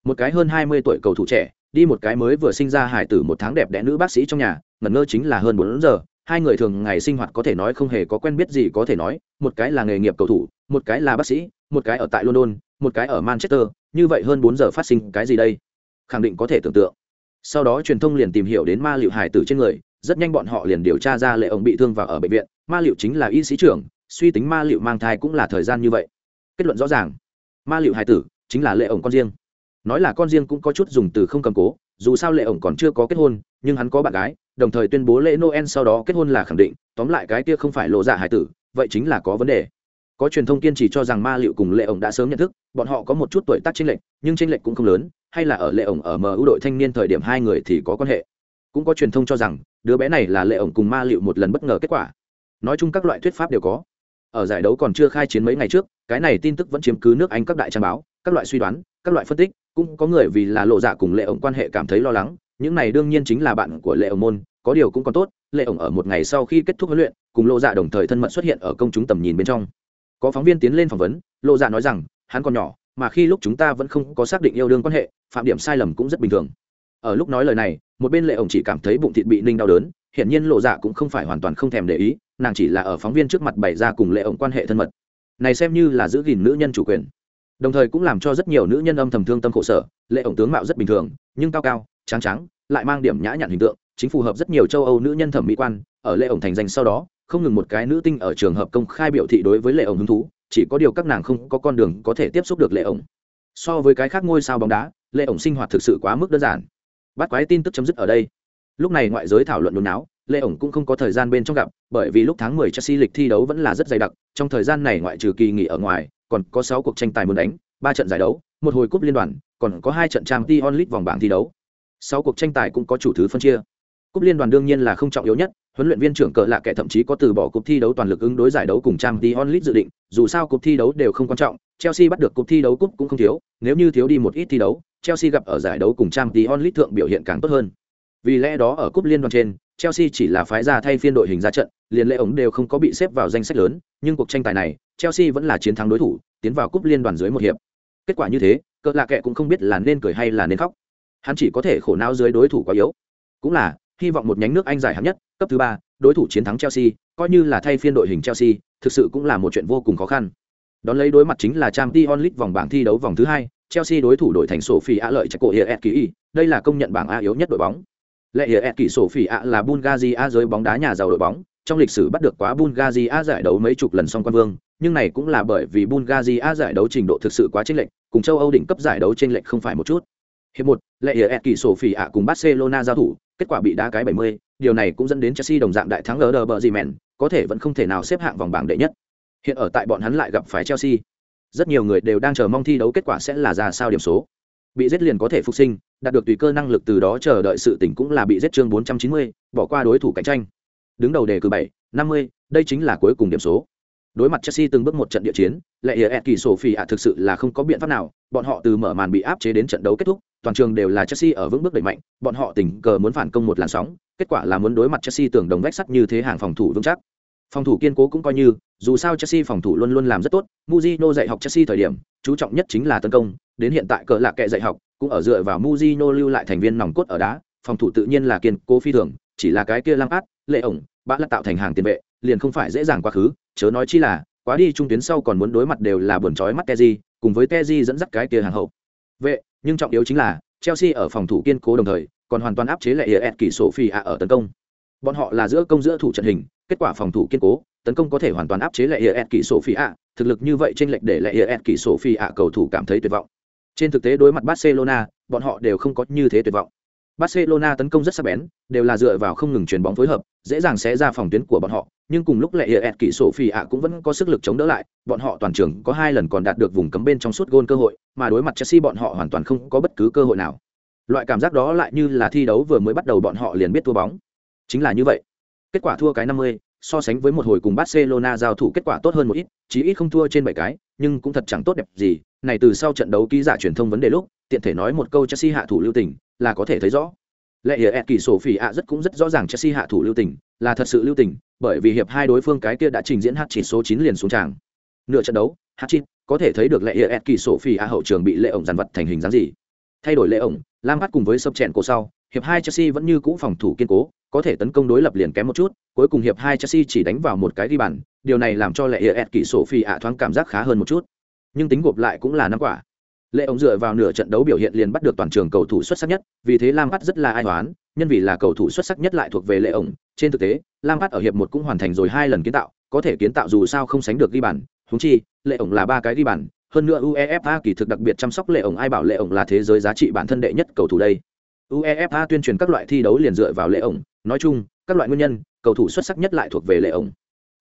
Một cái hơn hai mươi tuổi cầu thủ trẻ, đi một cái mới vừa sinh ra hải tử một tháng đẹp đẽ nữ bác sĩ trong nhà, ngẩn ngơ chính là hơn bốn giờ hai người thường ngày sinh hoạt có thể nói không hề có quen biết gì có thể nói, một cái là nghề nghiệp cầu thủ, một cái là bác sĩ, một cái ở tại london, một cái ở manchester, như vậy hơn bốn giờ phát sinh cái gì đây? Khẳng định có thể tưởng tượng. Sau đó truyền thông liền tìm hiểu đến ma liệu hải tử trên người, rất nhanh bọn họ liền điều tra ra lệ ông bị thương và ở bệnh viện. Ma liệu chính là y sĩ trưởng, suy tính ma liệu mang thai cũng là thời gian như vậy. Kết luận rõ ràng, ma liệu hải tử chính là lệ ổng con riêng. Nói là con riêng cũng có chút dùng từ không cầm cố, dù sao lệ ổng còn chưa có kết hôn nhưng hắn có bạn gái, đồng thời tuyên bố lễ noel sau đó kết hôn là khẳng định, tóm lại cái kia không phải lộ dạ hải tử, vậy chính là có vấn đề. Có truyền thông kiên trì cho rằng ma liệu cùng lệ ổng đã sớm nhận thức, bọn họ có một chút tuổi tác chênh lệch, nhưng chênh lệch cũng không lớn, hay là ở lệ ổng ở mu đội thanh niên thời điểm hai người thì có quan hệ. Cũng có truyền thông cho rằng, đứa bé này là lệ ổng cùng ma liệu một lần bất ngờ kết quả. Nói chung các loại thuyết pháp đều có. Ở giải đấu còn chưa khai chiến mấy ngày trước, cái này tin tức vẫn chiếm cứ nước anh các đại trang báo, các loại suy đoán, các loại phân tích, cũng có người vì là lộ dạ cùng lệ ổng quan hệ cảm thấy lo lắng những này đương nhiên chính là bạn của lệ ổng môn, có điều cũng còn tốt, lệ ổng ở một ngày sau khi kết thúc huấn luyện, cùng lộ dạ đồng thời thân mật xuất hiện ở công chúng tầm nhìn bên trong. Có phóng viên tiến lên phỏng vấn, lộ dạ nói rằng, hắn còn nhỏ, mà khi lúc chúng ta vẫn không có xác định yêu đương quan hệ, phạm điểm sai lầm cũng rất bình thường. Ở lúc nói lời này, một bên lệ ổng chỉ cảm thấy bụng thịt bị ninh đau đớn, hiển nhiên lộ dạ cũng không phải hoàn toàn không thèm để ý, nàng chỉ là ở phóng viên trước mặt bày ra cùng lệ ổng quan hệ thân mật. Này xem như là giữ gìn nữ nhân chủ quyền. Đồng thời cũng làm cho rất nhiều nữ nhân âm thầm thương tâm khổ sở, lệ ổng tướng mạo rất bình thường, nhưng cao cao trắng trắng, lại mang điểm nhã nhặn hình tượng, chính phù hợp rất nhiều châu âu nữ nhân thẩm mỹ quan, ở lệ ổng thành danh sau đó, không ngừng một cái nữ tinh ở trường hợp công khai biểu thị đối với lệ ổng hứng thú, chỉ có điều các nàng không có con đường có thể tiếp xúc được lệ ổng. So với cái khác ngôi sao bóng đá lệ ổng sinh hoạt thực sự quá mức đơn giản. Bắt quái tin tức chấm dứt ở đây. Lúc này ngoại giới thảo luận nôn náo lệ ổng cũng không có thời gian bên trong gặp, bởi vì lúc tháng 10 Chelsea lịch thi đấu vẫn là rất dày đặc, trong thời gian này ngoại trừ kỳ nghỉ ở ngoài, còn có 6 cuộc tranh tài muốn đánh, ba trận giải đấu, một hồi cúp liên đoàn, còn có hai trận trang t onlit vòng bảng thi đấu sáu cuộc tranh tài cũng có chủ thứ phân chia. Cúp liên đoàn đương nhiên là không trọng yếu nhất, huấn luyện viên trưởng cờ lạ kẻ thậm chí có từ bỏ cúp thi đấu toàn lực ứng đối giải đấu cùng trang t onlit dự định, dù sao cúp thi đấu đều không quan trọng, chelsea bắt được cúp thi đấu cúp cũng không thiếu, nếu như thiếu đi một ít thi đấu, chelsea gặp ở giải đấu cùng trang t onlit thượng biểu hiện càng tốt hơn. Vì lẽ đó ở cúp liên đoàn trên, chelsea chỉ là phái ra thay phiên đội hình ra trận, liền lệ ống đều không có bị xếp vào danh sách lớn, nhưng cuộc tranh tài này, chelsea vẫn là chiến thắng đối thủ, tiến vào cúp liên đoàn dưới một hiệp. Kết quả như thế cỡ lạ kệ cũng không biết là nên cười hay là nên khóc hắn chỉ có thể khổ não dưới đối thủ quá yếu. Cũng là, hy vọng một nhánh nước anh giải hạng nhất, cấp thứ ba, đối thủ chiến thắng chelsea, coi như là thay phiên đội hình chelsea, thực sự cũng là một chuyện vô cùng khó khăn. Đón lấy đối mặt chính là trang t onlit vòng bảng thi đấu vòng thứ hai, chelsea đối thủ đội thành sổ phi a lợi chạy cổ hiệp kỳ đây là công nhận bảng a yếu nhất đội bóng. Lệ hiệp kỳ sổ phi a là bulgaria giới bóng đá nhà giàu đội bóng, trong lịch sử bắt được quá bulgaria giải đấu mấy chục lần song quan vương, nhưng này cũng là bởi vì bulgaria giải đấu trình độ thực sự quá chênh lệch, cùng châu âu đỉnh cấp giải đấu chênh lệch không phải một chút hiệp một lệ hiệp kỳ sổ phi a cùng barcelona giao thủ kết quả bị đá cái 70, điều này cũng dẫn đến Chelsea đồng dạng đại thắng LDB Bremen, có thể vẫn không thể nào xếp hạng vòng bảng đệ nhất. Hiện ở tại bọn hắn lại gặp phải Chelsea. Rất nhiều người đều đang chờ mong thi đấu kết quả sẽ là ra sao điểm số. Bị giết liền có thể phục sinh, đạt được tùy cơ năng lực từ đó chờ đợi sự tỉnh cũng là bị giết chương 490, bỏ qua đối thủ cạnh tranh. Đứng đầu đề cử 7, 50, đây chính là cuối cùng điểm số. Đối mặt Chelsea từng bước một trận địa chiến, lệ Hiệp kỳ Sophie ạ thực sự là không có biện pháp nào, bọn họ từ mở màn bị áp chế đến trận đấu kết thúc, toàn trường đều là Chelsea ở vững bước đẩy mạnh, bọn họ tình cờ muốn phản công một làn sóng, kết quả là muốn đối mặt Chelsea tưởng đồng vách sắt như thế hàng phòng thủ vững chắc. Phòng thủ kiên cố cũng coi như, dù sao Chelsea phòng thủ luôn luôn làm rất tốt, Mourinho dạy học Chelsea thời điểm, chú trọng nhất chính là tấn công, đến hiện tại cỡ là kệ dạy học, cũng ở dựa vào Mourinho lưu lại thành viên nòng cốt ở đá, phòng thủ tự nhiên là kiên cố phi thường, chỉ là cái kia Lampard, lệ ổng, bã là tạo thành hàng tiền vệ, liền không phải dễ dàng quá khứ, chớ nói chi là, quá đi trung tuyến sau còn muốn đối mặt đều là buồn chói mắt Teji, cùng với Teji dẫn dắt cái kia hàng hậu. Vệ, nhưng trọng yếu chính là Chelsea ở phòng thủ kiên cố đồng thời, còn hoàn toàn áp chế lại ES kỳ Sophia ở tấn công. Bọn họ là giữa công giữa thủ trận hình, kết quả phòng thủ kiên cố, tấn công có thể hoàn toàn áp chế lại ES kỳ Sophia, thực lực như vậy trên lệch để lại ES kỳ Sophia cầu thủ cảm thấy tuyệt vọng. Trên thực tế đối mặt Barcelona, bọn họ đều không có như thế tuyệt vọng. Barcelona tấn công rất sắc bén, đều là dựa vào không ngừng chuyền bóng phối hợp, dễ dàng sẽ ra phòng tuyến của bọn họ, nhưng cùng lúc lại sổ phi ạ cũng vẫn có sức lực chống đỡ lại, bọn họ toàn trường có hai lần còn đạt được vùng cấm bên trong suốt gôn cơ hội, mà đối mặt Chelsea bọn họ hoàn toàn không có bất cứ cơ hội nào. Loại cảm giác đó lại như là thi đấu vừa mới bắt đầu bọn họ liền biết thua bóng. Chính là như vậy. Kết quả thua cái năm mươi so sánh với một hồi cùng barcelona giao thủ kết quả tốt hơn một ít chí ít không thua trên bảy cái nhưng cũng thật chẳng tốt đẹp gì. Này từ sau trận đấu ký giả truyền thông vấn đề lúc tiện thể nói một câu chelsea hạ thủ lưu tình là có thể thấy rõ lệ hiệp kỳ sổ phỉ ạ rất cũng rất rõ ràng chelsea hạ thủ lưu tình, là thật sự lưu tình, bởi vì hiệp hai đối phương cái kia đã trình diễn hát chỉ số chín liền xuống tràng. Nửa trận đấu hát chít có thể thấy được lệ hiệp kỳ sổ phỉ ạ hậu trường bị lệ ổng dàn vật thành hình dáng gì. Thay đổi lệ ổng, lam bắt cùng với sập chèn cổ sau, hiệp hai chelsea vẫn như cũ phòng thủ kiên cố, có thể tấn công đối lập liền kém một chút, cuối cùng hiệp hai chelsea chỉ đánh vào một cái ghi bàn, điều này làm cho lệ hiệp kỳ sổ phi ạ thoáng cảm giác khá hơn một chút. Nhưng tính gộp lại cũng là năm quả lệ ổng dựa vào nửa trận đấu biểu hiện liền bắt được toàn trường cầu thủ xuất sắc nhất, vì thế lam bắt rất là ai toán nhân vì là cầu thủ xuất sắc nhất lại thuộc về lệ ổng trên thực tế, lam bắt ở hiệp một cũng hoàn thành rồi hai lần kiến tạo, có thể kiến tạo dù sao không sánh được ghi bàn. Húng chi, lệ ổng là ba cái ghi bàn, hơn nữa uefa kỳ thực đặc biệt chăm sóc lệ ổng ai bảo lệ ổng là thế giới giá trị bản thân đệ nhất cầu thủ đây. Uefa tuyên truyền các loại thi đấu liền dựa vào lệ ổng nói chung, các loại nguyên nhân, cầu thủ xuất sắc nhất lại thuộc về lệ ổng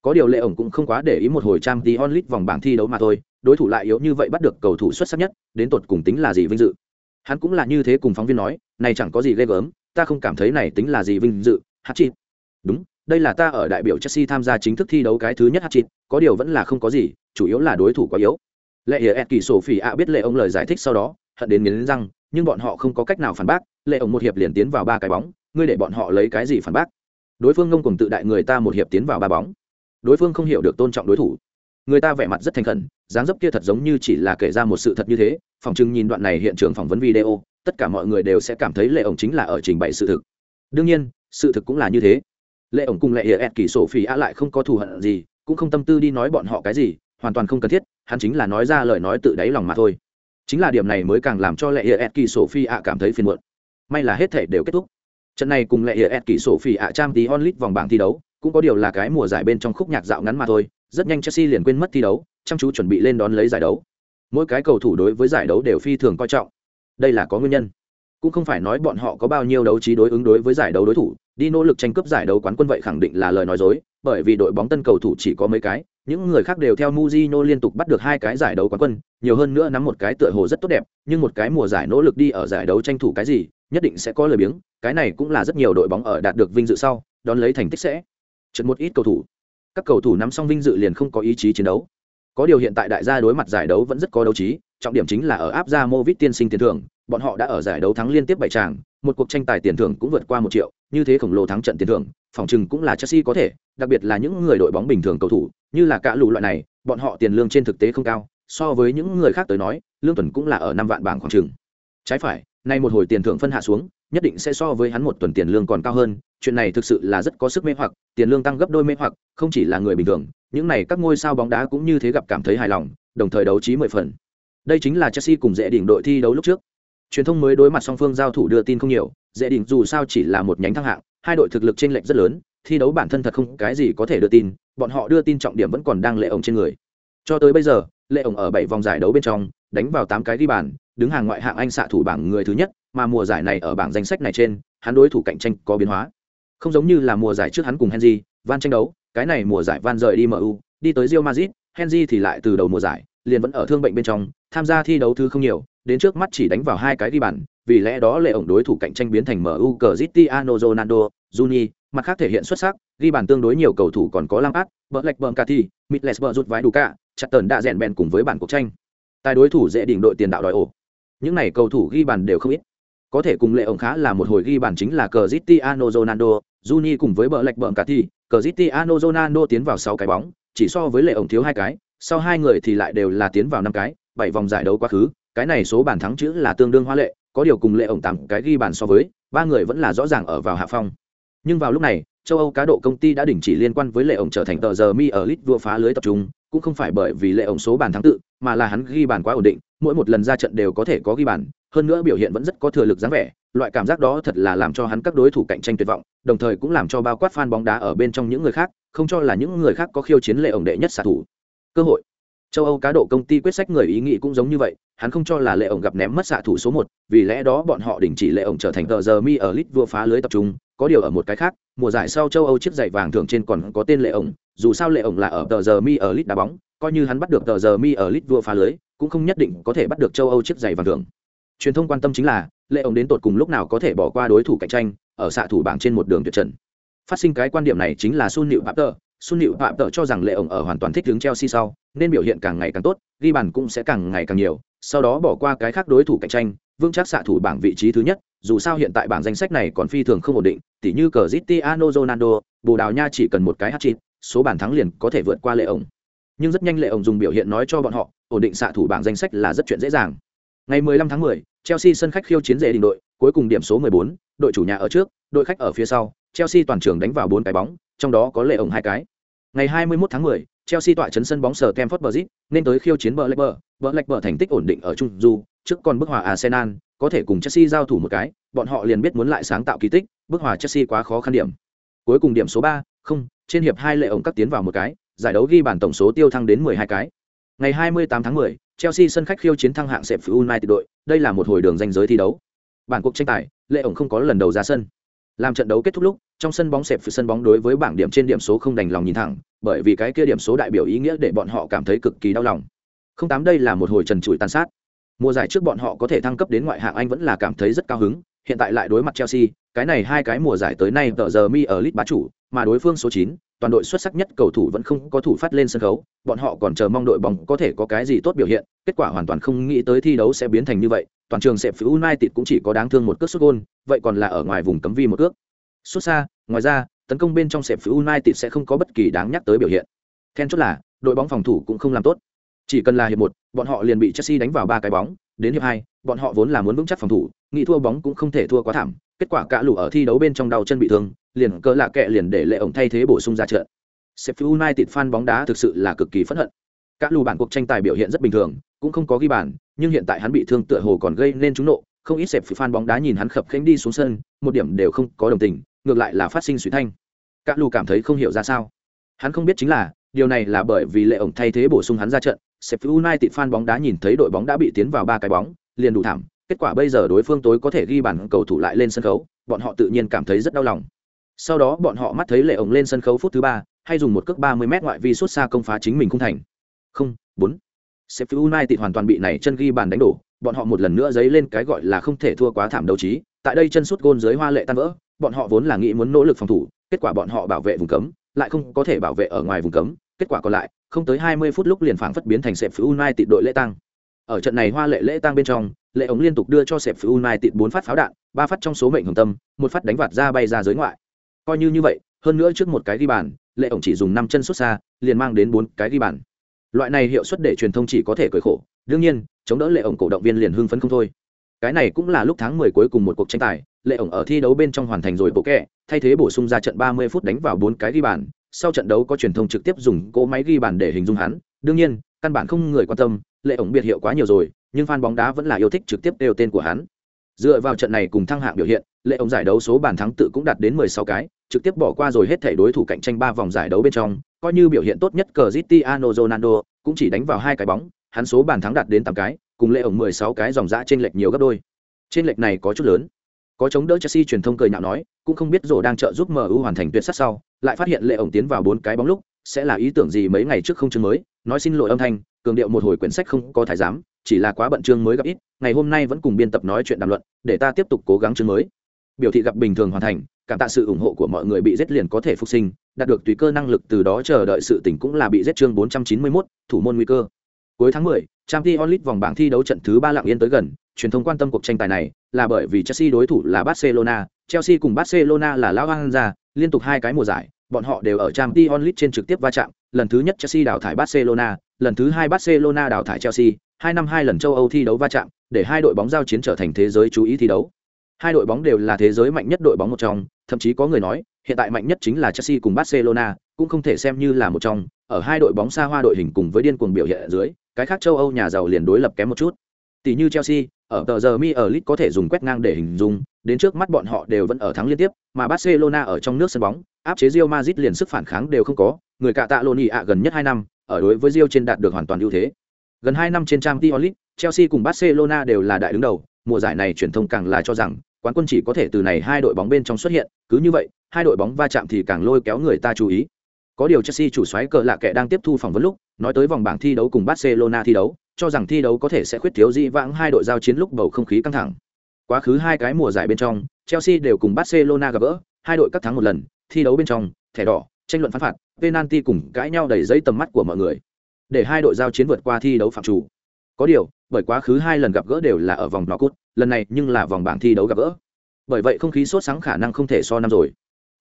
có điều lệ ổng cũng không quá để ý một hồi trang tí onlit vòng bảng thi đấu mà thôi đối thủ lại yếu như vậy bắt được cầu thủ xuất sắc nhất, đến tột cùng tính là gì vinh dự? Hắn cũng là như thế cùng phóng viên nói, này chẳng có gì ghê gớm, ta không cảm thấy này tính là gì vinh dự, hát chịt. Đúng, đây là ta ở đại biểu chelsea tham gia chính thức thi đấu cái thứ nhất hát chịt, có điều vẫn là không có gì, chủ yếu là đối thủ quá yếu. Lệ hiệp kỳ sổ phỉ ạ biết lệ ông lời giải thích sau đó, hận đến nghiến răng, nhưng bọn họ không có cách nào phản bác, lệ ông một hiệp liền tiến vào ba cái bóng, ngươi để bọn họ lấy cái gì phản bác? Đối phương ngông cùng tự đại người ta một hiệp tiến vào ba bóng. Đối phương không hiểu được tôn trọng đối thủ. Người ta vẻ mặt rất thành khẩn dáng dấp kia thật giống như chỉ là kể ra một sự thật như thế, phòng chừng nhìn đoạn này hiện trường phỏng vấn video, tất cả mọi người đều sẽ cảm thấy lệ ổng chính là ở trình bày sự thực. Đương nhiên, sự thực cũng là như thế. Lệ ổng cùng lệ hiệp kỳ sổ phi ạ lại không có thù hận gì, cũng không tâm tư đi nói bọn họ cái gì, hoàn toàn không cần thiết, hắn chính là nói ra lời nói tự đáy lòng mà thôi. Chính là điểm này mới càng làm cho lệ hiệp kỳ phi ạ cảm thấy phiền muộn. May là hết thể đều kết thúc. Trận này cùng lệ hiệp kỳ phi ạ trang tí onlit vòng bảng thi đấu, cũng có điều là cái mùa giải bên trong khúc nhạc dạo ngắn mà thôi, rất nhanh chelsea liền quên mất thi đấu chăm chú chuẩn bị lên đón lấy giải đấu mỗi cái cầu thủ đối với giải đấu đều phi thường coi trọng đây là có nguyên nhân cũng không phải nói bọn họ có bao nhiêu đấu trí đối ứng đối với giải đấu đối thủ đi nỗ lực tranh cướp giải đấu quán quân vậy khẳng định là lời nói dối bởi vì đội bóng tân cầu thủ chỉ có mấy cái những người khác đều theo Mujino liên tục bắt được hai cái giải đấu quán quân, nhiều hơn nữa nắm một cái tựa hồ rất tốt đẹp, nhưng một cái mùa giải nỗ lực đi ở giải đấu tranh thủ cái gì, nhất định sẽ có lời biếng, cái này cũng là rất nhiều đội bóng ở đạt được vinh dự sau, đón lấy thành tích sẽ trượt một ít cầu thủ. Các cầu thủ nắm xong vinh dự liền không có ý chí chiến đấu. Có điều hiện tại đại gia đối mặt giải đấu vẫn rất có đấu trí, trọng điểm chính là ở áp gia Movit tiên sinh tiền thưởng, bọn họ đã ở giải đấu thắng liên tiếp bảy tràng, một cuộc tranh tài tiền thưởng cũng vượt qua một triệu, như thế khổng lồ thắng trận tiền thưởng, phòng chừng cũng là Chelsea có thể, đặc biệt là những người đội bóng bình thường cầu thủ, như là cả lù loại này, bọn họ tiền lương trên thực tế không cao, so với những người khác tới nói lương tuần cũng là ở năm vạn bảng khoảng trường trái phải nay một hồi tiền thưởng phân hạ xuống nhất định sẽ so với hắn một tuần tiền lương còn cao hơn chuyện này thực sự là rất có sức mê hoặc tiền lương tăng gấp đôi mê hoặc không chỉ là người bình thường những này các ngôi sao bóng đá cũng như thế gặp cảm thấy hài lòng, đồng thời đấu trí mười phần. Đây chính là chelsea cùng dễ đỉnh đội thi đấu lúc trước. Truyền thông mới đối mặt song phương giao thủ đưa tin không nhiều, dễ đỉnh dù sao chỉ là một nhánh thăng hạng, hai đội thực lực chênh lệch rất lớn, thi đấu bản thân thật không cái gì có thể đưa tin, bọn họ đưa tin trọng điểm vẫn còn đang lệ ổng trên người. Cho tới bây giờ, lệ ổng ở bảy vòng giải đấu bên trong, đánh vào tám cái ghi bàn, đứng hàng ngoại hạng anh xạ thủ bảng người thứ nhất, mà mùa giải này ở bảng danh sách này trên, hắn đối thủ cạnh tranh có biến hóa. Không giống như là mùa giải trước hắn cùng henry, van tranh đấu cái này mùa giải van rời đi mu đi tới Real Madrid, henry thì lại từ đầu mùa giải liền vẫn ở thương bệnh bên trong tham gia thi đấu thứ không nhiều đến trước mắt chỉ đánh vào hai cái ghi bàn vì lẽ đó lệ ổng đối thủ cạnh tranh biến thành MU Cristiano Ronaldo, Juni, mặt khác thể hiện xuất sắc, ghi bàn tương đối nhiều cầu thủ còn có Lampard, Blackburn Cati, Mitlesberg rút vái đủ cả, chặt tần đã rèn bèn cùng với bản cuộc tranh. Tài đối thủ dễ đỉnh đội tiền đạo đòi ổ. Những này cầu thủ ghi bàn đều không ít. Có thể cùng lệ ổng khá là một hồi ghi bàn chính là Cristiano Ronaldo, Juni cùng với Blackburn Cati, Cristiano Ronaldo tiến vào 6 cái bóng, chỉ so với lệ ổng thiếu hai cái, sau hai người thì lại đều là tiến vào năm cái, bảy vòng giải đấu quá khứ, cái này số bàn thắng chữ là tương đương hoa lệ có điều cùng lệ ổng tặng cái ghi bàn so với ba người vẫn là rõ ràng ở vào hạ phong. Nhưng vào lúc này châu âu cá độ công ty đã đình chỉ liên quan với lệ ổng trở thành tờ giờ mi ở lit vua phá lưới tập trung cũng không phải bởi vì lệ ổng số bàn thắng tự mà là hắn ghi bàn quá ổn định mỗi một lần ra trận đều có thể có ghi bàn hơn nữa biểu hiện vẫn rất có thừa lực dáng vẻ loại cảm giác đó thật là làm cho hắn các đối thủ cạnh tranh tuyệt vọng, đồng thời cũng làm cho bao quát fan bóng đá ở bên trong những người khác, không cho là những người khác có khiêu chiến lệ ổng đệ nhất xạ thủ. Cơ hội. Châu âu cá độ công ty quyết sách người ý nghĩ cũng giống như vậy, hắn không cho là lệ ổng gặp ném mất xạ thủ số một, vì lẽ đó bọn họ đình chỉ lệ ổng trở thành tờ giờ mi ở lit vua phá lưới tập trung, có điều ở một cái khác, mùa giải sau châu âu chiếc giày vàng thường trên còn có tên lệ ổng, dù sao lệ ổng là ở tờ giờ mi ở lit đá bóng, coi như hắn bắt được tờ giờ mi ở lit vua phá lưới, cũng không nhất định có thể bắt được châu âu chiếc giày vàng thường. Truyền thông quan tâm chính là lệ ổng đến tột cùng lúc nào có thể bỏ qua đối thủ cạnh tranh ở xạ thủ bảng trên một đường tuyệt trần. Phát sinh cái quan điểm này chính là sun nịu papter sun nịu papter cho rằng lệ ổng ở hoàn toàn thích ứng chelsea sau nên biểu hiện càng ngày càng tốt ghi bàn cũng sẽ càng ngày càng nhiều sau đó bỏ qua cái khác đối thủ cạnh tranh vững chắc xạ thủ bảng vị trí thứ nhất dù sao hiện tại bảng danh sách này còn phi thường không ổn định tỉ như cờ Cristiano Ronaldo bồ đào nha chỉ cần một cái hat-trick số bàn thắng liền có thể vượt qua lệ ổng nhưng rất nhanh lệ ổng dùng biểu hiện nói cho bọn họ ổn định xạ thủ bảng danh sách là rất chuyện dễ dàng. Ngày 15 tháng 10, Chelsea sân khách khiêu chiến dễ đình đội cuối cùng điểm số 14, đội chủ nhà ở trước đội khách ở phía sau Chelsea toàn trường đánh vào bốn cái bóng trong đó có lệ ổng hai cái ngày 21 tháng 10, Chelsea tọa trấn sân bóng sở Stamford Bridge, nên tới khiêu chiến Blackburn, Blackburn thành tích ổn định ở trung du, trước còn bức hòa Arsenal, có thể cùng Chelsea giao thủ một cái, bọn họ liền biết muốn lại sáng tạo kỳ tích, bức hòa Chelsea quá khó khăn điểm. Cuối cùng điểm số 3, không, trên hiệp hai lệ ổng cắt tiến vào một cái, giải đấu ghi bàn tổng số tiêu thăng đến 12 cái. Ngày 28 tháng 10, Chelsea sân khách khiêu chiến thăng hạng sẹp United đội, đây là một hồi đường danh giới thi đấu. Bản cuộc tranh tài, lệ ổng không có lần đầu ra sân. Làm trận đấu kết thúc lúc, trong sân bóng sẹp sân bóng đối với bảng điểm trên điểm số không đành lòng nhìn thẳng, bởi vì cái kia điểm số đại biểu ý nghĩa để bọn họ cảm thấy cực kỳ đau lòng. Không tám đây là một hồi trần trụi tàn sát. Mùa giải trước bọn họ có thể thăng cấp đến ngoại hạng Anh vẫn là cảm thấy rất cao hứng, hiện tại lại đối mặt Chelsea, cái này hai cái mùa giải tới nay tờ giờ mi ở lit bá chủ, mà đối phương số 9, toàn đội xuất sắc nhất cầu thủ vẫn không có thủ phát lên sân khấu, bọn họ còn chờ mong đội bóng có thể có cái gì tốt biểu hiện, kết quả hoàn toàn không nghĩ tới thi đấu sẽ biến thành như vậy, toàn trường sẹp United cũng chỉ có đáng thương một cước sút gôn, vậy còn là ở ngoài vùng cấm vi một cước. Xuất xa, ngoài ra, tấn công bên trong sẹp phía United sẽ không có bất kỳ đáng nhắc tới biểu hiện. Then chốt là, đội bóng phòng thủ cũng không làm tốt. Chỉ cần là hiệp một, bọn họ liền bị Chelsea đánh vào ba cái bóng, đến hiệp hai, bọn họ vốn là muốn vững chắc phòng thủ, nghĩ thua bóng cũng không thể thua quá thảm, kết quả cả lũ ở thi đấu bên trong đầu chân bị thương, liền cỡ lạ kệ liền để lệ ổng thay thế bổ sung ra trận. Sheffield United fan bóng đá thực sự là cực kỳ phẫn hận. Cả lũ bản cuộc tranh tài biểu hiện rất bình thường, cũng không có ghi bàn, nhưng hiện tại hắn bị thương tựa hồ còn gây nên trúng nộ, không ít sẹp fan bóng đá nhìn hắn khập khiễng đi xuống sân, một điểm đều không có đồng tình, ngược lại là phát sinh suy thanh. Cả lũ cảm thấy không hiểu ra sao. Hắn không biết chính là, điều này là bởi vì lệ ổng thay thế bổ sung hắn ra trận, Sheffield United fan bóng đá nhìn thấy đội bóng đã bị tiến vào ba cái bóng, liền đủ thảm, kết quả bây giờ đối phương tối có thể ghi bàn cầu thủ lại lên sân khấu, bọn họ tự nhiên cảm thấy rất đau lòng. Sau đó bọn họ mắt thấy lệ ổng lên sân khấu phút thứ ba, hay dùng một cước 30 m ngoại vi xuất xa công phá chính mình không thành. Không, bốn. Sheffield United hoàn toàn bị này chân ghi bàn đánh đổ, bọn họ một lần nữa dấy lên cái gọi là không thể thua quá thảm đấu trí, tại đây chân sút gôn dưới hoa lệ tan vỡ, bọn họ vốn là nghĩ muốn nỗ lực phòng thủ, kết quả bọn họ bảo vệ vùng cấm, lại không có thể bảo vệ ở ngoài vùng cấm, kết quả còn lại, không tới 20 phút lúc liền phảng phất biến thành Sheffield United đội lễ tăng. Ở trận này hoa lệ lễ tăng bên trong, lệ ống liên tục đưa cho sẹp phụ mai tịt bốn phát pháo đạn, ba phát trong số mệnh hồng tâm, một phát đánh vạt ra bay ra giới ngoại. Coi như như vậy, hơn nữa trước một cái ghi bàn, lệ ổng chỉ dùng năm chân xuất xa, liền mang đến bốn cái ghi bàn. loại này hiệu suất để truyền thông chỉ có thể cười khổ đương nhiên chống đỡ lệ ổng cổ động viên liền hưng phấn không thôi cái này cũng là lúc tháng 10 cuối cùng một cuộc tranh tài lệ ổng ở thi đấu bên trong hoàn thành rồi bộ kẹ thay thế bổ sung ra trận 30 phút đánh vào bốn cái ghi bàn sau trận đấu có truyền thông trực tiếp dùng cỗ máy ghi bàn để hình dung hắn đương nhiên căn bản không người quan tâm lệ ổng biệt hiệu quá nhiều rồi nhưng fan bóng đá vẫn là yêu thích trực tiếp đều tên của hắn. Dựa vào trận này cùng thăng hạng biểu hiện, lệ ông giải đấu số bàn thắng tự cũng đạt đến 16 cái, trực tiếp bỏ qua rồi hết thảy đối thủ cạnh tranh ba vòng giải đấu bên trong, coi như biểu hiện tốt nhất Cristiano Ronaldo cũng chỉ đánh vào hai cái bóng, hắn số bàn thắng đạt đến 8 cái, cùng lệ ổng 16 cái dòng dã trên lệch nhiều gấp đôi. Trên lệch này có chút lớn. Có chống đỡ Chelsea truyền thông cười nhạo nói, cũng không biết rổ đang trợ giúp MU hoàn thành tuyệt sắc sau, lại phát hiện lệ ổng tiến vào bốn cái bóng lúc, sẽ là ý tưởng gì mấy ngày trước không chứng mới, nói xin lỗi âm thanh, cường điệu một hồi quyển sách không có thái giám chỉ là quá bận chương mới gặp ít ngày hôm nay vẫn cùng biên tập nói chuyện đàm luận để ta tiếp tục cố gắng chương mới. Biểu thị gặp bình thường hoàn thành cảm tạ sự ủng hộ của mọi người bị giết liền có thể phục sinh đạt được tùy cơ năng lực từ đó chờ đợi sự tỉnh cũng là bị giết chương 491, thủ môn nguy cơ. Cuối tháng 10, Champions League vòng bảng thi đấu trận thứ ba lặng yên tới gần truyền thông quan tâm cuộc tranh tài này là bởi vì Chelsea đối thủ là Barcelona Chelsea cùng Barcelona là lão hang ra liên tục hai cái mùa giải bọn họ đều ở Champions League trên trực tiếp va chạm lần thứ nhất Chelsea đào thải Barcelona lần thứ hai Barcelona đào thải Chelsea hai năm hai lần châu Âu thi đấu va chạm, để hai đội bóng giao chiến trở thành thế giới chú ý thi đấu. Hai đội bóng đều là thế giới mạnh nhất đội bóng một trong, thậm chí có người nói, hiện tại mạnh nhất chính là chelsea cùng barcelona, cũng không thể xem như là một trong. Ở hai đội bóng xa hoa đội hình cùng với điên cuồng biểu hiện ở dưới, cái khác châu âu nhà giàu liền đối lập kém một chút. Tỷ như chelsea, ở tờ giờ mi ở lit có thể dùng quét ngang để hình dung, đến trước mắt bọn họ đều vẫn ở thắng liên tiếp, mà barcelona ở trong nước sân bóng, áp chế Real Madrid liền sức phản kháng đều không có, người cạ tạ lộn ạ gần nhất hai năm, ở đối với Real trên đạt được hoàn toàn ưu thế gần hai năm trên trang League, Chelsea cùng Barcelona đều là đại đứng đầu. Mùa giải này truyền thông càng là cho rằng, quán quân chỉ có thể từ này hai đội bóng bên trong xuất hiện. Cứ như vậy, hai đội bóng va chạm thì càng lôi kéo người ta chú ý. Có điều chelsea chủ xoáy cờ lạ kẻ đang tiếp thu phỏng vấn lúc, nói tới vòng bảng thi đấu cùng barcelona thi đấu, cho rằng thi đấu có thể sẽ khuyết thiếu dị vãng hai đội giao chiến lúc bầu không khí căng thẳng. Quá khứ hai cái mùa giải bên trong, chelsea đều cùng barcelona gặp gỡ, hai đội cắt thắng một lần, thi đấu bên trong, thẻ đỏ, tranh luận phán phạt, penalty cùng cãi nhau đầy giấy tầm mắt của mọi người để hai đội giao chiến vượt qua thi đấu phạm chủ. Có điều, bởi quá khứ hai lần gặp gỡ đều là ở vòng nọ cút, lần này nhưng là vòng bảng thi đấu gặp gỡ. Bởi vậy không khí sốt sáng khả năng không thể so năm rồi.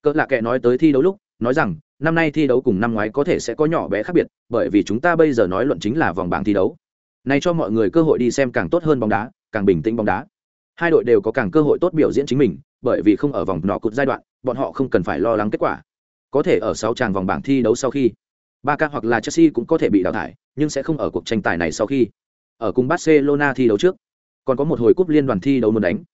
Cỡ lạ kệ nói tới thi đấu lúc, nói rằng, năm nay thi đấu cùng năm ngoái có thể sẽ có nhỏ bé khác biệt, bởi vì chúng ta bây giờ nói luận chính là vòng bảng thi đấu. Này cho mọi người cơ hội đi xem càng tốt hơn bóng đá, càng bình tĩnh bóng đá. Hai đội đều có càng cơ hội tốt biểu diễn chính mình, bởi vì không ở vòng nọ cụt giai đoạn, bọn họ không cần phải lo lắng kết quả. Có thể ở sáu tràng vòng bảng thi đấu sau khi Barca hoặc là chelsea cũng có thể bị đào thải nhưng sẽ không ở cuộc tranh tài này sau khi ở cùng barcelona thi đấu trước còn có một hồi cúp liên đoàn thi đấu muốn đánh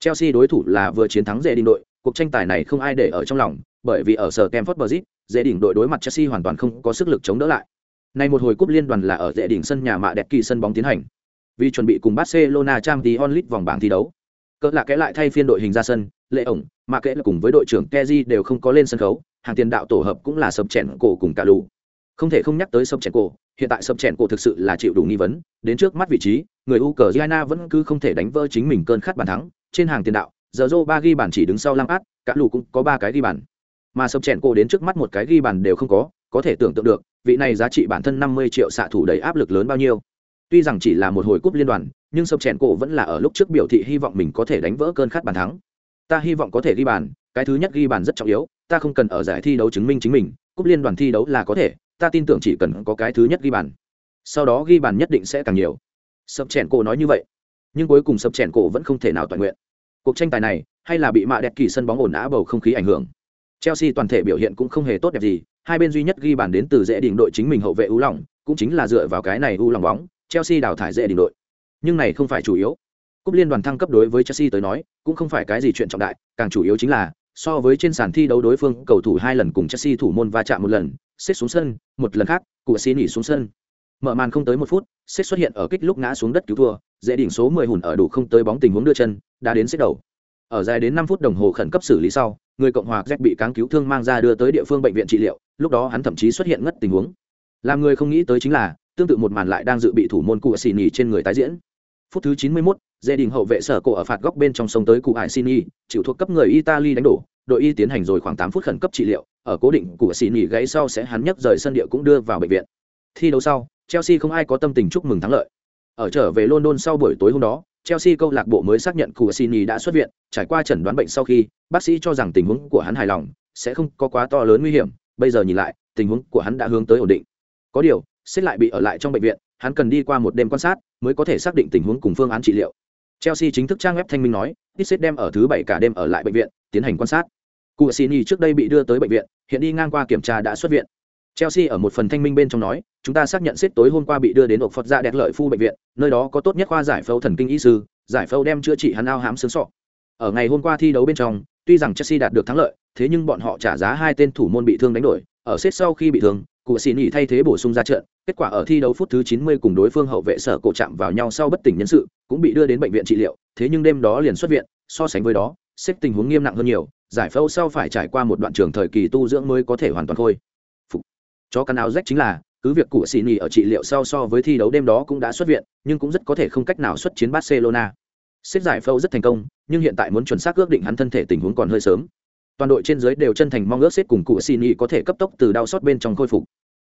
chelsea đối thủ là vừa chiến thắng dễ đình đội cuộc tranh tài này không ai để ở trong lòng bởi vì ở sở Campfort Bridge, dễ đỉnh đội đối mặt Chelsea hoàn toàn không có sức lực chống đỡ lại. Nay một hồi cúp liên đoàn là ở dễ đỉnh sân nhà mạ đẹp kỳ sân bóng tiến hành. Vì chuẩn bị cùng Barcelona Champions League vòng bảng thi đấu. Cỡ là kẽ lại thay phiên đội hình ra sân, lệ ổng, mà kẽ là cùng với đội trưởng Kezi đều không có lên sân khấu, hàng tiền đạo tổ hợp cũng là sập chèn cổ cùng cả lù. Không thể không nhắc tới sập chèn cổ, hiện tại sập chèn cổ thực sự là chịu đủ nghi vấn, đến trước mắt vị trí, người Ukraine vẫn cứ không thể đánh vỡ chính mình cơn khát bàn thắng, trên hàng tiền đạo, giờ dô ba ghi bàn chỉ đứng sau lăng Át, cả lù cũng có ba cái ghi bàn. Mà sập chèn cổ đến trước mắt một cái ghi bàn đều không có có thể tưởng tượng được vị này giá trị bản thân năm mươi triệu xạ thủ đầy áp lực lớn bao nhiêu. Tuy rằng chỉ là một hồi cúp liên đoàn nhưng sập chèn cổ vẫn là ở lúc trước biểu thị hy vọng mình có thể đánh vỡ cơn khát bàn thắng. Ta hy vọng có thể ghi bàn cái thứ nhất ghi bàn rất trọng yếu ta không cần ở giải thi đấu chứng minh chính mình cúp liên đoàn thi đấu là có thể ta tin tưởng chỉ cần có cái thứ nhất ghi bàn sau đó ghi bàn nhất định sẽ càng nhiều sập chèn cổ nói như vậy nhưng cuối cùng sập chèn cổ vẫn không thể nào toàn nguyện cuộc tranh tài này hay là bị mạ đẹp kỳ sân bóng ổn á bầu không khí ảnh hưởng Chelsea toàn thể biểu hiện cũng không hề tốt đẹp gì, hai bên duy nhất ghi bàn đến từ dễ đỉnh đội chính mình hậu vệ ưu lòng, cũng chính là dựa vào cái này ưu lòng bóng, Chelsea đào thải dễ đỉnh đội. Nhưng này không phải chủ yếu. Cúp liên đoàn thăng cấp đối với Chelsea tới nói, cũng không phải cái gì chuyện trọng đại, càng chủ yếu chính là so với trên sàn thi đấu đối phương cầu thủ hai lần cùng Chelsea thủ môn va chạm một lần, xếp xuống sân, một lần khác, cụ xì nỉ xuống sân. Mở màn không tới một phút, xếp xuất hiện ở kích lúc ngã xuống đất cứu thua, dễ đỉnh số 10 hùn ở đủ không tới bóng tình huống đưa chân, đã đến xếp đầu. Ở dài đến 5 phút đồng hồ khẩn cấp xử lý sau, người cộng hòa jack bị cáng cứu thương mang ra đưa tới địa phương bệnh viện trị liệu lúc đó hắn thậm chí xuất hiện ngất tình huống làm người không nghĩ tới chính là tương tự một màn lại đang dự bị thủ môn cụ xì nỉ trên người tái diễn phút thứ 91, dễ đỉnh hậu vệ sở cổ ở phạt góc bên trong sông tới cụ hải xin chịu thuộc cấp người italy đánh đổ đội y tiến hành rồi khoảng 8 phút khẩn cấp trị liệu ở cố định của xì nghỉ gãy sau sẽ hắn nhấc rời sân địa cũng đưa vào bệnh viện. Thi đấu sau chelsea không ai có tâm tình chúc mừng thắng lợi. Ở trở về london sau buổi tối hôm đó Chelsea câu lạc bộ mới xác nhận Coutinho đã xuất viện, trải qua chẩn đoán bệnh sau khi, bác sĩ cho rằng tình huống của hắn hài lòng, sẽ không có quá to lớn nguy hiểm, bây giờ nhìn lại, tình huống của hắn đã hướng tới ổn định. Có điều, xếp lại bị ở lại trong bệnh viện hắn cần đi qua một đêm quan sát mới có thể xác định tình huống cùng phương án trị liệu. Chelsea chính thức trang web thanh minh nói xếp đem ở thứ bảy cả đêm ở lại bệnh viện tiến hành quan sát cụ xini trước đây bị đưa tới bệnh viện, hiện đi ngang qua kiểm tra đã xuất viện. Chelsea ở một phần thanh minh bên trong nói, chúng ta xác nhận xếp tối hôm qua bị đưa đến ộc phật ra đẹp lợi phu bệnh viện, nơi đó có tốt nhất khoa giải phẫu thần kinh y sư, giải phẫu đem chữa trị hắn ao hám xương sọ. Ở ngày hôm qua thi đấu bên trong, tuy rằng chelsea đạt được thắng lợi, thế nhưng bọn họ trả giá hai tên thủ môn bị thương đánh đổi, ở xếp sau khi bị thương, cụ xì nhỉ thay thế bổ sung ra trận, kết quả ở thi đấu phút thứ 90 cùng đối phương hậu vệ sở cổ chạm vào nhau sau bất tỉnh nhân sự, cũng bị đưa đến bệnh viện trị liệu, thế nhưng đêm đó liền xuất viện, so sánh với đó, xếp tình huống nghiêm nặng hơn nhiều giải phẫu sau phải trải qua một đoạn trường thời kỳ tu dưỡng mới có thể hoàn toàn khôi phục. Cho căn áo rách chính là, cứ việc cụ xì nhỉ ở trị liệu sau so với thi đấu đêm đó cũng đã xuất viện, nhưng cũng rất có thể không cách nào xuất chiến barcelona. Xếp giải phẫu rất thành công, nhưng hiện tại muốn chuẩn xác ước định hắn thân thể tình huống còn hơi sớm. Toàn đội trên dưới đều chân thành mong ước xếp cùng cụ xì nhỉ có thể cấp tốc từ đau xót bên trong khôi phục.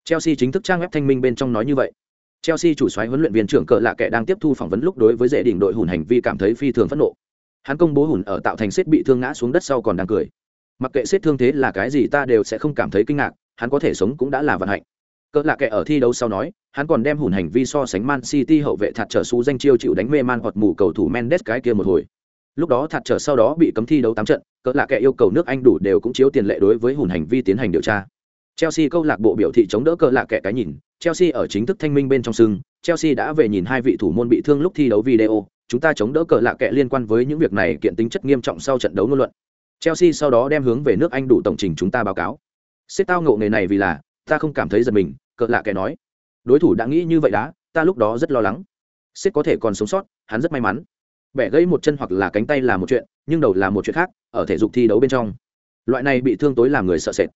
Chelsea chính thức trang web thanh minh bên trong nói như vậy. Chelsea chủ soái huấn luyện viên trưởng cờ lạ kệ đang tiếp thu phỏng vấn lúc đối với dễ đỉnh đội hùn hành vi cảm thấy phi thường phẫn nộ hắn công bố hùn ở tạo thành xếp bị thương ngã xuống đất sau còn đang cười. Mặc kệ xếp thương thế là cái gì ta đều sẽ không cảm thấy kinh ngạc, hắn có thể sống cũng đã là vận hạnh. Cỡ lạ kệ ở thi đấu sau nói, hắn còn đem hùn hành vi so sánh man city hậu vệ thạt trở xú danh chiêu chịu đánh mê man hoặc mù cầu thủ mendes cái kia một hồi. Lúc đó thạt trở sau đó bị cấm thi đấu tám trận, cỡ lạ kệ yêu cầu nước anh đủ đều cũng chiếu tiền lệ đối với hùn hành vi tiến hành điều tra. Chelsea câu lạc bộ biểu thị chống đỡ cỡ lạ kệ cái nhìn, chelsea ở chính thức thanh minh bên trong sưng, chelsea đã về nhìn hai vị thủ môn bị thương lúc thi đấu video chúng ta chống đỡ cờ lạ kệ liên quan với những việc này kiện tính chất nghiêm trọng sau trận đấu ngôn luận. Chelsea sau đó đem hướng về nước anh đủ tổng trình chúng ta báo cáo. Xếp tao ngộ nghề này vì là ta không cảm thấy giật mình Cờ lạ kệ nói. Đối thủ đã nghĩ như vậy đã ta lúc đó rất lo lắng. Xếp có thể còn sống sót hắn rất may mắn. Bẻ gãy một chân hoặc là cánh tay là một chuyện nhưng đầu là một chuyện khác ở thể dục thi đấu bên trong. Loại này bị thương tối làm người sợ sệt.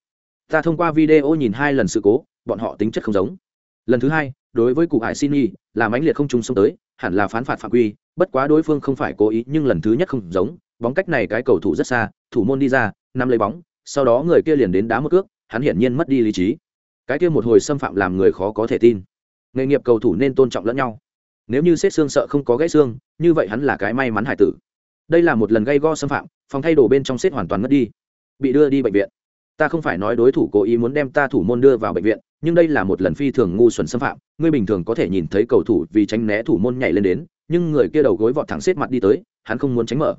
Ta thông qua video nhìn hai lần sự cố bọn họ tính chất không giống. Lần thứ hai đối với cụ hải Sini, là mãnh liệt không trùng xông tới hẳn là phán phạt phạm quy bất quá đối phương không phải cố ý, nhưng lần thứ nhất không giống, bóng cách này cái cầu thủ rất xa, thủ môn đi ra, nắm lấy bóng, sau đó người kia liền đến đá một cước, hắn hiển nhiên mất đi lý trí. Cái kia một hồi xâm phạm làm người khó có thể tin. Nghề nghiệp cầu thủ nên tôn trọng lẫn nhau. Nếu như xét xương sợ không có gãy xương, như vậy hắn là cái may mắn hải tử. Đây là một lần gây go xâm phạm, phòng thay đồ bên trong xếp hoàn toàn mất đi. Bị đưa đi bệnh viện. Ta không phải nói đối thủ cố ý muốn đem ta thủ môn đưa vào bệnh viện, nhưng đây là một lần phi thường ngu xuẩn xâm phạm. Ngươi bình thường có thể nhìn thấy cầu thủ vì tránh né thủ môn nhảy lên đến nhưng người kia đầu gối vọt thẳng xếp mặt đi tới, hắn không muốn tránh mở.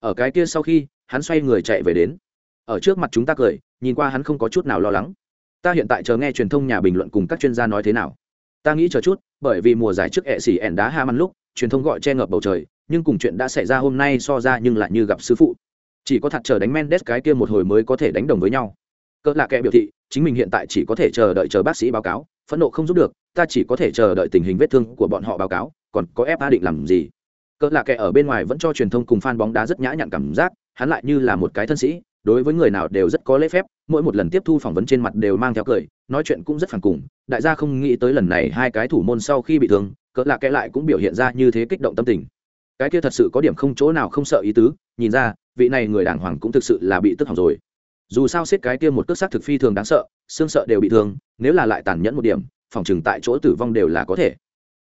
Ở cái kia sau khi, hắn xoay người chạy về đến. Ở trước mặt chúng ta cười, nhìn qua hắn không có chút nào lo lắng. Ta hiện tại chờ nghe truyền thông nhà bình luận cùng các chuyên gia nói thế nào. Ta nghĩ chờ chút, bởi vì mùa giải trước ẹ xỉ ẻn đá ha măn lúc, truyền thông gọi che ngập bầu trời, nhưng cùng chuyện đã xảy ra hôm nay so ra nhưng lại như gặp sư phụ. Chỉ có thật chờ đánh mendes cái kia một hồi mới có thể đánh đồng với nhau. Cỡ lạ kệ biểu thị, chính mình hiện tại chỉ có thể chờ đợi chờ bác sĩ báo cáo phẫn nộ không giúp được, ta chỉ có thể chờ đợi tình hình vết thương của bọn họ báo cáo, còn có fa định làm gì? Cỡ lạ kệ ở bên ngoài vẫn cho truyền thông cùng fan bóng đá rất nhã nhặn cảm giác, hắn lại như là một cái thân sĩ, đối với người nào đều rất có lễ phép, mỗi một lần tiếp thu phỏng vấn trên mặt đều mang theo cười, nói chuyện cũng rất phản cùng, đại gia không nghĩ tới lần này hai cái thủ môn sau khi bị thương, cỡ lạ kệ lại cũng biểu hiện ra như thế kích động tâm tình. Cái kia thật sự có điểm không chỗ nào không sợ ý tứ, nhìn ra, vị này người đàng hoàng cũng thực sự là bị tức hỏng rồi. Dù sao xếp cái kia một cước xác thực phi thường đáng sợ xương sợ đều bị thương, nếu là lại tàn nhẫn một điểm, phòng chừng tại chỗ tử vong đều là có thể.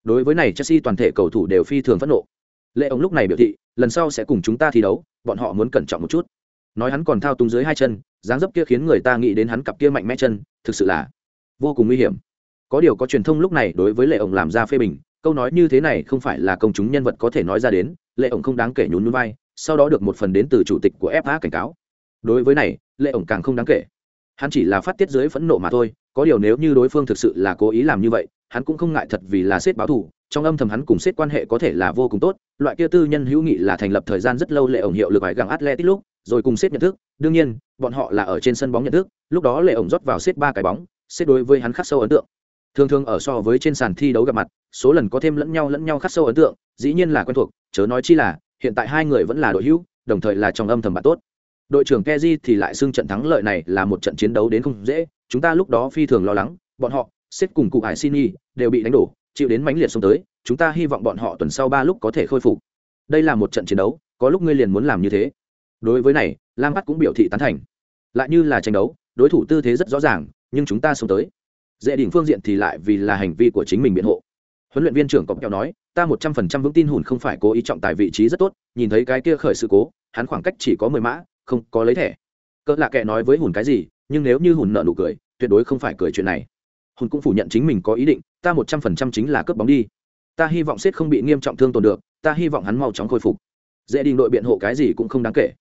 Đối với này chelsea toàn thể cầu thủ đều phi thường phẫn nộ. Lệ ông lúc này biểu thị, lần sau sẽ cùng chúng ta thi đấu, bọn họ muốn cẩn trọng một chút. Nói hắn còn thao túng dưới hai chân, dáng dấp kia khiến người ta nghĩ đến hắn cặp kia mạnh mẽ chân, thực sự là vô cùng nguy hiểm. Có điều có truyền thông lúc này đối với lệ ông làm ra phê bình, câu nói như thế này không phải là công chúng nhân vật có thể nói ra đến, lệ ông không đáng kể nhún nhún vai, sau đó được một phần đến từ chủ tịch của fa cảnh cáo. Đối với này, lệ ổng càng không đáng kể hắn chỉ là phát tiết dưới phẫn nộ mà thôi, có điều nếu như đối phương thực sự là cố ý làm như vậy, hắn cũng không ngại thật vì là sếp báo thù, trong âm thầm hắn cùng sếp quan hệ có thể là vô cùng tốt, loại kia tư nhân hữu nghị là thành lập thời gian rất lâu lệ ổng hiệu lực phải gặng atletic lúc, rồi cùng sếp nhận thức, đương nhiên, bọn họ là ở trên sân bóng nhận thức, lúc đó lệ ổng rót vào sếp ba cái bóng, sếp đối với hắn khắc sâu ấn tượng. Thường thường ở so với trên sàn thi đấu gặp mặt, số lần có thêm lẫn nhau lẫn nhau khắc sâu ấn tượng, dĩ nhiên là quen thuộc, chớ nói chi là, hiện tại hai người vẫn là đội hữu, đồng thời là trong âm thầm bạn tốt đội trưởng Keji thì lại xưng trận thắng lợi này là một trận chiến đấu đến không dễ, chúng ta lúc đó phi thường lo lắng, bọn họ, xếp cùng cụ Hải Sini đều bị đánh đổ, chịu đến mãnh liệt xông tới, chúng ta hy vọng bọn họ tuần sau ba lúc có thể khôi phục. Đây là một trận chiến đấu, có lúc ngươi liền muốn làm như thế. Đối với này, Lam Bắc cũng biểu thị tán thành. Lại như là tranh đấu, đối thủ tư thế rất rõ ràng, nhưng chúng ta xông tới. Dễ đỉnh phương diện thì lại vì là hành vi của chính mình biện hộ. Huấn luyện viên trưởng Cọc kẹo nói, ta một trăm phần trăm vững tin hùn không phải cố ý trọng tài vị trí rất tốt, nhìn thấy cái kia khởi sự cố, hắn khoảng cách chỉ có mười mã, không có lấy thẻ. Cỡ lạ kệ nói với hùn cái gì, nhưng nếu như hùn nợ nụ cười, tuyệt đối không phải cười chuyện này. Hùn cũng phủ nhận chính mình có ý định, ta một trăm phần trăm chính là cướp bóng đi. Ta hy vọng sết không bị nghiêm trọng thương tổn được, ta hy vọng hắn mau chóng khôi phục. Dễ đình đội biện hộ cái gì cũng không đáng kể.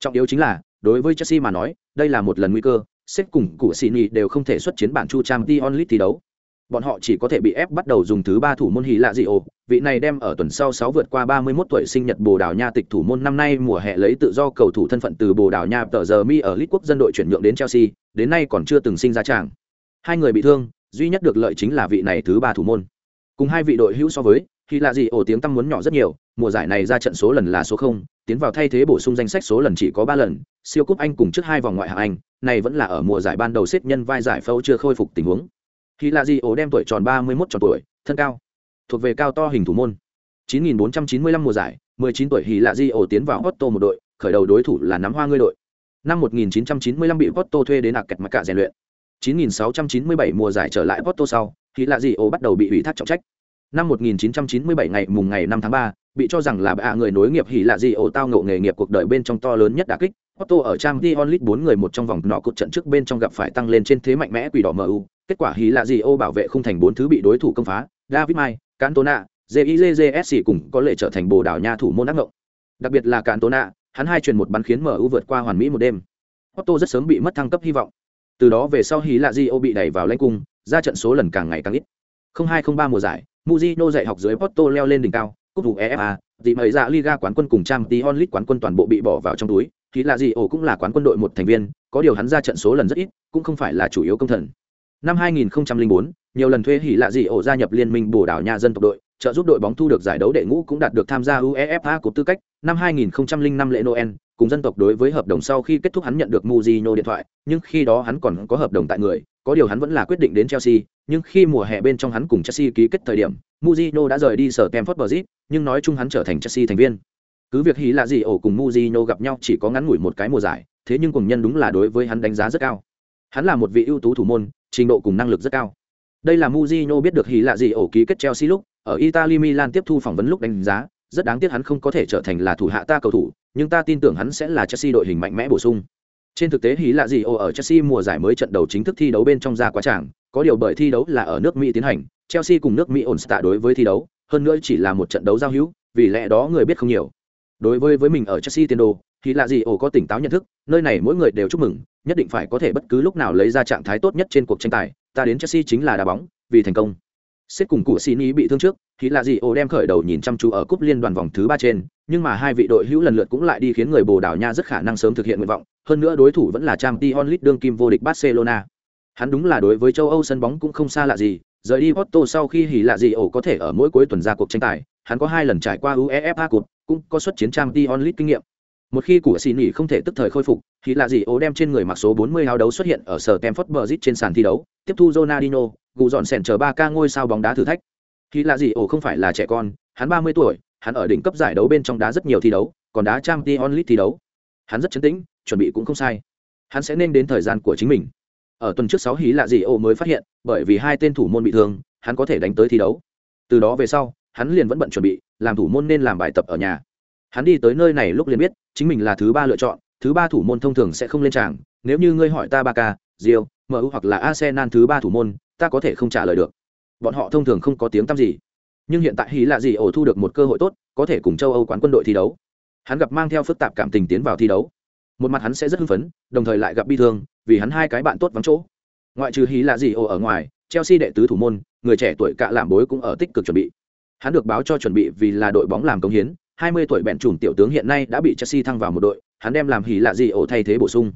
Trọng yếu chính là, đối với chelsea mà nói, đây là một lần nguy cơ sếp cùng cụ xì nhì đều không thể xuất chiến bản chu trang t onlit thi đấu bọn họ chỉ có thể bị ép bắt đầu dùng thứ ba thủ môn hì lạ dị ồ vị này đem ở tuần sau sáu vượt qua ba mươi 31 tuổi sinh nhật bồ đào nha tịch thủ môn năm nay mùa hè lấy tự do cầu thủ thân phận từ bồ đào nha tờ giờ mi ở lit quốc dân đội chuyển nhượng đến chelsea, đến nay còn chưa từng sinh ra tràng hai người bị thương, duy nhất được lợi chính là vị này thứ ba thủ môn. Cùng hai vị đội hữu so với khi lạ dị ồ tiếng tăm muốn nhỏ rất nhiều, mùa giải này ra trận số lần là số không, tiến vào thay thế bổ sung danh sách số lần chỉ có ba lần, siêu cúp anh cùng trước hai vòng ngoại hạng anh, này vẫn là ở mùa giải ban đầu xếp nhân vai giải phẫu chưa khôi phục tình huống. Hy là gì? Ổ đem tuổi tròn ba mươi 31 tròn tuổi thân cao thuộc về cao to hình thủ môn. 9495 mùa giải 19 tuổi Hy lạ di ổ tiến vào Otto một đội khởi đầu đối thủ là nắm hoa ngươi đội. Năm 1995 bị Otto thuê đến ạc kẹt mặt cả rèn luyện 9697 mùa giải trở lại Otto sau Hy lạ di ổ bắt đầu bị ủy thác trọng trách. Năm 1997 ngày mùng ngày 5 tháng 3, bị cho rằng là bạ người nối nghiệp hỉ lạ gì? Ổ tao ngộ nghề nghiệp cuộc đời bên trong to lớn nhất đả kích. Otto ở trang Dion League 4 người một trong vòng nọ cột trận trước bên trong gặp phải tăng lên trên thế mạnh mẽ quỷ đỏ MU, kết quả hí lạ gì ô bảo vệ không thành bốn thứ bị đối thủ công phá, david mai, cantona jizs cùng có lệ trở thành bồ đảo nha thủ môn ác ngộng. Đặc biệt là cantona, hắn hai truyền một bắn khiến mu vượt qua hoàn mỹ một đêm. Otto rất sớm bị mất thăng cấp hy vọng. Từ đó về sau hí lạ gì? ô bị đẩy vào lãnh cung, ra trận số lần càng ngày càng ít. không hai không ba mùa giải, muzino dạy học dưới porto leo lên đỉnh cao, cúp vụ efa dị mời ra liga quán quân cùng trang tí onlit quán quân toàn bộ bị bỏ vào trong túi. Thì là gì ổ cũng là quán quân đội một thành viên, có điều hắn ra trận số lần rất ít, cũng không phải là chủ yếu công thần. Năm 2004, nhiều lần thuê hỉ lạ dị ổ gia nhập liên minh Bồ đảo Nha dân tộc đội, trợ giúp đội bóng thu được giải đấu đệ ngũ cũng đạt được tham gia UEFA của tư cách. Năm 2005 lễ Noel, cùng dân tộc đối với hợp đồng sau khi kết thúc hắn nhận được Mourinho điện thoại, nhưng khi đó hắn còn có hợp đồng tại người, có điều hắn vẫn là quyết định đến Chelsea, nhưng khi mùa hè bên trong hắn cùng Chelsea ký kết thời điểm, Mourinho đã rời đi sở Stamford Bridge, nhưng nói chung hắn trở thành Chelsea thành viên. Cứ việc hí lạ gì ổ cùng Mourinho gặp nhau chỉ có ngắn ngủi một cái mùa giải, thế nhưng cùng nhân đúng là đối với hắn đánh giá rất cao. Hắn là một vị ưu tú thủ môn, trình độ cùng năng lực rất cao. Đây là Mujino biết được hí lạ gì ổ ký kết Chelsea lúc, ở Italy Milan tiếp thu phỏng vấn lúc đánh giá, rất đáng tiếc hắn không có thể trở thành là thủ hạ ta cầu thủ, nhưng ta tin tưởng hắn sẽ là Chelsea đội hình mạnh mẽ bổ sung. Trên thực tế hí lạ gì ổ ở Chelsea mùa giải mới trận đầu chính thức thi đấu bên trong ra quá tràng, có điều bởi thi đấu là ở nước Mỹ tiến hành, Chelsea cùng nước Mỹ ổn tạ đối với thi đấu, hơn nữa chỉ là một trận đấu giao hữu, vì lẽ đó người biết không nhiều. Đối với với mình ở Chelsea tiền đồ, thì là gì ổ có tỉnh táo nhận thức, nơi này mỗi người đều chúc mừng, nhất định phải có thể bất cứ lúc nào lấy ra trạng thái tốt nhất trên cuộc tranh tài ta đến chelsea chính là đá bóng vì thành công Sếp cùng cụ xin ý bị thương trước, thì là gì ồ đem khởi đầu nhìn chăm chú ở cúp liên đoàn vòng thứ ba trên, nhưng mà hai vị đội hữu lần lượt cũng lại đi khiến người Bồ Đào Nha rất khả năng sớm thực hiện nguyện vọng, hơn nữa đối thủ vẫn là Champions League đương kim vô địch Barcelona. Hắn đúng là đối với châu Âu sân bóng cũng không xa lạ gì, rời đi Porto sau khi hỉ lạ gì ổ có thể ở mỗi cuối tuần ra cuộc tranh tài, hắn có hai lần trải qua UEFA Cup, cũng có xuất chiến Champions League kinh nghiệm, một khi của xì nỉ không thể tức thời khôi phục, thì là gì? Ố đem trên người mặc số 40 áo đấu xuất hiện ở sở Stamford Bridge trên sàn thi đấu, tiếp thu Ronaldinho, gù dọn sèn chờ ba ca ngôi sao bóng đá thử thách. Thì là gì? Ổ không phải là trẻ con, hắn 30 tuổi, hắn ở đỉnh cấp giải đấu bên trong đá rất nhiều thi đấu, còn đá trang ti onlit thi đấu. Hắn rất chấn tĩnh, chuẩn bị cũng không sai. Hắn sẽ nên đến thời gian của chính mình. Ở tuần trước sáu hí là gì? Ổ mới phát hiện, bởi vì hai tên thủ môn bị thương, hắn có thể đánh tới thi đấu. Từ đó về sau, hắn liền vẫn bận chuẩn bị, làm thủ môn nên làm bài tập ở nhà hắn đi tới nơi này lúc liền biết, chính mình là thứ ba lựa chọn, thứ ba thủ môn thông thường sẽ không lên tràng. Nếu như ngươi hỏi ta ba ca rio mu hoặc là arsenal thứ ba thủ môn, ta có thể không trả lời được. Bọn họ thông thường không có tiếng tăm gì. Nhưng hiện tại hí là gì ổ thu được một cơ hội tốt, có thể cùng châu âu quán quân đội thi đấu. Hắn gặp mang theo phức tạp cảm tình tiến vào thi đấu. Một mặt hắn sẽ rất hưng phấn, đồng thời lại gặp bi thương, vì hắn hai cái bạn tốt vắng chỗ. Ngoại trừ hí là gì ổ ở ngoài, chelsea đệ tứ thủ môn, người trẻ tuổi cạ làm bối cũng ở tích cực chuẩn bị. Hắn được báo cho chuẩn bị vì là đội bóng làm công hiến 20 tuổi bèn chùm tiểu tướng hiện nay đã bị Chelsea thăng vào một đội, hắn đem làm hỉ lạ gì ổ thay thế bổ sung.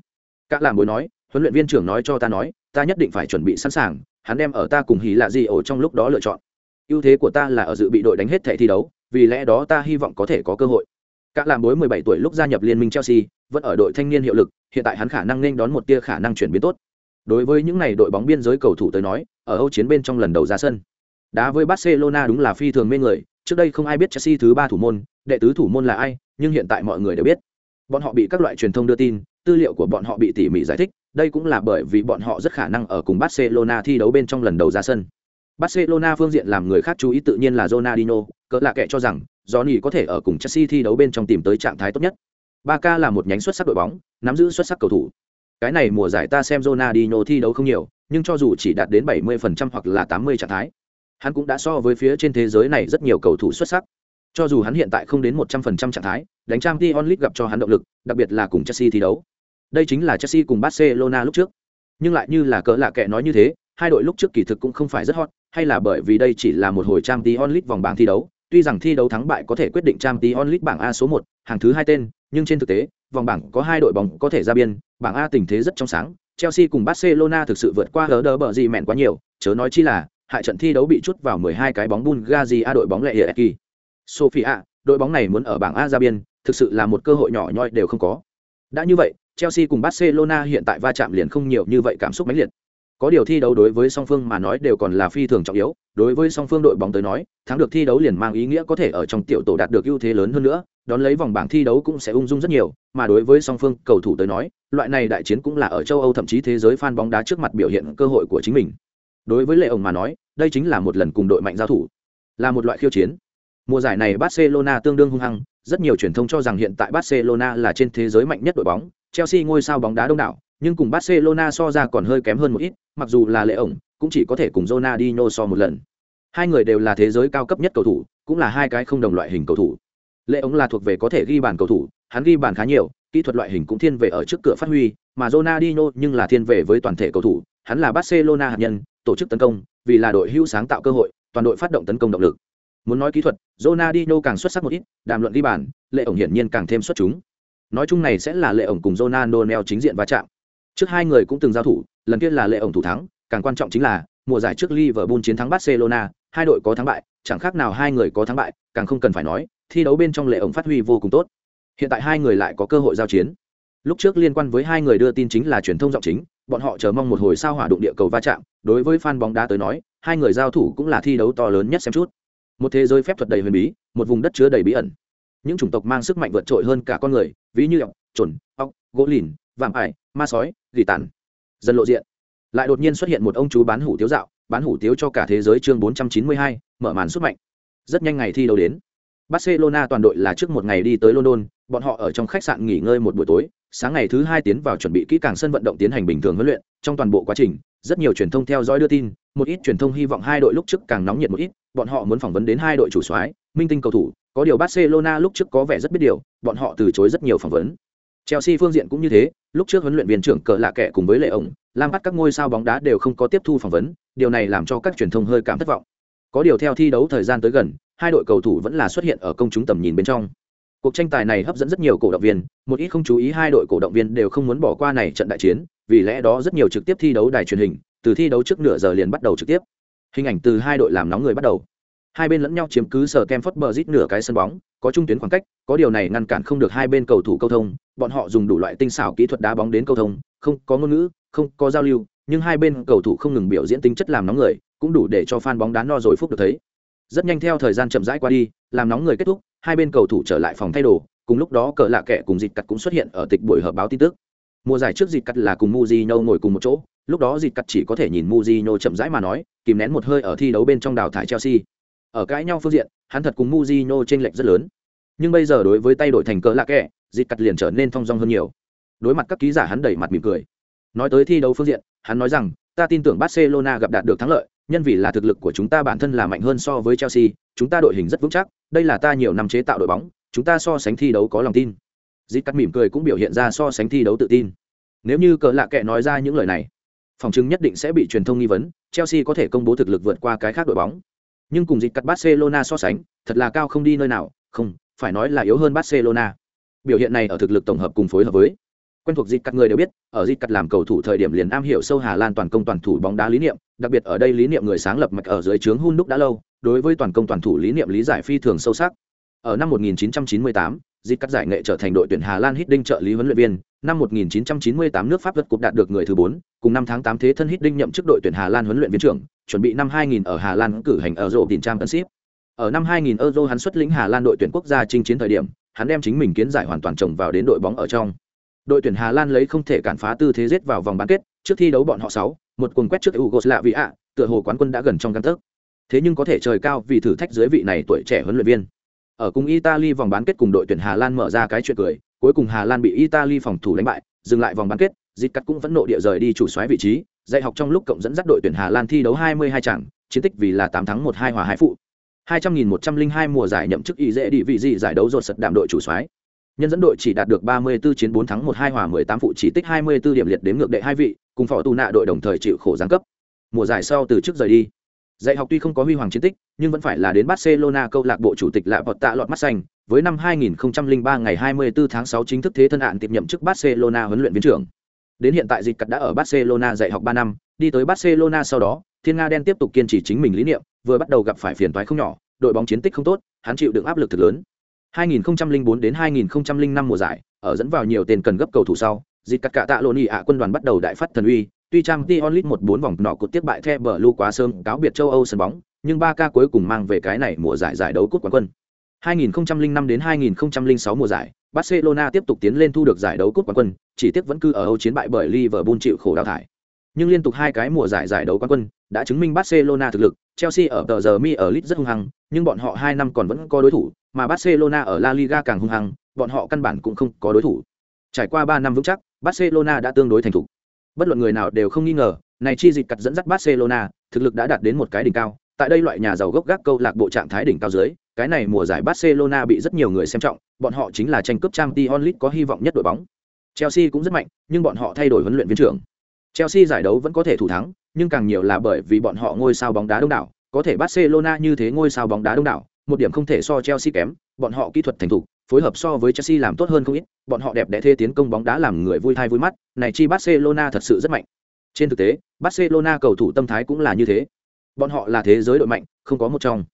Các làm bối nói, huấn luyện viên trưởng nói cho ta nói, ta nhất định phải chuẩn bị sẵn sàng, hắn đem ở ta cùng hỉ lạ gì ổ trong lúc đó lựa chọn. ưu thế của ta là ở dự bị đội đánh hết thể thi đấu, vì lẽ đó ta hy vọng có thể có cơ hội. Các làm bối 17 tuổi lúc gia nhập liên minh Chelsea, vẫn ở đội thanh niên hiệu lực, hiện tại hắn khả năng nên đón một tia khả năng chuyển biến tốt. Đối với những này đội bóng biên giới cầu thủ tới nói, ở Âu chiến bên trong lần đầu ra sân. Đá với Barcelona đúng là phi thường mê người, trước đây không ai biết Chelsea thứ ba thủ môn, đệ tứ thủ môn là ai nhưng hiện tại mọi người đều biết. Bọn họ bị các loại truyền thông đưa tin tư liệu của bọn họ bị tỉ mỉ giải thích đây cũng là bởi vì bọn họ rất khả năng ở cùng barcelona thi đấu bên trong lần đầu ra sân. Barcelona phương diện làm người khác chú ý tự nhiên là ronaldinho cỡ lạ kệ cho rằng johnny có thể ở cùng chelsea thi đấu bên trong tìm tới trạng thái tốt nhất. Barca là một nhánh xuất sắc đội bóng nắm giữ xuất sắc cầu thủ. Cái này mùa giải ta xem ronaldinho thi đấu không nhiều nhưng cho dù chỉ đạt đến 70% hoặc là 80 trạng thái, hắn cũng đã so với phía trên thế giới này rất nhiều cầu thủ xuất sắc. Cho dù hắn hiện tại không đến 100% trạng thái, đánh trang Champions League gặp cho hắn động lực, đặc biệt là cùng Chelsea thi đấu. Đây chính là Chelsea cùng Barcelona lúc trước. Nhưng lại như là cỡ lạ kệ nói như thế, hai đội lúc trước kỳ thực cũng không phải rất hot, hay là bởi vì đây chỉ là một hồi Champions League vòng bảng thi đấu, tuy rằng thi đấu thắng bại có thể quyết định Champions League bảng A số 1, hàng thứ hai tên, nhưng trên thực tế, vòng bảng có hai đội bóng có thể ra biên, bảng A tình thế rất trong sáng, Chelsea cùng Barcelona thực sự vượt qua hở bờ gì mẹn quá nhiều, chớ nói chi là, hại trận thi đấu bị chút vào 12 cái bóng Bulgaria đội bóng lệ Hiệp Sofia, đội bóng này muốn ở bảng A ra biên, thực sự là một cơ hội nhỏ nhoi đều không có. Đã như vậy, Chelsea cùng Barcelona hiện tại va chạm liền không nhiều như vậy cảm xúc mãnh liệt. Có điều thi đấu đối với song phương mà nói đều còn là phi thường trọng yếu, đối với song phương đội bóng tới nói, thắng được thi đấu liền mang ý nghĩa có thể ở trong tiểu tổ đạt được ưu thế lớn hơn nữa, đón lấy vòng bảng thi đấu cũng sẽ ung dung rất nhiều, mà đối với song phương cầu thủ tới nói, loại này đại chiến cũng là ở châu Âu thậm chí thế giới fan bóng đá trước mặt biểu hiện cơ hội của chính mình. Đối với Lệ ổng mà nói, đây chính là một lần cùng đội mạnh giao thủ, là một loại khiêu chiến. Mùa giải này Barcelona tương đương hung hăng, rất nhiều truyền thông cho rằng hiện tại Barcelona là trên thế giới mạnh nhất đội bóng, Chelsea ngôi sao bóng đá đông đảo, nhưng cùng Barcelona so ra còn hơi kém hơn một ít, mặc dù là Lệ ổng, cũng chỉ có thể cùng Ronaldinho so một lần. Hai người đều là thế giới cao cấp nhất cầu thủ, cũng là hai cái không đồng loại hình cầu thủ. Lệ ổng là thuộc về có thể ghi bàn cầu thủ, hắn ghi bàn khá nhiều, kỹ thuật loại hình cũng thiên về ở trước cửa phát huy, mà Ronaldinho nhưng là thiên về với toàn thể cầu thủ, hắn là Barcelona hạt nhân, tổ chức tấn công, vì là đội hưu sáng tạo cơ hội, toàn đội phát động tấn công động lực. Muốn nói kỹ thuật, Ronaldinho càng xuất sắc một ít, đàm luận ghi bàn, Lệ ổng hiển nhiên càng thêm xuất chúng. Nói chung này sẽ là Lệ ổng cùng Ronaldinho chính diện va chạm. Trước hai người cũng từng giao thủ, lần kia là Lệ ổng thủ thắng, càng quan trọng chính là mùa giải trước Liverpool chiến thắng Barcelona, hai đội có thắng bại, chẳng khác nào hai người có thắng bại, càng không cần phải nói, thi đấu bên trong Lệ ổng phát huy vô cùng tốt. Hiện tại hai người lại có cơ hội giao chiến. Lúc trước liên quan với hai người đưa tin chính là truyền thông giọng chính, bọn họ chờ mong một hồi sao hỏa đụng địa cầu va chạm, đối với fan bóng đá tới nói, hai người giao thủ cũng là thi đấu to lớn nhất xem chút. Một thế giới phép thuật đầy huyền bí một vùng đất chứa đầy bí ẩn. Những chủng tộc mang sức mạnh vượt trội hơn cả con người ví như ọc trồn ọc gỗ lìn vạm ải ma sói gỉ tàn. Dần lộ diện. Lại đột nhiên xuất hiện một ông chú bán hủ tiếu dạo bán hủ tiếu cho cả thế giới chương 492, mở màn sức mạnh. Rất nhanh ngày thi đấu đến. Barcelona toàn đội là trước một ngày đi tới london bọn họ ở trong khách sạn nghỉ ngơi một buổi tối sáng ngày thứ hai tiến vào chuẩn bị kỹ càng sân vận động tiến hành bình thường huấn luyện, trong toàn bộ quá trình, rất nhiều truyền thông theo dõi đưa tin, một ít truyền thông hy vọng hai đội lúc trước càng nóng nhiệt một ít, bọn họ muốn phỏng vấn đến hai đội chủ soái, minh tinh cầu thủ, có điều barcelona lúc trước có vẻ rất biết điều, bọn họ từ chối rất nhiều phỏng vấn. Chelsea phương diện cũng như thế, lúc trước huấn luyện viên trưởng cờ lạ kệ cùng với lệ ổng lam bắt các ngôi sao bóng đá đều không có tiếp thu phỏng vấn, điều này làm cho các truyền thông hơi cảm thất vọng. Có điều theo thi đấu thời gian tới gần, hai đội cầu thủ vẫn là xuất hiện ở công chúng tầm nhìn bên trong cuộc tranh tài này hấp dẫn rất nhiều cổ động viên, một ít không chú ý hai đội cổ động viên đều không muốn bỏ qua này trận đại chiến, vì lẽ đó rất nhiều trực tiếp thi đấu đài truyền hình, từ thi đấu trước nửa giờ liền bắt đầu trực tiếp. Hình ảnh từ hai đội làm nóng người bắt đầu. Hai bên lẫn nhau chiếm cứ sở kem phất bờ rít nửa cái sân bóng, có trung tuyến khoảng cách, có điều này ngăn cản không được hai bên cầu thủ câu thông, bọn họ dùng đủ loại tinh xảo kỹ thuật đá bóng đến câu thông, không có ngôn ngữ, không có giao lưu, nhưng hai bên cầu thủ không ngừng biểu diễn tính chất làm nóng người, cũng đủ để cho fan bóng đá no rồi phúc được thấy rất nhanh theo thời gian chậm rãi qua đi, làm nóng người kết thúc, hai bên cầu thủ trở lại phòng thay đồ, cùng lúc đó cờ lạ kẻ cùng dịt cắt cũng xuất hiện ở tịch buổi họp báo tin tức. Mùa giải trước dịt cắt là cùng Mujino ngồi cùng một chỗ, lúc đó dịt cắt chỉ có thể nhìn Mujino chậm rãi mà nói, kìm nén một hơi ở thi đấu bên trong đào thải Chelsea. Ở cãi nhau phương diện, hắn thật cùng Mujino trên lệch rất lớn. Nhưng bây giờ đối với tay đổi thành cờ lạ kẻ dịt cắt liền trở nên thong dong hơn nhiều. Đối mặt các ký giả hắn đẩy mặt mỉm cười. Nói tới thi đấu phương diện, hắn nói rằng, ta tin tưởng Barcelona gặp đạt được thắng lợi nhân vì là thực lực của chúng ta bản thân là mạnh hơn so với Chelsea, chúng ta đội hình rất vững chắc, đây là ta nhiều năm chế tạo đội bóng, chúng ta so sánh thi đấu có lòng tin. Dít cắt mỉm cười cũng biểu hiện ra so sánh thi đấu tự tin. Nếu như cờ lạ kệ nói ra những lời này, phòng chứng nhất định sẽ bị truyền thông nghi vấn, Chelsea có thể công bố thực lực vượt qua cái khác đội bóng. Nhưng cùng dịch cắt Barcelona so sánh, thật là cao không đi nơi nào, không, phải nói là yếu hơn Barcelona. Biểu hiện này ở thực lực tổng hợp cùng phối hợp với quen thuộc dịp cắt người đều biết ở dịp cắt làm cầu thủ thời điểm liền am hiểu sâu hà lan toàn công toàn thủ bóng đá lý niệm đặc biệt ở đây lý niệm người sáng lập mạch ở dưới trướng hun đúc đã lâu đối với toàn công toàn thủ lý niệm lý giải phi thường sâu sắc. Ở năm 1998 dịp cắt giải nghệ trở thành đội tuyển hà lan hít đinh trợ lý huấn luyện viên năm 1998 nước pháp vượt cục đạt được người thứ bốn, cùng năm tháng tám thế thân hít đinh nhậm chức đội tuyển hà lan huấn luyện viên trưởng chuẩn bị năm 2000 ở hà lan cử hành ở rộ tiền trang tân ship ở năm 2000 euro hắn xuất lĩnh hà lan đội tuyển quốc gia chinh chiến thời điểm hắn đem chính mình kiến giải hoàn toàn trồng vào đến đội bóng ở trong đội tuyển hà lan lấy không thể cản phá tư thế rết vào vòng bán kết trước thi đấu bọn họ sáu một cuồng quét trước yugoslavia tựa hồ quán quân đã gần trong căn tấc thế nhưng có thể trời cao vì thử thách dưới vị này tuổi trẻ huấn luyện viên ở cùng italy vòng bán kết cùng đội tuyển hà lan mở ra cái chuyện cười cuối cùng hà lan bị italy phòng thủ đánh bại dừng lại vòng bán kết dịch cắt cũng vẫn nộ địa rời đi chủ xoáy vị trí dạy học trong lúc cộng dẫn dắt đội tuyển Hà Lan thi đấu 22 trận, chiến tích vì là 8 thắng 1 2 hòa 2 phụ. 200.102 mùa giải nhậm chức y dễ đi vị gì giải đấu rột sật đạm đội chủ soái. Nhân dẫn đội chỉ đạt được 34 chiến 4 thắng 1 2 hòa 18 phụ chỉ tích 24 điểm liệt đến ngược đệ hai vị, cùng phò tù nạ đội đồng thời chịu khổ giáng cấp. Mùa giải sau từ trước rời đi. Dạy học tuy không có huy hoàng chiến tích, nhưng vẫn phải là đến Barcelona câu lạc bộ chủ tịch lạ vọt tạ lọt mắt xanh, với năm 2003 ngày 24 tháng 6 chính thức thế thân hạn tiếp nhậm chức Barcelona huấn luyện viên trưởng. Đến hiện tại dịch cắt đã ở Barcelona dạy học 3 năm, đi tới Barcelona sau đó, Thiên Nga đen tiếp tục kiên trì chính mình lý niệm, vừa bắt đầu gặp phải phiền toái không nhỏ, đội bóng chiến tích không tốt, hắn chịu đựng áp lực thật lớn. 2004 đến 2005 mùa giải, ở dẫn vào nhiều tên cần gấp cầu thủ sau, dịch cắt cả tạ lộn ạ quân đoàn bắt đầu đại phát thần uy, tuy trang Tion League một bốn vòng nọ cột tiếp bại The Blue quá sớm, cáo biệt châu Âu sân bóng, nhưng 3K cuối cùng mang về cái này mùa giải giải đấu cúp quán quân. 2005 đến 2006 mùa giải, Barcelona tiếp tục tiến lên thu được giải đấu cúp quán quân, chỉ tiếc vẫn cứ ở Âu chiến bại bởi Liverpool chịu khổ đào thải. Nhưng liên tục hai cái mùa giải giải đấu quán quân đã chứng minh Barcelona thực lực, Chelsea ở tờ giờ mi ở Leeds rất hung hăng, nhưng bọn họ hai năm còn vẫn có đối thủ, mà Barcelona ở La Liga càng hung hăng, bọn họ căn bản cũng không có đối thủ. Trải qua 3 năm vững chắc, Barcelona đã tương đối thành thục. Bất luận người nào đều không nghi ngờ, này chi dịch cật dẫn dắt Barcelona, thực lực đã đạt đến một cái đỉnh cao. Tại đây loại nhà giàu gốc gác câu lạc bộ trạng thái đỉnh cao dưới, cái này mùa giải Barcelona bị rất nhiều người xem trọng, bọn họ chính là tranh cướp Champions League có hy vọng nhất đội bóng. Chelsea cũng rất mạnh, nhưng bọn họ thay đổi huấn luyện viên trưởng. Chelsea giải đấu vẫn có thể thủ thắng, nhưng càng nhiều là bởi vì bọn họ ngôi sao bóng đá đông đảo, có thể Barcelona như thế ngôi sao bóng đá đông đảo, một điểm không thể so Chelsea kém, bọn họ kỹ thuật thành thục, phối hợp so với Chelsea làm tốt hơn không ít, bọn họ đẹp đẽ thế tiến công bóng đá làm người vui thai vui mắt, này chi Barcelona thật sự rất mạnh. Trên thực tế, Barcelona cầu thủ tâm thái cũng là như thế. Bọn họ là thế giới đội mạnh, không có một trong.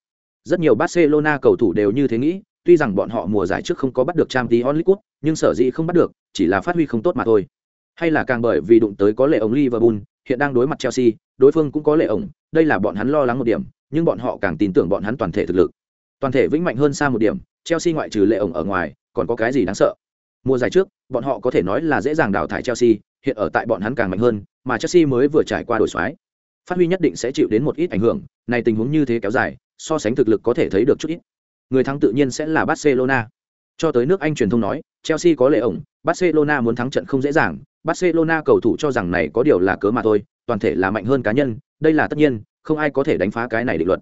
Rất nhiều Barcelona cầu thủ đều như thế nghĩ, tuy rằng bọn họ mùa giải trước không có bắt được Champions League, nhưng sở dĩ không bắt được, chỉ là phát huy không tốt mà thôi. Hay là càng bởi vì đụng tới có lệ ổng Liverpool, hiện đang đối mặt Chelsea, đối phương cũng có lệ ổng, đây là bọn hắn lo lắng một điểm, nhưng bọn họ càng tin tưởng bọn hắn toàn thể thực lực. Toàn thể vĩnh mạnh hơn xa một điểm, Chelsea ngoại trừ lệ ổng ở ngoài, còn có cái gì đáng sợ? Mùa giải trước, bọn họ có thể nói là dễ dàng đào thải Chelsea, hiện ở tại bọn hắn càng mạnh hơn, mà Chelsea mới vừa trải qua đổi xoái. Phát huy nhất định sẽ chịu đến một ít ảnh hưởng, này tình huống như thế kéo dài, so sánh thực lực có thể thấy được chút ít. Người thắng tự nhiên sẽ là Barcelona. Cho tới nước Anh truyền thông nói, Chelsea có lệ ổng, Barcelona muốn thắng trận không dễ dàng, Barcelona cầu thủ cho rằng này có điều là cớ mà thôi, toàn thể là mạnh hơn cá nhân, đây là tất nhiên, không ai có thể đánh phá cái này định luật.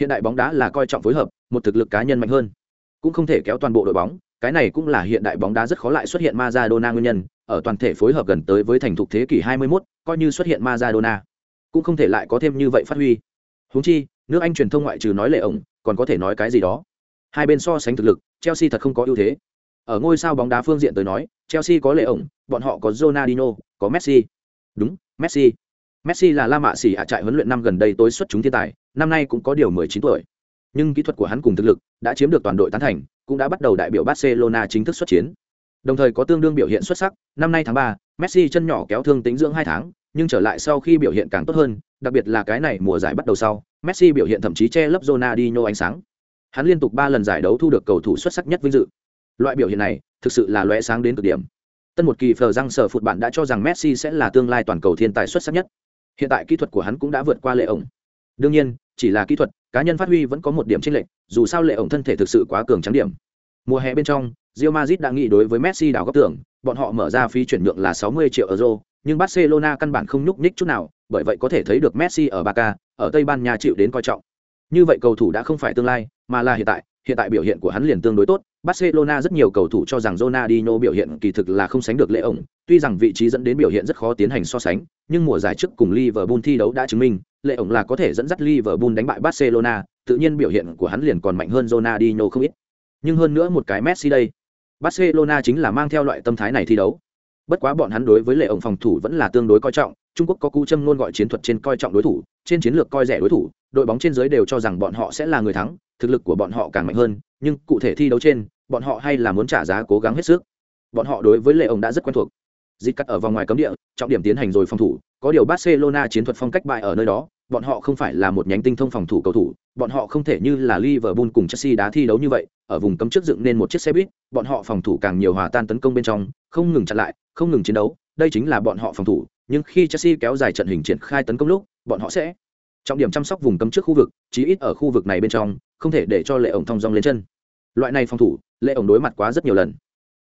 Hiện đại bóng đá là coi trọng phối hợp, một thực lực cá nhân mạnh hơn, cũng không thể kéo toàn bộ đội bóng, cái này cũng là hiện đại bóng đá rất khó lại xuất hiện Maradona nguyên nhân, ở toàn thể phối hợp gần tới với thành thục thế kỷ 21, coi như xuất hiện Maradona, cũng không thể lại có thêm như vậy phát huy. Huống chi, nước Anh truyền thông ngoại trừ nói lệ ổng, còn có thể nói cái gì đó. Hai bên so sánh thực lực, Chelsea thật không có ưu thế. Ở ngôi sao bóng đá phương diện tới nói, Chelsea có lệ ổng, bọn họ có Ronaldinho, có Messi. Đúng, Messi. Messi là La Mã xỉ hạ trại huấn luyện năm gần đây tối xuất chúng thiên tài, năm nay cũng có điều 19 tuổi. Nhưng kỹ thuật của hắn cùng thực lực đã chiếm được toàn đội tán thành, cũng đã bắt đầu đại biểu Barcelona chính thức xuất chiến. Đồng thời có tương đương biểu hiện xuất sắc, năm nay tháng 3, Messi chân nhỏ kéo thương tính dưỡng 2 tháng, nhưng trở lại sau khi biểu hiện càng tốt hơn, đặc biệt là cái này mùa giải bắt đầu sau, Messi biểu hiện thậm chí che lấp Ronaldinho ánh sáng. Hắn liên tục 3 lần giải đấu thu được cầu thủ xuất sắc nhất vinh dự. Loại biểu hiện này, thực sự là lóe sáng đến cực điểm. Tân một kỳ phờ răng sở phụt bạn đã cho rằng Messi sẽ là tương lai toàn cầu thiên tài xuất sắc nhất. Hiện tại kỹ thuật của hắn cũng đã vượt qua lệ ổng. Đương nhiên, chỉ là kỹ thuật, cá nhân phát huy vẫn có một điểm chênh lệch, dù sao lệ ổng thân thể thực sự quá cường trắng điểm. Mùa hè bên trong, Real Madrid đã nghĩ đối với Messi đảo góc tưởng, bọn họ mở ra phí chuyển nhượng là 60 triệu euro, nhưng Barcelona căn bản không nhúc nhích chút nào, bởi vậy có thể thấy được Messi ở Barca, ở Tây Ban Nha chịu đến coi trọng. Như vậy cầu thủ đã không phải tương lai, mà là hiện tại, hiện tại biểu hiện của hắn liền tương đối tốt, Barcelona rất nhiều cầu thủ cho rằng Ronaldinho biểu hiện kỳ thực là không sánh được lệ ổng, tuy rằng vị trí dẫn đến biểu hiện rất khó tiến hành so sánh, nhưng mùa giải trước cùng Liverpool thi đấu đã chứng minh, lệ ổng là có thể dẫn dắt Liverpool đánh bại Barcelona, tự nhiên biểu hiện của hắn liền còn mạnh hơn Ronaldinho không ít. Nhưng hơn nữa một cái Messi đây, Barcelona chính là mang theo loại tâm thái này thi đấu. Bất quá bọn hắn đối với lệ ổng phòng thủ vẫn là tương đối coi trọng, Trung Quốc có cú châm luôn gọi chiến thuật trên coi trọng đối thủ, trên chiến lược coi rẻ đối thủ, đội bóng trên dưới đều cho rằng bọn họ sẽ là người thắng, thực lực của bọn họ càng mạnh hơn, nhưng cụ thể thi đấu trên, bọn họ hay là muốn trả giá cố gắng hết sức. Bọn họ đối với lệ ổng đã rất quen thuộc. Dịch cắt ở vòng ngoài cấm địa, trọng điểm tiến hành rồi phòng thủ, có điều Barcelona chiến thuật phong cách bại ở nơi đó, bọn họ không phải là một nhánh tinh thông phòng thủ cầu thủ, bọn họ không thể như là Liverpool cùng Chelsea đá thi đấu như vậy, ở vùng cấm trước dựng nên một chiếc xe buýt, bọn họ phòng thủ càng nhiều hòa tan tấn công bên trong, không ngừng chặn lại, không ngừng chiến đấu, đây chính là bọn họ phòng thủ, nhưng khi Chelsea kéo dài trận hình triển khai tấn công lúc, bọn họ sẽ trọng điểm chăm sóc vùng cấm trước khu vực, chí ít ở khu vực này bên trong, không thể để cho Lệ ổng thông dong lên chân. Loại này phòng thủ, Lệ ổng đối mặt quá rất nhiều lần.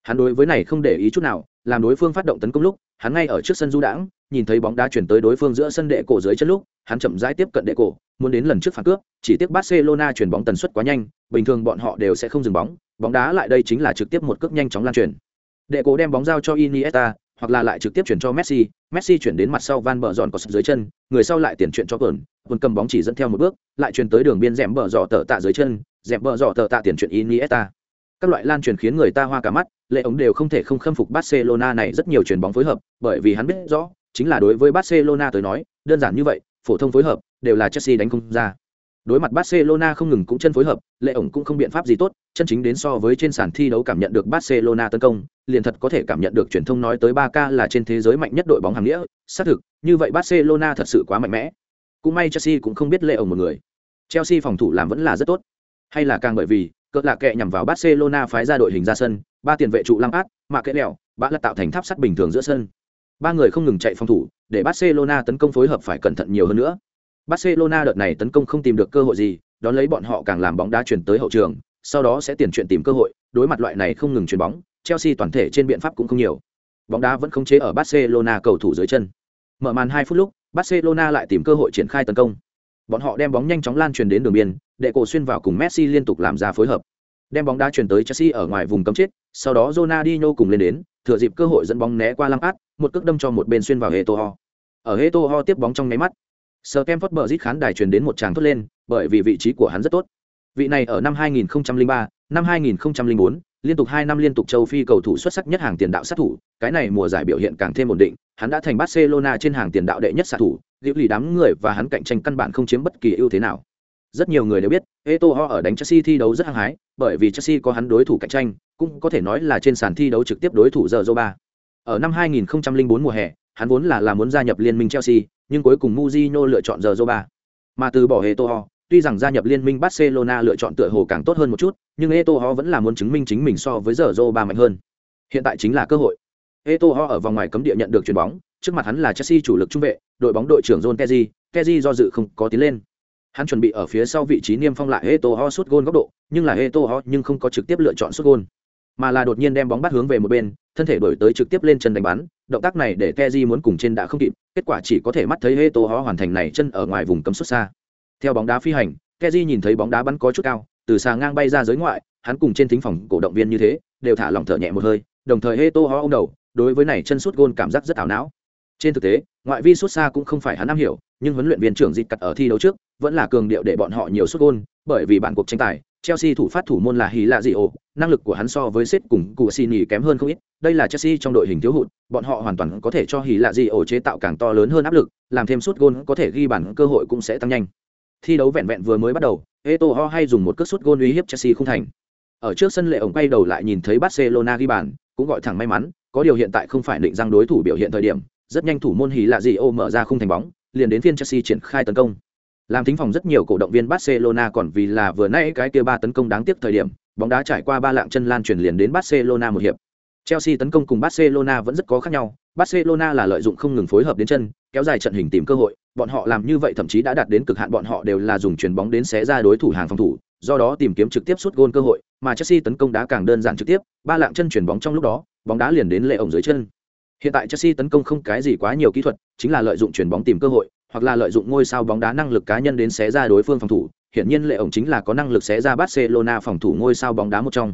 Hắn đối với này không để ý chút nào, làm đối phương phát động tấn công lúc, hắn ngay ở trước sân du đãng, nhìn thấy bóng đá chuyển tới đối phương giữa sân đệ cổ dưới chân lúc hắn chậm rãi tiếp cận đệ cổ muốn đến lần trước phản cướp chỉ tiếc barcelona chuyển bóng tần suất quá nhanh bình thường bọn họ đều sẽ không dừng bóng bóng đá lại đây chính là trực tiếp một cước nhanh chóng lan truyền. Đệ cổ đem bóng giao cho iniesta hoặc là lại trực tiếp chuyển cho messi messi chuyển đến mặt sau van bờ giòn có dưới chân người sau lại tiền chuyện cho cờn quân cầm bóng chỉ dẫn theo một bước lại chuyển tới đường biên rẽm bờ dọ tờ tạ dưới chân rẽm bờ dọ tờ tạ tiền chuyện iniesta các loại lan truyền khiến người ta hoa cả mắt, lệ ống đều không thể không khâm phục barcelona này rất nhiều chuyền bóng phối hợp, bởi vì hắn biết rõ, chính là đối với barcelona tới nói, đơn giản như vậy, phổ thông phối hợp, đều là chelsea đánh không ra. Đối mặt barcelona không ngừng cũng chân phối hợp, lệ ổng cũng không biện pháp gì tốt, chân chính đến so với trên sàn thi đấu cảm nhận được barcelona tấn công, liền thật có thể cảm nhận được truyền thông nói tới ba k là trên thế giới mạnh nhất đội bóng hàng nghĩa, xác thực, như vậy barcelona thật sự quá mạnh mẽ. Cũng may chelsea cũng không biết lệ ổng một người. Chelsea phòng thủ làm vẫn là rất tốt. Hay là càng bởi vì cỡ lạ kệ nhằm vào barcelona phái ra đội hình ra sân, ba tiền vệ trụ lăng át, mà kệ lẹo, bã lật tạo thành tháp sắt bình thường giữa sân. Ba người không ngừng chạy phòng thủ, để barcelona tấn công phối hợp phải cẩn thận nhiều hơn nữa. Barcelona đợt này tấn công không tìm được cơ hội gì, đón lấy bọn họ càng làm bóng đá chuyển tới hậu trường, sau đó sẽ tiền chuyện tìm cơ hội, đối mặt loại này không ngừng chuyển bóng, chelsea toàn thể trên biện pháp cũng không nhiều. Bóng đá vẫn không chế ở barcelona cầu thủ dưới chân. Mở màn hai phút lúc, barcelona lại tìm cơ hội triển khai tấn công bọn họ đem bóng nhanh chóng lan truyền đến đường biên để cổ xuyên vào cùng messi liên tục làm ra phối hợp. Đem bóng đá chuyển tới chelsea ở ngoài vùng cấm chết sau đó Ronaldinho cùng lên đến thừa dịp cơ hội dẫn bóng né qua lăng át một cước đâm cho một bên xuyên vào Eto'o ở Eto'o tiếp bóng trong nháy mắt Sir Kemford bờ khán đài truyền đến một tràng thốt lên bởi vì vị trí của hắn rất tốt. Vị này ở năm 2003, năm 2004, liên tục hai năm liên tục châu Phi cầu thủ xuất sắc nhất hàng tiền đạo sát thủ, cái này mùa giải biểu hiện càng thêm ổn định, hắn đã thành Barcelona trên hàng tiền đạo đệ nhất sát thủ, liễu lì đám người và hắn cạnh tranh căn bản không chiếm bất kỳ ưu thế nào. Rất nhiều người đều biết, Eto'o ở đánh Chelsea thi đấu rất hăng hái, bởi vì Chelsea có hắn đối thủ cạnh tranh, cũng có thể nói là trên sàn thi đấu trực tiếp đối thủ giờ Zoba. Ở năm 2004 mùa hè, hắn vốn là là muốn gia nhập liên minh Chelsea, nhưng cuối cùng Mourinho lựa chọn giờ Zoba. Mà từ bỏ Eto'o, tuy rằng gia nhập liên minh Barcelona lựa chọn tựa hồ càng tốt hơn một chút, nhưng Eto'o vẫn là muốn chứng minh chính mình so với giờ ba mạnh hơn. Hiện tại chính là cơ hội. Eto'o ở vòng ngoài cấm địa nhận được chuyền bóng, trước mặt hắn là Chelsea chủ lực trung vệ, đội bóng đội trưởng John Terry, Terry do dự không có tiến lên. Hắn chuẩn bị ở phía sau vị trí niêm phong lại Eto'o sút gôn góc độ, nhưng là Eto'o nhưng không có trực tiếp lựa chọn sút gôn, mà là đột nhiên đem bóng bắt hướng về một bên, thân thể đổi tới trực tiếp lên chân đánh bắn, động tác này để Terry muốn cùng trên đã không kịp, kết quả chỉ có thể mắt thấy Eto'o hoàn thành này chân ở ngoài vùng cấm xuất xa. Theo bóng đá phi hành, Terry nhìn thấy bóng đá bắn có chút cao, từ xa ngang bay ra giới ngoại, hắn cùng trên thính phòng cổ động viên như thế, đều thả lỏng thở nhẹ một hơi, đồng thời Eto'o ông đầu, đối với này chân sút gôn cảm giác rất ảo não. Trên thực tế, ngoại vi sút xa cũng không phải hắn am hiểu, nhưng huấn luyện viên trưởng dịch cắt ở thi đấu trước, vẫn là cường điệu để bọn họ nhiều sút gôn, bởi vì bản cuộc tranh tài, Chelsea thủ phát thủ môn là Hí Lạ Dị Ổ, năng lực của hắn so với Sếp cùng Cụ Xini kém hơn không ít. Đây là Chelsea trong đội hình thiếu hụt, bọn họ hoàn toàn có thể cho Hí Lạ Dị Ổ chế tạo càng to lớn hơn áp lực, làm thêm sút gôn có thể ghi bàn cơ hội cũng sẽ tăng nhanh. Thi đấu vẹn vẹn vừa mới bắt đầu, Eto'o hay dùng một cước sút gôn uy hiếp Chelsea không thành. Ở trước sân lệ ổng quay đầu lại nhìn thấy Barcelona ghi bàn, cũng gọi thẳng may mắn, có điều hiện tại không phải định răng đối thủ biểu hiện thời điểm, rất nhanh thủ môn Hí Lạ gì ô mở ra không thành bóng, liền đến phiên Chelsea triển khai tấn công. Làm thính phòng rất nhiều cổ động viên Barcelona còn vì là vừa nãy cái kia ba tấn công đáng tiếc thời điểm, bóng đá trải qua ba lạng chân lan truyền liền đến Barcelona một hiệp. Chelsea tấn công cùng Barcelona vẫn rất có khác nhau, Barcelona là lợi dụng không ngừng phối hợp đến chân, kéo dài trận hình tìm cơ hội, bọn họ làm như vậy thậm chí đã đạt đến cực hạn bọn họ đều là dùng chuyền bóng đến xé ra đối thủ hàng phòng thủ, do đó tìm kiếm trực tiếp sút gôn cơ hội, mà Chelsea tấn công đá càng đơn giản trực tiếp, ba lạng chân chuyển bóng trong lúc đó, bóng đá liền đến lệ ổng dưới chân. Hiện tại Chelsea tấn công không cái gì quá nhiều kỹ thuật, chính là lợi dụng chuyển bóng tìm cơ hội, hoặc là lợi dụng ngôi sao bóng đá năng lực cá nhân đến xé ra đối phương phòng thủ, hiển nhiên lệ ổng chính là có năng lực xé ra Barcelona phòng thủ ngôi sao bóng đá một trong.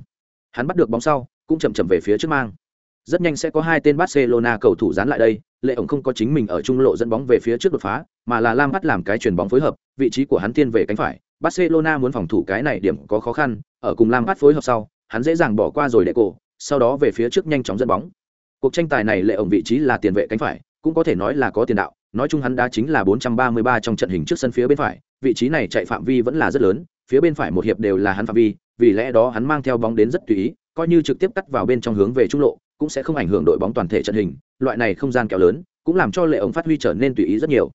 Hắn bắt được bóng sau, cũng chậm chậm về phía trước mang. Rất nhanh sẽ có hai tên Barcelona cầu thủ dán lại đây, lệ ổng không có chính mình ở trung lộ dẫn bóng về phía trước đột phá, mà là Lam bắt làm cái chuyển bóng phối hợp, vị trí của hắn tiên về cánh phải. Barcelona muốn phòng thủ cái này điểm có khó khăn, ở cùng Lam bắt phối hợp sau, hắn dễ dàng bỏ qua rồi để cổ, sau đó về phía trước nhanh chóng dẫn bóng. Cuộc tranh tài này lệ ổng vị trí là tiền vệ cánh phải, cũng có thể nói là có tiền đạo, nói chung hắn đá chính là 433 trong trận hình trước sân phía bên phải, vị trí này chạy phạm vi vẫn là rất lớn, phía bên phải một hiệp đều là hắn phạm vi, vì lẽ đó hắn mang theo bóng đến rất tùy ý, coi như trực tiếp cắt vào bên trong hướng về trung lộ, cũng sẽ không ảnh hưởng đội bóng toàn thể trận hình, loại này không gian kéo lớn, cũng làm cho lệ ổng phát huy trở nên tùy ý rất nhiều.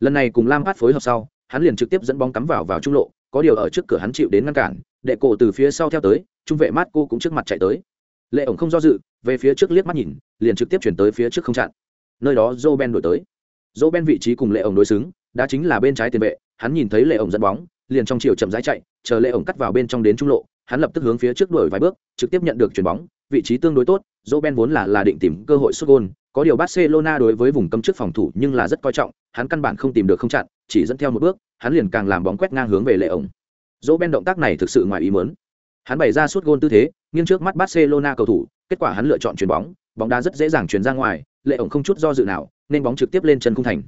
Lần này cùng Lam Phát phối hợp sau, hắn liền trực tiếp dẫn bóng cắm vào vào trung lộ, có điều ở trước cửa hắn chịu đến ngăn cản, đệ cổ từ phía sau theo tới, trung vệ mát cô cũng trước mặt chạy tới. Lệ ổng không do dự, về phía trước liếc mắt nhìn, liền trực tiếp chuyển tới phía trước không chặn. Nơi đó Roben đổi tới joe ben vị trí cùng lệ ổng đối xứng đã chính là bên trái tiền vệ hắn nhìn thấy lệ ổng dẫn bóng liền trong chiều chậm rãi chạy chờ lệ ổng cắt vào bên trong đến trung lộ hắn lập tức hướng phía trước đuổi vài bước, trực tiếp nhận được chuyền bóng, vị trí tương đối tốt, Roben vốn là là định tìm cơ hội sút gol, có điều Barcelona đối với vùng cấm trước phòng thủ nhưng là rất coi trọng, hắn căn bản không tìm được không chặn, chỉ dẫn theo một bước, hắn liền càng làm bóng quét ngang hướng về lệ ổng. Roben động tác này thực sự ngoài ý muốn. Hắn bày ra sút gol tư thế, nghiêng trước mắt Barcelona cầu thủ, kết quả hắn lựa chọn chuyền bóng, bóng đá rất dễ dàng chuyển ra ngoài, lệ ổng không chút do dự nào, nên bóng trực tiếp lên chân khung thành.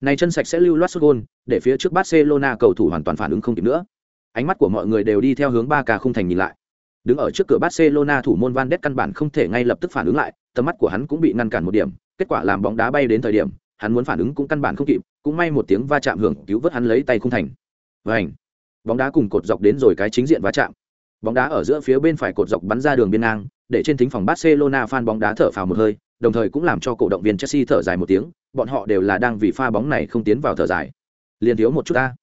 Này chân sạch sẽ lưu loát sút gol, để phía trước Barcelona cầu thủ hoàn toàn phản ứng không kịp nữa. Ánh mắt của mọi người đều đi theo hướng ba ca không thành nhìn lại. Đứng ở trước cửa Barcelona thủ môn Van đét căn bản không thể ngay lập tức phản ứng lại, tầm mắt của hắn cũng bị ngăn cản một điểm, kết quả làm bóng đá bay đến thời điểm, hắn muốn phản ứng cũng căn bản không kịp, cũng may một tiếng va chạm hưởng cứu vớt hắn lấy tay không thành. Vành. Bóng đá cùng cột dọc đến rồi cái chính diện va chạm. Bóng đá ở giữa phía bên phải cột dọc bắn ra đường biên ngang, để trên thính phòng Barcelona fan bóng đá thở phào một hơi, đồng thời cũng làm cho cổ động viên Chelsea thở dài một tiếng, bọn họ đều là đang vì pha bóng này không tiến vào thở dài. Liên thiếu một chút ta.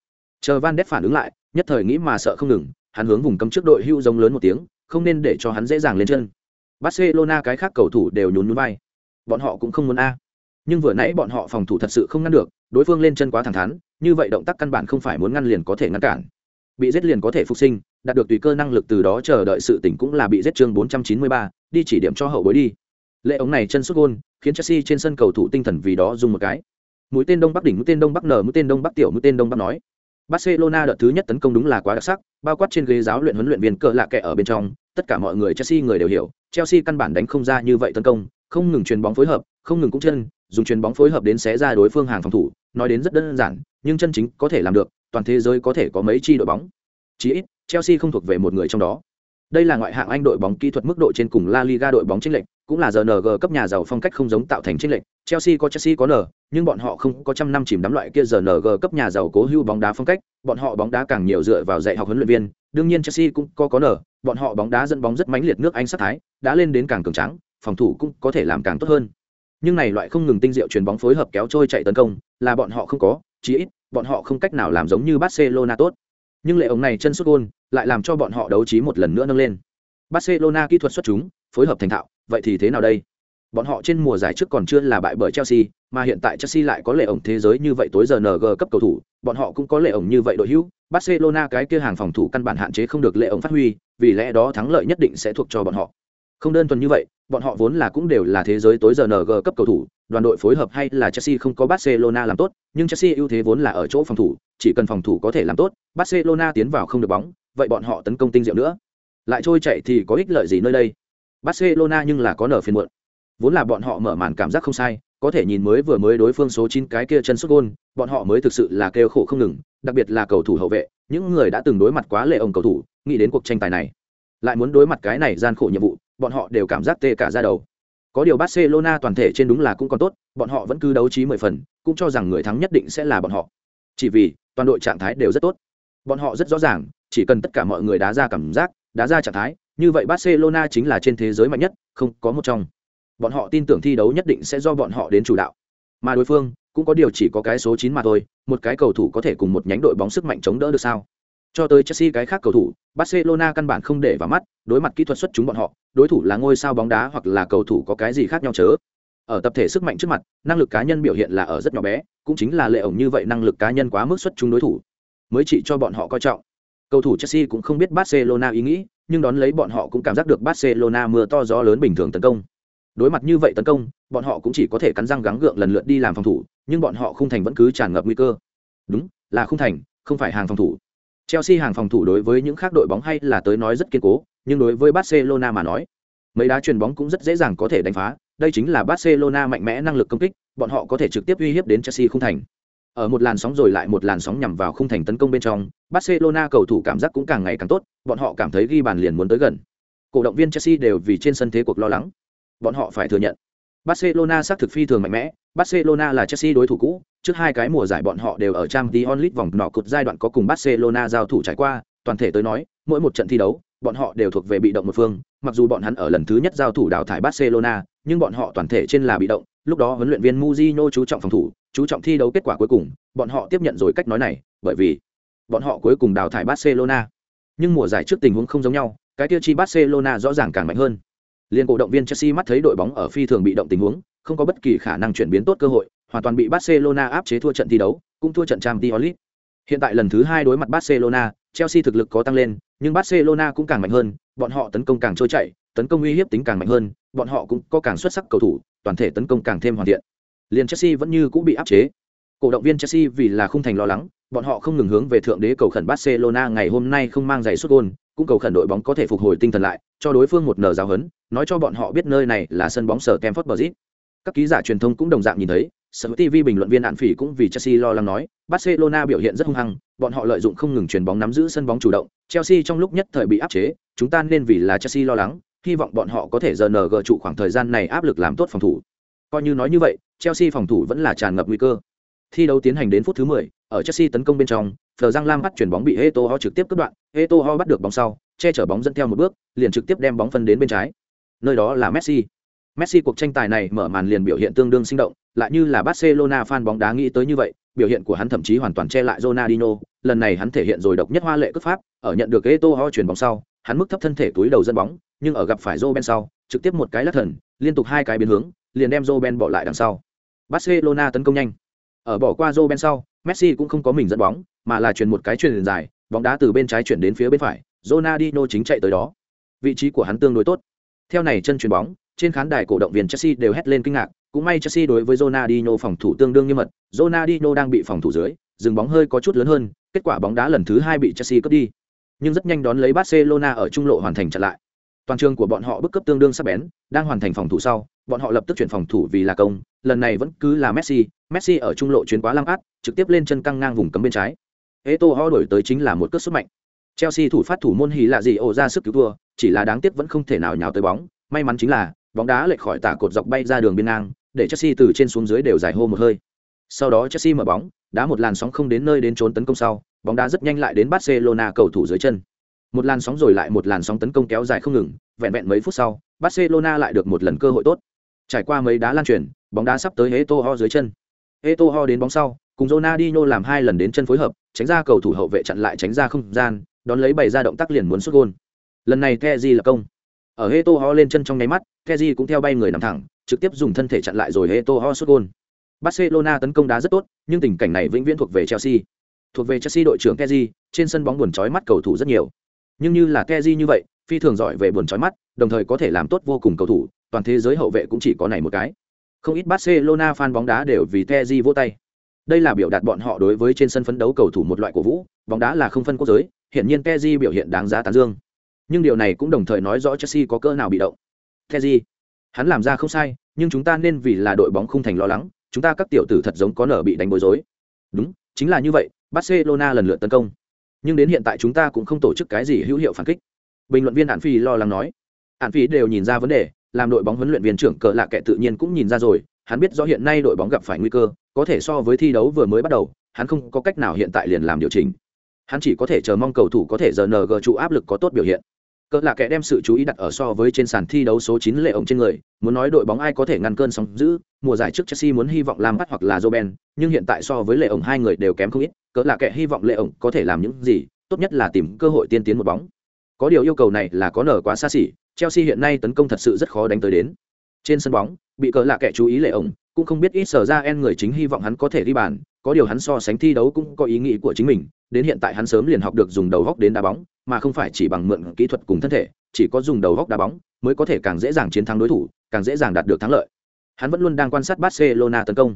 Chờ Van đét phản ứng lại, nhất thời nghĩ mà sợ không ngừng, hắn hướng vùng cấm trước đội hưu giống lớn một tiếng, không nên để cho hắn dễ dàng lên chân. Barcelona cái khác cầu thủ đều nhún nhún vai. Bọn họ cũng không muốn a. Nhưng vừa nãy bọn họ phòng thủ thật sự không ngăn được, đối phương lên chân quá thẳng thắn, như vậy động tác căn bản không phải muốn ngăn liền có thể ngăn cản. Bị giết liền có thể phục sinh, đạt được tùy cơ năng lực từ đó chờ đợi sự tỉnh cũng là bị giết chương 493, đi chỉ điểm cho hậu bối đi. Lệ ống này chân sút gôn, khiến Chelsea trên sân cầu thủ tinh thần vì đó dùng một cái. Mũi tên đông bắc đỉnh, mũi tên đông bắc nở, mũi tên đông bắc tiểu, mũi tên đông bắc nói. Barcelona đợt thứ nhất tấn công đúng là quá đặc sắc, bao quát trên ghế giáo luyện huấn luyện viên cờ lạ kẻ ở bên trong, tất cả mọi người Chelsea người đều hiểu, Chelsea căn bản đánh không ra như vậy tấn công, không ngừng chuyền bóng phối hợp, không ngừng cũng chân, dùng chuyền bóng phối hợp đến xé ra đối phương hàng phòng thủ, nói đến rất đơn giản, nhưng chân chính có thể làm được, toàn thế giới có thể có mấy chi đội bóng. Chỉ ít, Chelsea không thuộc về một người trong đó. Đây là ngoại hạng Anh đội bóng kỹ thuật mức độ trên cùng La Liga đội bóng chiến lệnh, cũng là RNG cấp nhà giàu phong cách không giống tạo thành chênh lệch. Chelsea có Chelsea có N, nhưng bọn họ không có trăm năm chìm đắm loại kia RNG cấp nhà giàu cố hữu bóng đá phong cách, bọn họ bóng đá càng nhiều dựa vào dạy học huấn luyện viên, đương nhiên Chelsea cũng có có N, bọn họ bóng đá dẫn bóng rất mãnh liệt nước Anh sát thái, đã lên đến càng cường tráng, phòng thủ cũng có thể làm càng tốt hơn. Nhưng này loại không ngừng tinh diệu truyền bóng phối hợp kéo trôi chạy tấn công, là bọn họ không có, chí ít, bọn họ không cách nào làm giống như Barcelona tốt. Nhưng lệ ống này chân sút gol, lại làm cho bọn họ đấu trí một lần nữa nâng lên. Barcelona kỹ thuật xuất chúng, phối hợp thành thạo, vậy thì thế nào đây? Bọn họ trên mùa giải trước còn chưa là bại bởi Chelsea, mà hiện tại Chelsea lại có lệ ổng thế giới như vậy tối giờ NG cấp cầu thủ, bọn họ cũng có lệ ổng như vậy đội hữu. Barcelona cái kia hàng phòng thủ căn bản hạn chế không được lệ ổng phát huy, vì lẽ đó thắng lợi nhất định sẽ thuộc cho bọn họ. Không đơn thuần như vậy, bọn họ vốn là cũng đều là thế giới tối giờ NG cấp cầu thủ, đoàn đội phối hợp hay là Chelsea không có Barcelona làm tốt, nhưng Chelsea ưu thế vốn là ở chỗ phòng thủ, chỉ cần phòng thủ có thể làm tốt, Barcelona tiến vào không được bóng, vậy bọn họ tấn công tinh diệu nữa. Lại trôi chạy thì có ích lợi gì nơi đây? Barcelona nhưng là có nở phiền muộn. Vốn là bọn họ mở màn cảm giác không sai, có thể nhìn mới vừa mới đối phương số 9 cái kia chân sút gôn, bọn họ mới thực sự là kêu khổ không ngừng, đặc biệt là cầu thủ hậu vệ, những người đã từng đối mặt quá lệ ông cầu thủ, nghĩ đến cuộc tranh tài này, lại muốn đối mặt cái này gian khổ nhiệm vụ, bọn họ đều cảm giác tê cả da đầu. Có điều Barcelona toàn thể trên đúng là cũng còn tốt, bọn họ vẫn cứ đấu trí mười phần, cũng cho rằng người thắng nhất định sẽ là bọn họ. Chỉ vì, toàn đội trạng thái đều rất tốt. Bọn họ rất rõ ràng, chỉ cần tất cả mọi người đá ra cảm giác, đá ra trạng thái, như vậy Barcelona chính là trên thế giới mạnh nhất, không có một trong. Bọn họ tin tưởng thi đấu nhất định sẽ do bọn họ đến chủ đạo. Mà đối phương cũng có điều chỉ có cái số 9 mà thôi, một cái cầu thủ có thể cùng một nhánh đội bóng sức mạnh chống đỡ được sao? Cho tới Chelsea cái khác cầu thủ, Barcelona căn bản không để vào mắt, đối mặt kỹ thuật xuất chúng bọn họ, đối thủ là ngôi sao bóng đá hoặc là cầu thủ có cái gì khác nhau chớ. Ở tập thể sức mạnh trước mặt, năng lực cá nhân biểu hiện là ở rất nhỏ bé, cũng chính là lệ ổng như vậy năng lực cá nhân quá mức xuất chúng đối thủ, mới chỉ cho bọn họ coi trọng. Cầu thủ Chelsea cũng không biết Barcelona ý nghĩ, nhưng đón lấy bọn họ cũng cảm giác được Barcelona mưa to gió lớn bình thường tấn công. Đối mặt như vậy tấn công, bọn họ cũng chỉ có thể cắn răng gắng gượng lần lượt đi làm phòng thủ, nhưng bọn họ không thành vẫn cứ tràn ngập nguy cơ. Đúng, là không thành, không phải hàng phòng thủ. Chelsea hàng phòng thủ đối với những khác đội bóng hay là tới nói rất kiên cố, nhưng đối với Barcelona mà nói, mấy đá chuyền bóng cũng rất dễ dàng có thể đánh phá, đây chính là Barcelona mạnh mẽ năng lực công kích, bọn họ có thể trực tiếp uy hiếp đến Chelsea không thành. Ở một làn sóng rồi lại một làn sóng nhằm vào khung thành tấn công bên trong, Barcelona cầu thủ cảm giác cũng càng ngày càng tốt, bọn họ cảm thấy ghi bàn liền muốn tới gần. Cổ động viên Chelsea đều vì trên sân thế cuộc lo lắng. Bọn họ phải thừa nhận, Barcelona xác thực phi thường mạnh mẽ, Barcelona là Chelsea đối thủ cũ, trước hai cái mùa giải bọn họ đều ở Champions League vòng nọ cột giai đoạn có cùng Barcelona giao thủ trải qua, toàn thể tới nói, mỗi một trận thi đấu, bọn họ đều thuộc về bị động một phương, mặc dù bọn hắn ở lần thứ nhất giao thủ đào thải Barcelona, nhưng bọn họ toàn thể trên là bị động, lúc đó huấn luyện viên Mourinho chú trọng phòng thủ, chú trọng thi đấu kết quả cuối cùng, bọn họ tiếp nhận rồi cách nói này, bởi vì bọn họ cuối cùng đào thải Barcelona. Nhưng mùa giải trước tình huống không giống nhau, cái tiêu chi Barcelona rõ ràng càng mạnh hơn. Liên cổ động viên Chelsea mắt thấy đội bóng ở phi thường bị động tình huống, không có bất kỳ khả năng chuyển biến tốt cơ hội, hoàn toàn bị Barcelona áp chế thua trận thi đấu, cũng thua trận Champions League. Hiện tại lần thứ hai đối mặt Barcelona, Chelsea thực lực có tăng lên, nhưng Barcelona cũng càng mạnh hơn, bọn họ tấn công càng trôi chảy, tấn công uy hiếp tính càng mạnh hơn, bọn họ cũng có càng xuất sắc cầu thủ, toàn thể tấn công càng thêm hoàn thiện. Liên Chelsea vẫn như cũng bị áp chế. Cổ động viên Chelsea vì là không thành lo lắng, bọn họ không ngừng hướng về thượng đế cầu khẩn Barcelona ngày hôm nay không mang giày sút gôn, cũng cầu khẩn đội bóng có thể phục hồi tinh thần lại, cho đối phương một nở giáo hấn, nói cho bọn họ biết nơi này là sân bóng sở Campfort Bridge. Các ký giả truyền thông cũng đồng dạng nhìn thấy, Sở TV bình luận viên Ản Phỉ cũng vì Chelsea lo lắng nói, Barcelona biểu hiện rất hung hăng, bọn họ lợi dụng không ngừng truyền bóng nắm giữ sân bóng chủ động, Chelsea trong lúc nhất thời bị áp chế, chúng ta nên vì là Chelsea lo lắng, hy vọng bọn họ có thể giờ NG trụ khoảng thời gian này áp lực làm tốt phòng thủ. Coi như nói như vậy, Chelsea phòng thủ vẫn là tràn ngập nguy cơ. Thi đấu tiến hành đến phút thứ 10, ở Chelsea tấn công bên trong, Fleur Giang Lam bắt chuyển bóng bị Eto'o trực tiếp cắt đoạn, Eto'o bắt được bóng sau, che chở bóng dẫn theo một bước, liền trực tiếp đem bóng phân đến bên trái. Nơi đó là Messi. Messi cuộc tranh tài này mở màn liền biểu hiện tương đương sinh động, lại như là Barcelona fan bóng đá nghĩ tới như vậy, biểu hiện của hắn thậm chí hoàn toàn che lại Ronaldinho, lần này hắn thể hiện rồi độc nhất hoa lệ cướp pháp, ở nhận được Eto'o chuyển bóng sau, hắn mức thấp thân thể túi đầu dẫn bóng, nhưng ở gặp phải Roben sau, trực tiếp một cái lắc thần, liên tục hai cái biến hướng, liền đem Roben bỏ lại đằng sau. Barcelona tấn công nhanh. Ở bỏ qua Roben sau, Messi cũng không có mình dẫn bóng, mà là chuyển một cái chuyền dài, bóng đá từ bên trái chuyển đến phía bên phải, Ronaldinho chính chạy tới đó. Vị trí của hắn tương đối tốt. Theo này chân chuyền bóng, trên khán đài cổ động viên Chelsea đều hét lên kinh ngạc, cũng may Chelsea đối với Ronaldinho phòng thủ tương đương nghiêm mật, Ronaldinho đang bị phòng thủ dưới, dừng bóng hơi có chút lớn hơn, kết quả bóng đá lần thứ hai bị Chelsea cướp đi. Nhưng rất nhanh đón lấy Barcelona ở trung lộ hoàn thành chặn lại. Toàn trường của bọn họ bức cấp tương đương sắc bén, đang hoàn thành phòng thủ sau, bọn họ lập tức chuyển phòng thủ vì là công, lần này vẫn cứ là Messi, Messi ở trung lộ chuyến quá lăng át, trực tiếp lên chân căng ngang vùng cấm bên trái. Eto'o đổi tới chính là một cước sút mạnh. Chelsea thủ phát thủ môn hí là gì ổ ra sức cứu thua, chỉ là đáng tiếc vẫn không thể nào nhào tới bóng, may mắn chính là bóng đá lệch khỏi tả cột dọc bay ra đường biên ngang, để Chelsea từ trên xuống dưới đều giải hô một hơi. Sau đó Chelsea mở bóng, đá một làn sóng không đến nơi đến trốn tấn công sau, bóng đá rất nhanh lại đến Barcelona cầu thủ dưới chân. Một làn sóng rồi lại một làn sóng tấn công kéo dài không ngừng, vẹn vẹn mấy phút sau, Barcelona lại được một lần cơ hội tốt. Trải qua mấy đá lan truyền, bóng đá sắp tới Eto'o dưới chân. Eto'o đến bóng sau, cùng Ronaldinho làm hai lần đến chân phối hợp, tránh ra cầu thủ hậu vệ chặn lại tránh ra không gian, đón lấy bày ra động tác liền muốn sút gol. Lần này Kessié là công. Ở Eto'o lên chân trong nháy mắt, Kessié cũng theo bay người nằm thẳng, trực tiếp dùng thân thể chặn lại rồi Eto'o sút gôn. Barcelona tấn công đá rất tốt, nhưng tình cảnh này vĩnh viễn thuộc về Chelsea. Thuộc về Chelsea đội trưởng Kessié, trên sân bóng buồn chói mắt cầu thủ rất nhiều. Nhưng như là Kessié như vậy, phi thường giỏi về buồn chói mắt, đồng thời có thể làm tốt vô cùng cầu thủ, toàn thế giới hậu vệ cũng chỉ có này một cái. Không ít Barcelona fan bóng đá đều vì Kessié vỗ tay. Đây là biểu đạt bọn họ đối với trên sân phấn đấu cầu thủ một loại cổ vũ, bóng đá là không phân quốc giới, hiện nhiên Kessié biểu hiện đáng giá tán dương. Nhưng điều này cũng đồng thời nói rõ Chelsea có cỡ nào bị động. Kessié, hắn làm ra không sai, nhưng chúng ta nên vì là đội bóng không thành lo lắng, chúng ta các tiểu tử thật giống có nở bị đánh bối rối. Đúng, chính là như vậy, Barcelona lần lượt tấn công. Nhưng đến hiện tại chúng ta cũng không tổ chức cái gì hữu hiệu phản kích. Bình luận viên Hạn Phi lo lắng nói. Hạn Phi đều nhìn ra vấn đề, làm đội bóng huấn luyện viên trưởng cờ lạ kệ tự nhiên cũng nhìn ra rồi, hắn biết rõ hiện nay đội bóng gặp phải nguy cơ, có thể so với thi đấu vừa mới bắt đầu, hắn không có cách nào hiện tại liền làm điều chỉnh. Hắn chỉ có thể chờ mong cầu thủ có thể giờ NG trụ áp lực có tốt biểu hiện. Cỡ là kẻ đem sự chú ý đặt ở so với trên sàn thi đấu số 9 lệ ổng trên người, muốn nói đội bóng ai có thể ngăn cơn sóng dữ, mùa giải trước Chelsea muốn hy vọng làm bắt hoặc là Roben, nhưng hiện tại so với lệ ổng hai người đều kém không ít, cỡ là kẻ hy vọng lệ ổng có thể làm những gì, tốt nhất là tìm cơ hội tiên tiến một bóng. Có điều yêu cầu này là có nở quá xa xỉ, Chelsea hiện nay tấn công thật sự rất khó đánh tới đến. Trên sân bóng, bị cỡ là kẻ chú ý lệ ổng, cũng không biết ít sở ra en người chính hy vọng hắn có thể đi bàn, có điều hắn so sánh thi đấu cũng có ý nghĩ của chính mình, đến hiện tại hắn sớm liền học được dùng đầu góc đến đá bóng, mà không phải chỉ bằng mượn kỹ thuật cùng thân thể, chỉ có dùng đầu góc đá bóng mới có thể càng dễ dàng chiến thắng đối thủ, càng dễ dàng đạt được thắng lợi. Hắn vẫn luôn đang quan sát Barcelona tấn công.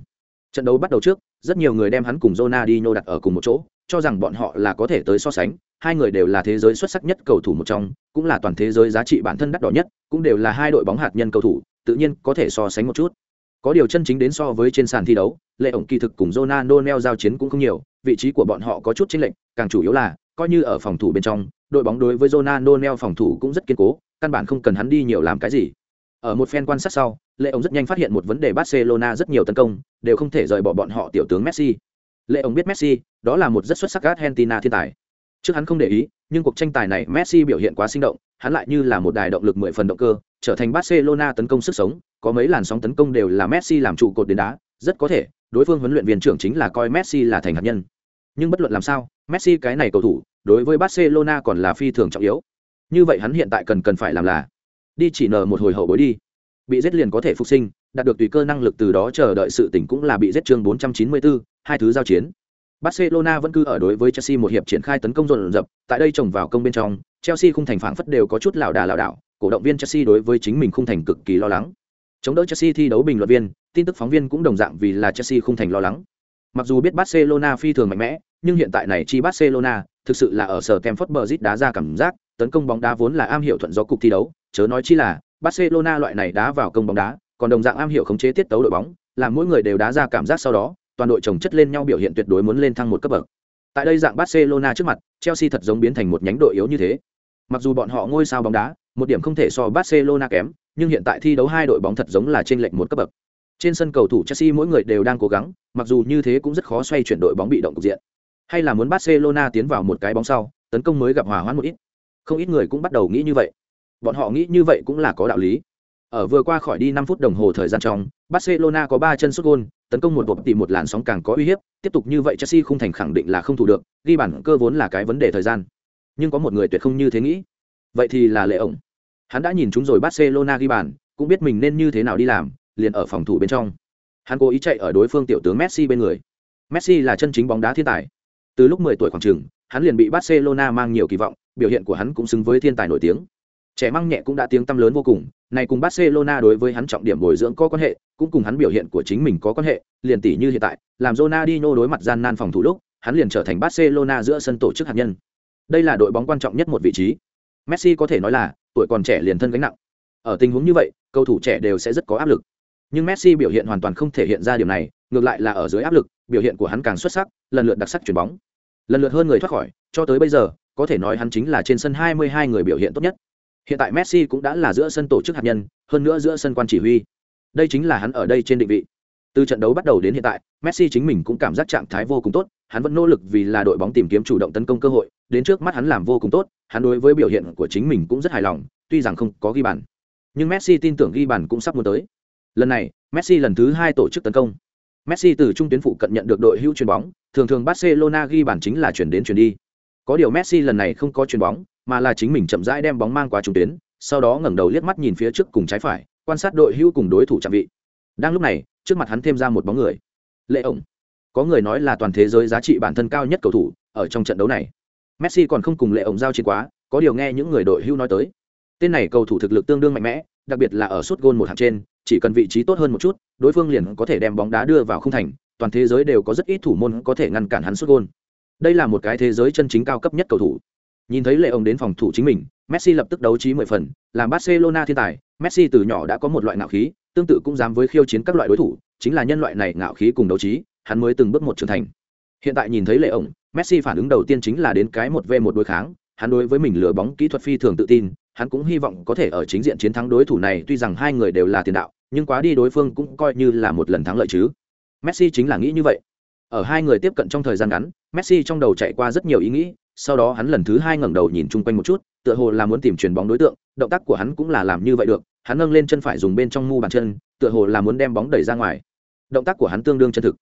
Trận đấu bắt đầu trước, rất nhiều người đem hắn cùng Ronaldinho đặt ở cùng một chỗ, cho rằng bọn họ là có thể tới so sánh, hai người đều là thế giới xuất sắc nhất cầu thủ một trong, cũng là toàn thế giới giá trị bản thân đắt đỏ nhất, cũng đều là hai đội bóng hạt nhân cầu thủ, tự nhiên có thể so sánh một chút. Có điều chân chính đến so với trên sàn thi đấu, lệ ổng kỳ thực cùng Ronaldo neo giao chiến cũng không nhiều, vị trí của bọn họ có chút chênh lệch, càng chủ yếu là coi như ở phòng thủ bên trong, đội bóng đối với Ronaldo neo phòng thủ cũng rất kiên cố, căn bản không cần hắn đi nhiều làm cái gì. Ở một phen quan sát sau, Lệ ổng rất nhanh phát hiện một vấn đề Barcelona rất nhiều tấn công, đều không thể rời bỏ bọn họ tiểu tướng Messi. Lệ ổng biết Messi, đó là một rất xuất sắc Argentina thiên tài. Trước hắn không để ý, nhưng cuộc tranh tài này Messi biểu hiện quá sinh động, hắn lại như là một đài động lực mười phần động cơ, trở thành Barcelona tấn công sức sống, có mấy làn sóng tấn công đều là Messi làm trụ cột đến đá, rất có thể, đối phương huấn luyện viên trưởng chính là coi Messi là thành hạt nhân. Nhưng bất luận làm sao, Messi cái này cầu thủ, đối với Barcelona còn là phi thường trọng yếu. Như vậy hắn hiện tại cần cần phải làm là đi chỉ nở một hồi hậu bối đi. Bị giết liền có thể phục sinh, đạt được tùy cơ năng lực từ đó chờ đợi sự tỉnh cũng là bị giết chương 494, hai thứ giao chiến. Barcelona vẫn cứ ở đối với Chelsea một hiệp triển khai tấn công dồn dập, tại đây trồng vào công bên trong, Chelsea khung thành phản phất đều có chút lảo đà lảo đảo, cổ động viên Chelsea đối với chính mình khung thành cực kỳ lo lắng. Chống đỡ Chelsea thi đấu bình luận viên, tin tức phóng viên cũng đồng dạng vì là Chelsea không thành lo lắng. Mặc dù biết Barcelona phi thường mạnh mẽ, nhưng hiện tại này chi Barcelona thực sự là ở sở Stamford Bridge đá ra cảm giác, tấn công bóng đá vốn là am hiểu thuận gió cục thi đấu, chớ nói chi là Barcelona loại này đá vào công bóng đá, còn đồng dạng am hiểu khống chế tiết tấu đội bóng, làm mỗi người đều đá ra cảm giác sau đó, toàn đội chồng chất lên nhau biểu hiện tuyệt đối muốn lên thăng một cấp bậc. Tại đây dạng Barcelona trước mặt, Chelsea thật giống biến thành một nhánh đội yếu như thế. Mặc dù bọn họ ngôi sao bóng đá, một điểm không thể so Barcelona kém, nhưng hiện tại thi đấu hai đội bóng thật giống là trên lệch một cấp bậc. Trên sân cầu thủ Chelsea mỗi người đều đang cố gắng, mặc dù như thế cũng rất khó xoay chuyển đội bóng bị động cục diện. Hay là muốn Barcelona tiến vào một cái bóng sau, tấn công mới gặp hòa hoãn một ít. Không ít người cũng bắt đầu nghĩ như vậy. Bọn họ nghĩ như vậy cũng là có đạo lý. Ở vừa qua khỏi đi 5 phút đồng hồ thời gian trong, Barcelona có 3 chân sút gôn tấn công một bộ tìm một làn sóng càng có uy hiếp, tiếp tục như vậy Chelsea không thành khẳng định là không thủ được, ghi bản cơ vốn là cái vấn đề thời gian. Nhưng có một người tuyệt không như thế nghĩ. Vậy thì là Lệ ổng. Hắn đã nhìn chúng rồi Barcelona ghi bàn, cũng biết mình nên như thế nào đi làm, liền ở phòng thủ bên trong. Hắn cố ý chạy ở đối phương tiểu tướng Messi bên người. Messi là chân chính bóng đá thiên tài. Từ lúc 10 tuổi khoảng chừng, hắn liền bị Barcelona mang nhiều kỳ vọng, biểu hiện của hắn cũng xứng với thiên tài nổi tiếng. Trẻ măng nhẹ cũng đã tiếng tăm lớn vô cùng, này cùng Barcelona đối với hắn trọng điểm bồi dưỡng có quan hệ, cũng cùng hắn biểu hiện của chính mình có quan hệ, liền tỷ như hiện tại, làm Ronaldinho đối mặt gian nan phòng thủ lúc, hắn liền trở thành Barcelona giữa sân tổ chức hạt nhân. Đây là đội bóng quan trọng nhất một vị trí. Messi có thể nói là tuổi còn trẻ liền thân gánh nặng. Ở tình huống như vậy, cầu thủ trẻ đều sẽ rất có áp lực. Nhưng Messi biểu hiện hoàn toàn không thể hiện ra điểm này, ngược lại là ở dưới áp lực, biểu hiện của hắn càng xuất sắc, lần lượt đặc sắc chuyển bóng. Lần lượt hơn người thoát khỏi, cho tới bây giờ, có thể nói hắn chính là trên sân 22 người biểu hiện tốt nhất. Hiện tại Messi cũng đã là giữa sân tổ chức hạt nhân, hơn nữa giữa sân quan chỉ huy. Đây chính là hắn ở đây trên định vị. Từ trận đấu bắt đầu đến hiện tại, Messi chính mình cũng cảm giác trạng thái vô cùng tốt, hắn vẫn nỗ lực vì là đội bóng tìm kiếm chủ động tấn công cơ hội, đến trước mắt hắn làm vô cùng tốt, hắn đối với biểu hiện của chính mình cũng rất hài lòng, tuy rằng không có ghi bàn. Nhưng Messi tin tưởng ghi bàn cũng sắp muốn tới. Lần này, Messi lần thứ hai tổ chức tấn công. Messi từ trung tuyến phụ cận nhận được đội hữu chuyền bóng, thường thường Barcelona ghi bàn chính là chuyển đến chuyển đi. Có điều Messi lần này không có chuyền bóng, mà là chính mình chậm rãi đem bóng mang qua trung tuyến, sau đó ngẩng đầu liếc mắt nhìn phía trước cùng trái phải, quan sát đội hữu cùng đối thủ chạm vị. Đang lúc này, trước mặt hắn thêm ra một bóng người. Lệ ổng. Có người nói là toàn thế giới giá trị bản thân cao nhất cầu thủ ở trong trận đấu này. Messi còn không cùng Lệ ổng giao chiến quá, có điều nghe những người đội hưu nói tới. Tên này cầu thủ thực lực tương đương mạnh mẽ, đặc biệt là ở suốt gôn một hạng trên, chỉ cần vị trí tốt hơn một chút, đối phương liền có thể đem bóng đá đưa vào không thành, toàn thế giới đều có rất ít thủ môn có thể ngăn cản hắn suốt gôn. Đây là một cái thế giới chân chính cao cấp nhất cầu thủ. Nhìn thấy Lệ ổng đến phòng thủ chính mình, Messi lập tức đấu trí mười phần, làm Barcelona thiên tài, Messi từ nhỏ đã có một loại ngạo khí, tương tự cũng dám với khiêu chiến các loại đối thủ, chính là nhân loại này ngạo khí cùng đấu trí, hắn mới từng bước một trưởng thành. Hiện tại nhìn thấy Lệ ổng, Messi phản ứng đầu tiên chính là đến cái một v một đối kháng, hắn đối với mình lừa bóng kỹ thuật phi thường tự tin, hắn cũng hy vọng có thể ở chính diện chiến thắng đối thủ này, tuy rằng hai người đều là tiền đạo, nhưng quá đi đối phương cũng coi như là một lần thắng lợi chứ. Messi chính là nghĩ như vậy. Ở hai người tiếp cận trong thời gian ngắn, Messi trong đầu chạy qua rất nhiều ý nghĩ, sau đó hắn lần thứ hai ngẩng đầu nhìn chung quanh một chút tựa hồ là muốn tìm chuyền bóng đối tượng động tác của hắn cũng là làm như vậy được hắn nâng lên chân phải dùng bên trong mu bàn chân tựa hồ là muốn đem bóng đẩy ra ngoài động tác của hắn tương đương chân thực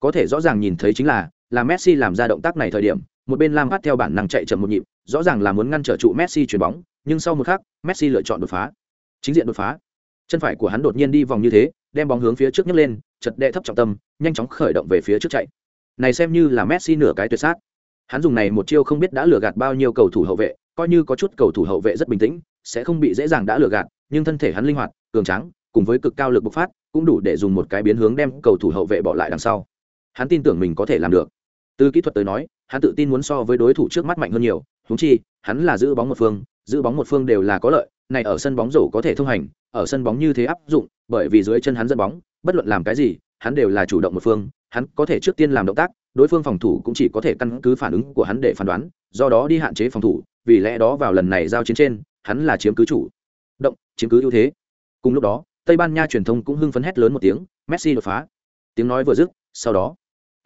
có thể rõ ràng nhìn thấy chính là là messi làm ra động tác này thời điểm, một bên lam phát theo bản năng chạy chậm một nhịp, rõ ràng là muốn ngăn trở trụ messi chuyền bóng, nhưng sau một khắc, messi lựa chọn đột phá. Chính diện đột phá. Chân phải của hắn đột nhiên đi vòng như thế, đem bóng hướng phía trước nhấc lên, chật đệ thấp trọng tâm, nhanh chóng khởi động về phía trước chạy. Này xem như là messi nửa cái tuyệt sát. Hắn dùng này một chiêu không biết đã lừa gạt bao nhiêu cầu thủ hậu vệ, coi như có chút cầu thủ hậu vệ rất bình tĩnh, sẽ không bị dễ dàng đã lừa gạt, nhưng thân thể hắn linh hoạt, cường trắng cùng với cực cao lực bộc phát, cũng đủ để dùng một cái biến hướng đem cầu thủ hậu vệ bỏ lại đằng sau hắn tin tưởng mình có thể làm được. Từ kỹ thuật tới nói, hắn tự tin muốn so với đối thủ trước mắt mạnh hơn nhiều húng chi, hắn là giữ bóng một phương, giữ bóng một phương đều là có lợi, này ở sân bóng rổ có thể thông hành, ở sân bóng như thế áp dụng, bởi vì dưới chân hắn dẫn bóng, bất luận làm cái gì, hắn đều là chủ động một phương, hắn có thể trước tiên làm động tác, đối phương phòng thủ cũng chỉ có thể căn cứ phản ứng của hắn để phán đoán, do đó đi hạn chế phòng thủ, vì lẽ đó vào lần này giao chiến trên, hắn là chiếm cứ chủ. Động, chiếm cứ ưu thế. Cùng lúc đó, tây ban nha truyền thông cũng hưng phấn hét lớn một tiếng, messi đột phá. Tiếng nói vừa dứt, sau đó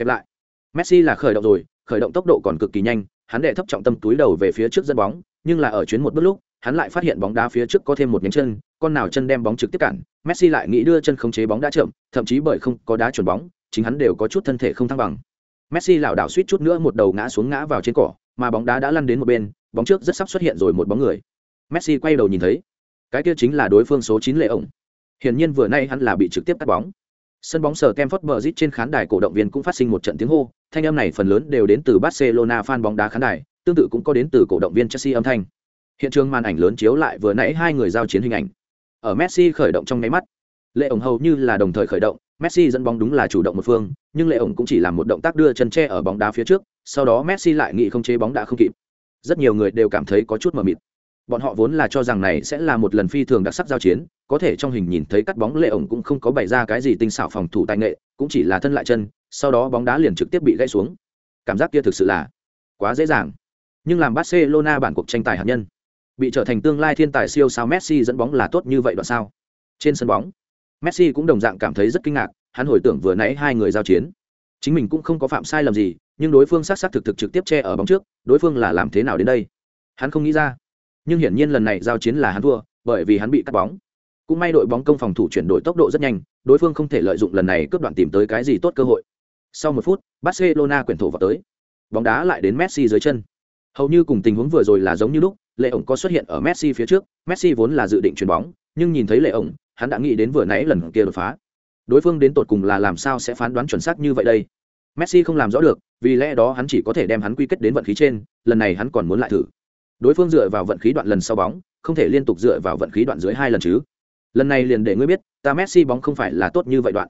kẹp lại. Messi là khởi động rồi, khởi động tốc độ còn cực kỳ nhanh, hắn đệ thấp trọng tâm túi đầu về phía trước dẫn bóng, nhưng là ở chuyến một bước lúc, hắn lại phát hiện bóng đá phía trước có thêm một nhánh chân, con nào chân đem bóng trực tiếp cản, messi lại nghĩ đưa chân khống chế bóng đã chậm, thậm chí bởi không có đá chuẩn bóng, chính hắn đều có chút thân thể không thăng bằng. Messi lảo đảo suýt chút nữa một đầu ngã xuống ngã vào trên cỏ, mà bóng đá đã lăn đến một bên, bóng trước rất sắp xuất hiện rồi một bóng người. Messi quay đầu nhìn thấy, cái kia chính là đối phương số chín lệ ổng. Hiển nhiên vừa nay hắn là bị trực tiếp cắt bóng. Sân bóng sở Kemford Bridge trên khán đài cổ động viên cũng phát sinh một trận tiếng hô, thanh âm này phần lớn đều đến từ Barcelona fan bóng đá khán đài, tương tự cũng có đến từ cổ động viên Chelsea âm thanh. Hiện trường màn ảnh lớn chiếu lại vừa nãy hai người giao chiến hình ảnh. Ở Messi khởi động trong nháy mắt, Lệ ổng hầu như là đồng thời khởi động, Messi dẫn bóng đúng là chủ động một phương, nhưng Lệ ổng cũng chỉ làm một động tác đưa chân che ở bóng đá phía trước, sau đó Messi lại nghĩ không chế bóng đã không kịp. Rất nhiều người đều cảm thấy có chút mờ mịt. Bọn họ vốn là cho rằng này sẽ là một lần phi thường đặc sắc giao chiến, có thể trong hình nhìn thấy cắt bóng Lệ ổng cũng không có bày ra cái gì tinh xảo phòng thủ tài nghệ, cũng chỉ là thân lại chân, sau đó bóng đá liền trực tiếp bị gãy xuống. Cảm giác kia thực sự là quá dễ dàng. Nhưng làm Barcelona bản cuộc tranh tài hạt nhân, bị trở thành tương lai thiên tài siêu sao Messi dẫn bóng là tốt như vậy đoạn sao? Trên sân bóng, Messi cũng đồng dạng cảm thấy rất kinh ngạc, hắn hồi tưởng vừa nãy hai người giao chiến. Chính mình cũng không có phạm sai lầm gì, nhưng đối phương sát sát thực thực trực tiếp che ở bóng trước, đối phương là làm thế nào đến đây? Hắn không nghĩ ra. Nhưng hiển nhiên lần này giao chiến là hắn thua, bởi vì hắn bị cắt bóng. Cũng may đội bóng công phòng thủ chuyển đổi tốc độ rất nhanh, đối phương không thể lợi dụng lần này cướp đoạn tìm tới cái gì tốt cơ hội. Sau một phút, Barcelona quyển thủ vào tới. Bóng đá lại đến Messi dưới chân. Hầu như cùng tình huống vừa rồi là giống như lúc, Lệ ổng có xuất hiện ở Messi phía trước, Messi vốn là dự định chuyền bóng, nhưng nhìn thấy Lệ ổng, hắn đã nghĩ đến vừa nãy lần kia đột phá đối phương đến tột cùng là làm sao sẽ phán đoán chuẩn xác như vậy đây messi không làm rõ được vì lẽ đó hắn chỉ có thể đem hắn quy kết đến vận khí trên lần này hắn còn muốn lại thử đối phương dựa vào vận khí đoạn lần sau bóng, không thể liên tục dựa vào vận khí đoạn dưới hai lần chứ. Lần này liền để ngươi biết, ta messi bóng không phải là tốt như vậy đoạn.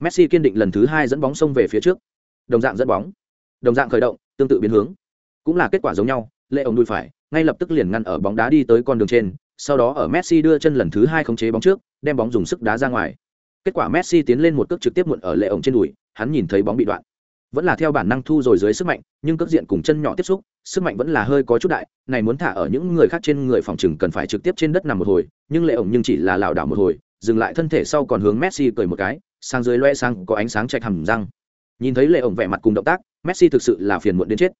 Messi kiên định lần thứ hai dẫn bóng xông về phía trước. Đồng dạng dẫn bóng. Đồng dạng khởi động, tương tự biến hướng. Cũng là kết quả giống nhau, lệ ổng đuôi phải, ngay lập tức liền ngăn ở bóng đá đi tới con đường trên, sau đó ở messi đưa chân lần thứ hai khống chế bóng trước, đem bóng dùng sức đá ra ngoài. Kết quả messi tiến lên một cước trực tiếp muộn ở lệ ổng trên đùi, hắn nhìn thấy bóng bị đoạn. Vẫn là theo bản năng thu rồi dưới sức mạnh, nhưng cước diện cùng chân nhỏ tiếp xúc sức mạnh vẫn là hơi có chút đại, này muốn thả ở những người khác trên người phòng chừng cần phải trực tiếp trên đất nằm một hồi, nhưng lệ ổng nhưng chỉ là lảo đảo một hồi, dừng lại thân thể sau còn hướng messi cười một cái, sang dưới loe sang, có ánh sáng chạch hầm răng. Nhìn thấy lệ ổng vẻ mặt cùng động tác, messi thực sự là phiền muộn đến chết.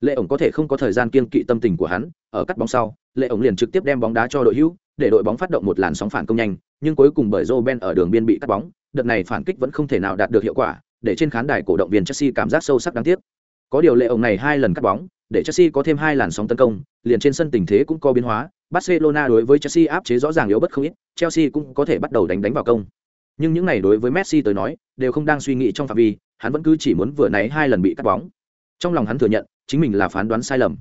Lệ ổng có thể không có thời gian kiên kỵ tâm tình của hắn, ở cắt bóng sau, lệ ổng liền trực tiếp đem bóng đá cho đội hữu, để đội bóng phát động một làn sóng phản công nhanh, nhưng cuối cùng bởi joe ben ở đường biên bị cắt bóng, đợt này phản kích vẫn không thể nào đạt được hiệu quả, để trên khán đài cổ động viên chelsea cảm giác sâu sắc đáng tiếc. Có điều lệ ổng này hai lần cắt bóng để chelsea có thêm hai làn sóng tấn công, liền trên sân tình thế cũng có biến hóa. Barcelona đối với chelsea áp chế rõ ràng yếu bất không ít, chelsea cũng có thể bắt đầu đánh đánh vào công. Nhưng những này đối với messi tới nói, đều không đang suy nghĩ trong phạm vi, hắn vẫn cứ chỉ muốn vừa nãy hai lần bị cắt bóng. Trong lòng hắn thừa nhận, chính mình là phán đoán sai lầm.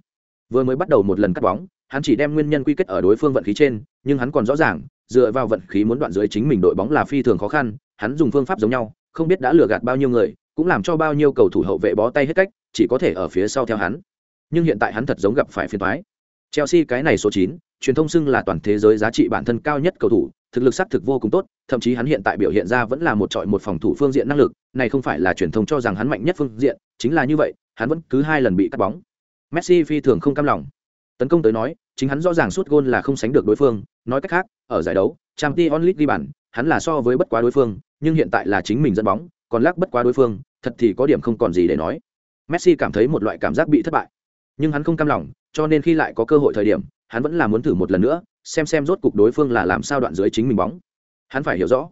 Vừa mới bắt đầu một lần cắt bóng, hắn chỉ đem nguyên nhân quy kết ở đối phương vận khí trên, nhưng hắn còn rõ ràng, dựa vào vận khí muốn đoạn dưới chính mình đội bóng là phi thường khó khăn, hắn dùng phương pháp giống nhau, không biết đã lừa gạt bao nhiêu người, cũng làm cho bao nhiêu cầu thủ hậu vệ bó tay hết cách, chỉ có thể ở phía sau theo hắn nhưng hiện tại hắn thật giống gặp phải phiền toái. Chelsea cái này số 9, truyền thông xưng là toàn thế giới giá trị bản thân cao nhất cầu thủ thực lực xác thực vô cùng tốt thậm chí hắn hiện tại biểu hiện ra vẫn là một trọi một phòng thủ phương diện năng lực này không phải là truyền thông cho rằng hắn mạnh nhất phương diện chính là như vậy hắn vẫn cứ hai lần bị cắt bóng. Messi phi thường không cam lòng. Tấn công tới nói chính hắn rõ ràng suốt gôn là không sánh được đối phương nói cách khác ở giải đấu trang t onlit ghi bàn hắn là so với bất quá đối phương nhưng hiện tại là chính mình dẫn bóng còn lắc bất quá đối phương thật thì có điểm không còn gì để nói. Messi cảm thấy một loại cảm giác bị thất bại nhưng hắn không cam lòng, cho nên khi lại có cơ hội thời điểm, hắn vẫn là muốn thử một lần nữa, xem xem rốt cục đối phương là làm sao đoạn dưới chính mình bóng. Hắn phải hiểu rõ.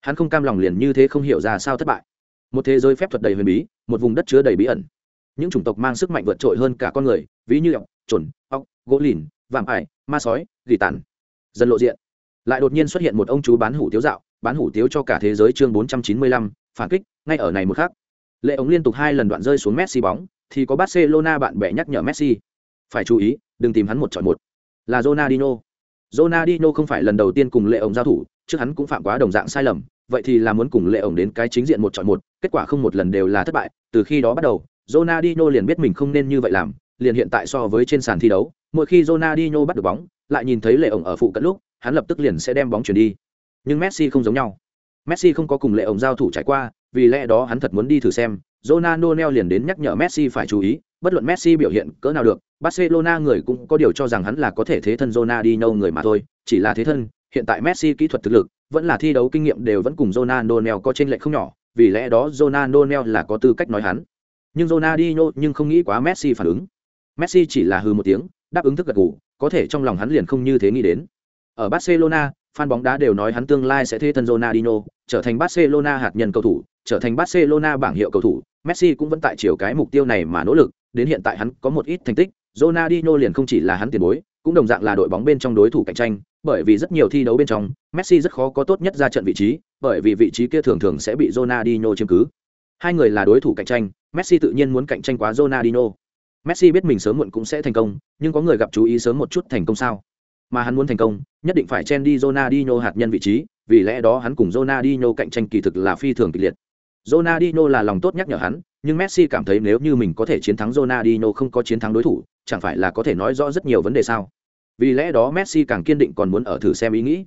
Hắn không cam lòng liền như thế không hiểu ra sao thất bại. Một thế giới phép thuật đầy huyền bí, một vùng đất chứa đầy bí ẩn. Những chủng tộc mang sức mạnh vượt trội hơn cả con người, ví như ọc chuẩn ọc gỗ lìn, vạm ải, ma sói, gỉ tàn. Dần lộ diện. Lại đột nhiên xuất hiện một ông chú bán hủ tiếu dạo, bán hủ tiếu cho cả thế giới chương bốn trăm chín mươi lăm, phản kích, ngay ở này một khác lệ ống liên tục hai lần đoạn rơi xuống messi bóng, thì có barcelona bạn bè nhắc nhở messi. Phải chú ý, đừng tìm hắn một chọi một. Là Ronaldinho. Ronaldinho không phải lần đầu tiên cùng lệ ống giao thủ, trước hắn cũng phạm quá đồng dạng sai lầm, vậy thì là muốn cùng lệ ống đến cái chính diện một chọi một, kết quả không một lần đều là thất bại. Từ khi đó bắt đầu, Ronaldinho liền biết mình không nên như vậy làm, liền hiện tại so với trên sàn thi đấu, mỗi khi Ronaldinho bắt được bóng, lại nhìn thấy lệ ổng ở phụ cận lúc, hắn lập tức liền sẽ đem bóng chuyển đi. Nhưng Messi không giống nhau. Messi không có cùng lệ ổng giao thủ trải qua vì lẽ đó hắn thật muốn đi thử xem, Ronaldo liền đến nhắc nhở Messi phải chú ý, bất luận Messi biểu hiện cỡ nào được, Barcelona người cũng có điều cho rằng hắn là có thể thế thân Ronaldinho người mà thôi, chỉ là thế thân, hiện tại Messi kỹ thuật thực lực, vẫn là thi đấu kinh nghiệm đều vẫn cùng Ronaldo có trên lệch không nhỏ, vì lẽ đó Ronaldo là có tư cách nói hắn. Nhưng Ronaldinho nhưng không nghĩ quá Messi phản ứng. Messi chỉ là hừ một tiếng, đáp ứng thức gật gù, có thể trong lòng hắn liền không như thế nghĩ đến. Ở Barcelona fan bóng đá đều nói hắn tương lai sẽ thế thân Ronaldinho trở thành Barcelona hạt nhân cầu thủ trở thành Barcelona bảng hiệu cầu thủ Messi cũng vẫn tại chiều cái mục tiêu này mà nỗ lực đến hiện tại hắn có một ít thành tích Ronaldinho liền không chỉ là hắn tiền bối cũng đồng dạng là đội bóng bên trong đối thủ cạnh tranh bởi vì rất nhiều thi đấu bên trong, Messi rất khó có tốt nhất ra trận vị trí, bởi vì vị trí kia thường thường sẽ bị Ronaldinho chiếm cứ. Hai người là đối thủ cạnh tranh, Messi tự nhiên muốn cạnh tranh quá Ronaldinho. Messi biết mình sớm muộn cũng sẽ thành công, nhưng có người gặp chú ý sớm một chút thành công sao? Mà hắn muốn thành công, nhất định phải chen đi Ronaldinho hạt nhân vị trí, vì lẽ đó hắn cùng Ronaldinho cạnh tranh kỳ thực là phi thường kịch liệt. Ronaldinho là lòng tốt nhắc nhở hắn, nhưng Messi cảm thấy nếu như mình có thể chiến thắng Ronaldinho không có chiến thắng đối thủ, chẳng phải là có thể nói rõ rất nhiều vấn đề sao? Vì lẽ đó Messi càng kiên định còn muốn ở thử xem ý nghĩ.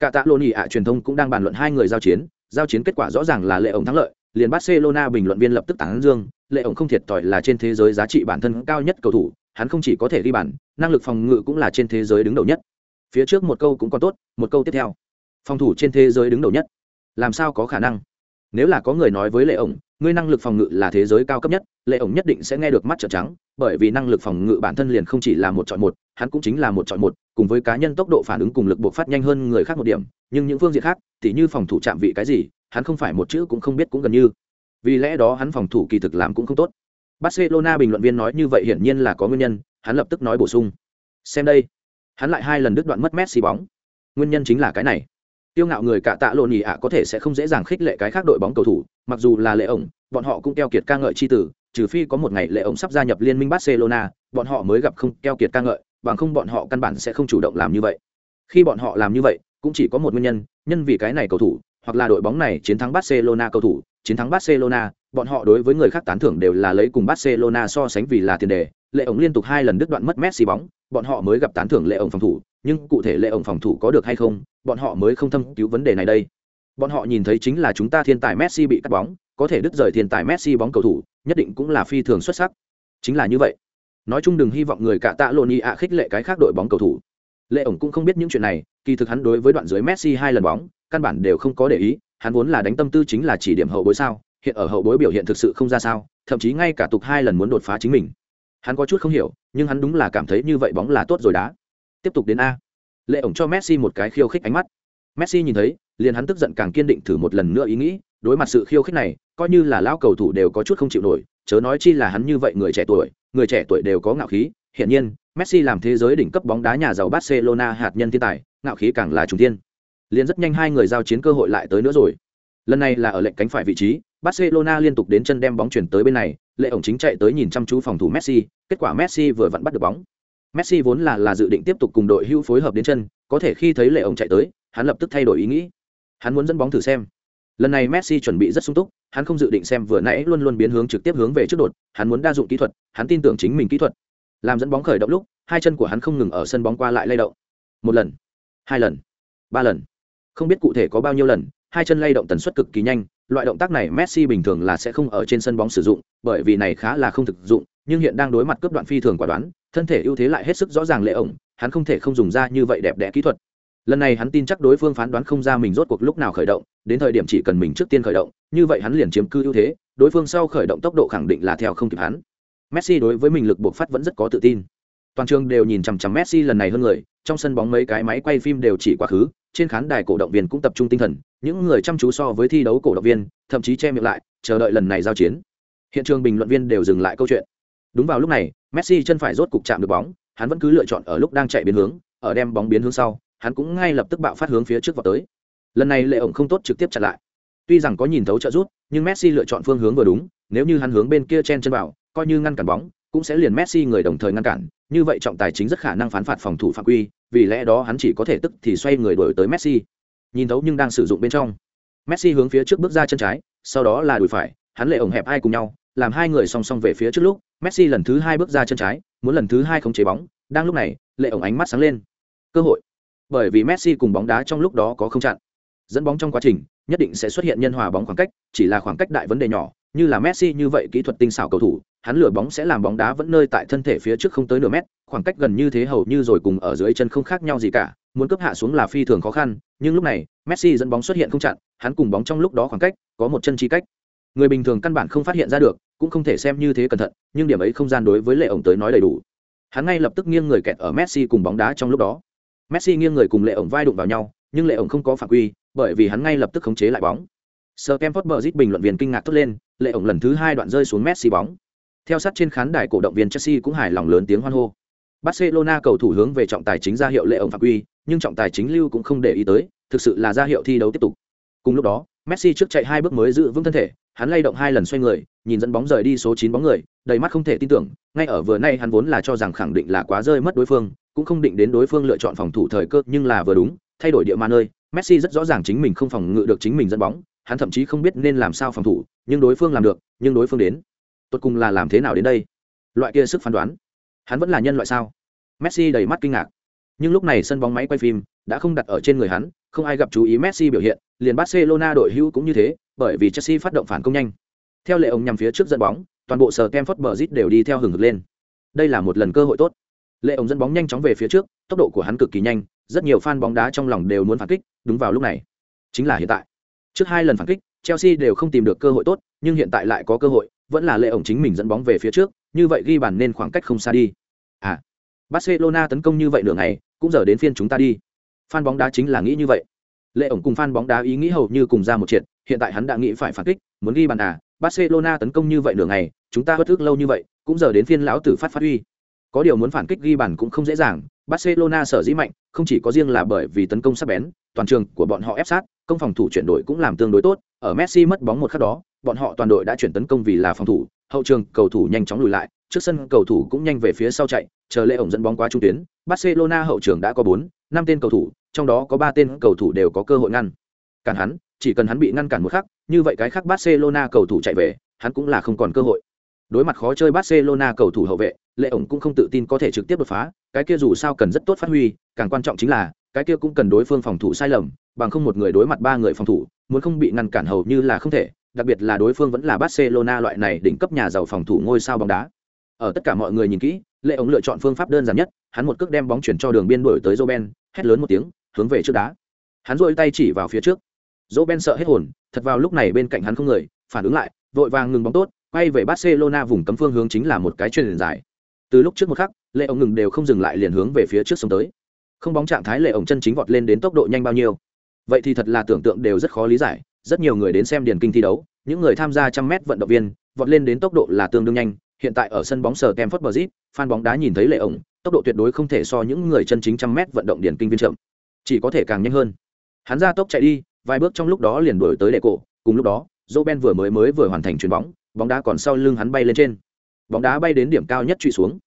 Cả tạ Loni ạ truyền thông cũng đang bàn luận hai người giao chiến, giao chiến kết quả rõ ràng là lệ ổng thắng lợi, liền Barcelona bình luận viên lập tức tán dương, lệ ổng không thiệt tỏi là trên thế giới giá trị bản thân cao nhất cầu thủ, hắn không chỉ có thể ghi bàn, năng lực phòng ngự cũng là trên thế giới đứng đầu nhất. Phía trước một câu cũng còn tốt, một câu tiếp theo. Phòng thủ trên thế giới đứng đầu nhất. Làm sao có khả năng? Nếu là có người nói với lệ ổng, ngươi năng lực phòng ngự là thế giới cao cấp nhất, lệ ổng nhất định sẽ nghe được mắt trợn trắng, bởi vì năng lực phòng ngự bản thân liền không chỉ là một chọn một, hắn cũng chính là một chọn một, cùng với cá nhân tốc độ phản ứng cùng lực bộc phát nhanh hơn người khác một điểm, nhưng những phương diện khác, tỉ như phòng thủ chạm vị cái gì, hắn không phải một chữ cũng không biết cũng gần như. Vì lẽ đó hắn phòng thủ kỳ thực làm cũng không tốt. Barcelona bình luận viên nói như vậy hiển nhiên là có nguyên nhân, hắn lập tức nói bổ sung. Xem đây, hắn lại hai lần đứt đoạn mất Messi bóng. Nguyên nhân chính là cái này. Tiêu ngạo người cả tạ lộn nhỉ ạ có thể sẽ không dễ dàng khích lệ cái khác đội bóng cầu thủ, mặc dù là lệ ổng, bọn họ cũng keo kiệt ca ngợi chi tử, trừ phi có một ngày lệ ổng sắp gia nhập liên minh Barcelona, bọn họ mới gặp không keo kiệt ca ngợi, bằng không bọn họ căn bản sẽ không chủ động làm như vậy. Khi bọn họ làm như vậy, cũng chỉ có một nguyên nhân, nhân vì cái này cầu thủ, hoặc là đội bóng này chiến thắng Barcelona cầu thủ, chiến thắng Barcelona, bọn họ đối với người khác tán thưởng đều là lấy cùng Barcelona so sánh vì là tiền đề. Lệ ổng liên tục hai lần đứt đoạn mất Messi bóng, bọn họ mới gặp tán thưởng lệ ổng phòng thủ, nhưng cụ thể lệ ổng phòng thủ có được hay không, bọn họ mới không thâm cứu vấn đề này đây. Bọn họ nhìn thấy chính là chúng ta thiên tài Messi bị cắt bóng, có thể đứt rời thiên tài Messi bóng cầu thủ, nhất định cũng là phi thường xuất sắc. Chính là như vậy. Nói chung đừng hy vọng người cả tạ Loni ạ khích lệ cái khác đội bóng cầu thủ. Lệ ổng cũng không biết những chuyện này, kỳ thực hắn đối với đoạn dưới Messi hai lần bóng, căn bản đều không có để ý, hắn vốn là đánh tâm tư chính là chỉ điểm hậu bối sao, hiện ở hậu bối biểu hiện thực sự không ra sao, thậm chí ngay cả tục hai lần muốn đột phá chính mình. Hắn có chút không hiểu, nhưng hắn đúng là cảm thấy như vậy bóng là tốt rồi đá. Tiếp tục đến a. Lệ ổng cho Messi một cái khiêu khích ánh mắt. Messi nhìn thấy, liền hắn tức giận càng kiên định thử một lần nữa ý nghĩ, đối mặt sự khiêu khích này, coi như là lão cầu thủ đều có chút không chịu nổi, chớ nói chi là hắn như vậy người trẻ tuổi, người trẻ tuổi đều có ngạo khí, hiển nhiên, Messi làm thế giới đỉnh cấp bóng đá nhà giàu Barcelona hạt nhân thiên tài, ngạo khí càng là trùng tiên. liền rất nhanh hai người giao chiến cơ hội lại tới nữa rồi. Lần này là ở lệnh cánh phải vị trí, Barcelona liên tục đến chân đem bóng chuyển tới bên này, Lệ ổng chính chạy tới nhìn chăm chú phòng thủ Messi, kết quả Messi vừa vặn bắt được bóng. Messi vốn là là dự định tiếp tục cùng đội hưu phối hợp đến chân, có thể khi thấy Lệ ổng chạy tới, hắn lập tức thay đổi ý nghĩ. Hắn muốn dẫn bóng thử xem. Lần này Messi chuẩn bị rất sung túc, hắn không dự định xem vừa nãy luôn luôn biến hướng trực tiếp hướng về trước đột, hắn muốn đa dụng kỹ thuật, hắn tin tưởng chính mình kỹ thuật. Làm dẫn bóng khởi động lúc, hai chân của hắn không ngừng ở sân bóng qua lại lay động. Một lần, hai lần, ba lần. Không biết cụ thể có bao nhiêu lần, hai chân lay động tần suất cực kỳ nhanh, loại động tác này Messi bình thường là sẽ không ở trên sân bóng sử dụng, bởi vì này khá là không thực dụng, nhưng hiện đang đối mặt cướp đoạn phi thường quả đoán, thân thể ưu thế lại hết sức rõ ràng lệ ổng, hắn không thể không dùng ra như vậy đẹp đẽ kỹ thuật. Lần này hắn tin chắc đối phương phán đoán không ra mình rốt cuộc lúc nào khởi động, đến thời điểm chỉ cần mình trước tiên khởi động, như vậy hắn liền chiếm cư ưu thế, đối phương sau khởi động tốc độ khẳng định là theo không kịp hắn. Messi đối với mình lực buộc phát vẫn rất có tự tin. Toàn trường đều nhìn chằm chằm Messi lần này hơn người, trong sân bóng mấy cái máy quay phim đều chỉ quá khứ, trên khán đài cổ động viên cũng tập trung tinh thần, những người chăm chú so với thi đấu cổ động viên, thậm chí che miệng lại, chờ đợi lần này giao chiến. Hiện trường bình luận viên đều dừng lại câu chuyện. Đúng vào lúc này, Messi chân phải rốt cục chạm được bóng, hắn vẫn cứ lựa chọn ở lúc đang chạy biến hướng, ở đem bóng biến hướng sau, hắn cũng ngay lập tức bạo phát hướng phía trước vào tới. Lần này lệ ổng không tốt trực tiếp chặn lại. Tuy rằng có nhìn thấu trợ rút, nhưng Messi lựa chọn phương hướng vừa đúng, nếu như hắn hướng bên kia chen chân vào, coi như ngăn cản bóng, cũng sẽ liền Messi người đồng thời ngăn cản, như vậy trọng tài chính rất khả năng phán phạt phòng thủ phạm quy, vì lẽ đó hắn chỉ có thể tức thì xoay người đổi tới Messi. Nhìn thấu nhưng đang sử dụng bên trong. Messi hướng phía trước bước ra chân trái, sau đó là đùi phải, hắn lệ ổng hẹp hai cùng nhau, làm hai người song song về phía trước lúc, Messi lần thứ hai bước ra chân trái, muốn lần thứ hai không chế bóng, đang lúc này, lệ ổng ánh mắt sáng lên. Cơ hội. Bởi vì Messi cùng bóng đá trong lúc đó có không chặn. Dẫn bóng trong quá trình, nhất định sẽ xuất hiện nhân hòa bóng khoảng cách, chỉ là khoảng cách đại vấn đề nhỏ, như là Messi như vậy kỹ thuật tinh xảo cầu thủ, hắn lừa bóng sẽ làm bóng đá vẫn nơi tại thân thể phía trước không tới nửa mét, khoảng cách gần như thế hầu như rồi cùng ở dưới chân không khác nhau gì cả, muốn cướp hạ xuống là phi thường khó khăn, nhưng lúc này, Messi dẫn bóng xuất hiện không chặn, hắn cùng bóng trong lúc đó khoảng cách, có một chân chi cách. Người bình thường căn bản không phát hiện ra được, cũng không thể xem như thế cẩn thận, nhưng điểm ấy không gian đối với Lệ ổng tới nói đầy đủ. Hắn ngay lập tức nghiêng người kẹt ở Messi cùng bóng đá trong lúc đó. Messi nghiêng người cùng Lệ ổng vai đụng vào nhau, nhưng Lệ ổng không có phạm quy, bởi vì hắn ngay lập tức khống chế lại bóng. Sir bờ Burgess bình luận viên kinh ngạc thốt lên, Lệ ổng lần thứ hai đoạn rơi xuống Messi bóng. Theo sát trên khán đài cổ động viên Chelsea cũng hài lòng lớn tiếng hoan hô. Barcelona cầu thủ hướng về trọng tài chính ra hiệu Lệ ổng phạm quy, nhưng trọng tài chính lưu cũng không để ý tới thực sự là ra hiệu thi đấu tiếp tục cùng lúc đó messi trước chạy hai bước mới giữ vững thân thể hắn lay động hai lần xoay người nhìn dẫn bóng rời đi số chín bóng người đầy mắt không thể tin tưởng ngay ở vừa nay hắn vốn là cho rằng khẳng định là quá rơi mất đối phương cũng không định đến đối phương lựa chọn phòng thủ thời cơ nhưng là vừa đúng thay đổi địa ma nơi messi rất rõ ràng chính mình không phòng ngự được chính mình dẫn bóng hắn thậm chí không biết nên làm sao phòng thủ nhưng đối phương làm được nhưng đối phương đến tột cùng là làm thế nào đến đây? Loại kia sức phán đoán, hắn vẫn là nhân loại sao? Messi đầy mắt kinh ngạc. Nhưng lúc này sân bóng máy quay phim đã không đặt ở trên người hắn, không ai gặp chú ý messi biểu hiện, liền barcelona đội hữu cũng như thế, bởi vì chelsea phát động phản công nhanh. Theo lệ ông nhằm phía trước dẫn bóng, toàn bộ sở kem phất bờ rít đều đi theo hừng hực lên. Đây là một lần cơ hội tốt. Lệ ông dẫn bóng nhanh chóng về phía trước, tốc độ của hắn cực kỳ nhanh, rất nhiều fan bóng đá trong lòng đều muốn phản kích, đúng vào lúc này. Chính là hiện tại. Trước hai lần phản kích, chelsea đều không tìm được cơ hội tốt, nhưng hiện tại lại có cơ hội vẫn là lệ ổng chính mình dẫn bóng về phía trước, như vậy ghi bàn nên khoảng cách không xa đi. À barcelona tấn công như vậy nửa ngày, cũng giờ đến phiên chúng ta đi. Fan bóng đá chính là nghĩ như vậy. Lệ ổng cùng fan bóng đá ý nghĩ hầu như cùng ra một chuyện hiện tại hắn đã nghĩ phải phản kích, muốn ghi bàn à barcelona tấn công như vậy nửa ngày, chúng ta bất thức lâu như vậy, cũng giờ đến phiên lão tử phát phát huy. Có điều muốn phản kích ghi bàn cũng không dễ dàng, barcelona sở dĩ mạnh, không chỉ có riêng là bởi vì tấn công sắc bén, toàn trường của bọn họ ép sát, công phòng thủ chuyển đổi cũng làm tương đối tốt, ở messi mất bóng một khắc đó bọn họ toàn đội đã chuyển tấn công vì là phòng thủ, hậu trường cầu thủ nhanh chóng lùi lại, trước sân cầu thủ cũng nhanh về phía sau chạy, chờ lễ ổng dẫn bóng qua trung tuyến, barcelona hậu trường đã có bốn, năm tên cầu thủ, trong đó có ba tên cầu thủ đều có cơ hội ngăn. Cản hắn, chỉ cần hắn bị ngăn cản một khắc, như vậy cái khác barcelona cầu thủ chạy về, hắn cũng là không còn cơ hội. Đối mặt khó chơi barcelona cầu thủ hậu vệ lệ ổng cũng không tự tin có thể trực tiếp đột phá, cái kia dù sao cần rất tốt phát huy, càng quan trọng chính là, cái kia cũng cần đối phương phòng thủ sai lầm, bằng không một người đối mặt ba người phòng thủ, muốn không bị ngăn cản hầu như là không thể đặc biệt là đối phương vẫn là barcelona loại này đỉnh cấp nhà giàu phòng thủ ngôi sao bóng đá. Ở tất cả mọi người nhìn kỹ lệ ống lựa chọn phương pháp đơn giản nhất hắn một cước đem bóng chuyển cho đường biên đuổi tới Roben, hét lớn một tiếng hướng về trước đá. Hắn dội tay chỉ vào phía trước. Roben sợ hết hồn thật vào lúc này bên cạnh hắn không người phản ứng lại vội vàng ngừng bóng tốt quay về barcelona vùng cấm phương hướng chính là một cái chuyền dài. Từ lúc trước một khắc lệ ống ngừng đều không dừng lại liền hướng về phía trước xông tới. Không bóng trạng thái lệ ống chân chính vọt lên đến tốc độ nhanh bao nhiêu. Vậy thì thật là tưởng tượng đều rất khó lý giải rất nhiều người đến xem điền kinh thi đấu, những người tham gia trăm mét vận động viên, vọt lên đến tốc độ là tương đương nhanh. Hiện tại ở sân bóng sờ tem phất bờ zip fan bóng đá nhìn thấy lệ ổng, tốc độ tuyệt đối không thể so những người chân chính trăm mét vận động điền kinh viên chậm. Chỉ có thể càng nhanh hơn. Hắn ra tốc chạy đi, vài bước trong lúc đó liền đuổi tới lệ cổ. Cùng lúc đó dô ben vừa mới mới vừa hoàn thành chuyền bóng bóng đá còn sau lưng hắn bay lên trên. Bóng đá bay đến điểm cao nhất trụy xuống.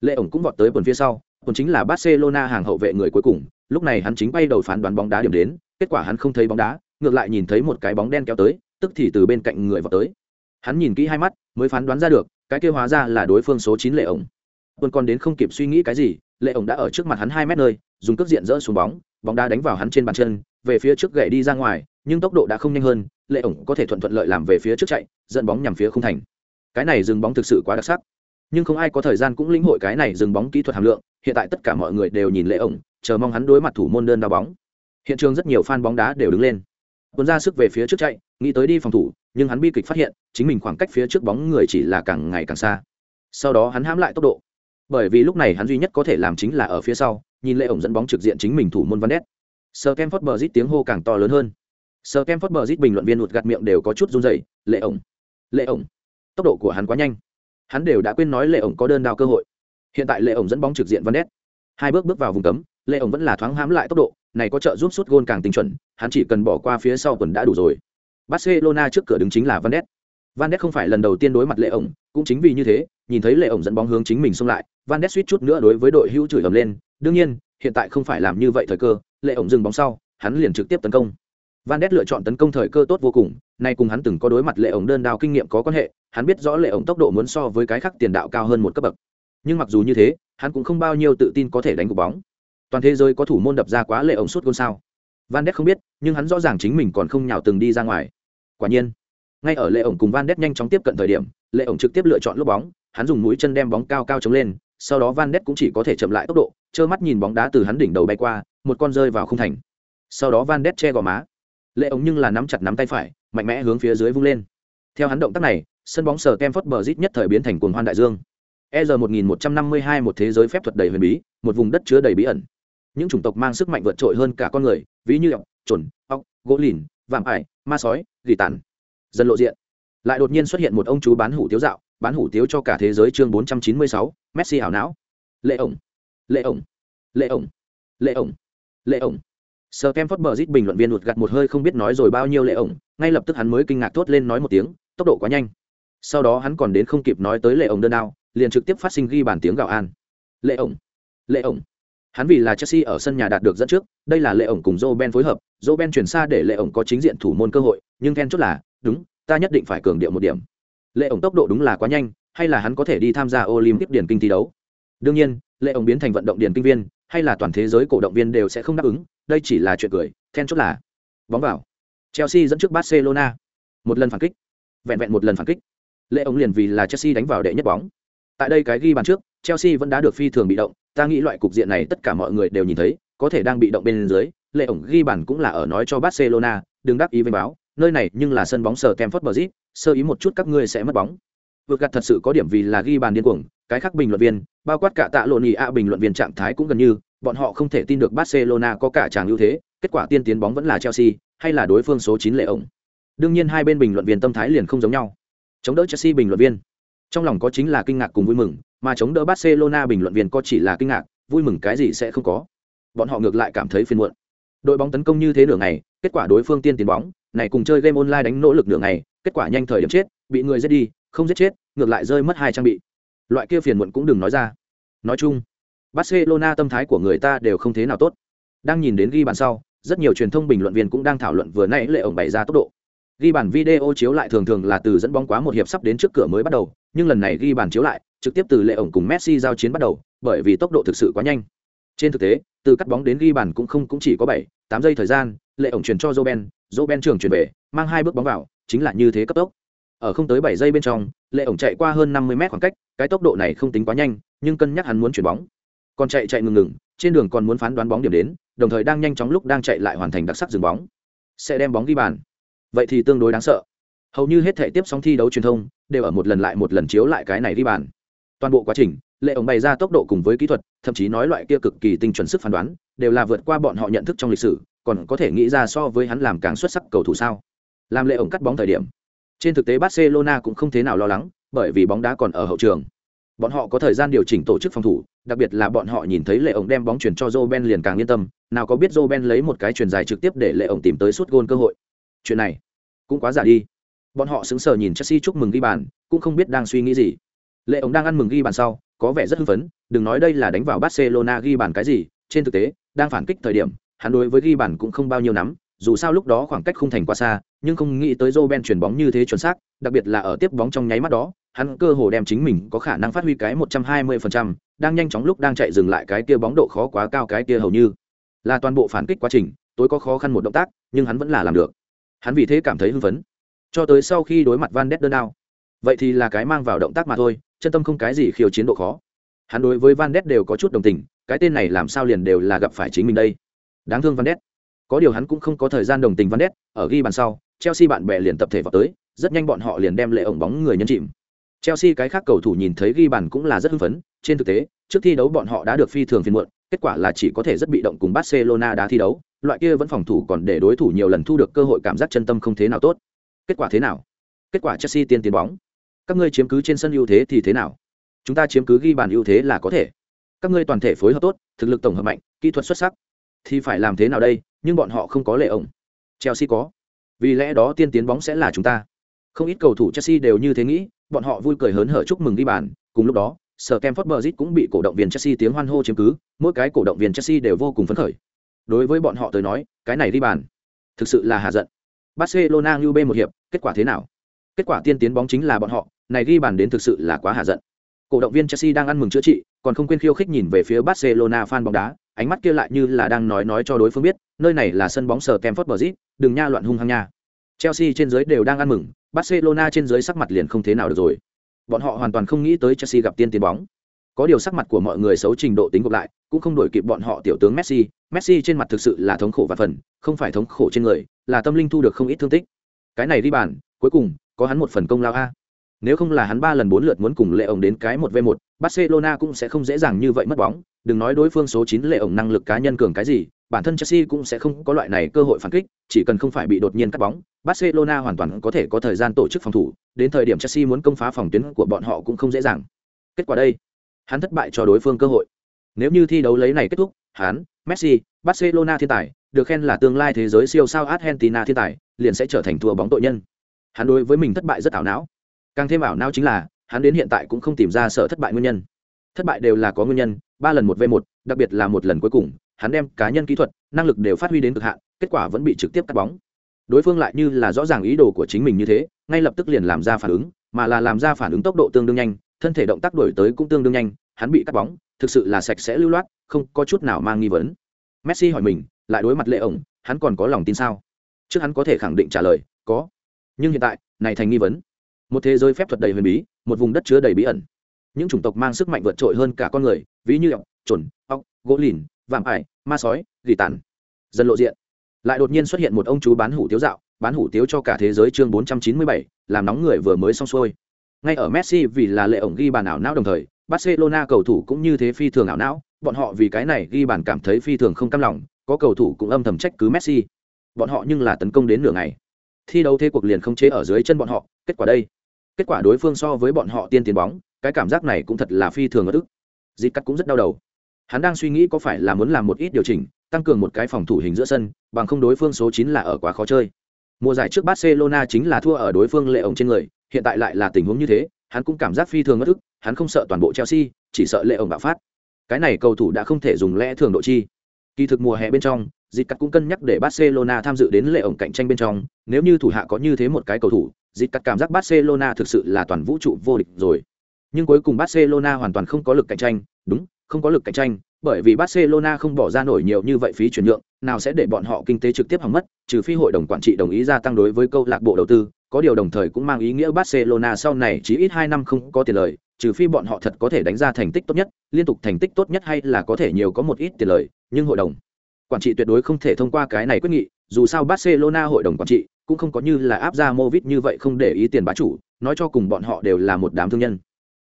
Lệ ổng cũng vọt tới quần phía sau, quần chính là barcelona hàng hậu vệ người cuối cùng. Lúc này hắn chính bay đầu phán đoán bóng đá điểm đến, kết quả hắn không thấy bóng đá ngược lại nhìn thấy một cái bóng đen kéo tới, tức thì từ bên cạnh người vào tới. Hắn nhìn kỹ hai mắt, mới phán đoán ra được, cái kêu hóa ra là đối phương số chín lệ ổng. Quân còn đến không kịp suy nghĩ cái gì, lệ ổng đã ở trước mặt hắn hai mét nơi, dùng cước diện dỡ xuống bóng bóng đá đánh vào hắn trên bàn chân, về phía trước gậy đi ra ngoài, nhưng tốc độ đã không nhanh hơn, lệ ổng có thể thuận thuận lợi làm về phía trước chạy, dẫn bóng nhằm phía không thành. Cái này dừng bóng thực sự quá đặc sắc. Nhưng không ai có thời gian cũng lĩnh hội cái này dừng bóng kỹ thuật hàm lượng, hiện tại tất cả mọi người đều nhìn lệ ổng, chờ mong hắn đối mặt thủ môn đơn đá bóng. Hiện trường rất nhiều fan bóng đá đều đứng lên tuấn ra sức về phía trước chạy, nghĩ tới đi phòng thủ, nhưng hắn bi kịch phát hiện, chính mình khoảng cách phía trước bóng người chỉ là càng ngày càng xa. Sau đó hắn hãm lại tốc độ. Bởi vì lúc này hắn duy nhất có thể làm chính là ở phía sau, nhìn lệ ổng dẫn bóng trực diện chính mình thủ môn văn đét sơ kem phớt bờ rít tiếng hô càng to lớn hơn. Sơ kem phớt bờ rít bình luận viên ụt gạt miệng đều có chút run dày lệ ổng lệ ổng. Tốc độ của hắn quá nhanh. Hắn đều đã quên nói lệ ổng có đơn đao cơ hội. Hiện tại lệ ổng dẫn bóng trực diện văn đét hai bước bước vào vùng cấm, lệ ổng vẫn là thoáng hãm lại tốc độ này có trợ giúp sút gôn càng tinh chuẩn, hắn chỉ cần bỏ qua phía sau quần đã đủ rồi. Barcelona trước cửa đứng chính là van Ness. van Ness không phải lần đầu tiên đối mặt lệ ổng, cũng chính vì như thế, nhìn thấy lệ ổng dẫn bóng hướng chính mình xông lại, van Ness suýt chút nữa đối với đội hữu chửi ầm lên. Đương nhiên, hiện tại không phải làm như vậy thời cơ, lệ ổng dừng bóng sau, hắn liền trực tiếp tấn công. Van Ness lựa chọn tấn công thời cơ tốt vô cùng, nay cùng hắn từng có đối mặt lệ ổng đơn đao kinh nghiệm có quan hệ, hắn biết rõ lệ ổng tốc độ muốn so với cái khác tiền đạo cao hơn một cấp bậc. Nhưng mặc dù như thế, hắn cũng không bao nhiêu tự tin có thể đánh cục bóng toàn thế giới có thủ môn đập ra quá lệ ổng suốt gôn sao. Van đét không biết, nhưng hắn rõ ràng chính mình còn không nhào từng đi ra ngoài. Quả nhiên, ngay ở lệ ổng cùng van đét nhanh chóng tiếp cận thời điểm, lệ ổng trực tiếp lựa chọn lúc bóng, hắn dùng mũi chân đem bóng cao cao chống lên, sau đó van đét cũng chỉ có thể chậm lại tốc độ, trơ mắt nhìn bóng đá từ hắn đỉnh đầu bay qua, một con rơi vào không thành. Sau đó van đét che gò má. Lệ ổng nhưng là nắm chặt nắm tay phải, mạnh mẽ hướng phía dưới vung lên. Theo hắn động tác này, sân bóng sờ kem phớt bờ rít nhất thời biến thành cuồng hoan đại dương. E r một nghìn một trăm năm mươi hai một thế giới phép thuật đầy huyền bí, một vùng đất chứa đầy bí ẩn những chủng tộc mang sức mạnh vượt trội hơn cả con người, ví như ọc trồn ọc, gỗ lìn, vạm ải, ma sói, gỉ tàn. Dần lộ diện. Lại đột nhiên xuất hiện một ông chú bán hủ tiếu dạo, bán hủ tiếu cho cả thế giới chương bốn trăm chín mươi sáu, messi ảo não. Lệ ổng. Lệ ổng. Lệ ổng. Lệ ổng. Lệ ổng. Sờ kem phớt bờ rít bình luận viên lụt gặt một hơi không biết nói rồi bao nhiêu lệ ổng, ngay lập tức hắn mới kinh ngạc thốt lên nói một tiếng, tốc độ quá nhanh. Sau đó hắn còn đến không kịp nói tới lệ ổng đơn đao, liền trực tiếp phát sinh ghi bản tiếng gạo an. Lệ ổng. Lệ ổng hắn vì là chelsea ở sân nhà đạt được dẫn trước, đây là lệ ổng cùng joe ben phối hợp, joe ben chuyển xa để lệ ổng có chính diện thủ môn cơ hội, nhưng then chốt là, đúng, ta nhất định phải cường điệu một điểm. Lệ ổng tốc độ đúng là quá nhanh, hay là hắn có thể đi tham gia olympic điển kinh thi đấu? Đương nhiên, lệ ổng biến thành vận động điển kinh viên, hay là toàn thế giới cổ động viên đều sẽ không đáp ứng, đây chỉ là chuyện cười, then chốt là, bóng vào. Chelsea dẫn trước barcelona. Một lần phản kích. Vẹn vẹn một lần phản kích. Lệ ổng liền vì là chelsea đánh vào đệ nhất bóng. Tại đây cái ghi bàn trước, chelsea vẫn đã được phi thường bị động ta nghĩ loại cục diện này tất cả mọi người đều nhìn thấy, có thể đang bị động bên dưới, lệ ổng ghi bàn cũng là ở nói cho barcelona, đừng đáp ý với báo, nơi này nhưng là sân bóng sờ kem phớt bờ sơ ý một chút các ngươi sẽ mất bóng. Vượt gạt thật sự có điểm vì là ghi bàn điên cuồng, cái khác bình luận viên, bao quát cả tạ lộn nhị a bình luận viên trạng thái cũng gần như, bọn họ không thể tin được barcelona có cả chàng ưu thế, kết quả tiên tiến bóng vẫn là chelsea, hay là đối phương số chín lệ ổng. Đương nhiên hai bên bình luận viên tâm thái liền không giống nhau. Chống đỡ chelsea bình luận viên. Trong lòng có chính là kinh ngạc cùng vui mừng mà chống đỡ barcelona bình luận viên có chỉ là kinh ngạc, vui mừng cái gì sẽ không có. Bọn họ ngược lại cảm thấy phiền muộn. Đội bóng tấn công như thế nửa ngày, kết quả đối phương tiên tiến bóng, này cùng chơi game online đánh nỗ lực nửa ngày, kết quả nhanh thời điểm chết, bị người giết đi, không giết chết, ngược lại rơi mất hai trang bị. Loại kia phiền muộn cũng đừng nói ra. Nói chung, barcelona tâm thái của người ta đều không thế nào tốt. Đang nhìn đến ghi bàn sau, rất nhiều truyền thông bình luận viên cũng đang thảo luận vừa nãy lệ ổng bày ra tốc độ. Ghi bàn video chiếu lại thường thường là từ dẫn bóng quá một hiệp sắp đến trước cửa mới bắt đầu, nhưng lần này ghi bàn chiếu lại trực tiếp từ lệ ổng cùng messi giao chiến bắt đầu bởi vì tốc độ thực sự quá nhanh. Trên thực tế từ cắt bóng đến ghi bàn cũng không cũng chỉ có bảy tám giây thời gian lệ ổng chuyển cho Roben, Roben trưởng chuyển về mang hai bước bóng vào chính là như thế cấp tốc. Ở không tới bảy giây bên trong lệ ổng chạy qua hơn năm mươi mét khoảng cách cái tốc độ này không tính quá nhanh nhưng cân nhắc hắn muốn chuyển bóng. Còn chạy chạy ngừng ngừng trên đường còn muốn phán đoán bóng điểm đến đồng thời đang nhanh chóng lúc đang chạy lại hoàn thành đặc sắc dừng bóng. Sẽ đem bóng ghi bàn. Vậy thì tương đối đáng sợ. Hầu như hết thể tiếp sóng thi đấu truyền thông đều ở một lần lại một lần chiếu lại cái này ghi bàn toàn bộ quá trình, lệ ổng bày ra tốc độ cùng với kỹ thuật, thậm chí nói loại kia cực kỳ tinh chuẩn sức phán đoán, đều là vượt qua bọn họ nhận thức trong lịch sử, còn có thể nghĩ ra so với hắn làm càng xuất sắc cầu thủ sao? Làm lệ ổng cắt bóng thời điểm. Trên thực tế barcelona cũng không thế nào lo lắng, bởi vì bóng đá còn ở hậu trường. Bọn họ có thời gian điều chỉnh tổ chức phòng thủ, đặc biệt là bọn họ nhìn thấy lệ ổng đem bóng chuyển cho joe ben liền càng yên tâm. Nào có biết joe ben lấy một cái chuyền dài trực tiếp để lệ ổng tìm tới suốt gôn cơ hội. Chuyện này cũng quá giả đi. Bọn họ sững sờ nhìn chelsea chúc mừng ghi bàn, cũng không biết đang suy nghĩ gì lệ ổng đang ăn mừng ghi bàn sau có vẻ rất hưng phấn đừng nói đây là đánh vào barcelona ghi bàn cái gì trên thực tế đang phản kích thời điểm hắn đối với ghi bàn cũng không bao nhiêu nắm dù sao lúc đó khoảng cách không thành quá xa nhưng không nghĩ tới joe ben chuyển bóng như thế chuẩn xác đặc biệt là ở tiếp bóng trong nháy mắt đó hắn cơ hồ đem chính mình có khả năng phát huy cái một trăm hai mươi phần trăm, đang nhanh chóng lúc đang chạy dừng lại cái kia bóng độ khó quá cao cái kia hầu như là toàn bộ phản kích quá trình tối có khó khăn một động tác nhưng hắn vẫn là làm được. Hắn vì thế cảm thấy hưng phấn. Cho tới sau khi đối mặt van der đao vậy thì là cái mang vào động tác mà thôi chân tâm không cái gì khiêu chiến độ khó. Hắn đối với van đét đều có chút đồng tình, cái tên này làm sao liền đều là gặp phải chính mình đây? Đáng thương van đét có điều hắn cũng không có thời gian đồng tình van đét ở ghi bàn sau, chelsea bạn bè liền tập thể vào tới, rất nhanh bọn họ liền đem lệ ổng bóng người nhân chìm. Chelsea cái khác cầu thủ nhìn thấy ghi bàn cũng là rất hưng phấn, trên thực tế, trước thi đấu bọn họ đã được phi thường phiền muộn, kết quả là chỉ có thể rất bị động cùng barcelona đá thi đấu, loại kia vẫn phòng thủ còn để đối thủ nhiều lần thu được cơ hội cảm giác chân tâm không thế nào tốt. Kết quả thế nào? Kết quả chelsea tiên tiến bóng các ngươi chiếm cứ trên sân ưu thế thì thế nào? Chúng ta chiếm cứ ghi bàn ưu thế là có thể. Các ngươi toàn thể phối hợp tốt, thực lực tổng hợp mạnh, kỹ thuật xuất sắc. Thì phải làm thế nào đây? Nhưng bọn họ không có lệ ổng. Chelsea có. Vì lẽ đó tiên tiến bóng sẽ là chúng ta. Không ít cầu thủ chelsea đều như thế nghĩ, bọn họ vui cười hớn hở chúc mừng ghi bàn. Cùng lúc đó sở kem phớt bờ cũng bị cổ động viên chelsea tiếng hoan hô chiếm cứ, mỗi cái cổ động viên chelsea đều vô cùng phấn khởi. Đối với bọn họ tới nói, cái này ghi bàn thực sự là hạ giận. Barcelona như b một hiệp, kết quả thế nào? Kết quả tiên tiến bóng chính là bọn họ này ghi bàn đến thực sự là quá hạ giận. Cổ động viên chelsea đang ăn mừng chữa trị còn không quên khiêu khích nhìn về phía barcelona fan bóng đá ánh mắt kia lại như là đang nói nói cho đối phương biết nơi này là sân bóng sở kem Bridge, đừng nha loạn hung hăng nha. Chelsea trên dưới đều đang ăn mừng barcelona trên dưới sắc mặt liền không thế nào được rồi. Bọn họ hoàn toàn không nghĩ tới chelsea gặp tiên tiến bóng. Có điều sắc mặt của mọi người xấu trình độ tính gộp lại cũng không đổi kịp bọn họ tiểu tướng messi. Messi trên mặt thực sự là thống khổ và phần không phải thống khổ trên người là tâm linh thu được không ít thương tích. Cái này đi bàn cuối cùng có hắn một phần công lao a. Nếu không là hắn ba lần bốn lượt muốn cùng lệ ổng đến cái một v một barcelona cũng sẽ không dễ dàng như vậy mất bóng. Đừng nói đối phương số chín lệ ổng năng lực cá nhân cường cái gì bản thân chelsea cũng sẽ không có loại này cơ hội phản kích chỉ cần không phải bị đột nhiên cắt bóng barcelona hoàn toàn có thể có thời gian tổ chức phòng thủ. Đến thời điểm chelsea muốn công phá phòng tuyến của bọn họ cũng không dễ dàng. Kết quả đây hắn thất bại cho đối phương cơ hội. Nếu như thi đấu lấy này kết thúc, hắn, Messi, Barcelona thiên tài, được khen là tương lai thế giới siêu sao Argentina thiên tài, liền sẽ trở thành thua bóng tội nhân. Hắn đối với mình thất bại rất ảo não. Càng thêm ảo não chính là, hắn đến hiện tại cũng không tìm ra sợ thất bại nguyên nhân. Thất bại đều là có nguyên nhân, ba lần một v một, đặc biệt là một lần cuối cùng, hắn đem cá nhân kỹ thuật, năng lực đều phát huy đến cực hạn, kết quả vẫn bị trực tiếp cắt bóng. Đối phương lại như là rõ ràng ý đồ của chính mình như thế, ngay lập tức liền làm ra phản ứng, mà là làm ra phản ứng tốc độ tương đương nhanh, thân thể động tác đổi tới cũng tương đương nhanh, hắn bị cắt bóng, thực sự là sạch sẽ lưu loát, không có chút nào mang nghi vấn. Messi hỏi mình, lại đối mặt lệ ổng, hắn còn có lòng tin sao? Trước hắn có thể khẳng định trả lời, có. Nhưng hiện tại, này thành nghi vấn. Một thế giới phép thuật đầy huyền bí, một vùng đất chứa đầy bí ẩn. Những chủng tộc mang sức mạnh vượt trội hơn cả con người, ví như ọc, chuẩn, ọc, gỗ lìn, vạm ải, ma sói, gỉ tàn. Dân lộ diện. Lại đột nhiên xuất hiện một ông chú bán hủ tiếu dạo, bán hủ tiếu cho cả thế giới chương 497, làm nóng người vừa mới xong xuôi. Ngay ở Messi vì là lệ ổng ghi bàn ảo não đồng thời, Barcelona cầu thủ cũng như thế phi thường ảo não, bọn họ vì cái này ghi bàn cảm thấy phi thường không cam lòng, có cầu thủ cũng âm thầm trách cứ Messi. Bọn họ nhưng là tấn công đến nửa ngày. Thi đấu thế cuộc liền không chế ở dưới chân bọn họ, kết quả đây. Kết quả đối phương so với bọn họ tiên tiến bóng, cái cảm giác này cũng thật là phi thường ở tức dịp cắt cũng rất đau đầu. Hắn đang suy nghĩ có phải là muốn làm một ít điều chỉnh, tăng cường một cái phòng thủ hình giữa sân, bằng không đối phương số 9 là ở quá khó chơi. Mùa giải trước Barcelona chính là thua ở đối phương lệ ổng trên người, hiện tại lại là tình huống như thế, hắn cũng cảm giác phi thường ở ức, hắn không sợ toàn bộ Chelsea, chỉ sợ lệ ổng bạo phát. Cái này cầu thủ đã không thể dùng lẽ thường độ chi. Kỳ thực mùa hè bên trong, Dịch Cắt cũng cân nhắc để Barcelona tham dự đến lệ ổng cạnh tranh bên trong, nếu như thủ hạ có như thế một cái cầu thủ, Dịch Cắt cảm giác Barcelona thực sự là toàn vũ trụ vô địch rồi. Nhưng cuối cùng Barcelona hoàn toàn không có lực cạnh tranh, đúng, không có lực cạnh tranh, bởi vì Barcelona không bỏ ra nổi nhiều như vậy phí chuyển nhượng, nào sẽ để bọn họ kinh tế trực tiếp hỏng mất, trừ phi hội đồng quản trị đồng ý gia tăng đối với câu lạc bộ đầu tư, có điều đồng thời cũng mang ý nghĩa Barcelona sau này chỉ ít hai năm không có tiền lời, trừ phi bọn họ thật có thể đánh ra thành tích tốt nhất, liên tục thành tích tốt nhất hay là có thể nhiều có một ít tiền lời, nhưng hội đồng quản trị tuyệt đối không thể thông qua cái này quyết nghị, dù sao Barcelona hội đồng quản trị cũng không có như là áp ra Movit như vậy không để ý tiền bá chủ, nói cho cùng bọn họ đều là một đám thương nhân.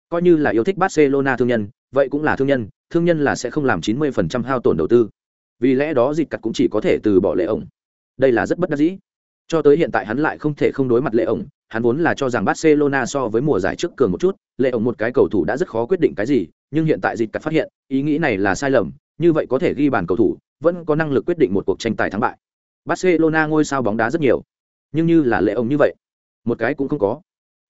Coi như là yêu thích Barcelona thương nhân, vậy cũng là thương nhân, thương nhân là sẽ không làm 90% hao tổn đầu tư. Vì lẽ đó dịch cắt cũng chỉ có thể từ bỏ lệ ổng. Đây là rất bất đắc dĩ. Cho tới hiện tại hắn lại không thể không đối mặt lệ ổng, hắn vốn là cho rằng Barcelona so với mùa giải trước cường một chút, lệ ổng một cái cầu thủ đã rất khó quyết định cái gì, nhưng hiện tại dịch cắt phát hiện, ý nghĩ này là sai lầm, như vậy có thể ghi bàn cầu thủ, vẫn có năng lực quyết định một cuộc tranh tài thắng bại. Barcelona ngôi sao bóng đá rất nhiều, nhưng như là lệ ông như vậy, một cái cũng không có.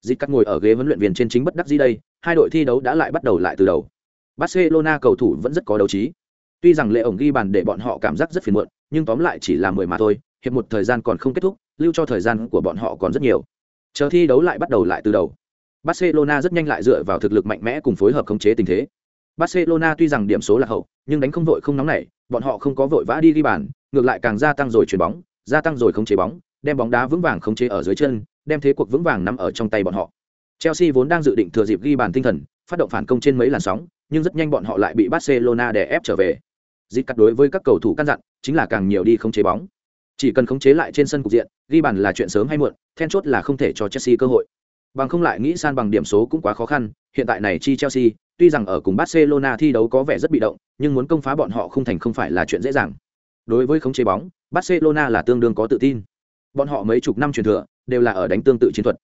Dịch cắt ngồi ở ghế huấn luyện viên trên chính bất đắc dĩ đây, hai đội thi đấu đã lại bắt đầu lại từ đầu. Barcelona cầu thủ vẫn rất có đấu trí. Tuy rằng lệ ổng ghi bàn để bọn họ cảm giác rất phiền muộn, nhưng tóm lại chỉ là mười mà thôi, hiệp một thời gian còn không kết thúc, lưu cho thời gian của bọn họ còn rất nhiều. Chờ thi đấu lại bắt đầu lại từ đầu. Barcelona rất nhanh lại dựa vào thực lực mạnh mẽ cùng phối hợp khống chế tình thế. Barcelona tuy rằng điểm số là hậu, nhưng đánh không vội không nóng nảy, bọn họ không có vội vã đi ghi bàn, ngược lại càng gia tăng rồi chuyển bóng, gia tăng rồi khống chế bóng, đem bóng đá vững vàng khống chế ở dưới chân, đem thế cuộc vững vàng nắm ở trong tay bọn họ. Chelsea vốn đang dự định thừa dịp ghi bàn tinh thần, phát động phản công trên mấy làn sóng, nhưng rất nhanh bọn họ lại bị Barcelona đè ép trở về. Dịch cắt đối với các cầu thủ căn dặn, chính là càng nhiều đi khống chế bóng. Chỉ cần khống chế lại trên sân cục diện, ghi bàn là chuyện sớm hay muộn, then chốt là không thể cho Chelsea cơ hội. Bằng không lại nghĩ san bằng điểm số cũng quá khó khăn, hiện tại này chi Chelsea, tuy rằng ở cùng Barcelona thi đấu có vẻ rất bị động, nhưng muốn công phá bọn họ không thành không phải là chuyện dễ dàng. Đối với khống chế bóng, Barcelona là tương đương có tự tin. Bọn họ mấy chục năm truyền thừa, đều là ở đánh tương tự chiến thuật.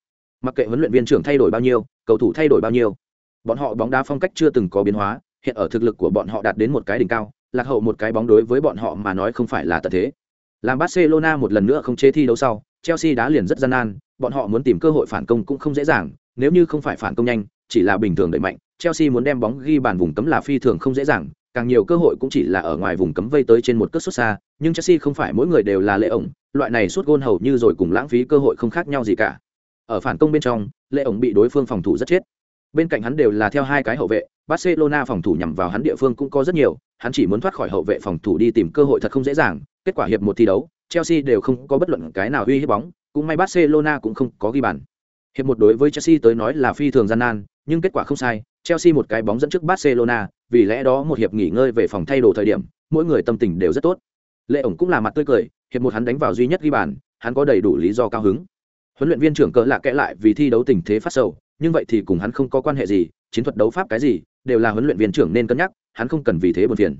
Mặc kệ huấn luyện viên trưởng thay đổi bao nhiêu, cầu thủ thay đổi bao nhiêu, bọn họ bóng đá phong cách chưa từng có biến hóa, hiện ở thực lực của bọn họ đạt đến một cái đỉnh cao, lạc hậu một cái bóng đối với bọn họ mà nói không phải là tận thế. Làm Barcelona một lần nữa không chế thi đấu sau, Chelsea đá liền rất gian nan, bọn họ muốn tìm cơ hội phản công cũng không dễ dàng, nếu như không phải phản công nhanh, chỉ là bình thường đẩy mạnh, Chelsea muốn đem bóng ghi bàn vùng cấm là phi thường không dễ dàng, càng nhiều cơ hội cũng chỉ là ở ngoài vùng cấm vây tới trên một cất xuất xa, nhưng Chelsea không phải mỗi người đều là lệ ổng, loại này suốt gôn hầu như rồi cùng lãng phí cơ hội không khác nhau gì cả. Ở phản công bên trong, lệ ổng bị đối phương phòng thủ rất chết. Bên cạnh hắn đều là theo hai cái hậu vệ, Barcelona phòng thủ nhằm vào hắn địa phương cũng có rất nhiều, hắn chỉ muốn thoát khỏi hậu vệ phòng thủ đi tìm cơ hội thật không dễ dàng, kết quả hiệp một thi đấu, Chelsea đều không có bất luận cái nào uy hiếp bóng, cũng may Barcelona cũng không có ghi bàn. Hiệp một đối với Chelsea tới nói là phi thường gian nan, nhưng kết quả không sai, Chelsea một cái bóng dẫn trước Barcelona, vì lẽ đó một hiệp nghỉ ngơi về phòng thay đồ thời điểm, mỗi người tâm tình đều rất tốt. Lệ ổng cũng là mặt tươi cười, hiệp một hắn đánh vào duy nhất ghi bàn, hắn có đầy đủ lý do cao hứng. Huấn luyện viên trưởng cỡ lạ kẽ lại vì thi đấu tình thế phát sầu, nhưng vậy thì cùng hắn không có quan hệ gì, chiến thuật đấu pháp cái gì, đều là huấn luyện viên trưởng nên cân nhắc, hắn không cần vì thế buồn phiền.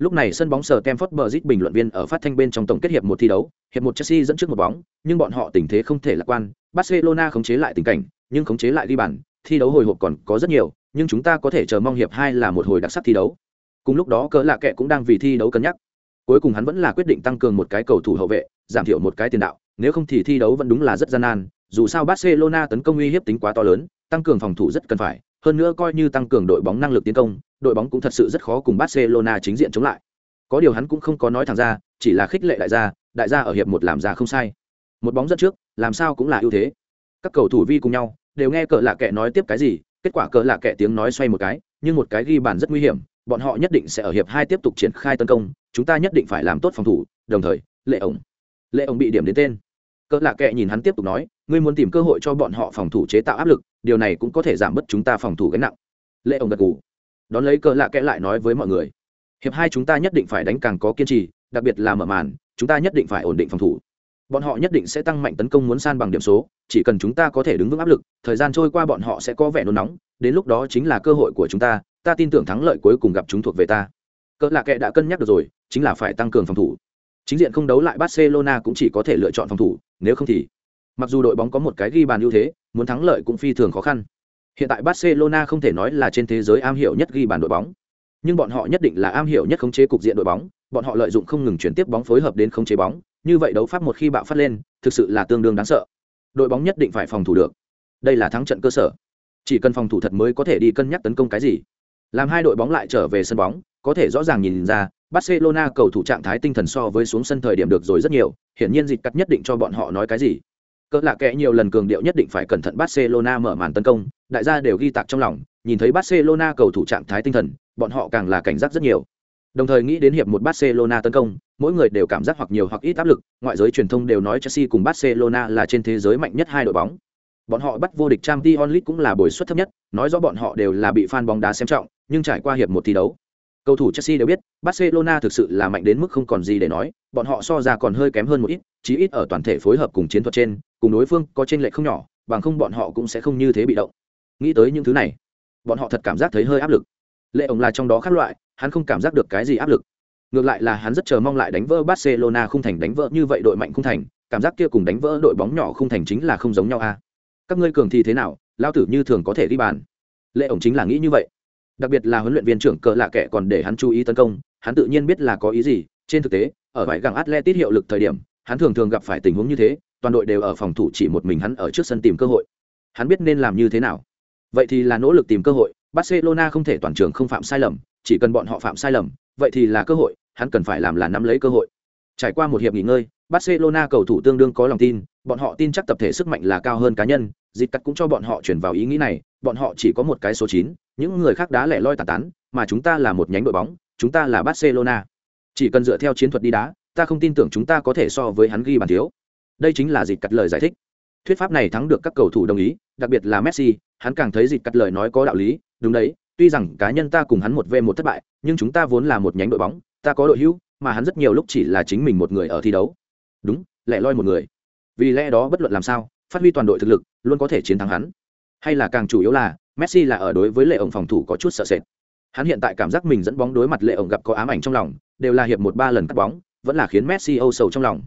Lúc này sân bóng sở Stamford Bridge bình luận viên ở phát thanh bên trong tổng kết hiệp một thi đấu, hiệp một Chelsea dẫn trước một bóng, nhưng bọn họ tình thế không thể lạc quan, Barcelona khống chế lại tình cảnh, nhưng khống chế lại đi bàn, thi đấu hồi hộp còn có rất nhiều, nhưng chúng ta có thể chờ mong hiệp hai là một hồi đặc sắc thi đấu. cùng lúc đó cỡ lạ kệ cũng đang vì thi đấu cân nhắc. Cuối cùng hắn vẫn là quyết định tăng cường một cái cầu thủ hậu vệ giảm thiểu một cái tiền đạo. Nếu không thì thi đấu vẫn đúng là rất gian nan. Dù sao barcelona tấn công uy hiếp tính quá to lớn tăng cường phòng thủ rất cần phải hơn nữa coi như tăng cường đội bóng năng lực tiến công, đội bóng cũng thật sự rất khó cùng barcelona chính diện chống lại. Có điều hắn cũng không có nói thẳng ra, chỉ là khích lệ đại gia đại gia ở hiệp một làm ra không sai. Một bóng dẫn trước, làm sao cũng là ưu thế. Các cầu thủ vi cùng nhau, đều nghe cờ lạ kệ nói tiếp cái gì, kết quả cờ lạ kệ tiếng nói xoay một cái, nhưng một cái ghi bàn rất nguy hiểm, bọn họ nhất định sẽ ở hiệp hai tiếp tục triển khai tấn công, chúng ta nhất định phải làm tốt phòng thủ, đồng thời, lệ ổng. Lệ ổng bị điểm đến tên. Cờ lạ kệ nhìn hắn tiếp tục nói ngươi muốn tìm cơ hội cho bọn họ phòng thủ chế tạo áp lực, điều này cũng có thể giảm bớt chúng ta phòng thủ gánh nặng. Lệ ổng gật g ủ đón lấy cỡ lạ kệ lại nói với mọi người, hiệp hai chúng ta nhất định phải đánh càng có kiên trì, đặc biệt là mở màn, chúng ta nhất định phải ổn định phòng thủ. Bọn họ nhất định sẽ tăng mạnh tấn công muốn san bằng điểm số, chỉ cần chúng ta có thể đứng vững áp lực, thời gian trôi qua bọn họ sẽ có vẻ nôn nóng, đến lúc đó chính là cơ hội của chúng ta ta tin tưởng thắng lợi cuối cùng gặp chúng thuộc về ta. Cỡ lạ kệ đã cân nhắc được rồi, chính là phải tăng cường phòng thủ. Chính diện không đấu lại barcelona cũng chỉ có thể lựa chọn phòng thủ, nếu không thì mặc dù đội bóng có một cái ghi bàn ưu thế, muốn thắng lợi cũng phi thường khó khăn. Hiện tại barcelona không thể nói là trên thế giới am hiểu nhất ghi bàn đội bóng. Nhưng bọn họ nhất định là am hiểu nhất khống chế cục diện đội bóng. Bọn họ lợi dụng không ngừng chuyển tiếp bóng phối hợp đến khống chế bóng. Như vậy đấu pháp một khi bạo phát lên, thực sự là tương đương đáng sợ. Đội bóng nhất định phải phòng thủ được. Đây là thắng trận cơ sở. Chỉ cần phòng thủ thật mới có thể đi cân nhắc tấn công cái gì. Làm hai đội bóng lại trở về sân bóng, có thể rõ ràng nhìn ra, barcelona cầu thủ trạng thái tinh thần so với xuống sân thời điểm được rồi rất nhiều. Hiển nhiên dịch cắt nhất định cho bọn họ nói cái gì cỡ lạ kẽ nhiều lần cường điệu nhất định phải cẩn thận barcelona mở màn tấn công, đại gia đều ghi tạc trong lòng, nhìn thấy barcelona cầu thủ trạng thái tinh thần, bọn họ càng là cảnh giác rất nhiều. Đồng thời nghĩ đến hiệp một barcelona tấn công, mỗi người đều cảm giác hoặc nhiều hoặc ít áp lực, ngoại giới truyền thông đều nói chelsea cùng barcelona là trên thế giới mạnh nhất hai đội bóng. Bọn họ bắt vô địch trang t onlit cũng là bồi suất thấp nhất, nói rõ bọn họ đều là bị fan bóng đá xem trọng, nhưng trải qua hiệp một thi đấu cầu thủ chelsea đều biết, barcelona thực sự là mạnh đến mức không còn gì để nói, bọn họ so ra còn hơi kém hơn một ít, chí ít ở toàn thể phối hợp cùng chiến thuật trên, cùng đối phương có trên lệ không nhỏ, bằng không bọn họ cũng sẽ không như thế bị động. Nghĩ tới những thứ này, bọn họ thật cảm giác thấy hơi áp lực. Lệ ổng là trong đó khác loại, hắn không cảm giác được cái gì áp lực. Ngược lại là hắn rất chờ mong lại đánh vỡ barcelona không thành đánh vỡ như vậy đội mạnh không thành, cảm giác kia cùng đánh vỡ đội bóng nhỏ không thành chính là không giống nhau a. Các ngươi cường thì thế nào lao tử như thường có thể đi bàn. Lệ ổng chính là nghĩ như vậy đặc biệt là huấn luyện viên trưởng cờ lạ kệ còn để hắn chú ý tấn công, hắn tự nhiên biết là có ý gì. Trên thực tế, ở vải găng atletic hiệu lực thời điểm, hắn thường thường gặp phải tình huống như thế, toàn đội đều ở phòng thủ chỉ một mình hắn ở trước sân tìm cơ hội. Hắn biết nên làm như thế nào. Vậy thì là nỗ lực tìm cơ hội, barcelona không thể toàn trường không phạm sai lầm, chỉ cần bọn họ phạm sai lầm, vậy thì là cơ hội, hắn cần phải làm là nắm lấy cơ hội. Trải qua một hiệp nghỉ ngơi, barcelona cầu thủ tương đương có lòng tin, bọn họ tin chắc tập thể sức mạnh là cao hơn cá nhân dịch cắt cũng cho bọn họ chuyển vào ý nghĩ này, bọn họ chỉ có một cái số chín, những người khác đá lẻ loi tà tán, mà chúng ta là một nhánh đội bóng, chúng ta là barcelona. Chỉ cần dựa theo chiến thuật đi đá, ta không tin tưởng chúng ta có thể so với hắn ghi bàn thiếu. Đây chính là dịch cắt lời giải thích. Thuyết pháp này thắng được các cầu thủ đồng ý, đặc biệt là messi, hắn càng thấy dịch cắt lời nói có đạo lý, đúng đấy, tuy rằng cá nhân ta cùng hắn một v một thất bại, nhưng chúng ta vốn là một nhánh đội bóng, ta có đội hữu, mà hắn rất nhiều lúc chỉ là chính mình một người ở thi đấu. Đúng, lẻ loi một người. Vì lẽ đó bất luận làm sao, phát huy toàn đội thực lực luôn có thể chiến thắng hắn. Hay là càng chủ yếu là, messi là ở đối với lệ ổng phòng thủ có chút sợ sệt. Hắn hiện tại cảm giác mình dẫn bóng đối mặt lệ ổng gặp có ám ảnh trong lòng, đều là hiệp một ba lần cắt bóng, vẫn là khiến messi âu sầu trong lòng.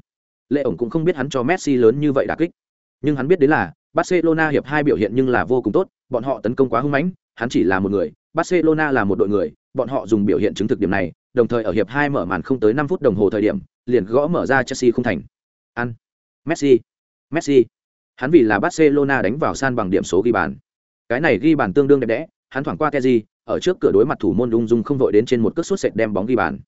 Lệ ổng cũng không biết hắn cho messi lớn như vậy đà kích. Nhưng hắn biết đến là, barcelona hiệp hai biểu hiện nhưng là vô cùng tốt, bọn họ tấn công quá hung mãnh, hắn chỉ là một người, barcelona là một đội người, bọn họ dùng biểu hiện chứng thực điểm này, đồng thời ở hiệp hai mở màn không tới năm phút đồng hồ thời điểm, liền gõ mở ra chelsea không thành. Ăn. Messi. Messi hắn vì là barcelona đánh vào san bằng điểm số ghi bàn. Cái này ghi bàn tương đương đẹp đẽ, hắn thoảng qua keji ở trước cửa đối mặt thủ môn ung dung không vội đến trên một cước sút sệt đem bóng ghi bàn.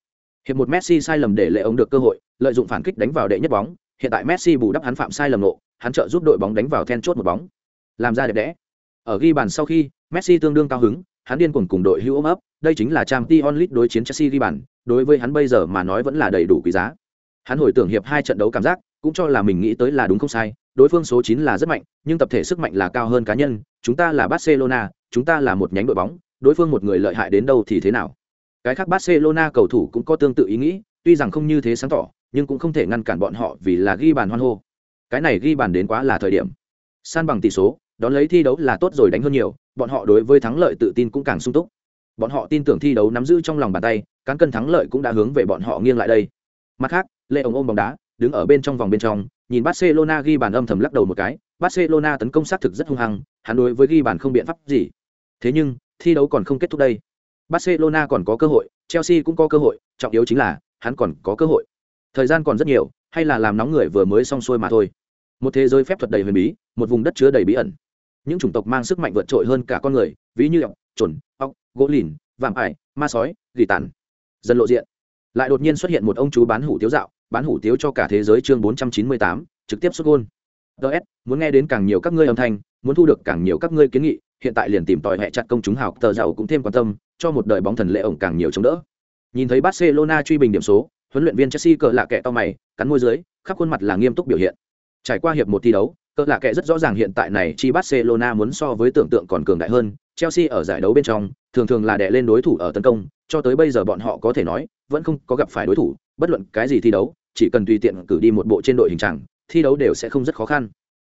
Hiệp một messi sai lầm để lệ ống được cơ hội, lợi dụng phản kích đánh vào đệ nhất bóng. Hiện tại messi bù đắp hắn phạm sai lầm nộ hắn trợ giúp đội bóng đánh vào then chốt một bóng. Làm ra đẹp đẽ. Ở ghi bàn sau khi, messi tương đương cao hứng, hắn điên cuồng cùng đội hữu ôm ấp, đây chính là trang t onlit đối chiến chelsea ghi bàn, đối với hắn bây giờ mà nói vẫn là đầy đủ quý giá. Hắn hồi tưởng hiệp hai trận đấu cảm giác, cũng cho là mình nghĩ tới là đúng không sai đối phương số chín là rất mạnh, nhưng tập thể sức mạnh là cao hơn cá nhân, chúng ta là barcelona, chúng ta là một nhánh đội bóng, đối phương một người lợi hại đến đâu thì thế nào? Cái khác barcelona cầu thủ cũng có tương tự ý nghĩ, tuy rằng không như thế sáng tỏ, nhưng cũng không thể ngăn cản bọn họ vì là ghi bàn hoan hô. Cái này ghi bàn đến quá là thời điểm. San bằng tỷ số, đón lấy thi đấu là tốt rồi đánh hơn nhiều, bọn họ đối với thắng lợi tự tin cũng càng sung túc. Bọn họ tin tưởng thi đấu nắm giữ trong lòng bàn tay, cán cân thắng lợi cũng đã hướng về bọn họ nghiêng lại đây. Mặt khác, lê ổng ôm bóng đá, đứng ở bên trong vòng bên trong nhìn barcelona ghi bàn âm thầm lắc đầu một cái barcelona tấn công sát thực rất hung hăng hắn đối với ghi bàn không biện pháp gì thế nhưng thi đấu còn không kết thúc đây barcelona còn có cơ hội Chelsea cũng có cơ hội, trọng yếu chính là hắn còn có cơ hội. Thời gian còn rất nhiều, hay là làm nóng người vừa mới xong xuôi mà thôi. Một thế giới phép thuật đầy huyền bí, một vùng đất chứa đầy bí ẩn. Những chủng tộc mang sức mạnh vượt trội hơn cả con người, ví như ọc, chuẩn, ọc, gỗ lìn, vạm ải, ma sói, gỉ tàn. Dần lộ diện. Lại đột nhiên xuất hiện một ông chú bán hủ tiếu dạo, bán hủ tiếu cho cả thế giới chương 498, trực tiếp xuất gôn. DS, muốn nghe đến càng nhiều các ngươi âm thanh, muốn thu được càng nhiều các ngươi kiến nghị, hiện tại liền tìm tòi hệ chặt công chúng học tờ giàu cũng thêm quan tâm, cho một đời bóng thần lệ ổng càng nhiều chống đỡ. Nhìn thấy Barcelona truy bình điểm số, huấn luyện viên Chelsea cờ lạ kệ to mày, cắn môi dưới, khắp khuôn mặt là nghiêm túc biểu hiện. Trải qua hiệp một thi đấu, cờ lạ kệ rất rõ ràng hiện tại này chi Barcelona muốn so với tưởng tượng còn cường đại hơn, Chelsea ở giải đấu bên trong, thường thường là đè lên đối thủ ở tấn công, cho tới bây giờ bọn họ có thể nói, vẫn không có gặp phải đối thủ, bất luận cái gì thi đấu, chỉ cần tùy tiện cử đi một bộ trên đội hình chẳng thi đấu đều sẽ không rất khó khăn.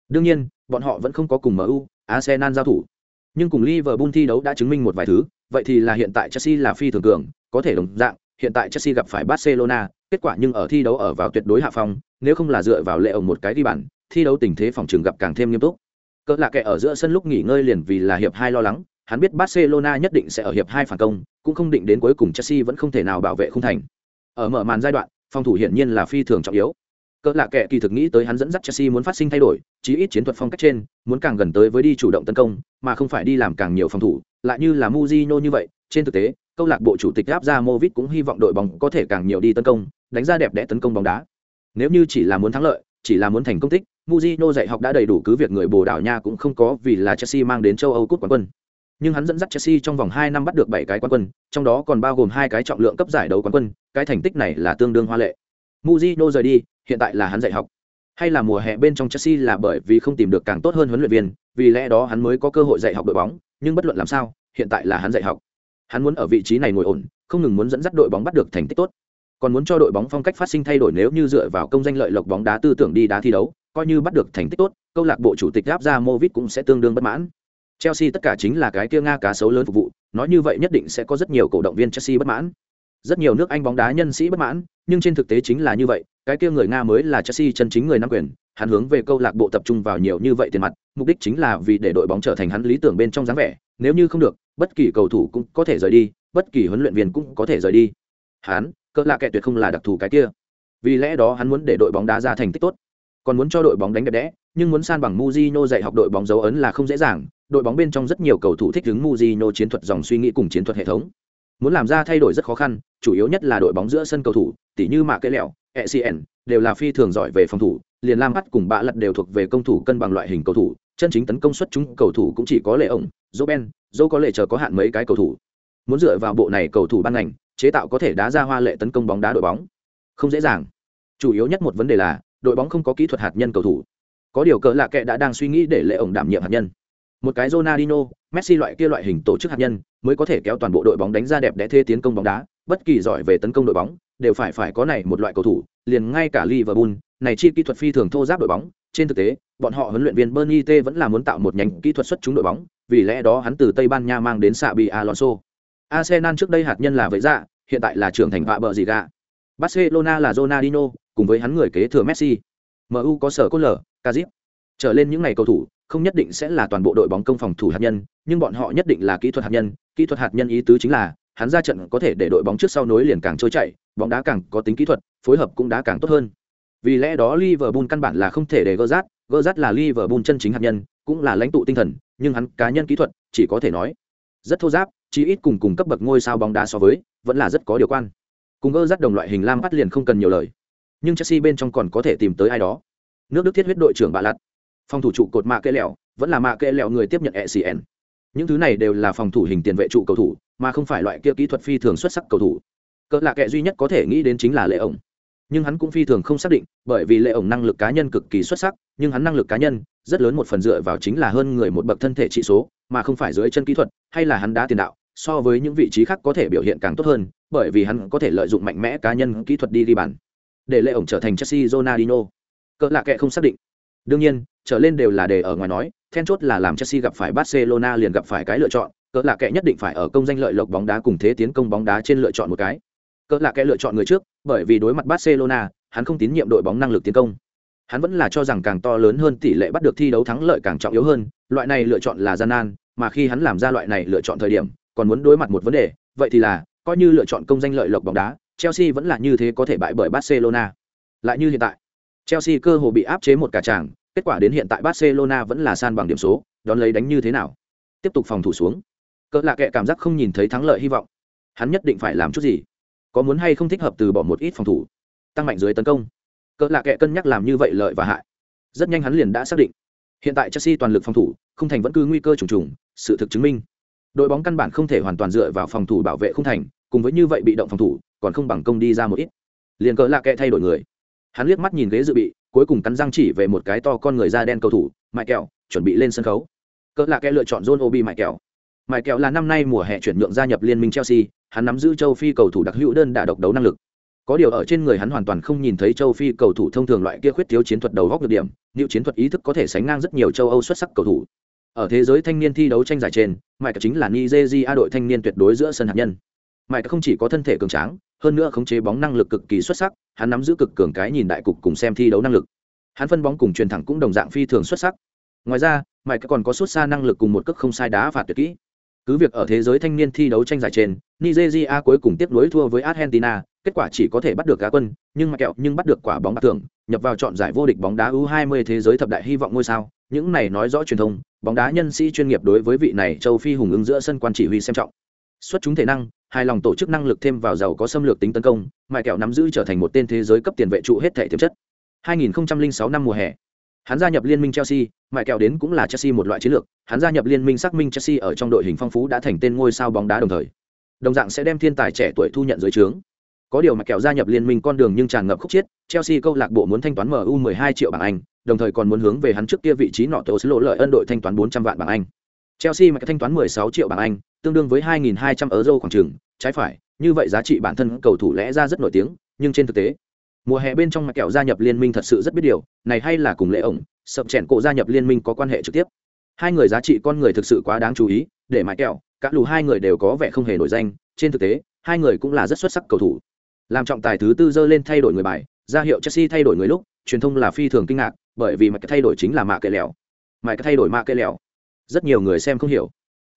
Đương nhiên, bọn họ vẫn không có cùng MU, Arsenal giao thủ. Nhưng cùng Liverpool thi đấu đã chứng minh một vài thứ, vậy thì là hiện tại Chelsea là phi thường cường, có thể đồng dạng, hiện tại Chelsea gặp phải Barcelona, kết quả nhưng ở thi đấu ở vào tuyệt đối hạ phong, nếu không là dựa vào lệ ổng một cái đi bàn, thi đấu tình thế phòng trường gặp càng thêm nghiêm túc. Cỡ lạ kẻ ở giữa sân lúc nghỉ ngơi liền vì là hiệp hai lo lắng, hắn biết Barcelona nhất định sẽ ở hiệp hai phản công, cũng không định đến cuối cùng Chelsea vẫn không thể nào bảo vệ không thành. Ở mở màn giai đoạn, phòng thủ hiển nhiên là phi thường trọng yếu. Cỡ lạ kẻ kỳ thực nghĩ tới hắn dẫn dắt Chelsea muốn phát sinh thay đổi, chí ít chiến thuật phong cách trên, muốn càng gần tới với đi chủ động tấn công, mà không phải đi làm càng nhiều phòng thủ, lại như là Mourinho như vậy, trên thực tế, câu lạc bộ chủ tịch Abramovich cũng hy vọng đội bóng có thể càng nhiều đi tấn công, đánh ra đẹp đẽ tấn công bóng đá. Nếu như chỉ là muốn thắng lợi, chỉ là muốn thành công tích, Mourinho dạy học đã đầy đủ cứ việc người Bồ Đào Nha cũng không có vì là Chelsea mang đến châu Âu cúp quán quân. Nhưng hắn dẫn dắt Chelsea trong vòng 2 năm bắt được 7 cái quán quân, trong đó còn bao gồm hai cái trọng lượng cấp giải đấu quán quân, cái thành tích này là tương đương hoa lệ. Mujino rời đi, hiện tại là hắn dạy học. Hay là mùa hè bên trong Chelsea là bởi vì không tìm được càng tốt hơn huấn luyện viên, vì lẽ đó hắn mới có cơ hội dạy học đội bóng, nhưng bất luận làm sao, hiện tại là hắn dạy học. Hắn muốn ở vị trí này ngồi ổn, không ngừng muốn dẫn dắt đội bóng bắt được thành tích tốt, còn muốn cho đội bóng phong cách phát sinh thay đổi nếu như dựa vào công danh lợi lộc bóng đá tư tưởng đi đá thi đấu, coi như bắt được thành tích tốt, câu lạc bộ chủ tịch áp ra Movit cũng sẽ tương đương bất mãn. Chelsea tất cả chính là cái kia nga cá sấu lớn phục vụ, nói như vậy nhất định sẽ có rất nhiều cổ động viên Chelsea bất mãn. Rất nhiều nước Anh bóng đá nhân sĩ bất mãn, nhưng trên thực tế chính là như vậy, cái kia người Nga mới là Chelsea chân chính người nắm quyền, hắn hướng về câu lạc bộ tập trung vào nhiều như vậy tiền mặt, mục đích chính là vì để đội bóng trở thành hắn lý tưởng bên trong dáng vẻ, nếu như không được, bất kỳ cầu thủ cũng có thể rời đi, bất kỳ huấn luyện viên cũng có thể rời đi. Hắn, cỡ lạ kệ tuyệt không là đặc thù cái kia. Vì lẽ đó hắn muốn để đội bóng đá ra thành tích tốt, còn muốn cho đội bóng đánh đẹp đẽ, nhưng muốn san bằng Mujinho dạy học đội bóng dấu ấn là không dễ dàng, đội bóng bên trong rất nhiều cầu thủ thích ứng Mujino chiến thuật dòng suy nghĩ cùng chiến thuật hệ thống. Muốn làm ra thay đổi rất khó khăn, chủ yếu nhất là đội bóng giữa sân cầu thủ, tỉ như Mạc Kế Lẹo, ECN, đều là phi thường giỏi về phòng thủ, liền Lam Hắt cùng Bạ Lật đều thuộc về công thủ cân bằng loại hình cầu thủ, chân chính tấn công xuất chúng cầu thủ cũng chỉ có Lệ ổng, Roben, dẫu có lệ chờ có hạn mấy cái cầu thủ. Muốn dựa vào bộ này cầu thủ ban ngành, chế tạo có thể đá ra hoa lệ tấn công bóng đá đội bóng, không dễ dàng. Chủ yếu nhất một vấn đề là, đội bóng không có kỹ thuật hạt nhân cầu thủ. Có điều cỡ lạ kệ đã đang suy nghĩ để Lệ ổng đảm nhiệm hạt nhân. Một cái Ronaldinho, Messi loại kia loại hình tổ chức hạt nhân, mới có thể kéo toàn bộ đội bóng đánh ra đẹp đẽ thế tiến công bóng đá, bất kỳ giỏi về tấn công đội bóng, đều phải phải có này một loại cầu thủ, liền ngay cả Liverpool, này chi kỹ thuật phi thường thô giáp đội bóng, trên thực tế, bọn họ huấn luyện viên Bernie T vẫn là muốn tạo một nhánh kỹ thuật xuất chúng đội bóng, vì lẽ đó hắn từ Tây Ban Nha mang đến Xabi Alonso. Arsenal trước đây hạt nhân là vậy ra, hiện tại là trưởng thành vạ bờ gì gà. Barcelona là Ronaldinho, cùng với hắn người kế thừa Messi. MU có sở cốt lở, Cazip. Trở lên những ngày cầu thủ, không nhất định sẽ là toàn bộ đội bóng công phòng thủ hạt nhân, nhưng bọn họ nhất định là kỹ thuật hạt nhân, kỹ thuật hạt nhân ý tứ chính là hắn ra trận có thể để đội bóng trước sau nối liền càng trôi chạy, bóng đá càng có tính kỹ thuật, phối hợp cũng đá càng tốt hơn. Vì lẽ đó Liverpool căn bản là không thể để Gerrard, Gerrard là Liverpool chân chính hạt nhân, cũng là lãnh tụ tinh thần, nhưng hắn cá nhân kỹ thuật, chỉ có thể nói rất thô giáp, chỉ ít cùng cùng cấp bậc ngôi sao bóng đá so với, vẫn là rất có điều quan. Cùng Gerrard đồng loại hình Lam bắt liền không cần nhiều lời. Nhưng Chelsea bên trong còn có thể tìm tới ai đó. Nước Đức thiết huyết đội trưởng bà Lạt, Phòng thủ trụ cột mạ kệ lẹo, vẫn là mạ kệ lẹo người tiếp nhận ECN. Những thứ này đều là phòng thủ hình tiền vệ trụ cầu thủ, mà không phải loại kia kỹ thuật phi thường xuất sắc cầu thủ. Cỡ lạ kệ duy nhất có thể nghĩ đến chính là Lệ ổng nhưng hắn cũng phi thường không xác định bởi vì lệ ổng năng lực cá nhân cực kỳ xuất sắc nhưng hắn năng lực cá nhân rất lớn một phần dựa vào chính là hơn người một bậc thân thể trị số mà không phải dưới chân kỹ thuật hay là hắn đá tiền đạo so với những vị trí khác có thể biểu hiện càng tốt hơn bởi vì hắn có thể lợi dụng mạnh mẽ cá nhân kỹ thuật đi ghi bàn để lệ ổng trở thành chelsea ronaldinho cỡ lạ kệ không xác định đương nhiên trở lên đều là đề ở ngoài nói then chốt là làm chelsea gặp phải barcelona liền gặp phải cái lựa chọn cỡ lạ kệ nhất định phải ở công danh lợi lộc bóng đá cùng thế tiến công bóng đá trên lựa chọn một cái cỡ lạ kệ lựa chọn người trước bởi vì đối mặt Barcelona, hắn không tín nhiệm đội bóng năng lực tiến công. Hắn vẫn là cho rằng càng to lớn hơn tỷ lệ bắt được thi đấu thắng lợi càng trọng yếu hơn, loại này lựa chọn là gian nan, mà khi hắn làm ra loại này lựa chọn thời điểm, còn muốn đối mặt một vấn đề, vậy thì là coi như lựa chọn công danh lợi lộc bóng đá, Chelsea vẫn là như thế có thể bại bởi Barcelona. Lại như hiện tại, Chelsea cơ hồ bị áp chế một cả tràng, kết quả đến hiện tại Barcelona vẫn là san bằng điểm số, đón lấy đánh như thế nào? Tiếp tục phòng thủ xuống. Cỡ lạ kệ cảm giác không nhìn thấy thắng lợi hy vọng. Hắn nhất định phải làm chút gì. Có muốn hay không thích hợp từ bỏ một ít phòng thủ, tăng mạnh dưới tấn công. Cỡ lạ kệ cân nhắc làm như vậy lợi và hại. Rất nhanh hắn liền đã xác định. Hiện tại Chelsea toàn lực phòng thủ, không thành vẫn cứ nguy cơ trùng trùng, sự thực chứng minh đội bóng căn bản không thể hoàn toàn dựa vào phòng thủ bảo vệ không thành cùng với như vậy bị động phòng thủ còn không bằng công đi ra một ít liền cỡ lạ kệ thay đổi người hắn liếc mắt nhìn ghế dự bị cuối cùng cắn răng chỉ về một cái to con người da đen cầu thủ mại kẹo, chuẩn bị lên sân khấu. Cỡ lạ kẻ lựa chọn john obi mại kẹo. Mại kẹo là năm nay mùa hè chuyển nhượng gia nhập liên minh chelsea, hắn nắm giữ châu phi cầu thủ đặc hữu đơn đả độc đấu năng lực. Có điều ở trên người hắn hoàn toàn không nhìn thấy châu phi cầu thủ thông thường loại kia khuyết thiếu chiến thuật đầu góc được điểm liệu chiến thuật ý thức có thể sánh ngang rất nhiều châu âu xuất sắc cầu thủ. Ở thế giới thanh niên thi đấu tranh giải trên, mike chính là nigeria đội thanh niên tuyệt đối giữa sân hạt nhân mike không chỉ có thân thể cường tráng, hơn nữa khống chế bóng năng lực cực kỳ xuất sắc, hắn nắm giữ cực cường cái nhìn đại cục cùng xem thi đấu năng lực. Hắn phân bóng cùng truyền thẳng cũng đồng dạng phi thường xuất sắc. Ngoài ra, mike còn có xuất xa năng lực cùng một cước không sai đá phạt tuyệt kỹ. Cứ việc ở thế giới thanh niên thi đấu tranh giải trên, nigeria cuối cùng tiếp nối thua với argentina, kết quả chỉ có thể bắt được cá quân, nhưng mà kẹo, nhưng bắt được quả bóng bạc thưởng, nhập vào chọn giải vô địch bóng đá u 20 thế giới thập đại hy vọng ngôi sao. Những này nói rõ truyền thông, bóng đá nhân sĩ chuyên nghiệp đối với vị này châu phi hùng ứng giữa sân quan chỉ huy xem trọng xuất chúng thể năng hài lòng tổ chức năng lực thêm vào giàu có xâm lược tính tấn công mại kẹo nắm giữ trở thành một tên thế giới cấp tiền vệ trụ hết thể tiềm chất 2006 năm mùa hè hắn gia nhập liên minh chelsea mại kẹo đến cũng là chelsea một loại chiến lược hắn gia nhập liên minh xác minh chelsea ở trong đội hình phong phú đã thành tên ngôi sao bóng đá đồng thời đồng dạng sẽ đem thiên tài trẻ tuổi thu nhận dưới trướng có điều mà kẹo gia nhập liên minh con đường nhưng tràn ngập khúc chiết chelsea câu lạc bộ muốn thanh toán mu 12 triệu bảng anh đồng thời còn muốn hướng về hắn trước kia vị trí nọ tổ lộ lợi ân đội thanh toán 400 vạn bảng Anh. Chelsea mà thanh toán 16 triệu bảng Anh, tương đương với 2.200 euro khoảng trường trái phải, như vậy giá trị bản thân cầu thủ lẽ ra rất nổi tiếng, nhưng trên thực tế, mùa hè bên trong mà kẹo gia nhập liên minh thật sự rất biết điều, này hay là cùng lễ ổng, sập chèn cổ gia nhập liên minh có quan hệ trực tiếp. Hai người giá trị con người thực sự quá đáng chú ý, để mà kẹo, các lù hai người đều có vẻ không hề nổi danh, trên thực tế, hai người cũng là rất xuất sắc cầu thủ. Làm trọng tài thứ tư dơ lên thay đổi người bài, ra hiệu Chelsea thay đổi người lúc, truyền thông là phi thường kinh ngạc, bởi vì mạch thay đổi chính là mạ kệ lèo cái thay đổi mạ kệ lẹo. rất nhiều người xem không hiểu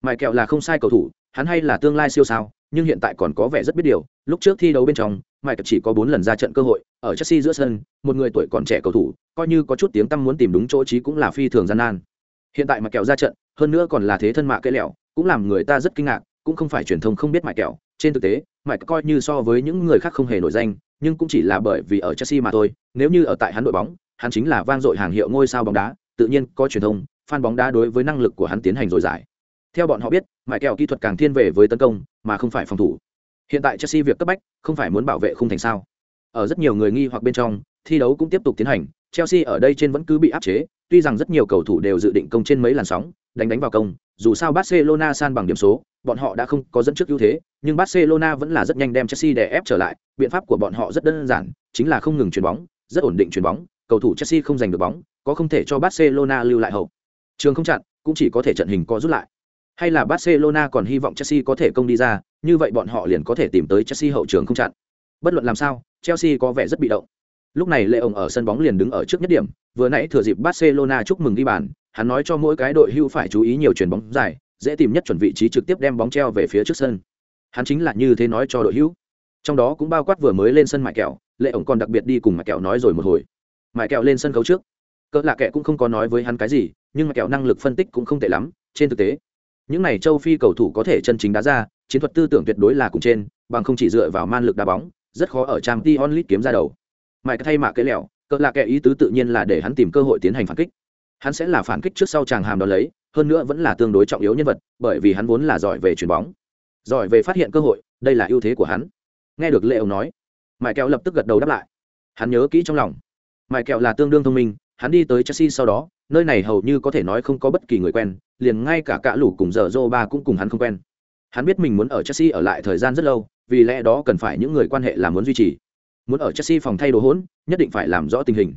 mạch kẹo là không sai cầu thủ hắn hay là tương lai siêu sao nhưng hiện tại còn có vẻ rất biết điều lúc trước thi đấu bên trong mạch chỉ có bốn lần ra trận cơ hội ở chelsea giữa sân một người tuổi còn trẻ cầu thủ coi như có chút tiếng tăm muốn tìm đúng chỗ trí cũng là phi thường gian nan hiện tại mạch kẹo ra trận hơn nữa còn là thế thân mạ cây lẹo cũng làm người ta rất kinh ngạc cũng không phải truyền thông không biết mạch kẹo trên thực tế mạch coi như so với những người khác không hề nổi danh nhưng cũng chỉ là bởi vì ở chelsea mà thôi nếu như ở tại hắn đội bóng hắn chính là vang dội hàng hiệu ngôi sao bóng đá, tự nhiên có truyền thông, fan bóng đá đối với năng lực của hắn tiến hành rồi giải. Theo bọn họ biết, mại kèo kỹ thuật càng thiên về với tấn công, mà không phải phòng thủ. Hiện tại Chelsea việc cấp bách, không phải muốn bảo vệ không thành sao? Ở rất nhiều người nghi hoặc bên trong, thi đấu cũng tiếp tục tiến hành, Chelsea ở đây trên vẫn cứ bị áp chế, tuy rằng rất nhiều cầu thủ đều dự định công trên mấy làn sóng, đánh đánh vào công, dù sao Barcelona san bằng điểm số, bọn họ đã không có dẫn trước ưu thế, nhưng Barcelona vẫn là rất nhanh đem Chelsea đè ép trở lại, biện pháp của bọn họ rất đơn giản, chính là không ngừng chuyền bóng, rất ổn định chuyền bóng, cầu thủ Chelsea không giành được bóng, có không thể cho Barcelona lưu lại hậu. Trường không chặn, cũng chỉ có thể trận hình có rút lại. Hay là Barcelona còn hy vọng Chelsea có thể công đi ra, như vậy bọn họ liền có thể tìm tới Chelsea hậu trường không chặn. Bất luận làm sao, Chelsea có vẻ rất bị động. Lúc này Lệ ông ở sân bóng liền đứng ở trước nhất điểm, vừa nãy thừa dịp Barcelona chúc mừng đi bàn, hắn nói cho mỗi cái đội hưu phải chú ý nhiều chuyền bóng dài, dễ tìm nhất chuẩn vị trí trực tiếp đem bóng treo về phía trước sân. Hắn chính là như thế nói cho đội hưu. Trong đó cũng bao quát vừa mới lên sân mại kẹo, Lệ ổng còn đặc biệt đi cùng mại kẹo nói rồi một hồi mại kẹo lên sân khấu trước cỡ lạ kẹ cũng không có nói với hắn cái gì nhưng mà kẹo năng lực phân tích cũng không tệ lắm trên thực tế những n à y châu phi cầu thủ có thể chân chính đá ra chiến thuật tư tưởng tuyệt đối là cùng trên bằng không chỉ dựa vào man lực đá bóng rất khó ở trang t onlit kiếm ra đầu. Mãi thay mạ kế lẹo cỡ lạ kệ ý tứ tự nhiên là để hắn tìm cơ hội tiến hành phản kích. Hắn sẽ là phản kích trước sau chàng hàm đó lấy hơn nữa vẫn là tương đối trọng yếu nhân vật bởi vì hắn vốn là giỏi về chuyền bóng. Giỏi về phát hiện cơ hội đây là ưu thế của hắn. Nghe được lệ ông nói mãi kẹo lập tức gật đầu đáp lại. Hắn nhớ kỹ trong lòng. Mại kẹo là tương đương thông minh, hắn đi tới Chelsea sau đó, nơi này hầu như có thể nói không có bất kỳ người quen, liền ngay cả cả lũ cùng giờ ba cũng cùng hắn không quen. Hắn biết mình muốn ở Chelsea ở lại thời gian rất lâu, vì lẽ đó cần phải những người quan hệ là muốn duy trì. Muốn ở Chelsea phòng thay đồ hỗn, nhất định phải làm rõ tình hình.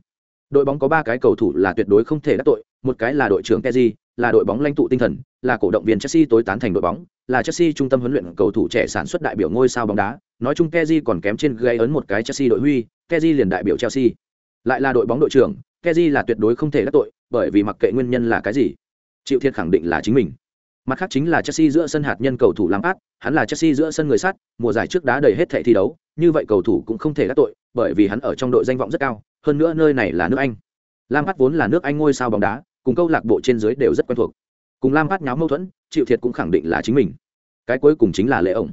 Đội bóng có ba cái cầu thủ là tuyệt đối không thể đắc tội, một cái là đội trưởng Kessié, là đội bóng lãnh tụ tinh thần, là cổ động viên Chelsea tối tán thành đội bóng, là Chelsea trung tâm huấn luyện cầu thủ trẻ sản xuất đại biểu ngôi sao bóng đá. Nói chung Kessié còn kém trên gây ấn một cái Chelsea đội huy, Kessié liền đại biểu Chelsea lại là đội bóng đội trưởng keji là tuyệt đối không thể đắc tội bởi vì mặc kệ nguyên nhân là cái gì chịu thiệt khẳng định là chính mình Mặt khác chính là Chelsea giữa sân hạt nhân cầu thủ Lampard, hắn là Chelsea giữa sân người sắt, mùa giải trước đá đầy hết thảy thi đấu, như vậy cầu thủ cũng không thể đắc tội, bởi vì hắn ở trong đội danh vọng rất cao, hơn nữa nơi này là nước Anh. Lampard vốn là nước Anh ngôi sao bóng đá, cùng câu lạc bộ trên dưới đều rất quen thuộc. Cùng Lampard nháo mâu thuẫn, chịu thiệt cũng khẳng định là chính mình. Cái cuối cùng chính là Lệ ổng.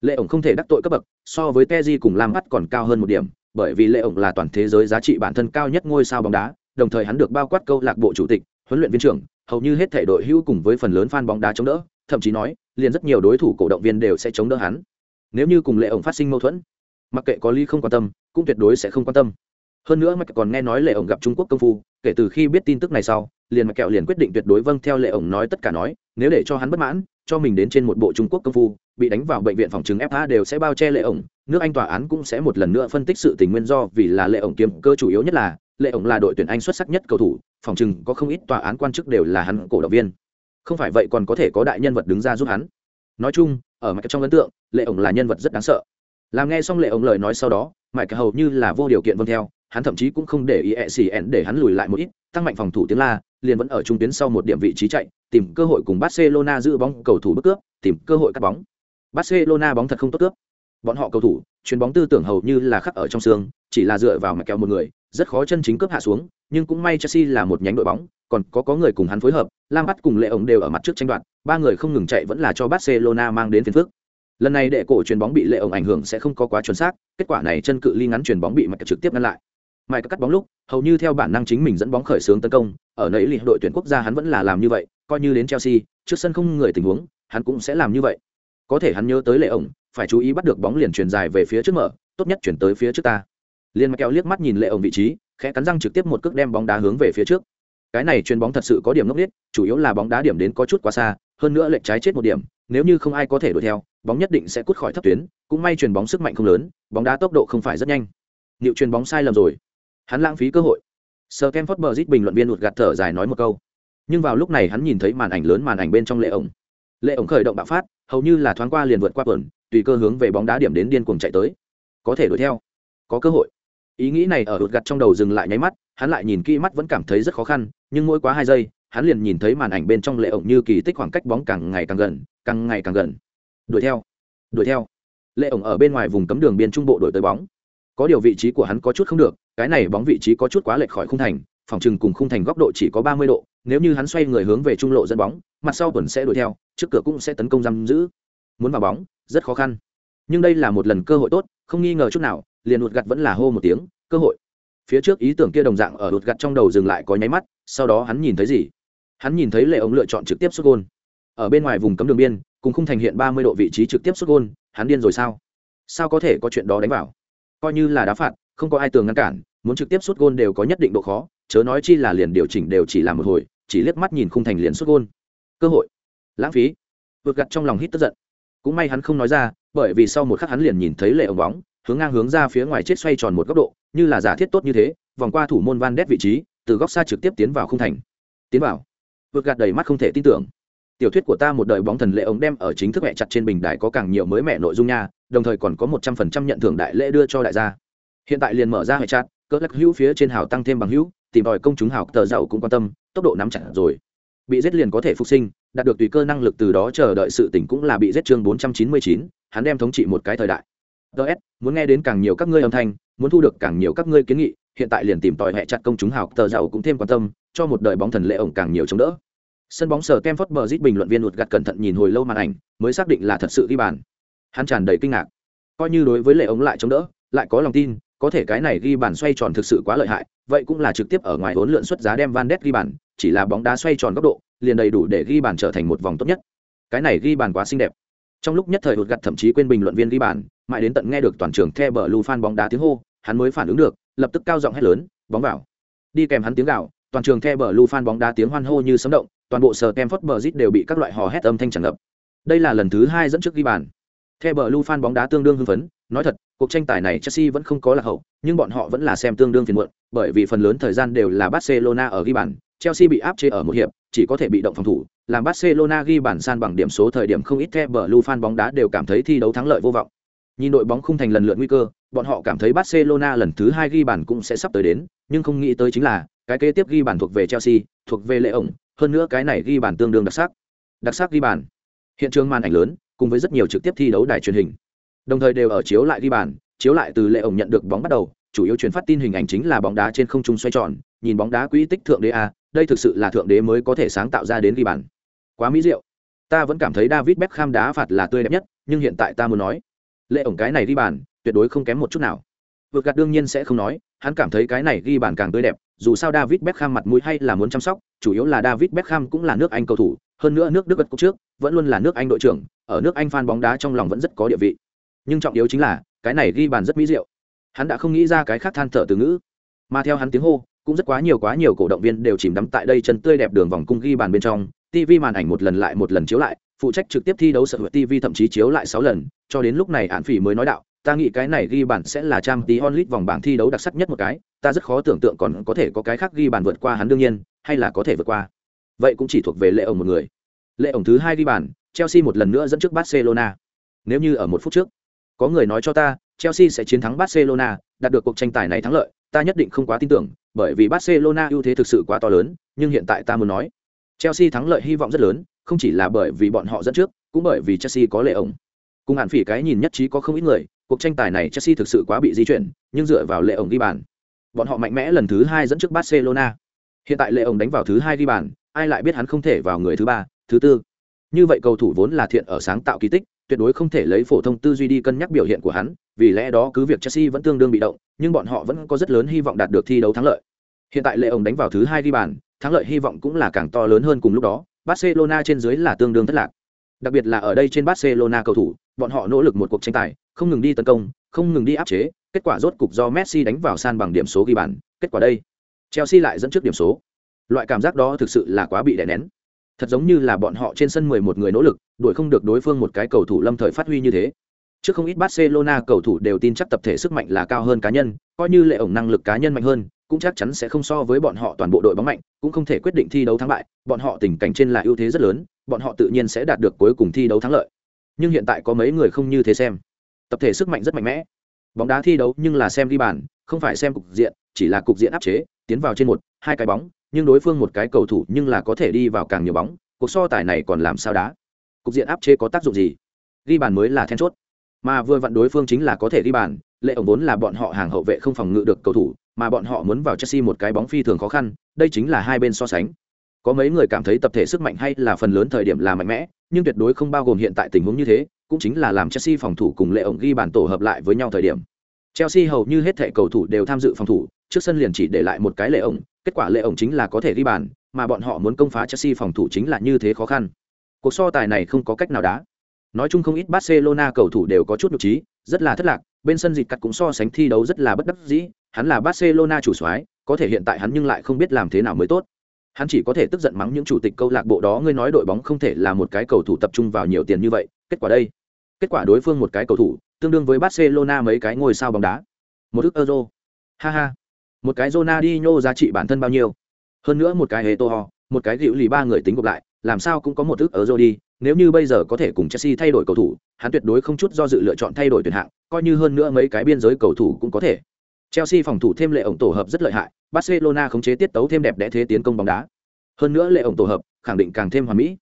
Lệ ổng không thể đắc tội cấp bậc, so với Teji cùng Lampard còn cao hơn một điểm, bởi vì Lệ ổng là toàn thế giới giá trị bản thân cao nhất ngôi sao bóng đá, đồng thời hắn được bao quát câu lạc bộ chủ tịch, huấn luyện viên trưởng, hầu như hết thể đội hữu cùng với phần lớn fan bóng đá chống đỡ, thậm chí nói, liền rất nhiều đối thủ cổ động viên đều sẽ chống đỡ hắn. Nếu như cùng Lệ ổng phát sinh mâu thuẫn, mặc kệ có lý không quan tâm, cũng tuyệt đối sẽ không quan tâm. Hơn nữa Mạch còn nghe nói Lệ ổng gặp Trung Quốc công phu, kể từ khi biết tin tức này sau, liền Mạch kẹo liền quyết định tuyệt đối vâng theo Lệ ổng nói tất cả nói, nếu để cho hắn bất mãn, cho mình đến trên một bộ Trung Quốc công phu, bị đánh vào bệnh viện phòng chứng FA đều sẽ bao che Lệ ổng, nước Anh tòa án cũng sẽ một lần nữa phân tích sự tình nguyên do vì là Lệ ổng kiêm cơ chủ yếu nhất là Lệ ổng là đội tuyển Anh xuất sắc nhất cầu thủ, phòng chừng có không ít tòa án quan chức đều là hắn cổ động viên. Không phải vậy còn có thể có đại nhân vật đứng ra giúp hắn. Nói chung ở mạch trong ấn tượng lệ ổng là nhân vật rất đáng sợ. Làm nghe xong lệ ổng lời nói sau đó mạch hầu như là vô điều kiện vâng theo hắn thậm chí cũng không để ý ẹ xì ẻn để hắn lùi lại một ít tăng mạnh phòng thủ tiếng la liền vẫn ở trung tuyến sau một điểm vị trí chạy tìm cơ hội cùng barcelona giữ bóng cầu thủ bất cướp tìm cơ hội cắt bóng. Barcelona bóng thật không tốt cướp. Bọn họ cầu thủ chuyền bóng tư tưởng hầu như là khắc ở trong xương chỉ là dựa vào mạch kéo một người rất khó chân chính cướp hạ xuống nhưng cũng may chelsea là một nhánh đội bóng còn có có người cùng hắn phối hợp, Lam Bắt cùng Lệ ổng đều ở mặt trước tranh đoạt, ba người không ngừng chạy vẫn là cho Barcelona mang đến phiền phức. Lần này đệ cổ chuyền bóng bị Lệ ổng ảnh hưởng sẽ không có quá chuẩn xác, kết quả này chân cự ly ngắn chuyền bóng bị mặt trực tiếp ngăn lại. Mai cắt bóng lúc, hầu như theo bản năng chính mình dẫn bóng khởi xướng tấn công, ở nãy lì đội tuyển quốc gia hắn vẫn là làm như vậy, coi như đến Chelsea, trước sân không người tình huống, hắn cũng sẽ làm như vậy. Có thể hắn nhớ tới Lệ ổng, phải chú ý bắt được bóng liền truyền dài về phía trước mở, tốt nhất chuyển tới phía trước ta. Liên Mặc kéo liếc mắt nhìn Lệ ổng vị trí, khẽ cắn răng trực tiếp một cước đem bóng đá hướng về phía trước. Cái này chuyền bóng thật sự có điểm ngốc nghếch chủ yếu là bóng đá điểm đến có chút quá xa hơn nữa lệch trái chết một điểm nếu như không ai có thể đuổi theo bóng nhất định sẽ cút khỏi thấp tuyến cũng may chuyền bóng sức mạnh không lớn bóng đá tốc độ không phải rất nhanh. Liệu chuyền bóng sai lầm rồi. Hắn lãng phí cơ hội. Sơ kem phớt bờ rít bình luận viên ụt gạt thở dài nói một câu. Nhưng vào lúc này hắn nhìn thấy màn ảnh lớn màn ảnh bên trong lệ ổng. Lệ ổng khởi động bạo phát hầu như là thoáng qua liền vượt qua tuần tùy cơ hướng về bóng đá điểm đến điên cuồng chạy tới. Có thể đuổi theo. Có cơ hội ý nghĩ này ở ụt gặt trong đầu dừng lại nháy mắt, hắn lại nhìn kỹ mắt vẫn cảm thấy rất khó khăn, nhưng mỗi quá hai giây, hắn liền nhìn thấy màn ảnh bên trong lệ ổng như kỳ tích khoảng cách bóng càng ngày càng gần, càng ngày càng gần. Đuổi theo đuổi theo. Lệ ổng ở bên ngoài vùng cấm đường biên trung bộ đổi tới bóng. Có điều vị trí của hắn có chút không được, cái này bóng vị trí có chút quá lệch khỏi khung thành, phòng trừng cùng khung thành góc độ chỉ có ba mươi độ, nếu như hắn xoay người hướng về trung lộ dẫn bóng, mặt sau tuần sẽ đuổi theo, trước cửa cũng sẽ tấn công giam giữ. Muốn vào bóng, rất khó khăn. Nhưng đây là một lần cơ hội tốt, không nghi ngờ chút nào liền đột gặt vẫn là hô một tiếng, cơ hội. Phía trước ý tưởng kia đồng dạng ở đột gặt trong đầu dừng lại có nháy mắt, sau đó hắn nhìn thấy gì? Hắn nhìn thấy lệ ống lựa chọn trực tiếp xuất gôn. Ở bên ngoài vùng cấm đường biên, cùng không thành hiện ba mươi độ vị trí trực tiếp xuất gôn, hắn điên rồi sao? Sao có thể có chuyện đó đánh vào? Coi như là đá phạt, không có ai tường ngăn cản, muốn trực tiếp xuất gôn đều có nhất định độ khó, chớ nói chi là liền điều chỉnh đều chỉ làm một hồi, chỉ liếc mắt nhìn khung thành liền xuất gôn. Cơ hội. Lãng phí. Vượt gặt trong lòng hít tức giận. Cũng may hắn không nói ra, bởi vì sau một khắc hắn liền nhìn thấy lệ ống bóng hướng ngang hướng ra phía ngoài chết xoay tròn một góc độ, như là giả thiết tốt như thế, vòng qua thủ môn van đét vị trí, từ góc xa trực tiếp tiến vào không thành. Tiến vào. Vượt gạt đầy mắt không thể tin tưởng. Tiểu thuyết của ta một đời bóng thần lệ ống đem ở chính thức mẹ chặt trên bình đài có càng nhiều mới mẹ nội dung nha, đồng thời còn có một trăm phần trăm nhận thưởng đại lễ đưa cho đại gia. Hiện tại liền mở ra hệ chặt cỡ lắc hữu phía trên hào tăng thêm bằng hữu, tìm tòi công chúng hào, tờ giàu cũng quan tâm, tốc độ nắm chặt rồi. Bị giết liền có thể phục sinh, đạt được tùy cơ năng lực từ đó chờ đợi sự tỉnh cũng là bị giết chương bốn trăm chín mươi chín, hắn đem thống trị một cái thời đại ts muốn nghe đến càng nhiều các ngươi âm thanh, muốn thu được càng nhiều các ngươi kiến nghị, hiện tại liền tìm tòi hẹ chặt công chúng hào, tờ giàu cũng thêm quan tâm, cho một đời bóng thần lệ ổng càng nhiều chống đỡ. Sân bóng sở kem phớt bờ rít bình luận viên ụt gặt cẩn thận nhìn hồi lâu màn ảnh, mới xác định là thật sự ghi bàn. Hắn tràn đầy kinh ngạc. Coi như đối với lệ ổng lại chống đỡ, lại có lòng tin, có thể cái này ghi bàn xoay tròn thực sự quá lợi hại, vậy cũng là trực tiếp ở ngoài vốn lượn xuất giá đem van đét ghi bàn, chỉ là bóng đá xoay tròn góc độ, liền đầy đủ để ghi bàn trở thành một vòng tốt nhất. Cái này ghi bàn quá xinh đẹp trong lúc nhất thời hụt gặt thậm chí quên bình luận viên ghi bàn, mãi đến tận nghe được toàn trường the bờ lu phan bóng đá tiếng hô, hắn mới phản ứng được, lập tức cao giọng hét lớn, bóng vào. Đi kèm hắn tiếng gạo toàn trường the bờ lu phan bóng đá tiếng hoan hô như sấm động, toàn bộ sờ kem phất bờ zit đều bị các loại hò hét âm thanh tràn ngập. Đây là lần thứ hai dẫn trước ghi bàn. The bờ lu phan bóng đá tương đương hưng phấn, nói thật, cuộc tranh tài này chelsea vẫn không có lạc hậu, nhưng bọn họ vẫn là xem tương đương phiền muộn, bởi vì phần lớn thời gian đều là barcelona ở ghi bàn, chelsea bị áp chế ở một hiệp chỉ có thể bị động phòng thủ làm barcelona ghi bàn san bằng điểm số thời điểm không ít the bờ lu phan bóng đá đều cảm thấy thi đấu thắng lợi vô vọng. Nhìn đội bóng không thành lần lượt nguy cơ, bọn họ cảm thấy Barcelona lần thứ hai ghi bàn cũng sẽ sắp tới đến, nhưng không nghĩ tới chính là cái kế tiếp ghi bàn thuộc về Chelsea, thuộc về lệ ổng, hơn nữa cái này ghi bàn tương đương đặc sắc. đặc sắc ghi bàn. Hiện trường màn ảnh lớn cùng với rất nhiều trực tiếp thi đấu đài truyền hình. Đồng thời đều ở chiếu lại ghi bàn chiếu lại từ lệ ổng nhận được bóng bắt đầu chủ yếu truyền phát tin hình ảnh chính là bóng đá trên không trung xoay tròn nhìn bóng đá quỹ tích thượng đế a đây thực sự là thượng đế mới có thể sáng tạo ra đến ghi bàn. Quá mỹ diệu. Ta vẫn cảm thấy david beckham đá phạt là tươi đẹp nhất, nhưng hiện tại ta muốn nói, lệ ổng cái này ghi bàn, tuyệt đối không kém một chút nào. Vượt gạt đương nhiên sẽ không nói, hắn cảm thấy cái này ghi bàn càng tươi đẹp, dù sao david beckham mặt mũi hay là muốn chăm sóc, chủ yếu là david beckham cũng là nước anh cầu thủ, hơn nữa nước đức gật cục trước, vẫn luôn là nước anh đội trưởng, ở nước anh fan bóng đá trong lòng vẫn rất có địa vị. Nhưng trọng yếu chính là, cái này ghi bàn rất mỹ diệu. Hắn đã không nghĩ ra cái khác than thở từ ngữ. Mà theo hắn tiếng hô cũng rất quá nhiều quá nhiều cổ động viên đều chìm đắm tại đây chân tươi đẹp đường vòng cung ghi bàn bên trong. Tv màn ảnh một lần lại một lần chiếu lại, phụ trách trực tiếp thi đấu sở hữu tv thậm chí chiếu lại sáu lần, cho đến lúc này hạn phỉ mới nói đạo, ta nghĩ cái này ghi bàn sẽ là trang tí onlit vòng bảng thi đấu đặc sắc nhất một cái, ta rất khó tưởng tượng còn có thể có cái khác ghi bàn vượt qua hắn đương nhiên, hay là có thể vượt qua. Vậy cũng chỉ thuộc về lệ ổng một người. Lệ ổng thứ hai ghi bàn, chelsea một lần nữa dẫn trước barcelona. Nếu như ở một phút trước, có người nói cho ta chelsea sẽ chiến thắng barcelona, đạt được cuộc tranh tài này thắng lợi, ta nhất định không quá tin tưởng, bởi vì barcelona ưu thế thực sự quá to lớn, nhưng hiện tại ta muốn nói, chelsea thắng lợi hy vọng rất lớn, không chỉ là bởi vì bọn họ dẫn trước, cũng bởi vì chelsea có lệ ổng. Cùng hẳn phỉ cái nhìn nhất trí có không ít người, cuộc tranh tài này chelsea thực sự quá bị di chuyển, nhưng dựa vào lệ ổng ghi bàn, bọn họ mạnh mẽ lần thứ hai dẫn trước barcelona. Hiện tại lệ ổng đánh vào thứ hai ghi bàn, ai lại biết hắn không thể vào người thứ ba, thứ tư. Như vậy cầu thủ vốn là thiện ở sáng tạo kỳ tích tuyệt đối không thể lấy phổ thông tư duy đi cân nhắc biểu hiện của hắn, vì lẽ đó cứ việc chelsea vẫn tương đương bị động, nhưng bọn họ vẫn có rất lớn hy vọng đạt được thi đấu thắng lợi. Hiện tại lệ ổng đánh vào thứ hai ghi bàn, thắng lợi hy vọng cũng là càng to lớn hơn cùng lúc đó, barcelona trên dưới là tương đương thất lạc. Đặc biệt là ở đây trên barcelona cầu thủ, bọn họ nỗ lực một cuộc tranh tài, không ngừng đi tấn công, không ngừng đi áp chế, kết quả rốt cục do messi đánh vào san bằng điểm số ghi bàn, kết quả đây. Chelsea lại dẫn trước điểm số. Loại cảm giác đó thực sự là quá bị đè nén thật giống như là bọn họ trên sân 11 người nỗ lực, đuổi không được đối phương một cái cầu thủ lâm thời phát huy như thế. Trước không ít barcelona cầu thủ đều tin chắc tập thể sức mạnh là cao hơn cá nhân, coi như lệ ổng năng lực cá nhân mạnh hơn, cũng chắc chắn sẽ không so với bọn họ toàn bộ đội bóng mạnh, cũng không thể quyết định thi đấu thắng bại, bọn họ tình cảnh trên là ưu thế rất lớn, bọn họ tự nhiên sẽ đạt được cuối cùng thi đấu thắng lợi. Nhưng hiện tại có mấy người không như thế xem. Tập thể sức mạnh rất mạnh mẽ. Bóng đá thi đấu nhưng là xem ghi bàn, không phải xem cục diện, chỉ là cục diện áp chế, tiến vào trên một hai cái bóng, nhưng đối phương một cái cầu thủ nhưng là có thể đi vào càng nhiều bóng, cuộc so tài này còn làm sao đá? Cục diện áp chế có tác dụng gì? Ghi bàn mới là then chốt. Mà vừa vặn đối phương chính là có thể ghi bàn, lệ ổng vốn là bọn họ hàng hậu vệ không phòng ngự được cầu thủ, mà bọn họ muốn vào chelsea một cái bóng phi thường khó khăn, đây chính là hai bên so sánh. Có mấy người cảm thấy tập thể sức mạnh hay là phần lớn thời điểm là mạnh mẽ, nhưng tuyệt đối không bao gồm hiện tại tình huống như thế, cũng chính là làm chelsea phòng thủ cùng lệ ổng ghi bàn tổ hợp lại với nhau thời điểm. Chelsea hầu như hết thẻ cầu thủ đều tham dự phòng thủ, trước sân liền chỉ để lại một cái lệ ổng kết quả lệ ổng chính là có thể ghi bàn, mà bọn họ muốn công phá chelsea phòng thủ chính là như thế khó khăn. Cuộc so tài này không có cách nào đá. Nói chung không ít barcelona cầu thủ đều có chút nhục trí, rất là thất lạc, bên sân dịch cắt cũng so sánh thi đấu rất là bất đắc dĩ, hắn là barcelona chủ soái, có thể hiện tại hắn nhưng lại không biết làm thế nào mới tốt. Hắn chỉ có thể tức giận mắng những chủ tịch câu lạc bộ đó, ngươi nói đội bóng không thể là một cái cầu thủ tập trung vào nhiều tiền như vậy, kết quả đây? Kết quả đối phương một cái cầu thủ, tương đương với barcelona mấy cái ngôi sao bóng đá. Một ức euro. Ha ha một cái Ronaldinho giá trị bản thân bao nhiêu? Hơn nữa một cái Eto'o, một cái gữu lì ba người tính gộp lại, làm sao cũng có một ức euro đi. Nếu như bây giờ có thể cùng Chelsea thay đổi cầu thủ, hắn tuyệt đối không chút do dự lựa chọn thay đổi tuyển hạng, coi như hơn nữa mấy cái biên giới cầu thủ cũng có thể. Chelsea phòng thủ thêm lệ ổng tổ hợp rất lợi hại, Barcelona khống chế tiết tấu thêm đẹp đẽ thế tiến công bóng đá. Hơn nữa lệ ổng tổ hợp khẳng định càng thêm hoàn mỹ.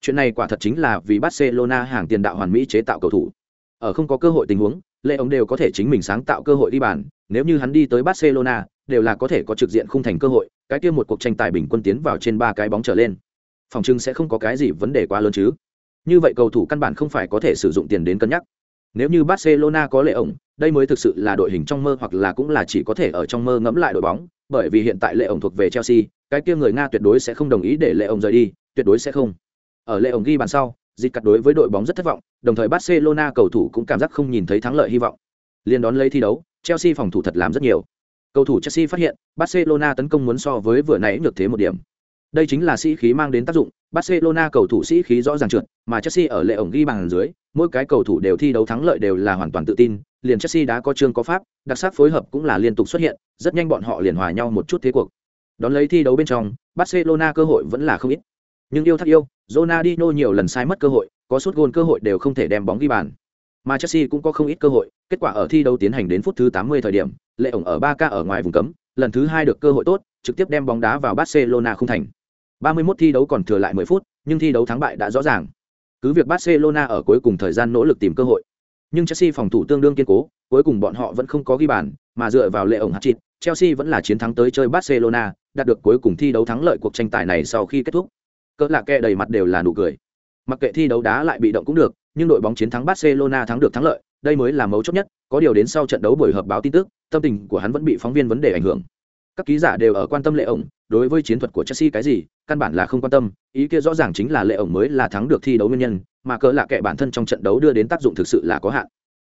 Chuyện này quả thật chính là vì barcelona hàng tiền đạo hoàn mỹ chế tạo cầu thủ. Ở không có cơ hội tình huống, lệ ổng đều có thể chính mình sáng tạo cơ hội đi bàn, nếu như hắn đi tới barcelona đều là có thể có trực diện khung thành cơ hội, cái kia một cuộc tranh tài bình quân tiến vào trên ba cái bóng trở lên. Phòng trưng sẽ không có cái gì vấn đề quá lớn chứ. Như vậy cầu thủ căn bản không phải có thể sử dụng tiền đến cân nhắc. Nếu như barcelona có lệ ổng, đây mới thực sự là đội hình trong mơ hoặc là cũng là chỉ có thể ở trong mơ ngẫm lại đội bóng, bởi vì hiện tại lệ ổng thuộc về chelsea, cái kia người nga tuyệt đối sẽ không đồng ý để lệ ổng rời đi, tuyệt đối sẽ không. Ở lệ ổng ghi bàn sau dịch cắt đối với đội bóng rất thất vọng, đồng thời barcelona cầu thủ cũng cảm giác không nhìn thấy thắng lợi hy vọng. Liên đón lấy thi đấu, chelsea phòng thủ thật làm rất nhiều cầu thủ chelsea phát hiện, barcelona tấn công muốn so với vừa nãy được thế một điểm. Đây chính là sĩ khí mang đến tác dụng, barcelona cầu thủ sĩ khí rõ ràng trượt, mà chelsea ở lệ ổng ghi bàn dưới, mỗi cái cầu thủ đều thi đấu thắng lợi đều là hoàn toàn tự tin, liền chelsea đã có chương có pháp, đặc sắc phối hợp cũng là liên tục xuất hiện, rất nhanh bọn họ liền hòa nhau một chút thế cuộc. Đón lấy thi đấu bên trong, barcelona cơ hội vẫn là không ít. Nhưng yêu thắc yêu, Ronaldinho nhiều lần sai mất cơ hội, có suốt gôn cơ hội đều không thể đem bóng ghi bàn mà Chelsea cũng có không ít cơ hội kết quả ở thi đấu tiến hành đến phút thứ 80 thời điểm lệ ổng ở 3 k ở ngoài vùng cấm lần thứ hai được cơ hội tốt trực tiếp đem bóng đá vào Barcelona không thành 31 thi đấu còn thừa lại 10 phút, nhưng thi đấu thắng bại đã rõ ràng. Cứ việc Barcelona ở cuối cùng thời gian nỗ lực tìm cơ hội, nhưng Chelsea phòng thủ tương đương kiên cố, cuối cùng bọn họ vẫn không có ghi bàn, mà dựa vào lệ ổng hat Chelsea vẫn là chiến thắng tới chơi Barcelona, đạt được cuối cùng thi đấu thắng lợi cuộc tranh tài này sau khi kết thúc. Cỡ lạ kẹ đầy mặt đều là nụ cười. Mặc kệ thi đấu đá lại bị động cũng được, nhưng đội bóng chiến thắng Barcelona thắng được thắng lợi, đây mới là mấu chốt nhất, có điều đến sau trận đấu buổi họp báo tin tức, tâm tình của hắn vẫn bị phóng viên vấn đề ảnh hưởng. Các ký giả đều ở quan tâm lệ ổng, đối với chiến thuật của Chelsea cái gì, căn bản là không quan tâm, ý kia rõ ràng chính là lệ ổng mới là thắng được thi đấu nguyên nhân, mà cỡ lạ kệ bản thân trong trận đấu đưa đến tác dụng thực sự là có hạn.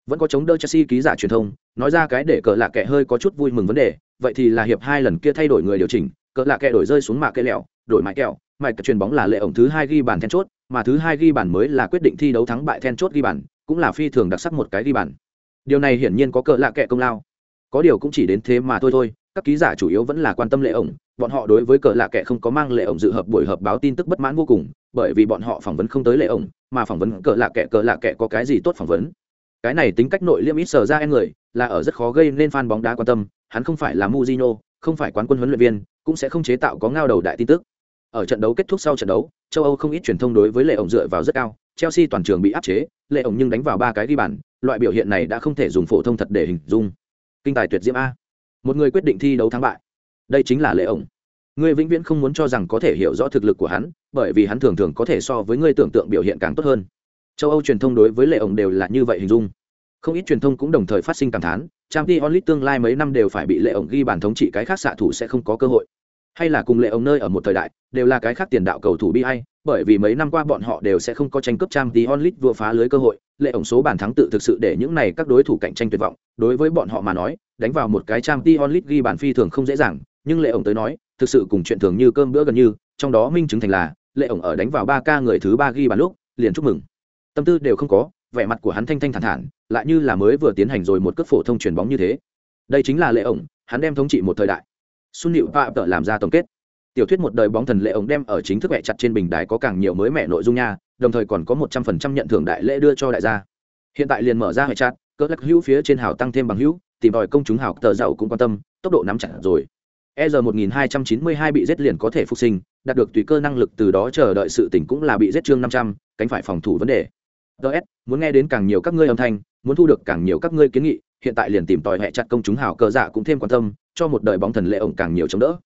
Vẫn có chống đỡ Chelsea ký giả truyền thông, nói ra cái để cỡ lạ kệ hơi có chút vui mừng vấn đề, vậy thì là hiệp hai lần kia thay đổi người điều chỉnh, cỡ lạ kệ đổi rơi xuống mạ kệ lẹo, đổi mãi kẹo, mạch truyền bóng là lệ ổng thứ hai ghi bàn then chốt, mà thứ hai ghi bàn mới là quyết định thi đấu thắng bại then chốt ghi bàn, cũng là phi thường đặc sắc một cái ghi bàn. Điều này hiển nhiên có cỡ lạ kệ công lao. Có điều cũng chỉ đến thế mà thôi thôi, các ký giả chủ yếu vẫn là quan tâm lệ ổng bọn họ đối với cờ lạ kệ không có mang lệ ổng dự hợp buổi họp báo tin tức bất mãn vô cùng bởi vì bọn họ phỏng vấn không tới lệ ổng mà phỏng vấn cờ lạ kệ cờ lạ kệ có cái gì tốt phỏng vấn cái này tính cách nội liêm ít sở ra em người là ở rất khó gây nên fan bóng đá quan tâm hắn không phải là Mujino, không phải quán quân huấn luyện viên cũng sẽ không chế tạo có ngao đầu đại tin tức ở trận đấu kết thúc sau trận đấu, châu âu không ít truyền thông đối với lệ ổng dựa vào rất cao, chelsea toàn trường bị áp chế, lệ ổng nhưng đánh vào ba cái ghi bàn, loại biểu hiện này đã không thể dùng phổ thông thật để hình dung. Kinh tài tuyệt diễm a. Một người quyết định thi đấu thắng bại. Đây chính là lệ ổng. Ngươi vĩnh viễn không muốn cho rằng có thể hiểu rõ thực lực của hắn, bởi vì hắn thường thường có thể so với ngươi tưởng tượng biểu hiện càng tốt hơn. Châu âu truyền thông đối với lệ ổng đều là như vậy hình dung. Không ít truyền thông cũng đồng thời phát sinh cảm thán, Champions League tương lai mấy năm đều phải bị lệ ổng ghi bàn thống trị cái khác xạ thủ sẽ không có cơ hội hay là cùng lệ ông nơi ở một thời đại, đều là cái khác tiền đạo cầu thủ bi hay bởi vì mấy năm qua bọn họ đều sẽ không có tranh cướp trang tí onlit vừa phá lưới cơ hội, lệ ổng số bàn thắng tự thực sự để những này các đối thủ cạnh tranh tuyệt vọng. Đối với bọn họ mà nói, đánh vào một cái trang tí onlit ghi bàn phi thường không dễ dàng, nhưng lệ ổng tới nói, thực sự cùng chuyện thường như cơm bữa gần như, trong đó minh chứng thành là, lệ ổng ở đánh vào ba ca người thứ ba ghi bàn lúc, liền chúc mừng. Tâm tư đều không có, vẻ mặt của hắn thanh thanh thản thản, lại như là mới vừa tiến hành rồi một cước phổ thông chuyền bóng như thế. Đây chính là lệ ổng hắn đem thống trị một thời đại xuân nịu phạm tợ làm ra tổng kết. Tiểu thuyết một đời bóng thần lệ ông đem ở chính thức mẹ chặt trên bình đài có càng nhiều mới mẹ nội dung nha, đồng thời còn có một trăm phần trăm nhận thưởng đại lễ đưa cho đại gia. Hiện tại liền mở ra hệ chặt, cỡ lắc hữu phía trên hào tăng thêm bằng hữu, tìm đòi công chúng hào tờ giàu cũng quan tâm, tốc độ nắm chặt rồi. E giờ một nghìn hai trăm chín mươi hai bị giết liền có thể phục sinh, đạt được tùy cơ năng lực từ đó chờ đợi sự tỉnh cũng là bị giết chương năm trăm, cánh phải phòng thủ vấn đề. Ts muốn nghe đến càng nhiều các ngươi âm thanh, muốn thu được càng nhiều các ngươi kiến nghị hiện tại liền tìm tòi hẹ chặt công chúng hào cờ dạ cũng thêm quan tâm cho một đời bóng thần lệ ổng càng nhiều chống đỡ.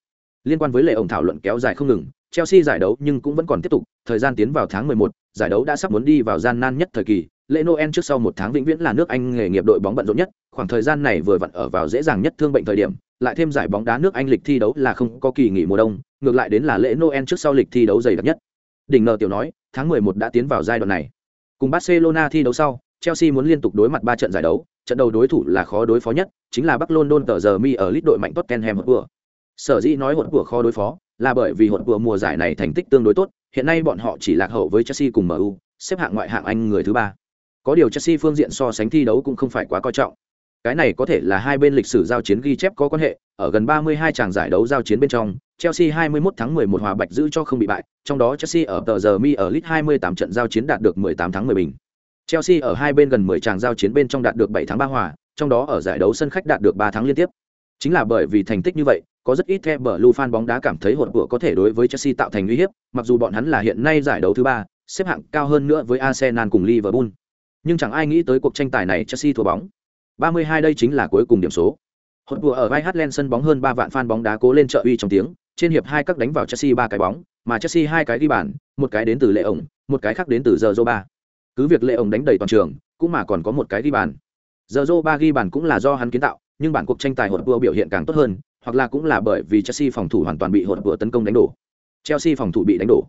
Liên quan với lệ ổng thảo luận kéo dài không ngừng chelsea giải đấu nhưng cũng vẫn còn tiếp tục thời gian tiến vào tháng 11, giải đấu đã sắp muốn đi vào gian nan nhất thời kỳ lễ noel trước sau một tháng vĩnh viễn là nước anh nghề nghiệp đội bóng bận rộn nhất khoảng thời gian này vừa vặn ở vào dễ dàng nhất thương bệnh thời điểm lại thêm giải bóng đá nước anh lịch thi đấu là không có kỳ nghỉ mùa đông ngược lại đến là lễ noel trước sau lịch thi đấu dày đặc nhất. Đỉnh nờ tiểu nói tháng 11 đã tiến vào giai đoạn này. Cùng barcelona thi đấu sau chelsea muốn liên tục đối mặt ba trận giải đấu trận đầu đối thủ là khó đối phó nhất chính là bắc london tờ giờ mi ở lít đội mạnh tottenham hotspur. Sở dĩ nói hột của khó đối phó là bởi vì hột của mùa giải này thành tích tương đối tốt hiện nay bọn họ chỉ lạc hậu với chelsea cùng mu xếp hạng ngoại hạng anh người thứ ba. Có điều chelsea phương diện so sánh thi đấu cũng không phải quá coi trọng. Cái này có thể là hai bên lịch sử giao chiến ghi chép có quan hệ ở gần 32 tràng giải đấu giao chiến bên trong Chelsea 21 tháng 11 hòa bạch giữ cho không bị bại, trong đó Chelsea ở tờ giờ mi ở League 28 trận giao chiến đạt được 18 tháng 10 bình. Chelsea ở hai bên gần 10 tràng giao chiến bên trong đạt được 7 tháng 3 hòa, trong đó ở giải đấu sân khách đạt được 3 tháng liên tiếp. Chính là bởi vì thành tích như vậy, có rất ít The Blue fan bóng đá cảm thấy hụt của có thể đối với Chelsea tạo thành uy hiếp, mặc dù bọn hắn là hiện nay giải đấu thứ ba, xếp hạng cao hơn nữa với Arsenal cùng Liverpool. Nhưng chẳng ai nghĩ tới cuộc tranh tài này Chelsea thua bóng. 32 đây chính là cuối cùng điểm số. Hụt của ở White sân bóng hơn 3 vạn fan bóng đá cố lên trợ uy trong tiếng, trên hiệp hai các đánh vào Chelsea ba cái bóng, mà Chelsea hai cái ghi bàn, một cái đến từ Lệ ổng, một cái khác đến từ Giờ. Cứ việc Lệ ổng đánh đầy toàn trường, cũng mà còn có một cái ghi bàn. Giờ ba ghi bàn cũng là do hắn kiến tạo, nhưng bản cuộc tranh tài hột vừa biểu hiện càng tốt hơn, hoặc là cũng là bởi vì Chelsea phòng thủ hoàn toàn bị hột vừa tấn công đánh đổ. Chelsea phòng thủ bị đánh đổ.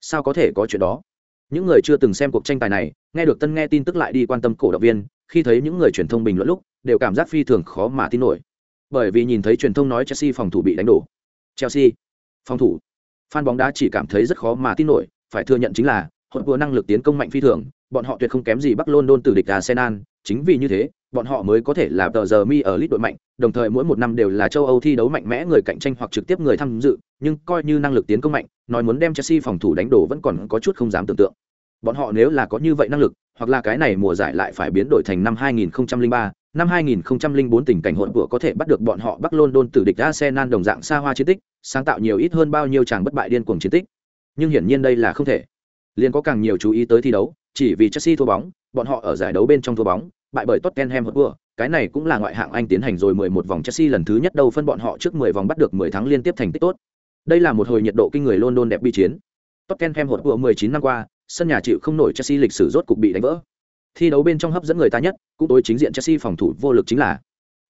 Sao có thể có chuyện đó? Những người chưa từng xem cuộc tranh tài này, nghe được tân nghe tin tức lại đi quan tâm cổ động viên, khi thấy những người truyền thông bình luận lúc, đều cảm giác phi thường khó mà tin nổi. Bởi vì nhìn thấy truyền thông nói Chelsea phòng thủ bị đánh đổ. Chelsea phòng thủ. Fan bóng đá chỉ cảm thấy rất khó mà tin nổi, phải thừa nhận chính là Hội vừa năng lực tiến công mạnh phi thường, bọn họ tuyệt không kém gì Bắc London từ địch Arsenal, chính vì như thế, bọn họ mới có thể là tờ giờ mi ở lít đội mạnh, đồng thời mỗi một năm đều là châu Âu thi đấu mạnh mẽ người cạnh tranh hoặc trực tiếp người tham dự, nhưng coi như năng lực tiến công mạnh, nói muốn đem Chelsea phòng thủ đánh đổ vẫn còn có chút không dám tưởng tượng. Bọn họ nếu là có như vậy năng lực, hoặc là cái này mùa giải lại phải biến đổi thành năm 2003, năm 2004 tình cảnh hỗn vừa có thể bắt được bọn họ Bắc London từ địch Arsenal đồng dạng xa hoa chiến tích, sáng tạo nhiều ít hơn bao nhiêu chàng bất bại điên cuồng chiến tích, nhưng hiển nhiên đây là không thể liền có càng nhiều chú ý tới thi đấu, chỉ vì chelsea thua bóng, bọn họ ở giải đấu bên trong thua bóng, bại bởi tottenham hotspur. Cái này cũng là ngoại hạng anh tiến hành rồi 11 vòng chelsea lần thứ nhất đầu phân bọn họ trước 10 vòng bắt được 10 tháng liên tiếp thành tích tốt. Đây là một hồi nhiệt độ kinh người london đẹp bi chiến. Tottenham hotspur 19 năm qua, sân nhà chịu không nổi chelsea lịch sử rốt cục bị đánh vỡ. Thi đấu bên trong hấp dẫn người ta nhất, cũng tối chính diện chelsea phòng thủ vô lực chính là,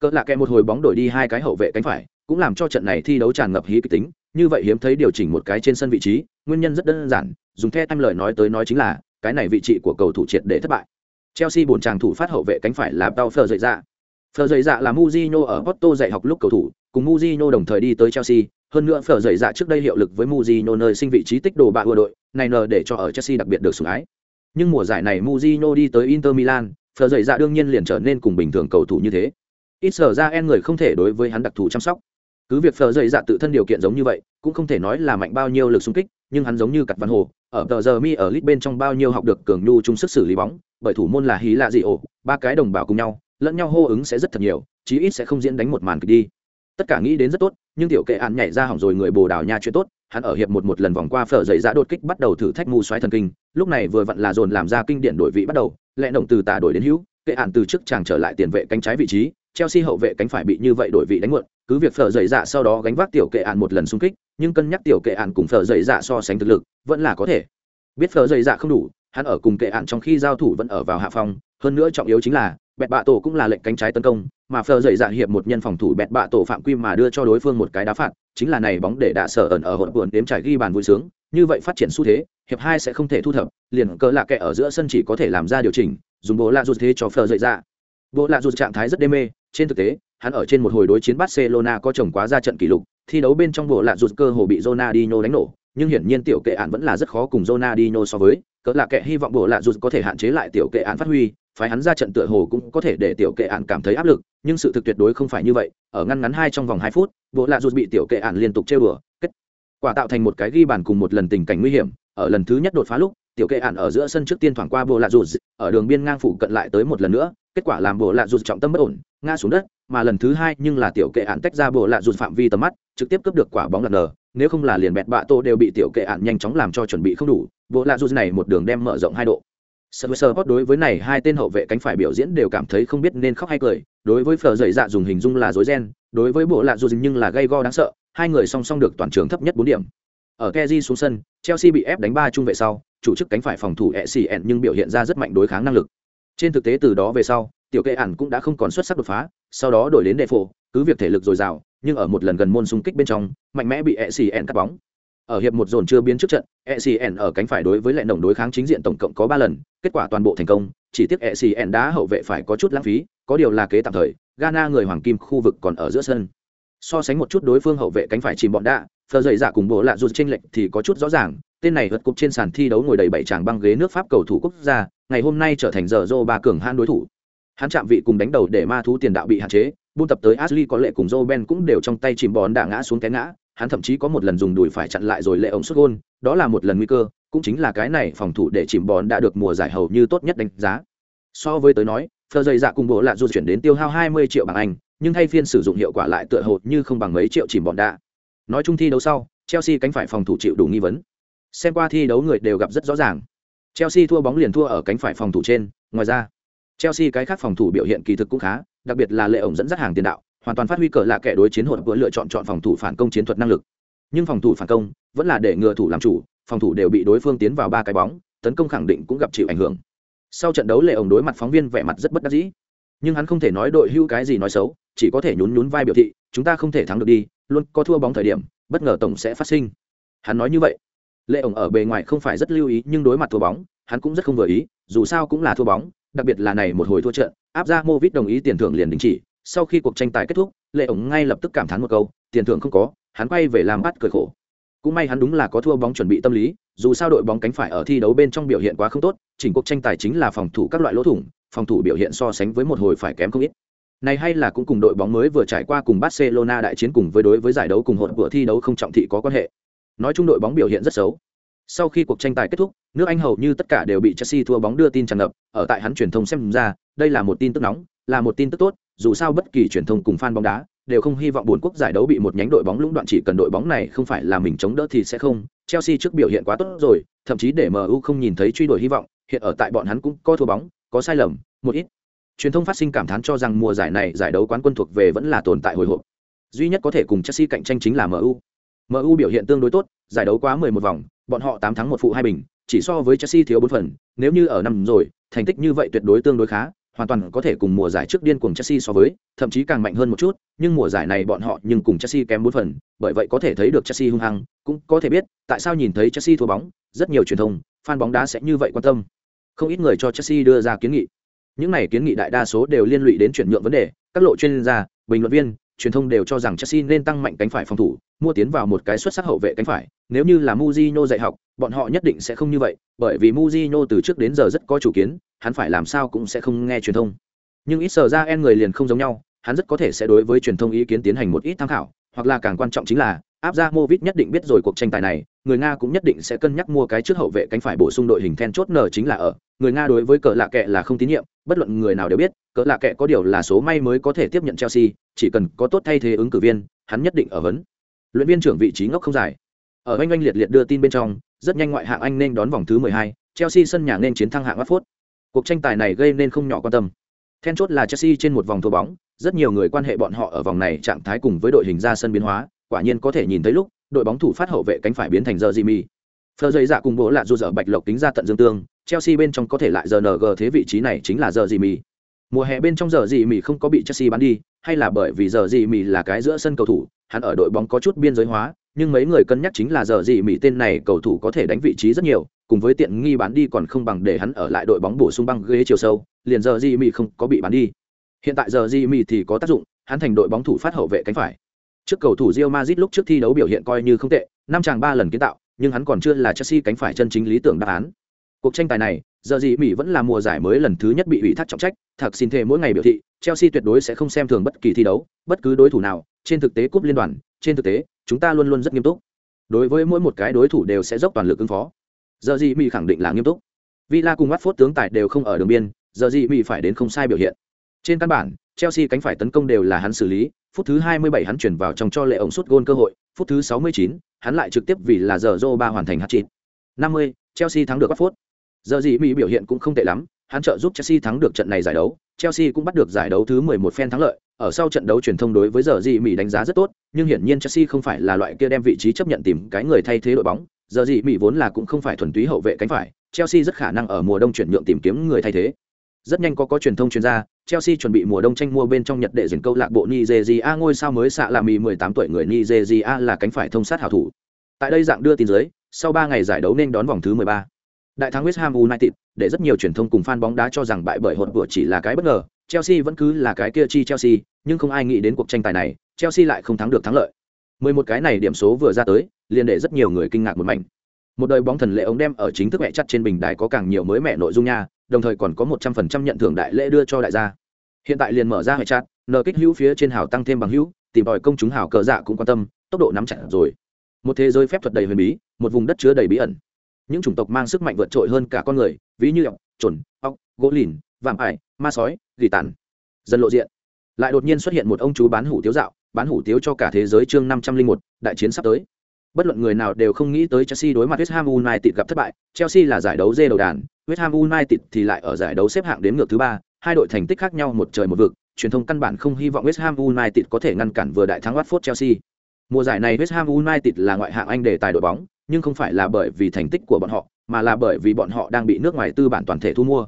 cỡ lạ kẹ một hồi bóng đổi đi hai cái hậu vệ cánh phải, cũng làm cho trận này thi đấu tràn ngập hí kịch tính. Như vậy hiếm thấy điều chỉnh một cái trên sân vị trí, nguyên nhân rất đơn giản dùng theo time lời nói tới nói chính là cái này vị trí của cầu thủ triệt để thất bại chelsea bổn chàng thủ phát hậu vệ cánh phải là tao Fleur dậy dạ Fleur dậy dạ là muzino ở porto dạy học lúc cầu thủ cùng muzino đồng thời đi tới chelsea hơn nữa Fleur dậy dạ trước đây hiệu lực với Mujino nơi sinh vị trí tích đồ bạ ưa đội, này nờ để cho ở Chelsea đặc biệt được sủng ái. Nhưng mùa giải này Mujino đi tới Inter Milan, Fleur dậy dạ đương nhiên liền trở nên cùng bình thường cầu thủ như thế. Ít sở ra en người không thể đối với hắn đặc thù chăm sóc. Cứ việc Fleur dậy dạ tự thân điều kiện giống như vậy, cũng không thể nói là mạnh bao nhiêu lực xung kích, nhưng hắn giống như cặt văn hồ, ở tờ giờ mi ở lit bên trong bao nhiêu học được cường nhu chung sức xử lý bóng, bởi thủ môn là hí lạ gì ổ, ba cái đồng bào cùng nhau, lẫn nhau hô ứng sẽ rất thật nhiều, chí ít sẽ không diễn đánh một màn kịch đi. Tất cả nghĩ đến rất tốt nhưng tiểu kệ ạn nhảy ra hỏng rồi người bồ đào nha chuyện tốt hắn ở hiệp một một lần vòng qua phở dậy ra đột kích bắt đầu thử thách mù xoáy thần kinh lúc này vừa vặn là dồn làm ra kinh điển đổi vị bắt đầu lẹ động từ tả đổi đến hữu kệ ạn từ trước chàng trở lại tiền vệ cánh trái vị trí chelsea hậu vệ cánh phải bị như vậy đổi vị đánh muộn, cứ việc phở dậy dạ sau đó gánh vác tiểu kệ án một lần xung kích, nhưng cân nhắc tiểu kệ án cùng phở dậy dạ so sánh thực lực, vẫn là có thể. Biết phở dậy dạ không đủ, hắn ở cùng kệ án trong khi giao thủ vẫn ở vào hạ phong, hơn nữa trọng yếu chính là, bẹt bạ tổ cũng là lệnh cánh trái tấn công, mà phở dậy dạ hiệp một nhân phòng thủ bẹt bạ tổ phạm quy mà đưa cho đối phương một cái đá phạt, chính là này bóng để đạ sở ẩn ở hỗn buồn đếm trải ghi bàn vui sướng, như vậy phát triển xu thế, hiệp hai sẽ không thể thu thập, liền cỡ lạ kệ ở giữa sân chỉ có thể làm ra điều chỉnh, dùng bố lạ dù thế cho phở dậy dạ. Bộ lạ dù trạng thái rất đê mê, trên thực tế, hắn ở trên một hồi đối chiến barcelona có chồng quá ra trận kỷ lục, thi đấu bên trong bộ lạ dù cơ hồ bị Ronaldinho đánh nổ, nhưng hiển nhiên tiểu kệ án vẫn là rất khó cùng Ronaldinho so với, cỡ lạ kệ hy vọng bộ lạ dù có thể hạn chế lại tiểu kệ án phát huy, phái hắn ra trận tựa hồ cũng có thể để tiểu kệ ạn cảm thấy áp lực, nhưng sự thực tuyệt đối không phải như vậy, ở ngăn ngắn hai trong vòng hai phút, bộ lạ rụt bị tiểu kệ ạn liên tục chơi bừa kết quả tạo thành một cái ghi bàn cùng một lần tình cảnh nguy hiểm, ở lần thứ nhất đột phá lúc, tiểu kệ ạn ở giữa sân trước tiên thoảng qua bộ lạ rụt ở đường biên ngang phụ cận lại tới một lần nữa kết quả làm bộ lạ dù trọng tâm bất ổn ngã xuống đất mà lần thứ hai nhưng là tiểu kệ ạn tách ra bộ lạ dù phạm vi tầm mắt trực tiếp cướp được quả bóng lật nở nếu không là liền bẹt bạ tô đều bị tiểu kệ ạn nhanh chóng làm cho chuẩn bị không đủ bộ lạ dù này một đường đem mở rộng hai độ Sơ Pot đối với này hai tên hậu vệ cánh phải biểu diễn đều cảm thấy không biết nên khóc hay cười, đối với Phở dậy dạ dùng hình dung là rối ghen đối với bộ lạ dù nhưng là gây go đáng sợ, hai người song song được toàn trường thấp nhất bốn điểm. Ở Kezi xuống sân, Chelsea bị ép đánh ba trung vệ sau, chủ chức cánh phải phòng thủ ECN nhưng biểu hiện ra rất mạnh đối kháng năng lực. Trên thực tế từ đó về sau, tiểu kệ ản cũng đã không còn xuất sắc đột phá, sau đó đổi đến đệ phổ, cứ việc thể lực dồi dào, nhưng ở một lần gần môn xung kích bên trong, mạnh mẽ bị e xì ECN cắt bóng. Ở hiệp một dồn chưa biến trước trận e xì ecn ở cánh phải đối với lệ nồng đối kháng chính diện tổng cộng có ba lần kết quả toàn bộ thành công chỉ tiếc ecn đá hậu vệ phải có chút lãng phí có điều là kế tạm thời ghana người hoàng kim khu vực còn ở giữa sân. So sánh một chút đối phương hậu vệ cánh phải chìm bọn đạ phờ dậy giả cùng bộ lạ rụt tranh lệch thì có chút rõ ràng tên này vượt cục trên sàn thi đấu ngồi đầy bảy tràng băng ghế nước pháp cầu thủ quốc gia, ngày hôm nay trở thành giờ dô ba cường han đối thủ. Hắn chạm vị cùng đánh đầu để ma thú tiền đạo bị hạn chế, buôn tập tới ashley có lệ cùng joe ben cũng đều trong tay chìm bón đạ ngã xuống té ngã. Hắn thậm chí có một lần dùng đùi phải chặn lại rồi lệ ống xuất gôn, đó là một lần nguy cơ, cũng chính là cái này phòng thủ để chìm bón đã được mùa giải hầu như tốt nhất đánh giá. So với tới nói, phờ dày dạ cùng bộ lạ dù chuyển đến tiêu hao 20 triệu bảng anh, nhưng thay phiên sử dụng hiệu quả lại tựa hồ như không bằng mấy triệu chìm bón đã nói chung thi đấu sau, chelsea cánh phải phòng thủ chịu đủ nghi vấn xem qua thi đấu người đều gặp rất rõ ràng. Chelsea thua bóng liền thua ở cánh phải phòng thủ trên, ngoài ra, chelsea cái khác phòng thủ biểu hiện kỳ thực cũng khá, đặc biệt là lệ ổng dẫn dắt hàng tiền đạo, hoàn toàn phát huy cờ là kẻ đối chiến hỗn vừa lựa chọn chọn phòng thủ phản công chiến thuật năng lực. Nhưng phòng thủ phản công vẫn là để ngừa thủ làm chủ, phòng thủ đều bị đối phương tiến vào ba cái bóng, tấn công khẳng định cũng gặp chịu ảnh hưởng. Sau trận đấu lệ ổng đối mặt phóng viên vẻ mặt rất bất đắc dĩ. Nhưng hắn không thể nói đội hưu cái gì nói xấu, chỉ có thể nhún nhún vai biểu thị, chúng ta không thể thắng được đi, luôn có thua bóng thời điểm, bất ngờ tổng sẽ phát sinh. Hắn nói như vậy lệ ổng ở bề ngoài không phải rất lưu ý nhưng đối mặt thua bóng, hắn cũng rất không vừa ý, dù sao cũng là thua bóng, đặc biệt là này một hồi thua trận, áp ra mô vít đồng ý tiền thưởng liền đình chỉ, sau khi cuộc tranh tài kết thúc, lệ ổng ngay lập tức cảm thán một câu, tiền thưởng không có, hắn quay về làm bắt cười khổ cũng may hắn đúng là có thua bóng chuẩn bị tâm lý, dù sao đội bóng cánh phải ở thi đấu bên trong biểu hiện quá không tốt, chỉnh cuộc tranh tài chính là phòng thủ các loại lỗ thủng, phòng thủ biểu hiện so sánh với một hồi phải kém không ít này hay là cũng cùng đội bóng mới vừa trải qua cùng Barcelona đại chiến cùng với đối với giải đấu cùng hỗn vừa thi đấu không trọng thị có quan hệ. Nói chung đội bóng biểu hiện rất xấu. Sau khi cuộc tranh tài kết thúc, nước Anh hầu như tất cả đều bị Chelsea thua bóng đưa tin tràn ngập, ở tại hắn truyền thông xem ra, đây là một tin tức nóng, là một tin tức tốt, dù sao bất kỳ truyền thông cùng fan bóng đá đều không hy vọng buồn quốc giải đấu bị một nhánh đội bóng lũng đoạn chỉ cần đội bóng này không phải là mình chống đỡ thì sẽ không. Chelsea trước biểu hiện quá tốt rồi, thậm chí để MU không nhìn thấy truy đuổi hy vọng, hiện ở tại bọn hắn cũng có thua bóng, có sai lầm, một ít. Truyền thông phát sinh cảm thán cho rằng mùa giải này giải đấu quán quân thuộc về vẫn là tồn tại hồi hộp. Duy nhất có thể cùng Chelsea cạnh tranh chính là MU. MU biểu hiện tương đối tốt, giải đấu quá 11 vòng, bọn họ 8 thắng 1 phụ 2 bình, chỉ so với Chelsea thiếu 4 phần, nếu như ở năm rồi, thành tích như vậy tuyệt đối tương đối khá, hoàn toàn có thể cùng mùa giải trước điên cuồng Chelsea so với, thậm chí càng mạnh hơn một chút, nhưng mùa giải này bọn họ nhưng cùng Chelsea kém 4 phần, bởi vậy có thể thấy được Chelsea hung hăng, cũng có thể biết tại sao nhìn thấy Chelsea thua bóng, rất nhiều truyền thông, fan bóng đá sẽ như vậy quan tâm. Không ít người cho Chelsea đưa ra kiến nghị. Những này kiến nghị đại đa số đều liên lụy đến chuyển nhượng vấn đề, các lộ chuyên gia, bình luận viên, truyền thông đều cho rằng Chelsea nên tăng mạnh cánh phải phòng thủ, mua tiến vào một cái xuất sắc hậu vệ cánh phải. Nếu như là Mourinho dạy học, bọn họ nhất định sẽ không như vậy, bởi vì Mourinho từ trước đến giờ rất có chủ kiến, hắn phải làm sao cũng sẽ không nghe truyền thông. Nhưng ít sở ra en người liền không giống nhau, hắn rất có thể sẽ đối với truyền thông ý kiến tiến hành một ít tham khảo, hoặc là càng quan trọng chính là áp ra Movit nhất định biết rồi cuộc tranh tài này, người Nga cũng nhất định sẽ cân nhắc mua cái trước hậu vệ cánh phải bổ sung đội hình then chốt nở chính là ở, người Nga đối với cờ lạ kệ là không tín nhiệm, bất luận người nào đều biết, cỡ lạ kệ có điều là số may mới có thể tiếp nhận Chelsea, chỉ cần có tốt thay thế ứng cử viên, hắn nhất định ở vấn. Luyện viên trưởng vị trí ngốc không dài. Ở anh anh liệt liệt đưa tin bên trong, rất nhanh ngoại hạng Anh nên đón vòng thứ 12, Chelsea sân nhà nên chiến thắng hạng Watford. Cuộc tranh tài này gây nên không nhỏ quan tâm. Then chốt là Chelsea trên một vòng thua bóng, rất nhiều người quan hệ bọn họ ở vòng này trạng thái cùng với đội hình ra sân biến hóa, quả nhiên có thể nhìn thấy lúc đội bóng thủ phát hậu vệ cánh phải biến thành giờ Jimmy. Phờ dây dạ cùng bố là dù dở bạch lộc tính ra tận dương tương, Chelsea bên trong có thể lại giờ NG thế vị trí này chính là giờ Jimmy. Mùa hè bên trong giờ Jimmy không có bị Chelsea bán đi, hay là bởi vì giờ Jimmy là cái giữa sân cầu thủ, hắn ở đội bóng có chút biên giới hóa, nhưng mấy người cân nhắc chính là giờ Jimmy tên này cầu thủ có thể đánh vị trí rất nhiều, cùng với tiện nghi bán đi còn không bằng để hắn ở lại đội bóng bổ sung băng ghế chiều sâu, liền giờ Jimmy không có bị bán đi. Hiện tại giờ Jimmy thì có tác dụng, hắn thành đội bóng thủ phát hậu vệ cánh phải. Trước cầu thủ Real Madrid lúc trước thi đấu biểu hiện coi như không tệ, năm chàng ba lần kiến tạo, nhưng hắn còn chưa là Chelsea cánh phải chân chính lý tưởng đáp án. Cuộc tranh tài này, giờ gì Mỹ vẫn là mùa giải mới lần thứ nhất bị ủy thác trọng trách, thật xin thề mỗi ngày biểu thị, Chelsea tuyệt đối sẽ không xem thường bất kỳ thi đấu, bất cứ đối thủ nào, trên thực tế cúp liên đoàn, trên thực tế, chúng ta luôn luôn rất nghiêm túc. Đối với mỗi một cái đối thủ đều sẽ dốc toàn lực ứng phó. Giờ gì Mỹ khẳng định là nghiêm túc. Villa cùng Watford tướng tài đều không ở đường biên, giờ gì Mỹ phải đến không sai biểu hiện. Trên căn bản, Chelsea cánh phải tấn công đều là hắn xử lý, phút thứ 27 hắn chuyển vào trong cho lệ ổng sút gôn cơ hội, phút thứ 69, hắn lại trực tiếp vì là giờ Zoro ba hoàn thành hat-trick. 50, Chelsea thắng được Watford. Giờ gì Mỹ biểu hiện cũng không tệ lắm, hắn trợ giúp Chelsea thắng được trận này giải đấu, Chelsea cũng bắt được giải đấu thứ 11 phen thắng lợi. Ở sau trận đấu truyền thông đối với giờ gì Mỹ đánh giá rất tốt, nhưng hiển nhiên Chelsea không phải là loại kia đem vị trí chấp nhận tìm cái người thay thế đội bóng. Giờ gì Mỹ vốn là cũng không phải thuần túy hậu vệ cánh phải, Chelsea rất khả năng ở mùa đông chuyển nhượng tìm kiếm người thay thế. Rất nhanh có có truyền thông chuyên gia, Chelsea chuẩn bị mùa đông tranh mua bên trong Nhật đệ diễn câu lạc bộ Nigeria ngôi sao mới xạ là mì 18 tuổi người Nigeria là cánh phải thông sát hảo thủ. Tại đây dạng đưa tin dưới, sau 3 ngày giải đấu nên đón vòng thứ 13. Đại thắng West Ham United, để rất nhiều truyền thông cùng fan bóng đá cho rằng bại bởi hột vừa chỉ là cái bất ngờ, Chelsea vẫn cứ là cái kia chi Chelsea, nhưng không ai nghĩ đến cuộc tranh tài này, Chelsea lại không thắng được thắng lợi. 11 cái này điểm số vừa ra tới, liền để rất nhiều người kinh ngạc một mảnh. Một đời bóng thần lệ ống đem ở chính thức mẹ chặt trên bình đài có càng nhiều mới mẹ nội dung nha, đồng thời còn có một trăm phần trăm nhận thưởng đại lễ đưa cho đại gia. Hiện tại liền mở ra hệ chat, nờ kích hữu phía trên hào tăng thêm bằng hữu, tìm tòi công chúng hào cờ dạ cũng quan tâm, tốc độ nắm chặt rồi. Một thế giới phép thuật đầy huyền bí, một vùng đất chứa đầy bí ẩn. Những chủng tộc mang sức mạnh vượt trội hơn cả con người, ví như ọc trồn ọc gỗ lìn, vạm ải, ma sói, gỉ tàn. Dần lộ diện. Lại đột nhiên xuất hiện một ông chú bán hủ tiếu dạo, bán hủ tiếu cho cả thế giới chương năm trăm linh một, đại chiến sắp tới bất luận người nào đều không nghĩ tới Chelsea đối mặt West Ham United gặp thất bại Chelsea là giải đấu dê đầu đàn West Ham United thì lại ở giải đấu xếp hạng đến ngược thứ ba, hai đội thành tích khác nhau một trời một vực, truyền thông căn bản không hy vọng West Ham United có thể ngăn cản vừa đại thắng Watford Chelsea. Mùa giải này West Ham United là ngoại hạng Anh để tài đội bóng, nhưng không phải là bởi vì thành tích của bọn họ, mà là bởi vì bọn họ đang bị nước ngoài tư bản toàn thể thu mua.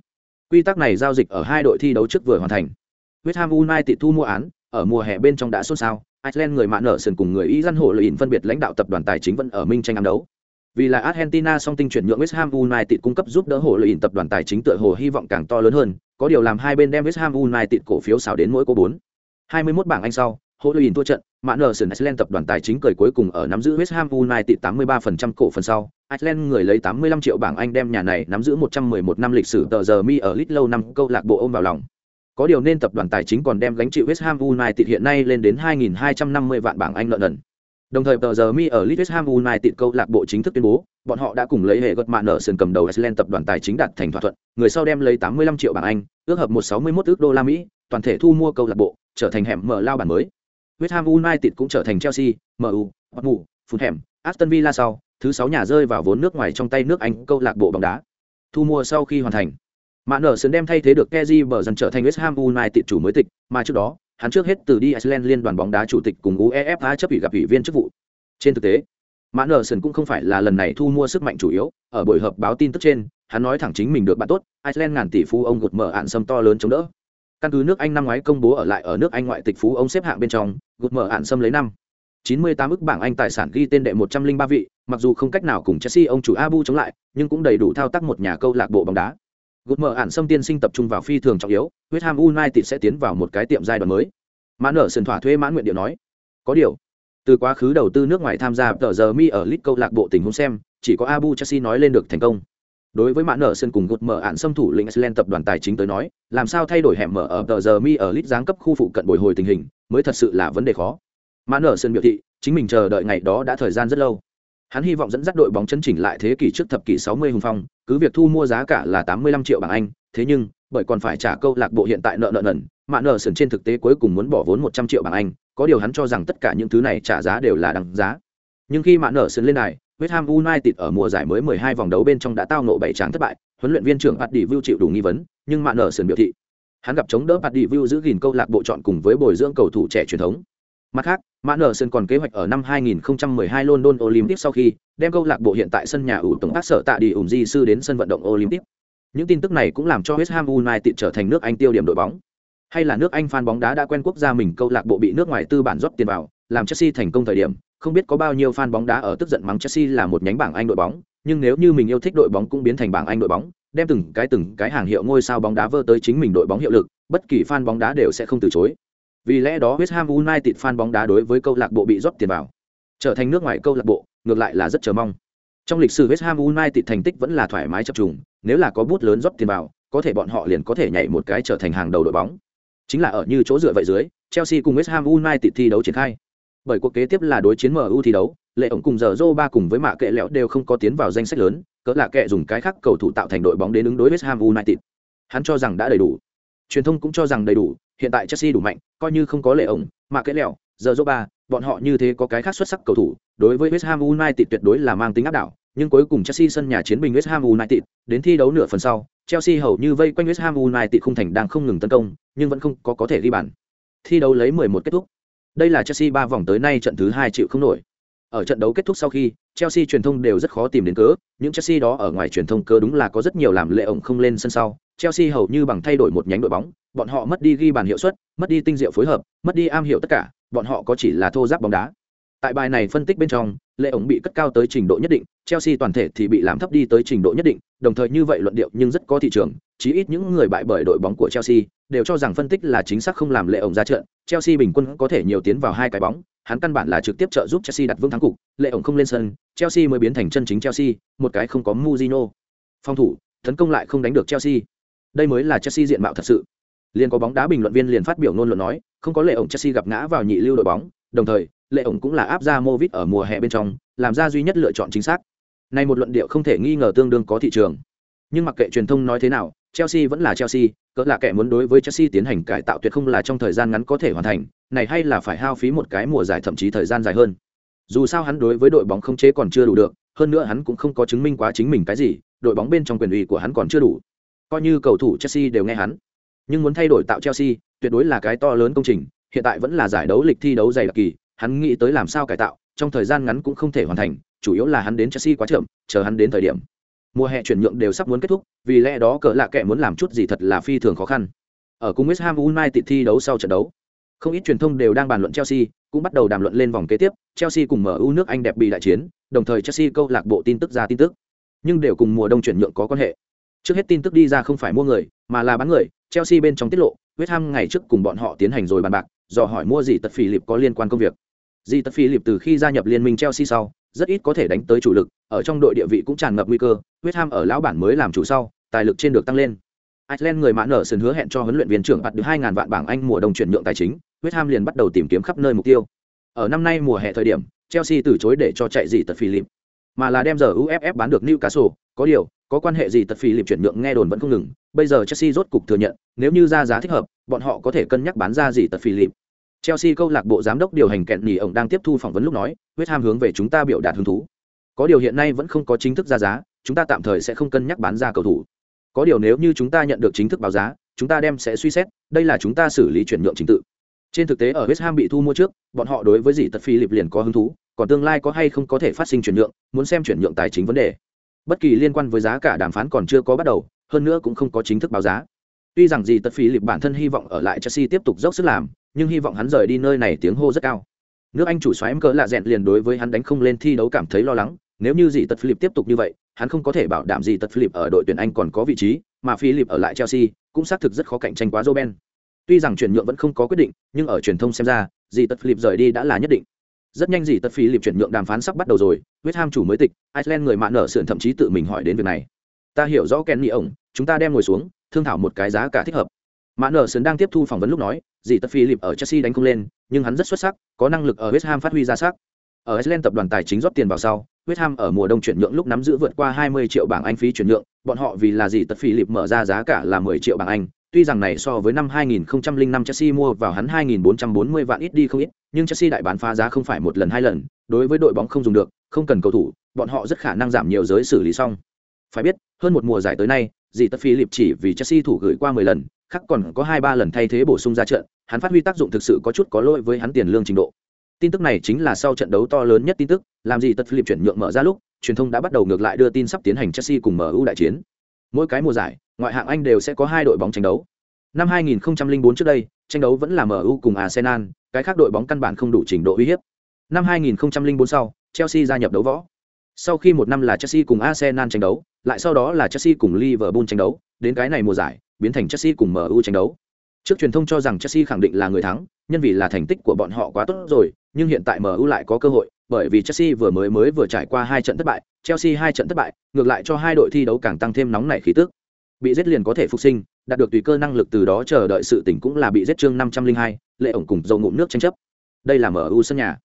Quy tắc này giao dịch ở hai đội thi đấu trước vừa hoàn thành. West Ham United thu mua án, ở mùa hè bên trong đã xôn xao, Iceland người mạn nợ sườn cùng người Y dân hộ lợi phân biệt lãnh đạo tập đoàn tài chính vẫn ở minh tranh ám đấu. Vì là Argentina song tinh chuyển nhượng West Ham United cung cấp giúp đỡ hộ lợi tập đoàn tài chính tựa hồ hy vọng càng to lớn hơn, có điều làm hai bên đem West Ham United cổ phiếu xào đến mỗi cô 4. 21 bảng Anh sau, hộ lợi thua trận, mạn nở sườn Iceland tập đoàn tài chính cười cuối cùng ở nắm giữ West Ham United 83% cổ phần sau, Iceland người lấy 85 triệu bảng Anh đem nhà này nắm giữ 111 năm lịch sử tờ giờ mi ở lit lâu năm câu lạc bộ ôm vào lòng. Có điều nên tập đoàn tài chính còn đem gánh chịu West Ham United hiện nay lên đến 2.250 vạn bảng Anh nợ nần. Đồng thời tờ giờ mi ở Leeds Ham United câu lạc bộ chính thức tuyên bố, bọn họ đã cùng lấy hệ gật mạn nợ sườn cầm đầu Iceland tập đoàn tài chính đạt thành thỏa thuận, người sau đem lấy 85 triệu bảng Anh, ước hợp 161 ức đô la Mỹ, toàn thể thu mua câu lạc bộ, trở thành hẻm mở lao bản mới. West Ham United cũng trở thành Chelsea, MU, Watford, Fulham, Aston Villa sau, thứ sáu nhà rơi vào vốn nước ngoài trong tay nước Anh câu lạc bộ bóng đá. Thu mua sau khi hoàn thành, Mã nở sớm đem thay thế được Kezi bờ dần trở thành West Ham United chủ mới tịch, mà trước đó, hắn trước hết từ đi Iceland liên đoàn bóng đá chủ tịch cùng UEFA chấp ủy gặp ủy viên chức vụ. Trên thực tế, Mã nở sớm cũng không phải là lần này thu mua sức mạnh chủ yếu, ở buổi họp báo tin tức trên, hắn nói thẳng chính mình được bạn tốt, Iceland ngàn tỷ phú ông gột mở án sâm to lớn chống đỡ. Căn cứ nước Anh năm ngoái công bố ở lại ở nước Anh ngoại tịch phú ông xếp hạng bên trong, gột mở án sâm lấy năm 98 ức bảng Anh tài sản ghi tên đệ 103 vị, mặc dù không cách nào cùng Chelsea ông chủ Abu chống lại, nhưng cũng đầy đủ thao tác một nhà câu lạc bộ bóng đá. Gút mở ản xâm tiên sinh tập trung vào phi thường trọng yếu, West Ham United sẽ tiến vào một cái tiệm giai đoạn mới. Mãn ở sân thỏa thuê mãn nguyện điệu nói. Có điều, từ quá khứ đầu tư nước ngoài tham gia tờ giờ mi ở lit câu lạc bộ tình huống xem, chỉ có Abu Chelsea nói lên được thành công. Đối với mãn nở sân cùng gút mở ản xâm thủ lĩnh Iceland tập đoàn tài chính tới nói, làm sao thay đổi hẻm mở ở tờ giờ mi ở lit giáng cấp khu phụ cận bồi hồi tình hình, mới thật sự là vấn đề khó. Mãn nở sân biểu thị, chính mình chờ đợi ngày đó đã thời gian rất lâu. Hắn hy vọng dẫn dắt đội bóng chấn chỉnh lại thế kỷ trước thập kỷ 60 hùng phong, cứ việc thu mua giá cả là 85 triệu bảng Anh, thế nhưng, bởi còn phải trả câu lạc bộ hiện tại nợ nợ nần, mạn nợ sườn trên thực tế cuối cùng muốn bỏ vốn 100 triệu bảng Anh, có điều hắn cho rằng tất cả những thứ này trả giá đều là đằng giá. Nhưng khi mạn nợ sườn lên này, West Ham United ở mùa giải mới 12 vòng đấu bên trong đã tao ngộ bảy tràng thất bại, huấn luyện viên trưởng Paddy View chịu đủ nghi vấn, nhưng mạn nợ sườn biểu thị, hắn gặp chống đỡ Paddy View giữ gìn câu lạc bộ chọn cùng với bồi dưỡng cầu thủ trẻ truyền thống. Mặt khác, Mã Nở Sơn còn kế hoạch ở năm 2012 London Olympic sau khi đem câu lạc bộ hiện tại sân nhà ủ tổng tác sở tạ đi ủng di sư đến sân vận động Olympic. Những tin tức này cũng làm cho West Ham United trở thành nước Anh tiêu điểm đội bóng. Hay là nước Anh fan bóng đá đã quen quốc gia mình câu lạc bộ bị nước ngoài tư bản rót tiền vào, làm Chelsea thành công thời điểm, không biết có bao nhiêu fan bóng đá ở tức giận mắng Chelsea là một nhánh bảng Anh đội bóng, nhưng nếu như mình yêu thích đội bóng cũng biến thành bảng Anh đội bóng, đem từng cái từng cái hàng hiệu ngôi sao bóng đá vơ tới chính mình đội bóng hiệu lực, bất kỳ fan bóng đá đều sẽ không từ chối. Vì lẽ đó West Ham United fan bóng đá đối với câu lạc bộ bị rót tiền vào, trở thành nước ngoài câu lạc bộ, ngược lại là rất chờ mong. Trong lịch sử West Ham United thành tích vẫn là thoải mái chập trùng, nếu là có bút lớn rót tiền vào, có thể bọn họ liền có thể nhảy một cái trở thành hàng đầu đội bóng. Chính là ở như chỗ dựa vậy dưới, Chelsea cùng West Ham United thi đấu triển khai. Bởi cuộc kế tiếp là đối chiến MU thi đấu, lệ ổng cùng giờ ba cùng với mạ kệ lẹo đều không có tiến vào danh sách lớn, cỡ là kệ dùng cái khác cầu thủ tạo thành đội bóng đến ứng đối West Ham United. Hắn cho rằng đã đầy đủ. Truyền thông cũng cho rằng đầy đủ, hiện tại Chelsea đủ mạnh, coi như không có lệ ổng, mà cái lẹo, giờ ba, bọn họ như thế có cái khác xuất sắc cầu thủ, đối với West Ham United tuyệt đối là mang tính áp đảo, nhưng cuối cùng Chelsea sân nhà chiến bình West Ham United, đến thi đấu nửa phần sau, Chelsea hầu như vây quanh West Ham United không thành đang không ngừng tấn công, nhưng vẫn không có có thể ghi bàn. Thi đấu lấy 11 kết thúc. Đây là Chelsea 3 vòng tới nay trận thứ 2 chịu không nổi. Ở trận đấu kết thúc sau khi, Chelsea truyền thông đều rất khó tìm đến cớ, những Chelsea đó ở ngoài truyền thông cơ đúng là có rất nhiều làm lệ ổng không lên sân sau. Chelsea hầu như bằng thay đổi một nhánh đội bóng, bọn họ mất đi ghi bàn hiệu suất, mất đi tinh diệu phối hợp, mất đi am hiểu tất cả, bọn họ có chỉ là thô giáp bóng đá. Tại bài này phân tích bên trong, lệ ổng bị cất cao tới trình độ nhất định, Chelsea toàn thể thì bị làm thấp đi tới trình độ nhất định, đồng thời như vậy luận điệu nhưng rất có thị trường, chí ít những người bại bởi đội bóng của Chelsea đều cho rằng phân tích là chính xác không làm lệ ổng ra trận, Chelsea bình quân có thể nhiều tiến vào hai cái bóng, hắn căn bản là trực tiếp trợ giúp Chelsea đặt vững thắng cục, lệ ổng không lên sân, Chelsea mới biến thành chân chính Chelsea, một cái không có Mourinho. Phòng thủ, tấn công lại không đánh được Chelsea. Đây mới là Chelsea diện mạo thật sự. Liên có bóng đá bình luận viên liền phát biểu ngôn luận nói, không có lệ ổng Chelsea gặp ngã vào nhị lưu đội bóng, đồng thời, lệ ổng cũng là áp ra Movit ở mùa hè bên trong, làm ra duy nhất lựa chọn chính xác. Này một luận điệu không thể nghi ngờ tương đương có thị trường. Nhưng mặc kệ truyền thông nói thế nào, Chelsea vẫn là Chelsea, cỡ là kẻ muốn đối với Chelsea tiến hành cải tạo tuyệt không là trong thời gian ngắn có thể hoàn thành, này hay là phải hao phí một cái mùa giải thậm chí thời gian dài hơn. Dù sao hắn đối với đội bóng không chế còn chưa đủ được, hơn nữa hắn cũng không có chứng minh quá chính mình cái gì, đội bóng bên trong quyền uy của hắn còn chưa đủ. Coi như cầu thủ Chelsea đều nghe hắn, nhưng muốn thay đổi tạo Chelsea, tuyệt đối là cái to lớn công trình, hiện tại vẫn là giải đấu lịch thi đấu dày đặc kỳ, hắn nghĩ tới làm sao cải tạo, trong thời gian ngắn cũng không thể hoàn thành, chủ yếu là hắn đến Chelsea quá chậm, chờ hắn đến thời điểm. Mùa hè chuyển nhượng đều sắp muốn kết thúc, vì lẽ đó cỡ lạ kệ muốn làm chút gì thật là phi thường khó khăn. Ở cùng West Ham United thi đấu sau trận đấu, không ít truyền thông đều đang bàn luận Chelsea, cũng bắt đầu đàm luận lên vòng kế tiếp, Chelsea cùng MU nước Anh đẹp bị đại chiến, đồng thời Chelsea câu lạc bộ tin tức ra tin tức, nhưng đều cùng mùa đông chuyển nhượng có quan hệ. Trước hết tin tức đi ra không phải mua người, mà là bán người, Chelsea bên trong tiết lộ, West Ham ngày trước cùng bọn họ tiến hành rồi bàn bạc, dò hỏi mua gì tật Philip có liên quan công việc. Di tật Philip từ khi gia nhập liên minh Chelsea sau, rất ít có thể đánh tới chủ lực, ở trong đội địa vị cũng tràn ngập nguy cơ, West Ham ở lão bản mới làm chủ sau, tài lực trên được tăng lên. Iceland người mã nở sườn hứa hẹn cho huấn luyện viên trưởng bạt được 2000 vạn bảng Anh mùa đông chuyển nhượng tài chính, West Ham liền bắt đầu tìm kiếm khắp nơi mục tiêu. Ở năm nay mùa hè thời điểm, Chelsea từ chối để cho chạy gì tật Philip, mà là đem giờ UFF bán được Newcastle, có điều, có quan hệ gì tật Philip chuyển nhượng nghe đồn vẫn không ngừng, bây giờ Chelsea rốt cục thừa nhận, nếu như ra giá thích hợp, bọn họ có thể cân nhắc bán ra gì tật Philip. Chelsea câu lạc bộ giám đốc điều hành kẹn nhì ổng đang tiếp thu phỏng vấn lúc nói, West Ham hướng về chúng ta biểu đạt hứng thú. Có điều hiện nay vẫn không có chính thức ra giá, chúng ta tạm thời sẽ không cân nhắc bán ra cầu thủ. Có điều nếu như chúng ta nhận được chính thức báo giá, chúng ta đem sẽ suy xét, đây là chúng ta xử lý chuyển nhượng chính tự. Trên thực tế ở West Ham bị thu mua trước, bọn họ đối với gì tật phi lịp liền có hứng thú, còn tương lai có hay không có thể phát sinh chuyển nhượng, muốn xem chuyển nhượng tài chính vấn đề. Bất kỳ liên quan với giá cả đàm phán còn chưa có bắt đầu, hơn nữa cũng không có chính thức báo giá. Tuy rằng gì tật phi lịp bản thân hy vọng ở lại Chelsea tiếp tục dốc sức làm, nhưng hy vọng hắn rời đi nơi này tiếng hô rất cao. Nước Anh chủ soái cỡ lạ rẽn liền đối với hắn đánh không lên thi đấu cảm thấy lo lắng, nếu như gì tật Philip tiếp tục như vậy, hắn không có thể bảo đảm gì tật Philip ở đội tuyển Anh còn có vị trí, mà Philip ở lại Chelsea cũng xác thực rất khó cạnh tranh quá Roben. Tuy rằng chuyển nhượng vẫn không có quyết định, nhưng ở truyền thông xem ra, gì tật Philip rời đi đã là nhất định. Rất nhanh gì tật Philip chuyển nhượng đàm phán sắp bắt đầu rồi, West Ham chủ mới tịch, Iceland người mạn nở sườn thậm chí tự mình hỏi đến việc này. Ta hiểu rõ Kenny ổng, chúng ta đem ngồi xuống, thương thảo một cái giá cả thích hợp. Mạn nở sườn đang tiếp thu phỏng vấn lúc nói, gì tát phí liệp ở Chelsea đánh không lên, nhưng hắn rất xuất sắc, có năng lực ở West Ham phát huy ra sắc. Ở Iceland tập đoàn tài chính rót tiền vào sau, West Ham ở mùa đông chuyển nhượng lúc nắm giữ vượt qua 20 triệu bảng Anh phí chuyển nhượng, bọn họ vì là gì tật Philip mở ra giá cả là 10 triệu bảng Anh, tuy rằng này so với năm 2005 Chelsea mua vào hắn 2440 vạn ít đi không ít, nhưng Chelsea đại bán phá giá không phải một lần hai lần, đối với đội bóng không dùng được, không cần cầu thủ, bọn họ rất khả năng giảm nhiều giới xử lý xong. Phải biết, hơn một mùa giải tới nay, gì tật Philip chỉ vì Chelsea thủ gửi qua 10 lần, khác còn có 2 3 lần thay thế bổ sung ra trận, hắn phát huy tác dụng thực sự có chút có lỗi với hắn tiền lương trình độ. Tin tức này chính là sau trận đấu to lớn nhất tin tức, làm gì tật Philip chuyển nhượng mở ra lúc, truyền thông đã bắt đầu ngược lại đưa tin sắp tiến hành Chelsea cùng MU đại chiến. Mỗi cái mùa giải, ngoại hạng Anh đều sẽ có hai đội bóng tranh đấu. Năm 2004 trước đây, tranh đấu vẫn là MU cùng Arsenal, cái khác đội bóng căn bản không đủ trình độ uy hiếp. Năm 2004 sau, Chelsea gia nhập đấu võ. Sau khi một năm là Chelsea cùng Arsenal tranh đấu, lại sau đó là Chelsea cùng Liverpool tranh đấu, đến cái này mùa giải, biến thành Chelsea cùng MU tranh đấu. Trước truyền thông cho rằng Chelsea khẳng định là người thắng, nhân vì là thành tích của bọn họ quá tốt rồi, nhưng hiện tại MU lại có cơ hội, bởi vì Chelsea vừa mới mới vừa trải qua hai trận thất bại, Chelsea hai trận thất bại, ngược lại cho hai đội thi đấu càng tăng thêm nóng nảy khí tức. Bị giết liền có thể phục sinh, đạt được tùy cơ năng lực từ đó chờ đợi sự tỉnh cũng là bị giết chương 502, lệ ổng cùng dầu ngụm nước tranh chấp. Đây là MU sân nhà.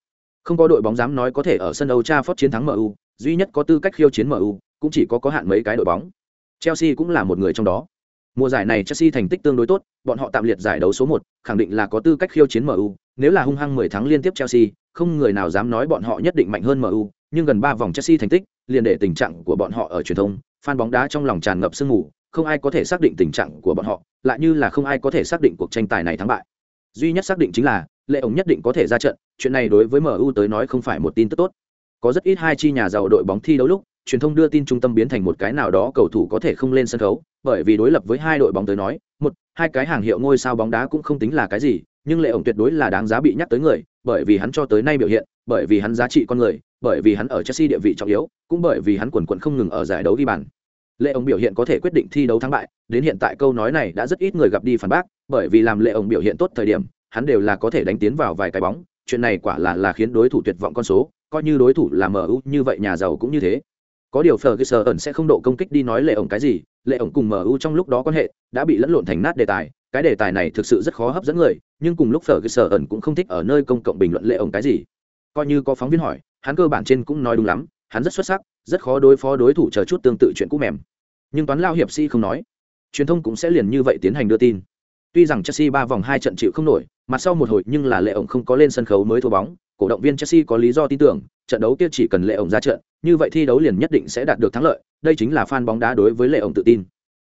Không có đội bóng dám nói có thể ở sân Old Trafford chiến thắng MU, duy nhất có tư cách khiêu chiến MU, cũng chỉ có có hạn mấy cái đội bóng. Chelsea cũng là một người trong đó. Mùa giải này Chelsea thành tích tương đối tốt, bọn họ tạm liệt giải đấu số 1, khẳng định là có tư cách khiêu chiến MU, nếu là hung hăng 10 tháng liên tiếp Chelsea, không người nào dám nói bọn họ nhất định mạnh hơn MU, nhưng gần 3 vòng Chelsea thành tích, liền để tình trạng của bọn họ ở truyền thông, fan bóng đá trong lòng tràn ngập sương mù, không ai có thể xác định tình trạng của bọn họ, lại như là không ai có thể xác định cuộc tranh tài này thắng bại. Duy nhất xác định chính là, Lệ ổng nhất định có thể ra trận, chuyện này đối với MU tới nói không phải một tin tức tốt. Có rất ít hai chi nhà giàu đội bóng thi đấu lúc, truyền thông đưa tin trung tâm biến thành một cái nào đó cầu thủ có thể không lên sân khấu, bởi vì đối lập với hai đội bóng tới nói, một, hai cái hàng hiệu ngôi sao bóng đá cũng không tính là cái gì, nhưng Lệ ổng tuyệt đối là đáng giá bị nhắc tới người, bởi vì hắn cho tới nay biểu hiện, bởi vì hắn giá trị con người, bởi vì hắn ở Chelsea địa vị trọng yếu, cũng bởi vì hắn quần quần không ngừng ở giải đấu ghi bàn. Lệ ổng biểu hiện có thể quyết định thi đấu thắng bại, đến hiện tại câu nói này đã rất ít người gặp đi phản bác, bởi vì làm Lệ ổng biểu hiện tốt thời điểm, hắn đều là có thể đánh tiến vào vài cái bóng, chuyện này quả là là khiến đối thủ tuyệt vọng con số, coi như đối thủ là MU như vậy nhà giàu cũng như thế. Có điều Ferguson sẽ không độ công kích đi nói Lệ ổng cái gì, Lệ ổng cùng MU trong lúc đó quan hệ đã bị lẫn lộn thành nát đề tài, cái đề tài này thực sự rất khó hấp dẫn người, nhưng cùng lúc Ferguson cũng không thích ở nơi công cộng bình luận Lệ ổng cái gì. Coi như có phóng viên hỏi, hắn cơ bản trên cũng nói đúng lắm, hắn rất xuất sắc, rất khó đối phó đối thủ chờ chút tương tự chuyện cũ mềm. Nhưng toán lao hiệp sĩ không nói, truyền thông cũng sẽ liền như vậy tiến hành đưa tin. Tuy rằng Chelsea ba vòng hai trận chịu không nổi, mặt sau một hồi nhưng là lệ ổng không có lên sân khấu mới thua bóng, cổ động viên Chelsea có lý do tin tưởng, trận đấu kia chỉ cần lệ ổng ra trận, như vậy thi đấu liền nhất định sẽ đạt được thắng lợi, đây chính là fan bóng đá đối với lệ ổng tự tin.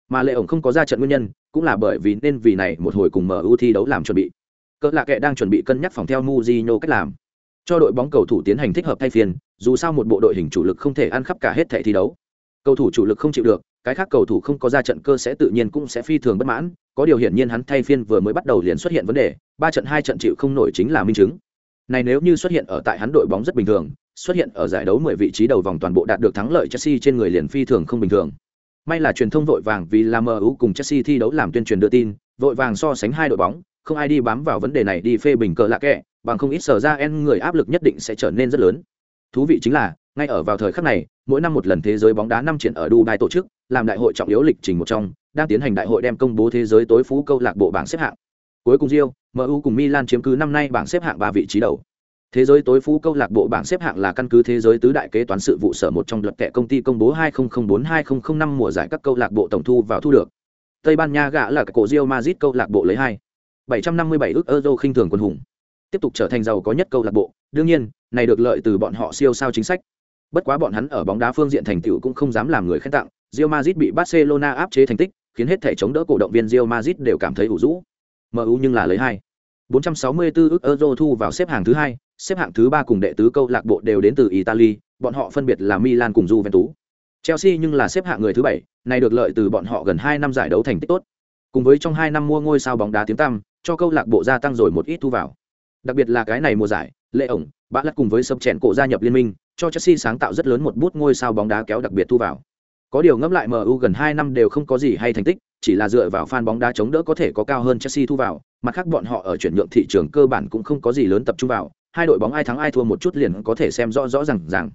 Mà lệ ổng không có ra trận nguyên nhân, cũng là bởi vì nên vì này một hồi cùng MU thi đấu làm chuẩn bị. Cỡ lạ kệ đang chuẩn bị cân nhắc phòng theo Mujinho cách làm, cho đội bóng cầu thủ tiến hành thích hợp thay phiên, dù sao một bộ đội hình chủ lực không thể ăn khắp cả hết thể thi đấu. Cầu thủ chủ lực không chịu được, cái khác cầu thủ không có ra trận cơ sẽ tự nhiên cũng sẽ phi thường bất mãn, có điều hiển nhiên hắn thay phiên vừa mới bắt đầu liền xuất hiện vấn đề, ba trận hai trận chịu không nổi chính là minh chứng. Này nếu như xuất hiện ở tại hắn đội bóng rất bình thường, xuất hiện ở giải đấu 10 vị trí đầu vòng toàn bộ đạt được thắng lợi Chelsea trên người liền phi thường không bình thường. May là truyền thông vội vàng vì là MU cùng Chelsea thi đấu làm tuyên truyền đưa tin, vội vàng so sánh hai đội bóng, không ai đi bám vào vấn đề này đi phê bình cờ lạ kẻ, bằng không ít sở ra en người áp lực nhất định sẽ trở nên rất lớn. Thú vị chính là, ngay ở vào thời khắc này, mỗi năm một lần thế giới bóng đá năm triển ở Dubai tổ chức, làm đại hội trọng yếu lịch trình một trong, đang tiến hành đại hội đem công bố thế giới tối phú câu lạc bộ bảng xếp hạng. Cuối cùng Rio, MU cùng Milan chiếm cứ năm nay bảng xếp hạng ba vị trí đầu. Thế giới tối phú câu lạc bộ bảng xếp hạng là căn cứ thế giới tứ đại kế toán sự vụ sở một trong luật kệ công ty công bố 2004-2005 mùa giải các câu lạc bộ tổng thu vào thu được. Tây Ban Nha gã là cổ Rio Madrid câu lạc bộ lấy 2. 757 ước euro khinh thường quân hùng. tiếp tục trở thành giàu có nhất câu lạc bộ đương nhiên, này được lợi từ bọn họ siêu sao chính sách bất quá bọn hắn ở bóng đá phương diện thành tựu cũng không dám làm người khen tặng Rio Madrid bị Barcelona áp chế thành tích, khiến hết thể chống đỡ cổ động viên Rio Madrid đều cảm thấy ủ rũ MU nhưng là lấy hai 464 ức euro thu vào xếp hạng thứ hai, xếp hạng thứ ba cùng đệ tứ câu lạc bộ đều đến từ Italy, bọn họ phân biệt là Milan cùng Juventus. Chelsea nhưng là xếp hạng người thứ bảy, này được lợi từ bọn họ gần hai năm giải đấu thành tích tốt. Cùng với trong hai năm mua ngôi sao bóng đá tiếng tăm, cho câu lạc bộ gia tăng rồi một ít thu vào. Đặc biệt là cái này mùa giải lệ ổng bã lật cùng với sập chèn cổ gia nhập liên minh, cho chelsea sáng tạo rất lớn một bút ngôi sao bóng đá kéo đặc biệt thu vào. Có điều ngẫm lại mu gần hai năm đều không có gì hay thành tích chỉ là dựa vào fan bóng đá chống đỡ có thể có cao hơn chelsea thu vào, mặt khác bọn họ ở chuyển nhượng thị trường cơ bản cũng không có gì lớn tập trung vào, hai đội bóng ai thắng ai thua một chút liền có thể xem rõ rõ ràng ràng.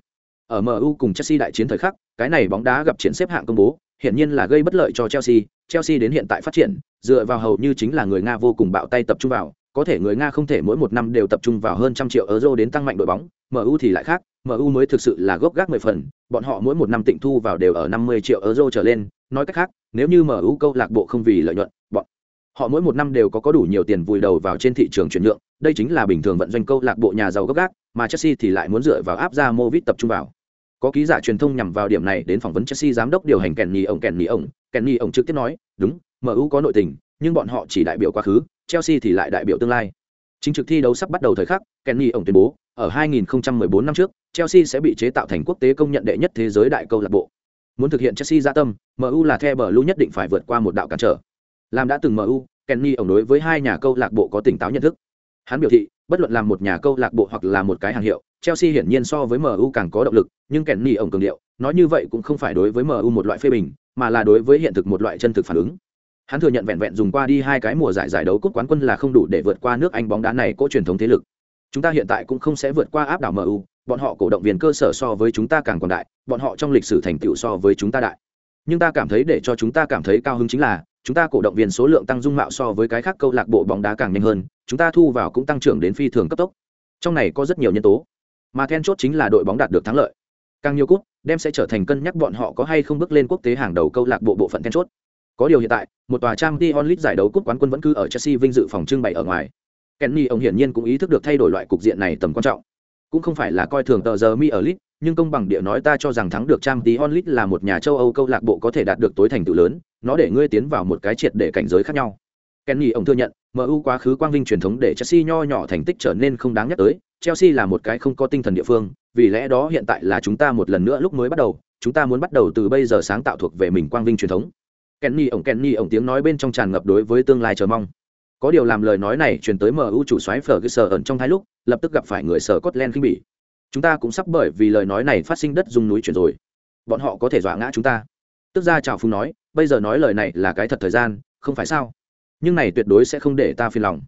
Ở mu cùng chelsea đại chiến thời khắc, cái này bóng đá gặp chiến xếp hạng công bố hiện nhiên là gây bất lợi cho chelsea chelsea đến hiện tại phát triển, dựa vào hầu như chính là người nga vô cùng bạo tay tập trung vào, có thể người nga không thể mỗi một năm đều tập trung vào hơn trăm triệu euro đến tăng mạnh đội bóng mu thì lại khác mu mới thực sự là gốc gác mười phần, bọn họ mỗi một năm tịnh thu vào đều ở năm mươi triệu euro trở lên, nói cách khác nếu như mu câu lạc bộ không vì lợi nhuận, bọn họ mỗi một năm đều có có đủ nhiều tiền vùi đầu vào trên thị trường chuyển nhượng, đây chính là bình thường vận doanh câu lạc bộ nhà giàu gấp gác, mà chelsea thì lại muốn dựa vào áp ra movit tập trung vào. Có ký giả truyền thông nhằm vào điểm này đến phỏng vấn chelsea giám đốc điều hành kèn nhì Kenny kèn nhì ông kèn nhì trực tiếp nói, đúng mu có nội tình, nhưng bọn họ chỉ đại biểu quá khứ, chelsea thì lại đại biểu tương lai. Chính trực thi đấu sắp bắt đầu thời khắc, kenny ông tuyên bố, ở 2014 năm trước, chelsea sẽ bị chế tạo thành quốc tế công nhận đệ nhất thế giới đại câu lạc bộ muốn thực hiện chelsea gia tâm mu là the bờ lưu nhất định phải vượt qua một đạo cản trở. Làm đã từng mu kenny ổng đối với hai nhà câu lạc bộ có tỉnh táo nhận thức. Hắn biểu thị, bất luận làm một nhà câu lạc bộ hoặc là một cái hàng hiệu, chelsea hiển nhiên so với mu càng có động lực, nhưng kenny ổng cường điệu, nói như vậy cũng không phải đối với mu một loại phê bình, mà là đối với hiện thực một loại chân thực phản ứng. Hắn thừa nhận vẹn vẹn dùng qua đi hai cái mùa giải giải đấu cúp quán quân là không đủ để vượt qua nước anh bóng đá này có truyền thống thế lực. Chúng ta hiện tại cũng không sẽ vượt qua áp đảo mu bọn họ cổ động viên cơ sở so với chúng ta càng còn đại bọn họ trong lịch sử thành tựu so với chúng ta đại nhưng ta cảm thấy để cho chúng ta cảm thấy cao hứng chính là chúng ta cổ động viên số lượng tăng dung mạo so với cái khác câu lạc bộ bóng đá càng nhanh hơn chúng ta thu vào cũng tăng trưởng đến phi thường cấp tốc trong này có rất nhiều nhân tố mà then chốt chính là đội bóng đạt được thắng lợi càng nhiều cúp đem sẽ trở thành cân nhắc bọn họ có hay không bước lên quốc tế hàng đầu câu lạc bộ bộ phận then chốt có điều hiện tại, một tòa trang t onlit giải đấu cúp quán quân vẫn cứ ở Chelsea vinh dự phòng trưng bày ở ngoài. Kenny ông hiển nhiên cũng ý thức được thay đổi loại cục diện này tầm quan trọng. Cũng không phải là coi thường tờ giờ mi ở lit nhưng công bằng địa nói ta cho rằng thắng được trang tí onlit là một nhà châu Âu câu lạc bộ có thể đạt được tối thành tựu lớn, nó để ngươi tiến vào một cái triệt để cảnh giới khác nhau. Kenny ông thừa nhận, MU quá khứ quang vinh truyền thống để Chelsea nho nhỏ thành tích trở nên không đáng nhắc tới, Chelsea là một cái không có tinh thần địa phương, vì lẽ đó hiện tại là chúng ta một lần nữa lúc mới bắt đầu, chúng ta muốn bắt đầu từ bây giờ sáng tạo thuộc về mình quang vinh truyền thống kenny ông kenny ông tiếng nói bên trong tràn ngập đối với tương lai chờ mong có điều làm lời nói này truyền tới mu chủ xoáy phở cái sở ẩn trong thái lúc, lập tức gặp phải người sở Scotland khinh bỉ. Chúng ta cũng sắp bởi vì lời nói này phát sinh đất dung núi chuyển rồi. Bọn họ có thể dọa ngã chúng ta. Tức ra chào phúng nói, bây giờ nói lời này là cái thật thời gian, không phải sao? Nhưng này tuyệt đối sẽ không để ta phiền lòng.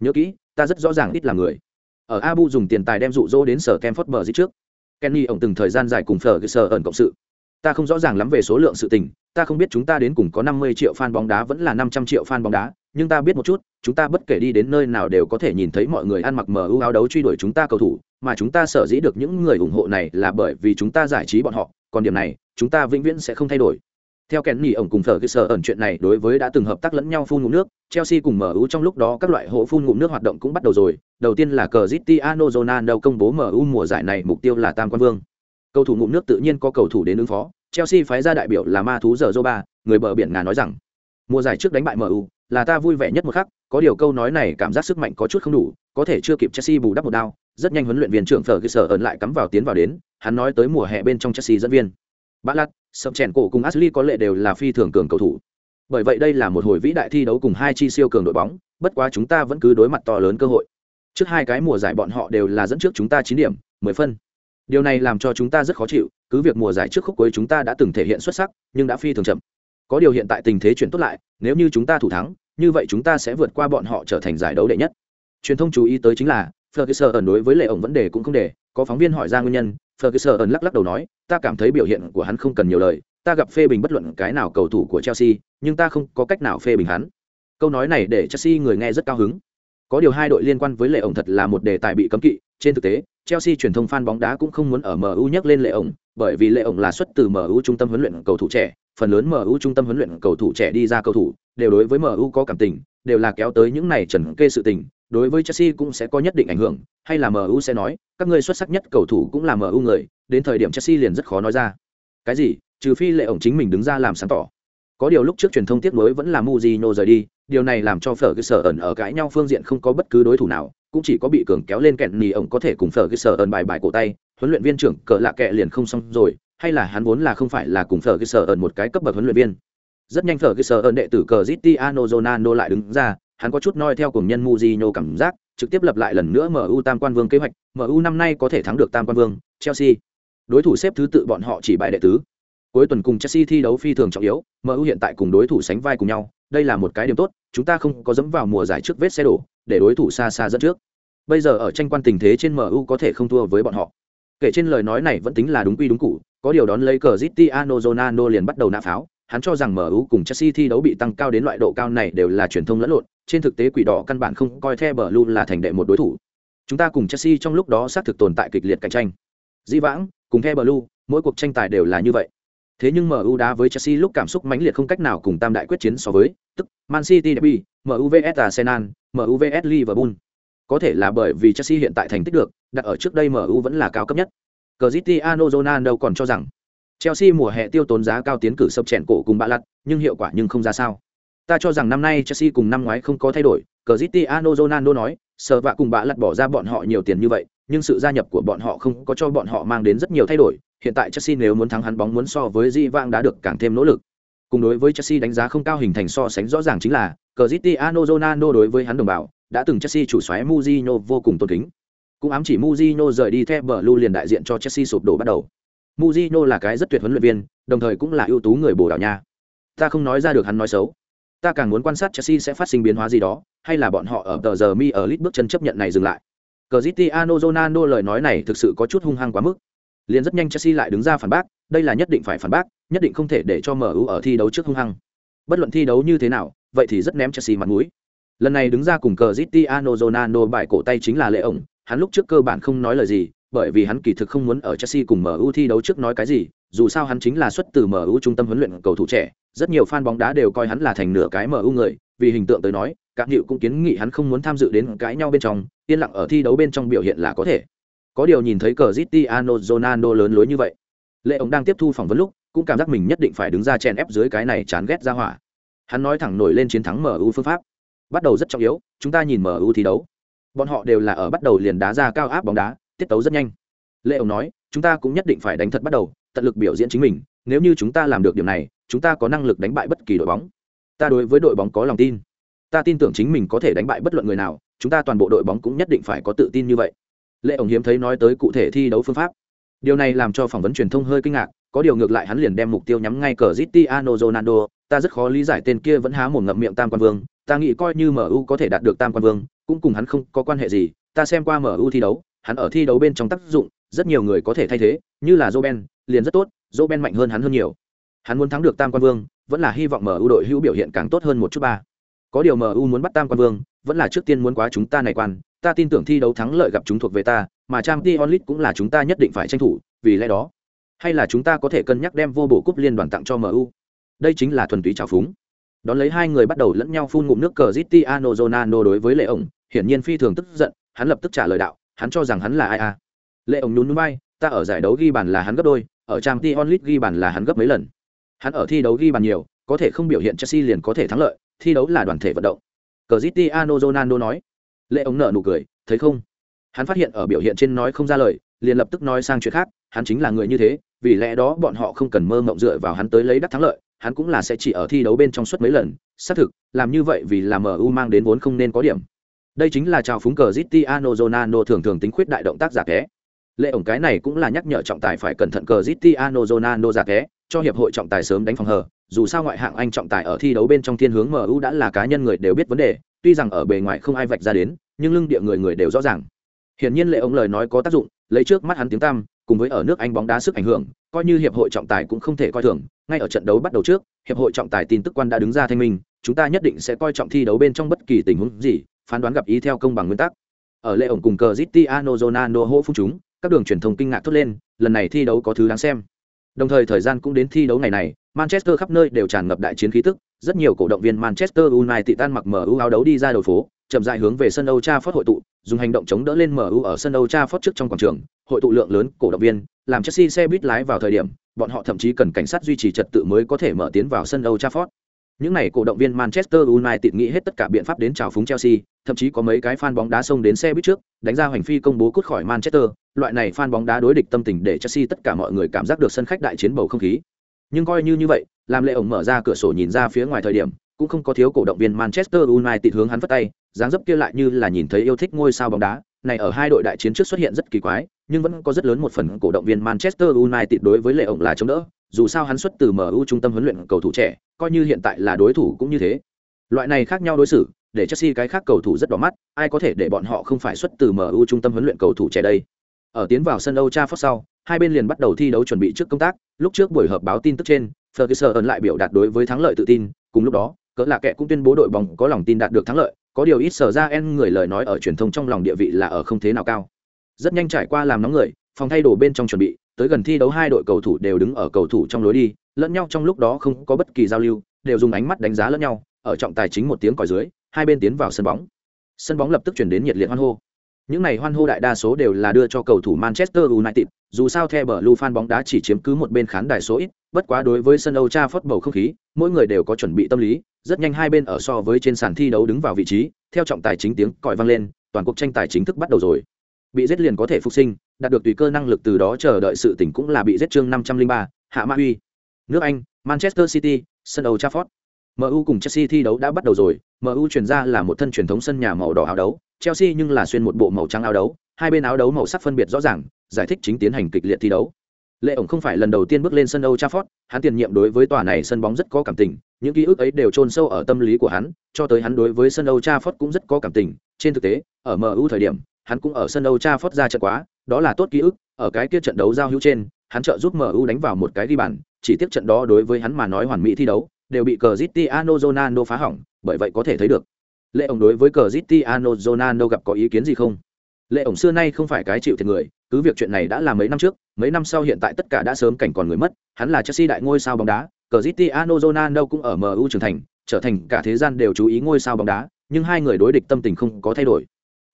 Nhớ kỹ, ta rất rõ ràng ít là người. Ở abu dùng tiền tài đem dụ dỗ đến sở kem phớt bờ dưới trước. Kenny ổng từng thời gian dài cùng phở cái sở ẩn cộng sự ta không rõ ràng lắm về số lượng sự tình, ta không biết chúng ta đến cùng có năm mươi triệu fan bóng đá vẫn là năm trăm triệu fan bóng đá, nhưng ta biết một chút, chúng ta bất kể đi đến nơi nào đều có thể nhìn thấy mọi người ăn mặc mờ ưu áo đấu truy đuổi chúng ta cầu thủ, mà chúng ta sở dĩ được những người ủng hộ này là bởi vì chúng ta giải trí bọn họ, còn điểm này, chúng ta vĩnh viễn sẽ không thay đổi. Theo kèn nhì ổng cùng thờ cái sở ẩn chuyện này đối với đã từng hợp tác lẫn nhau phun ngụm nước, chelsea cùng mu trong lúc đó các loại hộ phun ngụm nước hoạt động cũng bắt đầu rồi, đầu tiên là cờ zitiano ronaldo công bố mu mùa giải này mục tiêu là tam quan vương cầu thủ ngụm nước tự nhiên có cầu thủ đến ứng phó Chelsea phái ra đại biểu là ma thú giờ Zoba, người bờ biển ngà nói rằng, mùa giải trước đánh bại MU, là ta vui vẻ nhất một khắc, có điều câu nói này cảm giác sức mạnh có chút không đủ, có thể chưa kịp Chelsea bù đắp một đao, rất nhanh huấn luyện viên trưởng Ferguson ẩn lại cắm vào tiến vào đến, hắn nói tới mùa hè bên trong Chelsea dẫn viên. Ballard, Sâm Chèn cổ cùng Ashley có lệ đều là phi thường cường cầu thủ. Bởi vậy đây là một hồi vĩ đại thi đấu cùng hai chi siêu cường đội bóng, bất quá chúng ta vẫn cứ đối mặt to lớn cơ hội. Trước hai cái mùa giải bọn họ đều là dẫn trước chúng ta chín điểm, 10 phân. Điều này làm cho chúng ta rất khó chịu, cứ việc mùa giải trước khúc cuối chúng ta đã từng thể hiện xuất sắc, nhưng đã phi thường chậm. Có điều hiện tại tình thế chuyển tốt lại, nếu như chúng ta thủ thắng, như vậy chúng ta sẽ vượt qua bọn họ trở thành giải đấu đệ nhất. Truyền thông chú ý tới chính là, Ferguson ẩn đối với lệ ổng vấn đề cũng không để, có phóng viên hỏi ra nguyên nhân, Ferguson ẩn lắc lắc đầu nói, ta cảm thấy biểu hiện của hắn không cần nhiều lời, ta gặp phê bình bất luận cái nào cầu thủ của Chelsea, nhưng ta không có cách nào phê bình hắn. Câu nói này để Chelsea người nghe rất cao hứng. Có điều hai đội liên quan với lệ ổng thật là một đề tài bị cấm kỵ, trên thực tế, Chelsea truyền thông fan bóng đá cũng không muốn ở MU nhắc lên lệ ổng, bởi vì lệ ổng là xuất từ MU trung tâm huấn luyện cầu thủ trẻ, phần lớn MU trung tâm huấn luyện cầu thủ trẻ đi ra cầu thủ, đều đối với MU có cảm tình, đều là kéo tới những này trần kê sự tình, đối với Chelsea cũng sẽ có nhất định ảnh hưởng, hay là MU sẽ nói, các ngươi xuất sắc nhất cầu thủ cũng là MU người, đến thời điểm Chelsea liền rất khó nói ra. Cái gì? Trừ phi lệ ổng chính mình đứng ra làm sáng tỏ. Có điều lúc trước truyền thông tiếc nuối vẫn là Mourinho rời đi, điều này làm cho sở cơ sở ẩn ở cãi nhau phương diện không có bất cứ đối thủ nào, cũng chỉ có bị cường kéo lên kẹn nì ổng có thể cùng sở kisser ơn bài bài cổ tay, huấn luyện viên trưởng cờ lạ kệ liền không xong rồi, hay là hắn vốn là không phải là cùng sở kisser ơn một cái cấp bậc huấn luyện viên. Rất nhanh sở kisser ơn đệ tử cờ Cristiano zonano lại đứng ra, hắn có chút noi theo cùng nhân muzino cảm giác, trực tiếp lập lại lần nữa MU Tam Quan Vương kế hoạch, MU năm nay có thể thắng được Tam Quan Vương, Chelsea. Đối thủ xếp thứ tự bọn họ chỉ bại đệ tứ. Cuối tuần cùng Chelsea thi đấu phi thường trọng yếu, MU hiện tại cùng đối thủ sánh vai cùng nhau, đây là một cái điểm tốt, chúng ta không có dẫm vào mùa giải trước vết xe đổ, để đối thủ xa xa dẫn trước. Bây giờ ở tranh quan tình thế trên MU có thể không thua với bọn họ. Kể trên lời nói này vẫn tính là đúng quy đúng cụ, có điều đón lấy cờ Cristiano Ronaldo liền bắt đầu nã pháo, hắn cho rằng MU cùng Chelsea thi đấu bị tăng cao đến loại độ cao này đều là truyền thông lẫn lộn, trên thực tế quỷ đỏ căn bản không coi The Blue là thành đệ một đối thủ. Chúng ta cùng Chelsea trong lúc đó xác thực tồn tại kịch liệt cạnh tranh. Dĩ vãng, cùng The Blue, mỗi cuộc tranh tài đều là như vậy. Thế nhưng MU đá với Chelsea lúc cảm xúc mãnh liệt không cách nào cùng tam đại quyết chiến so với, tức Man City derby, MU vs Arsenal, MU vs Liverpool. Có thể là bởi vì Chelsea hiện tại thành tích được, đặt ở trước đây MU vẫn là cao cấp nhất. Cristiano Ronaldo còn cho rằng Chelsea mùa hè tiêu tốn giá cao tiến cử sập chèn cổ cùng bạ lật, nhưng hiệu quả nhưng không ra sao. Ta cho rằng năm nay Chelsea cùng năm ngoái không có thay đổi, Cristiano Ronaldo nói, sở vạ cùng bạ lật bỏ ra bọn họ nhiều tiền như vậy, nhưng sự gia nhập của bọn họ không có cho bọn họ mang đến rất nhiều thay đổi. Hiện tại Chelsea nếu muốn thắng hắn bóng muốn so với Di Vang đã được càng thêm nỗ lực. Cùng đối với Chelsea đánh giá không cao hình thành so sánh rõ ràng chính là Cristiano Ronaldo đối với hắn đồng bào, đã từng Chelsea chủ soái Mourinho vô cùng tôn kính. Cũng ám chỉ Mourinho rời đi theo bờ lưu liền đại diện cho Chelsea sụp đổ bắt đầu. Mourinho là cái rất tuyệt huấn luyện viên, đồng thời cũng là ưu tú người Bồ Đào Nha. Ta không nói ra được hắn nói xấu. Ta càng muốn quan sát Chelsea sẽ phát sinh biến hóa gì đó, hay là bọn họ ở tờ giờ mi ở lít bước chân chấp nhận này dừng lại. Cristiano Ronaldo lời nói này thực sự có chút hung hăng quá mức. Liền rất nhanh Chelsea lại đứng ra phản bác, đây là nhất định phải phản bác, nhất định không thể để cho MU ở thi đấu trước hung hăng. Bất luận thi đấu như thế nào, vậy thì rất ném Chelsea mặt mũi. Lần này đứng ra cùng Cristiano Ronaldo bài cổ tay chính là Lệ ổng, hắn lúc trước cơ bản không nói lời gì, bởi vì hắn kỳ thực không muốn ở Chelsea cùng MU thi đấu trước nói cái gì, dù sao hắn chính là xuất từ MU trung tâm huấn luyện cầu thủ trẻ, rất nhiều fan bóng đá đều coi hắn là thành nửa cái MU người, vì hình tượng tới nói, các hiệu cũng kiến nghị hắn không muốn tham dự đến cãi nhau bên trong, yên lặng ở thi đấu bên trong biểu hiện là có thể. Có điều nhìn thấy cờ Cristiano Ronaldo lớn lối như vậy, Lệ ông đang tiếp thu phỏng vấn lúc, cũng cảm giác mình nhất định phải đứng ra chèn ép dưới cái này chán ghét ra hỏa. Hắn nói thẳng nổi lên chiến thắng MU phương pháp. Bắt đầu rất trọng yếu, chúng ta nhìn MU thi đấu. Bọn họ đều là ở bắt đầu liền đá ra cao áp bóng đá, tiết tấu rất nhanh lệ ông nói chúng ta cũng nhất định phải đánh thật bắt đầu tận lực biểu diễn chính mình nếu như chúng ta làm được điều này chúng ta có năng lực đánh bại bất kỳ đội bóng ta đối với đội bóng có lòng tin. Ta tin tưởng chính mình có thể đánh bại bất luận người nào, chúng ta toàn bộ đội bóng cũng nhất định phải có tự tin như vậy. Lệ ông hiếm thấy nói tới cụ thể thi đấu phương pháp. Điều này làm cho phỏng vấn truyền thông hơi kinh ngạc, có điều ngược lại hắn liền đem mục tiêu nhắm ngay cờ Cristiano Ronaldo, ta rất khó lý giải tên kia vẫn há mồm ngậm miệng tam quan vương, ta nghĩ coi như MU có thể đạt được tam quan vương, cũng cùng hắn không có quan hệ gì, ta xem qua MU thi đấu, hắn ở thi đấu bên trong tác dụng, rất nhiều người có thể thay thế, như là joe liền rất tốt joe mạnh hơn hắn hơn nhiều. Hắn muốn thắng được tam quan vương vẫn là hy vọng mu đội hữu biểu hiện càng tốt hơn một chút ba. Có điều mu muốn bắt tam quan vương, vẫn là trước tiên muốn quá chúng ta này quan. Ta tin tưởng thi đấu thắng lợi gặp chúng thuộc về ta, mà trang League cũng là chúng ta nhất định phải tranh thủ, vì lẽ đó, hay là chúng ta có thể cân nhắc đem vô bổ cúp liên đoàn tặng cho mu đây chính là thuần túy trào phúng. Đón lấy hai người bắt đầu lẫn nhau phun ngụm nước cờ Cristiano Ronaldo đối với lệ ổng, hiển nhiên phi thường tức giận, hắn lập tức trả lời đạo, hắn cho rằng hắn là ai à? Lệ ổng nhún nhún bay, ta ở giải đấu ghi bàn là hắn gấp đôi, ở trang League ghi bàn là hắn gấp mấy lần hắn ở thi đấu ghi bàn nhiều, có thể không biểu hiện chelsea liền có thể thắng lợi, thi đấu là đoàn thể vận động. Cristiano Ronaldo nói. Lệ ống nở nụ cười, thấy không? Hắn phát hiện ở biểu hiện trên nói không ra lời, liền lập tức nói sang chuyện khác, hắn chính là người như thế, vì lẽ đó bọn họ không cần mơ mộng dựa vào hắn tới lấy đắc thắng lợi, hắn cũng là sẽ chỉ ở thi đấu bên trong suốt mấy lần, xác thực, làm như vậy vì là mu mang đến vốn không nên có điểm. Đây chính là chào phúng cờ Cristiano Ronaldo thường thường tính khuyết đại động tác giả ké lệ ổng cái này cũng là nhắc nhở trọng tài phải cẩn thận cờ Cristiano Ronaldo giả ké cho hiệp hội trọng tài sớm đánh phòng hờ, dù sao ngoại hạng anh trọng tài ở thi đấu bên trong thiên hướng mu đã là cá nhân người đều biết vấn đề, tuy rằng ở bề ngoài không ai vạch ra đến, nhưng lưng địa người người đều rõ ràng. Hiển nhiên lệ ông lời nói có tác dụng, lấy trước mắt hắn tiếng tăm, cùng với ở nước anh bóng đá sức ảnh hưởng, coi như hiệp hội trọng tài cũng không thể coi thường, ngay ở trận đấu bắt đầu trước, hiệp hội trọng tài tin tức quan đã đứng ra thanh minh, chúng ta nhất định sẽ coi trọng thi đấu bên trong bất kỳ tình huống gì, phán đoán gặp ý theo công bằng nguyên tắc. Ở lệ ổng cùng cờ Cristiano Ronaldo hô phúc chúng, các đường truyền thông kinh ngạc thốt lên, lần này thi đấu có thứ đáng xem đồng thời thời gian cũng đến thi đấu ngày này manchester khắp nơi đều tràn ngập đại chiến khí tức rất nhiều cổ động viên manchester united tan mặc mở áo đấu đi ra đầu phố chậm rãi hướng về sân Old Trafford hội tụ, dùng hành động chống đỡ lên MU ở sân Old Trafford trước trong quảng trường, hội tụ lượng lớn cổ động viên, làm Chelsea xe buýt lái vào thời điểm, bọn họ thậm chí cần cảnh sát duy trì trật tự mới có thể mở tiến vào sân Old Trafford. Những này cổ động viên Manchester United nghĩ hết tất cả biện pháp đến chào phúng Chelsea, thậm chí có mấy cái fan bóng đá xông đến xe buýt trước, đánh ra hành phi công bố cút khỏi Manchester, loại này fan bóng đá đối địch tâm tình để Chelsea tất cả mọi người cảm giác được sân khách đại chiến bầu không khí. Nhưng coi như như vậy, làm lệ ổng mở ra cửa sổ nhìn ra phía ngoài thời điểm, cũng không có thiếu cổ động viên Manchester United hướng hắn vất tay, dáng dấp kia lại như là nhìn thấy yêu thích ngôi sao bóng đá, này ở hai đội đại chiến trước xuất hiện rất kỳ quái, nhưng vẫn có rất lớn một phần cổ động viên Manchester United đối với lệ ổng là chống đỡ, dù sao hắn xuất từ MU trung tâm huấn luyện cầu thủ trẻ, coi như hiện tại là đối thủ cũng như thế. Loại này khác nhau đối xử, để Chelsea cái khác cầu thủ rất đỏ mắt, ai có thể để bọn họ không phải xuất từ MU trung tâm huấn luyện cầu thủ trẻ đây. Ở tiến vào sân Old Trafford sau, hai bên liền bắt đầu thi đấu chuẩn bị trước công tác, lúc trước buổi họp báo tin tức trên, Ferguson lại biểu đạt đối với thắng lợi tự tin, cùng lúc đó, cỡ là kẻ cũng tuyên bố đội bóng có lòng tin đạt được thắng lợi, có điều ít sở ra en người lời nói ở truyền thông trong lòng địa vị là ở không thế nào cao. Rất nhanh trải qua làm nóng người, phòng thay đồ bên trong chuẩn bị, tới gần thi đấu hai đội cầu thủ đều đứng ở cầu thủ trong lối đi, lẫn nhau trong lúc đó không có bất kỳ giao lưu, đều dùng ánh mắt đánh giá lẫn nhau, ở trọng tài chính một tiếng còi dưới, hai bên tiến vào sân bóng. Sân bóng lập tức chuyển đến nhiệt liệt hoan hô. Những này hoan hô đại đa số đều là đưa cho cầu thủ Manchester United, dù sao The Blue fan bóng đá chỉ chiếm cứ một bên khán đài số ít, bất quá đối với sân Old Trafford bầu không khí, mỗi người đều có chuẩn bị tâm lý, rất nhanh hai bên ở so với trên sàn thi đấu đứng vào vị trí, theo trọng tài chính tiếng còi vang lên, toàn cuộc tranh tài chính thức bắt đầu rồi. Bị giết liền có thể phục sinh, đạt được tùy cơ năng lực từ đó chờ đợi sự tỉnh cũng là bị giết chương 503, Hạ Ma Huy. Nước Anh, Manchester City, sân Old Trafford. MU cùng Chelsea thi đấu đã bắt đầu rồi, MU chuyển ra là một thân truyền thống sân nhà màu đỏ áo đấu, Chelsea nhưng là xuyên một bộ màu trắng áo đấu, hai bên áo đấu màu sắc phân biệt rõ ràng, giải thích chính tiến hành kịch liệt thi đấu. Lệ ổng không phải lần đầu tiên bước lên sân Old Trafford, hắn tiền nhiệm đối với tòa này sân bóng rất có cảm tình, những ký ức ấy đều chôn sâu ở tâm lý của hắn, cho tới hắn đối với sân Old Trafford cũng rất có cảm tình. Trên thực tế, ở MU thời điểm, hắn cũng ở sân Old Trafford ra trận quá, đó là tốt ký ức, ở cái kia trận đấu giao hữu trên, hắn trợ giúp MU đánh vào một cái ghi bàn, chỉ tiếc trận đó đối với hắn mà nói hoàn mỹ thi đấu, đều bị Cristiano Ronaldo phá hỏng, bởi vậy có thể thấy được. Lệ ổng đối với Cristiano Ronaldo gặp có ý kiến gì không? Lệ ổng xưa nay không phải cái chịu thiệt người, cứ việc chuyện này đã là mấy năm trước, mấy năm sau hiện tại tất cả đã sớm cảnh còn người mất, hắn là Chelsea đại ngôi sao bóng đá, Cristiano Ronaldo cũng ở MU trưởng thành, trở thành cả thế gian đều chú ý ngôi sao bóng đá, nhưng hai người đối địch tâm tình không có thay đổi.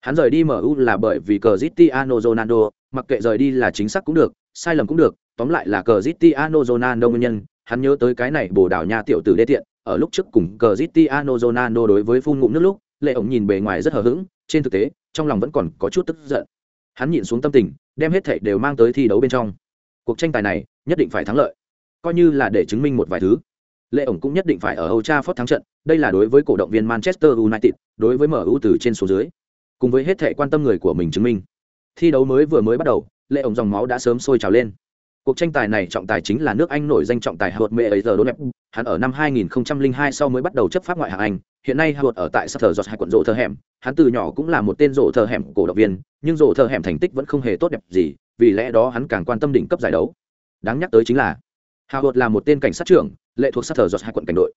Hắn rời đi MU là bởi vì Cristiano Ronaldo, mặc kệ rời đi là chính xác cũng được, sai lầm cũng được, tóm lại là Cristiano Ronaldo nguyên nhân, hắn nhớ tới cái này Bồ Đào Nha tiểu tử đê tiện, ở lúc trước cùng Cristiano Ronaldo đối với phun ngụm nước lúc, Lệ ổng nhìn bề ngoài rất hờ hững, trên thực tế, trong lòng vẫn còn có chút tức giận. Hắn nhịn xuống tâm tình, đem hết thảy đều mang tới thi đấu bên trong. Cuộc tranh tài này, nhất định phải thắng lợi. Coi như là để chứng minh một vài thứ. Lệ ổng cũng nhất định phải ở Old Trafford thắng trận, đây là đối với cổ động viên Manchester United, đối với MU từ trên xuống dưới, cùng với hết thảy quan tâm người của mình chứng minh. Thi đấu mới vừa mới bắt đầu, Lệ ổng dòng máu đã sớm sôi trào lên. Cuộc tranh tài này trọng tài chính là nước Anh nổi danh trọng tài Howard Mê ấy giờ Donep. Hắn ở năm 2002 sau mới bắt đầu chấp pháp ngoại hạng Anh, hiện nay Howard ở tại Sutter giọt hai quận rộ thờ hẻm, hắn từ nhỏ cũng là một tên rộ thờ hẻm cổ động viên, nhưng rộ thờ hẻm thành tích vẫn không hề tốt đẹp gì, vì lẽ đó hắn càng quan tâm đỉnh cấp giải đấu. Đáng nhắc tới chính là Howard là một tên cảnh sát trưởng, lệ thuộc Sutter giọt hai quận cảnh đội.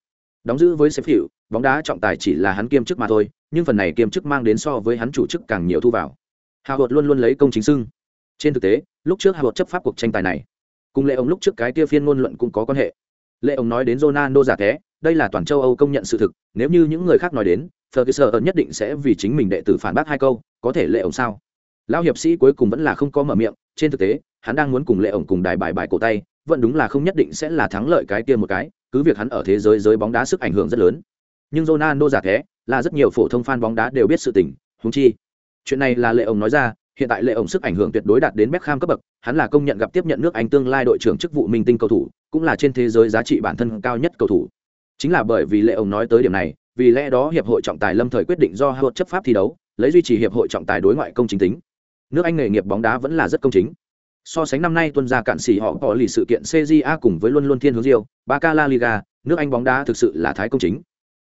Đóng giữ với sếp hiệu bóng đá trọng tài chỉ là hắn kiêm chức mà thôi, nhưng phần này kiêm chức mang đến so với hắn chủ chức càng nhiều thu vào. Howard luôn luôn lấy công chính xưng. Trên thực tế, lúc trước Howard chấp pháp cuộc tranh tài này, cùng lệ ông lúc trước cái kia phiên ngôn luận cũng có quan hệ lệ ông nói đến ronaldo giả thế đây là toàn châu âu công nhận sự thực nếu như những người khác nói đến ferguson nhất định sẽ vì chính mình đệ tử phản bác hai câu có thể lệ ông sao lão hiệp sĩ cuối cùng vẫn là không có mở miệng trên thực tế hắn đang muốn cùng lệ ông cùng đài bài bài cổ tay vẫn đúng là không nhất định sẽ là thắng lợi cái kia một cái cứ việc hắn ở thế giới giới bóng đá sức ảnh hưởng rất lớn nhưng ronaldo giả thế là rất nhiều phổ thông fan bóng đá đều biết sự tình húng chi chuyện này là lệ ông nói ra hiện tại lệ ổng sức ảnh hưởng tuyệt đối đạt đến Beckham cấp bậc, hắn là công nhận gặp tiếp nhận nước Anh tương lai đội trưởng chức vụ minh tinh cầu thủ, cũng là trên thế giới giá trị bản thân cao nhất cầu thủ. Chính là bởi vì lệ ổng nói tới điểm này, vì lẽ đó hiệp hội trọng tài lâm thời quyết định do Howard chấp pháp thi đấu, lấy duy trì hiệp hội trọng tài đối ngoại công chính tính. Nước Anh nghề nghiệp bóng đá vẫn là rất công chính. So sánh năm nay tuân ra cạn xỉ họ có lì sự kiện CJA cùng với luôn luôn thiên hướng Rio, Barca La Liga, nước Anh bóng đá thực sự là thái công chính.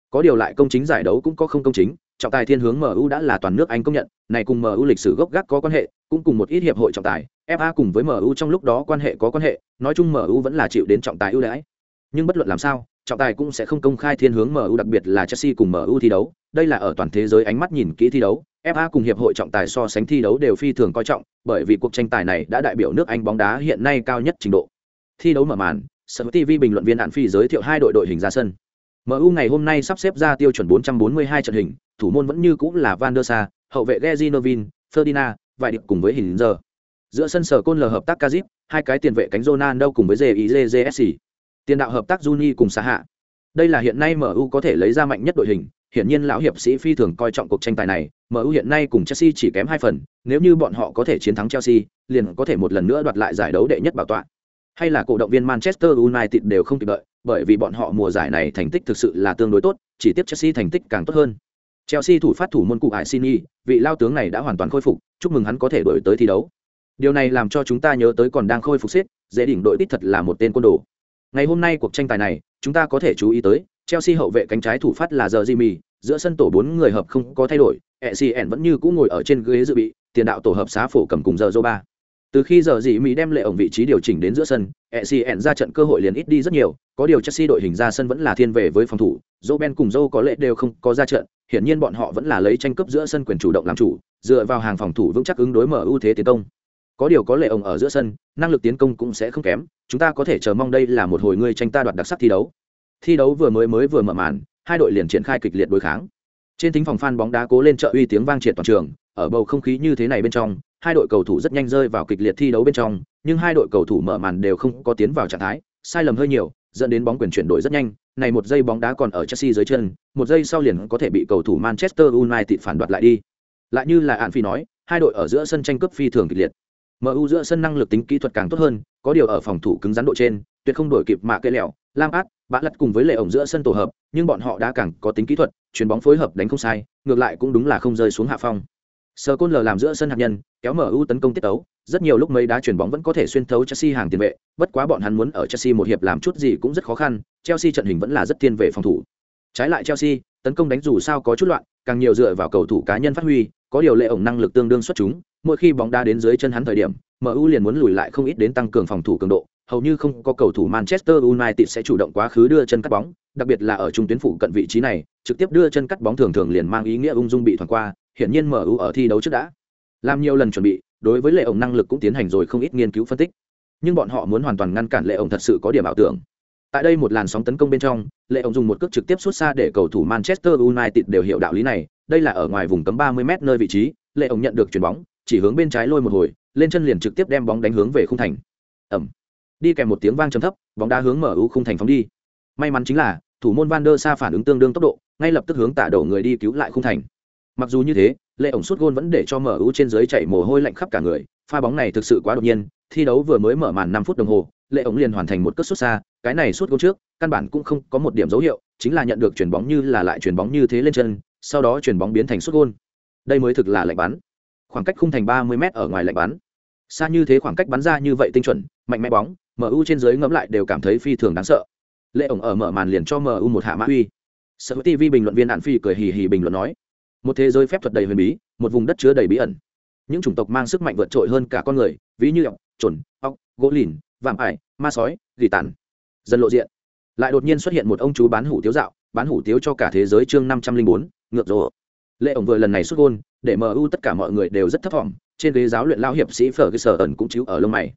Có điều lại công chính giải đấu cũng có không công chính, trọng tài thiên hướng MU đã là toàn nước Anh công nhận, này cùng MU lịch sử gốc gác có quan hệ, cũng cùng một ít hiệp hội trọng tài, FA cùng với MU trong lúc đó quan hệ có quan hệ, nói chung MU vẫn là chịu đến trọng tài ưu đãi. Nhưng bất luận làm sao, trọng tài cũng sẽ không công khai thiên hướng MU đặc biệt là Chelsea cùng MU thi đấu, đây là ở toàn thế giới ánh mắt nhìn kỹ thi đấu, FA cùng hiệp hội trọng tài so sánh thi đấu đều phi thường coi trọng, bởi vì cuộc tranh tài này đã đại biểu nước Anh bóng đá hiện nay cao nhất trình độ. Thi đấu mở màn, Sở TV bình luận viên Hạn Phi giới thiệu hai đội đội hình ra sân. MU ngày hôm nay sắp xếp ra tiêu chuẩn 442 trận hình, thủ môn vẫn như cũ là Van der Sar, hậu vệ Gezinovin, Ferdinand, vài điệp cùng với hình giờ. Giữa sân sở côn lờ hợp tác Kazip, hai cái tiền vệ cánh Ronaldo cùng với JIJJSC. Tiền đạo hợp tác Juni cùng Sa Hạ. Đây là hiện nay MU có thể lấy ra mạnh nhất đội hình, hiển nhiên lão hiệp sĩ phi thường coi trọng cuộc tranh tài này, MU hiện nay cùng Chelsea chỉ kém hai phần, nếu như bọn họ có thể chiến thắng Chelsea, liền có thể một lần nữa đoạt lại giải đấu đệ nhất bảo tọa. Hay là cổ động viên Manchester United đều không kịp đợi, bởi vì bọn họ mùa giải này thành tích thực sự là tương đối tốt, chỉ tiếp Chelsea thành tích càng tốt hơn. Chelsea thủ phát thủ môn cụ Aisini, vị lao tướng này đã hoàn toàn khôi phục, chúc mừng hắn có thể đổi tới thi đấu. Điều này làm cho chúng ta nhớ tới còn đang khôi phục xếp, dễ đỉnh đội đích thật là một tên quân đồ. Ngày hôm nay cuộc tranh tài này, chúng ta có thể chú ý tới, Chelsea hậu vệ cánh trái thủ phát là giờ Jimmy, giữa sân tổ bốn người hợp không có thay đổi, Essien vẫn như cũ ngồi ở trên ghế dự bị, tiền đạo tổ hợp xá phổ cầm cùng giờ Zoba. Từ khi giờ Jimmy đem lệ ổng vị trí điều chỉnh đến giữa sân, Essien ra trận cơ hội liền ít đi rất nhiều, có điều Chelsea đội hình ra sân vẫn là thiên về với phòng thủ, Roben cùng Joe có lệ đều không có ra trận, hiển nhiên bọn họ vẫn là lấy tranh cướp giữa sân quyền chủ động làm chủ, dựa vào hàng phòng thủ vững chắc ứng đối mở ưu thế tiến công. Có điều có lệ ổng ở giữa sân, năng lực tiến công cũng sẽ không kém, chúng ta có thể chờ mong đây là một hồi người tranh ta đoạt đặc sắc thi đấu thi đấu vừa mới mới vừa mở màn, hai đội liền triển khai kịch liệt đối kháng. Trên thính phòng phan bóng đá cố lên trợ uy tiếng vang triệt toàn trường, ở bầu không khí như thế này bên trong, hai đội cầu thủ rất nhanh rơi vào kịch liệt thi đấu bên trong, nhưng hai đội cầu thủ mở màn đều không có tiến vào trạng thái, sai lầm hơi nhiều, dẫn đến bóng quyền chuyển đổi rất nhanh. Này một giây bóng đá còn ở chelsea dưới chân, một giây sau liền có thể bị cầu thủ manchester united phản đoạt lại đi. Lại như là ạn phi nói, hai đội ở giữa sân tranh cướp phi thường kịch liệt. Mu giữa sân năng lực tính kỹ thuật càng tốt hơn, có điều ở phòng thủ cứng rắn độ trên, tuyệt không đổi kịp mạ cây lẹo lam át bã lật cùng với lệ ổng giữa sân tổ hợp, nhưng bọn họ đã càng có tính kỹ thuật, chuyền bóng phối hợp đánh không sai, ngược lại cũng đúng là không rơi xuống hạ phong. Sờ côn lờ làm giữa sân hạt nhân, kéo mở ưu tấn công tiết tấu, rất nhiều lúc mấy đá chuyền bóng vẫn có thể xuyên thấu chelsea hàng tiền vệ, bất quá bọn hắn muốn ở chelsea một hiệp làm chút gì cũng rất khó khăn, chelsea trận hình vẫn là rất thiên về phòng thủ. Trái lại chelsea, tấn công đánh dù sao có chút loạn, càng nhiều dựa vào cầu thủ cá nhân phát huy, có điều lệ ổng năng lực tương đương xuất chúng, mỗi khi bóng đá đến dưới chân hắn thời điểm mu liền muốn lùi lại không ít đến tăng cường phòng thủ cường độ hầu như không có cầu thủ Manchester United sẽ chủ động quá khứ đưa chân cắt bóng, đặc biệt là ở trung tuyến phụ cận vị trí này, trực tiếp đưa chân cắt bóng thường thường liền mang ý nghĩa ung dung bị thoảng qua, hiển nhiên MU ở thi đấu trước đã làm nhiều lần chuẩn bị, đối với lệ ổng năng lực cũng tiến hành rồi không ít nghiên cứu phân tích. Nhưng bọn họ muốn hoàn toàn ngăn cản lệ ổng thật sự có điểm ảo tưởng. Tại đây một làn sóng tấn công bên trong, lệ ổng dùng một cước trực tiếp xuất xa để cầu thủ Manchester United đều hiểu đạo lý này, đây là ở ngoài vùng cấm 30m nơi vị trí, lệ ổng nhận được chuyền bóng, chỉ hướng bên trái lôi một hồi, lên chân liền trực tiếp đem bóng đánh hướng về khung thành. Ầm đi kèm một tiếng vang trầm thấp, bóng đá hướng mở ưu khung thành phóng đi. May mắn chính là, thủ môn van der sa phản ứng tương đương tốc độ, ngay lập tức hướng tạ đổ người đi cứu lại khung thành. Mặc dù như thế lệ ổng suốt gôn vẫn để cho mở ưu trên dưới chạy mồ hôi lạnh khắp cả người, pha bóng này thực sự quá đột nhiên, thi đấu vừa mới mở màn năm phút đồng hồ lệ ổng liền hoàn thành một cất sút xa, cái này suốt gôn trước, căn bản cũng không có một điểm dấu hiệu, chính là nhận được chuyền bóng như là lại chuyền bóng như thế lên chân, sau đó chuyền bóng biến thành suốt gôn. Đây mới thực là lạnh bắn. Khoảng cách khung thành ba mươi m ở ngoài lạnh bắn. Xa như thế khoảng cách bắn ra như vậy tinh chuẩn, mạnh mẽ bóng mu trên dưới ngẫm lại đều cảm thấy phi thường đáng sợ lệ ổng ở mở màn liền cho mu một hạ mã uy Sở tv bình luận viên đạn phi cười hì hì bình luận nói một thế giới phép thuật đầy huyền bí một vùng đất chứa đầy bí ẩn những chủng tộc mang sức mạnh vượt trội hơn cả con người ví như ọc chuẩn, ọc gỗ lìn vạm ải ma sói dị tản, dần lộ diện lại đột nhiên xuất hiện một ông chú bán hủ tiếu dạo bán hủ tiếu cho cả thế giới chương năm trăm linh bốn ngược rồi. lệ ổng vừa lần này xuất gôn để mu tất cả mọi người đều rất thất vọng. trên ghế giáo luyện lao hiệp sĩ phở sở ẩn cũng chiếu ở lông mày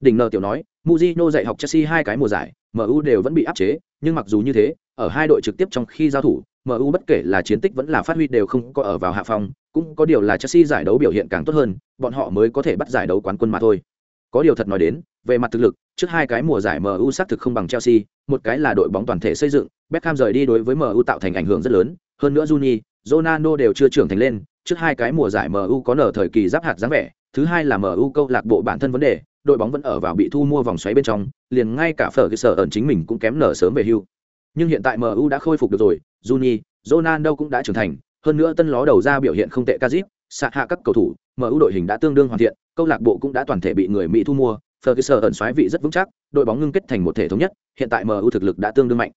đỉnh nờ tiểu nói, MUJINO dạy học chelsea hai cái mùa giải mu đều vẫn bị áp chế, nhưng mặc dù như thế, ở hai đội trực tiếp trong khi giao thủ mu bất kể là chiến tích vẫn là phát huy đều không có ở vào hạ phong, cũng có điều là chelsea giải đấu biểu hiện càng tốt hơn, bọn họ mới có thể bắt giải đấu quán quân mà thôi. Có điều thật nói đến, về mặt thực lực, trước hai cái mùa giải mu xác thực không bằng chelsea, một cái là đội bóng toàn thể xây dựng, beckham rời đi đối với mu tạo thành ảnh hưởng rất lớn, hơn nữa juni, ronaldo đều chưa trưởng thành lên, trước hai cái mùa giải mu có nở thời kỳ giáp hạt dáng vẻ, thứ hai là mu câu lạc bộ bản thân vấn đề đội bóng vẫn ở vào bị thu mua vòng xoáy bên trong, liền ngay cả phở cái sở ẩn chính mình cũng kém nở sớm về hưu. Nhưng hiện tại MU đã khôi phục được rồi, Juni, Ronaldo cũng đã trưởng thành, hơn nữa tân ló đầu ra biểu hiện không tệ Kazip, xạ hạ các cầu thủ, MU đội hình đã tương đương hoàn thiện, câu lạc bộ cũng đã toàn thể bị người Mỹ thu mua, Ferguson ẩn xoáy vị rất vững chắc, đội bóng ngưng kết thành một thể thống nhất, hiện tại MU thực lực đã tương đương mạnh.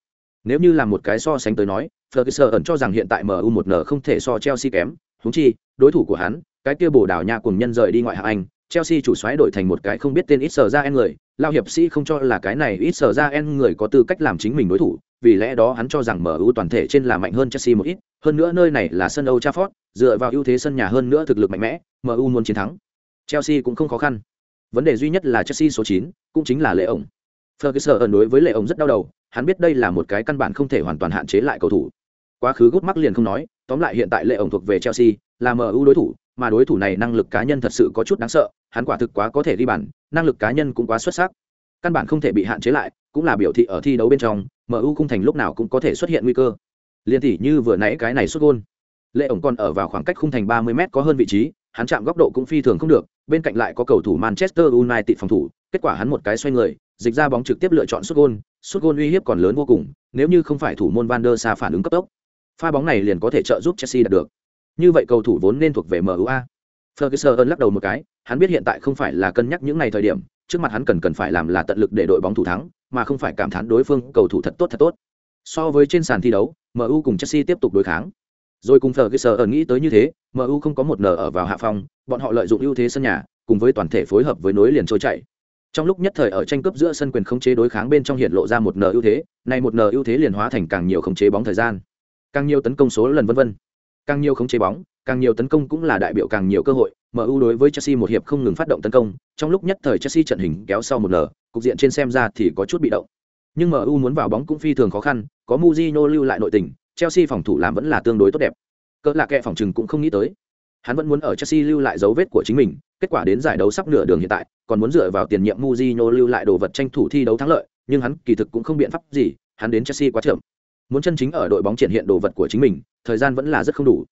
Nếu như làm một cái so sánh tới nói, Ferguson ẩn cho rằng hiện tại MU một n không thể so Chelsea kém, huống chi, đối thủ của hắn, cái kia bổ đảo nhà cùng nhân rời đi ngoại hạng Anh, Chelsea chủ soái đổi thành một cái không biết tên ít sở ra en người, lao hiệp sĩ không cho là cái này ít sở ra en người có tư cách làm chính mình đối thủ, vì lẽ đó hắn cho rằng MU toàn thể trên là mạnh hơn Chelsea một ít, hơn nữa nơi này là sân Old Trafford, dựa vào ưu thế sân nhà hơn nữa thực lực mạnh mẽ, MU muốn chiến thắng. Chelsea cũng không khó khăn. Vấn đề duy nhất là Chelsea số 9, cũng chính là Lệ ổng. Ferguson đối với Lệ ổng rất đau đầu, hắn biết đây là một cái căn bản không thể hoàn toàn hạn chế lại cầu thủ. Quá khứ gút mắc liền không nói, tóm lại hiện tại lệ ổng thuộc về Chelsea, là MU đối thủ, mà đối thủ này năng lực cá nhân thật sự có chút đáng sợ, hắn quả thực quá có thể đi bàn, năng lực cá nhân cũng quá xuất sắc. Căn bản không thể bị hạn chế lại, cũng là biểu thị ở thi đấu bên trong, MU khung thành lúc nào cũng có thể xuất hiện nguy cơ. Liên tỷ như vừa nãy cái này sút gol. Lệ ổng còn ở vào khoảng cách khung thành 30m có hơn vị trí, hắn chạm góc độ cũng phi thường không được, bên cạnh lại có cầu thủ Manchester United phòng thủ, kết quả hắn một cái xoay người, dịch ra bóng trực tiếp lựa chọn sút gol, sút gol uy hiếp còn lớn vô cùng, nếu như không phải thủ môn Van der Sa phản ứng cấp tốc, pha bóng này liền có thể trợ giúp Chelsea đạt được. Như vậy cầu thủ vốn nên thuộc về MUA. Ferguson lắc đầu một cái, hắn biết hiện tại không phải là cân nhắc những ngày thời điểm, trước mặt hắn cần cần phải làm là tận lực để đội bóng thủ thắng, mà không phải cảm thán đối phương cầu thủ thật tốt thật tốt. So với trên sàn thi đấu, MU cùng Chelsea tiếp tục đối kháng. Rồi cùng Ferguson nghĩ tới như thế, MU không có một nở ở vào hạ phong, bọn họ lợi dụng ưu thế sân nhà, cùng với toàn thể phối hợp với nối liền trôi chạy. Trong lúc nhất thời ở tranh cướp giữa sân quyền khống chế đối kháng bên trong hiện lộ ra một nở ưu thế, này một nở ưu thế liền hóa thành càng nhiều khống chế bóng thời gian, càng nhiều tấn công số lần vân vân. Càng nhiều khống chế bóng, càng nhiều tấn công cũng là đại biểu càng nhiều cơ hội. MU đối với Chelsea một hiệp không ngừng phát động tấn công, trong lúc nhất thời Chelsea trận hình kéo sau một nở, cục diện trên xem ra thì có chút bị động. Nhưng MU muốn vào bóng cũng phi thường khó khăn, có Mujinho lưu lại nội tình, Chelsea phòng thủ làm vẫn là tương đối tốt đẹp. Cỡ là kẻ phòng trừng cũng không nghĩ tới. Hắn vẫn muốn ở Chelsea lưu lại dấu vết của chính mình, kết quả đến giải đấu sắp nửa đường hiện tại, còn muốn dựa vào tiền nhiệm Mujinho lưu lại đồ vật tranh thủ thi đấu thắng lợi, nhưng hắn kỳ thực cũng không biện pháp gì, hắn đến Chelsea quá chậm. Muốn chân chính ở đội bóng triển hiện đồ vật của chính mình, thời gian vẫn là rất không đủ.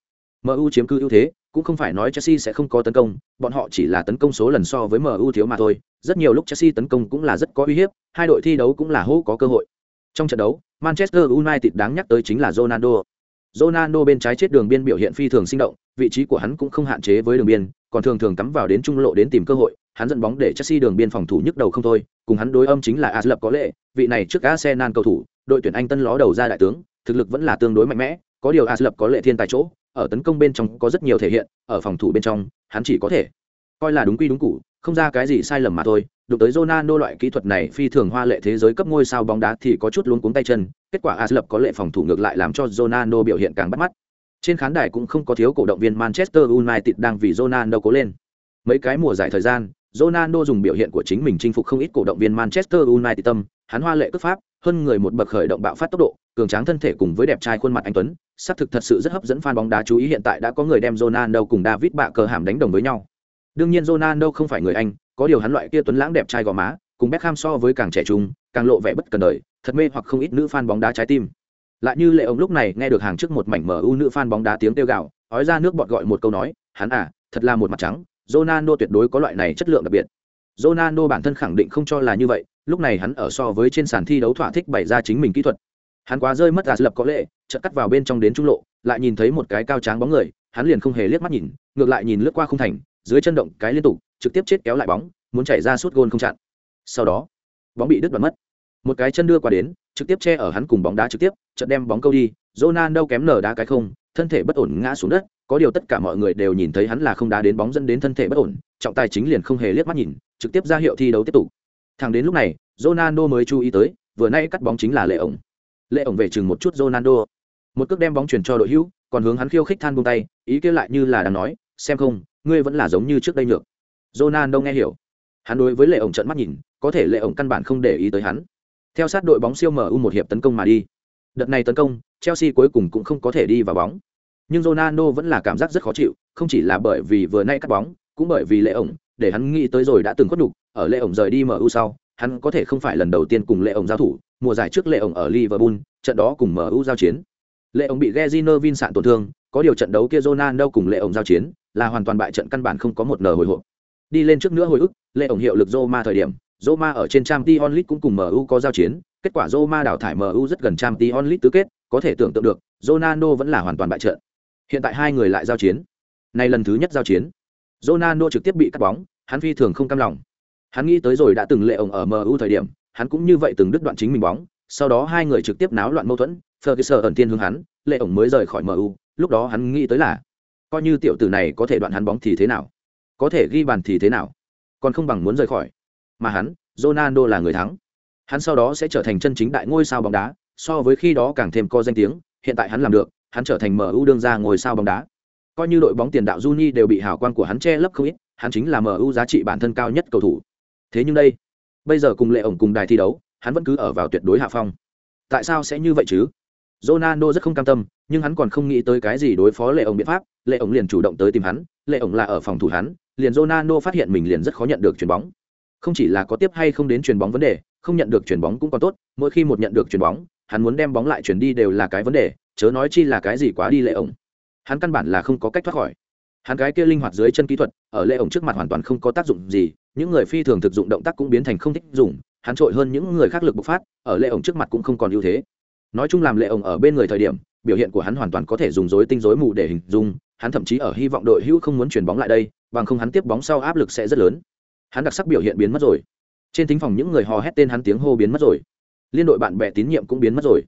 MU chiếm cứ ưu thế, cũng không phải nói Chelsea sẽ không có tấn công, bọn họ chỉ là tấn công số lần so với MU thiếu mà thôi. Rất nhiều lúc Chelsea tấn công cũng là rất có uy hiếp, hai đội thi đấu cũng là hô có cơ hội. Trong trận đấu, Manchester United đáng nhắc tới chính là Ronaldo. Ronaldo bên trái chết đường biên biểu hiện phi thường sinh động, vị trí của hắn cũng không hạn chế với đường biên, còn thường thường cắm vào đến trung lộ đến tìm cơ hội, hắn dẫn bóng để Chelsea đường biên phòng thủ nhức đầu không thôi, cùng hắn đối âm chính là Aslep có lệ, vị này trước Arsenal cầu thủ, đội tuyển Anh tân ló đầu ra đại tướng, thực lực vẫn là tương đối mạnh mẽ, có điều Aslep có lệ thiên tài chỗ, ở tấn công bên trong có rất nhiều thể hiện, ở phòng thủ bên trong, hắn chỉ có thể coi là đúng quy đúng củ, không ra cái gì sai lầm mà thôi. Đụng tới Ronaldo loại kỹ thuật này phi thường hoa lệ thế giới cấp ngôi sao bóng đá thì có chút luống cuống tay chân, kết quả Aslep có lệ phòng thủ ngược lại làm cho Ronaldo biểu hiện càng bắt mắt. Trên khán đài cũng không có thiếu cổ động viên Manchester United đang vì Ronaldo cố lên. Mấy cái mùa giải thời gian, Ronaldo dùng biểu hiện của chính mình chinh phục không ít cổ động viên Manchester United tâm, hắn hoa lệ cước pháp, hơn người một bậc khởi động bạo phát tốc độ, cường tráng thân thể cùng với đẹp trai khuôn mặt anh tuấn, xác thực thật sự rất hấp dẫn fan bóng đá chú ý hiện tại đã có người đem Ronaldo cùng David bạ cờ hàm đánh đồng với nhau. Đương nhiên Ronaldo không phải người Anh, có điều hắn loại kia tuấn lãng đẹp trai gò má, cùng Beckham so với càng trẻ trung, càng lộ vẻ bất cần đời, thật mê hoặc không ít nữ fan bóng đá trái tim. Lại như lệ ông lúc này nghe được hàng trước một mảnh MU nữ fan bóng đá tiếng kêu gào, ói ra nước bọt gọi một câu nói, hắn à, thật là một mặt trắng, Ronaldo tuyệt đối có loại này chất lượng đặc biệt. Ronaldo bản thân khẳng định không cho là như vậy, lúc này hắn ở so với trên sàn thi đấu thỏa thích bày ra chính mình kỹ thuật. Hắn quá rơi mất lập có lệ, chợt cắt vào bên trong đến trung lộ, lại nhìn thấy một cái cao tráng bóng người, hắn liền không hề liếc mắt nhìn, ngược lại nhìn lướt qua không thành, dưới chân động cái liên tục, trực tiếp chết kéo lại bóng, muốn chạy ra suốt gôn không chặn. Sau đó, bóng bị đứt đoạn mất. Một cái chân đưa qua đến, trực tiếp che ở hắn cùng bóng đá trực tiếp, chợt đem bóng câu đi, Ronaldo kém nở đá cái không, thân thể bất ổn ngã xuống đất, có điều tất cả mọi người đều nhìn thấy hắn là không đá đến bóng dẫn đến thân thể bất ổn, trọng tài chính liền không hề liếc mắt nhìn, trực tiếp ra hiệu thi đấu tiếp tục. Thẳng đến lúc này, Ronaldo mới chú ý tới, vừa nay cắt bóng chính là Lệ ổng. Lệ ổng về chừng một chút Ronaldo, một cước đem bóng chuyển cho đội hữu, còn hướng hắn khiêu khích than buông tay, ý kia lại như là đang nói, xem không, ngươi vẫn là giống như trước đây nhược. Ronaldo nghe hiểu, hắn đối với Lệ ổng trợn mắt nhìn, có thể Lệ ổng căn bản không để ý tới hắn. Theo sát đội bóng siêu MU một hiệp tấn công mà đi. Đợt này tấn công, Chelsea cuối cùng cũng không có thể đi vào bóng. Nhưng Ronaldo vẫn là cảm giác rất khó chịu, không chỉ là bởi vì vừa nay cắt bóng, cũng bởi vì Lệ ổng, để hắn nghĩ tới rồi đã từng khuất nhục, ở Lệ ổng rời đi MU sau, hắn có thể không phải lần đầu tiên cùng Lệ ổng giao thủ, mùa giải trước Lệ ổng ở Liverpool, trận đó cùng MU giao chiến. Lệ ổng bị Gezino Vin sạn tổn thương, có điều trận đấu kia Ronaldo cùng Lệ ổng giao chiến, là hoàn toàn bại trận căn bản không có một nở hồi hộp. Đi lên trước nữa hồi ức, Lệ ổng hiệu lực Roma thời điểm, Roma ở trên Champions League cũng cùng MU có giao chiến, kết quả Roma đào thải MU rất gần Champions League tứ kết, có thể tưởng tượng được, Ronaldo vẫn là hoàn toàn bại trận. Hiện tại hai người lại giao chiến. Này lần thứ nhất giao chiến, Ronaldo trực tiếp bị cắt bóng, hắn phi thường không cam lòng. Hắn nghĩ tới rồi đã từng lệ ổng ở MU thời điểm, hắn cũng như vậy từng đứt đoạn chính mình bóng, sau đó hai người trực tiếp náo loạn mâu thuẫn, Ferguson ẩn tiên hướng hắn, lệ ổng mới rời khỏi MU, lúc đó hắn nghĩ tới là, coi như tiểu tử này có thể đoạn hắn bóng thì thế nào, có thể ghi bàn thì thế nào, còn không bằng muốn rời khỏi. Mà hắn, Ronaldo là người thắng. Hắn sau đó sẽ trở thành chân chính đại ngôi sao bóng đá, so với khi đó càng thêm có danh tiếng, hiện tại hắn làm được, hắn trở thành MU đương ra ngồi sao bóng đá. Coi như đội bóng tiền đạo Juni đều bị hào quang của hắn che lấp không ít, hắn chính là MU giá trị bản thân cao nhất cầu thủ. Thế nhưng đây, bây giờ cùng lệ ổng cùng đài thi đấu, hắn vẫn cứ ở vào tuyệt đối hạ phong. Tại sao sẽ như vậy chứ? Ronaldo rất không cam tâm, nhưng hắn còn không nghĩ tới cái gì đối phó lệ ổng biện pháp lệ ổng liền chủ động tới tìm hắn lệ ổng là ở phòng thủ hắn liền Ronaldo phát hiện mình liền rất khó nhận được chuyền bóng không chỉ là có tiếp hay không đến chuyền bóng vấn đề không nhận được chuyền bóng cũng còn tốt mỗi khi một nhận được chuyền bóng hắn muốn đem bóng lại chuyển đi đều là cái vấn đề chớ nói chi là cái gì quá đi lệ ổng. Hắn căn bản là không có cách thoát khỏi. Hắn cái kia linh hoạt dưới chân kỹ thuật, ở lệ ổng trước mặt hoàn toàn không có tác dụng gì, những người phi thường thực dụng động tác cũng biến thành không thích dùng, hắn trội hơn những người khác lực bộc phát, ở lệ ổng trước mặt cũng không còn ưu thế. Nói chung làm lệ ổng ở bên người thời điểm, biểu hiện của hắn hoàn toàn có thể dùng dối tinh dối mù để hình dung, hắn thậm chí ở hy vọng đội hữu không muốn chuyển bóng lại đây, bằng không hắn tiếp bóng sau áp lực sẽ rất lớn. Hắn đặc sắc biểu hiện biến mất rồi. Trên thính phòng những người hò hét tên hắn tiếng hô biến mất rồi. Liên đội bạn bè tín nhiệm cũng biến mất rồi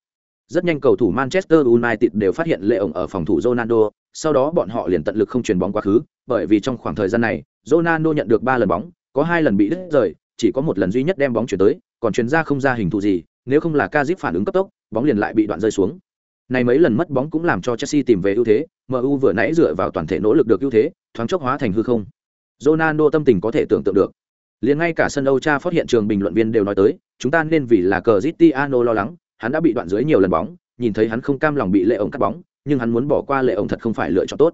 rất nhanh cầu thủ manchester united đều phát hiện lệ ổng ở phòng thủ ronaldo, sau đó bọn họ liền tận lực không chuyền bóng quá khứ, bởi vì trong khoảng thời gian này, ronaldo nhận được ba lần bóng, có hai lần bị đứt rời, chỉ có một lần duy nhất đem bóng chuyển tới, còn chuyển ra không ra hình thù gì, nếu không là Kazip phản ứng cấp tốc, bóng liền lại bị đoạn rơi xuống. Này mấy lần mất bóng cũng làm cho chelsea tìm về ưu thế mu vừa nãy dựa vào toàn thể nỗ lực được ưu thế, thoáng chốc hóa thành hư không. Ronaldo tâm tình có thể tưởng tượng được. Liền ngay cả sân âu cha phát hiện trường bình luận viên đều nói tới, chúng ta nên vì là Cristiano lo lắng hắn đã bị đoạn dưới nhiều lần bóng nhìn thấy hắn không cam lòng bị lệ ổng cắt bóng nhưng hắn muốn bỏ qua lệ ổng thật không phải lựa chọn tốt.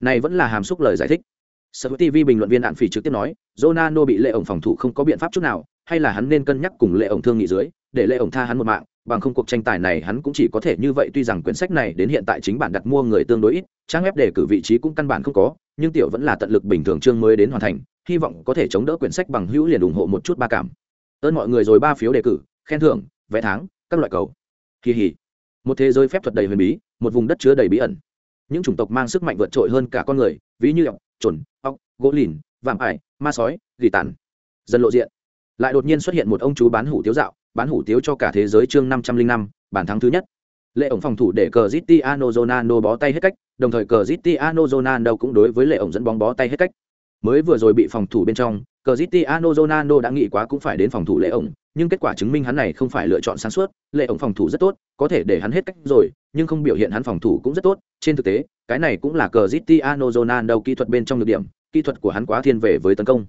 Này vẫn là hàm xúc lời giải thích. Sở TV bình luận viên đạn phỉ trực tiếp nói, Ronaldo bị lệ ổng phòng thủ không có biện pháp chút nào, hay là hắn nên cân nhắc cùng lệ ổng thương nghị dưới, để lệ ổng tha hắn một mạng, bằng không cuộc tranh tài này hắn cũng chỉ có thể như vậy tuy rằng quyển sách này đến hiện tại chính bản đặt mua người tương đối ít, trang web đề cử vị trí cũng căn bản không có, nhưng tiểu vẫn là tận lực bình thường chương mới đến hoàn thành, hy vọng có thể chống đỡ quyển sách bằng hữu liền ủng hộ một chút ba cảm. Ơn mọi người rồi ba phiếu đề cử, khen thưởng, vẽ tháng, các loại cầu. Kỳ hỉ. Một thế giới phép thuật đầy huyền bí, một vùng đất chứa đầy bí ẩn. Những chủng tộc mang sức mạnh vượt trội hơn cả con người, ví như ọc, trồn ọc, gỗ lìn, vạm ải, ma sói, gỉ tàn. Dân lộ diện. Lại đột nhiên xuất hiện một ông chú bán hủ tiếu dạo, bán hủ tiếu cho cả thế giới chương năm trăm linh năm bản thắng thứ nhất lệ ổng phòng thủ để cờ Cristiano zonano bó tay hết cách đồng thời cờ Cristiano zonano cũng đối với lệ ổng dẫn bóng bó tay hết cách mới vừa rồi bị phòng thủ bên trong cờ Cristiano zonano đã nghĩ quá cũng phải đến phòng thủ lệ ổng nhưng kết quả chứng minh hắn này không phải lựa chọn sáng suốt lệ ổng phòng thủ rất tốt có thể để hắn hết cách rồi nhưng không biểu hiện hắn phòng thủ cũng rất tốt trên thực tế cái này cũng là cờ Cristiano Ronaldo kỹ thuật bên trong được điểm kỹ thuật của hắn quá thiên về với tấn công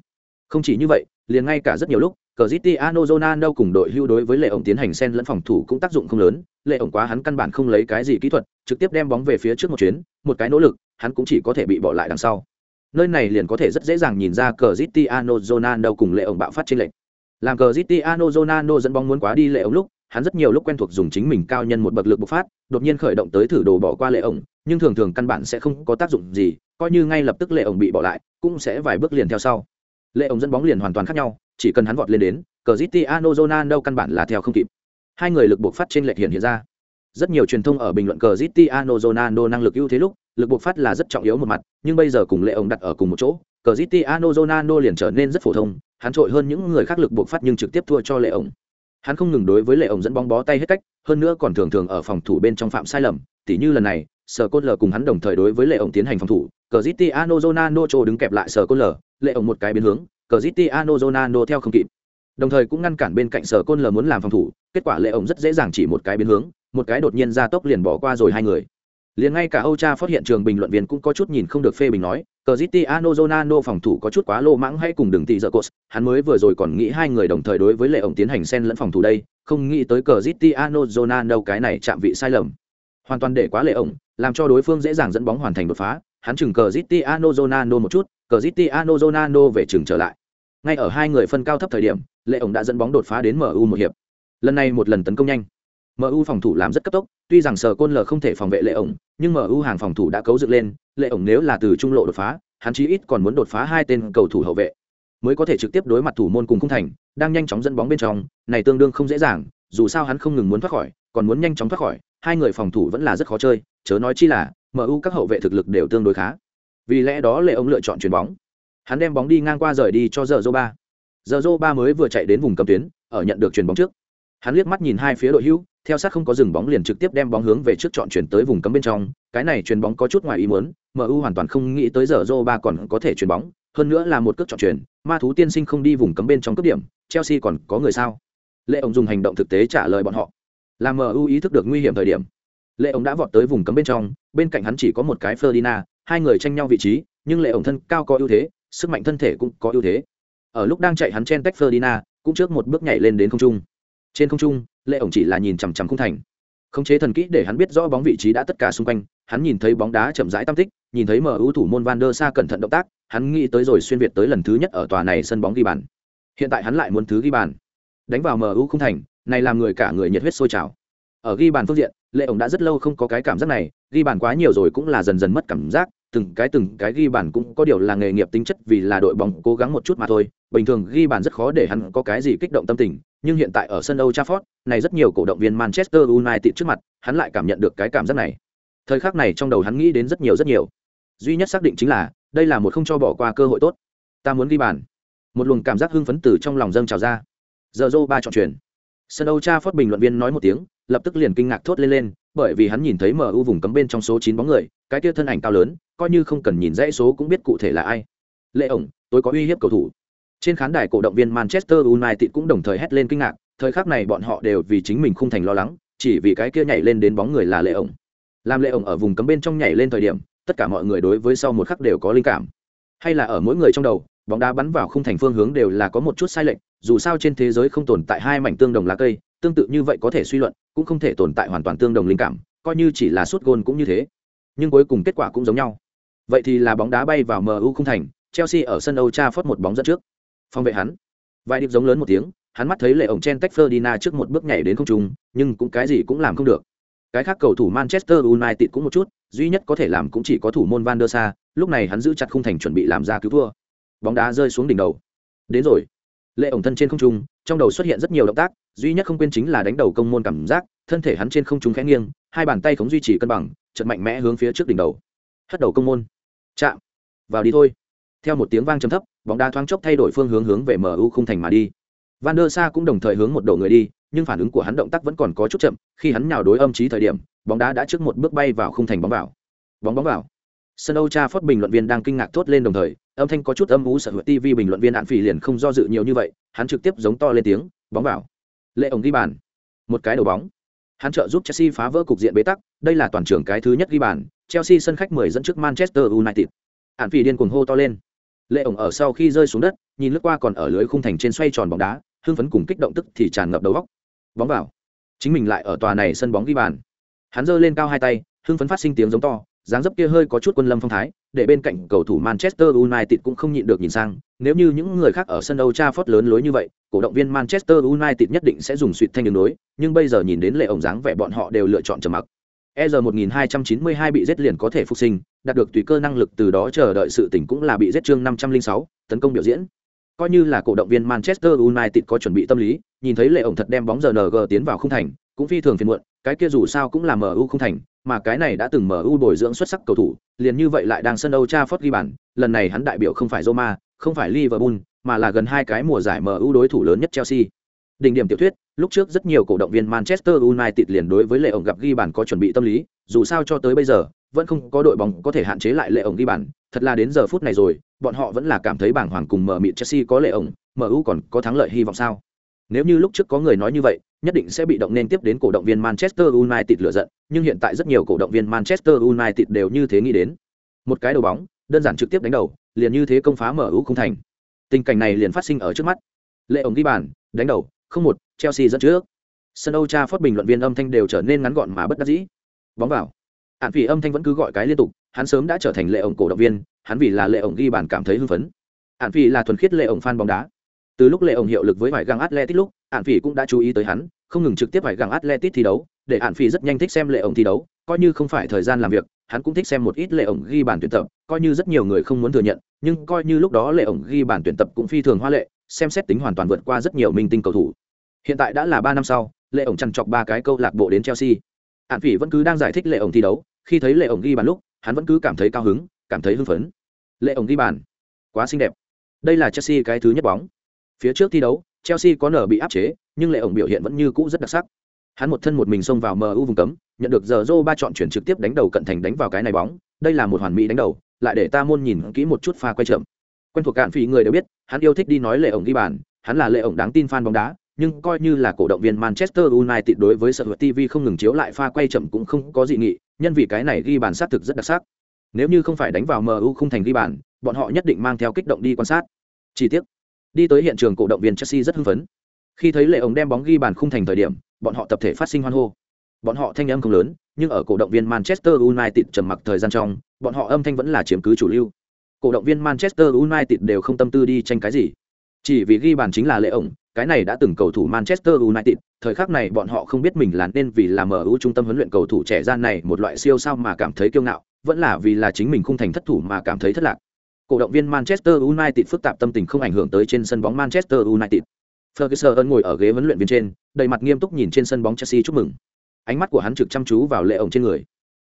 không chỉ như vậy liền ngay cả rất nhiều lúc Cristiano Ronaldo cùng đội hưu đối với Lệ ổng tiến hành xen lẫn phòng thủ cũng tác dụng không lớn, Lệ ổng quá hắn căn bản không lấy cái gì kỹ thuật, trực tiếp đem bóng về phía trước một chuyến, một cái nỗ lực, hắn cũng chỉ có thể bị bỏ lại đằng sau. Nơi này liền có thể rất dễ dàng nhìn ra Cristiano Ronaldo cùng Lệ ổng bạo phát trên lệnh. Làm Cristiano Ronaldo dẫn bóng muốn quá đi Lệ ổng lúc, hắn rất nhiều lúc quen thuộc dùng chính mình cao nhân một bậc lực bộc phát, đột nhiên khởi động tới thử đồ bỏ qua Lệ ổng, nhưng thường thường căn bản sẽ không có tác dụng gì, coi như ngay lập tức Lệ ổng bị bỏ lại, cũng sẽ vài bước liền theo sau. Lệ ổng dẫn bóng liền hoàn toàn khác nhau, chỉ cần hắn vọt lên đến, Cristiano Ronaldo căn bản là theo không kịp. Hai người lực buộc phát trên lệch hiện hiện ra. Rất nhiều truyền thông ở bình luận Cristiano Ronaldo năng lực ưu thế lúc, lực buộc phát là rất trọng yếu một mặt, nhưng bây giờ cùng Lệ ổng đặt ở cùng một chỗ, Cristiano Ronaldo liền trở nên rất phổ thông, hắn trội hơn những người khác lực buộc phát nhưng trực tiếp thua cho Lệ ổng. Hắn không ngừng đối với Lệ ổng dẫn bóng bó tay hết cách, hơn nữa còn thường thường ở phòng thủ bên trong phạm sai lầm, tỉ như lần này, Sở Côn lở cùng hắn đồng thời đối với Lệ ổng tiến hành phòng thủ, Cristiano Ronaldo trồ đứng kẹp lại Sở Côn lở, Lệ ổng một cái biến hướng, Cristiano Ronaldo theo không kịp. Đồng thời cũng ngăn cản bên cạnh Sở Côn lở muốn làm phòng thủ, kết quả Lệ ổng rất dễ dàng chỉ một cái biến hướng, một cái đột nhiên ra tốc liền bỏ qua rồi hai người. Liền ngay cả Âu Cha phát hiện trường bình luận viên cũng có chút nhìn không được phê bình nói, Cristiano Ronaldo phòng thủ có chút quá lô mãng hay cùng đừng tỷ giờ cột, hắn mới vừa rồi còn nghĩ hai người đồng thời đối với Lệ ổng tiến hành xen lẫn phòng thủ đây, không nghĩ tới Cristiano Ronaldo cái này chạm vị sai lầm. Hoàn toàn để quá Lệ ổng, làm cho đối phương dễ dàng dẫn bóng hoàn thành đột phá, hắn chừng Cristiano Ronaldo một chút, Cristiano Ronaldo về chừng trở lại. Ngay ở hai người phân cao thấp thời điểm lệ ổng đã dẫn bóng đột phá đến mu một hiệp. Lần này một lần tấn công nhanh. Mu phòng thủ làm rất cấp tốc tuy rằng sở côn l không thể phòng vệ lệ ổng nhưng mu hàng phòng thủ đã cấu dựng lên lệ ổng nếu là từ trung lộ đột phá, hắn chí ít còn muốn đột phá hai tên cầu thủ hậu vệ, mới có thể trực tiếp đối mặt thủ môn cùng khung thành, đang nhanh chóng dẫn bóng bên trong, này tương đương không dễ dàng, dù sao hắn không ngừng muốn thoát khỏi, còn muốn nhanh chóng thoát khỏi, hai người phòng thủ vẫn là rất khó chơi, chớ nói chi là mu các hậu vệ thực lực đều tương đối khá. Vì lẽ đó lệ ông lựa chọn chuyền bóng. Hắn đem bóng đi ngang qua rời đi cho giờ dô ba. Giờ dô ba mới vừa chạy đến vùng cầm tuyến, ở nhận được chuyền bóng trước. Hắn liếc mắt nhìn hai phía đội hữu, theo sát không có dừng bóng liền trực tiếp đem bóng hướng về trước chọn chuyển tới vùng cấm bên trong. Cái này chuyền bóng có chút ngoài ý muốn mu hoàn toàn không nghĩ tới giờ Zoba còn có thể chuyển bóng, hơn nữa là một cước chọn chuyển ma thú tiên sinh không đi vùng cấm bên trong cướp điểm, chelsea còn có người sao? Lệ ông dùng hành động thực tế trả lời bọn họ. Làm mu ý thức được nguy hiểm thời điểm. Lệ ông đã vọt tới vùng cấm bên trong, bên cạnh hắn chỉ có một cái ferdinand, hai người tranh nhau vị trí, nhưng lệ ổng thân cao có ưu thế, sức mạnh thân thể cũng có ưu thế. Ở lúc đang chạy hắn chen tách Ferdinand, cũng trước một bước nhảy lên đến không trung. Trên không trung, lệ ổng chỉ là nhìn chằm chằm không thành khống chế thần kỹ để hắn biết rõ bóng vị trí đã tất cả xung quanh, hắn nhìn thấy bóng đá chậm rãi tam tích, nhìn thấy mở ưu thủ môn van der sa cẩn thận động tác, hắn nghĩ tới rồi xuyên việt tới lần thứ nhất ở tòa này sân bóng ghi bàn. Hiện tại hắn lại muốn thứ ghi bàn. Đánh vào mở ưu không thành, này làm người cả người nhiệt huyết sôi trào. Ở ghi bàn phương diện, lệ ổng đã rất lâu không có cái cảm giác này, ghi bàn quá nhiều rồi cũng là dần dần mất cảm giác, từng cái từng cái ghi bàn cũng có điều là nghề nghiệp tính chất vì là đội bóng cố gắng một chút mà thôi bình thường ghi bàn rất khó để hắn có cái gì kích động tâm tình nhưng hiện tại ở sân Old Trafford này rất nhiều cổ động viên Manchester United trước mặt hắn lại cảm nhận được cái cảm giác này. Thời khắc này trong đầu hắn nghĩ đến rất nhiều rất nhiều. Duy nhất xác định chính là đây là một không cho bỏ qua cơ hội tốt. Ta muốn ghi bàn. Một luồng cảm giác hưng phấn từ trong lòng dâng trào ra. Giờ dô ba chọn truyền sân Old Trafford bình luận viên nói một tiếng lập tức liền kinh ngạc thốt lên lên bởi vì hắn nhìn thấy MU vùng cấm bên trong số chín bóng người, cái kia thân ảnh cao lớn, coi như không cần nhìn dãy số cũng biết cụ thể là ai. Lệ ổng, tôi có uy hiếp cầu thủ. Trên khán đài cổ động viên Manchester United cũng đồng thời hét lên kinh ngạc, thời khắc này bọn họ đều vì chính mình không thành lo lắng, chỉ vì cái kia nhảy lên đến bóng người là Lệ ổng. Làm Lệ ổng ở vùng cấm bên trong nhảy lên thời điểm, tất cả mọi người đối với sau một khắc đều có linh cảm. Hay là ở mỗi người trong đầu, bóng đá bắn vào khung thành phương hướng đều là có một chút sai lệch, dù sao trên thế giới không tồn tại hai mảnh tương đồng lá cây, tương tự như vậy có thể suy luận, cũng không thể tồn tại hoàn toàn tương đồng linh cảm coi như chỉ là suốt gôn cũng như thế nhưng cuối cùng kết quả cũng giống nhau vậy thì là bóng đá bay vào mu không thành chelsea ở sân âu cha phớt một bóng dẫn trước phong vệ hắn vài điệp giống lớn một tiếng hắn mắt thấy lệ ổng chen tách Ferdinand trước một bước nhảy đến không trung, nhưng cũng cái gì cũng làm không được. Cái khác cầu thủ Manchester United cũng một chút, duy nhất có thể làm cũng chỉ có thủ môn Van der Sa, lúc này hắn giữ chặt khung thành chuẩn bị làm ra cứu thua. Bóng đá rơi xuống đỉnh đầu. Đến rồi. Lệ ổng thân trên không trung, trong đầu xuất hiện rất nhiều động tác, duy nhất không quên chính là đánh đầu công môn cảm giác thân thể hắn trên không trung khẽ nghiêng hai bàn tay khống duy trì cân bằng chật mạnh mẽ hướng phía trước đỉnh đầu hất đầu công môn chạm vào đi thôi theo một tiếng vang trầm thấp bóng đá thoáng chốc thay đổi phương hướng hướng về mu không thành mà đi. Van der sa cũng đồng thời hướng một đầu người đi, nhưng phản ứng của hắn động tác vẫn còn có chút chậm, khi hắn nhào đối âm trí thời điểm, bóng đá đã trước một bước bay vào khung thành bóng vào. Bóng bóng vào. Sân âu cha phớt bình luận viên đang kinh ngạc thốt lên đồng thời, âm thanh có chút âm ú sở hữu tv bình luận viên án phỉ liền không do dự nhiều như vậy, hắn trực tiếp giống to lên tiếng, bóng vào. Lệ ổng ghi bàn. Một cái đầu bóng. Hắn trợ giúp chelsea phá vỡ cục diện bế tắc, đây là toàn trưởng cái thứ nhất ghi bàn, chelsea sân khách 10 dẫn trước manchester united. Án phỉ điên cuồng hô to lên lệ ổng ở sau khi rơi xuống đất, nhìn lướt qua còn ở lưới khung thành trên xoay tròn bóng đá, hưng phấn cùng kích động tức thì tràn ngập đầu góc bóng vào. Chính mình lại ở tòa này sân bóng ghi bàn. Hắn giơ lên cao hai tay, hưng phấn phát sinh tiếng giống to, dáng dấp kia hơi có chút quân lâm phong thái, để bên cạnh cầu thủ manchester united cũng không nhịn được nhìn sang, nếu như những người khác ở sân Old Trafford lớn lối như vậy, cổ động viên manchester united nhất định sẽ dùng suýt thanh đường đối, nhưng bây giờ nhìn đến lệ ổng dáng vẻ bọn họ đều lựa chọn trầm mặc. ER 1292 bị giết liền có thể phục sinh, đạt được tùy cơ năng lực từ đó chờ đợi sự tỉnh cũng là bị giết chương 506, tấn công biểu diễn. Coi như là cổ động viên Manchester United có chuẩn bị tâm lý, nhìn thấy lệ ổng thật đem bóng giờ NG tiến vào không thành, cũng phi thường phiền muộn, cái kia dù sao cũng là MU không thành, mà cái này đã từng MU bồi dưỡng xuất sắc cầu thủ, liền như vậy lại đang sân Old Trafford ghi bàn, lần này hắn đại biểu không phải Roma, không phải Liverpool, mà là gần hai cái mùa giải MU đối thủ lớn nhất Chelsea. Đỉnh điểm tiểu thuyết, lúc trước rất nhiều cổ động viên Manchester United liền đối với lệ ổng gặp ghi bàn có chuẩn bị tâm lý, dù sao cho tới bây giờ, vẫn không có đội bóng có thể hạn chế lại lệ ổng ghi bàn, thật là đến giờ phút này rồi, bọn họ vẫn là cảm thấy bảng hoàng cùng mở mịt Chelsea có lệ ổng, MU còn có thắng lợi hy vọng sao? Nếu như lúc trước có người nói như vậy, nhất định sẽ bị động nên tiếp đến cổ động viên Manchester United lửa giận, nhưng hiện tại rất nhiều cổ động viên Manchester United đều như thế nghĩ đến. Một cái đầu bóng, đơn giản trực tiếp đánh đầu, liền như thế công phá mở ưu không thành. Tình cảnh này liền phát sinh ở trước mắt. Lệ ổng ghi bàn, đánh đầu, không một, Chelsea dẫn trước. Sân Old Trafford bình luận viên âm thanh đều trở nên ngắn gọn mà bất đắc dĩ. Bóng vào. Hạn Phỉ âm thanh vẫn cứ gọi cái liên tục, hắn sớm đã trở thành lệ ổng cổ động viên, hắn vì là lệ ổng ghi bàn cảm thấy hưng phấn. Hạn Phỉ là thuần khiết lệ ổng fan bóng đá từ lúc lệ ổng hiệu lực với vải găng atletic lúc hạn phỉ cũng đã chú ý tới hắn không ngừng trực tiếp vải găng atletic thi đấu để hạn phỉ rất nhanh thích xem lệ ổng thi đấu coi như không phải thời gian làm việc hắn cũng thích xem một ít lệ ổng ghi bản tuyển tập coi như rất nhiều người không muốn thừa nhận nhưng coi như lúc đó lệ ổng ghi bản tuyển tập cũng phi thường hoa lệ xem xét tính hoàn toàn vượt qua rất nhiều minh tinh cầu thủ. Hiện tại đã là ba năm sau lệ ổng chằn chọc ba cái câu lạc bộ đến chelsea. Ạn phỉ vẫn cứ đang giải thích lệ ổng thi đấu khi thấy lệ ổng ghi bàn lúc hắn vẫn cứ cảm thấy cao hứng cảm thấy hưng phấn. Lệ ổng ghi bàn. Quá xinh đẹp. Đây là chelsea cái thứ nhất bóng. Phía trước thi đấu, Chelsea có nở bị áp chế, nhưng lệ ổng biểu hiện vẫn như cũ rất đặc sắc. Hắn một thân một mình xông vào MU vùng cấm, nhận được giờ Zoro ba chọn chuyển trực tiếp đánh đầu cận thành đánh vào cái này bóng, đây là một hoàn mỹ đánh đầu, lại để ta môn nhìn kỹ một chút pha quay chậm. Quen thuộc cạn phỉ người đều biết, hắn yêu thích đi nói lệ ổng ghi bàn, hắn là lệ ổng đáng tin fan bóng đá, nhưng coi như là cổ động viên Manchester United đối với sở TV không ngừng chiếu lại pha quay chậm cũng không có gì nghị, nhân vì cái này ghi bàn sát thực rất đặc sắc. Nếu như không phải đánh vào MU không thành ghi bàn, bọn họ nhất định mang theo kích động đi quan sát. Chi tiết Đi tới hiện trường cổ động viên Chelsea rất hưng phấn. Khi thấy Lệ ổng đem bóng ghi bàn không thành thời điểm, bọn họ tập thể phát sinh hoan hô. bọn họ thanh âm không lớn nhưng ở cổ động viên manchester united trầm mặc thời gian trong bọn họ âm thanh vẫn là chiếm cứ chủ lưu cổ động viên manchester united đều không tâm tư đi tranh cái gì. Chỉ vì ghi bàn chính là lệ ổng, cái này đã từng cầu thủ manchester united, thời khắc này bọn họ không biết mình là nên vì là mở ưu trung tâm huấn luyện cầu thủ trẻ gian này một loại siêu sao mà cảm thấy kiêu ngạo, vẫn là vì là chính mình không thành thất thủ mà cảm thấy thất lạc. Cổ động viên manchester united phức tạp tâm tình không ảnh hưởng tới trên sân bóng manchester united. Ferguson ngồi ở ghế huấn luyện viên trên, đầy mặt nghiêm túc nhìn trên sân bóng chelsea chúc mừng. Ánh mắt của hắn trực chăm chú vào lệ ổng trên người.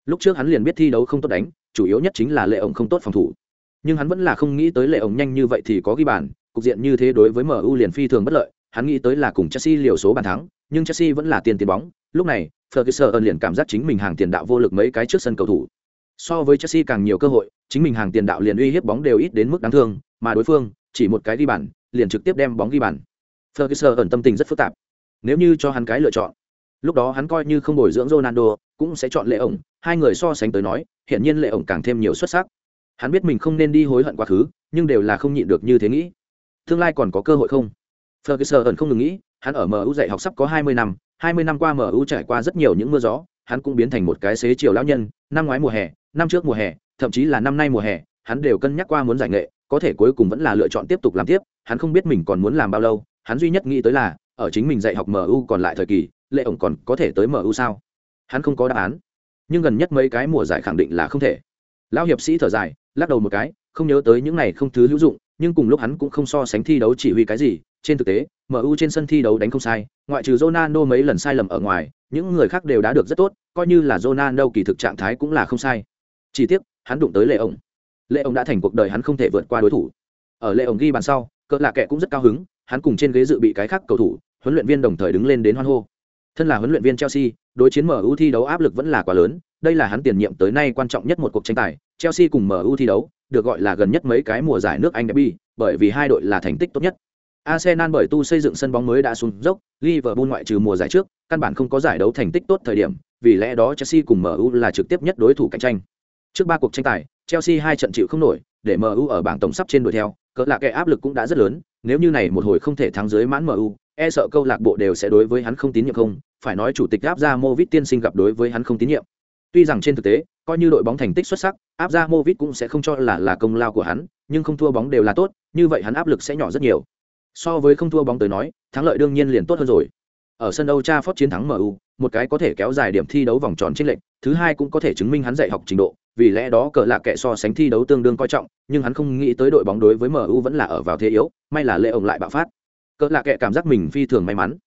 Lúc trước hắn liền biết thi đấu không tốt đánh, chủ yếu nhất chính là lệ ổng không tốt phòng thủ nhưng hắn vẫn là không nghĩ tới lệ ổng nhanh như vậy thì có ghi bàn, cục diện như thế đối với mu liền phi thường bất lợi, hắn nghĩ tới là cùng chelsea liều số bàn thắng, nhưng chelsea vẫn là tiền tiền bóng, lúc này, ferguson liền cảm giác chính mình hàng tiền đạo vô lực mấy cái trước sân cầu thủ. So với chelsea càng nhiều cơ hội, chính mình hàng tiền đạo liền uy hiếp bóng đều ít đến mức đáng thương, mà đối phương, chỉ một cái ghi bàn, liền trực tiếp đem bóng ghi bàn. Ferguson ẩn tâm tình rất phức tạp. Nếu như cho hắn cái lựa chọn, lúc đó hắn coi như không bồi dưỡng ronaldo, cũng sẽ chọn lệ ổng, hai người so sánh tới nói hiện nhiên lệ ổng càng thêm nhiều xuất sắc hắn biết mình không nên đi hối hận quá khứ, nhưng đều là không nhịn được như thế nghĩ. Tương lai còn có cơ hội không? Ferguson không ngừng nghĩ, hắn ở mu dạy học sắp có hai mươi năm, hai mươi năm qua mu trải qua rất nhiều những mưa gió, hắn cũng biến thành một cái xế chiều lão nhân, năm ngoái mùa hè, năm trước mùa hè, thậm chí là năm nay mùa hè, hắn đều cân nhắc qua muốn giải nghệ, có thể cuối cùng vẫn là lựa chọn tiếp tục làm tiếp, hắn không biết mình còn muốn làm bao lâu, hắn duy nhất nghĩ tới là, ở chính mình dạy học mu còn lại thời kỳ, lệ ổng còn có thể tới mu sao? Hắn không có đáp án. Nhưng gần nhất mấy cái mùa giải khẳng định là không thể. Lão hiệp sĩ thở dài lắc đầu một cái, không nhớ tới những này không thứ hữu dụng, nhưng cùng lúc hắn cũng không so sánh thi đấu chỉ huy cái gì, trên thực tế mu trên sân thi đấu đánh không sai, ngoại trừ ronaldo mấy lần sai lầm ở ngoài, những người khác đều đã được rất tốt, coi như là ronaldo kỳ thực trạng thái cũng là không sai. Chỉ tiếc, hắn đụng tới lệ ổng lệ ổng đã thành cuộc đời hắn không thể vượt qua đối thủ. Ở lệ ổng ghi bàn sau, cỡ lạ kệ cũng rất cao hứng, hắn cùng trên ghế dự bị cái khác cầu thủ, huấn luyện viên đồng thời đứng lên đến hoan hô. Thân là huấn luyện viên chelsea, đối chiến mu thi đấu áp lực vẫn là quá lớn, đây là hắn tiền nhiệm tới nay quan trọng nhất một cuộc tranh tài chelsea cùng mu thi đấu, được gọi là gần nhất mấy cái mùa giải nước anh derby, bởi vì hai đội là thành tích tốt nhất. Arsenal bởi tu xây dựng sân bóng mới đã xuống dốc, liverpool ngoại trừ mùa giải trước, căn bản không có giải đấu thành tích tốt thời điểm, vì lẽ đó chelsea cùng mu là trực tiếp nhất đối thủ cạnh tranh. Trước ba cuộc tranh tài, chelsea hai trận chịu không nổi, để mu ở bảng tổng sắp trên đuổi theo, cỡ lạ kẻ áp lực cũng đã rất lớn, nếu như này một hồi không thể thắng dưới mãn mu e sợ câu lạc bộ đều sẽ đối với hắn không tín nhiệm không, phải nói chủ tịch áp ra Movit tiên sinh gặp đối với hắn không tín nhiệm tuy rằng trên thực tế, coi như đội bóng thành tích xuất sắc, áp ra Movit cũng sẽ không cho là là công lao của hắn, nhưng không thua bóng đều là tốt, như vậy hắn áp lực sẽ nhỏ rất nhiều. So với không thua bóng tới nói, thắng lợi đương nhiên liền tốt hơn rồi. Ở sân Âu Trafford chiến thắng MU một cái có thể kéo dài điểm thi đấu vòng tròn trên lệnh thứ hai cũng có thể chứng minh hắn dạy học trình độ, vì lẽ đó cờ lạ kệ so sánh thi đấu tương đương coi trọng, nhưng hắn không nghĩ tới đội bóng đối với MU vẫn là ở vào thế yếu, may là lệ ổng lại bạo phát. Cỡ lạ kệ cảm giác mình phi thường may mắn.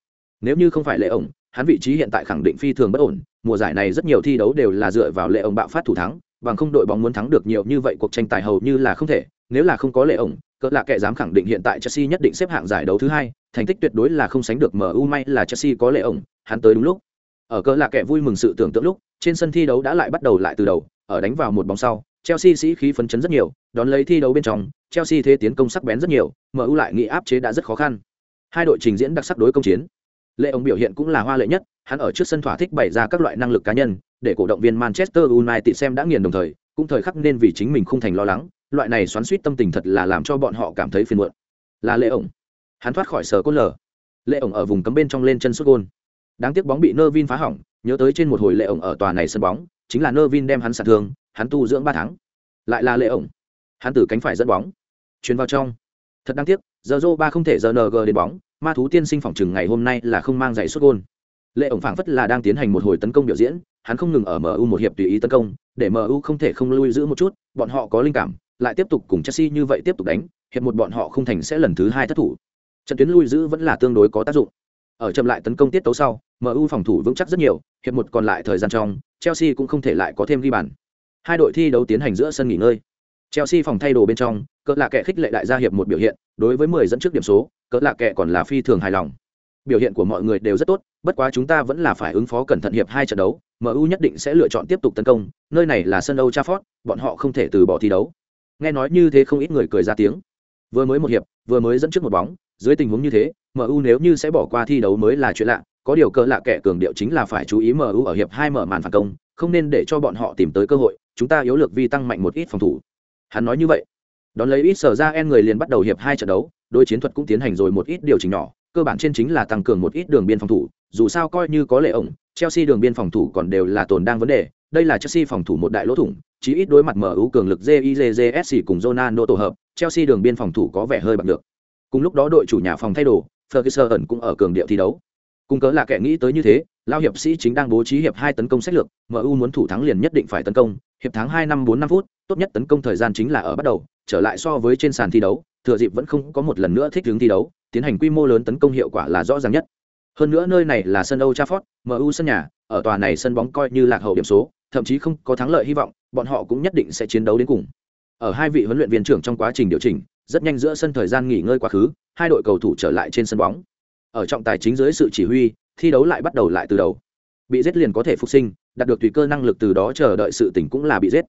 Nếu như không phải lệ ổng, hắn vị trí hiện tại khẳng định phi thường bất ổn mùa giải này rất nhiều thi đấu đều là dựa vào lệ ổng bạo phát thủ thắng, bằng không đội bóng muốn thắng được nhiều như vậy cuộc tranh tài hầu như là không thể, nếu là không có lệ ổng, cỡ là kẻ dám khẳng định hiện tại chelsea nhất định xếp hạng giải đấu thứ hai, thành tích tuyệt đối là không sánh được mu may là chelsea có lệ ổng, hắn tới đúng lúc. Ở cỡ là kẻ vui mừng sự tưởng tượng lúc, trên sân thi đấu đã lại bắt đầu lại từ đầu, ở đánh vào một bóng sau, chelsea sĩ khí phấn chấn rất nhiều, đón lấy thi đấu bên trong, chelsea thế tiến công sắc bén rất nhiều mu lại nghĩ áp chế đã rất khó khăn. Hai đội trình diễn đặc sắc đối công chiến lệ ông biểu hiện cũng là hoa lệ nhất, hắn ở trước sân thỏa thích bày ra các loại năng lực cá nhân, để cổ động viên manchester united xem đã nghiền đồng thời, cũng thời khắc nên vì chính mình không thành lo lắng, loại này xoắn suýt tâm tình thật là làm cho bọn họ cảm thấy phiền muộn. Là lệ ổng hắn thoát khỏi sở cốt lở. Lệ ổng ở vùng cấm bên trong lên chân sút gôn. Đáng tiếc bóng bị nơ vin phá hỏng, nhớ tới trên một hồi lệ ổng ở tòa này sân bóng, chính là nơ vin đem hắn sạt thương, hắn tu dưỡng ba tháng. Lại là lệ ổng hắn từ cánh phải dẫn bóng. Chuyền vào trong. Thật đáng tiếc, giờ Zoro ba không thể giờ ng đến bóng ma thú tiên sinh phòng chừng ngày hôm nay là không mang giày xuất gôn. Lệ ổng phảng phất là đang tiến hành một hồi tấn công biểu diễn, hắn không ngừng ở mu một hiệp tùy ý tấn công, để mu không thể không lui giữ một chút, bọn họ có linh cảm, lại tiếp tục cùng chelsea như vậy tiếp tục đánh, hiệp một bọn họ không thành sẽ lần thứ hai thất thủ. Trận tuyến lui giữ vẫn là tương đối có tác dụng. Ở chậm lại tấn công tiết tấu sau mu phòng thủ vững chắc rất nhiều, hiệp một còn lại thời gian trong, chelsea cũng không thể lại có thêm ghi bàn. Hai đội thi đấu tiến hành giữa sân nghỉ ngơi chelsea phòng thay đồ bên trong, cỡ lạ kẻ khích lệ đại gia hiệp một biểu hiện, đối với 10 dẫn trước điểm số, cỡ lạ kẻ còn là phi thường hài lòng. Biểu hiện của mọi người đều rất tốt, bất quá chúng ta vẫn là phải ứng phó cẩn thận hiệp hai trận đấu mu nhất định sẽ lựa chọn tiếp tục tấn công, nơi này là sân Old trafford, bọn họ không thể từ bỏ thi đấu. Nghe nói như thế không ít người cười ra tiếng. Vừa mới một hiệp, vừa mới dẫn trước một bóng, dưới tình huống như thế mu nếu như sẽ bỏ qua thi đấu mới là chuyện lạ, có điều cỡ lạ kẻ cường điệu chính là phải chú ý mu ở hiệp hai mở màn phản công, không nên để cho bọn họ tìm tới cơ hội, chúng ta yếu lược vi tăng mạnh một ít phòng thủ hắn nói như vậy đón lấy ít sở ra en người liền bắt đầu hiệp hai trận đấu đôi chiến thuật cũng tiến hành rồi một ít điều chỉnh nhỏ cơ bản trên chính là tăng cường một ít đường biên phòng thủ dù sao coi như có lệ ổng Chelsea đường biên phòng thủ còn đều là tồn đang vấn đề, đây là Chelsea phòng thủ một đại lỗ thủng, chỉ ít đối mặt mở ưu cường lực JIJJSC cùng Ronaldo tổ hợp, Chelsea đường biên phòng thủ có vẻ hơi bạc được. Cùng lúc đó đội chủ nhà phòng thay đồ, Ferguson cũng ở cường điệu thi đấu. Cùng cớ là kẻ nghĩ tới như thế, lao hiệp sĩ chính đang bố trí hiệp hai tấn công sách lược, MU muốn thủ thắng liền nhất định phải tấn công, hiệp tháng hai năm bốn năm phút, tốt nhất tấn công thời gian chính là ở bắt đầu, trở lại so với trên sàn thi đấu, thừa dịp vẫn không có một lần nữa thích ứng thi đấu, tiến hành quy mô lớn tấn công hiệu quả là rõ ràng nhất. Hơn nữa nơi này là sân Old Trafford, MU sân nhà, ở tòa này sân bóng coi như lạc hậu điểm số, thậm chí không có thắng lợi hy vọng, bọn họ cũng nhất định sẽ chiến đấu đến cùng. Ở hai vị huấn luyện viên trưởng trong quá trình điều chỉnh, rất nhanh giữa sân thời gian nghỉ ngơi quá khứ, hai đội cầu thủ trở lại trên sân bóng. Ở trọng tài chính dưới sự chỉ huy, thi đấu lại bắt đầu lại từ đầu. Bị giết liền có thể phục sinh, đạt được tùy cơ năng lực từ đó chờ đợi sự tỉnh cũng là bị giết.